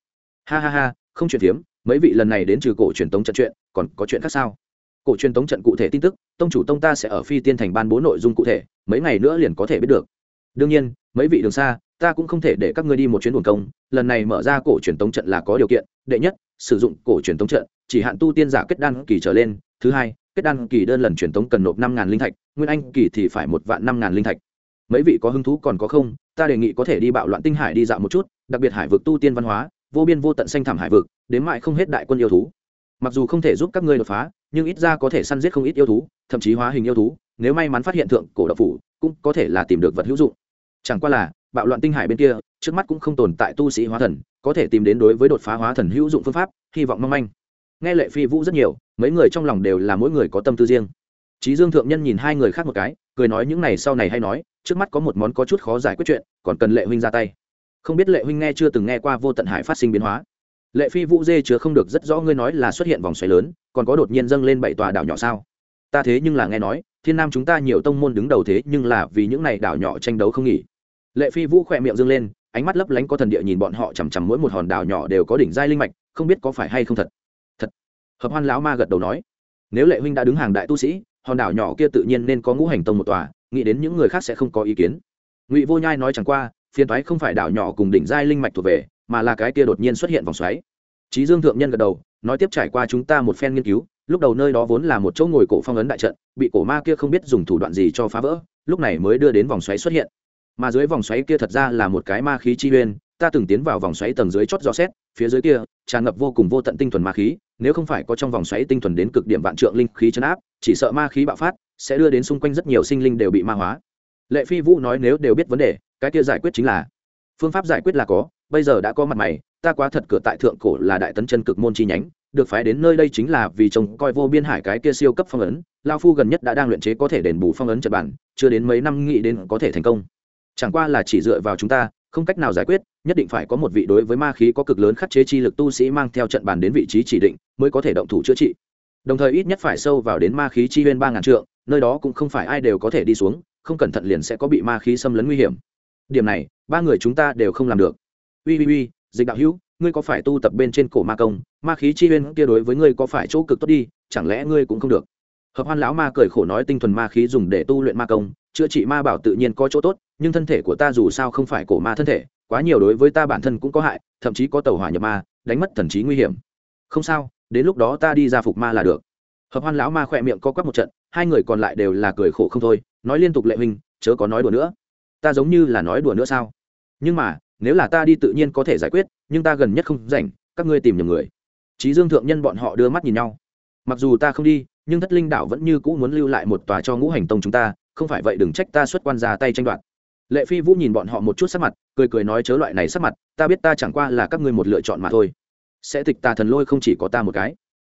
Ha ha ha, không chuyện phiếm, mấy vị lần này đến trừ cổ truyền tống trận chuyện, còn có chuyện khác sao? Cổ truyền tống trận cụ thể tin tức, tông chủ tông ta sẽ ở phi tiên thành ban bố nội dung cụ thể, mấy ngày nữa liền có thể biết được. Đương nhiên, mấy vị đường xa, ta cũng không thể để các ngươi đi một chuyến buồn công, lần này mở ra cổ truyền tống trận là có điều kiện, đệ nhất, sử dụng cổ truyền tống trận, chỉ hạn tu tiên giả kết đan kỳ trở lên, thứ hai, kết đan kỳ đơn lần truyền tống cần nộp năm ngàn linh thạch, nguyên anh kỳ thì phải một vạn năm ngàn linh thạch mấy vị có hứng thú còn có không, ta đề nghị có thể đi bạo loạn tinh hải đi dạo một chút, đặc biệt hải vực tu tiên văn hóa, vô biên vô tận xanh thảm hải vực, đến mại không hết đại quân yêu thú. Mặc dù không thể giúp các ngươi đột phá, nhưng ít ra có thể săn giết không ít yêu thú, thậm chí hóa hình yêu thú, nếu may mắn phát hiện thượng cổ độc phủ, cũng có thể là tìm được vật hữu dụng. Chẳng qua là, bạo loạn tinh hải bên kia, trước mắt cũng không tồn tại tu sĩ hóa thần, có thể tìm đến đối với đột phá hóa thần hữu dụng phương pháp, hy vọng mong manh. Nghe lệ phi vũ rất nhiều, mấy người trong lòng đều là mỗi người có tâm tư riêng. Chí dương thượng nhân nhìn hai người khác một cái, cười nói những này sau này hay nói, trước mắt có một món có chút khó giải quyết chuyện, còn cần lệ huynh ra tay. Không biết lệ huynh nghe chưa từng nghe qua vô tận hải phát sinh biến hóa. Lệ phi vũ dê chứa không được rất rõ ngươi nói là xuất hiện vòng xoáy lớn, còn có đột nhiên dâng lên bảy tòa đảo nhỏ sao? Ta thế nhưng là nghe nói, thiên nam chúng ta nhiều tông môn đứng đầu thế nhưng là vì những này đảo nhỏ tranh đấu không nghỉ. Lệ phi vũ khỏe miệng dâng lên, ánh mắt lấp lánh có thần địa nhìn bọn họ chằm chằm mỗi một hòn đảo nhỏ đều có đỉnh giai linh mạch, không biết có phải hay không thật. Thật. Hợp hoan lão ma gật đầu nói. Nếu lệ huynh đã đứng hàng đại tu sĩ hòn đảo nhỏ kia tự nhiên nên có ngũ hành tông một tòa, nghĩ đến những người khác sẽ không có ý kiến. Ngụy vô nhai nói chẳng qua, phiền toái không phải đảo nhỏ cùng đỉnh giai linh mạch thuộc về, mà là cái kia đột nhiên xuất hiện vòng xoáy. Trí dương thượng nhân gật đầu, nói tiếp trải qua chúng ta một phen nghiên cứu, lúc đầu nơi đó vốn là một chỗ ngồi cổ phong ấn đại trận, bị cổ ma kia không biết dùng thủ đoạn gì cho phá vỡ, lúc này mới đưa đến vòng xoáy xuất hiện. Mà dưới vòng xoáy kia thật ra là một cái ma khí chi uyên ta từng tiến vào vòng xoáy tầng dưới chót dò xét, phía dưới kia, tràn ngập vô cùng vô tận tinh thuần ma khí, nếu không phải có trong vòng xoáy tinh thuần đến cực điểm vạn trượng linh khí chấn áp, chỉ sợ ma khí bạo phát, sẽ đưa đến xung quanh rất nhiều sinh linh đều bị ma hóa. Lệ phi vũ nói nếu đều biết vấn đề, cái kia giải quyết chính là, phương pháp giải quyết là có, bây giờ đã có mặt mày, ta quá thật cửa tại thượng cổ là đại tấn chân cực môn chi nhánh, được phái đến nơi đây chính là vì trông coi vô biên hải cái kia siêu cấp phong ấn, lao phu gần nhất đã đang luyện chế có thể đền bù phong ấn trật bản, chưa đến mấy năm nghĩ đến có thể thành công. Chẳng qua là chỉ dựa vào chúng ta, không cách nào giải quyết nhất định phải có một vị đối với ma khí có cực lớn khắc chế chi lực tu sĩ mang theo trận bàn đến vị trí chỉ định, mới có thể động thủ chữa trị. Đồng thời ít nhất phải sâu vào đến ma khí chi huyên ba ngàn trượng, nơi đó cũng không phải ai đều có thể đi xuống, không cẩn thận liền sẽ có bị ma khí xâm lấn nguy hiểm. Điểm này, ba người chúng ta đều không làm được. Ui ui ui dịch đạo hữu, ngươi có phải tu tập bên trên cổ ma công? Ma khí chi huyên kia đối với ngươi có phải chỗ cực tốt đi? Chẳng lẽ ngươi cũng không được? Hợp hoan lão ma cười khổ nói tinh thuần ma khí dùng để tu luyện ma công, chữa trị ma bảo tự nhiên có chỗ tốt, nhưng thân thể của ta dù sao không phải cổ ma thân thể quá nhiều đối với ta bản thân cũng có hại, thậm chí có tàu hỏa nhập ma, đánh mất thần trí nguy hiểm. Không sao, đến lúc đó ta đi ra phục ma là được. Hợp hoan lão ma khỏe miệng co quắp một trận, hai người còn lại đều là cười khổ không thôi, nói liên tục lệ huynh, chớ có nói đùa nữa. Ta giống như là nói đùa nữa sao? Nhưng mà, nếu là ta đi tự nhiên có thể giải quyết, nhưng ta gần nhất không rảnh, các ngươi tìm nhầm người. Trí dương thượng nhân bọn họ đưa mắt nhìn nhau. Mặc dù ta không đi, nhưng thất linh đảo vẫn như cũ muốn lưu lại một tòa cho ngũ hành tông chúng ta, không phải vậy đừng trách ta xuất quan ra tay tranh đoạt lệ phi vũ nhìn bọn họ một chút sắc mặt, cười cười nói chớ loại này sắc mặt, ta biết ta chẳng qua là các ngươi một lựa chọn mà thôi. Sẽ tịch tà thần lôi không chỉ có ta một cái.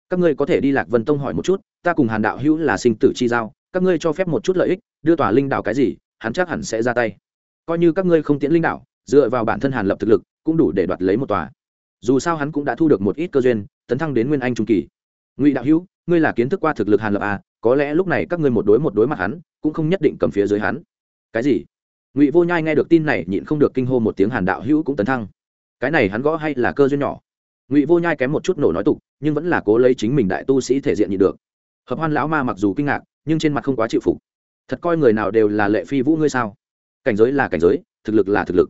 Các ngươi có thể đi lạc vân tông hỏi một chút, ta cùng hàn đạo hữu là sinh tử chi giao, các ngươi cho phép một chút lợi ích, đưa tòa linh đảo cái gì, hắn chắc hẳn sẽ ra tay. Coi như các ngươi không tiễn linh đảo, dựa vào bản thân hàn lập thực lực, cũng đủ để đoạt lấy một tòa. Dù sao hắn cũng đã thu được một ít cơ duyên, tấn thăng đến nguyên anh trung kỳ. Ngụy đạo hữu, ngươi là kiến thức qua thực lực hàn lập à có lẽ lúc này các ngươi một đối một đối mặt hắn, cũng không nhất định cầm phía dưới hắn. Cái gì? Ngụy vô nhai nghe được tin này nhịn không được kinh hô một tiếng hàn đạo hữu cũng tấn thăng cái này hắn gõ hay là cơ duyên nhỏ ngụy vô nhai kém một chút nổ nói tục nhưng vẫn là cố lấy chính mình đại tu sĩ thể diện nhịn được hợp hoan lão ma mặc dù kinh ngạc nhưng trên mặt không quá chịu phục thật coi người nào đều là lệ phi vũ ngươi sao cảnh giới là cảnh giới thực lực là thực lực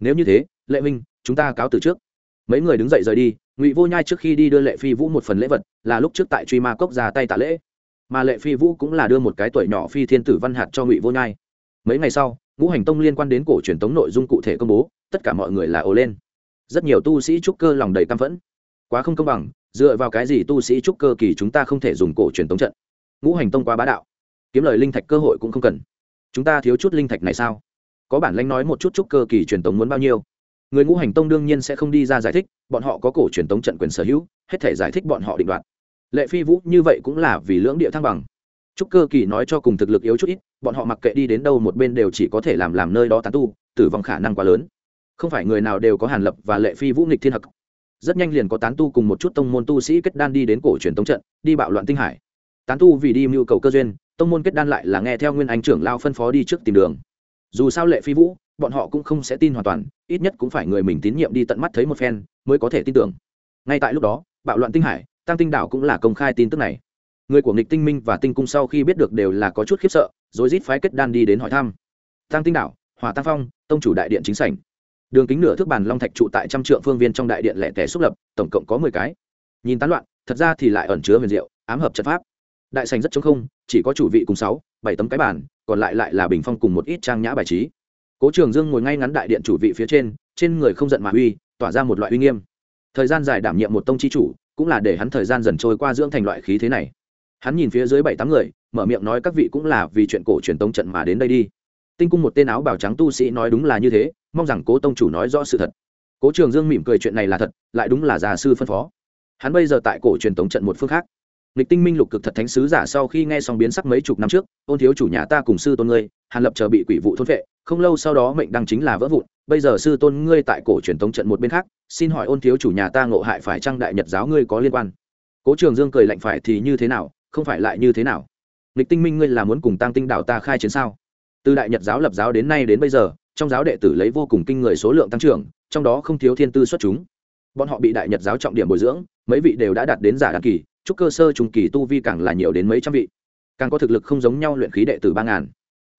nếu như thế lệ minh chúng ta cáo từ trước mấy người đứng dậy rời đi ngụy vô nhai trước khi đi đưa lệ phi vũ một phần lễ vật là lúc trước tại truy ma cốc ra tay tạ lễ mà lệ phi vũ cũng là đưa một cái tuổi nhỏ phi thiên tử văn hạt cho ngụy vô nhai mấy ngày sau ngũ hành tông liên quan đến cổ truyền tống nội dung cụ thể công bố, tất cả mọi người là ồ lên. Rất nhiều tu sĩ trúc cơ lòng đầy căm phẫn. Quá không công bằng, dựa vào cái gì tu sĩ trúc cơ kỳ chúng ta không thể dùng cổ truyền tống trận? Ngũ hành tông quá bá đạo. Kiếm lời linh thạch cơ hội cũng không cần. Chúng ta thiếu chút linh thạch này sao? Có bản lãnh nói một chút trúc cơ kỳ truyền tống muốn bao nhiêu? Người ngũ hành tông đương nhiên sẽ không đi ra giải thích, bọn họ có cổ truyền tống trận quyền sở hữu, hết thể giải thích bọn họ định đoạt. Lệ phi vũ như vậy cũng là vì lưỡng địa thăng bằng trúc cơ kỳ nói cho cùng thực lực yếu chút ít, bọn họ mặc kệ đi đến đâu một bên đều chỉ có thể làm làm nơi đó tán tu, tử vong khả năng quá lớn. Không phải người nào đều có hàn lập và lệ phi vũ nghịch thiên hặc rất nhanh liền có tán tu cùng một chút tông môn tu sĩ kết đan đi đến cổ truyền tông trận, đi bạo loạn tinh hải. Tán tu vì đi mưu cầu cơ duyên, tông môn kết đan lại là nghe theo nguyên anh trưởng lao phân phó đi trước tìm đường. Dù sao lệ phi vũ, bọn họ cũng không sẽ tin hoàn toàn, ít nhất cũng phải người mình tín nhiệm đi tận mắt thấy một phen, mới có thể tin tưởng. Ngay tại lúc đó, bạo loạn tinh hải tăng tinh đảo cũng là công khai tin tức này người của nghịch tinh minh và tinh cung sau khi biết được đều là có chút khiếp sợ, rồi rít phái kết đan đi đến hỏi thăm. Tăng tinh đảo hòa tăng phong, tông chủ đại điện chính sảnh. Đường kính nửa thước bàn long thạch trụ tại trăm trượng phương viên trong đại điện lẻ tẻ xúc lập, tổng cộng có mười cái. Nhìn tán loạn, thật ra thì lại ẩn chứa huyền diệu, ám hợp trận pháp. Đại sành rất chống không, chỉ có chủ vị cùng sáu, bảy tấm cái bàn, còn lại lại là bình phong cùng một ít trang nhã bài trí. Cố trường dương ngồi ngay ngắn đại điện chủ vị phía trên trên người không giận mà uy, tỏa ra một loại uy nghiêm. Thời gian dài đảm nhiệm một tông chi chủ, cũng là để hắn thời gian dần trôi qua dưỡng thành loại khí thế này hắn nhìn phía dưới bảy tám người, mở miệng nói các vị cũng là vì chuyện cổ truyền tống trận mà đến đây đi. Tinh cung một tên áo bào trắng tu sĩ nói đúng là như thế, mong rằng cố tông chủ nói rõ sự thật. Cố trường dương mỉm cười chuyện này là thật, lại đúng là già sư phân phó. Hắn bây giờ tại cổ truyền tống trận một phương khác. Lịch tinh minh lục cực thật thánh sứ giả sau khi nghe xong biến sắc mấy chục năm trước, ôn thiếu chủ nhà ta cùng sư tôn ngươi, hàn lập chờ bị quỷ vụ thôn vệ không lâu sau đó mệnh đăng chính là vỡ vụn, bây giờ sư tôn ngươi tại cổ truyền tống trận một bên khác, xin hỏi ôn thiếu chủ nhà ta ngộ hại phải trang đại nhật giáo ngươi có liên quan? Cố trường dương cười lạnh phải thì như thế nào không phải lại như thế nào? Lịch tinh minh ngươi là muốn cùng tăng tinh đạo ta khai chiến sao? Từ đại nhật giáo lập giáo đến nay đến bây giờ, trong giáo đệ tử lấy vô cùng kinh người số lượng tăng trưởng, trong đó không thiếu thiên tư xuất chúng. Bọn họ bị đại nhật giáo trọng điểm bồi dưỡng, mấy vị đều đã đạt đến giả đăng kỳ chúc cơ sơ trùng kỳ tu vi càng là nhiều đến mấy trăm vị. Càng có thực lực không giống nhau luyện khí đệ tử ba ngàn.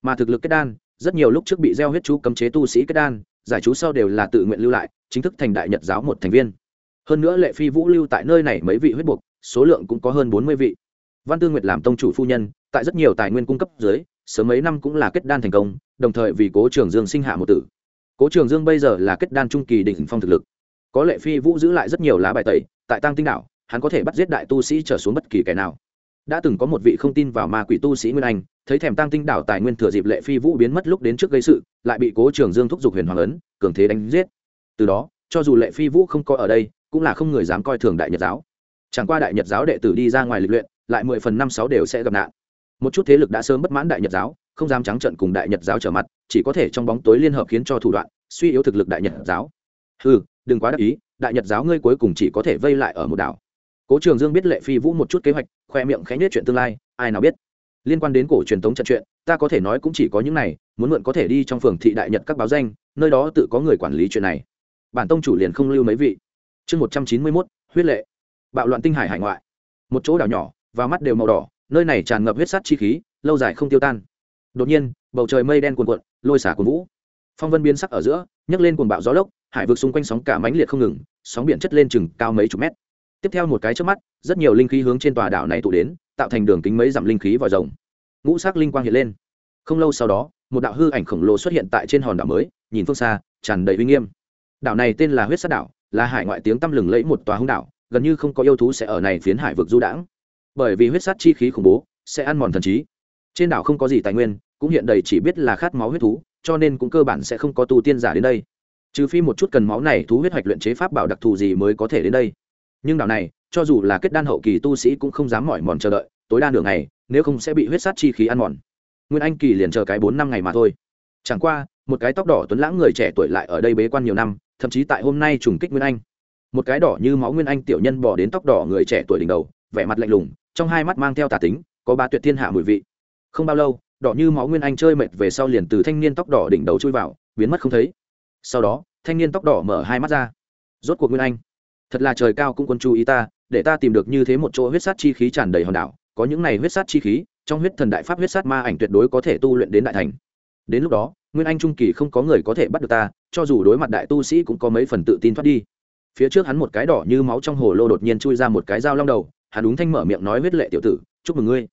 Mà thực lực kết đan, rất nhiều lúc trước bị gieo huyết chú cấm chế tu sĩ kết đan, giải chú sau đều là tự nguyện lưu lại, chính thức thành đại nhật giáo một thành viên. Hơn nữa lệ phi vũ lưu tại nơi này mấy vị huyết buộc, số lượng cũng có hơn bốn mươi vị văn tư nguyệt làm tông chủ phu nhân, tại rất nhiều tài nguyên cung cấp dưới, sớm mấy năm cũng là kết đan thành công, đồng thời vì cố trường dương sinh hạ một tử. Cố trường dương bây giờ là kết đan trung kỳ đỉnh phong thực lực. Có lệ phi vũ giữ lại rất nhiều lá bài tẩy, tại tăng tinh đảo, hắn có thể bắt giết đại tu sĩ trở xuống bất kỳ kẻ nào. Đã từng có một vị không tin vào ma quỷ tu sĩ nguyên anh, thấy thèm tăng tinh đảo tài nguyên thừa dịp lệ phi vũ biến mất lúc đến trước gây sự, lại bị cố trường dương thúc giục huyền hoàng ấn, cường thế đánh giết. Từ đó, cho dù lệ phi vũ không có ở đây, cũng là không người dám coi thường đại nhật giáo. Chẳng qua đại nhật giáo đệ tử đi ra ngoài lịch luyện lại mười phần năm sáu đều sẽ gặp nạn. Một chút thế lực đã sớm bất mãn đại nhật giáo, không dám trắng trận cùng đại nhật giáo trở mặt, chỉ có thể trong bóng tối liên hợp khiến cho thủ đoạn, suy yếu thực lực đại nhật giáo. Ừ đừng quá đắc ý, đại nhật giáo ngươi cuối cùng chỉ có thể vây lại ở một đảo. Cố trường dương biết lệ phi vũ một chút kế hoạch, khoe miệng khẽ nhất chuyện tương lai, ai nào biết. Liên quan đến cổ truyền thống trận chuyện, ta có thể nói cũng chỉ có những này, muốn mượn có thể đi trong phường thị đại nhật các báo danh, nơi đó tự có người quản lý chuyện này. Bản tông chủ liền không lưu mấy vị. Chương một trăm chín mươi mốt, huyết lệ. Bạo loạn tinh hải hải ngoại. Một chỗ đảo nhỏ và mắt đều màu đỏ, nơi này tràn ngập huyết sắt chi khí, lâu dài không tiêu tan. Đột nhiên, bầu trời mây đen cuồn cuộn, lôi xả cuồn vũ. Phong vân biến sắc ở giữa, nhấc lên cuồng bạo gió lốc, hải vực xung quanh sóng cả mãnh liệt không ngừng, sóng biển chất lên chừng cao mấy chục mét. Tiếp theo một cái trước mắt, rất nhiều linh khí hướng trên tòa đảo này tụ đến, tạo thành đường kính mấy dặm linh khí vòi rồng. Ngũ sắc linh quang hiện lên. Không lâu sau đó, một đạo hư ảnh khổng lồ xuất hiện tại trên hòn đảo mới, nhìn phương xa, tràn đầy uy nghiêm. Đảo này tên là huyết sát đảo, là hải ngoại tiếng tăm lừng lẫy một tòa hung đảo, gần như không có yêu thú sẽ ở này phiến hải vực du đãng bởi vì huyết sát chi khí khủng bố, sẽ ăn mòn thần trí. Trên đảo không có gì tài nguyên, cũng hiện đầy chỉ biết là khát máu huyết thú, cho nên cũng cơ bản sẽ không có tu tiên giả đến đây. Trừ phi một chút cần máu này thú huyết hoạch luyện chế pháp bảo đặc thù gì mới có thể đến đây. Nhưng đảo này, cho dù là kết đan hậu kỳ tu sĩ cũng không dám mỏi mòn chờ đợi, tối đa nửa ngày, nếu không sẽ bị huyết sát chi khí ăn mòn. Nguyên anh kỳ liền chờ cái bốn năm ngày mà thôi. Chẳng qua, một cái tóc đỏ tuấn lãng người trẻ tuổi lại ở đây bế quan nhiều năm, thậm chí tại hôm nay trùng kích nguyên anh. Một cái đỏ như máu nguyên anh tiểu nhân bỏ đến tóc đỏ người trẻ tuổi đỉnh đầu, vẻ mặt lạnh lùng trong hai mắt mang theo tà tính, có ba tuyệt thiên hạ mùi vị. Không bao lâu, đỏ như máu nguyên anh chơi mệt về sau liền từ thanh niên tóc đỏ đỉnh đầu chui vào, biến mất không thấy. Sau đó, thanh niên tóc đỏ mở hai mắt ra. Rốt cuộc nguyên anh. Thật là trời cao cũng quân chú ý ta, để ta tìm được như thế một chỗ huyết sát chi khí tràn đầy hòn đảo. Có những này huyết sát chi khí, trong huyết thần đại pháp huyết sát ma ảnh tuyệt đối có thể tu luyện đến đại thành. Đến lúc đó, nguyên anh trung kỳ không có người có thể bắt được ta, cho dù đối mặt đại tu sĩ cũng có mấy phần tự tin thoát đi. Phía trước hắn một cái đỏ như máu trong hồ lô đột nhiên chui ra một cái dao long đầu hắn đúng thanh mở miệng nói huyết lệ tiểu tử, chúc mừng ngươi.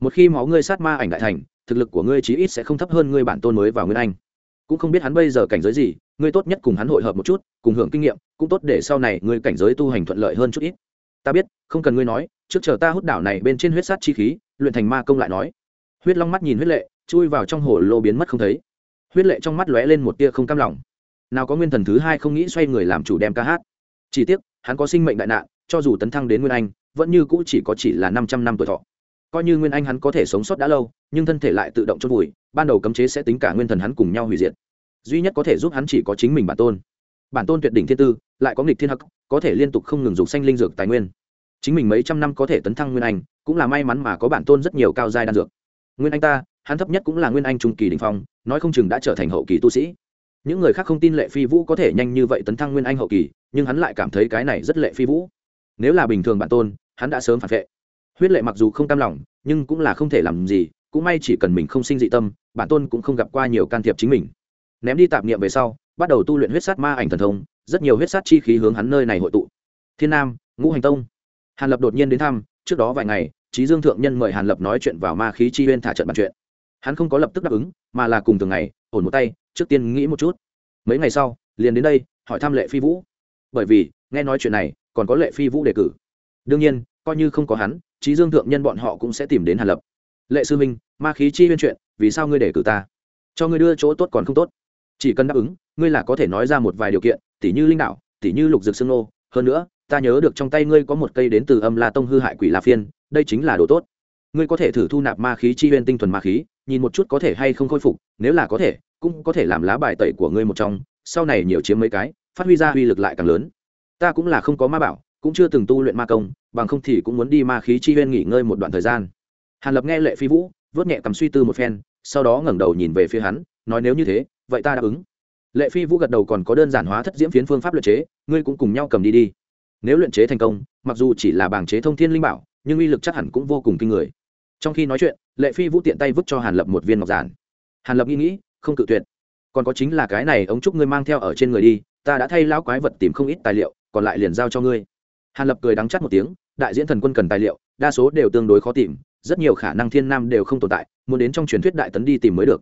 Một khi máu ngươi sát ma ảnh đại thành, thực lực của ngươi chí ít sẽ không thấp hơn ngươi bản tôn mới vào nguyên anh. Cũng không biết hắn bây giờ cảnh giới gì, ngươi tốt nhất cùng hắn hội hợp một chút, cùng hưởng kinh nghiệm, cũng tốt để sau này ngươi cảnh giới tu hành thuận lợi hơn chút ít. Ta biết, không cần ngươi nói, trước chờ ta hút đảo này bên trên huyết sát chi khí, luyện thành ma công lại nói. Huyết long mắt nhìn huyết lệ, chui vào trong hồ lô biến mất không thấy. Huyết lệ trong mắt lóe lên một tia không cam lòng. Nào có nguyên thần thứ hai không nghĩ xoay người làm chủ đem ca hát. Chỉ tiếc, hắn có sinh mệnh đại nạn, cho dù tấn thăng đến nguyên anh vẫn như cũ chỉ có chỉ là năm trăm năm tuổi thọ. Coi như nguyên anh hắn có thể sống sót đã lâu, nhưng thân thể lại tự động chôn vùi, ban đầu cấm chế sẽ tính cả nguyên thần hắn cùng nhau hủy diệt. Duy nhất có thể giúp hắn chỉ có chính mình bản tôn. Bản tôn tuyệt đỉnh thiên tư, lại có nghịch thiên hắc, có thể liên tục không ngừng dục sanh linh dược tài nguyên. Chính mình mấy trăm năm có thể tấn thăng nguyên anh, cũng là may mắn mà có bản tôn rất nhiều cao giai đan dược. Nguyên anh ta, hắn thấp nhất cũng là nguyên anh trung kỳ đình phong, nói không chừng đã trở thành hậu kỳ tu sĩ. Những người khác không tin lệ phi vũ có thể nhanh như vậy tấn thăng nguyên anh hậu kỳ, nhưng hắn lại cảm thấy cái này rất lệ phi vũ nếu là bình thường bản tôn, hắn đã sớm phản vệ. Huyết lệ mặc dù không cam lòng, nhưng cũng là không thể làm gì, cũng may chỉ cần mình không sinh dị tâm, bản tôn cũng không gặp qua nhiều can thiệp chính mình. Ném đi tạp niệm về sau, bắt đầu tu luyện huyết sát ma ảnh thần thông, rất nhiều huyết sát chi khí hướng hắn nơi này hội tụ. Thiên nam, ngũ hành tông. Hàn lập đột nhiên đến thăm, trước đó vài ngày trí dương thượng nhân mời hàn lập nói chuyện vào ma khí chi huyên thả trận bàn chuyện. Hắn không có lập tức đáp ứng, mà là cùng thường ngày, ổn một tay, trước tiên nghĩ một chút. Mấy ngày sau, liền đến đây, hỏi thăm lệ phi vũ. Bởi vì, nghe nói chuyện này còn có lệ phi vũ đề cử. Đương nhiên, coi như không có hắn trí dương thượng nhân bọn họ cũng sẽ tìm đến hàn lập. Lệ sư minh ma khí chi huyên chuyện, vì sao ngươi đề cử ta? Cho ngươi đưa chỗ tốt còn không tốt. Chỉ cần đáp ứng, ngươi là có thể nói ra một vài điều kiện, tỉ như linh đạo, tỉ như lục dược xương nô. Hơn nữa, ta nhớ được trong tay ngươi có một cây đến từ âm la tông hư hại quỷ la phiên, đây chính là đồ tốt. Ngươi có thể thử thu nạp ma khí chi huyên tinh thuần ma khí, nhìn một chút có thể hay không khôi phục, nếu là có thể, cũng có thể làm lá bài tẩy của ngươi một trong, sau này nhiều chiếm mấy cái, phát huy ra uy lực lại càng lớn ta cũng là không có ma bảo, cũng chưa từng tu luyện ma công, bằng không thì cũng muốn đi ma khí chi huyên nghỉ ngơi một đoạn thời gian. Hàn lập nghe lệ phi vũ, vớt nhẹ cầm suy tư một phen, sau đó ngẩng đầu nhìn về phía hắn, nói nếu như thế, vậy ta đáp ứng. Lệ phi vũ gật đầu còn có đơn giản hóa thất diễm phiến phương pháp luyện chế, ngươi cũng cùng nhau cầm đi đi. Nếu luyện chế thành công, mặc dù chỉ là bảng chế thông thiên linh bảo, nhưng uy lực chắc hẳn cũng vô cùng kinh người. Trong khi nói chuyện, lệ phi vũ tiện tay vứt cho hàn lập một viên ngọc giản. Hàn lập nghĩ nghĩ, không cự tuyệt. Còn có chính là cái này, ống trúc ngươi mang theo ở trên người đi, ta đã thay lão quái vật tìm không ít tài liệu còn lại liền giao cho ngươi. Hàn lập cười đắng chắt một tiếng, đại diễn thần quân cần tài liệu, đa số đều tương đối khó tìm, rất nhiều khả năng thiên nam đều không tồn tại, muốn đến trong truyền thuyết đại tấn đi tìm mới được.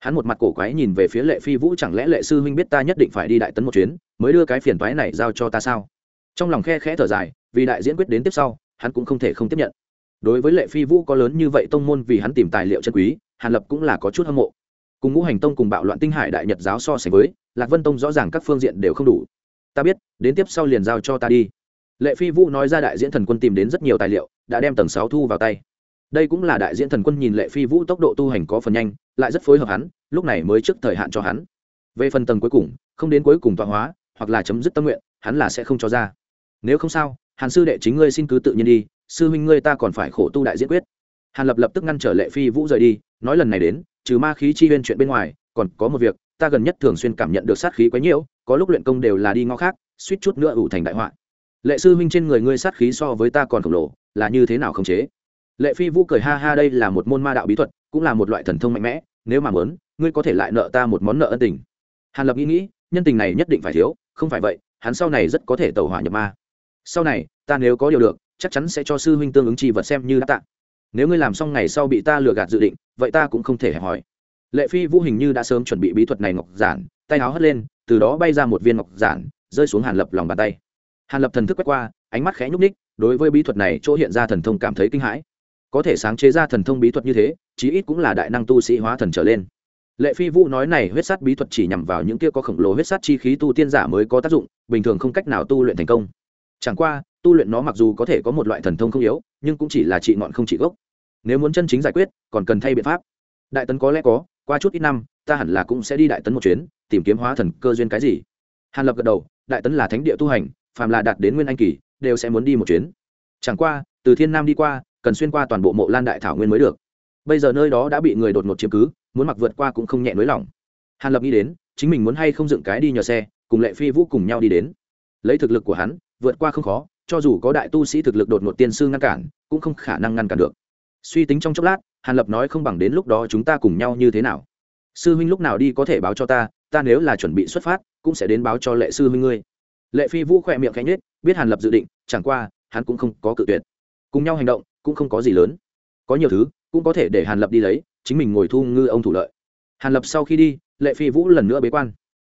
Hắn một mặt cổ quái nhìn về phía lệ phi vũ, chẳng lẽ lệ sư huynh biết ta nhất định phải đi đại tấn một chuyến, mới đưa cái phiền toái này giao cho ta sao? Trong lòng khe khẽ thở dài, vì đại diễn quyết đến tiếp sau, hắn cũng không thể không tiếp nhận. Đối với lệ phi vũ có lớn như vậy tông môn vì hắn tìm tài liệu chân quý, hàn lập cũng là có chút hâm mộ. Cùng ngũ hành tông cùng bạo loạn tinh hải đại nhật giáo so sánh với, lạc vân tông rõ ràng các phương diện đều không đủ ta biết, đến tiếp sau liền giao cho ta đi. Lệ phi vũ nói ra đại diễn thần quân tìm đến rất nhiều tài liệu, đã đem tầng sáu thu vào tay. Đây cũng là đại diễn thần quân nhìn lệ phi vũ tốc độ tu hành có phần nhanh, lại rất phối hợp hắn, lúc này mới trước thời hạn cho hắn. Về phần tầng cuối cùng, không đến cuối cùng tọa hóa, hoặc là chấm dứt tâm nguyện, hắn là sẽ không cho ra. Nếu không sao, hàn sư đệ chính ngươi xin cứ tự nhiên đi, sư huynh ngươi ta còn phải khổ tu đại diễn quyết. Hàn lập lập tức ngăn trở lệ phi vũ rời đi, nói lần này đến, trừ ma khí chi huyên chuyện bên ngoài, còn có một việc, ta gần nhất thường xuyên cảm nhận được sát khí quấy nhiễu có lúc luyện công đều là đi ngõ khác, suýt chút nữa ủ thành đại họa. Lệ sư huynh trên người ngươi sát khí so với ta còn khổng lồ, là như thế nào không chế? Lệ phi vũ cười ha ha, đây là một môn ma đạo bí thuật, cũng là một loại thần thông mạnh mẽ, nếu mà muốn, ngươi có thể lại nợ ta một món nợ ân tình. Hàn lập nghĩ nghĩ, nhân tình này nhất định phải thiếu, không phải vậy, hắn sau này rất có thể tẩu hỏa nhập ma. Sau này, ta nếu có điều được, chắc chắn sẽ cho sư huynh tương ứng chi vật xem như đã tạ. Nếu ngươi làm xong ngày sau bị ta lừa gạt dự định, vậy ta cũng không thể hẹp hỏi lệ phi vũ hình như đã sớm chuẩn bị bí thuật này ngọc giản, tay áo hất lên từ đó bay ra một viên ngọc giản, rơi xuống hàn lập lòng bàn tay. Hàn lập thần thức quét qua, ánh mắt khẽ nhúc ních đối với bí thuật này chỗ hiện ra thần thông cảm thấy kinh hãi. Có thể sáng chế ra thần thông bí thuật như thế, chí ít cũng là đại năng tu sĩ hóa thần trở lên. Lệ phi vũ nói này huyết sát bí thuật chỉ nhằm vào những kia có khổng lồ huyết sát chi khí tu tiên giả mới có tác dụng, bình thường không cách nào tu luyện thành công. Chẳng qua, tu luyện nó mặc dù có thể có một loại thần thông không yếu, nhưng cũng chỉ là trị ngọn không trị gốc. Nếu muốn chân chính giải quyết, còn cần thay biện pháp. Đại tấn có lẽ có, qua chút ít năm, ta hẳn là cũng sẽ đi đại tấn một chuyến tìm kiếm hóa thần cơ duyên cái gì? Hàn lập gật đầu, đại tấn là thánh địa tu hành, phàm là đạt đến nguyên anh kỳ, đều sẽ muốn đi một chuyến. Chẳng qua, từ thiên nam đi qua, cần xuyên qua toàn bộ mộ lan đại thảo nguyên mới được. Bây giờ nơi đó đã bị người đột ngột chiếm cứ, muốn mặc vượt qua cũng không nhẹ nới lỏng hàn lập nghĩ đến, chính mình muốn hay không dựng cái đi nhờ xe, cùng lệ phi vũ cùng nhau đi đến. Lấy thực lực của hắn, vượt qua không khó, cho dù có đại tu sĩ thực lực đột ngột tiên sư ngăn cản, cũng không khả năng ngăn cản được. Suy tính trong chốc lát, hàn lập nói không bằng đến lúc đó chúng ta cùng nhau như thế nào. Sư huynh lúc nào đi có thể báo cho ta ta nếu là chuẩn bị xuất phát, cũng sẽ đến báo cho lệ sư huynh ngươi. Lệ phi vũ khỏe miệng khẽ nhết biết hàn lập dự định, chẳng qua, hắn cũng không có cự tuyệt. Cùng nhau hành động, cũng không có gì lớn. Có nhiều thứ, cũng có thể để hàn lập đi lấy, chính mình ngồi thu ngư ông thủ lợi. Hàn lập sau khi đi, lệ phi vũ lần nữa bế quan.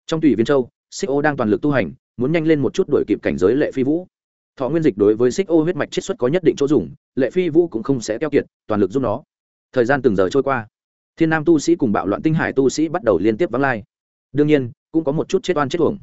Trong tùy viên châu, xích ô đang toàn lực tu hành, muốn nhanh lên một chút đổi kịp cảnh giới lệ phi vũ. Thọ nguyên dịch đối với xích ô huyết mạch chiết xuất có nhất định chỗ dùng, lệ phi vũ cũng không sẽ keo kiệt, toàn lực giúp nó. Thời gian từng giờ trôi qua. Thiên nam tu sĩ cùng bạo loạn tinh hải tu sĩ bắt đầu liên tiếp vắng lai đương nhiên, cũng có một chút chết oan chết uổng.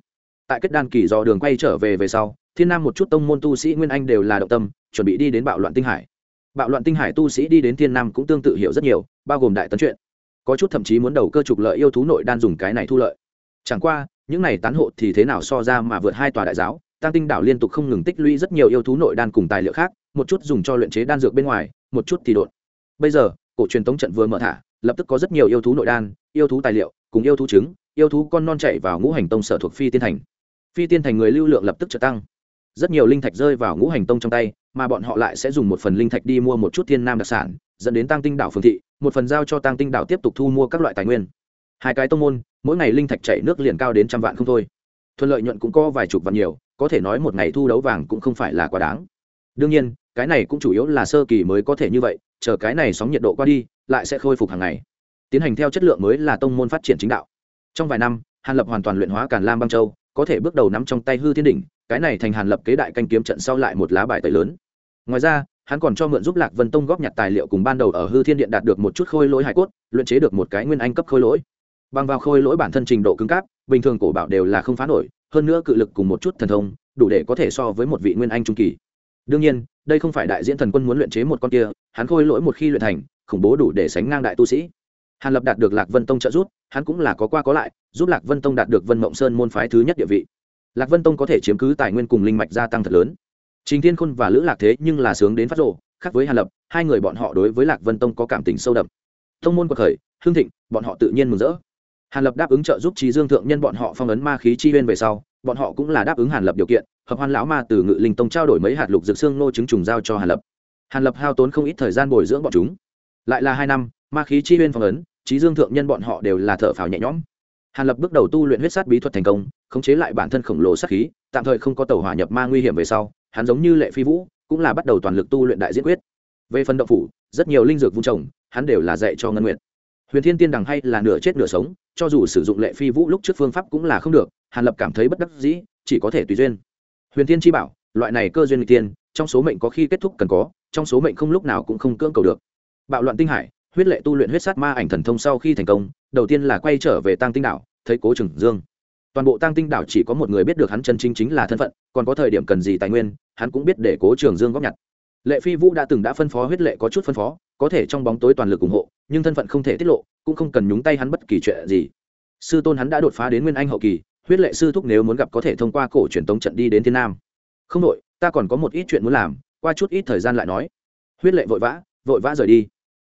Tại kết đan kỳ do đường quay trở về về sau, thiên nam một chút tông môn tu sĩ nguyên anh đều là động tâm, chuẩn bị đi đến bạo loạn tinh hải. Bạo loạn tinh hải tu sĩ đi đến thiên nam cũng tương tự hiểu rất nhiều, bao gồm đại tấn chuyện. Có chút thậm chí muốn đầu cơ trục lợi yêu thú nội đan dùng cái này thu lợi. Chẳng qua, những này tán hộ thì thế nào so ra mà vượt hai tòa đại giáo tăng tinh đảo liên tục không ngừng tích lũy rất nhiều yêu thú nội đan cùng tài liệu khác, một chút dùng cho luyện chế đan dược bên ngoài, một chút thì đột. Bây giờ, cổ truyền tống trận vừa mở thả lập tức có rất nhiều yêu thú nội đan, yêu thú tài liệu, cùng yêu thú trứng, yêu thú con non chạy vào ngũ hành tông sở thuộc phi tiên thành. Phi tiên thành người lưu lượng lập tức trở tăng. Rất nhiều linh thạch rơi vào ngũ hành tông trong tay, mà bọn họ lại sẽ dùng một phần linh thạch đi mua một chút thiên nam đặc sản, dẫn đến tăng tinh đảo phương thị, một phần giao cho tăng tinh đảo tiếp tục thu mua các loại tài nguyên. Hai cái tông môn, mỗi ngày linh thạch chảy nước liền cao đến trăm vạn không thôi. Thuận lợi nhuận cũng có vài chục vạn nhiều, có thể nói một ngày thu đấu vàng cũng không phải là quá đáng. Đương nhiên cái này cũng chủ yếu là sơ kỳ mới có thể như vậy, chờ cái này sóng nhiệt độ qua đi, lại sẽ khôi phục hàng ngày. Tiến hành theo chất lượng mới là tông môn phát triển chính đạo. Trong vài năm, hàn lập hoàn toàn luyện hóa càn lam băng châu, có thể bước đầu nắm trong tay hư thiên đỉnh, cái này thành hàn lập kế đại canh kiếm trận sau lại một lá bài tẩy lớn. Ngoài ra, hắn còn cho mượn giúp lạc vân tông góp nhặt tài liệu cùng ban đầu ở hư thiên điện đạt được một chút khôi lỗi hải cốt, luyện chế được một cái nguyên anh cấp khôi lỗi. Bằng vào khôi lỗi bản thân trình độ cứng cáp, bình thường cổ bảo đều là không phá nổi, hơn nữa cự lực cùng một chút thần thông, đủ để có thể so với một vị nguyên anh trung kỳ đương nhiên, đây không phải đại diễn thần quân muốn luyện chế một con kia, hắn khôi lỗi một khi luyện thành, khủng bố đủ để sánh ngang đại tu sĩ. Hàn lập đạt được lạc vân tông trợ giúp, hắn cũng là có qua có lại, giúp lạc vân tông đạt được vân mộng sơn môn phái thứ nhất địa vị. Lạc vân tông có thể chiếm cứ tài nguyên cùng linh mạch gia tăng thật lớn. Trình thiên khôn và lữ lạc thế nhưng là sướng đến phát rộ khác với hàn lập, hai người bọn họ đối với lạc vân tông có cảm tình sâu đậm. Tông môn của khởi hương thịnh, bọn họ tự nhiên mừng rỡ. Hàn lập đáp ứng trợ giúp trí dương thượng nhân bọn họ phong ấn ma khí chi bên về sau, bọn họ cũng là đáp ứng hàn lập điều kiện hợp hoan lão ma từ ngự linh tông trao đổi mấy hạt lục dược xương nô trứng trùng giao cho hàn lập. Hàn lập hao tốn không ít thời gian bồi dưỡng bọn chúng. Lại là hai năm, ma khí chi huyên phong ấn, trí dương thượng nhân bọn họ đều là thợ phào nhẹ nhõm. Hàn lập bước đầu tu luyện huyết sát bí thuật thành công, khống chế lại bản thân khổng lồ sát khí, tạm thời không có tàu hỏa nhập ma nguy hiểm về sau, hắn giống như lệ phi vũ, cũng là bắt đầu toàn lực tu luyện đại diễn quyết. Về phần động phủ, rất nhiều linh dược vung trồng, hắn đều là dạy cho ngân nguyện huyền thiên tiên đằng hay là nửa chết nửa sống, cho dù sử dụng lệ phi vũ lúc trước phương pháp cũng là không được, hàn lập cảm thấy bất đắc dĩ, chỉ có thể tùy duyên huyền thiên chi bảo, loại này cơ duyên n tiên trong số mệnh có khi kết thúc cần có, trong số mệnh không lúc nào cũng không cưỡng cầu được. Bạo loạn tinh hải, huyết lệ tu luyện huyết sát ma ảnh thần thông sau khi thành công, đầu tiên là quay trở về tăng tinh đảo, thấy cố trừng dương. Toàn bộ tăng tinh đảo chỉ có một người biết được hắn chân chính chính là thân phận, còn có thời điểm cần gì tài nguyên, hắn cũng biết để cố trường dương góp nhặt. Lệ phi vũ đã từng đã phân phó huyết lệ có chút phân phó, có thể trong bóng tối toàn lực ủng hộ, nhưng thân phận không thể tiết lộ, cũng không cần nhúng tay hắn bất kỳ chuyện gì. Sư tôn hắn đã đột phá đến nguyên anh hậu kỳ huyết lệ sư thúc nếu muốn gặp có thể thông qua cổ truyền tống trận đi đến thiên nam. Không đội, ta còn có một ít chuyện muốn làm, qua chút ít thời gian lại nói. Huyết lệ vội vã vội vã rời đi.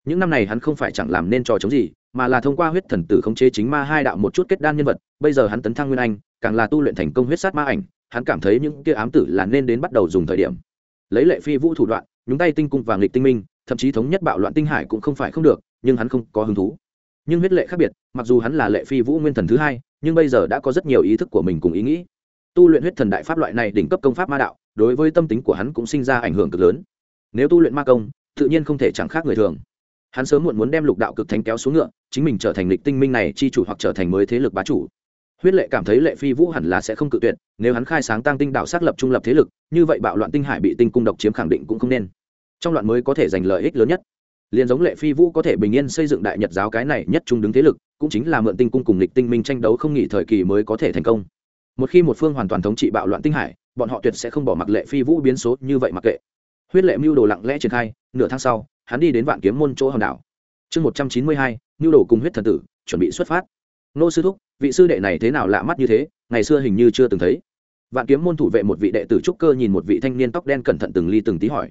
Những năm này hắn không phải chẳng làm nên trò chống gì, mà là thông qua huyết thần tử khống chế chính ma hai đạo một chút kết đan nhân vật, bây giờ hắn tấn thăng nguyên anh, càng là tu luyện thành công huyết sát ma ảnh, hắn cảm thấy những kia ám tử là nên đến bắt đầu dùng thời điểm. Lấy lệ phi vũ thủ đoạn, nhúng tay tinh cung và nghịch tinh minh, thậm chí thống nhất bạo loạn tinh hải cũng không phải không được, nhưng hắn không có hứng thú. Nhưng huyết lệ khác biệt, mặc dù hắn là lệ phi vũ nguyên thần thứ hai nhưng bây giờ đã có rất nhiều ý thức của mình cùng ý nghĩ. Tu luyện huyết thần đại pháp loại này đỉnh cấp công pháp ma đạo, đối với tâm tính của hắn cũng sinh ra ảnh hưởng cực lớn. Nếu tu luyện ma công, tự nhiên không thể chẳng khác người thường. Hắn sớm muộn muốn đem lục đạo cực thánh kéo xuống ngựa, chính mình trở thành lịch tinh minh này chi chủ hoặc trở thành mới thế lực bá chủ. Huyết lệ cảm thấy lệ phi vũ hẳn là sẽ không cự tuyệt, nếu hắn khai sáng tăng tinh đạo xác lập trung lập thế lực, như vậy bạo loạn tinh hải bị tinh cung độc chiếm khẳng định cũng không nên. Trong loạn mới có thể giành lợi ích lớn nhất. Liền giống lệ phi vũ có thể bình yên xây dựng đại nhật giáo cái này nhất trung đứng thế lực cũng chính là mượn tinh cung cùng lịch tinh minh tranh đấu không nghỉ thời kỳ mới có thể thành công. Một khi một phương hoàn toàn thống trị bạo loạn tinh hải, bọn họ tuyệt sẽ không bỏ mặc lệ phi vũ biến số như vậy mặc kệ. Huyết lệ mưu đồ lặng lẽ triển khai, nửa tháng sau, hắn đi đến vạn kiếm môn chỗ hòn đảo. Chương một trăm chín mươi hai, mưu đồ cùng huyết thần tử, chuẩn bị xuất phát. Nô sư thúc, vị sư đệ này thế nào lạ mắt như thế, ngày xưa hình như chưa từng thấy. Vạn kiếm môn thủ vệ một vị đệ tử trúc cơ nhìn một vị thanh niên tóc đen cẩn thận từng ly từng tí hỏi.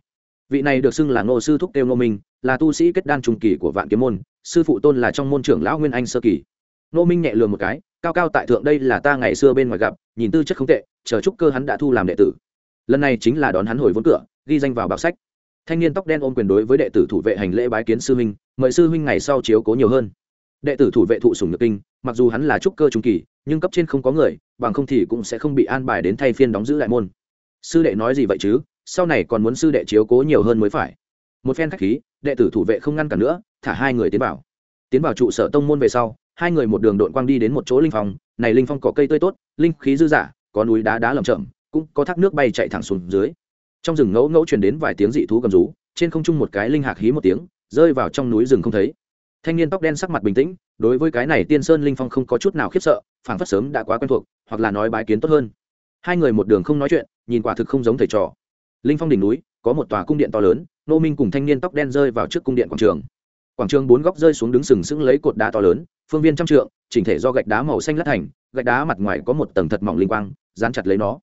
Vị này được xưng là ngô sư thúc tiêu ngô minh, là tu sĩ kết đan trung kỳ của vạn kiếm môn sư phụ tôn là trong môn trưởng lão nguyên anh sơ kỳ. Nô minh nhẹ lường một cái, cao cao tại thượng đây là ta ngày xưa bên ngoài gặp, nhìn tư chất không tệ, chờ trúc cơ hắn đã thu làm đệ tử. Lần này chính là đón hắn hồi vốn cửa, ghi danh vào bảo sách. Thanh niên tóc đen ôm quyền đối với đệ tử thủ vệ hành lễ bái kiến sư huynh, mời sư huynh ngày sau chiếu cố nhiều hơn. Đệ tử thủ vệ thụ sùng nhược kinh, mặc dù hắn là trúc cơ trung kỳ, nhưng cấp trên không có người, bằng không thì cũng sẽ không bị an bài đến thay phiên đóng giữ lại môn. Sư đệ nói gì vậy chứ? Sau này còn muốn sư đệ chiếu cố nhiều hơn mới phải. Một phen khách khí đệ tử thủ vệ không ngăn cản nữa, thả hai người tiến vào. Tiến vào trụ sở tông môn về sau, hai người một đường đội quang đi đến một chỗ linh phong. Này linh phong có cây tươi tốt, linh khí dư dả, có núi đá đá lởm chởm, cũng có thác nước bay chạy thẳng xuống dưới. Trong rừng ngẫu ngẫu truyền đến vài tiếng dị thú gầm rú, trên không trung một cái linh hạc hí một tiếng, rơi vào trong núi rừng không thấy. Thanh niên tóc đen sắc mặt bình tĩnh, đối với cái này tiên sơn linh phong không có chút nào khiếp sợ, phảng phất sớm đã quá quen thuộc, hoặc là nói bái kiến tốt hơn. Hai người một đường không nói chuyện, nhìn quả thực không giống thầy trò. Linh phong đỉnh núi, có một tòa cung điện to lớn nô minh cùng thanh niên tóc đen rơi vào trước cung điện quảng trường. Quảng trường bốn góc rơi xuống đứng sừng sững lấy cột đá to lớn, phương viên trăm trượng, chỉnh thể do gạch đá màu xanh lát thành, gạch đá mặt ngoài có một tầng thật mỏng linh quang, dán chặt lấy nó.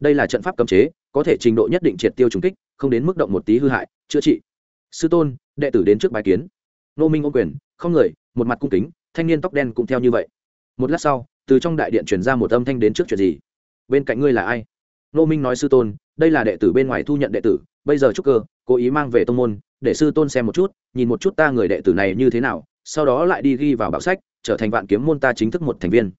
Đây là trận pháp cấm chế, có thể trình độ nhất định triệt tiêu trùng kích, không đến mức động một tí hư hại, chữa trị. Sư tôn, đệ tử đến trước bài kiến. Nô minh ô quyền, không người, một mặt cung kính, thanh niên tóc đen cũng theo như vậy. Một lát sau, từ trong đại điện truyền ra một âm thanh đến trước chuyện gì? Bên cạnh ngươi là ai? Nô minh nói, sư tôn, đây là đệ tử bên ngoài thu nhận đệ tử bây giờ trúc cơ, cố ý mang về tông môn, để sư tôn xem một chút, nhìn một chút ta người đệ tử này như thế nào, sau đó lại đi ghi vào bảo sách, trở thành vạn kiếm môn ta chính thức một thành viên.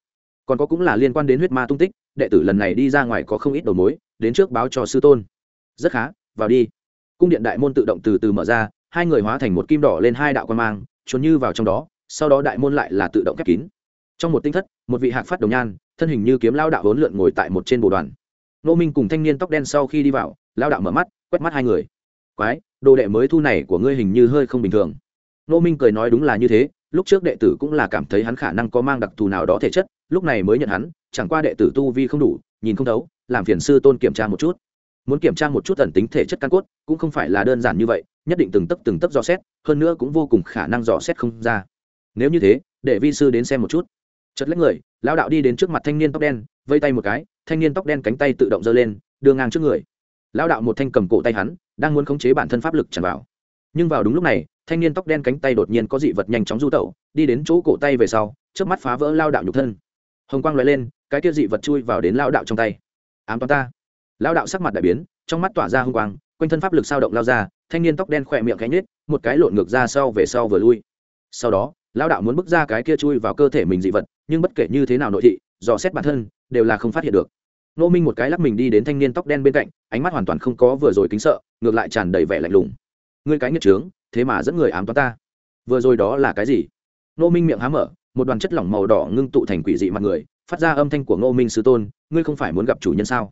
Còn có cũng là liên quan đến huyết ma tung tích, đệ tử lần này đi ra ngoài có không ít đầu mối, đến trước báo cho sư tôn. Rất khá, vào đi. Cung điện đại môn tự động từ từ mở ra, hai người hóa thành một kim đỏ lên hai đạo quan mang trốn như vào trong đó, sau đó đại môn lại là tự động khép kín. Trong một tinh thất, một vị hạc phát đồng nhan, thân hình như kiếm lao đạo hỗn lượn ngồi tại một trên bồ đoàn nô minh cùng thanh niên tóc đen sau khi đi vào, lao đạo mở mắt, quét mắt hai người. Quái, đồ đệ mới thu này của ngươi hình như hơi không bình thường. Nô minh cười nói đúng là như thế, lúc trước đệ tử cũng là cảm thấy hắn khả năng có mang đặc thù nào đó thể chất, lúc này mới nhận hắn, chẳng qua đệ tử tu vi không đủ, nhìn không thấu, làm phiền sư tôn kiểm tra một chút. Muốn kiểm tra một chút tần tính thể chất căn cốt, cũng không phải là đơn giản như vậy, nhất định từng tấc từng tấc dò xét, hơn nữa cũng vô cùng khả năng dò xét không ra. Nếu như thế để vi sư đến xem một chút. Chất lấy người lão đạo đi đến trước mặt thanh niên tóc đen, vây tay một cái, thanh niên tóc đen cánh tay tự động giơ lên, đưa ngang trước người. Lão đạo một thanh cầm cổ tay hắn, đang muốn khống chế bản thân pháp lực tràn vào. Nhưng vào đúng lúc này, thanh niên tóc đen cánh tay đột nhiên có dị vật nhanh chóng du tẩu, đi đến chỗ cổ tay về sau trước mắt phá vỡ lao đạo nhục thân. Hồng quang loại lên, cái kia dị vật chui vào đến lao đạo trong tay. Ám toán ta. Lao đạo sắc mặt đại biến, trong mắt tỏa ra hồng quang, quanh thân pháp lực sao động lao ra, thanh niên tóc đen khỏe miệng cánh nết một cái lộn ngược ra sau về sau vừa lui. Sau đó lao đạo muốn bước ra cái kia chui vào cơ thể mình dị vật, nhưng bất kể như thế nào nội thị, dò xét bản thân, đều là không phát hiện được. Nô minh một cái lắc mình đi đến thanh niên tóc đen bên cạnh, ánh mắt hoàn toàn không có vừa rồi kính sợ, ngược lại tràn đầy vẻ lạnh lùng. Ngươi cái nghiệt trướng, thế mà dẫn người ám toán ta. Vừa rồi đó là cái gì? Nô minh miệng há mở, một đoàn chất lỏng màu đỏ ngưng tụ thành quỷ dị mặt người, phát ra âm thanh của ngô minh sư tôn, ngươi không phải muốn gặp chủ nhân sao?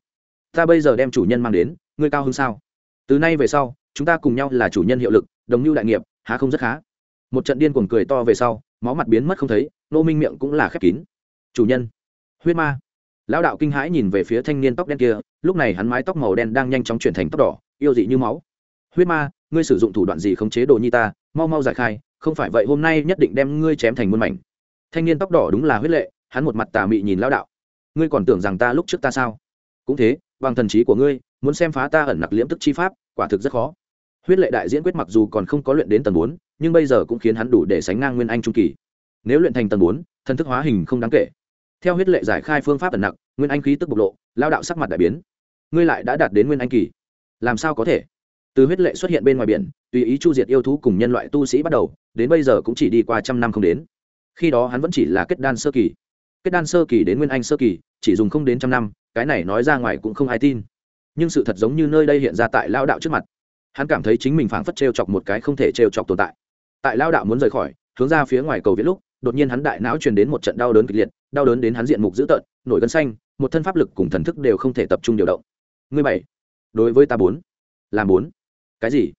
Ta bây giờ đem chủ nhân mang đến, ngươi cao hơn sao? Từ nay về sau, chúng ta cùng nhau là chủ nhân hiệu lực, đồng mưu đại nghiệp, há không rất khá? Một trận điên cuồng cười to về sau, máu mặt biến mất không thấy, nô minh miệng cũng là khép kín. Chủ nhân. Huyết ma. Lão đạo kinh hãi nhìn về phía thanh niên tóc đen kia, lúc này hắn mái tóc màu đen đang nhanh chóng chuyển thành tóc đỏ, yêu dị như máu. Huyết ma, ngươi sử dụng thủ đoạn gì khống chế đồ nhi ta? Mau mau giải khai, không phải vậy hôm nay nhất định đem ngươi chém thành muôn mảnh. Thanh niên tóc đỏ đúng là huyết lệ, hắn một mặt tà mị nhìn lão đạo. Ngươi còn tưởng rằng ta lúc trước ta sao? Cũng thế, bằng thần trí của ngươi, muốn xem phá ta ẩn nặc liễm tức chi pháp, quả thực rất khó. Huyết lệ đại diễn quyết mặc dù còn không có luyện đến tầng bốn nhưng bây giờ cũng khiến hắn đủ để sánh ngang nguyên anh trung kỳ. Nếu luyện thành tầng bốn thần thức hóa hình không đáng kể. Theo huyết lệ giải khai phương pháp ẩn nặc, nguyên anh khí tức bộc lộ, lao đạo sắc mặt đại biến. Ngươi lại đã đạt đến nguyên anh kỳ. Làm sao có thể? Từ huyết lệ xuất hiện bên ngoài biển, tùy ý chu diệt yêu thú cùng nhân loại tu sĩ bắt đầu, đến bây giờ cũng chỉ đi qua trăm năm không đến. Khi đó hắn vẫn chỉ là kết đan sơ kỳ. Kết đan sơ kỳ đến nguyên anh sơ kỳ, chỉ dùng không đến trăm năm, cái này nói ra ngoài cũng không ai tin. Nhưng sự thật giống như nơi đây hiện ra tại lao đạo trước mặt. Hắn cảm thấy chính mình phảng phất t r e o chọc một cái không thể t r e o chọc tồn tại tại lao đạo muốn rời khỏi, hướng ra phía ngoài cầu viết lúc, đột nhiên hắn đại não truyền đến một trận đau đớn kịch liệt, đau đớn đến hắn diện mục dữ tợn, nổi gân xanh, một thân pháp lực cùng thần thức đều không thể tập trung điều động. Ngươi bảy, đối với ta bốn, làm bốn. Cái gì?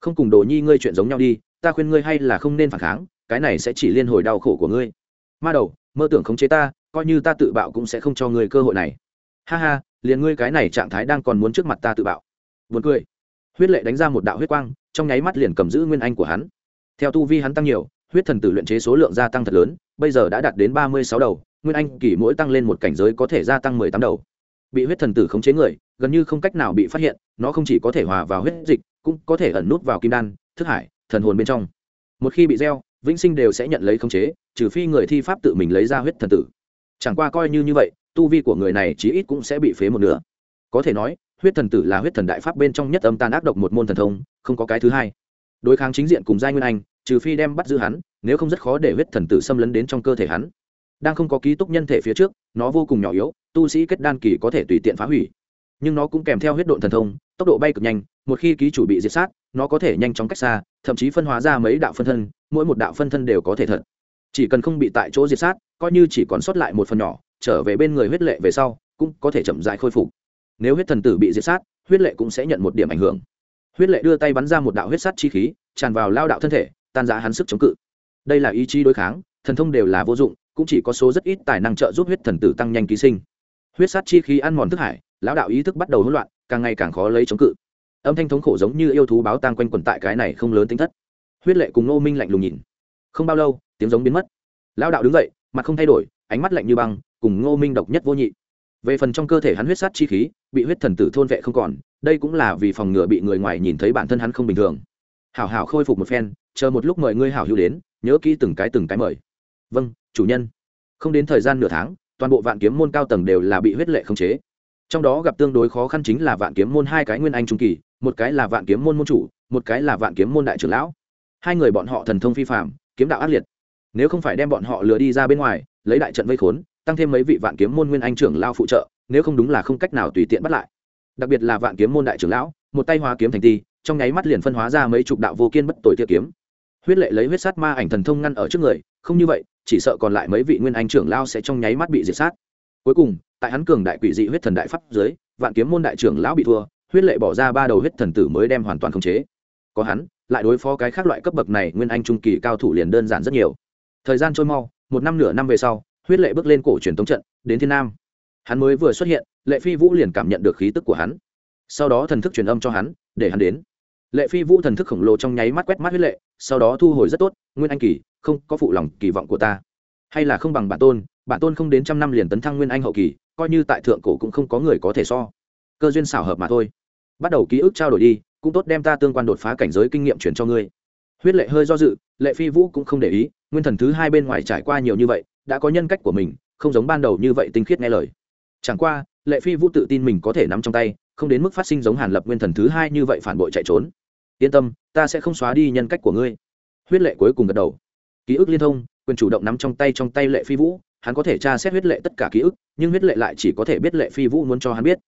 Không cùng đồ nhi ngươi chuyện giống nhau đi, ta khuyên ngươi hay là không nên phản kháng, cái này sẽ chỉ liên hồi đau khổ của ngươi. Ma đầu, mơ tưởng khống chế ta, coi như ta tự bạo cũng sẽ không cho ngươi cơ hội này. Ha ha, liền ngươi cái này trạng thái đang còn muốn trước mặt ta tự bạo. Buồn cười. Huyết lệ đánh ra một đạo huyết quang, trong nháy mắt liền cầm giữ nguyên anh của hắn theo tu vi hắn tăng nhiều, huyết thần tử luyện chế số lượng gia tăng thật lớn, bây giờ đã đạt đến ba mươi sáu đầu, nguyên anh kỳ mỗi tăng lên một cảnh giới có thể gia tăng mười tám đầu. Bị huyết thần tử khống chế người, gần như không cách nào bị phát hiện, nó không chỉ có thể hòa vào huyết dịch, cũng có thể ẩn nút vào kim đan, thức hải, thần hồn bên trong. Một khi bị gieo, vĩnh sinh đều sẽ nhận lấy khống chế, trừ phi người thi pháp tự mình lấy ra huyết thần tử. Chẳng qua coi như như vậy, tu vi của người này chí ít cũng sẽ bị phế một nửa. Có thể nói, huyết thần tử là huyết thần đại pháp bên trong nhất âm tan ác độc một môn thần thông, không có cái thứ hai đối kháng chính diện cùng giai nguyên anh, trừ phi đem bắt giữ hắn, nếu không rất khó để huyết thần tử xâm lấn đến trong cơ thể hắn. Đang không có ký túc nhân thể phía trước, nó vô cùng nhỏ yếu, tu sĩ kết đan kỳ có thể tùy tiện phá hủy. Nhưng nó cũng kèm theo huyết độn thần thông, tốc độ bay cực nhanh, một khi ký chủ bị diệt sát, nó có thể nhanh chóng cách xa, thậm chí phân hóa ra mấy đạo phân thân, mỗi một đạo phân thân đều có thể thật. Chỉ cần không bị tại chỗ diệt sát, coi như chỉ còn sót lại một phần nhỏ, trở về bên người huyết lệ về sau, cũng có thể chậm dại khôi phục. Nếu huyết thần tử bị diệt sát, huyết lệ cũng sẽ nhận một điểm ảnh hưởng huyết lệ đưa tay bắn ra một đạo huyết sắt chi khí, tràn vào lao đạo thân thể, tan giã hắn sức chống cự. Đây là ý chí đối kháng, thần thông đều là vô dụng, cũng chỉ có số rất ít tài năng trợ giúp huyết thần tử tăng nhanh ký sinh. Huyết sát chi khí ăn mòn thức hải, lão đạo ý thức bắt đầu hỗn loạn, càng ngày càng khó lấy chống cự. Âm thanh thống khổ giống như yêu thú báo tang quanh quẩn tại cái này không lớn tính thất. Huyết lệ cùng ngô minh lạnh lùng nhìn. Không bao lâu, tiếng giống biến mất. Lão đạo đứng dậy, mặt không thay đổi, ánh mắt lạnh như băng, cùng ngô minh độc nhất vô nhị. Về phần trong cơ thể hắn huyết sát chi khí bị huyết thần tử thôn vệ không còn, đây cũng là vì phòng ngừa bị người ngoài nhìn thấy bản thân hắn không bình thường. Hảo hảo khôi phục một phen, chờ một lúc mời ngươi hảo hữu đến, nhớ kỹ từng cái từng cái mời. Vâng chủ nhân. Không đến thời gian nửa tháng, toàn bộ vạn kiếm môn cao tầng đều là bị huyết lệ khống chế. Trong đó gặp tương đối khó khăn chính là vạn kiếm môn hai cái nguyên anh trung kỳ, một cái là vạn kiếm môn môn chủ, một cái là vạn kiếm môn đại trưởng lão. Hai người bọn họ thần thông phi phạm kiếm đạo ác liệt. Nếu không phải đem bọn họ lừa đi ra bên ngoài, lấy đại trận vây khốn, tăng thêm mấy vị vạn kiếm môn nguyên anh trưởng lao phụ trợ nếu không đúng là không cách nào tùy tiện bắt lại. Đặc biệt là vạn kiếm môn đại trưởng lão, một tay hóa kiếm thành ti, trong nháy mắt liền phân hóa ra mấy chục đạo vô kiên bất tội tiêu kiếm. Huyết lệ lấy huyết sát ma ảnh thần thông ngăn ở trước người, không như vậy, chỉ sợ còn lại mấy vị nguyên anh trưởng lao sẽ trong nháy mắt bị diệt sát. Cuối cùng, tại hắn cường đại quỷ dị huyết thần đại pháp dưới, vạn kiếm môn đại trưởng lão bị thua, huyết lệ bỏ ra ba đầu huyết thần tử mới đem hoàn toàn khống chế. Có hắn, lại đối phó cái khác loại cấp bậc này nguyên anh trung kỳ cao thủ liền đơn giản rất nhiều. Thời gian trôi mau, một năm nửa năm về sau, huyết lệ bước lên cổ truyền tống trận, đến thiên nam hắn mới vừa xuất hiện, lệ phi vũ liền cảm nhận được khí tức của hắn. Sau đó thần thức truyền âm cho hắn, để hắn đến. Lệ phi vũ thần thức khổng lồ trong nháy mắt quét mắt huyết lệ, sau đó thu hồi rất tốt, nguyên anh kỳ, không, có phụ lòng kỳ vọng của ta. Hay là không bằng bản tôn bản tôn không đến trăm năm liền tấn thăng nguyên anh hậu kỳ, coi như tại thượng cổ cũng không có người có thể so. Cơ duyên xảo hợp mà thôi. Bắt đầu ký ức trao đổi đi, cũng tốt đem ta tương quan đột phá cảnh giới kinh nghiệm chuyển cho ngươi. Huyết lệ hơi do dự, lệ phi vũ cũng không để ý, nguyên thần thứ hai bên ngoài trải qua nhiều như vậy, đã có nhân cách của mình, không giống ban đầu như vậy tinh khiết nghe lời chẳng qua, lệ phi vũ tự tin mình có thể nắm trong tay, không đến mức phát sinh giống hàn lập nguyên thần thứ hai như vậy phản bội chạy trốn. Yên tâm, ta sẽ không xóa đi nhân cách của ngươi. Huyết lệ cuối cùng gật đầu. Ký ức liên thông, quyền chủ động nắm trong tay trong tay lệ phi vũ, hắn có thể tra xét huyết lệ tất cả ký ức, nhưng huyết lệ lại chỉ có thể biết lệ phi vũ muốn cho hắn biết.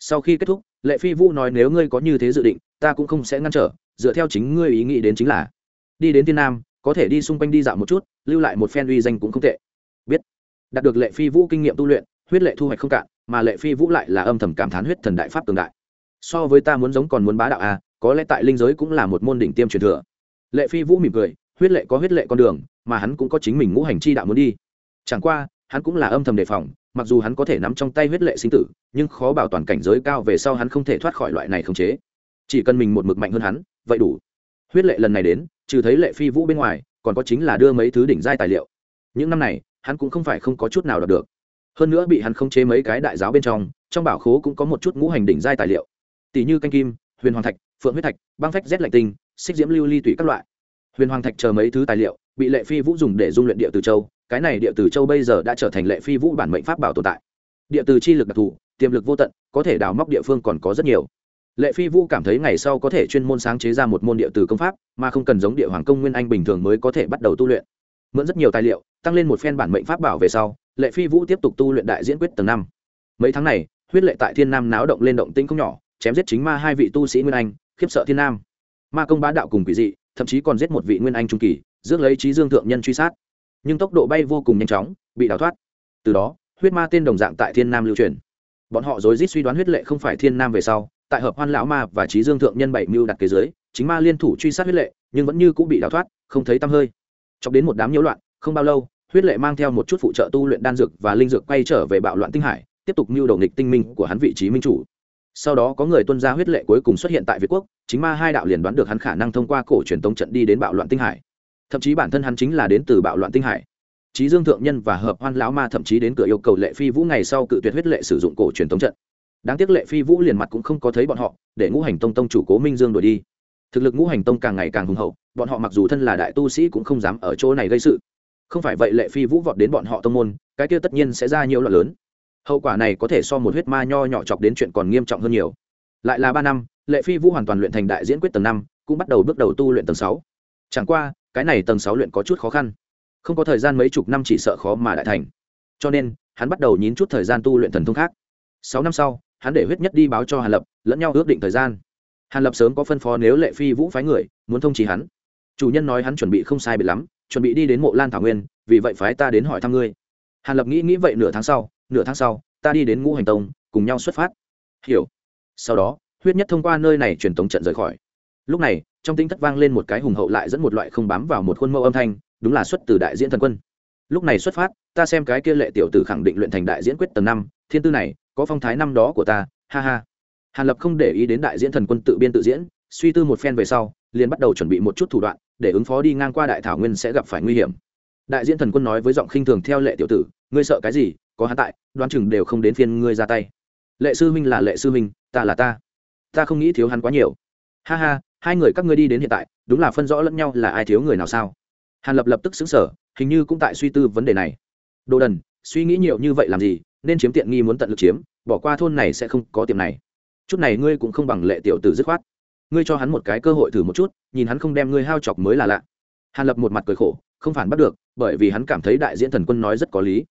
Sau khi kết thúc, lệ phi vũ nói nếu ngươi có như thế dự định, ta cũng không sẽ ngăn trở, dựa theo chính ngươi ý nghĩ đến chính là. Đi đến thiên nam, có thể đi xung quanh đi dạo một chút, lưu lại một phen uy danh cũng không tệ. Biết. Đạt được lệ phi vũ kinh nghiệm tu luyện huyết lệ thu hoạch không cạn, mà lệ phi vũ lại là âm thầm cảm thán huyết thần đại pháp tương đại. So với ta muốn giống còn muốn bá đạo à có lẽ tại linh giới cũng là một môn đỉnh tiêm truyền thừa. Lệ phi vũ mỉm cười, huyết lệ có huyết lệ con đường, mà hắn cũng có chính mình ngũ hành chi đạo muốn đi. Chẳng qua, hắn cũng là âm thầm đề phòng, mặc dù hắn có thể nắm trong tay huyết lệ sinh tử, nhưng khó bảo toàn cảnh giới cao về sau hắn không thể thoát khỏi loại này khống chế. Chỉ cần mình một mực mạnh hơn hắn, vậy đủ. Huyết lệ lần này đến, trừ thấy lệ phi vũ bên ngoài, còn có chính là đưa mấy thứ đỉnh giai tài liệu. Những năm này, hắn cũng không phải không có chút nào đạt được hơn nữa bị hắn khống chế mấy cái đại giáo bên trong trong bảo khố cũng có một chút ngũ hành đỉnh giai tài liệu. Tỷ như canh kim, huyền hoàng thạch, phượng huyết thạch, băng phách rét lạnh tinh, xích diễm lưu ly tụy các loại. Huyền hoàng thạch chờ mấy thứ tài liệu, bị lệ phi vũ dùng để dung luyện địa từ châu. Cái này địa từ châu bây giờ đã trở thành lệ phi vũ bản mệnh pháp bảo tồn tại. Địa từ chi lực đặc thù, tiềm lực vô tận, có thể đào móc địa phương còn có rất nhiều. Lệ phi vũ cảm thấy ngày sau có thể chuyên môn sáng chế ra một môn địa từ công pháp, mà không cần giống địa hoàng công nguyên anh bình thường mới có thể bắt đầu tu luyện. Mượn rất nhiều tài liệu, tăng lên một phen bản mệnh pháp bảo về sau lệ phi vũ tiếp tục tu luyện đại diễn quyết tầng năm. Mấy tháng này, huyết lệ tại thiên nam náo động lên động tĩnh không nhỏ, chém giết chính ma hai vị tu sĩ nguyên anh, khiếp sợ thiên nam. Ma công bá đạo cùng quỷ dị, thậm chí còn giết một vị nguyên anh trung kỳ, rước lấy trí dương thượng nhân truy sát. Nhưng tốc độ bay vô cùng nhanh chóng, bị đào thoát. Từ đó, huyết ma tên đồng dạng tại thiên nam lưu truyền. Bọn họ rối rít suy đoán huyết lệ không phải thiên nam về sau, tại hợp hoan lão ma và trí dương thượng nhân bảy mưu đặt kế giới, chính ma liên thủ truy sát huyết lệ, nhưng vẫn như cũng bị đào thoát, không thấy tăm hơi. Chọc đến một đám nhiễu loạn, không bao lâu huyết lệ mang theo một chút phụ trợ tu luyện đan dược và linh dược quay trở về bạo loạn tinh hải, tiếp tục mưu đầu nghịch tinh minh của hắn vị trí minh chủ. Sau đó có người tuân ra huyết lệ cuối cùng xuất hiện tại việt quốc, chính ma hai đạo liền đoán được hắn khả năng thông qua cổ truyền tống trận đi đến bạo loạn tinh hải. Thậm chí bản thân hắn chính là đến từ bạo loạn tinh hải. Trí dương thượng nhân và hợp hoan lão ma thậm chí đến cửa yêu cầu lệ phi vũ ngày sau cự tuyệt huyết lệ sử dụng cổ truyền tống trận. Đáng tiếc lệ phi vũ liền mặt cũng không có thấy bọn họ, để ngũ hành tông tông chủ cố minh dương đuổi đi. Thực lực ngũ hành tông càng ngày càng hùng hậu, bọn họ mặc dù thân là đại tu sĩ cũng không dám ở chỗ này gây sự không phải vậy lệ phi vũ vọt đến bọn họ tông môn, cái kia tất nhiên sẽ ra nhiều loạn lớn. Hậu quả này có thể so một huyết ma nho nhỏ chọc đến chuyện còn nghiêm trọng hơn nhiều. Lại là ba năm, lệ phi vũ hoàn toàn luyện thành đại diễn quyết tầng năm, cũng bắt đầu bước đầu tu luyện tầng sáu. Chẳng qua, cái này tầng sáu luyện có chút khó khăn. Không có thời gian mấy chục năm chỉ sợ khó mà đại thành. Cho nên, hắn bắt đầu nhín chút thời gian tu luyện thần thông khác. Sáu năm sau, hắn để huyết nhất đi báo cho hàn lập, lẫn nhau ước định thời gian. Hàn lập sớm có phân phó nếu lệ phi vũ phái người, muốn thông trì hắn. Chủ nhân nói hắn chuẩn bị không sai biệt lắm chuẩn bị đi đến mộ lan thảo nguyên, vì vậy phái ta đến hỏi thăm ngươi. Hàn lập nghĩ nghĩ vậy nửa tháng sau, nửa tháng sau, ta đi đến ngũ hành tông, cùng nhau xuất phát. Hiểu. Sau đó, huyết nhất thông qua nơi này truyền tống trận rời khỏi. Lúc này, trong tính thất vang lên một cái hùng hậu lại dẫn một loại không bám vào một khuôn mẫu âm thanh, đúng là xuất từ đại diễn thần quân. Lúc này xuất phát, ta xem cái kia lệ tiểu tử khẳng định luyện thành đại diễn quyết tầng năm, thiên tư này, có phong thái năm đó của ta, ha ha. Hàn lập không để ý đến đại diễn thần quân tự biên tự diễn, suy tư một phen về sau, liền bắt đầu chuẩn bị một chút thủ đoạn để ứng phó đi ngang qua đại thảo nguyên sẽ gặp phải nguy hiểm. Đại diễn thần quân nói với giọng khinh thường theo lệ tiểu tử, ngươi sợ cái gì, có hắn tại, đoán chừng đều không đến phiên ngươi ra tay. Lệ sư huynh là lệ sư huynh, ta là ta. Ta không nghĩ thiếu hắn quá nhiều. Ha ha, hai người các ngươi đi đến hiện tại, đúng là phân rõ lẫn nhau là ai thiếu người nào sao? Hàn lập lập tức xứng sở hình như cũng tại suy tư vấn đề này. Đồ đần, suy nghĩ nhiều như vậy làm gì, nên chiếm tiện nghi muốn tận lực chiếm, bỏ qua thôn này sẽ không có tiệm này. Chút này ngươi cũng không bằng lệ tiểu tử dứt khoát ngươi cho hắn một cái cơ hội thử một chút, nhìn hắn không đem ngươi hao chọc mới là lạ. Hàn lập một mặt cười khổ, không phản bắt được, bởi vì hắn cảm thấy đại diễn thần quân nói rất có lý.